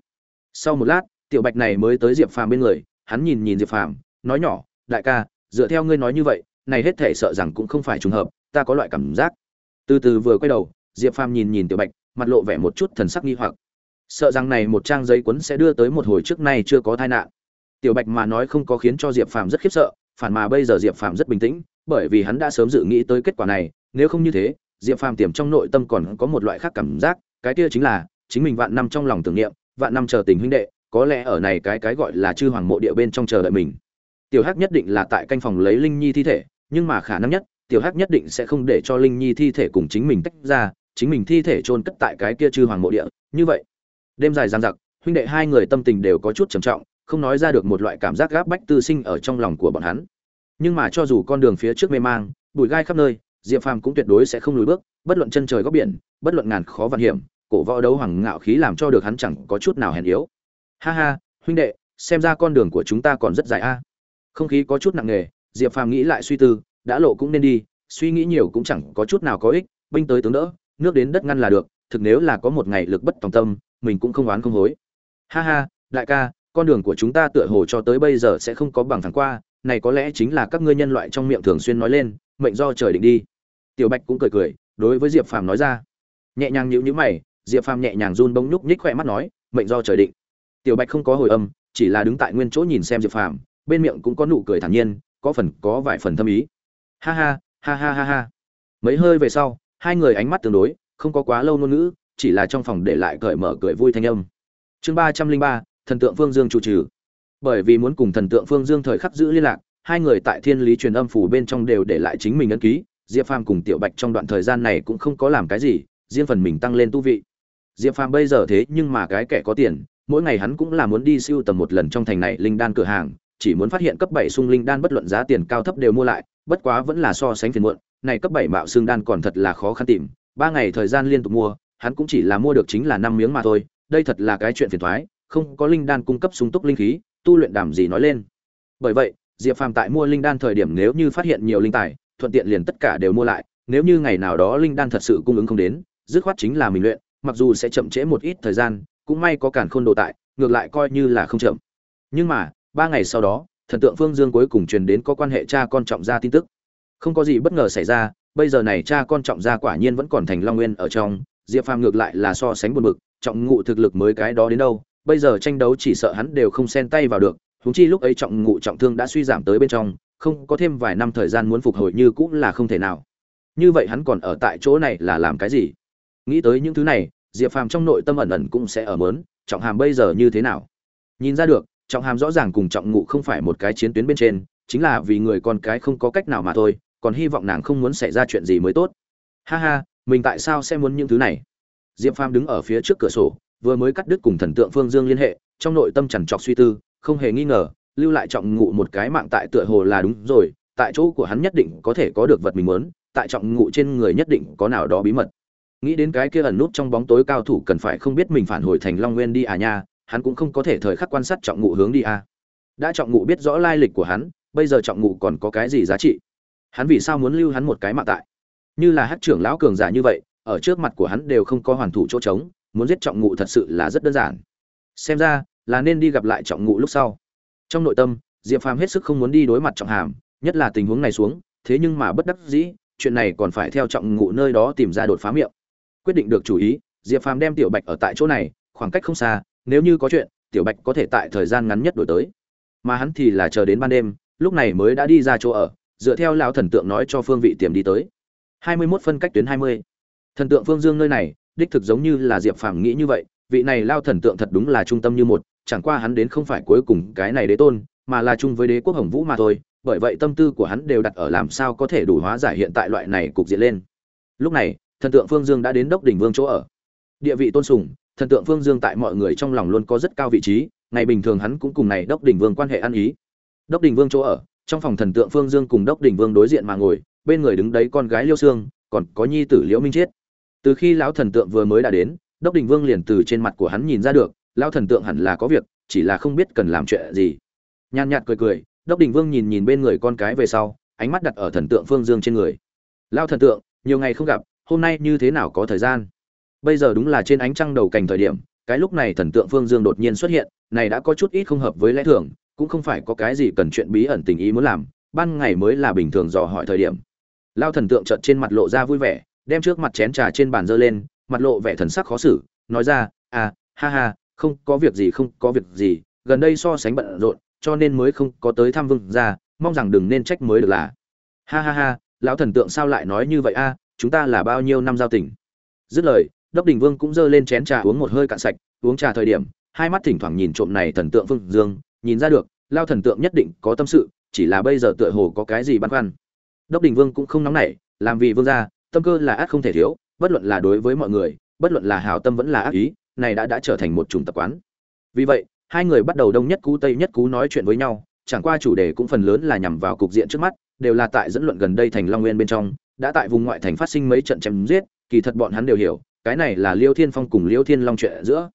Sau một lát, tiểu bạch này mới tới diệp phàm bên người, hắn nhìn nhìn diệp phàm, nói nhỏ, đại ca, dựa theo ngươi nói như vậy này hết thể sợ rằng cũng không phải trùng hợp, ta có loại cảm giác. Từ từ vừa quay đầu, diệp phàm nhìn nhìn tiểu bạch, mặt lộ vẻ một chút thần sắc nghi hoặc. Sợ rằng này một trang giấy cuốn sẽ đưa tới một hồi trước nay chưa có tai nạn. Tiểu bạch mà nói không có khiến cho diệp phàm rất khiếp sợ, phản mà bây giờ diệp phàm rất bình tĩnh, bởi vì hắn đã sớm dự nghĩ tới kết quả này, nếu không như thế, diệp phàm tiềm trong nội tâm còn có một loại khác cảm giác, cái kia chính là, chính mình vạn năm trong lòng tưởng niệm, vạn năm chờ tình huynh đệ, có lẽ ở này cái cái gọi là chư hoàng mộ địa bên trong chờ đợi mình. Tiểu hắc nhất định là tại canh phòng lấy linh nhi thi thể nhưng mà khả năng nhất, tiểu hắc nhất định sẽ không để cho linh nhi thi thể cùng chính mình tách ra, chính mình thi thể chôn cất tại cái kia chư hoàng mộ địa. Như vậy, đêm dài dằng dặc huynh đệ hai người tâm tình đều có chút trầm trọng, không nói ra được một loại cảm giác gáp bách tư sinh ở trong lòng của bọn hắn. Nhưng mà cho dù con đường phía trước mê mang, bụi gai khắp nơi, diệp phàm cũng tuyệt đối sẽ không lùi bước, bất luận chân trời góc biển, bất luận ngàn khó vạn hiểm, cổ võ đấu hoàng ngạo khí làm cho được hắn chẳng có chút nào hèn yếu. Ha ha, huynh đệ, xem ra con đường của chúng ta còn rất dài a. Không khí có chút nặng nề diệp phàm nghĩ lại suy tư, đã lộ cũng nên đi, suy nghĩ nhiều cũng chẳng có chút nào có ích, binh tới tướng đỡ, nước đến đất ngăn là được, thực nếu là có một ngày lực bất tòng tâm, mình cũng không oán không hối. Ha ha, đại ca, con đường của chúng ta tựa hồ cho tới bây giờ sẽ không có bằng thẳng qua, này có lẽ chính là các ngươi nhân loại trong miệng thường xuyên nói lên, mệnh do trời định đi. Tiểu bạch cũng cười cười, đối với diệp phàm nói ra. Nhẹ nhàng nhíu nhíu mày, diệp phàm nhẹ nhàng run bông nhúc nhích khỏe mắt nói, mệnh do trời định. Tiểu bạch không có hồi âm, chỉ là đứng tại nguyên chỗ nhìn xem diệp phàm, bên miệng cũng có nụ cười thản nhiên có phần, có vài phần thâm ý. Ha ha ha ha ha ha. Mấy hơi về sau, hai người ánh mắt tương đối, không có quá lâu ngôn ngữ, chỉ là trong phòng để lại cởi mở cười vui thanh âm. Chương ba trăm linh ba, thần tượng phương dương chủ trừ. Bởi vì muốn cùng thần tượng phương dương thời khắc giữ liên lạc, hai người tại thiên lý truyền âm phủ bên trong đều để lại chính mình ấn ký. Diệp phàm cùng tiểu bạch trong đoạn thời gian này cũng không có làm cái gì, riêng phần mình tăng lên tu vị. Diệp phàm bây giờ thế nhưng mà cái kẻ có tiền, mỗi ngày hắn cũng là muốn đi siêu tầm một lần trong thành này linh đan cửa hàng chỉ muốn phát hiện cấp bảy sung linh đan bất luận giá tiền cao thấp đều mua lại, bất quá vẫn là so sánh phiền muộn, này cấp bảy mạo xương đan còn thật là khó khăn tìm, ba ngày thời gian liên tục mua, hắn cũng chỉ là mua được chính là năm miếng mà thôi, đây thật là cái chuyện phiền toái. không có linh đan cung cấp sung túc linh khí, tu luyện đảm gì nói lên bởi vậy, diệp phàm tại mua linh đan thời điểm nếu như phát hiện nhiều linh tài, thuận tiện liền tất cả đều mua lại, nếu như ngày nào đó linh đan thật sự cung ứng không đến, dứt khoát chính là mình luyện, mặc dù sẽ chậm trễ một ít thời gian, cũng may có cản khôn đồ tại, ngược lại coi như là không chậm nhưng mà ba ngày sau đó, thần tượng phương dương cuối cùng truyền đến có quan hệ cha con trọng gia tin tức. Không có gì bất ngờ xảy ra, bây giờ này cha con trọng gia quả nhiên vẫn còn thành long nguyên ở trong, diệp phàm ngược lại là so sánh buồn bực, trọng ngụ thực lực mới cái đó đến đâu, bây giờ tranh đấu chỉ sợ hắn đều không xen tay vào được húng chi lúc ấy trọng ngụ trọng thương đã suy giảm tới bên trong, không có thêm vài năm thời gian muốn phục hồi như cũng là không thể nào. Như vậy hắn còn ở tại chỗ này là làm cái gì? Nghĩ tới những thứ này, diệp phàm trong nội tâm ẩn ẩn cũng sẽ ở mớn, trọng hàm bây giờ như thế nào? Nhìn ra được trọng hàm rõ ràng cùng trọng ngụ không phải một cái chiến tuyến bên trên, chính là vì người con cái không có cách nào mà thôi, còn hy vọng nàng không muốn xảy ra chuyện gì mới tốt. Ha ha, mình tại sao sẽ muốn những thứ này? Diệp phàm đứng ở phía trước cửa sổ, vừa mới cắt đứt cùng thần tượng phương dương liên hệ, trong nội tâm chằn trọc suy tư, không hề nghi ngờ, lưu lại trọng ngụ một cái mạng tại tựa hồ là đúng rồi, tại chỗ của hắn nhất định có thể có được vật mình muốn, tại trọng ngụ trên người nhất định có nào đó bí mật. Nghĩ đến cái kia ẩn nút trong bóng tối cao thủ cần phải không biết mình phản hồi thành long nguyên đi à nha hắn cũng không có thể thời khắc quan sát trọng ngụ hướng đi à. đã trọng ngụ biết rõ lai lịch của hắn, bây giờ trọng ngụ còn có cái gì giá trị? Hắn vì sao muốn lưu hắn một cái mạng tại? Như là hát trưởng lão cường giả như vậy, ở trước mặt của hắn đều không có hoàn thủ chỗ trống, muốn giết trọng ngụ thật sự là rất đơn giản. Xem ra, là nên đi gặp lại trọng ngụ lúc sau. Trong nội tâm, diệp phàm hết sức không muốn đi đối mặt trọng hàm, nhất là tình huống này xuống, thế nhưng mà bất đắc dĩ, chuyện này còn phải theo trọng ngụ nơi đó tìm ra đột phá miệng. Quyết định được chủ ý, diệp phàm đem tiểu bạch ở tại chỗ này, khoảng cách không xa nếu như có chuyện, tiểu bạch có thể tại thời gian ngắn nhất đổi tới. Mà hắn thì là chờ đến ban đêm, lúc này mới đã đi ra chỗ ở, dựa theo lão thần tượng nói cho phương vị tiềm đi tới. Hai mươi 21 phân cách tuyến hai mươi. Thần tượng phương dương nơi này, đích thực giống như là diệp phàm nghĩ như vậy, vị này lao thần tượng thật đúng là trung tâm như một, chẳng qua hắn đến không phải cuối cùng cái này đế tôn, mà là chung với đế quốc hồng vũ mà thôi, bởi vậy tâm tư của hắn đều đặt ở làm sao có thể đủ hóa giải hiện tại loại này cục diện lên. Lúc này, thần tượng phương dương đã đến đốc đỉnh vương chỗ ở. Địa vị tôn sùng thần tượng phương dương tại mọi người trong lòng luôn có rất cao vị trí ngày bình thường hắn cũng cùng này đốc Đình vương quan hệ ăn ý. Đốc Đình vương chỗ ở trong phòng thần tượng phương dương cùng đốc Đình vương đối diện mà ngồi bên người đứng đấy con gái liêu Sương, còn có nhi tử liễu minh chiết. Từ khi lão thần tượng vừa mới đã đến đốc Đình vương liền từ trên mặt của hắn nhìn ra được lão thần tượng hẳn là có việc chỉ là không biết cần làm chuyện gì. Nhan nhạt cười cười đốc Đình vương nhìn nhìn bên người con cái về sau ánh mắt đặt ở thần tượng phương dương trên người. Lão thần tượng nhiều ngày không gặp hôm nay như thế nào có thời gian? Bây giờ đúng là trên ánh trăng đầu cảnh thời điểm, cái lúc này thần tượng phương dương đột nhiên xuất hiện, này đã có chút ít không hợp với lẽ thường, cũng không phải có cái gì cần chuyện bí ẩn tình ý muốn làm, ban ngày mới là bình thường dò hỏi thời điểm. Lao thần tượng trợt trên mặt lộ ra vui vẻ, đem trước mặt chén trà trên bàn dơ lên, mặt lộ vẻ thần sắc khó xử, nói ra à ha ha, không có việc gì, không có việc gì, gần đây so sánh bận rộn, cho nên mới không có tới thăm vương ra mong rằng đừng nên trách mới được là. Ha ha ha, lão thần tượng sao lại nói như vậy a, chúng ta là bao nhiêu năm giao tình? Dứt lời đốc đình vương cũng giơ lên chén trà uống một hơi cạn sạch, uống trà thời điểm, hai mắt thỉnh thoảng nhìn trộm này thần tượng phương dương, nhìn ra được, lao thần tượng nhất định có tâm sự, chỉ là bây giờ tựa hồ có cái gì băn khoăn. Đốc đình vương cũng không nóng nảy, làm vì vương gia, tâm cơ là ác không thể thiếu, bất luận là đối với mọi người, bất luận là hảo tâm vẫn là ác ý, này đã đã trở thành một chủng tập quán. Vì vậy, hai người bắt đầu đông nhất cú tây nhất cú nói chuyện với nhau, chẳng qua chủ đề cũng phần lớn là nhằm vào cục diện trước mắt, đều là tại dẫn luận gần đây thành long nguyên bên trong, đã tại vùng ngoại thành phát sinh mấy trận chém giết, kỳ thật bọn hắn đều hiểu cái này là liêu thiên phong cùng liêu thiên long chuyện giữa.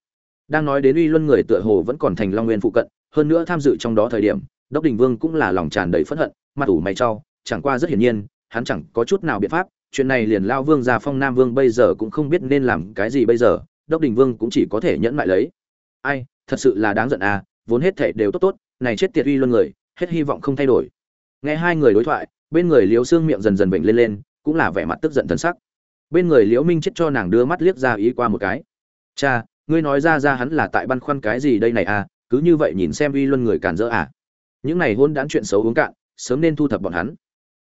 Đang nói đến uy luân người tựa hồ vẫn còn thành long nguyên phụ cận, hơn nữa tham dự trong đó thời điểm, đốc đình vương cũng là lòng tràn đầy phẫn hận, mặt ủ mày trao, chẳng qua rất hiển nhiên, hắn chẳng có chút nào biện pháp, chuyện này liền lao vương ra phong nam vương bây giờ cũng không biết nên làm cái gì bây giờ, đốc đình vương cũng chỉ có thể nhẫn mại lấy. Ai, thật sự là đáng giận à vốn hết thể đều tốt tốt, này chết tiệt uy luân người, hết hy vọng không thay đổi. Nghe hai người đối thoại, bên người liếu xương miệng dần dần bệnh lên lên, cũng là vẻ mặt tức giận thần sắc bên người liễu minh chết cho nàng đưa mắt liếc ra ý qua một cái. Cha, ngươi nói ra ra hắn là tại băn khoăn cái gì đây này à cứ như vậy nhìn xem uy luân người cản dỡ à. Những này hôn đãn chuyện xấu uống cạn, sớm nên thu thập bọn hắn.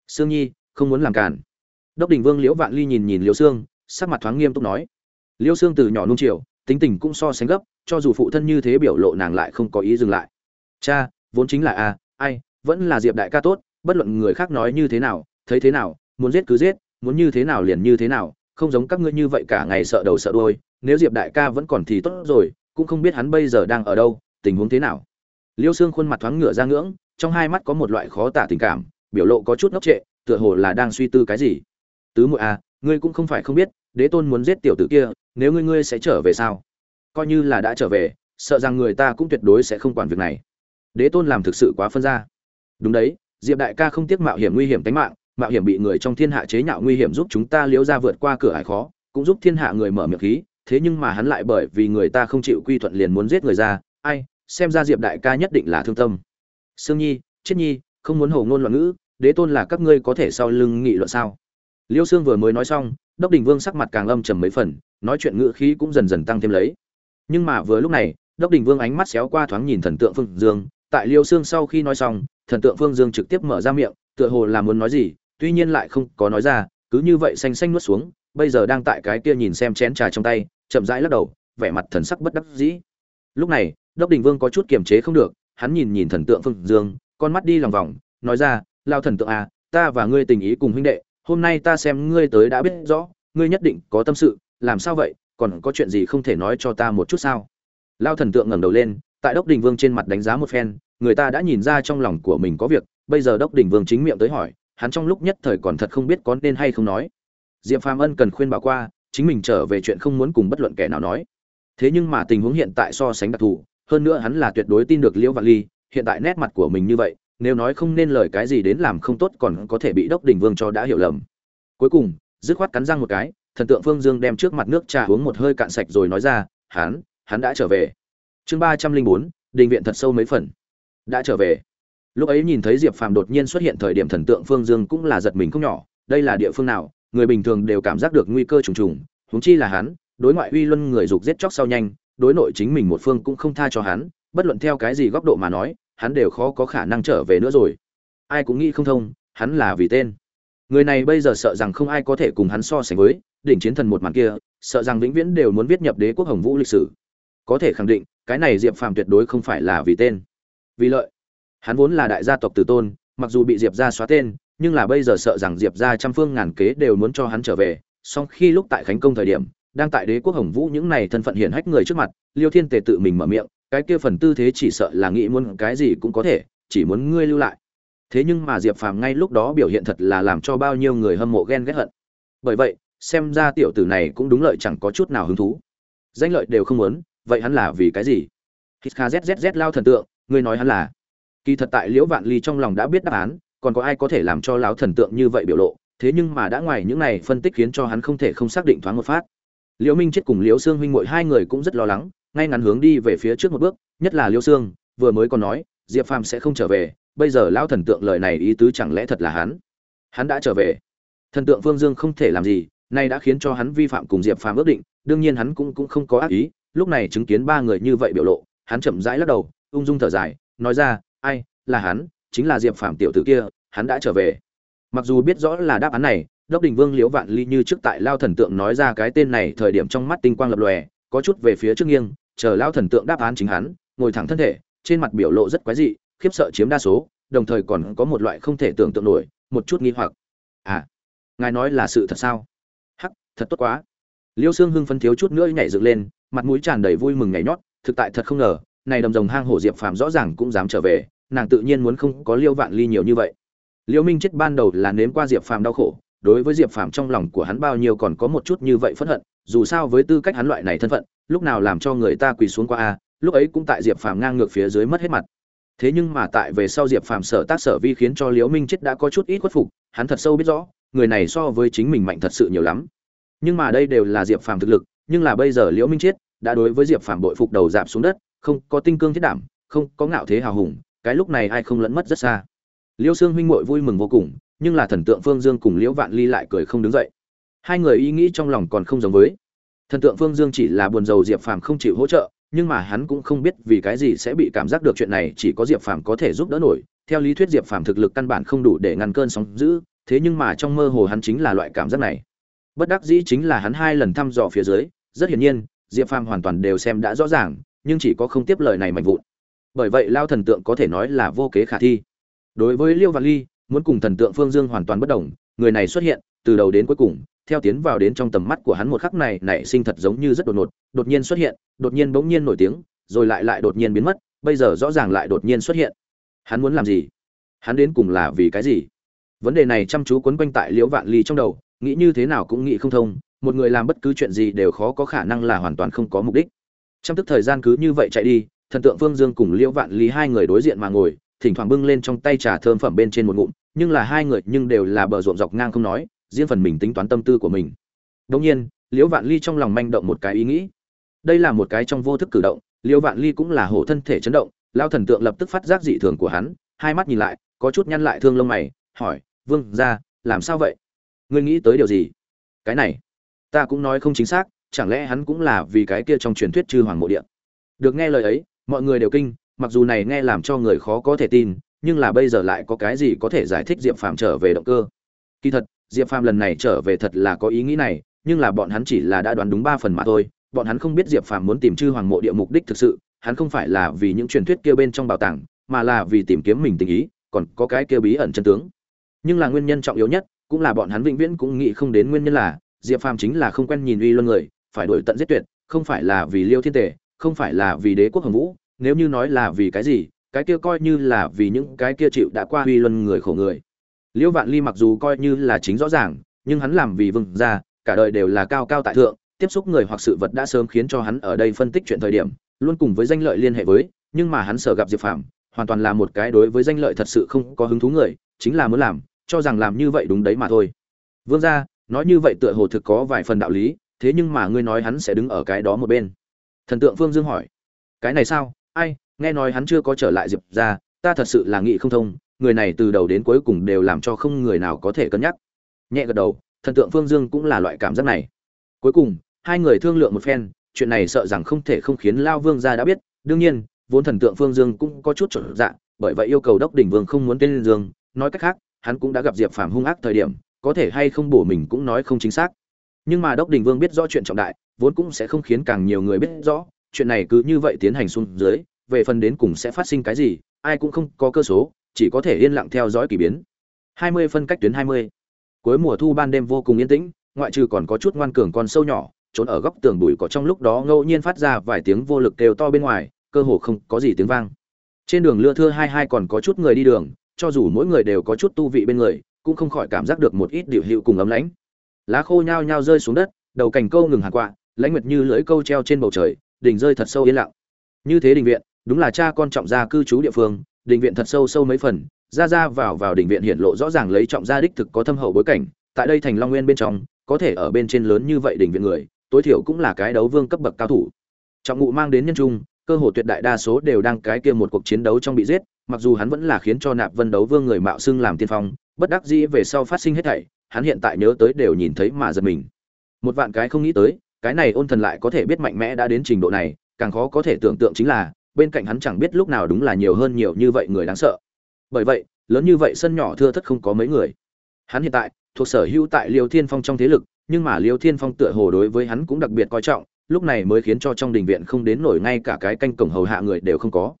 Sương nhi, không muốn làm cản. Đốc đình vương liễu vạn ly nhìn nhìn liễu sương, sắc mặt thoáng nghiêm túc nói. Liễu sương từ nhỏ nung chiều, tính tình cũng so sánh gấp, cho dù phụ thân như thế biểu lộ nàng lại không có ý dừng lại. Cha, vốn chính là a ai, vẫn là diệp đại ca tốt, bất luận người khác nói như thế nào, thấy thế nào, muốn giết cứ giết, muốn như thế nào liền như thế nào không giống các ngươi như vậy cả ngày sợ đầu sợ đuôi. nếu diệp đại ca vẫn còn thì tốt rồi, cũng không biết hắn bây giờ đang ở đâu, tình huống thế nào. Liêu xương khuôn mặt thoáng ngửa ra ngưỡng, trong hai mắt có một loại khó tả tình cảm, biểu lộ có chút ngốc trệ, tựa hồ là đang suy tư cái gì. Tứ muội à ngươi cũng không phải không biết, đế tôn muốn giết tiểu tử kia, nếu ngươi ngươi sẽ trở về sao? Coi như là đã trở về, sợ rằng người ta cũng tuyệt đối sẽ không quản việc này. Đế tôn làm thực sự quá phân ra. Đúng đấy, diệp đại ca không tiếc mạo hiểm nguy hiểm tính mạng mạo hiểm bị người trong thiên hạ chế nhạo nguy hiểm giúp chúng ta liễu ra vượt qua cửa ải khó, cũng giúp thiên hạ người mở miệng khí, thế nhưng mà hắn lại bởi vì người ta không chịu quy thuận liền muốn giết người ra, ai, xem ra diệp đại ca nhất định là thương tâm. Sương nhi, chết nhi, không muốn hầu ngôn loạn ngữ, đế tôn là các ngươi có thể sau lưng nghị luận sao? Liêu sương vừa mới nói xong, đốc đình vương sắc mặt càng âm trầm mấy phần, nói chuyện ngữ khí cũng dần dần tăng thêm lấy. Nhưng mà vừa lúc này, đốc đình vương ánh mắt xéo qua thoáng nhìn thần tượng phương dương, tại liêu sương sau khi nói xong, thần tượng phương dương trực tiếp mở ra miệng, tựa hồ là muốn nói gì tuy nhiên lại không có nói ra, cứ như vậy xanh xanh nuốt xuống, bây giờ đang tại cái kia nhìn xem chén trà trong tay, chậm rãi lắc đầu, vẻ mặt thần sắc bất đắc dĩ. Lúc này, đốc đình vương có chút kiềm chế không được, hắn nhìn nhìn thần tượng phương dương, con mắt đi lòng vòng, nói ra lao thần tượng à ta và ngươi tình ý cùng huynh đệ, hôm nay ta xem ngươi tới đã biết rõ, ngươi nhất định có tâm sự, làm sao vậy, còn có chuyện gì không thể nói cho ta một chút sao? Lao thần tượng ngẩng đầu lên, tại đốc đình vương trên mặt đánh giá một phen, người ta đã nhìn ra trong lòng của mình có việc, bây giờ đốc đình vương chính miệng tới hỏi hắn trong lúc nhất thời còn thật không biết có nên hay không nói. Diệp phàm ân cần khuyên bảo qua, chính mình trở về chuyện không muốn cùng bất luận kẻ nào nói. Thế nhưng mà tình huống hiện tại so sánh đặc thù, hơn nữa hắn là tuyệt đối tin được liễu vạn ly, hiện tại nét mặt của mình như vậy, nếu nói không nên lời cái gì đến làm không tốt còn có thể bị đốc đình vương cho đã hiểu lầm. Cuối cùng, dứt khoát cắn răng một cái, thần tượng phương dương đem trước mặt nước trà uống một hơi cạn sạch rồi nói ra, hắn hắn đã trở về. Chương ba trăm linh bốn, đình viện thật sâu mấy phần. Đã trở về lúc ấy nhìn thấy diệp phàm đột nhiên xuất hiện thời điểm thần tượng phương dương cũng là giật mình không nhỏ, đây là địa phương nào? Người bình thường đều cảm giác được nguy cơ trùng trùng, huống chi là hắn, đối ngoại uy luân người dục giết chóc sau nhanh, đối nội chính mình một phương cũng không tha cho hắn, bất luận theo cái gì góc độ mà nói, hắn đều khó có khả năng trở về nữa rồi. Ai cũng nghĩ không thông, hắn là vì tên. Người này bây giờ sợ rằng không ai có thể cùng hắn so sánh với, đỉnh chiến thần một màn kia, sợ rằng vĩnh viễn đều muốn viết nhập đế quốc hồng vũ lịch sử. Có thể khẳng định, cái này diệp phàm tuyệt đối không phải là vì tên. Vì lợi hắn vốn là đại gia tộc tử tôn, mặc dù bị diệp gia xóa tên, nhưng là bây giờ sợ rằng diệp gia trăm phương ngàn kế đều muốn cho hắn trở về. Song khi lúc tại khánh công thời điểm, đang tại đế quốc hồng vũ những này thân phận hiển hách người trước mặt, liêu thiên tề tự mình mở miệng, cái kia phần tư thế chỉ sợ là nghĩ muốn cái gì cũng có thể, chỉ muốn ngươi lưu lại. Thế nhưng mà diệp phàm ngay lúc đó biểu hiện thật là làm cho bao nhiêu người hâm mộ ghen ghét hận. Bởi vậy, xem ra tiểu tử này cũng đúng lợi chẳng có chút nào hứng thú. Danh lợi đều không muốn, vậy hắn là vì cái gì? Hít kha zzz lao thần tượng, ngươi nói hắn là kỳ thật tại liễu vạn ly trong lòng đã biết đáp án, còn có ai có thể làm cho lão thần tượng như vậy biểu lộ, thế nhưng mà đã ngoài những này phân tích khiến cho hắn không thể không xác định thoáng một phát. Liễu minh chết cùng liễu sương huynh muội hai người cũng rất lo lắng, ngay ngắn hướng đi về phía trước một bước, nhất là liễu sương, vừa mới còn nói, diệp phàm sẽ không trở về, bây giờ lão thần tượng lời này ý tứ chẳng lẽ thật là hắn? Hắn đã trở về. Thần tượng phương dương không thể làm gì, nay đã khiến cho hắn vi phạm cùng diệp phàm ước định, đương nhiên hắn cũng cũng không có ác ý, lúc này chứng kiến ba người như vậy biểu lộ, hắn chậm rãi lắc đầu, ung dung thở dài, nói ra ai, là hắn, chính là diệp phàm tiểu tử kia, hắn đã trở về. Mặc dù biết rõ là đáp án này, đốc đình vương liễu vạn ly như trước tại lao thần tượng nói ra cái tên này thời điểm trong mắt tinh quang lập lòe, có chút về phía trước nghiêng, chờ lao thần tượng đáp án chính hắn, ngồi thẳng thân thể, trên mặt biểu lộ rất quái dị, khiếp sợ chiếm đa số, đồng thời còn có một loại không thể tưởng tượng nổi, một chút nghi hoặc. À ngài nói là sự thật sao? Hắc, thật tốt quá. Liêu xương hưng phân thiếu chút nữa nhảy dựng lên, mặt mũi tràn đầy vui mừng nhảy nhót, thực tại thật không ngờ này đầm rồng hang hổ diệp phàm rõ ràng cũng dám trở về, nàng tự nhiên muốn không có liêu vạn ly nhiều như vậy. Liêu minh chết ban đầu là nếm qua diệp phàm đau khổ, đối với diệp phàm trong lòng của hắn bao nhiêu còn có một chút như vậy phẫn hận, dù sao với tư cách hắn loại này thân phận, lúc nào làm cho người ta quỳ xuống qua a, lúc ấy cũng tại diệp phàm ngang ngược phía dưới mất hết mặt. Thế nhưng mà tại về sau diệp phàm sở tác sở vi khiến cho liễu minh chết đã có chút ít khuất phục, hắn thật sâu biết rõ, người này so với chính mình mạnh thật sự nhiều lắm. Nhưng mà đây đều là diệp phàm thực lực, nhưng là bây giờ liễu minh chết, đã đối với diệp phàm bội phục đầu dạp xuống đất không có tinh cương thiết đảm, không có ngạo thế hào hùng, cái lúc này ai không lẫn mất rất xa. Liễu xương huynh muội vui mừng vô cùng, nhưng là thần tượng phương dương cùng liễu vạn ly lại cười không đứng dậy. Hai người ý nghĩ trong lòng còn không giống với. Thần tượng phương dương chỉ là buồn rầu diệp phàm không chịu hỗ trợ, nhưng mà hắn cũng không biết vì cái gì sẽ bị cảm giác được chuyện này chỉ có diệp phàm có thể giúp đỡ nổi. Theo lý thuyết diệp phàm thực lực căn bản không đủ để ngăn cơn sóng dữ, thế nhưng mà trong mơ hồ hắn chính là loại cảm giác này. Bất đắc dĩ chính là hắn hai lần thăm dò phía dưới, rất hiển nhiên, diệp phàm hoàn toàn đều xem đã rõ ràng nhưng chỉ có không tiếp lời này mạnh vụn. Bởi vậy lao thần tượng có thể nói là vô kế khả thi. Đối với liêu vạn ly, muốn cùng thần tượng phương dương hoàn toàn bất đồng, người này xuất hiện, từ đầu đến cuối cùng, theo tiến vào đến trong tầm mắt của hắn một khắc này, nảy sinh thật giống như rất đột ngột, đột nhiên xuất hiện, đột nhiên bỗng nhiên nổi tiếng, rồi lại lại đột nhiên biến mất, bây giờ rõ ràng lại đột nhiên xuất hiện. Hắn muốn làm gì? Hắn đến cùng là vì cái gì? Vấn đề này chăm chú quấn quanh tại liễu vạn ly trong đầu, nghĩ như thế nào cũng nghĩ không thông, một người làm bất cứ chuyện gì đều khó có khả năng là hoàn toàn không có mục đích trong tức thời gian cứ như vậy chạy đi, thần tượng phương dương cùng liễu vạn lý hai người đối diện mà ngồi, thỉnh thoảng bưng lên trong tay trà thơm phẩm bên trên một ngụm, nhưng là hai người nhưng đều là bờ ruộng dọc ngang không nói, riêng phần mình tính toán tâm tư của mình. Đông nhiên, liễu vạn ly trong lòng manh động một cái ý nghĩ. Đây là một cái trong vô thức cử động, liễu vạn ly cũng là hổ thân thể chấn động lao thần tượng lập tức phát giác dị thường của hắn, hai mắt nhìn lại, có chút nhăn lại thương lông mày, hỏi, vương ra làm sao vậy? Ngươi nghĩ tới điều gì? Cái này, ta cũng nói không chính xác chẳng lẽ hắn cũng là vì cái kia trong truyền thuyết chư hoàng mộ địa? Được nghe lời ấy, mọi người đều kinh, mặc dù này nghe làm cho người khó có thể tin, nhưng là bây giờ lại có cái gì có thể giải thích diệp phàm trở về động cơ? Kỳ thật, diệp phàm lần này trở về thật là có ý nghĩ này, nhưng là bọn hắn chỉ là đã đoán đúng ba phần mà thôi, bọn hắn không biết diệp phàm muốn tìm chư hoàng mộ địa mục đích thực sự, hắn không phải là vì những truyền thuyết kia bên trong bảo tàng, mà là vì tìm kiếm mình tình ý, còn có cái kia bí ẩn chân tướng. Nhưng là nguyên nhân trọng yếu nhất, cũng là bọn hắn vĩnh viễn cũng nghĩ không đến nguyên nhân là, diệp phàm chính là không quen nhìn uy luân người phải đổi tận giết tuyệt, không phải là vì liêu thiên tề, không phải là vì đế quốc hồng vũ, nếu như nói là vì cái gì, cái kia coi như là vì những cái kia chịu đã qua uy luân người khổ người. Liêu vạn ly mặc dù coi như là chính rõ ràng, nhưng hắn làm vì vương gia, cả đời đều là cao cao tại thượng, tiếp xúc người hoặc sự vật đã sớm khiến cho hắn ở đây phân tích chuyện thời điểm, luôn cùng với danh lợi liên hệ với, nhưng mà hắn sợ gặp diệp phàm, hoàn toàn là một cái đối với danh lợi thật sự không có hứng thú người, chính là muốn làm, cho rằng làm như vậy đúng đấy mà thôi. Vương gia, nói như vậy tựa hồ thực có vài phần đạo lý thế nhưng mà ngươi nói hắn sẽ đứng ở cái đó một bên. Thần tượng phương dương hỏi, cái này sao? Ai, nghe nói hắn chưa có trở lại diệp ra ta thật sự là nghĩ không thông, người này từ đầu đến cuối cùng đều làm cho không người nào có thể cân nhắc. Nhẹ gật đầu, thần tượng phương dương cũng là loại cảm giác này. Cuối cùng, hai người thương lượng một phen, chuyện này sợ rằng không thể không khiến lao vương gia đã biết. Đương nhiên, vốn thần tượng phương dương cũng có chút trở dạng bởi vậy yêu cầu đốc đỉnh vương không muốn tên dương. Nói cách khác, hắn cũng đã gặp diệp phàm hung ác thời điểm, có thể hay không bổ mình cũng nói không chính xác nhưng mà đốc đình vương biết rõ chuyện trọng đại, vốn cũng sẽ không khiến càng nhiều người biết rõ, chuyện này cứ như vậy tiến hành xuống dưới, về phần đến cùng sẽ phát sinh cái gì, ai cũng không có cơ số, chỉ có thể yên lặng theo dõi kỳ biến. 20 phân cách tuyến 20. cuối mùa thu ban đêm vô cùng yên tĩnh, ngoại trừ còn có chút ngoan cường con sâu nhỏ, trốn ở góc tường bụi cỏ trong lúc đó ngẫu nhiên phát ra vài tiếng vô lực kêu to bên ngoài, cơ hồ không có gì tiếng vang. Trên đường lưa thưa hai hai còn có chút người đi đường, cho dù mỗi người đều có chút tu vị bên người, cũng không khỏi cảm giác được một ít điệu hiệu cùng ấm lãnh lá khô nhao nhao rơi xuống đất, đầu cành câu ngừng hạt quạ, lãnh nguyệt như lưỡi câu treo trên bầu trời, đỉnh rơi thật sâu yên lặng. Như thế đình viện, đúng là cha con trọng gia cư trú địa phương, đình viện thật sâu sâu mấy phần, ra ra vào vào đình viện hiện lộ rõ ràng lấy trọng gia đích thực có thâm hậu bối cảnh, tại đây thành long nguyên bên trong, có thể ở bên trên lớn như vậy đình viện người, tối thiểu cũng là cái đấu vương cấp bậc cao thủ. Trọng ngụ mang đến nhân trung, cơ hồ tuyệt đại đa số đều đang cái kia một cuộc chiến đấu trong bị giết, mặc dù hắn vẫn là khiến cho nạp vân đấu vương người mạo xưng làm tiên phong, bất đắc dĩ về sau phát sinh hết thảy hắn hiện tại nhớ tới đều nhìn thấy mà giật mình. Một vạn cái không nghĩ tới, cái này ôn thần lại có thể biết mạnh mẽ đã đến trình độ này, càng khó có thể tưởng tượng chính là, bên cạnh hắn chẳng biết lúc nào đúng là nhiều hơn nhiều như vậy người đáng sợ. Bởi vậy, lớn như vậy sân nhỏ thưa thất không có mấy người. Hắn hiện tại, thuộc sở hữu tại liêu thiên phong trong thế lực, nhưng mà liêu thiên phong tựa hồ đối với hắn cũng đặc biệt coi trọng, lúc này mới khiến cho trong đình viện không đến nổi ngay cả cái canh cổng hầu hạ người đều không có.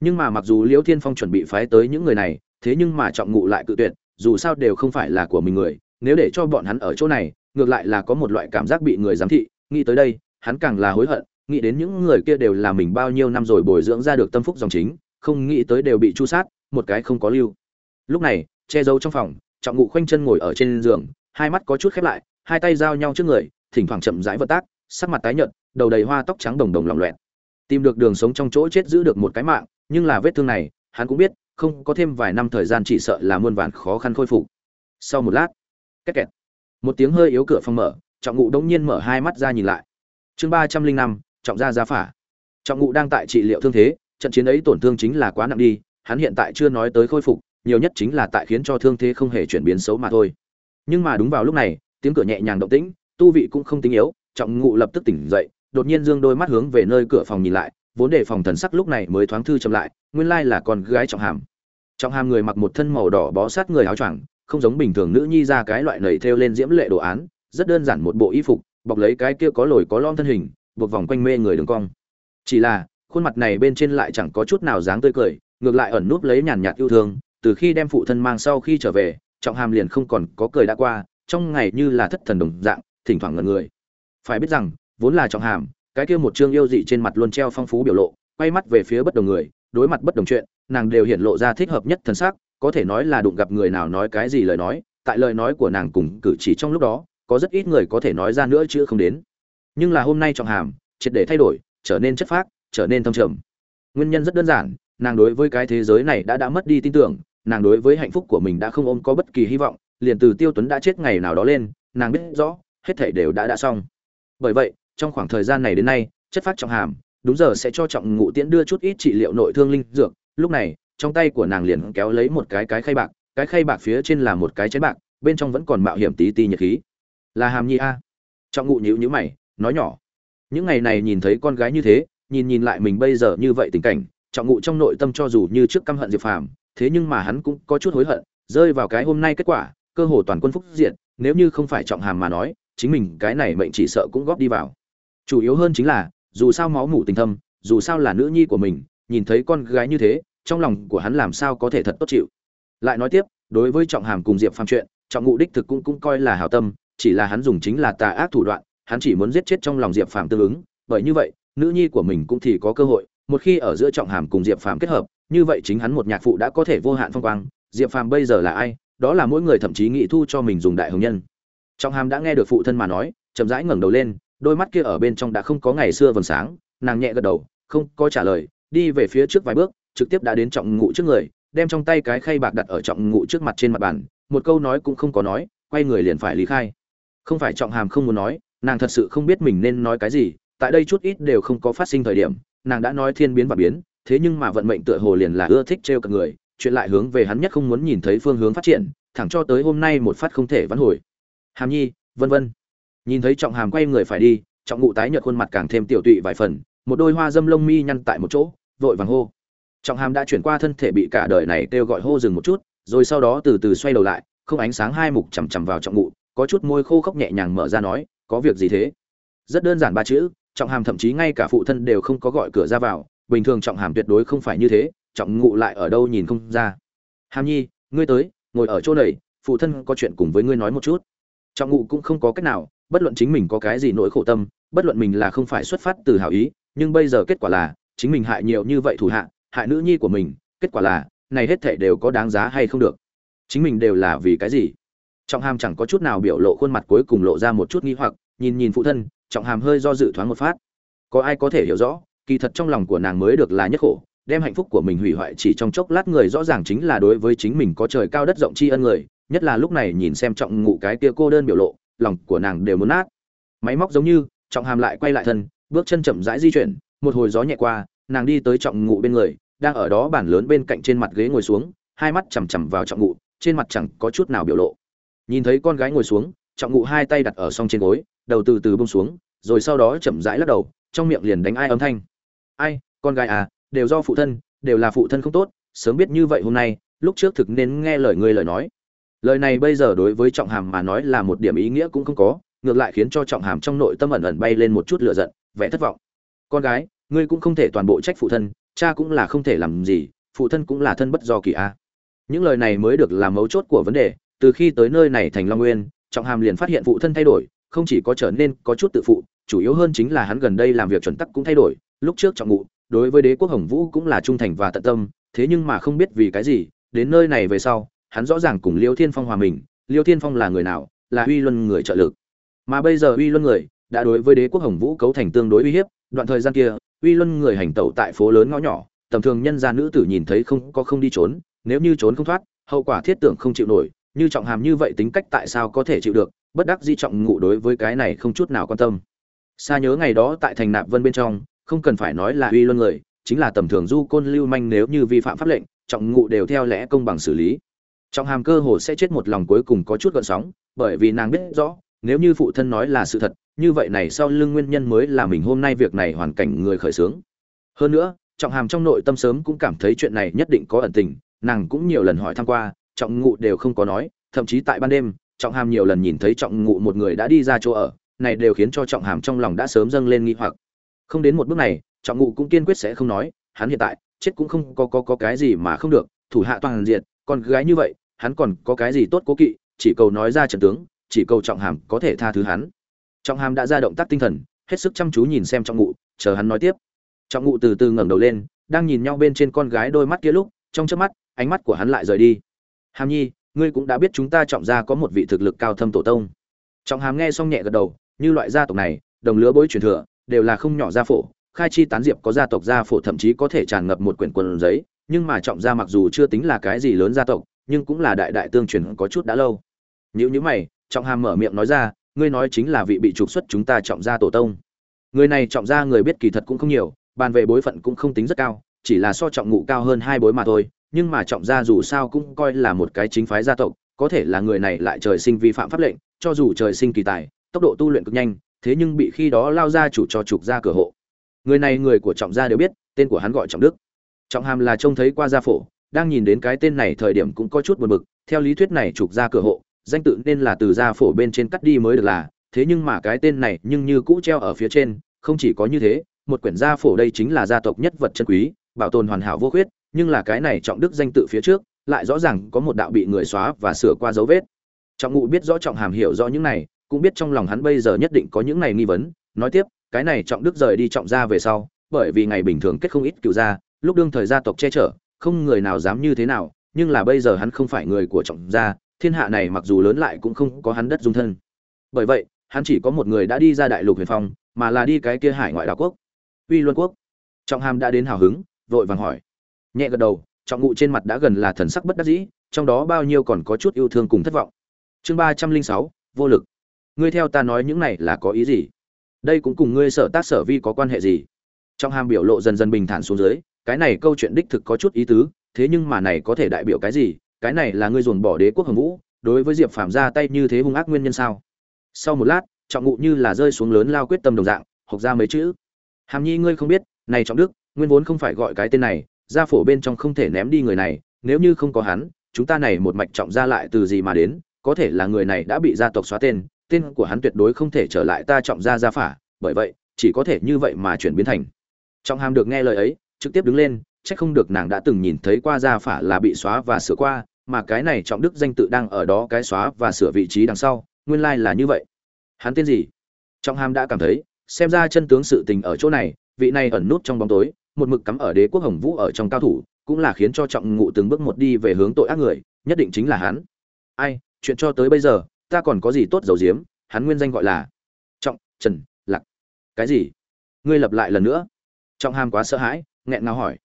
Nhưng mà mặc dù liêu thiên phong chuẩn bị phái tới những người này, thế nhưng mà trọng ngụ lại cự tuyệt, dù sao đều không phải là của mình người nếu để cho bọn hắn ở chỗ này, ngược lại là có một loại cảm giác bị người giám thị, nghĩ tới đây, hắn càng là hối hận, nghĩ đến những người kia đều là mình bao nhiêu năm rồi bồi dưỡng ra được tâm phúc dòng chính, không nghĩ tới đều bị chu sát, một cái không có lưu. Lúc này, che giấu trong phòng, trọng ngụ khoanh chân ngồi ở trên giường, hai mắt có chút khép lại, hai tay giao nhau trước người, thỉnh thoảng chậm rãi vận tác, sắc mặt tái nhợt, đầu đầy hoa tóc trắng đồng đồng lỏng loẹt. Tìm được đường sống trong chỗ chết giữ được một cái mạng, nhưng là vết thương này, hắn cũng biết, không có thêm vài năm thời gian chỉ sợ là muôn vàn khó khăn khôi phục. Sau một lát két kẹt một tiếng hơi yếu cửa phòng mở, trọng ngụ đông nhiên mở hai mắt ra nhìn lại. Chương ba trăm linh năm, trọng gia gia phả. Trọng ngụ đang tại trị liệu thương thế, trận chiến ấy tổn thương chính là quá nặng đi, hắn hiện tại chưa nói tới khôi phục, nhiều nhất chính là tại khiến cho thương thế không hề chuyển biến xấu mà thôi. Nhưng mà đúng vào lúc này, tiếng cửa nhẹ nhàng động tĩnh, tu vị cũng không tính yếu, trọng ngụ lập tức tỉnh dậy, đột nhiên dương đôi mắt hướng về nơi cửa phòng nhìn lại, vốn để phòng thần sắc lúc này mới thoáng thư chậm lại, nguyên lai là con gái trọng hàm. Trọng hàm người mặc một thân màu đỏ bó sát người áo choàng không giống bình thường nữ nhi ra cái loại nầy thêu lên diễm lệ đồ án, rất đơn giản một bộ y phục, bọc lấy cái kia có lồi có lõm thân hình, buộc vòng quanh mê người đường cong. Chỉ là, khuôn mặt này bên trên lại chẳng có chút nào dáng tươi cười, ngược lại ẩn núp lấy nhàn nhạt yêu thương, từ khi đem phụ thân mang sau khi trở về, trọng hàm liền không còn có cười đã qua, trong ngày như là thất thần đồng dạng, thỉnh thoảng ngẩn người. Phải biết rằng, vốn là trọng hàm, cái kia một chương yêu dị trên mặt luôn treo phong phú biểu lộ, quay mắt về phía bất đồng người, đối mặt bất đồng chuyện, nàng đều hiện lộ ra thích hợp nhất thần sắc có thể nói là đụng gặp người nào nói cái gì lời nói, tại lời nói của nàng cùng cử chỉ trong lúc đó, có rất ít người có thể nói ra nữa chứ không đến. Nhưng là hôm nay trọng hàm, triệt để thay đổi, trở nên chất phác, trở nên thâm trầm. Nguyên nhân rất đơn giản, nàng đối với cái thế giới này đã đã mất đi tin tưởng, nàng đối với hạnh phúc của mình đã không ôm có bất kỳ hy vọng, liền từ tiêu tuấn đã chết ngày nào đó lên, nàng biết rõ, hết thảy đều đã đã xong. Bởi vậy, trong khoảng thời gian này đến nay, chất phát trọng hàm, đúng giờ sẽ cho trọng ngụ tiễn đưa chút ít trị liệu nội thương linh dược, lúc này trong tay của nàng liền kéo lấy một cái cái khay bạc, cái khay bạc phía trên là một cái chén bạc, bên trong vẫn còn mạo hiểm tí ti nhiệt khí. Là hàm nhi a. Trọng ngụ nhíu nhíu mày, nói nhỏ. Những ngày này nhìn thấy con gái như thế, nhìn nhìn lại mình bây giờ như vậy tình cảnh, trọng ngụ trong nội tâm cho dù như trước căm hận diệp phàm, thế nhưng mà hắn cũng có chút hối hận, rơi vào cái hôm nay kết quả, cơ hồ toàn quân phúc diện nếu như không phải trọng hàm mà nói, chính mình cái này mệnh chỉ sợ cũng góp đi vào. Chủ yếu hơn chính là, dù sao máu mủ tình thâm, dù sao là nữ nhi của mình, nhìn thấy con gái như thế trong lòng của hắn làm sao có thể thật tốt chịu. Lại nói tiếp, đối với trọng hàm cùng diệp phàm chuyện, trọng ngụ đích thực cũng cũng coi là hảo tâm, chỉ là hắn dùng chính là tà ác thủ đoạn, hắn chỉ muốn giết chết trong lòng diệp phàm tương ứng. Bởi như vậy, nữ nhi của mình cũng thì có cơ hội, một khi ở giữa trọng hàm cùng diệp phàm kết hợp, như vậy chính hắn một nhạc phụ đã có thể vô hạn phong quang. Diệp phàm bây giờ là ai? Đó là mỗi người thậm chí nghĩ thu cho mình dùng đại hồng nhân. Trọng hàm đã nghe được phụ thân mà nói, chậm rãi ngẩng đầu lên, đôi mắt kia ở bên trong đã không có ngày xưa vầng sáng, nàng nhẹ gật đầu, không có trả lời, đi về phía trước vài bước trực tiếp đã đến trọng ngụ trước người, đem trong tay cái khay bạc đặt ở trọng ngụ trước mặt trên mặt bàn, một câu nói cũng không có nói, quay người liền phải lý khai. Không phải trọng hàm không muốn nói, nàng thật sự không biết mình nên nói cái gì, tại đây chút ít đều không có phát sinh thời điểm, nàng đã nói thiên biến và biến, thế nhưng mà vận mệnh tựa hồ liền là ưa thích trêu cả người, chuyện lại hướng về hắn nhất không muốn nhìn thấy phương hướng phát triển, thẳng cho tới hôm nay một phát không thể vãn hồi. Hàm nhi, vân vân. Nhìn thấy trọng hàm quay người phải đi, trọng ngụ tái nhợt khuôn mặt càng thêm tiểu tụy vài phần, một đôi hoa dâm lông mi nhăn tại một chỗ, vội vàng hô trọng hàm đã chuyển qua thân thể bị cả đời này kêu gọi hô dừng một chút, rồi sau đó từ từ xoay đầu lại, không ánh sáng hai mục chằm chằm vào trọng ngụ, có chút môi khô khốc nhẹ nhàng mở ra nói, có việc gì thế? Rất đơn giản ba chữ, trọng hàm thậm chí ngay cả phụ thân đều không có gọi cửa ra vào, bình thường trọng hàm tuyệt đối không phải như thế, trọng ngụ lại ở đâu nhìn không ra. Hàm nhi, ngươi tới, ngồi ở chỗ này, phụ thân có chuyện cùng với ngươi nói một chút. Trọng ngụ cũng không có cách nào, bất luận chính mình có cái gì nỗi khổ tâm, bất luận mình là không phải xuất phát từ hảo ý, nhưng bây giờ kết quả là, chính mình hại nhiều như vậy thủ hạ hại nữ nhi của mình, kết quả là, này hết thảy đều có đáng giá hay không được. Chính mình đều là vì cái gì? Trọng hàm chẳng có chút nào biểu lộ khuôn mặt cuối cùng lộ ra một chút nghi hoặc, nhìn nhìn phụ thân, trọng hàm hơi do dự thoáng một phát. Có ai có thể hiểu rõ, kỳ thật trong lòng của nàng mới được là nhất khổ, đem hạnh phúc của mình hủy hoại chỉ trong chốc lát người rõ ràng chính là đối với chính mình có trời cao đất rộng tri ân người, nhất là lúc này nhìn xem trọng ngụ cái kia cô đơn biểu lộ, lòng của nàng đều muốn nát. Máy móc giống như, trọng hàm lại quay lại thân, bước chân chậm rãi di chuyển, một hồi gió nhẹ qua nàng đi tới trọng ngụ bên người, đang ở đó bàn lớn bên cạnh trên mặt ghế ngồi xuống, hai mắt chằm chằm vào trọng ngụ, trên mặt chẳng có chút nào biểu lộ. Nhìn thấy con gái ngồi xuống, trọng ngụ hai tay đặt ở song trên gối, đầu từ từ bông xuống, rồi sau đó chậm rãi lắc đầu, trong miệng liền đánh ai âm thanh. Ai, con gái à đều do phụ thân, đều là phụ thân không tốt, sớm biết như vậy hôm nay, lúc trước thực nên nghe lời ngươi lời nói. Lời này bây giờ đối với trọng hàm mà nói là một điểm ý nghĩa cũng không có, ngược lại khiến cho trọng hàm trong nội tâm ẩn ẩn bay lên một chút lửa giận, vẻ thất vọng. Con gái ngươi cũng không thể toàn bộ trách phụ thân, cha cũng là không thể làm gì, phụ thân cũng là thân bất do kỳ a. Những lời này mới được làm mấu chốt của vấn đề, từ khi tới nơi này thành long nguyên, trọng hàm liền phát hiện phụ thân thay đổi, không chỉ có trở nên có chút tự phụ, chủ yếu hơn chính là hắn gần đây làm việc chuẩn tắc cũng thay đổi, lúc trước trọng ngụ, đối với đế quốc hồng vũ cũng là trung thành và tận tâm, thế nhưng mà không biết vì cái gì, đến nơi này về sau, hắn rõ ràng cùng liêu thiên phong hòa mình, liêu thiên phong là người nào, là uy luân người trợ lực. Mà bây giờ uy luân người, đã đối với đế quốc hồng vũ cấu thành tương đối uy hiếp, đoạn thời gian kia uy luân người hành tẩu tại phố lớn ngõ nhỏ, tầm thường nhân gia nữ tử nhìn thấy không có không đi trốn, nếu như trốn không thoát, hậu quả thiết tưởng không chịu nổi, như trọng hàm như vậy tính cách tại sao có thể chịu được, bất đắc di trọng ngụ đối với cái này không chút nào quan tâm. Xa nhớ ngày đó tại thành nạp vân bên trong, không cần phải nói là uy luân người, chính là tầm thường du côn lưu manh nếu như vi phạm pháp lệnh, trọng ngụ đều theo lẽ công bằng xử lý. Trọng hàm cơ hồ sẽ chết một lòng cuối cùng có chút gợn sóng, bởi vì nàng biết rõ nếu như phụ thân nói là sự thật, như vậy này sau lưng nguyên nhân mới là mình hôm nay việc này hoàn cảnh người khởi xướng. Hơn nữa, trọng hàm trong nội tâm sớm cũng cảm thấy chuyện này nhất định có ẩn tình, nàng cũng nhiều lần hỏi thăm qua, trọng ngụ đều không có nói, thậm chí tại ban đêm, trọng hàm nhiều lần nhìn thấy trọng ngụ một người đã đi ra chỗ ở, này đều khiến cho trọng hàm trong lòng đã sớm dâng lên nghi hoặc. Không đến một bước này, trọng ngụ cũng kiên quyết sẽ không nói, hắn hiện tại, chết cũng không có có có cái gì mà không được, thủ hạ toàn diện còn gái như vậy, hắn còn có cái gì tốt cố kỵ, chỉ cầu nói ra trận tướng chỉ cầu trọng hàm có thể tha thứ hắn. Trọng hàm đã ra động tác tinh thần, hết sức chăm chú nhìn xem trọng ngụ, chờ hắn nói tiếp. Trọng ngụ từ từ ngẩng đầu lên, đang nhìn nhau bên trên con gái đôi mắt kia lúc, trong trước mắt, ánh mắt của hắn lại rời đi. Hàm nhi, ngươi cũng đã biết chúng ta trọng gia có một vị thực lực cao thâm tổ tông. Trọng hàm nghe xong nhẹ gật đầu, như loại gia tộc này, đồng lứa bối truyền thừa, đều là không nhỏ gia phổ, khai chi tán diệp có gia tộc gia phổ thậm chí có thể tràn ngập một quyển quần giấy, nhưng mà trọng gia mặc dù chưa tính là cái gì lớn gia tộc, nhưng cũng là đại đại tương truyền có chút đã lâu. Nếu như mày trọng hàm mở miệng nói ra, ngươi nói chính là vị bị trục xuất chúng ta trọng gia tổ tông. Người này trọng gia người biết kỳ thật cũng không nhiều, bàn về bối phận cũng không tính rất cao, chỉ là so trọng ngụ cao hơn hai bối mà thôi, nhưng mà trọng gia dù sao cũng coi là một cái chính phái gia tộc, có thể là người này lại trời sinh vi phạm pháp lệnh, cho dù trời sinh kỳ tài, tốc độ tu luyện cực nhanh, thế nhưng bị khi đó lao ra chủ cho trục ra cửa hộ. Người này người của trọng gia đều biết, tên của hắn gọi trọng đức. Trọng hàm là trông thấy qua gia phổ, đang nhìn đến cái tên này thời điểm cũng có chút buồn bực, theo lý thuyết này trục ra cửa hộ danh tự nên là từ gia phổ bên trên cắt đi mới được là, thế nhưng mà cái tên này nhưng như cũ treo ở phía trên, không chỉ có như thế, một quyển gia phổ đây chính là gia tộc nhất vật chân quý, bảo tồn hoàn hảo vô khuyết, nhưng là cái này trọng đức danh tự phía trước, lại rõ ràng có một đạo bị người xóa và sửa qua dấu vết. Trọng ngụ biết rõ trọng hàm hiểu rõ những này, cũng biết trong lòng hắn bây giờ nhất định có những này nghi vấn, nói tiếp, cái này trọng đức rời đi trọng gia về sau, bởi vì ngày bình thường kết không ít cựu gia, lúc đương thời gia tộc che chở, không người nào dám như thế nào, nhưng là bây giờ hắn không phải người của trọng gia thiên hạ này mặc dù lớn lại cũng không có hắn đất dung thân. Bởi vậy, hắn chỉ có một người đã đi ra đại lục huyền phong, mà là đi cái kia hải ngoại đảo quốc, uy luân quốc. Trọng hàm đã đến hào hứng, vội vàng hỏi. Nhẹ gật đầu, trọng ngụ trên mặt đã gần là thần sắc bất đắc dĩ, trong đó bao nhiêu còn có chút yêu thương cùng thất vọng. Chương ba trăm linh sáu, vô lực. Ngươi theo ta nói những này là có ý gì? Đây cũng cùng ngươi sở tác sở vi có quan hệ gì? Trong hàm biểu lộ dần dần bình thản xuống dưới, cái này câu chuyện đích thực có chút ý tứ, thế nhưng mà này có thể đại biểu cái gì? Cái này là ngươi dồn bỏ đế quốc hồng vũ, đối với diệp phàm ra tay như thế hung ác nguyên nhân sao? Sau một lát, trọng ngụ như là rơi xuống lớn lao quyết tâm đồng dạng, học ra mấy chữ. Hàm nhi ngươi không biết, này trọng đức, nguyên vốn không phải gọi cái tên này, gia phổ bên trong không thể ném đi người này, nếu như không có hắn, chúng ta này một mạch trọng ra lại từ gì mà đến, có thể là người này đã bị gia tộc xóa tên tên của hắn tuyệt đối không thể trở lại ta trọng gia gia phả, bởi vậy, chỉ có thể như vậy mà chuyển biến thành. Trọng hàm được nghe lời ấy, trực tiếp đứng lên, chắc không được nàng đã từng nhìn thấy qua gia phả là bị xóa và sửa qua mà cái này trọng đức danh tự đang ở đó cái xóa và sửa vị trí đằng sau, nguyên lai là như vậy. Hắn tên gì? Trọng hàm đã cảm thấy, xem ra chân tướng sự tình ở chỗ này, vị này ẩn nút trong bóng tối, một mực cắm ở đế quốc hồng vũ ở trong cao thủ, cũng là khiến cho trọng ngụ từng bước một đi về hướng tội ác người, nhất định chính là hắn. Ai, chuyện cho tới bây giờ, ta còn có gì tốt dầu diếm hắn nguyên danh gọi là trọng trần lạc. Cái gì? Ngươi lập lại lần nữa. Trọng hàm quá sợ hãi, nghẹn ngào hỏi.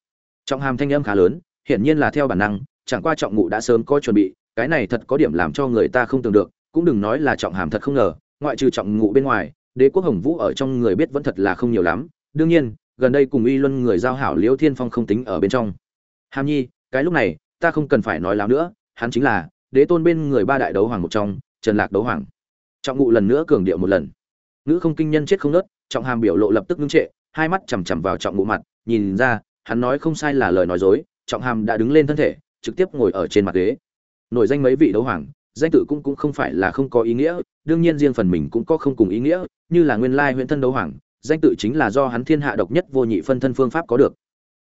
Trọng hàm thanh âm khá lớn, hiển nhiên là theo bản năng chẳng qua trọng ngụ đã sớm có chuẩn bị, cái này thật có điểm làm cho người ta không tưởng được, cũng đừng nói là trọng hàm thật không ngờ, ngoại trừ trọng ngụ bên ngoài, đế quốc hồng vũ ở trong người biết vẫn thật là không nhiều lắm. Đương nhiên, gần đây cùng uy luân người giao hảo liễu thiên phong không tính ở bên trong. Hàm nhi, cái lúc này, ta không cần phải nói láo nữa, hắn chính là đế tôn bên người ba đại đấu hoàng một trong, trần lạc đấu hoàng. Trọng ngụ lần nữa cường điệu một lần. Nữ không kinh nhân chết không nớt, trọng hàm biểu lộ lập tức ngưng trệ, hai mắt chằm chằm vào trọng ngụ mặt, nhìn ra, hắn nói không sai là lời nói dối, trọng hàm đã đứng lên thân thể trực tiếp ngồi ở trên mặt ghế. Nổi danh mấy vị đấu hoàng, danh tự cũng cũng không phải là không có ý nghĩa, đương nhiên riêng phần mình cũng có không cùng ý nghĩa, như là nguyên lai huyền thân đấu hoàng, danh tự chính là do hắn thiên hạ độc nhất vô nhị phân thân phương pháp có được.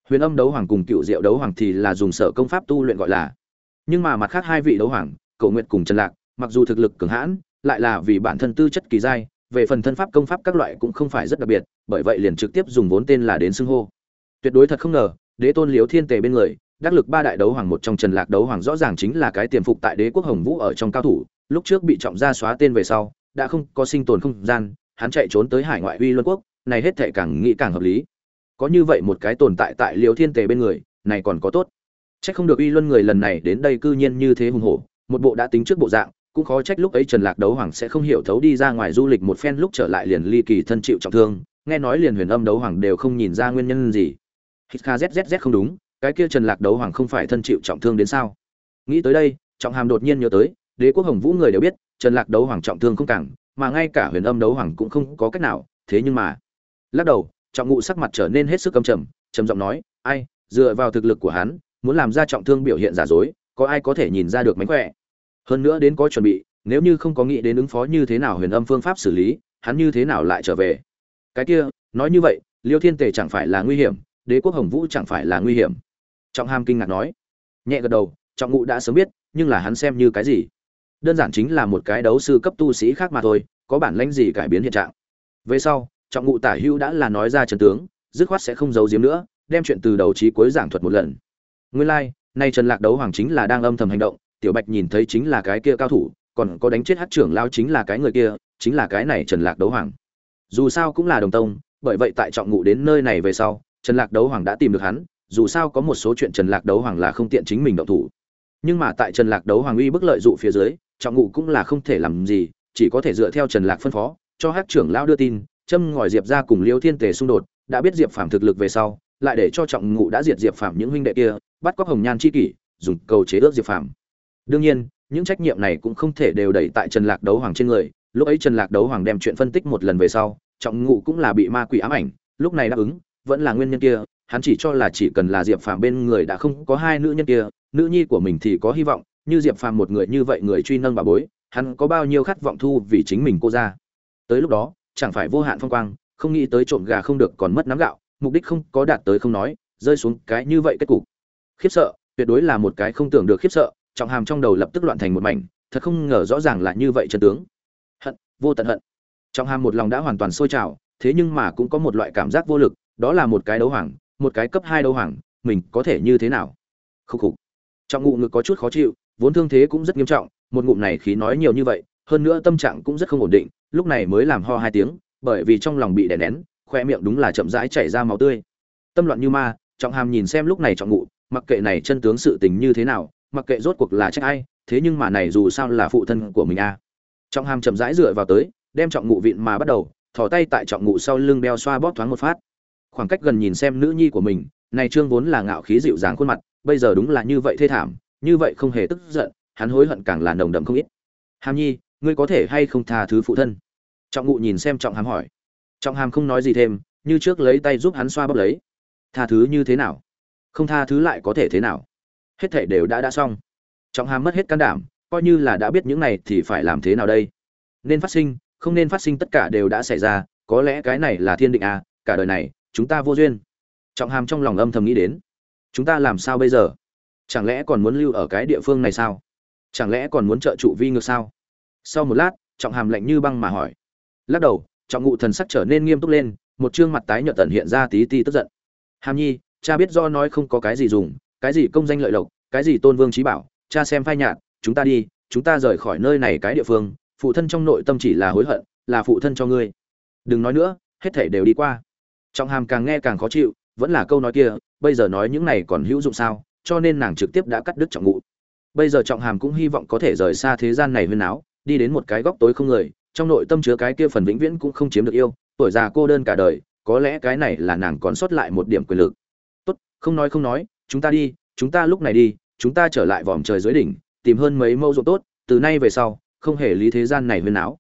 Huyền âm đấu hoàng cùng cựu diệu đấu hoàng thì là dùng sở công pháp tu luyện gọi là. Nhưng mà mặt khác hai vị đấu hoàng cầu nguyện cùng trần lạc, mặc dù thực lực cường hãn, lại là vì bản thân tư chất kỳ giai, về phần thân pháp công pháp các loại cũng không phải rất đặc biệt, bởi vậy liền trực tiếp dùng vốn tên là đến xưng hô. Tuyệt đối thật không ngờ, đế tôn liếu thiên tề bên người đắc lực ba đại đấu hoàng một trong trần lạc đấu hoàng rõ ràng chính là cái tiềm phục tại đế quốc hồng vũ ở trong cao thủ, lúc trước bị trọng gia xóa tên về sau, đã không có sinh tồn không gian, hắn chạy trốn tới hải ngoại uy luân quốc, này hết thệ càng nghĩ càng hợp lý. Có như vậy một cái tồn tại tại liều thiên tề bên người, này còn có tốt. Trách không được uy luân người lần này đến đây cư nhiên như thế hùng hổ, một bộ đã tính trước bộ dạng, cũng khó trách lúc ấy trần lạc đấu hoàng sẽ không hiểu thấu đi ra ngoài du lịch một phen lúc trở lại liền ly kỳ thân chịu trọng thương, nghe nói liền huyền âm đấu hoàng đều không nhìn ra nguyên nhân gì. Hít kha zzz không đúng cái kia trần lạc đấu hoàng không phải thân chịu trọng thương đến sao? Nghĩ tới đây, trọng hàm đột nhiên nhớ tới, đế quốc hồng vũ người đều biết, trần lạc đấu hoàng trọng thương không cẳng mà ngay cả huyền âm đấu hoàng cũng không có cách nào, thế nhưng mà, lắc đầu, trọng ngụ sắc mặt trở nên hết sức căm trầm trầm giọng nói, ai, dựa vào thực lực của hắn, muốn làm ra trọng thương biểu hiện giả dối, có ai có thể nhìn ra được mánh khỏe? Hơn nữa đến có chuẩn bị, nếu như không có nghĩ đến ứng phó như thế nào huyền âm phương pháp xử lý, hắn như thế nào lại trở về? Cái kia, nói như vậy, liêu thiên tề chẳng phải là nguy hiểm, đế quốc hồng vũ chẳng phải là nguy hiểm trọng hàm kinh ngạc nói. Nhẹ gật đầu trọng ngụ đã sớm biết nhưng là hắn xem như cái gì? Đơn giản chính là một cái đấu sư cấp tu sĩ khác mà thôi có bản lãnh gì cải biến hiện trạng? Về sau trọng ngụ tả hữu đã là nói ra trần tướng dứt khoát sẽ không giấu giếm nữa đem chuyện từ đầu trí cuối giảng thuật một lần. Nguyên lai、like, nay trần lạc đấu hoàng chính là đang âm thầm hành động tiểu bạch nhìn thấy chính là cái kia cao thủ còn có đánh chết hát trưởng lao chính là cái người kia chính là cái này trần lạc đấu hoàng. Dù sao cũng là đồng tông bởi vậy tại trọng ngụ đến nơi này về sau trần lạc đấu hoàng đã tìm được hắn dù sao có một số chuyện trần lạc đấu hoàng là không tiện chính mình động thủ. Nhưng mà tại trần lạc đấu hoàng uy bức lợi dụ phía dưới, trọng ngụ cũng là không thể làm gì, chỉ có thể dựa theo trần lạc phân phó, cho Hắc trưởng lao đưa tin, châm ngòi diệp gia cùng liêu thiên tề xung đột, đã biết diệp phàm thực lực về sau, lại để cho trọng ngụ đã diệt diệp phàm những huynh đệ kia, bắt cóc hồng nhan chi kỷ, dùng cầu chế ước diệp phàm. Đương nhiên, những trách nhiệm này cũng không thể đều đẩy tại trần lạc đấu hoàng trên người, lúc ấy trần lạc đấu hoàng đem chuyện phân tích một lần về sau, trọng ngụ cũng là bị ma quỷ ám ảnh, lúc này đáp ứng, vẫn là nguyên nhân kia hắn chỉ cho là chỉ cần là diệp phàm bên người đã không có hai nữ nhân kia, nữ nhi của mình thì có hy vọng, như diệp phàm một người như vậy người truy nâng bà bối, hắn có bao nhiêu khát vọng thu vì chính mình cô ra. Tới lúc đó, chẳng phải vô hạn phong quang, không nghĩ tới trộm gà không được còn mất nắm gạo, mục đích không có đạt tới không nói, rơi xuống cái như vậy kết cục. Khiếp sợ, tuyệt đối là một cái không tưởng được khiếp sợ, trọng hàm trong đầu lập tức loạn thành một mảnh, thật không ngờ rõ ràng là như vậy chân tướng. Hận, vô tận hận. Trọng hàm một lòng đã hoàn toàn sôi trào, thế nhưng mà cũng có một loại cảm giác vô lực, đó là một cái đấu hoàng một cái cấp hai đấu hoàng, mình có thể như thế nào? Khúc khục. Trọng ngụ ngực có chút khó chịu, vốn thương thế cũng rất nghiêm trọng, một ngụm này khí nói nhiều như vậy, hơn nữa tâm trạng cũng rất không ổn định, lúc này mới làm ho hai tiếng, bởi vì trong lòng bị đè nén, khoe miệng đúng là chậm rãi chảy ra máu tươi. Tâm loạn như ma, trọng hàm nhìn xem lúc này trọng ngụ, mặc kệ này chân tướng sự tình như thế nào, mặc kệ rốt cuộc là trách ai, thế nhưng mà này dù sao là phụ thân của mình a à. trọng hàm chậm rãi dựa vào tới, đem trọng ngụ vịn mà bắt đầu, thò tay tại trọng ngụ sau lưng đeo xoa bóp thoáng một phát khoảng cách gần nhìn xem nữ nhi của mình, này trương vốn là ngạo khí dịu dàng khuôn mặt, bây giờ đúng là như vậy thê thảm, như vậy không hề tức giận, hắn hối hận càng là nồng đậm không ít. Hàm nhi, ngươi có thể hay không tha thứ phụ thân? Trọng ngụ nhìn xem trọng hàm hỏi. Trọng hàm không nói gì thêm, như trước lấy tay giúp hắn xoa bóp lấy. Tha thứ như thế nào? Không tha thứ lại có thể thế nào? Hết thể đều đã đã xong. Trọng hàm mất hết can đảm, coi như là đã biết những này thì phải làm thế nào đây? Nên phát sinh, không nên phát sinh tất cả đều đã xảy ra, có lẽ cái này là thiên định à cả đời này chúng ta vô duyên. Trọng hàm trong lòng âm thầm nghĩ đến. Chúng ta làm sao bây giờ? Chẳng lẽ còn muốn lưu ở cái địa phương này sao? Chẳng lẽ còn muốn trợ trụ vi ngược sao? Sau một lát, trọng hàm lạnh như băng mà hỏi. Lắc đầu, trọng ngụ thần sắc trở nên nghiêm túc lên, một chương mặt tái nhợt tận hiện ra tí ti tức giận. Hàm nhi, cha biết do nói không có cái gì dùng, cái gì công danh lợi lộc, cái gì tôn vương trí bảo, cha xem phai nhạt, chúng ta đi, chúng ta rời khỏi nơi này cái địa phương, phụ thân trong nội tâm chỉ là hối hận, là phụ thân cho ngươi. Đừng nói nữa, hết thể đều đi qua trọng hàm càng nghe càng khó chịu, vẫn là câu nói kia, bây giờ nói những này còn hữu dụng sao, cho nên nàng trực tiếp đã cắt đứt trọng ngụ. Bây giờ trọng hàm cũng hy vọng có thể rời xa thế gian này huyên áo đi đến một cái góc tối không người, trong nội tâm chứa cái kia phần vĩnh viễn cũng không chiếm được yêu, tuổi già cô đơn cả đời, có lẽ cái này là nàng còn sót lại một điểm quyền lực. Tốt, không nói không nói, chúng ta đi, chúng ta lúc này đi, chúng ta trở lại vòm trời dưới đỉnh, tìm hơn mấy mâu ruộng tốt, từ nay về sau, không hề lý thế gian này huyên áo